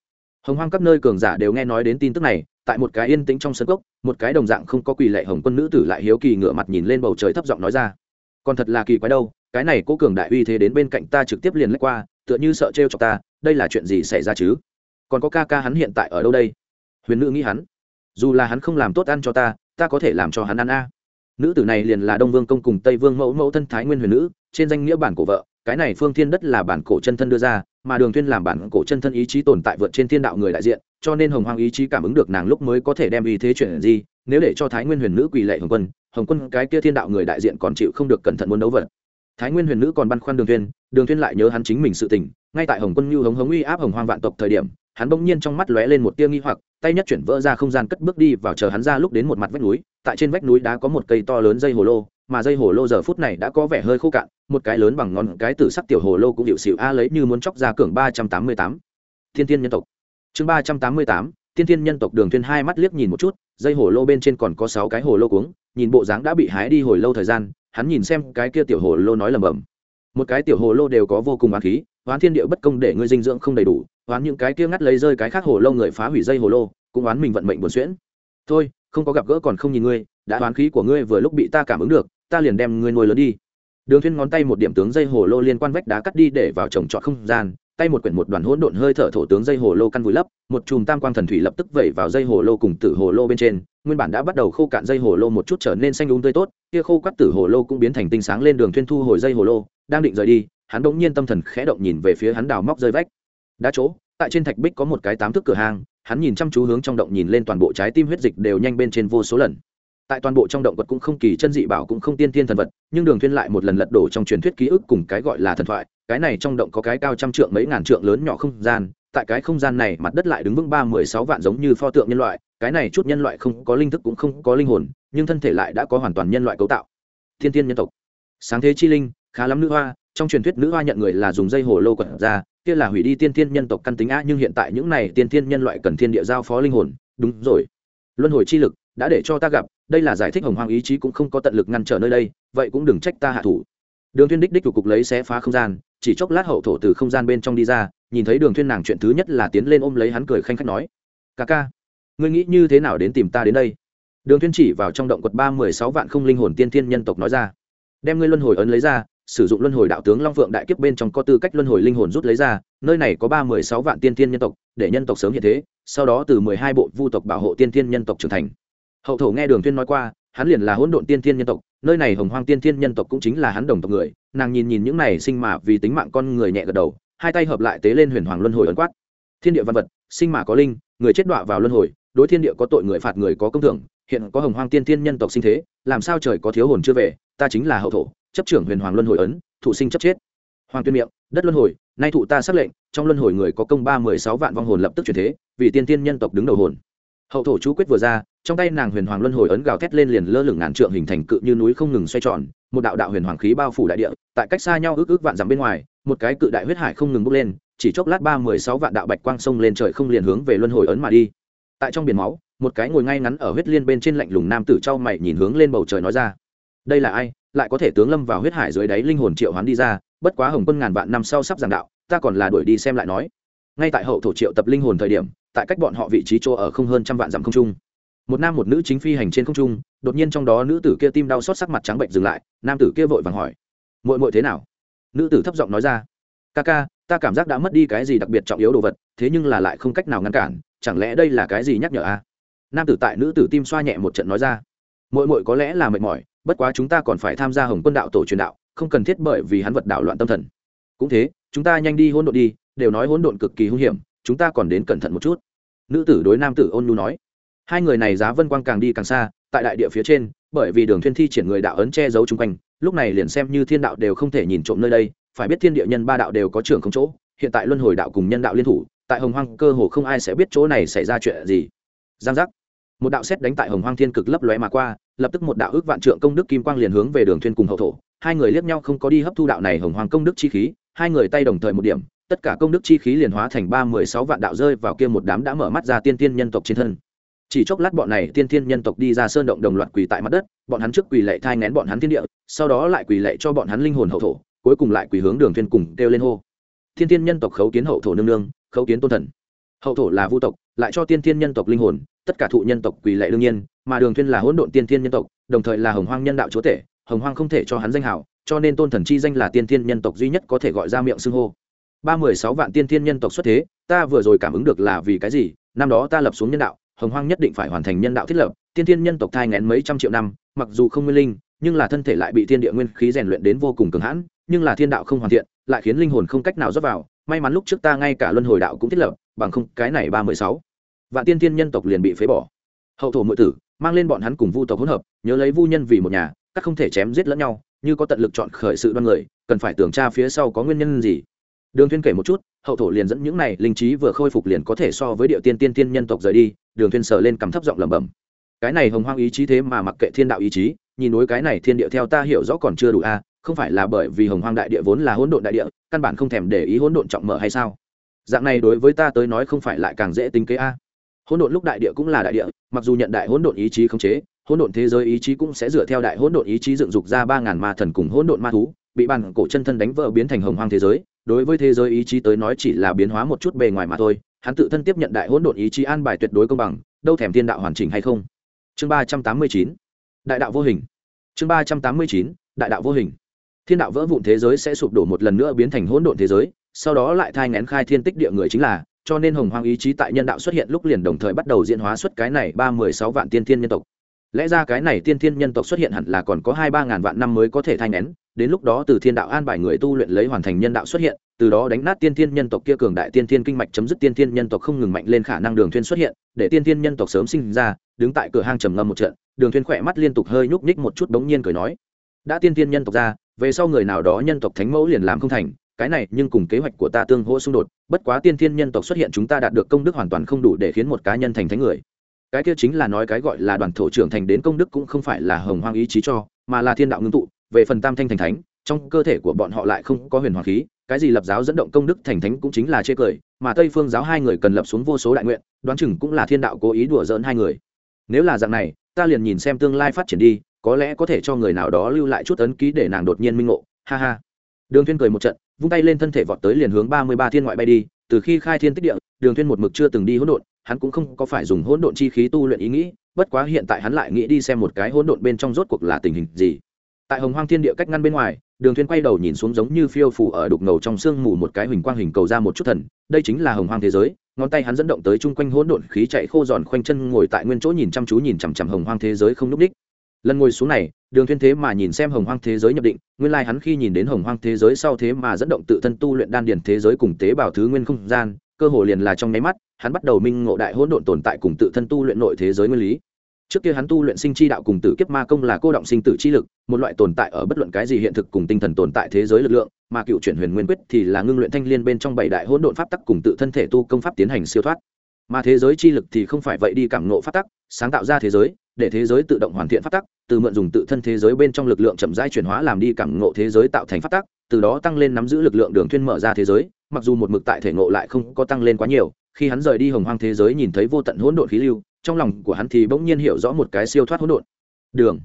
Hồng hoang các nơi cường giả đều nghe nói đến tin tức này tại một cái yên tĩnh trong sân cốc, một cái đồng dạng không có quỳ lệ hồng quân nữ tử lại hiếu kỳ ngửa mặt nhìn lên bầu trời thấp giọng nói ra. Còn thật là kỳ quái đâu, cái này cố cường đại uy thế đến bên cạnh ta trực tiếp liền lách qua, tựa như sợ trêu cho ta, đây là chuyện gì xảy ra chứ? Còn có ca ca hắn hiện tại ở đâu đây? Huyền nữ nghĩ hắn. Dù là hắn không làm tốt ăn cho ta ta có thể làm cho hắn ăn a. Nữ tử này liền là đông vương công cùng tây vương mẫu mẫu thân thái nguyên huyền nữ, trên danh nghĩa bản cổ vợ, cái này phương thiên đất là bản cổ chân thân đưa ra mà đường thiên làm bản cổ chân thân ý chí tồn tại vượt trên thiên đạo người đại diện, cho nên hồng hoàng ý chí cảm ứng được nàng lúc mới có thể đem ý thế chuyển gì nếu để cho thái nguyên huyền nữ quỳ lệ hồng quân hồng quân cái kia thiên đạo người đại diện còn chịu không được cẩn thận muốn đấu vật. Thái nguyên huyền nữ còn băn khoăn đường thiên đường thiên lại nhớ hắn chính mình sự tình, ngay tại hồng quân như hống hống uy áp hồng hoang vạn tộc thời điểm, hắn bỗng nhiên trong mắt lóe lên một tia nghi hoặc, tay nhất chuyển vỡ ra không gian cất bước đi vào chờ hắn ra lúc đến một mặt vách núi, tại trên vách núi đá có một cây to lớn dây hồ lô mà dây hồ lô giờ phút này đã có vẻ hơi khô cạn, một cái lớn bằng ngón cái tử sắc tiểu hồ lô cũng hiệu xịu a lấy như muốn chóc ra cường ba trăm tám mươi tám. Thiên thiên nhân tộc. Chương ba trăm tám mươi tám, thiên thiên nhân tộc đường thuyên hai mắt liếc nhìn một chút, dây hồ lô bên trên còn có sáu cái hồ lô cuống, nhìn bộ dáng đã bị hái đi hồi lâu thời gian, hắn nhìn xem cái kia tiểu hồ lô nói lầm bầm một cái tiểu hồ lô đều có vô cùng oán khí, oán thiên địa bất công để ngươi dinh dưỡng không đầy đủ, oán những cái kia ngắt lấy rơi cái khác hồ lô người phá hủy dây hồ lô, cũng oán mình vận mệnh buồn xuyễn. Thôi, không có gặp gỡ còn không nhìn ngươi, đã oán khí của ngươi vừa lúc bị ta cảm ứng được ta liền đem ngươi nuôi lớn đi. Đường thuyên ngón tay một điểm tướng dây hồ lô liên quan vách đá cắt đi để vào trồng trọt không gian, tay một quyển một đoàn hỗn độn hơi thở thổ tướng dây hồ lô căn vùi lấp, một chùm tam quang thần thủy lập tức vẩy vào dây hồ lô cùng tử hồ lô bên trên, nguyên bản đã bắt đầu khô cạn dây hồ lô một chút trở nên xanh đúng tươi tốt, kia khô quắt tử hồ lô cũng biến thành tinh sáng lên, đường thuyên thu hồi dây hồ lô, đang định rời đi, hắn đống nhiên tâm thần khẽ động nhìn về phía hắn đào móc rơi vách. Đá chỗ, tại trên thạch bích có một cái tám thước cửa hàng, hắn nhìn chăm chú hướng trong động nhìn lên toàn bộ trái tim huyết dịch đều nhanh bên trên vô số lần tại toàn bộ trong động vật cũng không kỳ chân dị bảo cũng không tiên tiên thần vật, nhưng đường thiên lại một lần lật đổ trong truyền thuyết ký ức cùng cái gọi là thần thoại, cái này trong động có cái cao trăm trượng mấy ngàn trượng lớn nhỏ không gian, tại cái không gian này mặt đất lại đứng vững ba mười sáu vạn giống như pho tượng nhân loại, cái này chút nhân loại không có linh thức cũng không có linh hồn, nhưng thân thể lại đã có hoàn toàn nhân loại cấu tạo. Thiên tiên nhân tộc. Sáng thế chi linh, khá lắm nữ hoa, trong truyền thuyết nữ hoa nhận người là dùng dây hồ lô quật ra, kia là hủy đi tiên tiên nhân tộc căn tính a nhưng hiện tại những này tiên tiên nhân loại cần thiên địa giao phó linh hồn. Đúng rồi. Luân hồi chi lực đã để cho ta gặp đây là giải thích hồng hoang ý chí cũng không có tận lực ngăn trở nơi đây, vậy cũng đừng trách ta hạ thủ. Đường thiên đích đích của cục lấy xé phá không gian, chỉ chốc lát hậu thổ từ không gian bên trong đi ra, nhìn thấy đường thiên nàng chuyện thứ nhất là tiến lên ôm lấy hắn cười khanh khách nói, ca ca, ngươi nghĩ như thế nào đến tìm ta đến đây? Đường thiên chỉ vào trong động quật ba mười sáu vạn không linh hồn tiên thiên nhân tộc nói ra, đem ngươi luân hồi ấn lấy ra, sử dụng luân hồi đạo tướng long phượng đại kiếp bên trong có tư cách luân hồi linh hồn rút lấy ra, nơi này có ba mười sáu vạn tiên thiên nhân tộc, để nhân tộc sớm hiện thế, sau đó từ mười hai bộ vu tộc bảo hộ tiên thiên nhân tộc trưởng thành hậu thổ nghe đường tuyên nói qua, hắn liền là hỗn độn tiên thiên nhân tộc, nơi này hồng hoang tiên thiên nhân tộc cũng chính là hắn đồng tộc người, nàng nhìn nhìn những này sinh mà vì tính mạng con người nhẹ gật đầu, hai tay hợp lại tế lên huyền hoàng luân hồi ấn quát. Thiên địa văn vật, sinh mà có linh, người chết đọa vào luân hồi, đối thiên địa có tội người phạt người có công thưởng, hiện có hồng hoang tiên thiên nhân tộc sinh thế, làm sao trời có thiếu hồn chưa về, ta chính là hậu thổ, chấp trưởng huyền hoàng luân hồi ấn, thụ sinh chấp chết. Hoàng tuyên miệng, đất luân hồi, nay thụ ta xác lệnh, trong luân hồi người có công ba mười sáu vạn vong hồn lập tức chuyển thế, vì tiên tiên nhân tộc đứng đầu hồn. Hậu thổ chú quyết vừa ra trong tay nàng huyền hoàng luân hồi ấn gào thét lên liền lơ lửng ngàn trượng hình thành cự như núi không ngừng xoay tròn, một đạo đạo huyền hoàng khí bao phủ đại địa, tại cách xa nhau ước ước vạn dặm bên ngoài, một cái cự đại huyết hải không ngừng bốc lên, chỉ chốc lát ba mười sáu vạn đạo bạch quang sông lên trời không liền hướng về luân hồi ấn mà đi. Tại trong biển máu, một cái ngồi ngay ngắn ở huyết liên bên trên lạnh lùng nam tử trao mày nhìn hướng lên bầu trời nói ra. Đây là ai? Lại có thể tướng lâm vào huyết hải dưới đáy linh hồn triệu hoán đi ra, bất quá hồng quân ngàn vạn năm sau sắp giảng đạo, ta còn là đuổi đi xem lại nói. Ngay tại hậu thổ triệu tập linh hồn thời điểm, tại cách bọn họ vị trí chỗ ở không hơn trăm vạn dặm không trung một nam một nữ chính phi hành trên không trung, đột nhiên trong đó nữ tử kia tim đau xót sắc mặt trắng bệnh dừng lại, nam tử kia vội vàng hỏi, muội muội thế nào? Nữ tử thấp giọng nói ra, ca ca, ta cảm giác đã mất đi cái gì đặc biệt trọng yếu đồ vật, thế nhưng là lại không cách nào ngăn cản, chẳng lẽ đây là cái gì nhắc nhở a nam tử tại nữ tử tim xoa nhẹ một trận nói ra, muội muội có lẽ là mệt mỏi, bất quá chúng ta còn phải tham gia hồng quân đạo tổ truyền đạo, không cần thiết bởi vì hắn vật đạo loạn tâm thần. Cũng thế, chúng ta nhanh đi hỗn độn đi, đều nói hỗn độn cực kỳ hung hiểm, chúng ta còn đến cẩn thận một chút. Nữ tử đối nam tử ôn nhu nói hai người này giá vân quang càng đi càng xa, tại đại địa phía trên, bởi vì đường thiên thi triển người đạo ấn che giấu chung quanh, lúc này liền xem như thiên đạo đều không thể nhìn trộm nơi đây, phải biết thiên địa nhân ba đạo đều có trưởng không chỗ, hiện tại luân hồi đạo cùng nhân đạo liên thủ, tại hồng hoang cơ hồ không ai sẽ biết chỗ này xảy ra chuyện gì. Giang giác. Một đạo xét đánh tại hồng hoang thiên cực lấp lóe mà qua, lập tức một đạo ước vạn trượng công đức kim quang liền hướng về đường thiên cùng hậu thổ, hai người liếc nhau không có đi hấp thu đạo này hồng hoang công đức chi khí, hai người tay đồng thời một điểm, tất cả công đức chi khí liền hóa thành ba mười sáu vạn đạo rơi vào kia một đám đã mở mắt ra tiên tiên nhân tộc trên thân chỉ chốc lát bọn này tiên thiên nhân tộc đi ra sơn động đồng loạt quỳ tại mặt đất, bọn hắn trước quỳ lệ thai ngén bọn hắn thiên địa, sau đó lại quỳ lệ cho bọn hắn linh hồn hậu thổ, cuối cùng lại quỳ hướng đường thiên cùng kêu lên hô. Thiên thiên nhân tộc khấu kiến hậu thổ nương nương, khấu kiến tôn thần. Hậu thổ là vu tộc, lại cho tiên thiên nhân tộc linh hồn, tất cả thụ nhân tộc quỳ lệ đương nhiên, mà đường thuyên là hỗn độn tiên thiên nhân tộc, đồng thời là hồng hoang nhân đạo chúa tể, hồng hoang không thể cho hắn danh hảo, cho nên tôn thần chi danh là tiên thiên nhân tộc duy nhất có thể gọi ra miệng xưng hô. Ba mười sáu vạn tiên thiên nhân tộc xuất thế, ta vừa rồi cảm ứng được là vì cái gì, năm đó ta lập xuống nhân đạo hồng hoang nhất định phải hoàn thành nhân đạo thiết lập, tiên tiên nhân tộc thai ngén mấy trăm triệu năm, mặc dù không nguyên linh, nhưng là thân thể lại bị thiên địa nguyên khí rèn luyện đến vô cùng cường hãn, nhưng là thiên đạo không hoàn thiện, lại khiến linh hồn không cách nào rót vào. May mắn lúc trước ta ngay cả luân hồi đạo cũng thiết lập, bằng không cái này ba mười sáu, vạn tiên tiên nhân tộc liền bị phế bỏ. Hậu thổ mượn tử, mang lên bọn hắn cùng vu tộc hỗn hợp, nhớ lấy vu nhân vì một nhà, các không thể chém giết lẫn nhau, như có tận lực chọn khởi sự đoan người, cần phải tưởng tra phía sau có nguyên nhân gì. Đường thiên kể một chút, hậu thổ liền dẫn những này linh trí vừa khôi phục liền có thể so với địa tiên tiên tiên nhân tộc rời đi đường thuyên sờ lên cầm thấp giọng lẩm bẩm. Cái này hồng hoang ý chí thế mà mặc kệ thiên đạo ý chí, nhìn đối cái này thiên địa theo ta hiểu rõ còn chưa đủ a, không phải là bởi vì hồng hoang đại địa vốn là hỗn độn đại địa, căn bản không thèm để ý hỗn độn trọng mở hay sao? Dạng này đối với ta tới nói không phải lại càng dễ tính kế a. Hỗn độn lúc đại địa cũng là đại địa, mặc dù nhận đại hỗn độn ý chí khống chế, hỗn độn thế giới ý chí cũng sẽ dựa theo đại hỗn độn ý chí dựng dục ra ba ngàn ma thần cùng hỗn độn ma thú, bị bàn cổ chân thân đánh vỡ biến thành hồng hoang thế giới. Đối với thế giới ý chí tới nói chỉ là biến hóa một chút bề ngoài mà thôi hắn tự thân tiếp nhận đại hỗn độn ý chí an bài tuyệt đối công bằng, đâu thèm thiên đạo hoàn chỉnh hay không? Chương ba trăm tám mươi chín. Đại đạo vô hình. Chương ba trăm tám mươi chín, đại đạo vô hình. Thiên đạo vỡ vụn thế giới sẽ sụp đổ một lần nữa biến thành hỗn độn thế giới, sau đó lại thai ngén khai thiên tích địa người chính là, cho nên hồng hoang ý chí tại nhân đạo xuất hiện lúc liền đồng thời bắt đầu diễn hóa xuất cái này ba mười sáu vạn tiên thiên nhân tộc lẽ ra cái này tiên thiên nhân tộc xuất hiện hẳn là còn có hai ba ngàn vạn năm mới có thể thay nén, đến lúc đó từ thiên đạo an bài người tu luyện lấy hoàn thành nhân đạo xuất hiện, từ đó đánh nát tiên thiên nhân tộc kia cường đại tiên thiên kinh mạch chấm dứt tiên thiên nhân tộc không ngừng mạnh lên khả năng đường thuyên xuất hiện, để tiên thiên nhân tộc sớm sinh ra, đứng tại cửa hang trầm ngâm một trận, đường thuyên khỏe mắt liên tục hơi nhúc nhích một chút đống nhiên cười nói, đã tiên thiên nhân tộc ra, về sau người nào đó nhân tộc thánh mẫu liền làm không thành, cái này nhưng cùng kế hoạch của ta tương hỗ xung đột, bất quá tiên thiên nhân tộc xuất hiện chúng ta đạt được công đức hoàn toàn không đủ để khiến một cá nhân thành thánh người cái kia chính là nói cái gọi là đoàn thổ trưởng thành đến công đức cũng không phải là hồng hoang ý chí cho, mà là thiên đạo ngưng tụ, về phần tam thanh thành thánh, trong cơ thể của bọn họ lại không có huyền hoàng khí, cái gì lập giáo dẫn động công đức thành thánh cũng chính là chê cười, mà tây phương giáo hai người cần lập xuống vô số đại nguyện, đoán chừng cũng là thiên đạo cố ý đùa dỡn hai người. Nếu là dạng này, ta liền nhìn xem tương lai phát triển đi, có lẽ có thể cho người nào đó lưu lại chút ấn ký để nàng đột nhiên minh ngộ. Ha ha. Đường thiên cười một trận, vung tay lên thân thể vọt tới liền hướng ba mươi ba thiên ngoại bay đi, từ khi khai thiên tích địa, đường thiên một mực chưa từng đi hỗn độn hắn cũng không có phải dùng hỗn độn chi khí tu luyện ý nghĩ, bất quá hiện tại hắn lại nghĩ đi xem một cái hỗn độn bên trong rốt cuộc là tình hình gì. Tại hồng hoang thiên địa cách ngăn bên ngoài, đường thiên quay đầu nhìn xuống giống như phiêu phù ở đục ngầu trong sương mù một cái hình quang hình cầu ra một chút thần, đây chính là hồng hoang thế giới. Ngón tay hắn dẫn động tới chung quanh hỗn độn khí chạy khô giòn khoanh chân ngồi tại nguyên chỗ nhìn chăm chú nhìn chằm chằm hồng hoang thế giới không núp đích lần ngồi xuống này, đường thiên thế mà nhìn xem hồng hoang thế giới nhập định, nguyên lai like hắn khi nhìn đến hồng hoang thế giới sau thế mà dẫn động tự thân tu luyện đan điền thế giới cùng tế bào thứ nguyên không gian cơ hồ liền là trong nháy mắt, hắn bắt đầu minh ngộ đại hỗn độn tồn tại cùng tự thân tu luyện nội thế giới nguyên lý. Trước kia hắn tu luyện sinh chi đạo cùng tử kiếp ma công là cô động sinh tử chi lực, một loại tồn tại ở bất luận cái gì hiện thực cùng tinh thần tồn tại thế giới lực lượng, mà cựu chuyển huyền nguyên quyết thì là ngưng luyện thanh liên bên trong bảy đại hỗn độn pháp tắc cùng tự thân thể tu công pháp tiến hành siêu thoát. Mà thế giới chi lực thì không phải vậy đi cảm ngộ pháp tắc, sáng tạo ra thế giới, để thế giới tự động hoàn thiện pháp tắc, từ mượn dùng tự thân thế giới bên trong lực lượng chậm rãi chuyển hóa làm đi cảm ngộ thế giới tạo thành pháp tắc, từ đó tăng lên nắm giữ lực lượng đường thuyên mở ra thế giới mặc dù một mực tại thể ngộ lại không có tăng lên quá nhiều, khi hắn rời đi hồng hoang thế giới nhìn thấy vô tận hỗn độn khí lưu, trong lòng của hắn thì bỗng nhiên hiểu rõ một cái siêu thoát hỗn độn. Đường.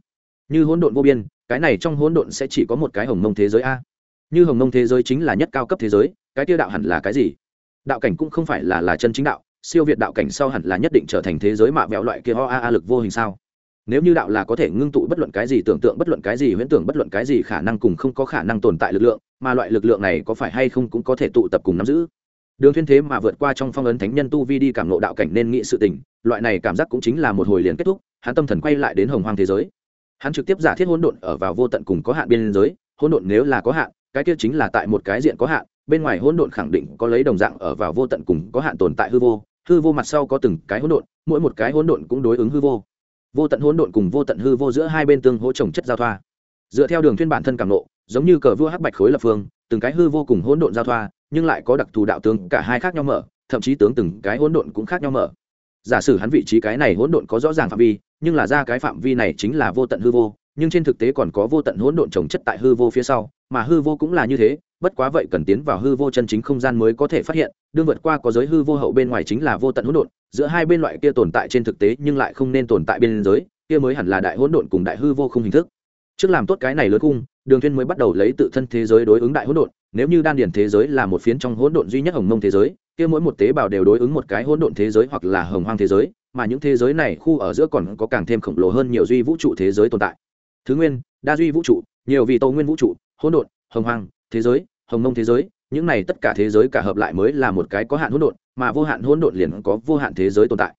Như hỗn độn vô biên, cái này trong hỗn độn sẽ chỉ có một cái hồng mông thế giới a. Như hồng mông thế giới chính là nhất cao cấp thế giới, cái tiêu đạo hẳn là cái gì? Đạo cảnh cũng không phải là là chân chính đạo, siêu việt đạo cảnh sau hẳn là nhất định trở thành thế giới mạ vẹo loại kia ho a a lực vô hình sao? Nếu như đạo là có thể ngưng tụ bất luận cái gì tưởng tượng, bất luận cái gì huyễn tưởng, bất luận cái gì khả năng cùng không có khả năng tồn tại lực lượng mà loại lực lượng này có phải hay không cũng có thể tụ tập cùng nắm giữ. Đường thiên thế mà vượt qua trong phong ấn thánh nhân tu vi đi cảm ngộ đạo cảnh nên nghĩ sự tình, loại này cảm giác cũng chính là một hồi liền kết thúc, hắn tâm thần quay lại đến hồng hoang thế giới. Hắn trực tiếp giả thiết hỗn độn ở vào vô tận cùng có hạn biên giới, hỗn độn nếu là có hạn, cái kia chính là tại một cái diện có hạn, bên ngoài hỗn độn khẳng định có lấy đồng dạng ở vào vô tận cùng có hạn tồn tại hư vô hư vô mặt sau có từng cái hỗn độn, mỗi một cái hỗn độn cũng đối ứng hư vô. Vô tận hỗn độn cùng vô tận hư vô giữa hai bên tương hỗ trồng chất giao thoa. Dựa theo đường thuyên bản thân cảm nộ giống như cờ vua hắc bạch khối lập phương, từng cái hư vô cùng hỗn độn giao thoa, nhưng lại có đặc thù đạo tướng cả hai khác nhau mở, thậm chí tướng từng cái hỗn độn cũng khác nhau mở. Giả sử hắn vị trí cái này hỗn độn có rõ ràng phạm vi, nhưng là ra cái phạm vi này chính là vô tận hư vô, nhưng trên thực tế còn có vô tận hỗn độn trồng chất tại hư vô phía sau, mà hư vô cũng là như thế, bất quá vậy cần tiến vào hư vô chân chính không gian mới có thể phát hiện, đương vượt qua có giới hư vô hậu bên ngoài chính là vô tận hỗn độn, giữa hai bên loại kia tồn tại trên thực tế nhưng lại không nên tồn tại bên giới kia mới hẳn là đại hỗn độn cùng đại hư vô không hình thức. Trước làm tốt cái này lớn cung đường thiên mới bắt đầu lấy tự thân thế giới đối ứng đại hỗn độn, nếu như đan điển thế giới là một phiến trong hỗn độn duy nhất hồng mông thế giới, kia mỗi một tế bào đều đối ứng một cái hỗn độn thế giới hoặc là hồng hoang thế giới, mà những thế giới này khu ở giữa còn có càng thêm khổng lồ hơn nhiều duy vũ trụ thế giới tồn tại. Thứ nguyên, đa duy vũ trụ, nhiều vị tâu nguyên vũ trụ, hỗn độn, hồng hoang, thế giới, hồng mông thế giới, những này tất cả thế giới cả hợp lại mới là một cái có hạn hỗn độn, mà vô hạn hỗn độn liền có vô hạn thế giới tồn tại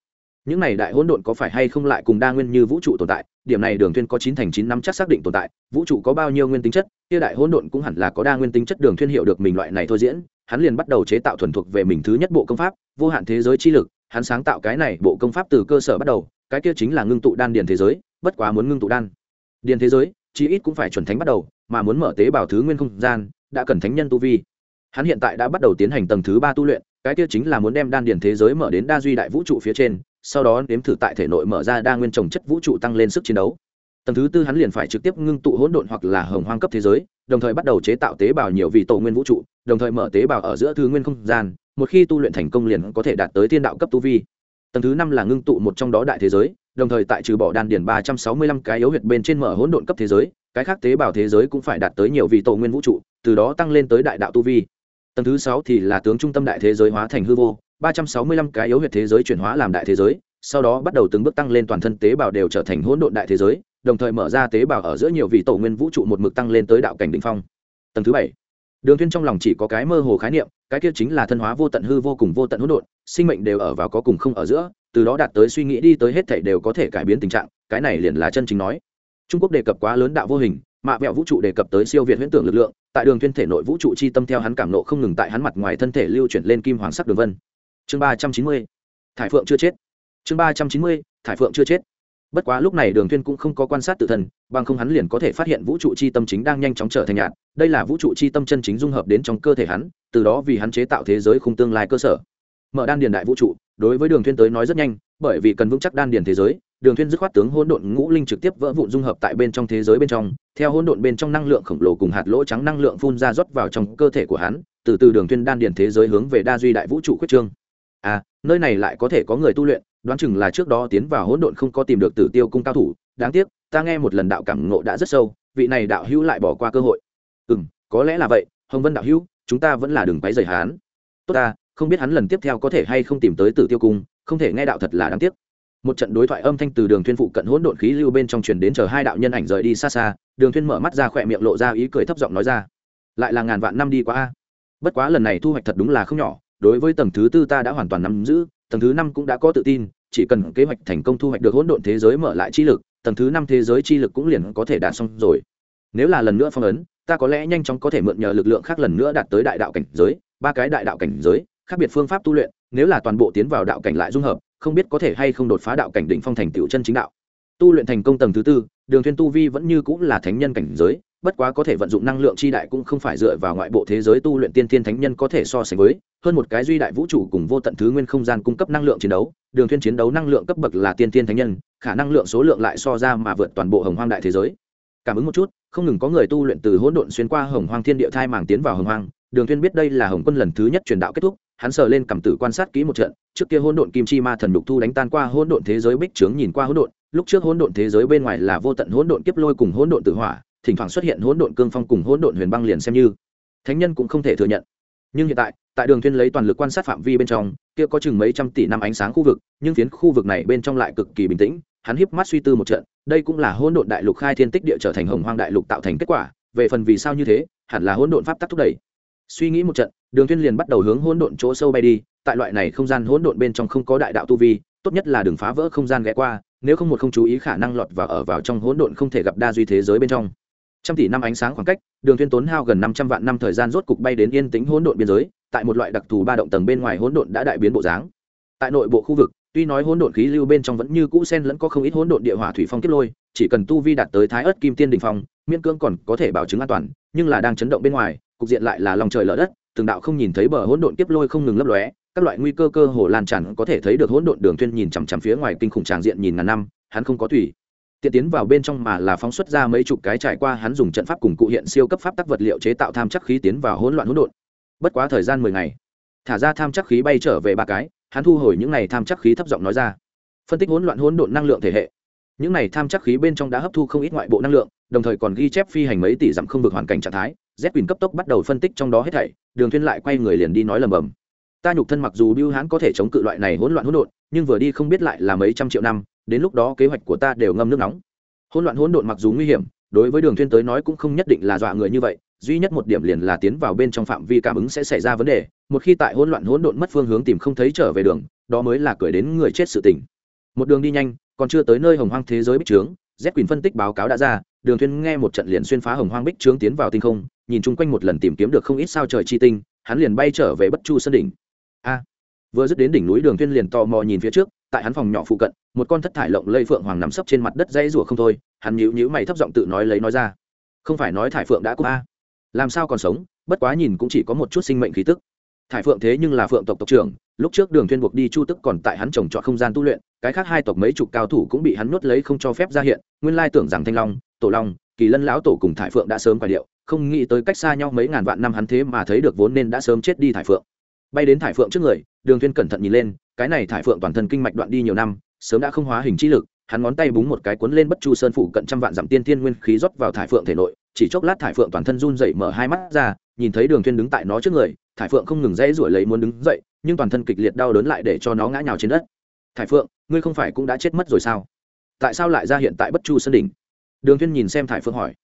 những này đại hỗn độn có phải hay không lại cùng đa nguyên như vũ trụ tồn tại? Điểm này đường thuyên có chín thành chín năm chắc xác định tồn tại. Vũ trụ có bao nhiêu nguyên tính chất? Kia đại hỗn độn cũng hẳn là có đa nguyên tính chất đường thuyên hiểu được mình loại này thôi diễn. Hắn liền bắt đầu chế tạo thuần thuộc về mình thứ nhất bộ công pháp, vô hạn thế giới chi lực. Hắn sáng tạo cái này bộ công pháp từ cơ sở bắt đầu. Cái kia chính là ngưng tụ đan điền thế giới, bất quá muốn ngưng tụ đan. Điền thế giới chi ít cũng phải chuẩn thánh bắt đầu, mà muốn mở tế bào thứ nguyên không gian, đã cần thánh nhân tu vi. Hắn hiện tại đã bắt đầu tiến hành tầng thứ ba tu luyện, cái kia chính là muốn đem đan điền thế giới mở đến đa duy đại vũ trụ phía trên sau đó nếm thử tại thể nội mở ra đa nguyên trồng chất vũ trụ tăng lên sức chiến đấu. Tầng thứ tư hắn liền phải trực tiếp ngưng tụ hỗn độn hoặc là hồng hoang cấp thế giới, đồng thời bắt đầu chế tạo tế bào nhiều vị tổ nguyên vũ trụ, đồng thời mở tế bào ở giữa thứ nguyên không gian, một khi tu luyện thành công liền có thể đạt tới thiên đạo cấp tu vi. Tầng thứ năm là ngưng tụ một trong đó đại thế giới, đồng thời tại trừ bỏ đan điền ba trăm sáu mươi lăm cái yếu huyệt bên trên mở hỗn độn cấp thế giới, cái khác tế bào thế giới cũng phải đạt tới nhiều vị tổ nguyên vũ trụ, từ đó tăng lên tới đại đạo tu vi. Tầng thứ sáu thì là tướng trung tâm đại thế giới hóa thành hư vô ba trăm sáu mươi lăm cái yếu huyệt thế giới chuyển hóa làm đại thế giới, sau đó bắt đầu từng bước tăng lên toàn thân tế bào đều trở thành hỗn độn đại thế giới, đồng thời mở ra tế bào ở giữa nhiều vị tổ nguyên vũ trụ một mực tăng lên tới đạo cảnh đ ỉ n h phong. Tầng thứ bảy, đường thiên trong lòng chỉ có cái mơ hồ khái niệm, cái kia chính là thân hóa vô tận hư vô cùng vô tận hỗn độn, sinh mệnh đều ở vào có cùng không ở giữa, từ đó đạt tới suy nghĩ đi tới hết thảy đều có thể cải biến tình trạng, cái này liền là chân chính nói. Trung quốc đề cập quá lớn đạo vô hình, mạ vẹo vũ trụ đề cập tới siêu việt huyễn tưởng lực lượng, tại đường thiên thể nội vũ trụ chi tâm theo hắn cảm nộ không ngừng tại hắn mặt ngoài thân thể lưu chuyển lên kim hoàng sắc đường vân chương ba trăm chín mươi, thải phượng chưa chết. Chương ba trăm chín mươi, thải phượng chưa chết. Bất quá lúc này đường thiên cũng không có quan sát tự thân, bằng không hắn liền có thể phát hiện vũ trụ chi tâm chính đang nhanh chóng trở thành nhạt. Đây là vũ trụ chi tâm chân chính dung hợp đến trong cơ thể hắn, từ đó vì hắn chế tạo thế giới khung tương lai cơ sở. Mở đan điền đại vũ trụ, đối với đường thiên tới nói rất nhanh, bởi vì cần vững chắc đan điền thế giới, đường thiên dứt khoát tướng hỗn độn ngũ linh trực tiếp vỡ vụn dung hợp tại bên trong thế giới bên trong, theo hỗn độn bên trong năng lượng khổng lồ cùng hạt lỗ trắng năng lượng phun ra rót vào trong cơ thể của hắn, từ từ đường thiên đan điền thế giới hướng về đa duy đại vũ trụ quyết trương à nơi này lại có thể có người tu luyện, đoán chừng là trước đó tiến vào hỗn độn không có tìm được tử tiêu cung cao thủ. Đáng tiếc, ta nghe một lần đạo cảm ngộ đã rất sâu, vị này đạo hữu lại bỏ qua cơ hội. Ừm, có lẽ là vậy, hồng vân đạo hữu, chúng ta vẫn là đường quấy rầy hắn. Tốt ta, không biết hắn lần tiếp theo có thể hay không tìm tới tử tiêu cung, không thể nghe đạo thật là đáng tiếc. Một trận đối thoại âm thanh từ đường thuyên phụ cận hỗn độn khí lưu bên trong truyền đến chờ hai đạo nhân ảnh rời đi xa xa, đường thuyên mở mắt ra khỏe miệng lộ ra ý cười thấp giọng nói ra. Lại là ngàn vạn năm đi qua a. Bất quá lần này thu hoạch thật đúng là không nhỏ đối với tầng thứ tư ta đã hoàn toàn nắm giữ, tầng thứ năm cũng đã có tự tin, chỉ cần kế hoạch thành công thu hoạch được hỗn độn thế giới mở lại chi lực, tầng thứ năm thế giới chi lực cũng liền có thể đạt xong rồi. Nếu là lần nữa phong ấn, ta có lẽ nhanh chóng có thể mượn nhờ lực lượng khác lần nữa đạt tới đại đạo cảnh giới, ba cái đại đạo cảnh giới, khác biệt phương pháp tu luyện, nếu là toàn bộ tiến vào đạo cảnh lại dung hợp, không biết có thể hay không đột phá đạo cảnh đỉnh phong thành tựu chân chính đạo. Tu luyện thành công tầng thứ tư, đường thiên tu vi vẫn như cũng là thánh nhân cảnh giới bất quá có thể vận dụng năng lượng chi đại cũng không phải dựa vào ngoại bộ thế giới tu luyện tiên thiên thánh nhân có thể so sánh với, hơn một cái duy đại vũ trụ cùng vô tận thứ nguyên không gian cung cấp năng lượng chiến đấu, đường thuyên chiến đấu năng lượng cấp bậc là tiên thiên thánh nhân, khả năng lượng số lượng lại so ra mà vượt toàn bộ hồng hoang đại thế giới. Cảm ứng một chút, không ngừng có người tu luyện từ hỗn độn xuyên qua hồng hoang thiên địa thai màng tiến vào hồng hoang, đường thuyên biết đây là hồng quân lần thứ nhất truyền đạo kết thúc, hắn sờ lên cầm tử quan sát kỹ một trận, trước kia hỗn độn kim chi ma thần đục thu đánh tan qua hỗn độn thế giới bích trướng nhìn qua hỗn độn, lúc trước hỗn độn thế giới bên ngoài là vô tận hỗn độn kiếp lôi cùng hỗn độn tử hỏa thỉnh thoảng xuất hiện hỗn độn cương phong cùng hỗn độn huyền băng liền xem như. Thánh nhân cũng không thể thừa nhận. Nhưng hiện tại tại đường thiên lấy toàn lực quan sát phạm vi bên trong, kia có chừng mấy trăm tỷ năm ánh sáng khu vực, nhưng phiến khu vực này bên trong lại cực kỳ bình tĩnh, hắn híp mắt suy tư một trận, đây cũng là hỗn độn đại lục khai thiên tích địa trở thành hồng hoang đại lục tạo thành kết quả, về phần vì sao như thế, hẳn là hỗn độn pháp tắc thúc đẩy. Suy nghĩ một trận, đường thiên liền bắt đầu hướng hỗn độn chỗ sâu bay đi, tại loại này không gian hỗn độn bên trong không có đại đạo tu vi, tốt nhất là đừng phá vỡ không gian ghé qua, nếu không một không chú ý khả năng lọt vào ở vào trong hỗn độn không thể gặp đa duy thế giới bên trong trăm tỷ năm ánh sáng khoảng cách, đường thuyên tốn hao gần năm trăm vạn năm thời gian rốt cục bay đến yên tĩnh hỗn độn biên giới, tại một loại đặc thù ba động tầng bên ngoài hỗn độn đã đại biến bộ dáng tại nội bộ khu vực, tuy nói hỗn độn khí lưu bên trong vẫn như cũ sen lẫn có không ít hỗn độn địa hỏa thủy phong kiếp lôi, chỉ cần tu vi đạt tới thái ớt kim tiên đỉnh phong, miễn cưỡng còn có thể bảo chứng an toàn, nhưng là đang chấn động bên ngoài, cục diện lại là lòng trời lở đất, từng đạo không nhìn thấy bờ hỗn độn kiếp lôi không ngừng lấp lóe, các loại nguy cơ cơ hồ lan tràn có thể thấy được hỗn độn đường thuyên nhìn chằm chằm phía ngoài kinh khủng tràng diện nhìn ngàn năm, hắn không có thủy tiện tiến vào bên trong mà là phóng xuất ra mấy chục cái trải qua hắn dùng trận pháp cùng cụ hiện siêu cấp pháp tắc vật liệu chế tạo tham chắc khí tiến vào hỗn loạn hỗn độn. Bất quá thời gian mười ngày, thả ra tham chắc khí bay trở về ba cái, hắn thu hồi những này tham chắc khí thấp giọng nói ra. Phân tích hỗn loạn hỗn độn năng lượng thể hệ. Những này tham chắc khí bên trong đã hấp thu không ít ngoại bộ năng lượng, đồng thời còn ghi chép phi hành mấy tỷ dặm không vực hoàn cảnh trạng thái. Z quyền cấp tốc bắt đầu phân tích trong đó hết thảy, đường thuyên lại quay người liền đi nói lầm bầm ta nhục thân mặc dù biêu hãn có thể chống cự loại này hỗn loạn hỗn độn, nhưng vừa đi không biết lại là mấy trăm triệu năm, đến lúc đó kế hoạch của ta đều ngâm nước nóng. Hỗn loạn hỗn độn mặc dù nguy hiểm, đối với đường thuyên tới nói cũng không nhất định là dọa người như vậy, duy nhất một điểm liền là tiến vào bên trong phạm vi cảm ứng sẽ xảy ra vấn đề, một khi tại hỗn loạn hỗn độn mất phương hướng tìm không thấy trở về đường, đó mới là cười đến người chết sự tình. Một đường đi nhanh, còn chưa tới nơi hồng hoang thế giới bích trướng, z quyền phân tích báo cáo đã ra, đường thuyên nghe một trận liền xuyên phá hồng hoang bích trướng tiến vào tinh không, nhìn chung quanh một lần tìm kiếm được không ít sao trời chi tinh, hắn liền bay trở về bất chu sơn đỉnh a. Vừa dứt đến đỉnh núi đường thuyên liền tò mò nhìn phía trước, tại hắn phòng nhỏ phụ cận, một con thất thải lộng lây phượng hoàng nằm sấp trên mặt đất dãy rủa không thôi, hắn nhíu nhíu mày thấp giọng tự nói lấy nói ra. Không phải nói thải phượng đã cúp a. Làm sao còn sống, bất quá nhìn cũng chỉ có một chút sinh mệnh khí tức. Thải phượng thế nhưng là phượng tộc tộc trưởng, lúc trước đường thuyên buộc đi chu tức còn tại hắn trồng trọt không gian tu luyện, cái khác hai tộc mấy chục cao thủ cũng bị hắn nuốt lấy không cho phép ra hiện, nguyên lai tưởng rằng thanh long, tổ long, kỳ lân lão tổ cùng thải phượng đã sớm quay điệu, không nghĩ tới cách xa nhau mấy ngàn vạn năm hắn thế mà thấy được vốn nên đã sớm chết đi thải phượng bay đến thải phượng trước người đường thiên cẩn thận nhìn lên cái này thải phượng toàn thân kinh mạch đoạn đi nhiều năm sớm đã không hóa hình chi lực hắn ngón tay búng một cái cuốn lên bất chu sơn phủ cận trăm vạn dặm tiên thiên nguyên khí rót vào thải phượng thể nội chỉ chốc lát thải phượng toàn thân run dậy mở hai mắt ra nhìn thấy đường thiên đứng tại nó trước người thải phượng không ngừng dãy rủi lấy muốn đứng dậy nhưng toàn thân kịch liệt đau đớn lại để cho nó ngã nhào trên đất. Thải phượng ngươi không phải cũng đã chết mất rồi sao? Tại sao lại ra hiện tại bất chu sơn đỉnh? Đường thiên nhìn xem thải phượng hỏi.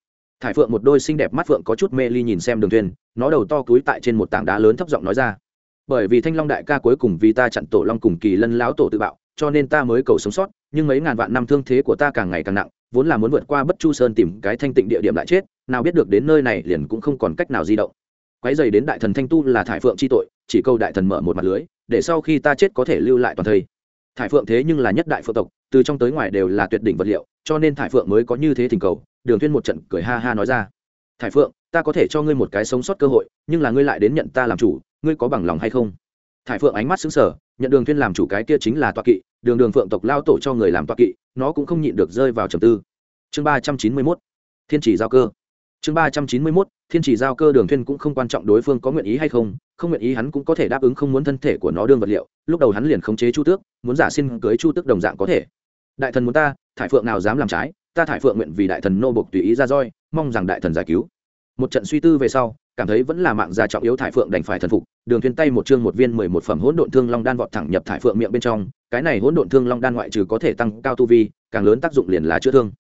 Thải phượng một đôi xinh đẹp mắt phượng có chút mê ly nhìn xem đường thiên, nó đầu to cúi tại trên một tảng đá lớn thấp giọng nói ra bởi vì thanh long đại ca cuối cùng vì ta chặn tổ long cùng kỳ lân lão tổ tự bạo, cho nên ta mới cầu sống sót, nhưng mấy ngàn vạn năm thương thế của ta càng ngày càng nặng, vốn là muốn vượt qua bất chu sơn tìm cái thanh tịnh địa điểm lại chết, nào biết được đến nơi này liền cũng không còn cách nào di động. Quái dày đến đại thần thanh tu là thải phượng chi tội, chỉ câu đại thần mở một mặt lưới, để sau khi ta chết có thể lưu lại toàn thây. Thải phượng thế nhưng là nhất đại phượng tộc, từ trong tới ngoài đều là tuyệt đỉnh vật liệu, cho nên thải phượng mới có như thế thỉnh cầu, đường tuyên một trận cười ha ha nói ra. Thải phượng, ta có thể cho ngươi một cái sống sót cơ hội, nhưng là ngươi lại đến nhận ta làm chủ ngươi có bằng lòng hay không? Thải phượng ánh mắt xứng sở nhận đường Thiên làm chủ cái kia chính là toa kỵ, đường đường phượng tộc lao tổ cho người làm toa kỵ, nó cũng không nhịn được rơi vào trầm tư. Chương ba trăm chín mươi mốt, thiên chỉ giao cơ. Chương ba trăm chín mươi mốt, thiên chỉ giao cơ đường Thiên cũng không quan trọng đối phương có nguyện ý hay không không nguyện ý hắn cũng có thể đáp ứng không muốn thân thể của nó đương vật liệu, lúc đầu hắn liền khống chế chu tước, muốn giả xin cưới chu tước đồng dạng có thể. Đại thần muốn ta, thải phượng nào dám làm trái, ta thải phượng nguyện vì đại thần nô bộc tùy ý ra roi, mong rằng đại thần giải cứu. Một trận suy tư về sau cảm thấy vẫn là mạng già trọng yếu thải phượng đành phải thần phục, đường thuyên tay một chương một viên mười một phẩm hỗn độn thương long đan vọt thẳng nhập thải phượng miệng bên trong, cái này hỗn độn thương long đan ngoại trừ có thể tăng cao tu vi, càng lớn tác dụng liền là chữa thương.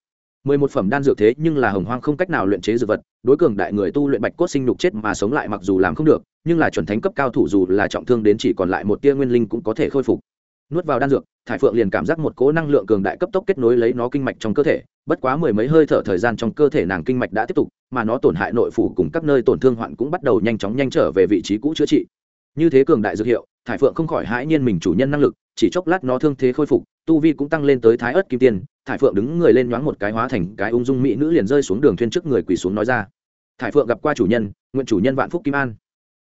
Mười một phẩm đan dược thế nhưng là hồng hoang không cách nào luyện chế dược vật, đối cường đại người tu luyện bạch cốt sinh nhục chết mà sống lại mặc dù làm không được, nhưng là chuẩn thánh cấp cao thủ dù là trọng thương đến chỉ còn lại một tia nguyên linh cũng có thể khôi phục nuốt vào đan dược thải phượng liền cảm giác một cỗ năng lượng cường đại cấp tốc kết nối lấy nó kinh mạch trong cơ thể bất quá mười mấy hơi thở thời gian trong cơ thể nàng kinh mạch đã tiếp tục mà nó tổn hại nội phủ cùng các nơi tổn thương hoạn cũng bắt đầu nhanh chóng nhanh trở về vị trí cũ chữa trị. Như thế cường đại dược hiệu thải phượng không khỏi hãi nhiên mình chủ nhân năng lực chỉ chốc lát nó thương thế khôi phục tu vi cũng tăng lên tới thái ớt kim tiên thải phượng đứng người lên nhoáng một cái hóa thành cái ung dung mỹ nữ liền rơi xuống đường thuyên trước người quỳ xuống nói ra. Thải phượng gặp qua chủ nhân nguyện chủ nhân vạn phúc kim an.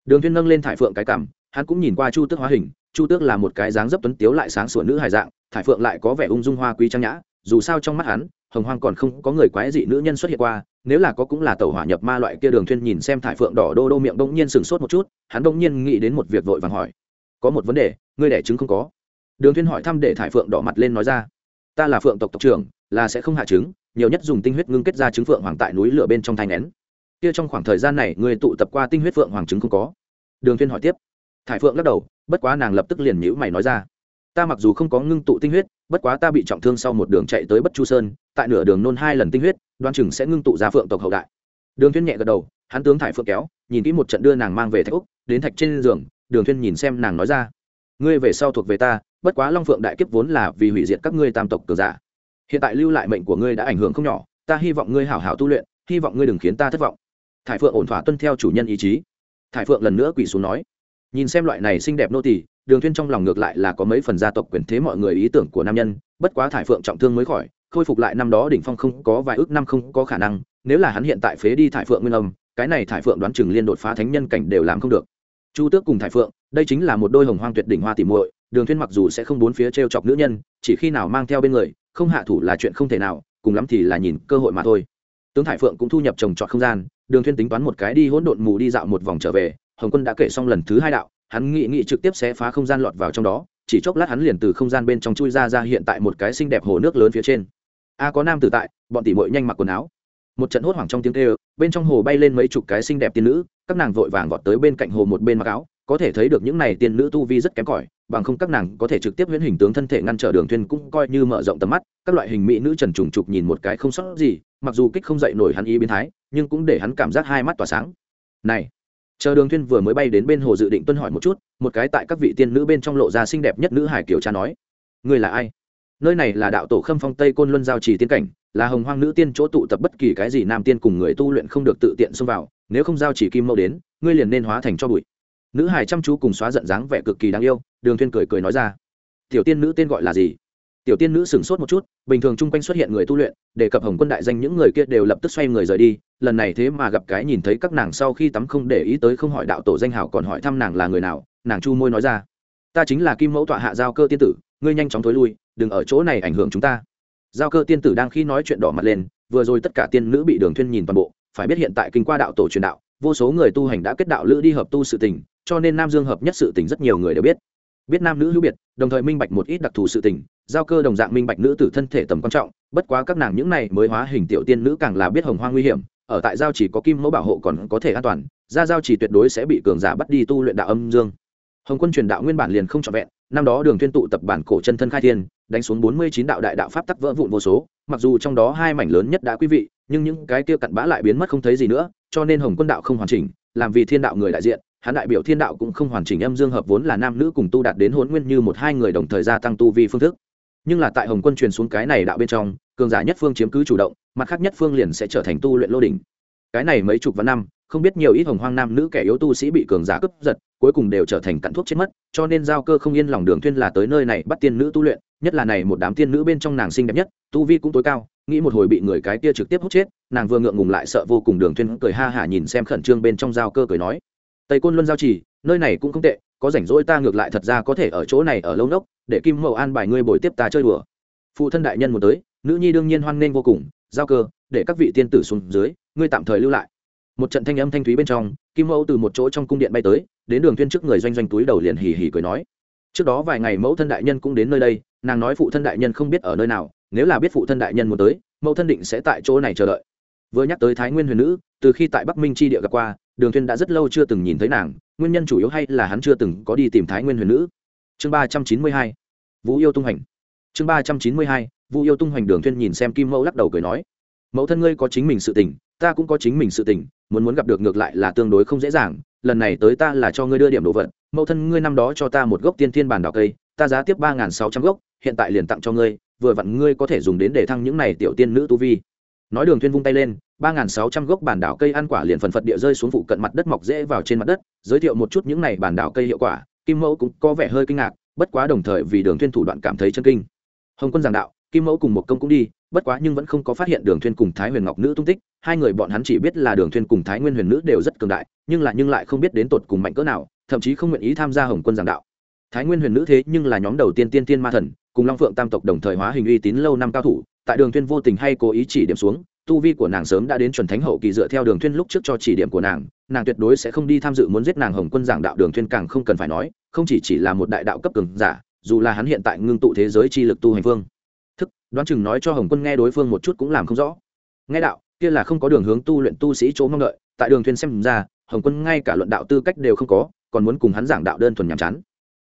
Đường thuyên nâng lên thải phượng cái cảm, hắn cũng nhìn qua chu tước hóa hình chu tước là một cái dáng dấp tuấn tiếu lại sáng sủa nữ hài dạng, thải phượng lại có vẻ ung dung hoa quý trang nhã, dù sao trong mắt hắn, hồng hoang còn không có người quái dị nữ nhân xuất hiện qua, nếu là có cũng là tẩu hỏa nhập ma loại kia đường thuyên nhìn xem thải phượng đỏ đô đô miệng đông nhiên sừng sốt một chút, hắn đông nhiên nghĩ đến một việc vội vàng hỏi, có một vấn đề, ngươi đẻ trứng không có? Đường thuyên hỏi thăm để thải phượng đỏ mặt lên nói ra, ta là phượng tộc tộc trưởng, là sẽ không hạ trứng, nhiều nhất dùng tinh huyết ngưng kết ra trứng phượng hoàng tại núi lửa bên trong thai nén. Kia trong khoảng thời gian này, ngươi tụ tập qua tinh huyết phượng hoàng trứng không có? Đường thuyên hỏi tiếp thải phượng lắc đầu, bất quá nàng lập tức liền nhíu mày nói ra. Ta mặc dù không có ngưng tụ tinh huyết, bất quá ta bị trọng thương sau một đường chạy tới bất chu sơn, tại nửa đường nôn hai lần tinh huyết, đoan chừng sẽ ngưng tụ ra phượng tộc hậu đại. Đường thuyên nhẹ gật đầu, hắn tướng thải phượng kéo, nhìn kỹ một trận đưa nàng mang về thạch úc, đến thạch trên giường, đường thuyên nhìn xem nàng nói ra. Ngươi về sau thuộc về ta, bất quá long phượng đại kiếp vốn là vì hủy diệt các ngươi tam tộc cường giả. Hiện tại lưu lại mệnh của ngươi đã ảnh hưởng không nhỏ, ta hy vọng ngươi hảo hảo tu luyện, hy vọng ngươi đừng khiến ta thất vọng. Thải phượng ổn thỏa tuân theo chủ nhân ý chí. Thải phượng lần nữa quỳ xuống nói nhìn xem loại này xinh đẹp nô tỳ, đường thuyên trong lòng ngược lại là có mấy phần gia tộc quyền thế mọi người ý tưởng của nam nhân, bất quá thải phượng trọng thương mới khỏi, khôi phục lại năm đó đỉnh phong không có vài ước năm không có khả năng, nếu là hắn hiện tại phế đi thải phượng nguyên âm, cái này thải phượng đoán chừng liên đột phá thánh nhân cảnh đều làm không được. Chu tước cùng thải phượng, đây chính là một đôi hồng hoang tuyệt đỉnh hoa tỉ muội, đường thuyên mặc dù sẽ không bốn phía treo chọc nữ nhân, chỉ khi nào mang theo bên người, không hạ thủ là chuyện không thể nào, cùng lắm thì là nhìn cơ hội mà thôi. Tướng thải phượng cũng thu nhập trồng trọt không gian, đường thuyên tính toán một cái đi hỗn độn mù đi dạo một vòng trở về hồng quân đã kể xong lần thứ hai đạo, hắn nghĩ nghĩ trực tiếp sẽ phá không gian lọt vào trong đó, chỉ chốc lát hắn liền từ không gian bên trong chui ra ra hiện tại một cái xinh đẹp hồ nước lớn phía trên. A, có nam tử tại, bọn tỷ muội nhanh mặc quần áo. Một trận hốt hoảng trong tiếng kêu, bên trong hồ bay lên mấy chục cái xinh đẹp tiên nữ, các nàng vội vàng vọt tới bên cạnh hồ một bên mặc áo, có thể thấy được những này tiên nữ tu vi rất kém cỏi, bằng không các nàng có thể trực tiếp huyễn hình tướng thân thể ngăn trở đường thuyền cũng coi như mở rộng tầm mắt, các loại hình mỹ nữ trần trùng trục nhìn một cái không sót gì, mặc dù kích không dậy nổi hắn ý biến thái, nhưng cũng để hắn cảm giác hai mắt tỏa sáng. Này chờ đường Thiên vừa mới bay đến bên hồ dự định tuân hỏi một chút, một cái tại các vị tiên nữ bên trong lộ ra xinh đẹp nhất nữ hải kiều cha nói. Ngươi là ai? Nơi này là đạo tổ khâm phong tây côn luân giao trì tiên cảnh, là hồng hoang nữ tiên chỗ tụ tập bất kỳ cái gì nam tiên cùng người tu luyện không được tự tiện xông vào, nếu không giao chỉ kim mẫu đến, ngươi liền nên hóa thành cho bụi. Nữ hải chăm chú cùng xóa giận dáng vẻ cực kỳ đáng yêu, đường Thiên cười cười nói ra. Tiểu tiên nữ tên gọi là gì? Tiểu tiên nữ sửng sốt một chút, bình thường chung quanh xuất hiện người tu luyện, đề cập hồng quân đại danh những người kia đều lập tức xoay người rời đi lần này thế mà gặp cái nhìn thấy các nàng sau khi tắm không để ý tới không hỏi đạo tổ danh hảo còn hỏi thăm nàng là người nào, nàng chu môi nói ra. Ta chính là kim mẫu tọa hạ giao cơ tiên tử, ngươi nhanh chóng thối lui, đừng ở chỗ này ảnh hưởng chúng ta. Giao cơ tiên tử đang khi nói chuyện đỏ mặt lên, vừa rồi tất cả tiên nữ bị đường thuyên nhìn toàn bộ, phải biết hiện tại kinh qua đạo tổ truyền đạo, vô số người tu hành đã kết đạo lữ đi hợp tu sự tình, cho nên nam dương hợp nhất sự tình rất nhiều người đều biết. Biết nam nữ hữu biệt, đồng thời minh bạch một ít đặc thù sự tình, giao cơ đồng dạng minh bạch nữ tử thân thể tầm quan trọng, bất quá các nàng những này mới hóa hình tiểu tiên nữ càng là biết hồng hoang nguy hiểm ở tại giao chỉ có kim mẫu bảo hộ còn có thể an toàn, ra giao chỉ tuyệt đối sẽ bị cường giả bắt đi tu luyện đạo âm dương. Hồng quân truyền đạo nguyên bản liền không trọn vẹn, năm đó đường tuyên tụ tập bản cổ chân thân khai thiên, đánh xuống bốn mươi chín đạo đại đạo pháp tắc vỡ vụn vô số, mặc dù trong đó hai mảnh lớn nhất đã quý vị, nhưng những cái kia cặn bã lại biến mất không thấy gì nữa, cho nên hồng quân đạo không hoàn chỉnh, làm vì thiên đạo người đại diện, hắn đại biểu thiên đạo cũng không hoàn chỉnh âm dương hợp vốn là nam nữ cùng tu đạt đến hôn nguyên như một hai người đồng thời gia tăng tu vi phương thức. Nhưng là tại hồng quân truyền xuống cái này đạo bên trong cường giả nhất phương chiếm cứ chủ động, mặt khác nhất phương liền sẽ trở thành tu luyện lô đỉnh. Cái này mấy chục vạn năm, không biết nhiều ít hồng hoang nam nữ kẻ yếu tu sĩ bị cường giả cướp giật, cuối cùng đều trở thành cặn thuốc chết mất, cho nên giao cơ không yên lòng đường thuyên là tới nơi này bắt tiên nữ tu luyện, nhất là này một đám tiên nữ bên trong nàng xinh đẹp nhất, tu vi cũng tối cao, nghĩ một hồi bị người cái kia trực tiếp hút chết, nàng vừa ngượng ngùng lại sợ vô cùng đường thuyên cười ha hả nhìn xem khẩn trương bên trong giao cơ cười nói. Tây côn luân giao trì, nơi này cũng không tệ, có rảnh rỗi ta ngược lại thật ra có thể ở chỗ này ở lâu nốc, để kim mậu an bài ngươi bồi tiếp ta chơi đùa phụ thân đại nhân muốn tới, nữ nhi đương nhiên hoan nghênh vô cùng, giao cơ, để các vị tiên tử xuống dưới, ngươi tạm thời lưu lại. Một trận thanh âm thanh thúy bên trong, kim mẫu từ một chỗ trong cung điện bay tới, đến đường Thuyên trước người doanh doanh túi đầu liền hì hì cười nói. Trước đó vài ngày mẫu thân đại nhân cũng đến nơi đây, nàng nói phụ thân đại nhân không biết ở nơi nào, nếu là biết phụ thân đại nhân muốn tới, mẫu thân định sẽ tại chỗ này chờ đợi. Vừa nhắc tới thái nguyên huyền nữ, từ khi tại bắc minh Chi địa gặp qua, đường Thuyên đã rất lâu chưa từng nhìn thấy nàng, nguyên nhân chủ yếu hay là hắn chưa từng có đi tìm thái nguyên huyền nữ. Chương ba trăm chín mươi hai, vũ yêu tung hành chương ba trăm chín mươi hai, Vu yêu tung hoành đường thiên nhìn xem kim mẫu lắc đầu cười nói. Mẫu thân ngươi có chính mình sự tình, ta cũng có chính mình sự tình, muốn muốn gặp được ngược lại là tương đối không dễ dàng, lần này tới ta là cho ngươi đưa điểm đồ vật, mẫu thân ngươi năm đó cho ta một gốc tiên thiên bản đào cây, ta giá tiếp ba sáu trăm gốc, hiện tại liền tặng cho ngươi, vừa vặn ngươi có thể dùng đến để thăng những này tiểu tiên nữ tu vi. Nói đường thuyên vung tay lên, ba sáu trăm gốc bản đảo cây ăn quả liền phần phật địa rơi xuống phụ cận mặt đất mọc dễ vào trên mặt đất, giới thiệu một chút những này bản đảo cây hiệu quả, kim mẫu cũng có vẻ hơi kinh ngạc, bất quá đồng thời vì đường thuyên thủ đoạn cảm thấy chân kinh hồng quân giảng đạo, kim mẫu cùng một công cũng đi, bất quá nhưng vẫn không có phát hiện đường thuyên cùng thái huyền ngọc nữ tung tích, hai người bọn hắn chỉ biết là đường thuyên cùng thái nguyên huyền nữ đều rất cường đại, nhưng là nhưng lại không biết đến tột cùng mạnh cỡ nào, thậm chí không nguyện ý tham gia hồng quân giảng đạo. Thái nguyên huyền nữ thế nhưng là nhóm đầu tiên tiên tiên ma thần, cùng long phượng tam tộc đồng thời hóa hình uy tín lâu năm cao thủ, tại đường thuyên vô tình hay cố ý chỉ điểm xuống, tu vi của nàng sớm đã đến chuẩn thánh hậu kỳ dựa theo đường thuyên lúc trước cho chỉ điểm của nàng nàng tuyệt đối sẽ không đi tham dự muốn giết nàng hồng quân giảng đạo, đường thuyên càng không cần phải nói, không chỉ chỉ là một đại đạo cấp cường giả dù là hắn hiện tại ngưng tụ thế giới chi lực tu hành phương. Thức, đoán chừng nói cho hồng quân nghe đối phương một chút cũng làm không rõ. Nghe đạo, kia là không có đường hướng tu luyện tu sĩ chỗ mong đợi, tại đường thuyền xem ra, hồng quân ngay cả luận đạo tư cách đều không có, còn muốn cùng hắn giảng đạo đơn thuần nhàm chán.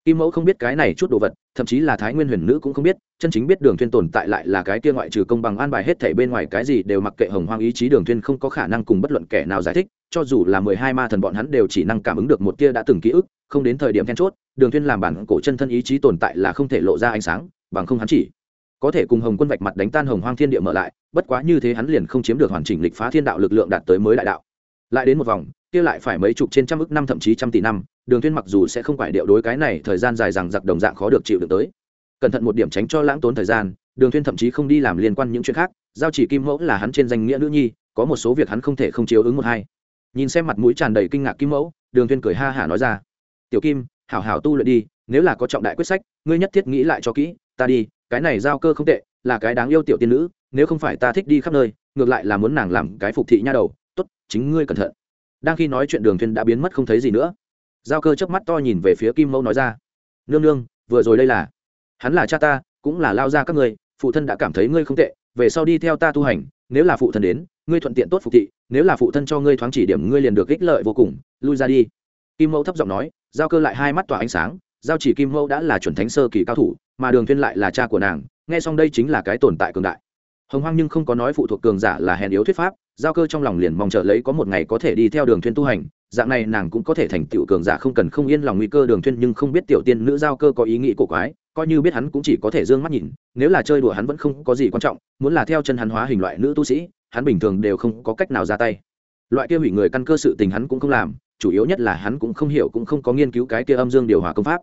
Kim mẫu không biết cái này chút đồ vật, thậm chí là thái nguyên huyền nữ cũng không biết, chân chính biết đường thuyên tồn tại lại là cái kia ngoại trừ công bằng an bài hết thảy bên ngoài cái gì đều mặc kệ hồng hoang ý chí đường thuyên không có khả năng cùng bất luận kẻ nào giải thích, cho dù là mười hai ma thần bọn hắn đều chỉ năng cảm ứng được một tia đã từng ký ức không đến thời điểm then chốt, đường thuyên làm bản cổ chân thân ý chí tồn tại là không thể lộ ra ánh sáng, bằng không hắn chỉ có thể cùng hồng quân vạch mặt đánh tan hồng hoang thiên địa mở lại, bất quá như thế hắn liền không chiếm được hoàn chỉnh lịch phá thiên đạo lực lượng đạt tới mới đại đạo. Lại đến một vòng, kia lại phải mấy chục trên trăm ức năm thậm chí trăm tỷ năm, đường Thuyên mặc dù sẽ không phải điệu đối cái này thời gian dài rằng giặc đồng dạng khó được chịu được tới. Cẩn thận một điểm tránh cho lãng tốn thời gian, đường Thuyên thậm chí không đi làm liên quan những chuyện khác, giao chỉ kim mẫu là hắn trên danh nghĩa nữ nhi, có một số việc hắn không thể không chiếu ứng một hai. Nhìn xem mặt mũi tràn đầy kinh ngạc kim mẫu, đường Thuyên cười ha hả nói ra tiểu kim, hảo hảo tu luyện đi, nếu là có trọng đại quyết sách, ngươi nhất thiết nghĩ lại cho kỹ, ta đi, cái này giao cơ không tệ, là cái đáng yêu tiểu tiên nữ, nếu không phải ta thích đi khắp nơi, ngược lại là muốn nàng làm cái phục thị nha đầu, tốt, chính ngươi cẩn thận. Đang khi nói chuyện đường thuyền đã biến mất không thấy gì nữa. Giao cơ chớp mắt to nhìn về phía kim mẫu nói ra, nương nương, vừa rồi đây là, hắn là cha ta, cũng là lao ra các ngươi, phụ thân đã cảm thấy ngươi không tệ, về sau đi theo ta tu hành, nếu là phụ thân đến, ngươi thuận tiện tốt phục thị, nếu là phụ thân cho ngươi thoáng chỉ điểm, ngươi liền được ích lợi vô cùng, lui ra đi. Kim mẫu thấp giọng nói giao cơ lại hai mắt tỏa ánh sáng, giao chỉ kim mẫu đã là chuẩn thánh sơ kỳ cao thủ, mà đường thuyên lại là cha của nàng, nghe xong đây chính là cái tồn tại cường đại. Hồng hoang nhưng không có nói phụ thuộc cường giả là hèn yếu thuyết pháp, giao cơ trong lòng liền mong chờ lấy có một ngày có thể đi theo đường thuyên tu hành, dạng này nàng cũng có thể thành tựu cường giả không cần không yên lòng nguy cơ đường thuyên nhưng không biết tiểu tiên nữ giao cơ có ý nghĩ cổ quái, coi như biết hắn cũng chỉ có thể dương mắt nhìn, nếu là chơi đùa hắn vẫn không có gì quan trọng, muốn là theo chân hắn hóa hình loại nữ tu sĩ, hắn bình thường đều không có cách nào ra tay. Loại kia hủy người căn cơ sự tình hắn cũng không làm chủ yếu nhất là hắn cũng không hiểu cũng không có nghiên cứu cái kia âm dương điều hòa công pháp.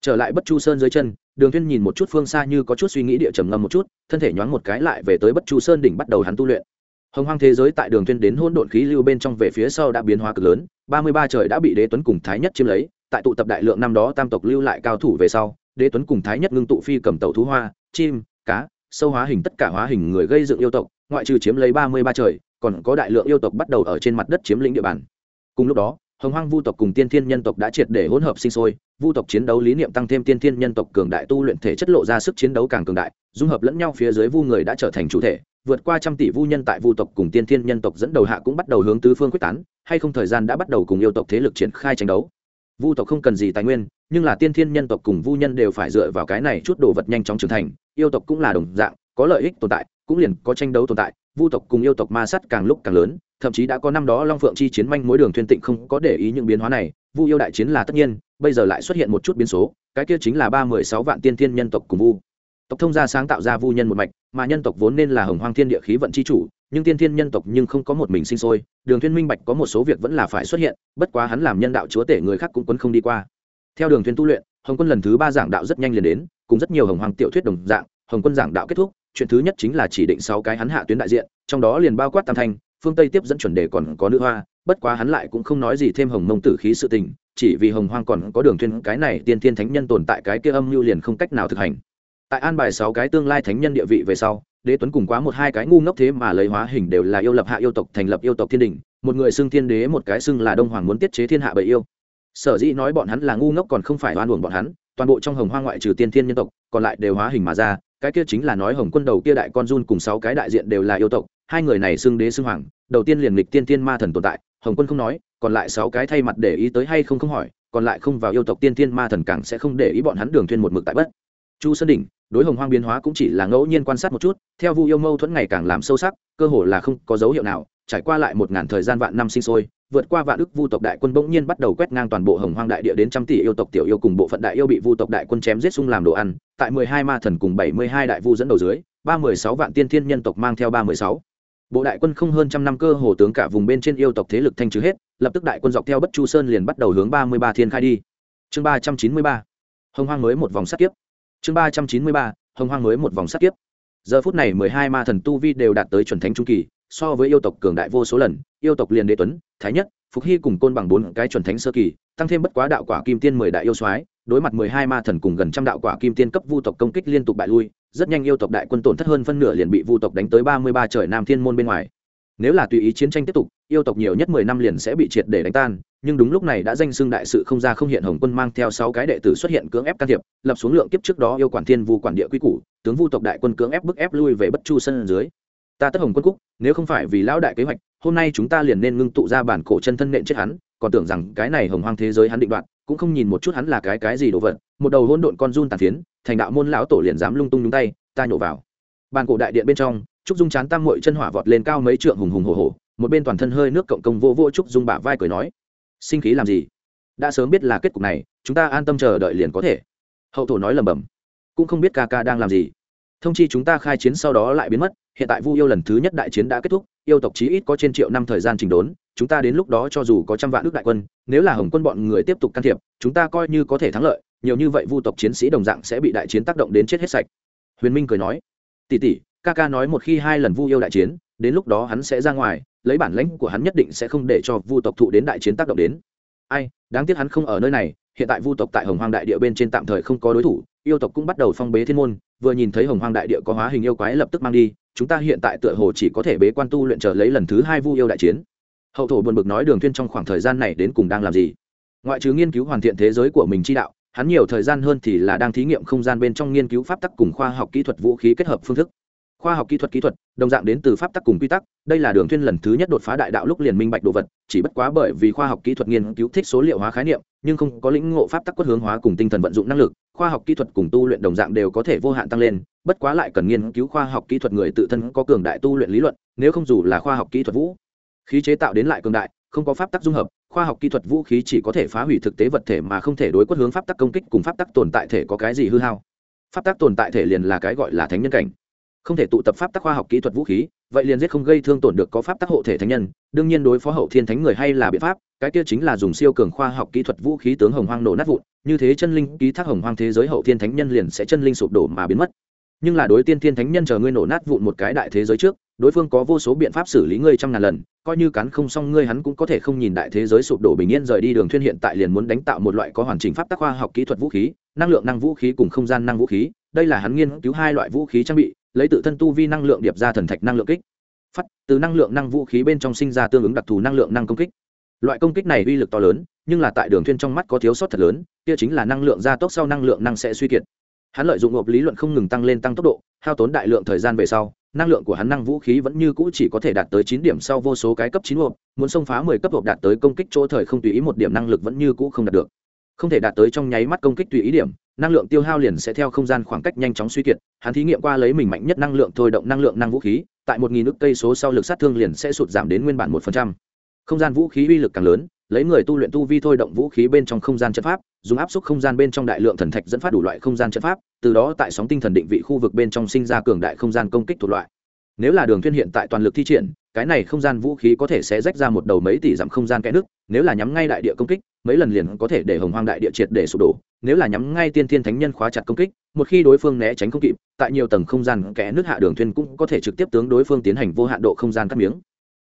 Trở lại bất chu sơn dưới chân, đường thiên nhìn một chút phương xa như có chút suy nghĩ địa trầm ngâm một chút, thân thể nhoáng một cái lại về tới bất chu sơn đỉnh bắt đầu hắn tu luyện. Hồng hoang thế giới tại đường thiên đến hỗn độn khí lưu bên trong về phía sau đã biến hóa cực lớn, ba mươi ba trời đã bị đế tuấn cùng thái nhất chiếm lấy, tại tụ tập đại lượng năm đó tam tộc lưu lại cao thủ về sau, đế tuấn cùng thái nhất ngưng tụ phi cầm tàu thú hoa, chim, cá, sâu hóa hình tất cả hóa hình người gây dựng yêu tộc, ngoại trừ chiếm lấy ba mươi ba trời, còn có đại lượng yêu tộc bắt đầu ở trên mặt đất chiếm lĩnh địa bàn. Cùng lúc đó hồng hoang vu tộc cùng tiên thiên nhân tộc đã triệt để hỗn hợp sinh sôi, vu tộc chiến đấu lý niệm tăng thêm tiên thiên nhân tộc cường đại tu luyện thể chất lộ ra sức chiến đấu càng cường đại, dung hợp lẫn nhau phía dưới vu người đã trở thành chủ thể, vượt qua trăm tỷ vu nhân tại vu tộc cùng tiên thiên nhân tộc dẫn đầu hạ cũng bắt đầu hướng tứ phương quyết tán, hay không thời gian đã bắt đầu cùng yêu tộc thế lực triển khai tranh đấu. Vu tộc không cần gì tài nguyên, nhưng là tiên thiên nhân tộc cùng vu nhân đều phải dựa vào cái này chút đồ vật nhanh chóng trưởng thành, yêu tộc cũng là đồng dạng, có lợi ích tồn tại, cũng liền có tranh đấu tồn tại, vu tộc cùng yêu tộc ma sắt càng lúc càng lớn thậm chí đã có năm đó long phượng chi chiến manh mối đường thuyên tịnh không có để ý những biến hóa này, vu yêu đại chiến là tất nhiên, bây giờ lại xuất hiện một chút biến số, cái kia chính là ba mười sáu vạn tiên thiên nhân tộc cùng vu. Tộc thông gia sáng tạo ra vu nhân một mạch, mà nhân tộc vốn nên là hồng hoang thiên địa khí vận chi chủ, nhưng tiên thiên nhân tộc nhưng không có một mình sinh sôi, đường thuyên minh bạch có một số việc vẫn là phải xuất hiện, bất quá hắn làm nhân đạo chúa tể người khác cũng quấn không đi qua. Theo đường thuyên tu luyện, hồng quân lần thứ ba giảng đạo rất nhanh liền đến, cùng rất nhiều hồng hoàng tiểu thuyết đồng dạng, hồng quân giảng đạo kết thúc, chuyện thứ nhất chính là chỉ định sáu cái hắn hạ tuyến đại diện, trong đó liền bao quát tam thanh phương tây tiếp dẫn chuẩn đề còn có nữ hoa, bất quá hắn lại cũng không nói gì thêm hồng mông tử khí sự tình, chỉ vì hồng hoang còn có đường thuyên cái này tiên thiên thánh nhân tồn tại cái kia âm lưu liền không cách nào thực hành. Tại an bài sáu cái tương lai thánh nhân địa vị về sau, đế tuấn cùng quá một hai cái ngu ngốc thế mà lấy hóa hình đều là yêu lập hạ yêu tộc thành lập yêu tộc thiên đình, một người xưng thiên đế, một cái xưng là đông hoàng muốn tiết chế thiên hạ bởi yêu. Sở dĩ nói bọn hắn là ngu ngốc còn không phải oan uổng bọn hắn, toàn bộ trong hồng hoang ngoại trừ tiên thiên nhân tộc, còn lại đều hóa hình mà ra, cái kia chính là nói hồng quân đầu kia đại con run cùng sáu cái đại diện đều là yêu tộc, hai người này xưng đế xưng hoàng đầu tiên liền lịch tiên tiên ma thần tồn tại, hồng quân không nói, còn lại sáu cái thay mặt để ý tới hay không không hỏi, còn lại không vào yêu tộc tiên tiên ma thần càng sẽ không để ý bọn hắn đường thuyên một mực tại bất. Chu sơn đỉnh, đối hồng hoang biến hóa cũng chỉ là ngẫu nhiên quan sát một chút, theo vu yêu mâu thuẫn ngày càng làm sâu sắc, cơ hồ là không có dấu hiệu nào, trải qua lại một ngàn thời gian vạn năm sinh sôi, vượt qua vạn ức vu tộc đại quân bỗng nhiên bắt đầu quét ngang toàn bộ hồng hoang đại địa đến trăm tỷ yêu tộc tiểu yêu cùng bộ phận đại yêu bị vu tộc đại quân chém giết xung làm đồ ăn, tại mười hai ma thần cùng bảy mươi hai đại vu dẫn đầu dưới, ba mười sáu vạn tiên thiên nhân tộc mang theo ba mười sáu bộ đại quân không hơn trăm năm cơ hồ tướng cả vùng bên trên yêu tộc thế lực thanh trừ hết, lập tức đại quân dọc theo bất chu sơn liền bắt đầu hướng ba mươi ba thiên khai đi. Chương ba trăm chín mươi ba. Hồng hoang mới một vòng sát kiếp chương ba trăm chín mươi ba. Hồng hoang mới một vòng sát kiếp giờ phút này mười hai ma thần tu vi đều đạt tới chuẩn thánh trung kỳ, so với yêu tộc cường đại vô số lần, yêu tộc liền đế tuấn, thái nhất, phục hy cùng côn bằng bốn cái chuẩn thánh sơ kỳ, tăng thêm bất quá đạo quả kim tiên mười đại yêu soái đối mặt mười hai ma thần cùng gần trăm đạo quả kim tiên cấp vu tộc công kích liên tục bại lui, rất nhanh yêu tộc đại quân tổn thất hơn phân nửa liền bị vu tộc đánh tới ba mươi ba trời nam thiên môn bên ngoài. Nếu là tùy ý chiến tranh tiếp tục, yêu tộc nhiều nhất mười năm liền sẽ bị triệt để đánh tan, nhưng đúng lúc này đã danh xưng đại sự không ra không hiện hồng quân mang theo sáu cái đệ tử xuất hiện cưỡng ép can thiệp, lập xuống lượng kiếp trước đó yêu quản thiên vu quản địa quy củ, tướng vu tộc đại quân cưỡng ép bức ép lui về bất chu sân dưới. Ta tất hồng quân cúc, nếu không phải vì lão đại kế hoạch, hôm nay chúng ta liền nên ngưng tụ ra bản cổ chân thân nện chết hắn còn tưởng rằng cái này hồng hoang thế giới hắn định đoạt, cũng không nhìn một chút hắn là cái cái gì đồ vật, một đầu hôn độn con run tàn phiến, thành đạo môn lão tổ liền dám lung tung nhúng tay, ta nhổ vào. Bàn cổ đại điện bên trong, trúc dung chán tam mội chân hỏa vọt lên cao mấy trượng hùng hùng hồ hồ một bên toàn thân hơi nước cộng công vô vô trúc dung bả vai cười nói, sinh khí làm gì? Đã sớm biết là kết cục này, chúng ta an tâm chờ đợi liền có thể. Hậu thổ nói lầm bầm cũng không biết ca ca đang làm gì. Thông chi chúng ta khai chiến sau đó lại biến mất, hiện tại vu yêu lần thứ nhất đại chiến đã kết thúc yêu tộc chí ít có trên triệu năm thời gian trình đốn, chúng ta đến lúc đó cho dù có trăm vạn nước đại quân, nếu là hồng quân bọn người tiếp tục can thiệp, chúng ta coi như có thể thắng lợi, nhiều như vậy vu tộc chiến sĩ đồng dạng sẽ bị đại chiến tác động đến chết hết sạch. Huyền minh cười nói, tỷ tỷ, ca ca nói một khi hai lần vu yêu đại chiến, đến lúc đó hắn sẽ ra ngoài, lấy bản lãnh của hắn nhất định sẽ không để cho vu tộc thụ đến đại chiến tác động đến. Ai, đáng tiếc hắn không ở nơi này, hiện tại vu tộc tại hồng hoang đại địa bên trên tạm thời không có đối thủ, yêu tộc cũng bắt đầu phong bế thiên môn, vừa nhìn thấy hồng hoang đại địa có hóa hình yêu quái lập tức mang đi chúng ta hiện tại tựa hồ chỉ có thể bế quan tu luyện chờ lấy lần thứ hai vu yêu đại chiến. Hậu thổ buồn bực nói đường thuyên trong khoảng thời gian này đến cùng đang làm gì? Ngoại trừ nghiên cứu hoàn thiện thế giới của mình chi đạo, hắn nhiều thời gian hơn thì là đang thí nghiệm không gian bên trong nghiên cứu pháp tắc cùng khoa học kỹ thuật vũ khí kết hợp phương thức khoa học kỹ thuật kỹ thuật, đồng dạng đến từ pháp tắc cùng quy tắc, đây là đường thuyên lần thứ nhất đột phá đại đạo lúc liền minh bạch đồ vật, chỉ bất quá bởi vì khoa học kỹ thuật nghiên cứu thích số liệu hóa khái niệm, nhưng không có lĩnh ngộ pháp tắc quất hướng hóa cùng tinh thần vận dụng năng lực, khoa học kỹ thuật cùng tu luyện đồng dạng đều có thể vô hạn tăng lên, bất quá lại cần nghiên cứu khoa học kỹ thuật người tự thân có cường đại tu luyện lý luận, nếu không dù là khoa học kỹ thuật vũ khí chế tạo đến lại cường đại, không có pháp tắc dung hợp, khoa học kỹ thuật vũ khí chỉ có thể phá hủy thực tế vật thể mà không thể đối quất hướng pháp tắc công kích cùng pháp tắc tồn tại thể có cái gì hư hao. Pháp tắc tồn tại thể liền là cái gọi là thánh nhân cảnh không thể tụ tập pháp tắc khoa học kỹ thuật vũ khí, vậy liền giết không gây thương tổn được có pháp tắc hộ thể thánh nhân, đương nhiên đối phó hậu thiên thánh người hay là biện pháp, cái kia chính là dùng siêu cường khoa học kỹ thuật vũ khí tướng hồng hoang nổ nát vụn, như thế chân linh ký thác hồng hoang thế giới hậu thiên thánh nhân liền sẽ chân linh sụp đổ mà biến mất. Nhưng là đối tiên thiên thánh nhân chờ ngươi nổ nát vụn một cái đại thế giới trước, đối phương có vô số biện pháp xử lý ngươi trăm ngàn lần, coi như cắn không xong ngươi hắn cũng có thể không nhìn đại thế giới sụp đổ bình yên rời đi đường thuyên hiện tại liền muốn đánh tạo một loại có hoàn chỉnh pháp tắc khoa học kỹ thuật vũ khí, năng lượng năng vũ khí cùng không gian năng vũ khí đây là hắn nghiên cứu hai loại vũ khí trang bị, lấy tự thân tu vi năng lượng điệp ra thần thạch năng lượng kích. Phát, từ năng lượng năng vũ khí bên trong sinh ra tương ứng đặc thù năng lượng năng công kích. Loại công kích này uy lực to lớn, nhưng là tại đường thuyên trong mắt có thiếu sót thật lớn, kia chính là năng lượng gia tốc sau năng lượng năng sẽ suy kiệt. Hắn lợi dụng ngộp lý luận không ngừng tăng lên tăng tốc độ, hao tốn đại lượng thời gian về sau, năng lượng của hắn năng vũ khí vẫn như cũ chỉ có thể đạt tới chín điểm sau vô số cái cấp chín hộp muốn xông phá mười cấp hộp đạt tới công kích chỗ thời không tùy ý một điểm năng lực vẫn như cũ không đạt được không thể đạt tới trong nháy mắt công kích tùy ý điểm, năng lượng tiêu hao liền sẽ theo không gian khoảng cách nhanh chóng suy kiệt, hắn thí nghiệm qua lấy mình mạnh nhất năng lượng thôi động năng lượng năng vũ khí, tại một nghìn nước cây số sau lực sát thương liền sẽ sụt giảm đến nguyên bản một phần trăm. Không gian vũ khí uy lực càng lớn, lấy người tu luyện tu vi thôi động vũ khí bên trong không gian chất pháp, dùng áp suất không gian bên trong đại lượng thần thạch dẫn phát đủ loại không gian chất pháp, từ đó tại sóng tinh thần định vị khu vực bên trong sinh ra cường đại không gian công kích thuộc loại. Nếu là đường thiên hiện tại toàn lực thi triển cái này không gian vũ khí có thể sẽ rách ra một đầu mấy tỷ dặm không gian kẽ nước, nếu là nhắm ngay đại địa công kích, mấy lần liền có thể để hồng hoang đại địa triệt để sụp đổ, nếu là nhắm ngay tiên thiên thánh nhân khóa chặt công kích, một khi đối phương né tránh không kịp, tại nhiều tầng không gian kẽ nước hạ đường thuyền cũng có thể trực tiếp tướng đối phương tiến hành vô hạn độ không gian cắt miếng.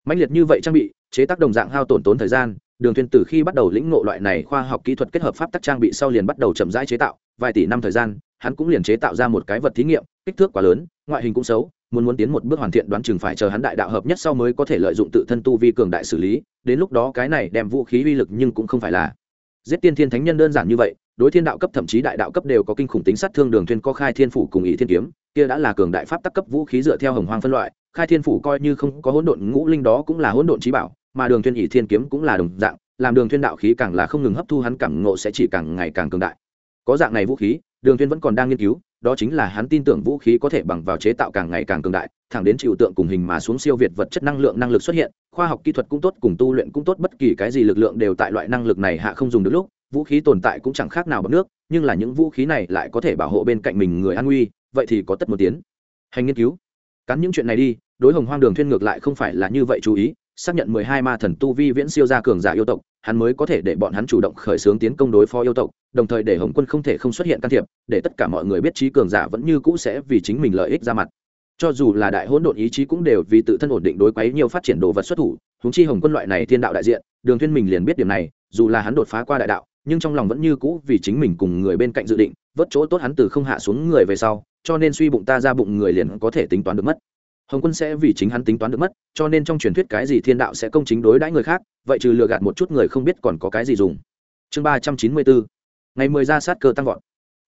Mãnh liệt như vậy trang bị, chế tác đồng dạng hao tổn tốn thời gian, đường thuyền từ khi bắt đầu lĩnh ngộ loại này khoa học kỹ thuật kết hợp pháp tắc trang bị sau liền bắt đầu chậm rãi chế tạo, vài tỷ năm thời gian, hắn cũng liền chế tạo ra một cái vật thí nghiệm, kích thước quá lớn, ngoại hình cũng xấu muốn muốn tiến một bước hoàn thiện đoán chừng phải chờ hắn đại đạo hợp nhất sau mới có thể lợi dụng tự thân tu vi cường đại xử lý, đến lúc đó cái này đem vũ khí uy lực nhưng cũng không phải là. Giết tiên thiên thánh nhân đơn giản như vậy, đối thiên đạo cấp thậm chí đại đạo cấp đều có kinh khủng tính sát thương đường thuyên có khai thiên phủ cùng ý thiên kiếm, kia đã là cường đại pháp tắc cấp vũ khí dựa theo hồng hoang phân loại, khai thiên phủ coi như không có hỗn độn ngũ linh đó cũng là hỗn độn trí bảo, mà đường thuyên ý thiên kiếm cũng là đồng dạng, làm đường thuyên đạo khí càng là không ngừng hấp thu hắn cảm ngộ sẽ chỉ càng ngày càng cường đại. Có dạng này vũ khí, đường thuyên vẫn còn đang nghiên cứu đó chính là hắn tin tưởng vũ khí có thể bằng vào chế tạo càng ngày càng cường đại, thẳng đến chịu tượng cùng hình mà xuống siêu việt vật chất năng lượng năng lực xuất hiện, khoa học kỹ thuật cũng tốt cùng tu luyện cũng tốt, bất kỳ cái gì lực lượng đều tại loại năng lực này hạ không dùng được lúc, vũ khí tồn tại cũng chẳng khác nào bằng nước, nhưng là những vũ khí này lại có thể bảo hộ bên cạnh mình người an nguy, vậy thì có tất một tiến. Hành nghiên cứu. Cắn những chuyện này đi, đối hồng hoang đường thuyên ngược lại không phải là như vậy chú ý, xác nhận mười hai ma thần tu vi viễn siêu gia cường giả yêu tộc hắn mới có thể để bọn hắn chủ động khởi xướng tiến công đối phó yêu tộc, đồng thời để hồng quân không thể không xuất hiện can thiệp, để tất cả mọi người biết trí cường giả vẫn như cũ sẽ vì chính mình lợi ích ra mặt. Cho dù là đại hỗn độn ý chí cũng đều vì tự thân ổn định đối quấy nhiều phát triển đồ vật xuất thủ húng chi hồng quân loại này thiên đạo đại diện, đường thiên mình liền biết điểm này, dù là hắn đột phá qua đại đạo, nhưng trong lòng vẫn như cũ vì chính mình cùng người bên cạnh dự định, vớt chỗ tốt hắn từ không hạ xuống người về sau, cho nên suy bụng ta ra bụng người liền có thể tính toán được mất hồng quân sẽ vì chính hắn tính toán được mất, cho nên trong truyền thuyết cái gì thiên đạo sẽ công chính đối đãi người khác, vậy trừ lừa gạt một chút người không biết còn có cái gì dùng. Chương ba trăm chín mươi bốn, ngày mười ra sát cơ tăng vọt.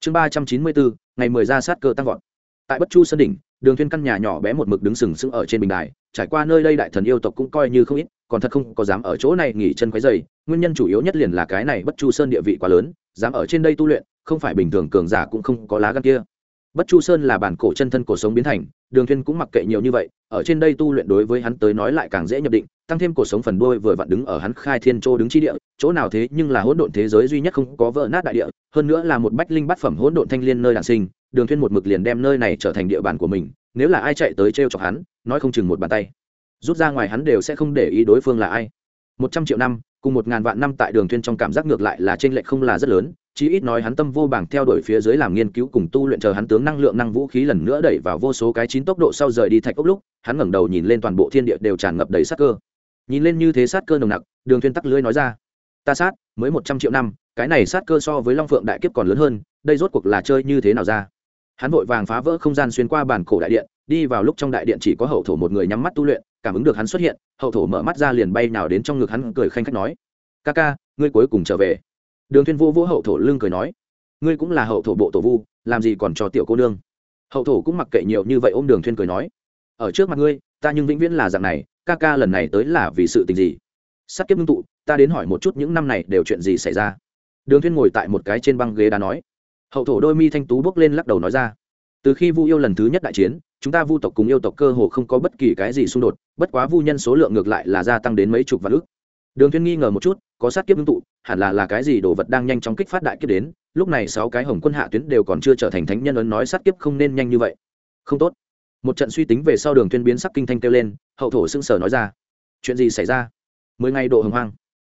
Chương ba trăm chín mươi bốn, ngày mười ra sát cơ tăng vọt. Tại bất chu sơn đỉnh, đường thuyên căn nhà nhỏ bé một mực đứng sừng sững ở trên bình đài, trải qua nơi đây đại thần yêu tộc cũng coi như không ít, còn thật không có dám ở chỗ này nghỉ chân quấy dày nguyên nhân chủ yếu nhất liền là cái này bất chu sơn địa vị quá lớn, dám ở trên đây tu luyện, không phải bình thường cường giả cũng không có lá gan kia. Bất chu sơn là bản cổ chân thân cổ sống biến thành đường Thiên cũng mặc kệ nhiều như vậy, ở trên đây tu luyện đối với hắn tới nói lại càng dễ nhập định, tăng thêm cuộc sống phần đuôi vừa vặn đứng ở hắn khai thiên châu đứng chi địa, chỗ nào thế nhưng là hỗn độn thế giới duy nhất không có vỡ nát đại địa, hơn nữa là một bách linh bát phẩm hỗn độn thanh liên nơi đản sinh, đường Thiên một mực liền đem nơi này trở thành địa bàn của mình, nếu là ai chạy tới treo chọc hắn, nói không chừng một bàn tay. Rút ra ngoài hắn đều sẽ không để ý đối phương là ai. Một trăm triệu năm, cùng một ngàn vạn năm tại đường Thiên trong cảm giác ngược lại là trên lệch không là rất lớn chí ít nói hắn tâm vô bảng theo đuổi phía dưới làm nghiên cứu cùng tu luyện chờ hắn tướng năng lượng năng vũ khí lần nữa đẩy vào vô số cái chín tốc độ sau rời đi thạch ốc lúc, hắn ngẩng đầu nhìn lên toàn bộ thiên địa đều tràn ngập đầy sát cơ. Nhìn lên như thế sát cơ nồng nặc, đường thuyên tắc lưỡi nói ra, ta sát, mới một trăm triệu năm, cái này sát cơ so với long phượng đại kiếp còn lớn hơn, đây rốt cuộc là chơi như thế nào ra? Hắn vội vàng phá vỡ không gian xuyên qua bản cổ đại điện, đi vào lúc trong đại điện chỉ có hậu thổ một người nhắm mắt tu luyện, cảm ứng được hắn xuất hiện, hậu thổ mở mắt ra liền bay nào đến trong ngực hắn cười khanh khách nói, ca ca, ngươi cuối cùng trở về đường thiên vô vô hậu thổ lưng cười nói, ngươi cũng là hậu thổ bộ tổ vu, làm gì còn cho tiểu cô nương? Hậu thổ cũng mặc kệ nhiều như vậy ôm đường thiên cười nói, ở trước mặt ngươi, ta nhưng vĩnh viễn là dạng này, ca ca lần này tới là vì sự tình gì? Sát kiếp ngưng tụ, ta đến hỏi một chút những năm này đều chuyện gì xảy ra. Đường thiên ngồi tại một cái trên băng ghế đá nói, hậu thổ đôi mi thanh tú bước lên lắc đầu nói ra, từ khi vu yêu lần thứ nhất đại chiến, chúng ta vu tộc cùng yêu tộc cơ hồ không có bất kỳ cái gì xung đột, bất quá vu nhân số lượng ngược lại là gia tăng đến mấy chục vạn ước đường thiên nghi ngờ một chút, có sát kiếp ngưng tụ, hẳn là là cái gì đồ vật đang nhanh chóng kích phát đại kiếp đến, lúc này sáu cái hồng quân hạ tuyến đều còn chưa trở thành thánh nhân ấn nói sát kiếp không nên nhanh như vậy. Không tốt. Một trận suy tính về sau đường thiên biến sắc kinh thanh kêu lên, hậu thổ sưng sở nói ra. Chuyện gì xảy ra? Mười ngày độ hồng hoang.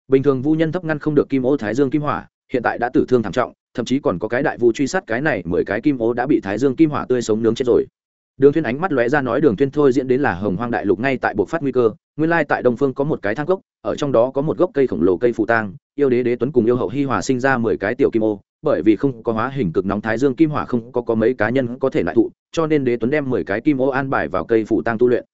Bình thường vu nhân thấp ngăn không được kim ô thái dương kim hỏa, hiện tại đã tử thương thảm trọng, thậm chí còn có cái đại vu truy sát cái này mười cái kim ô đã bị thái dương kim hỏa tươi sống nướng chết rồi đường thuyên ánh mắt lóe ra nói đường thuyên thôi diễn đến là hồng hoang đại lục ngay tại bộ phát nguy cơ nguyên lai tại đông phương có một cái thang gốc, ở trong đó có một gốc cây khổng lồ cây phụ tang yêu đế đế tuấn cùng yêu hậu hi hòa sinh ra mười cái tiểu kim ô bởi vì không có hóa hình cực nóng thái dương kim hỏa không có có mấy cá nhân có thể lại thụ cho nên đế tuấn đem mười cái kim ô an bài vào cây phụ tang tu luyện.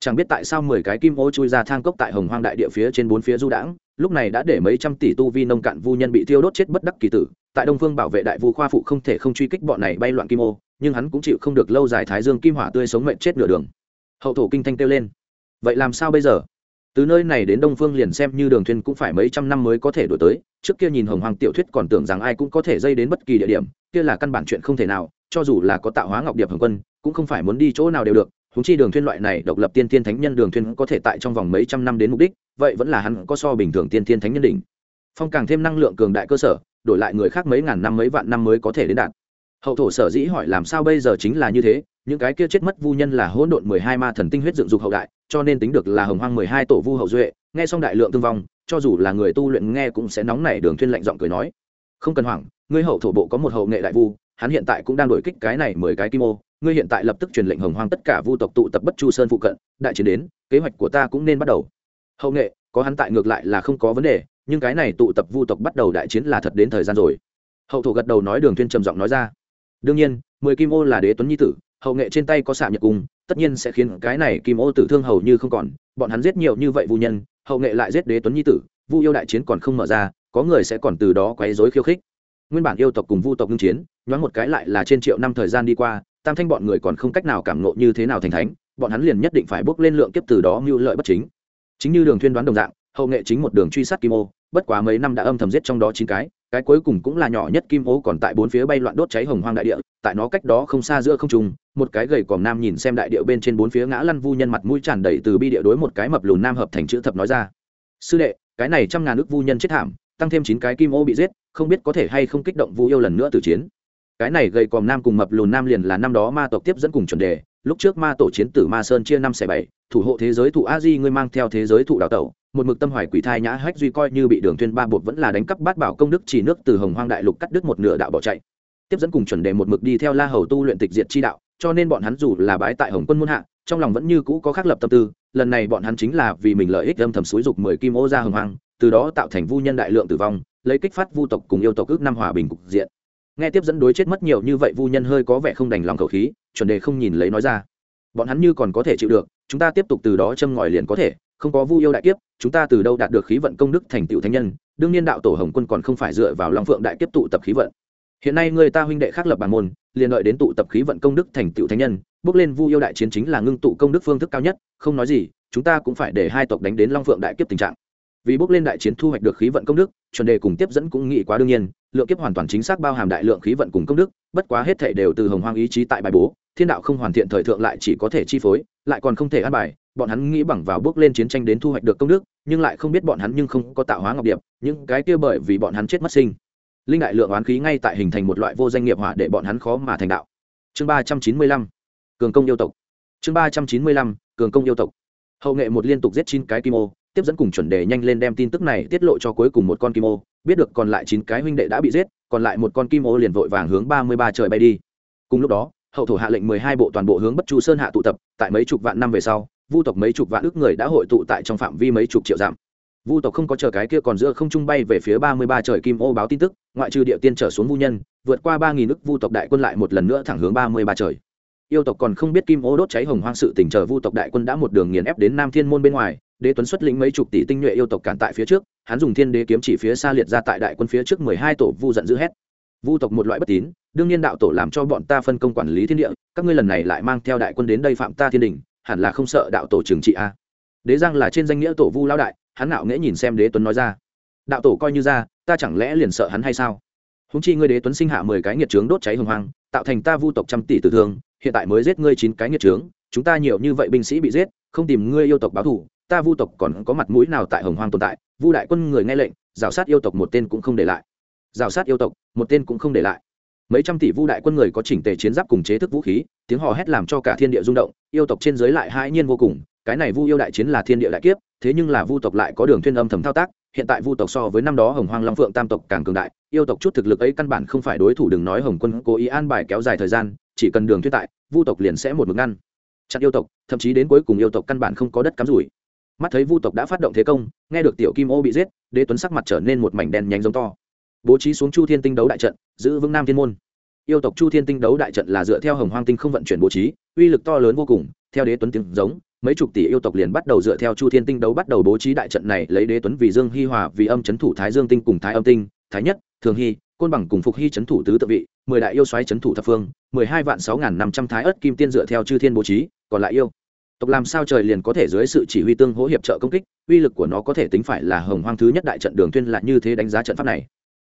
Chẳng biết tại sao mười cái kim ô chui ra thang cốc tại hồng hoang đại địa phía trên bốn phía du đãng lúc này đã để mấy trăm tỷ tu vi nông cạn vu nhân bị thiêu đốt chết bất đắc kỳ tử tại đông phương bảo vệ đại vu khoa phụ không thể không truy kích bọn này bay loạn kim ô nhưng hắn cũng chịu không được lâu dài thái dương kim hỏa tươi sống mệnh chết nửa đường. Hậu thổ kinh thanh kêu lên. Vậy làm sao bây giờ? Từ nơi này đến đông phương liền xem như đường thuyền cũng phải mấy trăm năm mới có thể đổi tới. Trước kia nhìn hồng hoàng tiểu thuyết còn tưởng rằng ai cũng có thể dây đến bất kỳ địa điểm, kia là căn bản chuyện không thể nào, cho dù là có tạo hóa ngọc điệp hồng quân, cũng không phải muốn đi chỗ nào đều được. Húng chi đường thuyên loại này độc lập tiên thiên thánh nhân đường thuyên có thể tại trong vòng mấy trăm năm đến mục đích, vậy vẫn là hắn có so bình thường tiên thiên thánh nhân đỉnh. Phong càng thêm năng lượng cường đại cơ sở, đổi lại người khác mấy ngàn năm mấy vạn năm mới có thể đến đạt hậu thổ sở dĩ hỏi làm sao bây giờ chính là như thế, những cái kia chết mất vu nhân là hỗn độn mười hai ma thần tinh huyết dựng dục hậu đại, cho nên tính được là hồng hoang mười hai tổ vu hậu duệ, nghe xong đại lượng thương vong, cho dù là người tu luyện nghe cũng sẽ nóng nảy đường thuyên lạnh giọng cười nói. Không cần hoảng, ngươi hậu thổ bộ có một hậu nghệ đại vu, hắn hiện tại cũng đang đổi kích cái này mười cái kim ô, ngươi hiện tại lập tức truyền lệnh hồng hoang tất cả vu tộc tụ tập bất chu sơn phụ cận, đại chiến đến, kế hoạch của ta cũng nên bắt đầu. Hậu nghệ, có hắn tại ngược lại là không có vấn đề, nhưng cái này tụ tập vu tộc bắt đầu đại chiến là thật đến thời gian rồi. Hậu thổ gật đầu nói đường thuyên trầm giọng nói ra đương nhiên, mười kim ô là đế tuấn nhi tử, hậu nghệ trên tay có xạ nhật cung tất nhiên sẽ khiến cái này kim ô tử thương hầu như không còn. Bọn hắn giết nhiều như vậy vu nhân, hậu nghệ lại giết đế tuấn nhi tử, vu yêu đại chiến còn không mở ra, có người sẽ còn từ đó quấy rối khiêu khích. Nguyên bản yêu tộc cùng vu tộc ngưng chiến, nhoáng một cái lại là trên triệu năm thời gian đi qua, tam thanh bọn người còn không cách nào cảm nộ như thế nào thành thánh, bọn hắn liền nhất định phải bước lên lượng kiếp từ đó mưu lợi bất chính. Chính như đường thuyên đoán đồng dạng, hậu nghệ chính một đường truy sát kim ô, bất quá mấy năm đã âm thầm giết trong đó chín cái cái cuối cùng cũng là nhỏ nhất kim ố còn tại bốn phía bay loạn đốt cháy hồng hoang đại địa, tại nó cách đó không xa giữa không trung, một cái gầy còm nam nhìn xem đại địa bên trên bốn phía ngã lăn vu nhân mặt mũi tràn đầy từ bi địa đối một cái mập lùn nam hợp thành chữ thập nói ra. Sư đệ, cái này trăm ngàn ước vu nhân chết thảm, tăng thêm chín cái kim ô bị giết, không biết có thể hay không kích động vu yêu lần nữa từ chiến. Cái này gầy còm nam cùng mập lùn nam liền là năm đó ma tộc tiếp dẫn cùng chuẩn đề, lúc trước ma tổ chiến tử ma sơn chia năm xẻ bảy, thủ hộ thế giới thụ a di, ngươi mang theo thế giới thụ đào tẩu một mực tâm hoài quỷ thai nhã hách duy coi như bị đường tuyên ba bột vẫn là đánh cắp bát bảo công đức chỉ nước từ hồng hoang đại lục cắt đứt một nửa đạo bỏ chạy. Tiếp dẫn cùng chuẩn đề một mực đi theo la hầu tu luyện tịch diệt chi đạo, cho nên bọn hắn dù là bái tại hồng quân muôn hạ, trong lòng vẫn như cũ có khắc lập tâm tư, lần này bọn hắn chính là vì mình lợi ích âm thầm suối dục mười kim ô ra hồng hoang, từ đó tạo thành vu nhân đại lượng tử vong, lấy kích phát vu tộc cùng yêu tộc ước năm hòa bình cục diện. Nghe tiếp dẫn đối chết mất nhiều như vậy vu nhân hơi có vẻ không đành lòng khẩu khí, chuẩn đề không nhìn lấy nói ra. Bọn hắn như còn có thể chịu được, chúng ta tiếp tục từ đó châm ngòi liền có thể không có vu yêu đại kiếp, chúng ta từ đâu đạt được khí vận công đức thành tựu thánh nhân, đương nhiên đạo tổ hồng quân còn không phải dựa vào long phượng đại kiếp tụ tập khí vận. Hiện nay người ta huynh đệ khác lập bản môn, liền đợi đến tụ tập khí vận công đức thành tựu thánh nhân, bước lên vu yêu đại chiến chính là ngưng tụ công đức phương thức cao nhất, không nói gì, chúng ta cũng phải để hai tộc đánh đến long phượng đại kiếp tình trạng vì bước lên đại chiến thu hoạch được khí vận công đức, chuẩn đề cùng tiếp dẫn cũng nghĩ quá đương nhiên, lượng kiếp hoàn toàn chính xác bao hàm đại lượng khí vận cùng công đức, bất quá hết thể đều từ hồng hoang ý chí tại bài bố, thiên đạo không hoàn thiện thời thượng lại chỉ có thể chi phối, lại còn không thể ăn bài, bọn hắn nghĩ bằng vào bước lên chiến tranh đến thu hoạch được công đức, nhưng lại không biết bọn hắn nhưng không có tạo hóa ngọc điệp, những cái kia bởi vì bọn hắn chết mất sinh. Linh đại lượng oán khí ngay tại hình thành một loại vô danh nghiệp hỏa để bọn hắn khó mà thành đạo. Chương ba trăm chín mươi lăm, cường công yêu tộc. Chương ba trăm chín mươi lăm, cường công yêu tộc. Hậu nghệ một liên tục giết chín cái kim ô tiếp dẫn cùng chuẩn đề nhanh lên đem tin tức này tiết lộ cho cuối cùng một con kim ô. Biết được còn lại chín cái huynh đệ đã bị giết, còn lại một con kim ô liền vội vàng hướng ba mươi ba trời bay đi. Cùng lúc đó, hậu thổ hạ lệnh mười hai bộ toàn bộ hướng bất chu sơn hạ tụ tập, tại mấy chục vạn năm về sau, vu tộc mấy chục vạn ước người đã hội tụ tại trong phạm vi mấy chục triệu dặm. Vu tộc không có chờ cái kia còn giữa không trung bay về phía ba mươi ba trời kim ô báo tin tức, ngoại trừ địa tiên trở xuống vu nhân, vượt qua ba nghìn ước vu tộc đại quân lại một lần nữa thẳng hướng ba mươi ba trời. Yêu tộc còn không biết kim ô đốt cháy hồng hoang sự tình chờ vu tộc đại quân đã một đường nghiền ép đến nam thiên môn bên ngoài đế tuấn xuất lĩnh mấy chục tỷ tinh nhuệ yêu tộc cản tại phía trước, hắn dùng thiên đế kiếm chỉ phía xa liệt ra tại đại quân phía trước mười hai tổ vu giận dữ hét. Vu tộc một loại bất tín, đương nhiên đạo tổ làm cho bọn ta phân công quản lý thiên địa, các ngươi lần này lại mang theo đại quân đến đây phạm ta thiên đình, hẳn là không sợ đạo tổ trừng trị a. Đế giang là trên danh nghĩa tổ vu lão đại, hắn nạo nghễ nhìn xem đế tuấn nói ra. Đạo tổ coi như ra, ta chẳng lẽ liền sợ hắn hay sao? Húng chi ngươi đế tuấn sinh hạ mười cái nghiệt trướng đốt cháy hồng hoang, tạo thành ta vu tộc trăm tỷ tử thương, hiện tại mới giết ngươi chín cái nghiệt trướng, chúng ta nhiều như vậy binh sĩ bị giết, không tìm ngươi yêu tộc báo thù ta vu tộc còn có mặt mũi nào tại hồng hoang tồn tại? Vu đại quân người nghe lệnh, rào sát yêu tộc một tên cũng không để lại. Rào sát yêu tộc, một tên cũng không để lại. Mấy trăm tỷ vu đại quân người có chỉnh tề chiến giáp cùng chế thức vũ khí, tiếng hò hét làm cho cả thiên địa rung động, yêu tộc trên giới lại hãi nhiên vô cùng. Cái này vu yêu đại chiến là thiên địa đại kiếp, thế nhưng là vu tộc lại có đường thiên âm thầm thao tác. Hiện tại vu tộc so với năm đó hồng hoang long phượng tam tộc càng cường đại, yêu tộc chút thực lực ấy căn bản không phải đối thủ đừng nói hồng quân cố ý an bài kéo dài thời gian, chỉ cần đường thiên tại, vu tộc liền sẽ một mực ngăn. Chặn yêu tộc, thậm chí đến cuối cùng yêu tộc căn bản không có đất cắm rủi mắt thấy vu tộc đã phát động thế công, nghe được tiểu kim ô bị giết, đế tuấn sắc mặt trở nên một mảnh đen nhánh giống to. Bố trí xuống chu thiên tinh đấu đại trận, giữ vững nam thiên môn. Yêu tộc chu thiên tinh đấu đại trận là dựa theo hồng hoang tinh không vận chuyển bố trí, uy lực to lớn vô cùng, theo đế tuấn tiếng giống, mấy chục tỷ yêu tộc liền bắt đầu dựa theo chu thiên tinh đấu bắt đầu bố trí đại trận này, lấy đế tuấn vì dương hi hòa, vì âm c h ấ n thủ thái dương tinh cùng thái âm tinh, thái nhất, thường hy, côn bằng cùng phục hy c h ấ n thủ tứ tự vị, mười đại yêu xoáy c h ấ n thủ thập phương, mười hai vạn sáu n g h n năm trăm thái ớt kim tiên dựa theo chư thiên bố trí, còn lại yêu tộc làm sao trời liền có thể dưới sự chỉ huy tương hỗ hiệp trợ công kích, uy lực của nó có thể tính phải là hồng hoang thứ nhất đại trận đường tuyên là như thế đánh giá trận pháp này.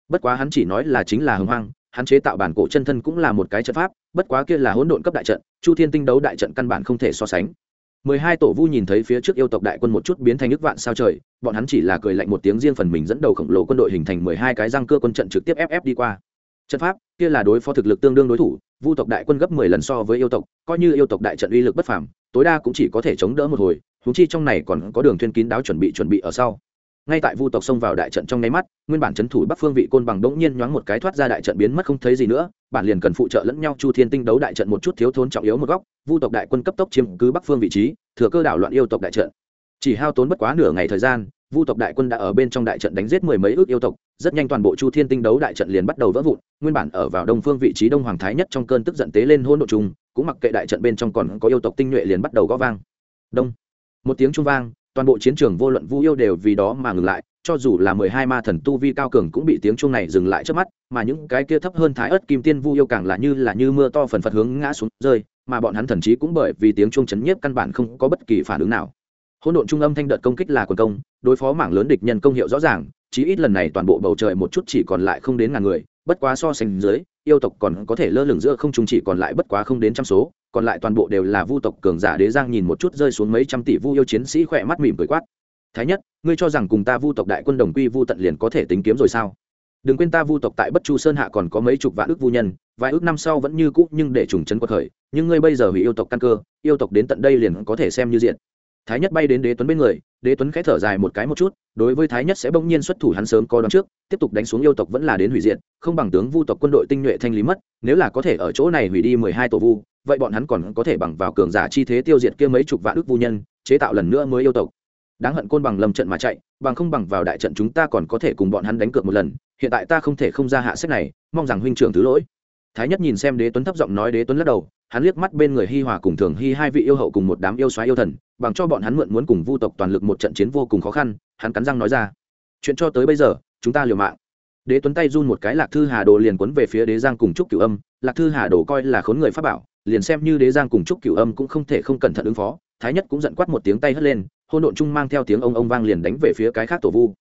Bất quá hắn chỉ nói là chính là hồng hoang, hắn chế tạo bản cổ chân thân cũng là một cái trận pháp, bất quá kia là hỗn độn cấp đại trận, chu thiên tinh đấu đại trận căn bản không thể so sánh. Mười hai tổ vu nhìn thấy phía trước yêu tộc đại quân một chút biến thành nước vạn sao trời, bọn hắn chỉ là cười lạnh một tiếng riêng phần mình dẫn đầu khổng lồ quân đội hình thành mười hai cái răng cưa quân trận trực tiếp ép ép đi qua. Trận pháp, kia là đối phó thực lực tương đương đối thủ, vu tộc đại quân gấp mười lần so với yêu tộc, coi như yêu tộc đại trận uy lực bất phàm tối đa cũng chỉ có thể chống đỡ một hồi húng chi trong này còn có đường thuyên kín đáo chuẩn bị chuẩn bị ở sau. Ngay tại vu tộc xông vào đại trận trong nháy mắt, nguyên bản chấn thủ bắc phương vị côn bằng đống nhiên nhoáng một cái thoát ra đại trận biến mất không thấy gì nữa, bản liền cần phụ trợ lẫn nhau chu thiên tinh đấu đại trận một chút thiếu thốn trọng yếu một góc, vu tộc đại quân cấp tốc chiếm cứ bắc phương vị trí, thừa cơ đảo loạn yêu tộc đại trận. Chỉ hao tốn bất quá nửa ngày thời gian, vu tộc đại quân đã ở bên trong đại trận đánh giết mười mấy ước yêu tộc rất nhanh toàn bộ chu thiên tinh đấu đại trận liền bắt đầu vỡ vụn, nguyên bản ở vào đông phương vị trí đông hoàng thái nhất trong cơn tức giận tế lên hôn độ chung cũng mặc kệ đại trận bên trong còn có yêu tộc tinh nhuệ liền bắt đầu gõ vang. Đông. Một tiếng trung vang, toàn bộ chiến trường vô luận vu yêu đều vì đó mà ngừng lại, cho dù là mười hai ma thần tu vi cao cường cũng bị tiếng chuông này dừng lại trước mắt, mà những cái kia thấp hơn thái ớt kim tiên vu yêu càng là như là như mưa to phần phật hướng ngã xuống rơi, mà bọn hắn thần chí cũng bởi vì tiếng chuông chấn nhiếp căn bản không có bất kỳ phản ứng nào. Hỗn độn trung âm thanh đợt công kích là quần công, đối phó mảng lớn địch nhân công hiệu rõ ràng chí ít lần này toàn bộ bầu trời một chút chỉ còn lại không đến ngàn người, bất quá so sánh dưới, yêu tộc còn có thể lơ lửng giữa không trung chỉ còn lại bất quá không đến trăm số, còn lại toàn bộ đều là vu tộc cường giả đế giang nhìn một chút rơi xuống mấy trăm tỷ vu yêu chiến sĩ khỏe mắt mỉm cười quát. Thái nhất, ngươi cho rằng cùng ta vu tộc đại quân đồng quy vu tận liền có thể tính kiếm rồi sao? Đừng quên ta vu tộc tại bất chu sơn hạ còn có mấy chục vạn ước vu nhân, vài ước năm sau vẫn như cũ nhưng để trùng chân quật khởi, nhưng ngươi bây giờ hủy yêu tộc căn cơ, yêu tộc đến tận đây liền có thể xem như diện thái nhất bay đến đế tuấn bên người, đế tuấn khẽ thở dài một cái một chút, đối với thái nhất sẽ bỗng nhiên xuất thủ hắn sớm có đón trước, tiếp tục đánh xuống yêu tộc vẫn là đến hủy diệt, không bằng tướng vu tộc quân đội tinh nhuệ thanh lý mất, nếu là có thể ở chỗ này hủy đi mười hai tổ vu, vậy bọn hắn còn có thể bằng vào cường giả chi thế tiêu diệt kia mấy chục vạn ước vu nhân, chế tạo lần nữa mới yêu tộc. Đáng hận côn bằng lâm trận mà chạy, bằng không bằng vào đại trận chúng ta còn có thể cùng bọn hắn đánh cược một lần, hiện tại ta không thể không ra hạ sách này, mong rằng huynh trưởng thứ lỗi thái nhất nhìn xem đế tuấn thấp giọng nói đế tuấn lắc đầu, hắn liếc mắt bên người hi hòa cùng thường hi hai vị yêu hậu cùng một đám yêu xoáy yêu thần, bằng cho bọn hắn mượn muốn cùng vu tộc toàn lực một trận chiến vô cùng khó khăn, hắn cắn răng nói ra. Chuyện cho tới bây giờ, chúng ta liều mạng. Đế tuấn tay run một cái lạc thư hà đồ liền quấn về phía đế giang cùng trúc cửu âm. Lạc thư hà đồ coi là khốn người pháp bảo, liền xem như đế giang cùng trúc cửu âm cũng không thể không cẩn thận ứng phó. Thái nhất cũng giận quát một tiếng tay hất lên hôn độn chung mang theo tiếng ông ông vang liền đánh về phía cái khác tổ vu.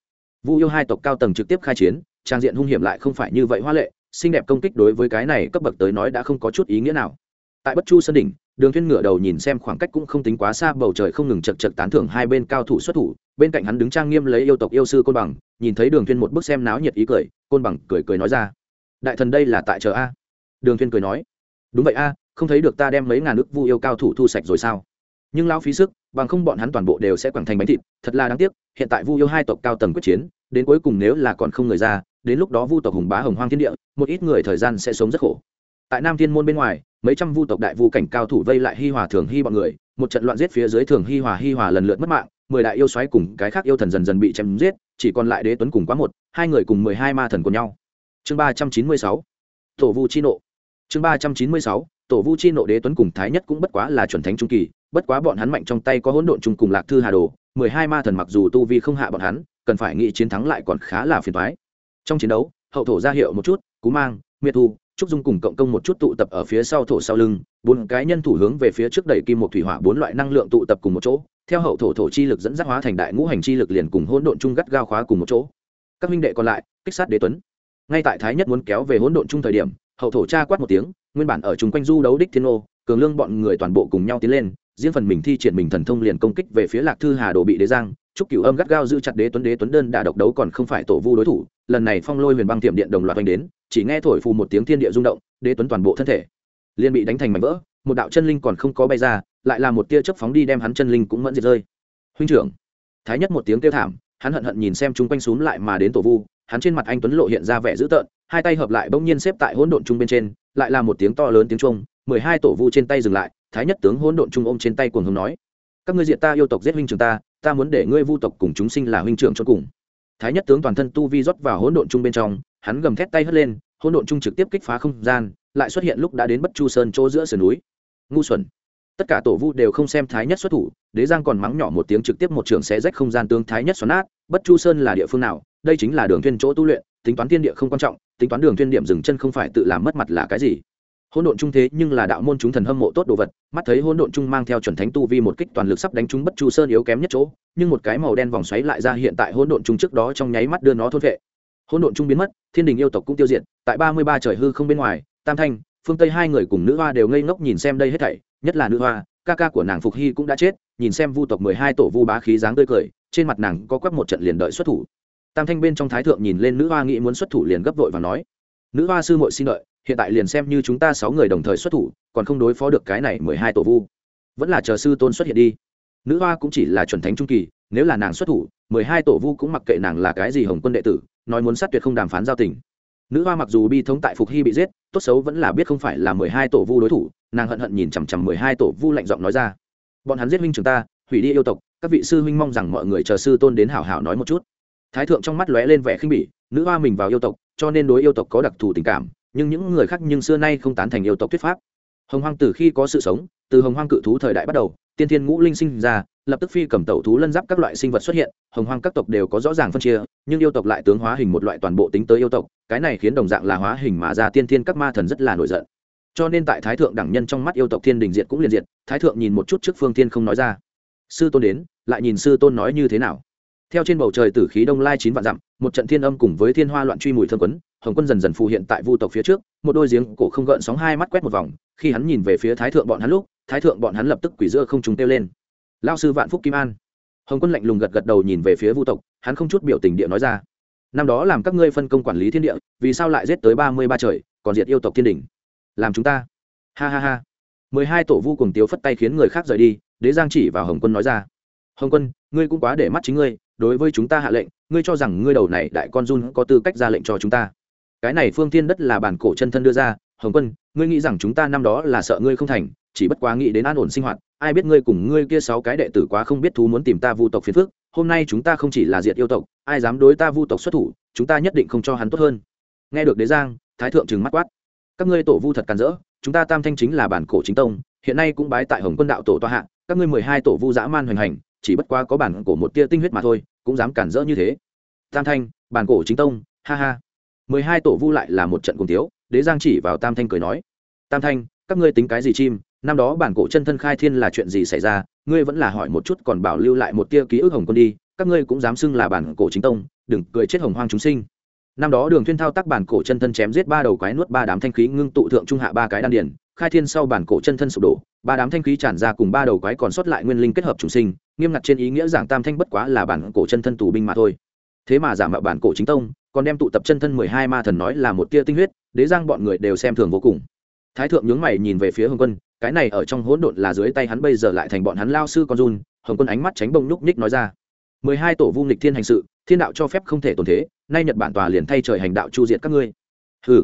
Vu yêu hai tộc cao tầng trực tiếp khai chiến, trang diện hung hiểm lại không phải như vậy hoa lệ xinh đẹp công kích đối với cái này cấp bậc tới nói đã không có chút ý nghĩa nào. Tại bất chu sân đỉnh, đường thiên ngửa đầu nhìn xem khoảng cách cũng không tính quá xa, bầu trời không ngừng chật chật tán thưởng hai bên cao thủ xuất thủ, bên cạnh hắn đứng trang nghiêm lấy yêu tộc yêu sư côn bằng, nhìn thấy đường thiên một bức xem náo nhiệt ý cười, côn bằng cười cười nói ra, đại thần đây là tại chờ a. Đường thiên cười nói, đúng vậy a, không thấy được ta đem mấy ngàn nước vu yêu cao thủ thu sạch rồi sao? Nhưng lão phí sức, bằng không bọn hắn toàn bộ đều sẽ quẳng thành bánh thịt, thật là đáng tiếc, hiện tại vu yêu hai tộc cao tầng quyết chiến, đến cuối cùng nếu là còn không người ra đến lúc đó vu tộc hùng bá hồng hoang thiên địa, một ít người thời gian sẽ sống rất khổ. Tại nam thiên môn bên ngoài, mấy trăm vu tộc đại vu cảnh cao thủ vây lại hi hòa thường hy bọn người, một trận loạn giết phía dưới thường hi hòa hi hòa lần lượt mất mạng, mười đại yêu xoáy cùng cái khác yêu thần dần dần bị chém giết, chỉ còn lại đế tuấn cùng quá một, hai người cùng mười hai ma thần của nhau. Chương ba trăm chín mươi sáu, tổ vu chi nộ. Chương ba trăm chín mươi sáu, tổ vu chi nộ đế tuấn cùng thái nhất cũng bất quá là chuẩn thánh trung kỳ, bất quá bọn hắn mạnh trong tay có hỗn độn chung cùng lạc thư hà đồ, mười hai ma thần mặc dù tu vi không hạ bọn hắn, cần phải nghĩ chiến thắng lại còn khá là phiền toái trong chiến đấu, hậu thổ ra hiệu một chút, cú mang, miệt thu, trúc dung cùng cộng công một chút tụ tập ở phía sau thổ sau lưng, bốn cái nhân thủ hướng về phía trước đẩy kim một thủy hỏa bốn loại năng lượng tụ tập cùng một chỗ. Theo hậu thổ thổ chi lực dẫn dắt hóa thành đại ngũ hành chi lực liền cùng hỗn độn chung gắt gao khóa cùng một chỗ. Các minh đệ còn lại, kích sát đế tuấn. Ngay tại thái nhất muốn kéo về hỗn độn chung thời điểm, hậu thổ cha quát một tiếng, nguyên bản ở chung quanh du đấu đích thiên ô, cường lương bọn người toàn bộ cùng nhau tiến lên riêng phần mình thi triển mình thần thông liền công kích về phía lạc thư hà đồ bị đế giang trúc cửu âm gắt gao giữ chặt đế tuấn đế tuấn đơn đà độc đấu còn không phải tổ vu đối thủ. Lần này phong lôi huyền băng tiệm điện đồng loạt oanh đến, chỉ nghe thổi phù một tiếng thiên địa rung động, đế tuấn toàn bộ thân thể liền bị đánh thành mảnh vỡ, một đạo chân linh còn không có bay ra, lại là một tia chớp phóng đi đem hắn chân linh cũng mẫn diệt rơi. Huynh trưởng, thái nhất một tiếng kêu thảm, hắn hận hận nhìn xem chúng quanh xúm lại mà đến tổ vu, hắn trên mặt anh tuấn lộ hiện ra vẻ dữ tợn, hai tay hợp lại bỗng nhiên xếp tại hỗn độn trung bên trên, lại là một tiếng to lớn tiếng trung mười hai tổ vu trên tay dừng lại thái nhất tướng hỗn độn trung ôm trên tay cuồng hùng nói, các ngươi diện ta yêu tộc giết huynh trưởng ta ta muốn để ngươi vu tộc cùng chúng sinh là huynh trưởng cho cùng. Thái nhất tướng toàn thân tu vi rót vào hỗn độn trung bên trong, hắn gầm thét tay hất lên, hỗn độn trung trực tiếp kích phá không gian, lại xuất hiện lúc đã đến bất chu sơn chỗ giữa sườn núi. Ngu xuẩn. Tất cả tổ vu đều không xem thái nhất xuất thủ, đế giang còn mắng nhỏ một tiếng trực tiếp một trường xé rách không gian tướng thái nhất xoắn nát, bất chu sơn là địa phương nào? Đây chính là đường thuyên chỗ tu luyện, tính toán thiên địa không quan trọng, tính toán đường thuyên điểm dừng chân không phải tự làm mất mặt là cái gì? Hỗn độn trung thế nhưng là đạo môn chúng thần hâm mộ tốt đồ vật, mắt thấy hỗn độn trung mang theo chuẩn thánh tu vi một kích toàn lực sắp đánh trúng bất chu sơn yếu kém nhất chỗ, nhưng một cái màu đen vòng xoáy lại ra hiện tại hỗn độn trung trước đó trong nháy mắt đưa nó thôn vệ. Hỗn độn trung biến mất, thiên đình yêu tộc cũng tiêu diệt, tại ba mươi ba trời hư không bên ngoài, tam thanh, phương tây hai người cùng nữ hoa đều ngây ngốc nhìn xem đây hết thảy, nhất là nữ hoa, ca ca của nàng phục hy cũng đã chết, nhìn xem vu tộc mười hai tổ vu bá khí dáng tươi cười, trên mặt nàng có quắc một trận liền đợi xuất thủ. Tam thanh bên trong thái thượng nhìn lên nữ hoa nghĩ muốn xuất thủ liền gấp vội và nói, nữ hoa sư muội xin đợi hiện tại liền xem như chúng ta sáu người đồng thời xuất thủ, còn không đối phó được cái này mười hai tổ vu. Vẫn là chờ sư tôn xuất hiện đi. Nữ hoa cũng chỉ là chuẩn thánh trung kỳ, nếu là nàng xuất thủ, mười hai tổ vu cũng mặc kệ nàng là cái gì hồng quân đệ tử, nói muốn sát tuyệt không đàm phán giao tình. Nữ hoa mặc dù bi thống tại phục hy bị giết, tốt xấu vẫn là biết không phải là mười hai tổ vu đối thủ, nàng hận hận nhìn chằm chằm mười hai tổ vu lạnh giọng nói ra. Bọn hắn giết huynh chúng ta, hủy đi yêu tộc, các vị sư huynh mong rằng mọi người chờ sư tôn đến hảo hảo nói một chút. Thái thượng trong mắt lóe lên vẻ khinh bỉ, nữ hoa mình vào yêu tộc, cho nên đối yêu tộc có đặc thù tình cảm nhưng những người khác nhưng xưa nay không tán thành yêu tộc thuyết pháp. Hồng hoang từ khi có sự sống, từ hồng hoang cự thú thời đại bắt đầu, tiên thiên ngũ linh sinh ra, lập tức phi cầm tẩu thú lân giáp các loại sinh vật xuất hiện, hồng hoang các tộc đều có rõ ràng phân chia, nhưng yêu tộc lại tướng hóa hình một loại toàn bộ tính tới yêu tộc, cái này khiến đồng dạng là hóa hình mà ra tiên thiên các ma thần rất là nổi giận. Cho nên tại thái thượng đẳng nhân trong mắt yêu tộc thiên đình diệt cũng liền diệt, thái thượng nhìn một chút trước phương thiên không nói ra. Sư tôn đến, lại nhìn sư tôn nói như thế nào? Theo trên bầu trời tử khí đông lai chín vạn dặm, một trận thiên âm cùng với thiên hoa loạn truy mùi thơm quấn hồng quân dần dần phù hiện tại vu tộc phía trước, một đôi giếng cổ không gợn sóng hai mắt quét một vòng, khi hắn nhìn về phía thái thượng bọn hắn lúc, thái thượng bọn hắn lập tức quỷ giữa không trùng kêu lên. Lao sư vạn phúc kim an. Hồng quân lạnh lùng gật gật đầu nhìn về phía vu tộc, hắn không chút biểu tình địa nói ra. Năm đó làm các ngươi phân công quản lý thiên địa, vì sao lại giết tới ba mươi ba trời, còn diệt yêu tộc thiên đình? Làm chúng ta. Ha ha ha. mười hai tổ vu cùng tiếu phất tay khiến người khác rời đi, đế giang chỉ vào hồng quân nói ra. Hồng quân, ngươi cũng quá để mắt chính ngươi, đối với chúng ta hạ lệnh, ngươi cho rằng ngươi đầu này đại con run có tư cách ra lệnh cho chúng ta cái này phương thiên đất là bản cổ chân thân đưa ra, hồng quân, ngươi nghĩ rằng chúng ta năm đó là sợ ngươi không thành, chỉ bất quá nghĩ đến an ổn sinh hoạt, ai biết ngươi cùng ngươi kia sáu cái đệ tử quá không biết thú muốn tìm ta vu tộc phiền phức, hôm nay chúng ta không chỉ là diệt yêu tộc, ai dám đối ta vu tộc xuất thủ, chúng ta nhất định không cho hắn tốt hơn. Nghe được đế giang, thái thượng trừng mắt quát. Các ngươi tổ vu thật càn rỡ, chúng ta tam thanh chính là bản cổ chính tông, hiện nay cũng bái tại hồng quân đạo tổ toa hạ, các ngươi mười hai tổ vu dã man hoành hành, chỉ bất quá có bản cổ một tia tinh huyết mà thôi, cũng dám cản rỡ như thế. Tam thanh, bản cổ chính tông, ha ha mười hai tổ vu lại là một trận cùng tiếu, đế giang chỉ vào tam thanh cười nói, tam thanh, các ngươi tính cái gì chim? Năm đó bản cổ chân thân khai thiên là chuyện gì xảy ra? Ngươi vẫn là hỏi một chút còn bảo lưu lại một tia ký ức hồng quân đi, các ngươi cũng dám xưng là bản cổ chính tông, đừng cười chết hồng hoang chúng sinh. Năm đó đường thuyên thao tác bản cổ chân thân chém giết ba đầu quái nuốt ba đám thanh khí, ngưng tụ thượng trung hạ ba cái đan điển khai thiên sau bản cổ chân thân sụp đổ, ba đám thanh khí tràn ra cùng ba đầu quái còn sót lại nguyên linh kết hợp chủ sinh, nghiêm ngặt trên ý nghĩa giảng tam thanh bất quá là bản cổ chân thân tù binh mà thôi. Thế mà giả mạo bản cổ chính tông còn đem tụ tập chân thân mười hai ma thần nói là một tia tinh huyết, đế giang bọn người đều xem thường vô cùng. Thái thượng nhướng mày nhìn về phía hồng quân, cái này ở trong hỗn độn là dưới tay hắn bây giờ lại thành bọn hắn lao sư con run, hồng quân ánh mắt tránh bông nhúc nhích nói ra. Mười hai tổ vu nghịch thiên hành sự, thiên đạo cho phép không thể tồn thế, nay nhật bản tòa liền thay trời hành đạo chu diệt các ngươi. Hừ.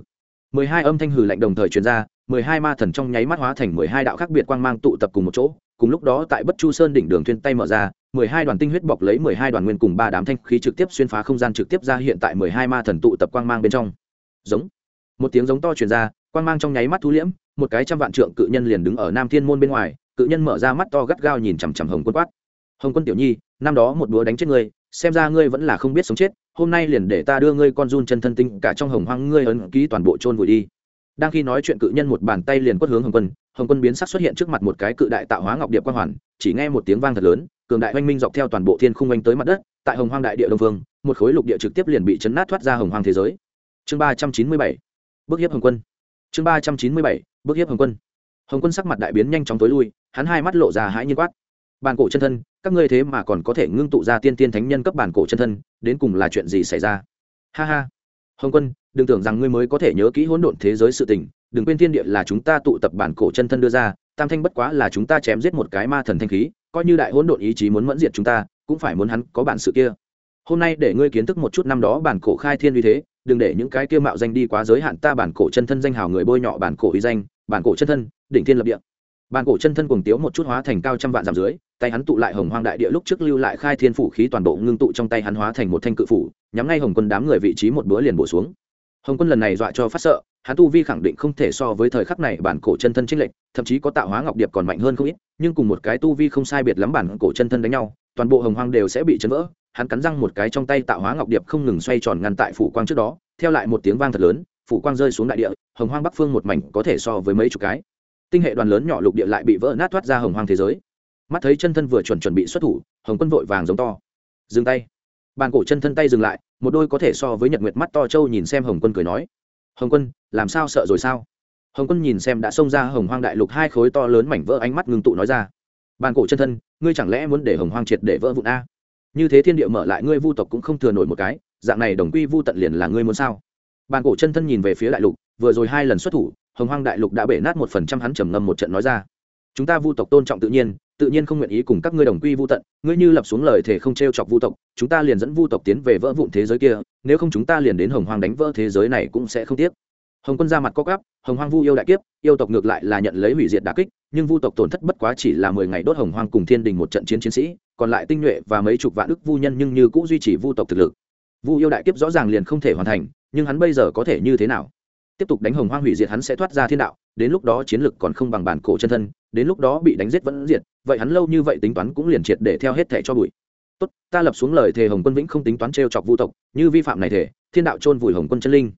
Mười hai âm thanh hừ lạnh đồng thời truyền ra, mười hai ma thần trong nháy mắt hóa thành mười hai đạo khác biệt quang mang tụ tập cùng một chỗ, cùng lúc đó tại bất chu sơn đỉnh đường thuyên tay mở ra mười hai đoàn tinh huyết bọc lấy mười hai đoàn nguyên cùng ba đám thanh khí trực tiếp xuyên phá không gian trực tiếp ra hiện tại mười hai ma thần tụ tập quang mang bên trong. Giống. Một tiếng giống to truyền ra, quang mang trong nháy mắt thu liễm, một cái trăm vạn trượng cự nhân liền đứng ở nam thiên môn bên ngoài, cự nhân mở ra mắt to gắt gao nhìn chằm chằm hồng quân quát. Hồng quân tiểu nhi, năm đó một búa đánh chết ngươi, xem ra ngươi vẫn là không biết sống chết, hôm nay liền để ta đưa ngươi con run chân thân tinh cả trong hồng hoang ngươi ấn ký toàn bộ chôn vùi đi. Đang khi nói chuyện cự nhân một bàn tay liền quất hướng hồng quân hồng quân biến sắc xuất hiện trước mặt một cái cự đại tạo hóa ngọc điệp quang hoàn, chỉ nghe một tiếng vang thật lớn cường đại oanh minh dọc theo toàn bộ thiên khung oanh tới mặt đất, tại hồng hoang đại địa đông phương, một khối lục địa trực tiếp liền bị chấn nát thoát ra hồng hoang thế giới. Chương ba trăm chín mươi bảy bước hiếp hồng quân. Chương ba trăm chín mươi bảy bước hiếp hồng quân. Hồng quân sắc mặt đại biến nhanh chóng tối lui, hắn hai mắt lộ ra hãi nhiên quát. Bàn cổ chân thân, các ngươi thế mà còn có thể ngưng tụ ra tiên tiên thánh nhân cấp bản cổ chân thân, đến cùng là chuyện gì xảy ra? Ha ha. Hồng quân, đừng tưởng rằng ngươi mới có thể nhớ kỹ hỗn độn thế giới sự tình, đừng quên thiên địa là chúng ta tụ tập bản cổ chân thân đưa ra, tam thanh bất quá là chúng ta chém giết một cái ma thần thanh khí coi như đại hỗn độn ý chí muốn mẫn diệt chúng ta, cũng phải muốn hắn có bản sự kia. Hôm nay để ngươi kiến thức một chút năm đó bản cổ khai thiên uy thế, đừng để những cái kia mạo danh đi quá giới hạn ta bản cổ chân thân danh hào người bôi nhọ bản cổ uy danh, bản cổ chân thân, đỉnh thiên lập địa. Bản cổ chân thân cuồng tiếu một chút hóa thành cao trăm vạn dặm dưới, tay hắn tụ lại hồng hoang đại địa lúc trước lưu lại khai thiên phủ khí toàn bộ ngưng tụ trong tay hắn hóa thành một thanh cự phủ, nhắm ngay hồng quân đám người vị trí một bữa liền bổ xuống. Hồng quân lần này dọa cho phát sợ hắn tu vi khẳng định không thể so với thời khắc này bản cổ chân thân trích lệnh thậm chí có tạo hóa ngọc điệp còn mạnh hơn không ít, nhưng cùng một cái tu vi không sai biệt lắm bản cổ chân thân đánh nhau, toàn bộ hồng hoang đều sẽ bị chấn vỡ. Hắn cắn răng một cái trong tay tạo hóa ngọc điệp không ngừng xoay tròn ngăn tại phủ quang trước đó, theo lại một tiếng vang thật lớn, phủ quang rơi xuống đại địa, hồng hoang bắc phương một mảnh có thể so với mấy chục cái. Tinh hệ đoàn lớn nhỏ lục địa lại bị vỡ nát thoát ra hồng hoang thế giới. Mắt thấy chân thân vừa chuẩn chuẩn bị xuất thủ, hồng quân vội vàng giống to. Dừng tay. Bàn cổ chân thân tay dừng lại, một đôi có thể so với nhật nguyệt mắt to trâu nhìn xem hồng quân cười nói. Hồng quân làm sao sợ rồi sao? Hồng quân nhìn xem đã xông ra hồng hoang đại lục hai khối to lớn mảnh vỡ ánh mắt ngưng tụ nói ra. Bàn cổ chân thân, ngươi chẳng lẽ muốn để hồng hoang triệt để vỡ vụn a? Như thế thiên địa mở lại ngươi vu tộc cũng không thừa nổi một cái, dạng này đồng quy vu tận liền là ngươi muốn sao? Bàn cổ chân thân nhìn về phía đại lục, vừa rồi hai lần xuất thủ, hồng hoang đại lục đã bể nát một phần trăm hắn trầm ngâm một trận nói ra. Chúng ta vu tộc tôn trọng tự nhiên tự nhiên không nguyện ý cùng các ngươi đồng quy vu tận, ngươi như lập xuống lời thể không t r e o chọc vu tộc, chúng ta liền dẫn vu tộc tiến về vỡ vụn thế giới kia, nếu không chúng ta liền đến hồng hoang đánh vỡ thế giới này cũng sẽ không tiếc hồng quân ra mặt co cắp hồng hoang vu yêu đại kiếp, yêu tộc ngược lại là nhận lấy hủy diệt đà kích, nhưng vu tộc tổn thất bất quá chỉ là mười ngày đốt hồng hoang cùng thiên đình một trận chiến chiến sĩ, còn lại tinh nhuệ và mấy chục vạn ức vu nhân nhưng như cũng duy trì vu tộc thực lực. Vu yêu đại kiếp rõ ràng liền không thể hoàn thành, nhưng hắn bây giờ có thể như thế nào? Tiếp tục đánh hồng hoang hủy diệt hắn sẽ thoát ra thiên đạo, đến lúc đó chiến lực còn không bằng bản cổ chân thân, đến lúc đó bị đánh giết vẫn diệt, vậy hắn lâu như vậy tính toán cũng liền triệt để theo hết thẻ cho bụi. Tốt, ta lập xuống lời thề hồng quân vĩnh không tính toán t chọc vu tộc, như vi phạm này thể thiên đạo chôn vùi hồng quân chân linh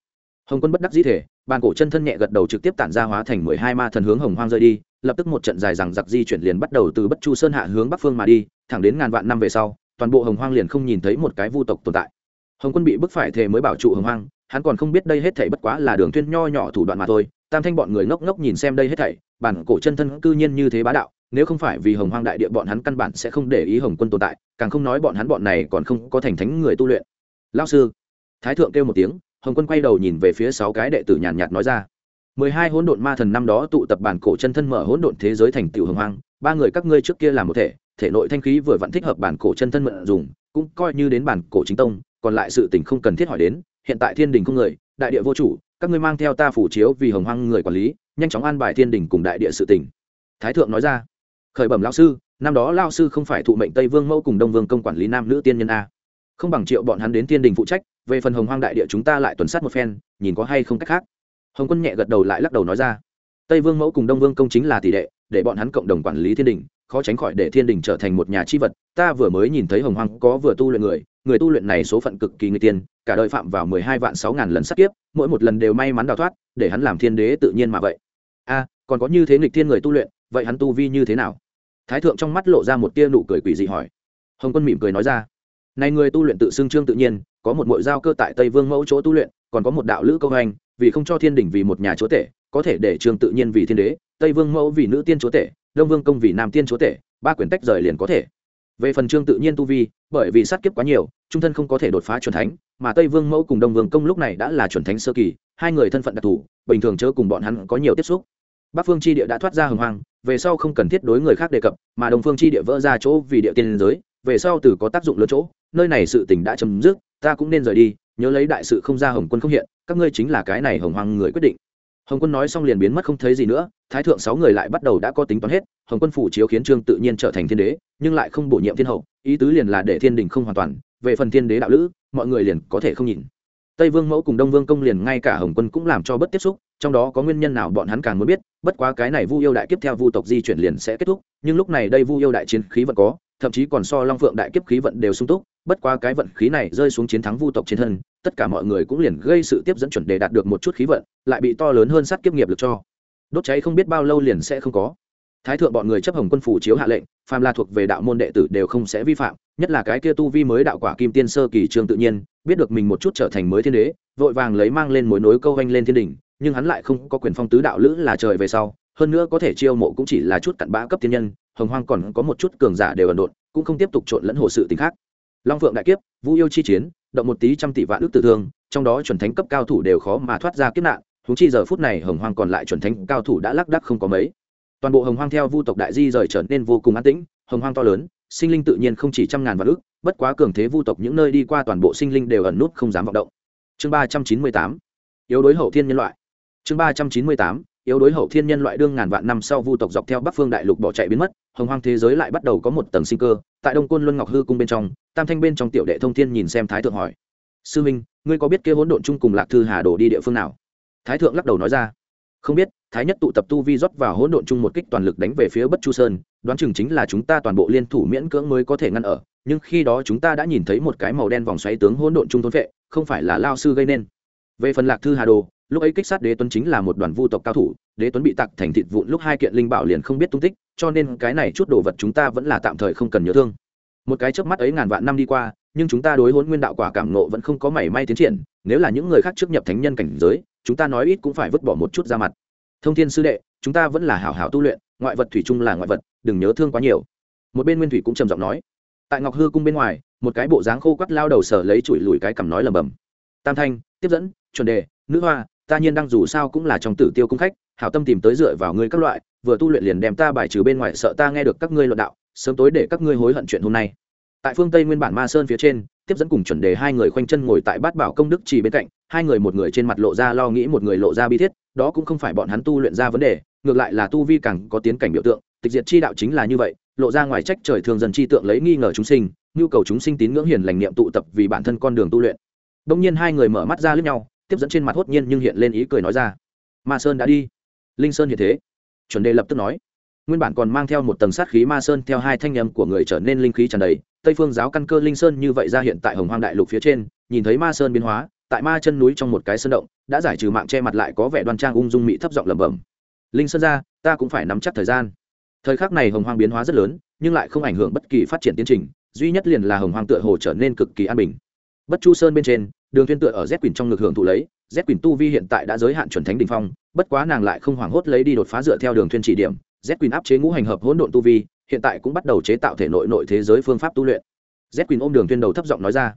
hồng quân bất đắc dĩ thể, bàn cổ chân thân nhẹ gật đầu trực tiếp tản ra hóa thành mười hai ma thần hướng hồng hoang rơi đi, lập tức một trận dài rằng giặc di chuyển liền bắt đầu từ bất chu sơn hạ hướng bắc phương mà đi, thẳng đến ngàn vạn năm về sau, toàn bộ hồng hoang liền không nhìn thấy một cái vu tộc tồn tại. Hồng quân bị bức phải thề mới bảo trụ hồng hoang, hắn còn không biết đây hết thảy bất quá là đường tuyên nho nhỏ thủ đoạn mà thôi. Tam thanh bọn người ngốc ngốc nhìn xem đây hết thảy, bản cổ chân thân cư nhiên như thế bá đạo, nếu không phải vì hồng hoang đại địa bọn hắn căn bản sẽ không để ý hồng quân tồn tại, càng không nói bọn hắn bọn này còn không có thành thánh người tu luyện. Lao sư, thái thượng kêu một tiếng hồng quân quay đầu nhìn về phía sáu cái đệ tử nhàn nhạt nói ra. Mười hai hỗn độn ma thần năm đó tụ tập bản cổ chân thân mở hỗn độn thế giới thành tựu hồng hoang, ba người các ngươi trước kia làm một thể thể nội thanh khí vừa vẫn thích hợp bản cổ chân thân mượn dùng, cũng coi như đến bản cổ chính tông, còn lại sự tình không cần thiết hỏi đến, hiện tại thiên đình không người, đại địa vô chủ, các ngươi mang theo ta phủ chiếu vì hồng hoang người quản lý, nhanh chóng an bài thiên đình cùng đại địa sự tỉnh thái thượng nói ra. Khởi bẩm lao sư, năm đó lao sư không phải thụ mệnh tây vương mẫu cùng đông vương công quản lý nam nữ tiên nhân a không bằng triệu bọn hắn đến thiên đình phụ trách, về phần hồng hoang đại địa chúng ta lại tuần sát một phen, nhìn có hay không cách khác. Hồng quân nhẹ gật đầu lại lắc đầu nói ra. Tây vương mẫu cùng đông vương công chính là tỷ đệ, để bọn hắn cộng đồng quản lý thiên đình, khó tránh khỏi để thiên đình trở thành một nhà chi vật. Ta vừa mới nhìn thấy hồng hoang có vừa tu luyện người người tu luyện này số phận cực kỳ người tiên, cả đời phạm vào mười hai vạn sáu ngàn lần sắc kiếp, mỗi một lần đều may mắn đào thoát, để hắn làm thiên đế tự nhiên mà vậy. A, còn có như thế nghịch thiên người tu luyện, vậy hắn tu vi như thế nào? Thái thượng trong mắt lộ ra một tia nụ cười quỷ dị hỏi. Hồng quân mỉm cười nói ra này người tu luyện tự xưng trương tự nhiên, có một mội giao cơ tại tây vương mẫu chỗ tu luyện, còn có một đạo lữ câu hành, vì không cho thiên đình vì một nhà chúa tể, có thể để trương tự nhiên vì thiên đế, tây vương mẫu vì nữ tiên chúa tể, đông vương công vì nam tiên chúa tể, ba quyển tách rời liền có thể. Về phần trương tự nhiên tu vi, bởi vì sát kiếp quá nhiều, trung thân không có thể đột phá chuẩn thánh, mà tây vương mẫu cùng đông vương công lúc này đã là chuẩn thánh sơ kỳ, hai người thân phận đặc thù, bình thường chớ cùng bọn hắn có nhiều tiếp xúc. Bắc phương tri địa đã thoát ra hồng hoang, về sau không cần thiết đối người khác đề cập, mà đồng phương tri địa vỡ ra chỗ vì địa tiên giới, về sau từ có tác dụng lớn chỗ nơi này sự tình đã chấm dứt, ta cũng nên rời đi, nhớ lấy đại sự không ra hồng quân không hiện, các ngươi chính là cái này hồng hoang người quyết định. Hồng quân nói xong liền biến mất không thấy gì nữa, thái thượng sáu người lại bắt đầu đã có tính toán hết, hồng quân phủ chiếu khiến trương tự nhiên trở thành thiên đế, nhưng lại không bổ nhiệm thiên hậu, ý tứ liền là để thiên đình không hoàn toàn, về phần thiên đế đạo lữ, mọi người liền có thể không nhìn. Tây vương mẫu cùng đông vương công liền ngay cả hồng quân cũng làm cho bất tiếp xúc, trong đó có nguyên nhân nào bọn hắn càng muốn biết, bất quá cái này vu yêu đại kiếp theo vu tộc di chuyển liền sẽ kết thúc, nhưng lúc này đây vu yêu đại chiến khí vẫn có, thậm chí còn so long phượng đại kiếp khí vận đều sung túc bất quá cái vận khí này rơi xuống chiến thắng vu tộc trên thân, tất cả mọi người cũng liền gây sự tiếp dẫn chuẩn để đạt được một chút khí vận, lại bị to lớn hơn sát kiếp nghiệp lực cho. Đốt cháy không biết bao lâu liền sẽ không có. Thái thượng bọn người chấp hồng quân phủ chiếu hạ lệnh, phàm là thuộc về đạo môn đệ tử đều không sẽ vi phạm, nhất là cái kia tu vi mới đạo quả kim tiên sơ kỳ trường tự nhiên, biết được mình một chút trở thành mới thiên đế, vội vàng lấy mang lên mối nối câu anh lên thiên đình nhưng hắn lại không có quyền phong tứ đạo lữ là trời về sau, hơn nữa có thể chiêu mộ cũng chỉ là chút cặn bã cấp tiên nhân, hồng hoang còn có một chút cường giả đều ẩn độn, cũng không tiếp tục trộn lẫn hồ sự t khác long phượng đại kiếp vũ yêu chi chiến, động một tí trăm tỷ vạn ước tử thương, trong đó chuẩn thánh cấp cao thủ đều khó mà thoát ra kiếp nạn thú chi giờ phút này hồng hoang còn lại chuẩn thánh cao thủ đã lác đắc không có mấy. Toàn bộ hồng hoang theo vu tộc đại di rời trở nên vô cùng an tĩnh, hồng hoang to lớn, sinh linh tự nhiên không chỉ trăm ngàn vạn ước, bất quá cường thế vu tộc những nơi đi qua toàn bộ sinh linh đều ẩn nút không dám vọng động. Chương ba trăm chín mươi tám, yếu đối hậu thiên nhân loại. Chương ba trăm chín mươi tám, yếu đối hậu thiên nhân loại đương ngàn vạn năm sau vu tộc dọc theo bắc phương đại lục bỏ chạy biến mất hồng hoang thế giới lại bắt đầu có một tầng sinh cơ, tại đông côn luân ngọc hư cung bên trong, tam thanh bên trong tiểu đệ thông thiên nhìn xem thái thượng hỏi, sư minh, ngươi có biết kia hỗn độn chung cùng lạc thư hà đổ đi địa phương nào? Thái thượng lắc đầu nói ra, không biết, thái nhất tụ tập tu vi rót vào hỗn độn chung một kích toàn lực đánh về phía bất chu sơn, đoán chừng chính là chúng ta toàn bộ liên thủ miễn cưỡng mới có thể ngăn ở, nhưng khi đó chúng ta đã nhìn thấy một cái màu đen vòng xoáy tướng hỗn độn chung thôn vệ không phải là lao sư gây nên. Về phần lạc thư hà đồ, lúc ấy kích sát đế tuấn chính là một đoàn vu tộc cao thủ, đế tuấn bị tặc thành thịt vụn lúc hai kiện linh bảo liền không biết tung tích cho nên cái này chút đồ vật chúng ta vẫn là tạm thời không cần nhớ thương. Một cái chớp mắt ấy ngàn vạn năm đi qua, nhưng chúng ta đối hôn nguyên đạo quả cảm nộ vẫn không có mảy may tiến triển, nếu là những người khác trước nhập thánh nhân cảnh giới, chúng ta nói ít cũng phải vứt bỏ một chút ra mặt. Thông thiên sư đệ, chúng ta vẫn là hảo hảo tu luyện, ngoại vật thủy chung là ngoại vật, đừng nhớ thương quá nhiều. Một bên nguyên thủy cũng trầm giọng nói. Tại ngọc hư cung bên ngoài, một cái bộ dáng khô quắt lao đầu sở lấy chùi lùi cái cằm nói lầm bầm. Tam thanh, tiếp dẫn, chuẩn đề, nữ hoa, ta nhiên đang dù sao cũng là trong tử tiêu cung khách, hảo tâm tìm tới dựa vào ngươi các loại vừa tu luyện liền đem ta bài trừ bên ngoài, sợ ta nghe được các ngươi luận đạo, sớm tối để các ngươi hối hận chuyện hôm nay. Tại phương tây nguyên bản ma sơn phía trên, tiếp dẫn cùng chuẩn đề hai người khoanh chân ngồi tại bát bảo công đức trì bên cạnh, hai người một người trên mặt lộ ra lo nghĩ, một người lộ ra bi thiết, đó cũng không phải bọn hắn tu luyện ra vấn đề, ngược lại là tu vi càng có tiến cảnh biểu tượng, tịch diệt chi đạo chính là như vậy, lộ ra ngoài trách trời thường dần chi tượng lấy nghi ngờ chúng sinh, nhu cầu chúng sinh tín ngưỡng hiền lành niệm tụ tập vì bản thân con đường tu luyện. Đông nhiên hai người mở mắt ra lướt nhau, tiếp dẫn trên mặt hốt nhiên nhưng hiện lên ý cười nói ra, ma sơn đã đi, linh sơn hiện thế chuẩn đề lập tức nói. Nguyên bản còn mang theo một tầng sát khí ma sơn theo hai thanh nhầm của người trở nên linh khí tràn đầy, tây phương giáo căn cơ linh sơn như vậy ra hiện tại hồng hoang đại lục phía trên, nhìn thấy ma sơn biến hóa, tại ma chân núi trong một cái sơn động, đã giải trừ mạng che mặt lại có vẻ đoan trang ung dung mỹ thấp giọng lẩm bẩm. Linh sơn ra, ta cũng phải nắm chắc thời gian. Thời khắc này hồng hoang biến hóa rất lớn, nhưng lại không ảnh hưởng bất kỳ phát triển tiến trình, duy nhất liền là hồng hoang tựa hồ trở nên cực kỳ an bình. Bất chu sơn bên trên, đường thiên tựa ở dép quỳnh trong ngực hưởng thụ lấy z quỳnh tu vi hiện tại đã giới hạn chuẩn thánh đình phong, bất quá nàng lại không hoảng hốt lấy đi đột phá dựa theo đường thiên chỉ điểm. Z quỳnh áp chế ngũ hành hợp hỗn độn tu vi, hiện tại cũng bắt đầu chế tạo thể nội nội thế giới phương pháp tu luyện. Z quỳnh ôm đường tuyên đầu thấp giọng nói ra,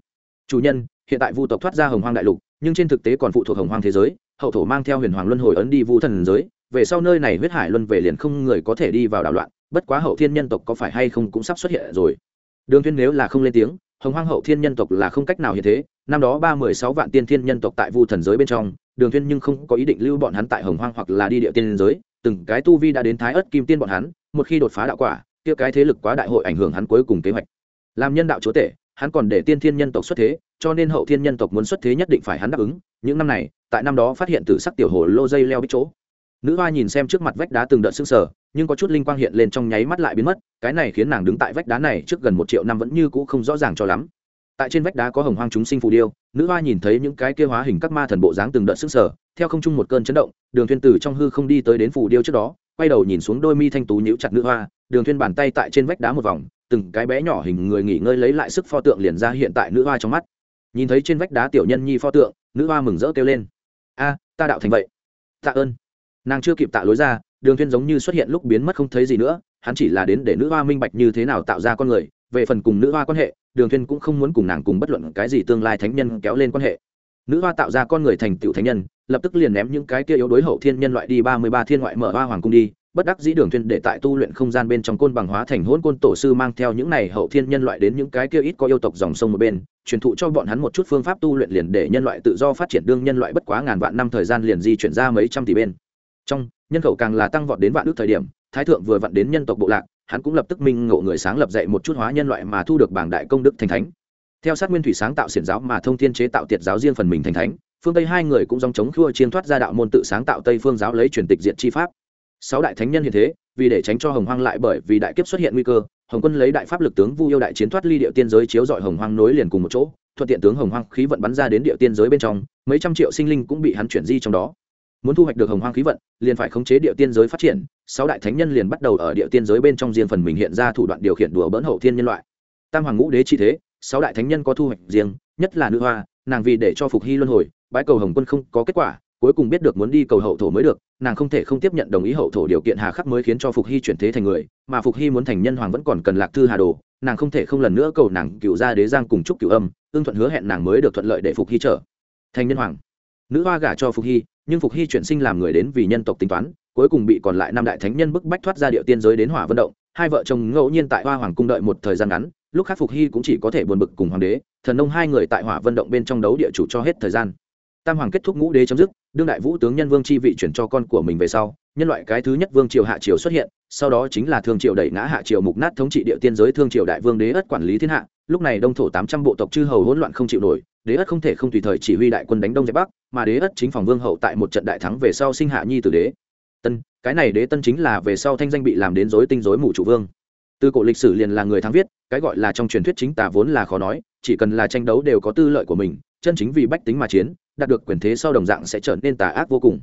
chủ nhân, hiện tại vu tộc thoát ra hồng hoang đại lục, nhưng trên thực tế còn phụ thuộc hồng hoang thế giới, hậu thổ mang theo huyền hoàng luân hồi ấn đi vu thần giới, về sau nơi này huyết hải luân về liền không người có thể đi vào đảo loạn, bất quá hậu thiên nhân tộc có phải hay không cũng sắp xuất hiện rồi. Đường Thiên nếu là không lên tiếng, hồng hoang hậu thiên nhân tộc là không cách nào hiện thế năm đó ba mười sáu vạn tiên thiên nhân tộc tại vu thần giới bên trong, đường Thiên nhưng không có ý định lưu bọn hắn tại hồng hoang hoặc là đi địa tiên giới. Từng cái tu vi đã đến thái ất kim tiên bọn hắn, một khi đột phá đạo quả, kia cái thế lực quá đại hội ảnh hưởng hắn cuối cùng kế hoạch. Làm nhân đạo chúa tể, hắn còn để tiên thiên nhân tộc xuất thế, cho nên hậu thiên nhân tộc muốn xuất thế nhất định phải hắn đáp ứng. Những năm này, tại năm đó phát hiện tử sắc tiểu hồ lô dây leo bích chỗ. Nữ hoa nhìn xem trước mặt vách đá từng đợt sưng sờ, nhưng có chút linh quang hiện lên trong nháy mắt lại biến mất. Cái này khiến nàng đứng tại vách đá này trước gần một triệu năm vẫn như cũ không rõ ràng cho lắm tại trên vách đá có hồng hoang chúng sinh phù điêu, nữ hoa nhìn thấy những cái kia hóa hình các ma thần bộ dáng từng đợt sức sở theo không trung một cơn chấn động, đường thuyên tử trong hư không đi tới đến phù điêu trước đó, quay đầu nhìn xuống đôi mi thanh tú nhíu chặt nữ hoa, đường thuyên bàn tay tại trên vách đá một vòng, từng cái bé nhỏ hình người nghỉ ngơi lấy lại sức pho tượng liền ra hiện tại nữ hoa trong mắt. Nhìn thấy trên vách đá tiểu nhân nhi pho tượng, nữ hoa mừng rỡ kêu lên. A, ta đạo thành vậy. Tạ ơn. Nàng chưa kịp tạ lối ra, đường thuyên giống như xuất hiện lúc biến mất không thấy gì nữa, hắn chỉ là đến để nữ hoa minh bạch như thế nào tạo ra con người, về phần cùng nữ hoa quan hệ đường Thiên cũng không muốn cùng nàng cùng bất luận cái gì tương lai thánh nhân kéo lên quan hệ. Nữ hoa tạo ra con người thành tựu thánh nhân, lập tức liền ném những cái kia yếu đối hậu thiên nhân loại đi ba mươi ba thiên ngoại mở hoa hoàng cung đi. Bất đắc dĩ đường Thiên để tại tu luyện không gian bên trong côn bằng hóa thành hỗn côn tổ sư mang theo những này hậu thiên nhân loại đến những cái kia ít có yêu tộc dòng sông một bên, truyền thụ cho bọn hắn một chút phương pháp tu luyện liền để nhân loại tự do phát triển. Đương nhân loại bất quá ngàn vạn năm thời gian liền di chuyển ra mấy trăm tỷ bên trong, nhân khẩu càng là tăng vọt đến vạn ước thời điểm, thái thượng vừa vặn đến nhân tộc bộ lạc hắn cũng lập tức minh ngộ người sáng lập dạy một chút hóa nhân loại mà thu được bảng đại công đức thành thánh. Theo sát nguyên thủy sáng tạo xiển giáo mà thông thiên chế tạo tiệt giáo riêng phần mình thành thánh, phương tây hai người cũng dòng chống khua chiên thoát ra đạo môn tự sáng tạo tây phương giáo lấy truyền tịch diện chi pháp. Sáu đại thánh nhân hiện thế, vì để tránh cho hồng hoang lại bởi vì đại kiếp xuất hiện nguy cơ, hồng quân lấy đại pháp lực tướng vu yêu đại chiến thoát ly địa tiên giới chiếu dọi hồng hoang nối liền cùng một chỗ, thuận tiện tướng hồng hoang khí vận bắn ra đến địa tiên giới bên trong, mấy trăm triệu sinh linh cũng bị hắn chuyển di trong đó muốn thu hoạch được hồng hoang khí vận, liền phải khống chế địa tiên giới phát triển. Sáu đại thánh nhân liền bắt đầu ở địa tiên giới bên trong riêng phần mình hiện ra thủ đoạn điều khiển đùa bỡn hậu thiên nhân loại. Tam hoàng ngũ đế chi thế, sáu đại thánh nhân có thu hoạch riêng, nhất là nữ hoa, nàng vì để cho phục hy luân hồi bãi cầu hồng quân không có kết quả, cuối cùng biết được muốn đi cầu hậu thổ mới được, nàng không thể không tiếp nhận đồng ý hậu thổ điều kiện hà khắc mới khiến cho phục hy chuyển thế thành người, mà phục hy muốn thành nhân hoàng vẫn còn cần lạc thư hà đồ, nàng không thể không lần nữa cầu nàng cựu gia đế giang cùng chúc cựu âm ương thuận hứa hẹn nàng mới được thuận lợi để phục hy trở thành nhân hoàng nữ hoa gả cho phục hy, nhưng phục hy chuyển sinh làm người đến vì nhân tộc tính toán, cuối cùng bị còn lại năm đại thánh nhân bức bách thoát ra địa tiên giới đến hỏa vận động. Hai vợ chồng ngẫu nhiên tại hoa hoàng cung đợi một thời gian ngắn, lúc khác phục hy cũng chỉ có thể buồn bực cùng hoàng đế, thần nông hai người tại hỏa vận động bên trong đấu địa chủ cho hết thời gian. Tam hoàng kết thúc ngũ đế chấm dứt, đương đại vũ tướng nhân vương chi vị chuyển cho con của mình về sau, nhân loại cái thứ nhất vương triều hạ triều xuất hiện, sau đó chính là thương triều đẩy ngã hạ triều mục nát thống trị địa tiên giới thương triều đại vương đế ất quản lý thiên hạ lúc này đông thổ tám trăm bộ tộc chư hầu hỗn loạn không chịu nổi, đế ất không thể không tùy thời chỉ huy đại quân đánh đông giải bắc, mà đế ất chính phòng vương hậu tại một trận đại thắng về sau sinh hạ nhi tử đế. Tân, cái này đế tân chính là về sau thanh danh bị làm đến dối tinh dối mù chủ vương. Từ cổ lịch sử liền là người thắng viết, cái gọi là trong truyền thuyết chính tả vốn là khó nói, chỉ cần là tranh đấu đều có tư lợi của mình, chân chính vì bách tính mà chiến, đạt được quyền thế sau đồng dạng sẽ trở nên tà ác vô cùng.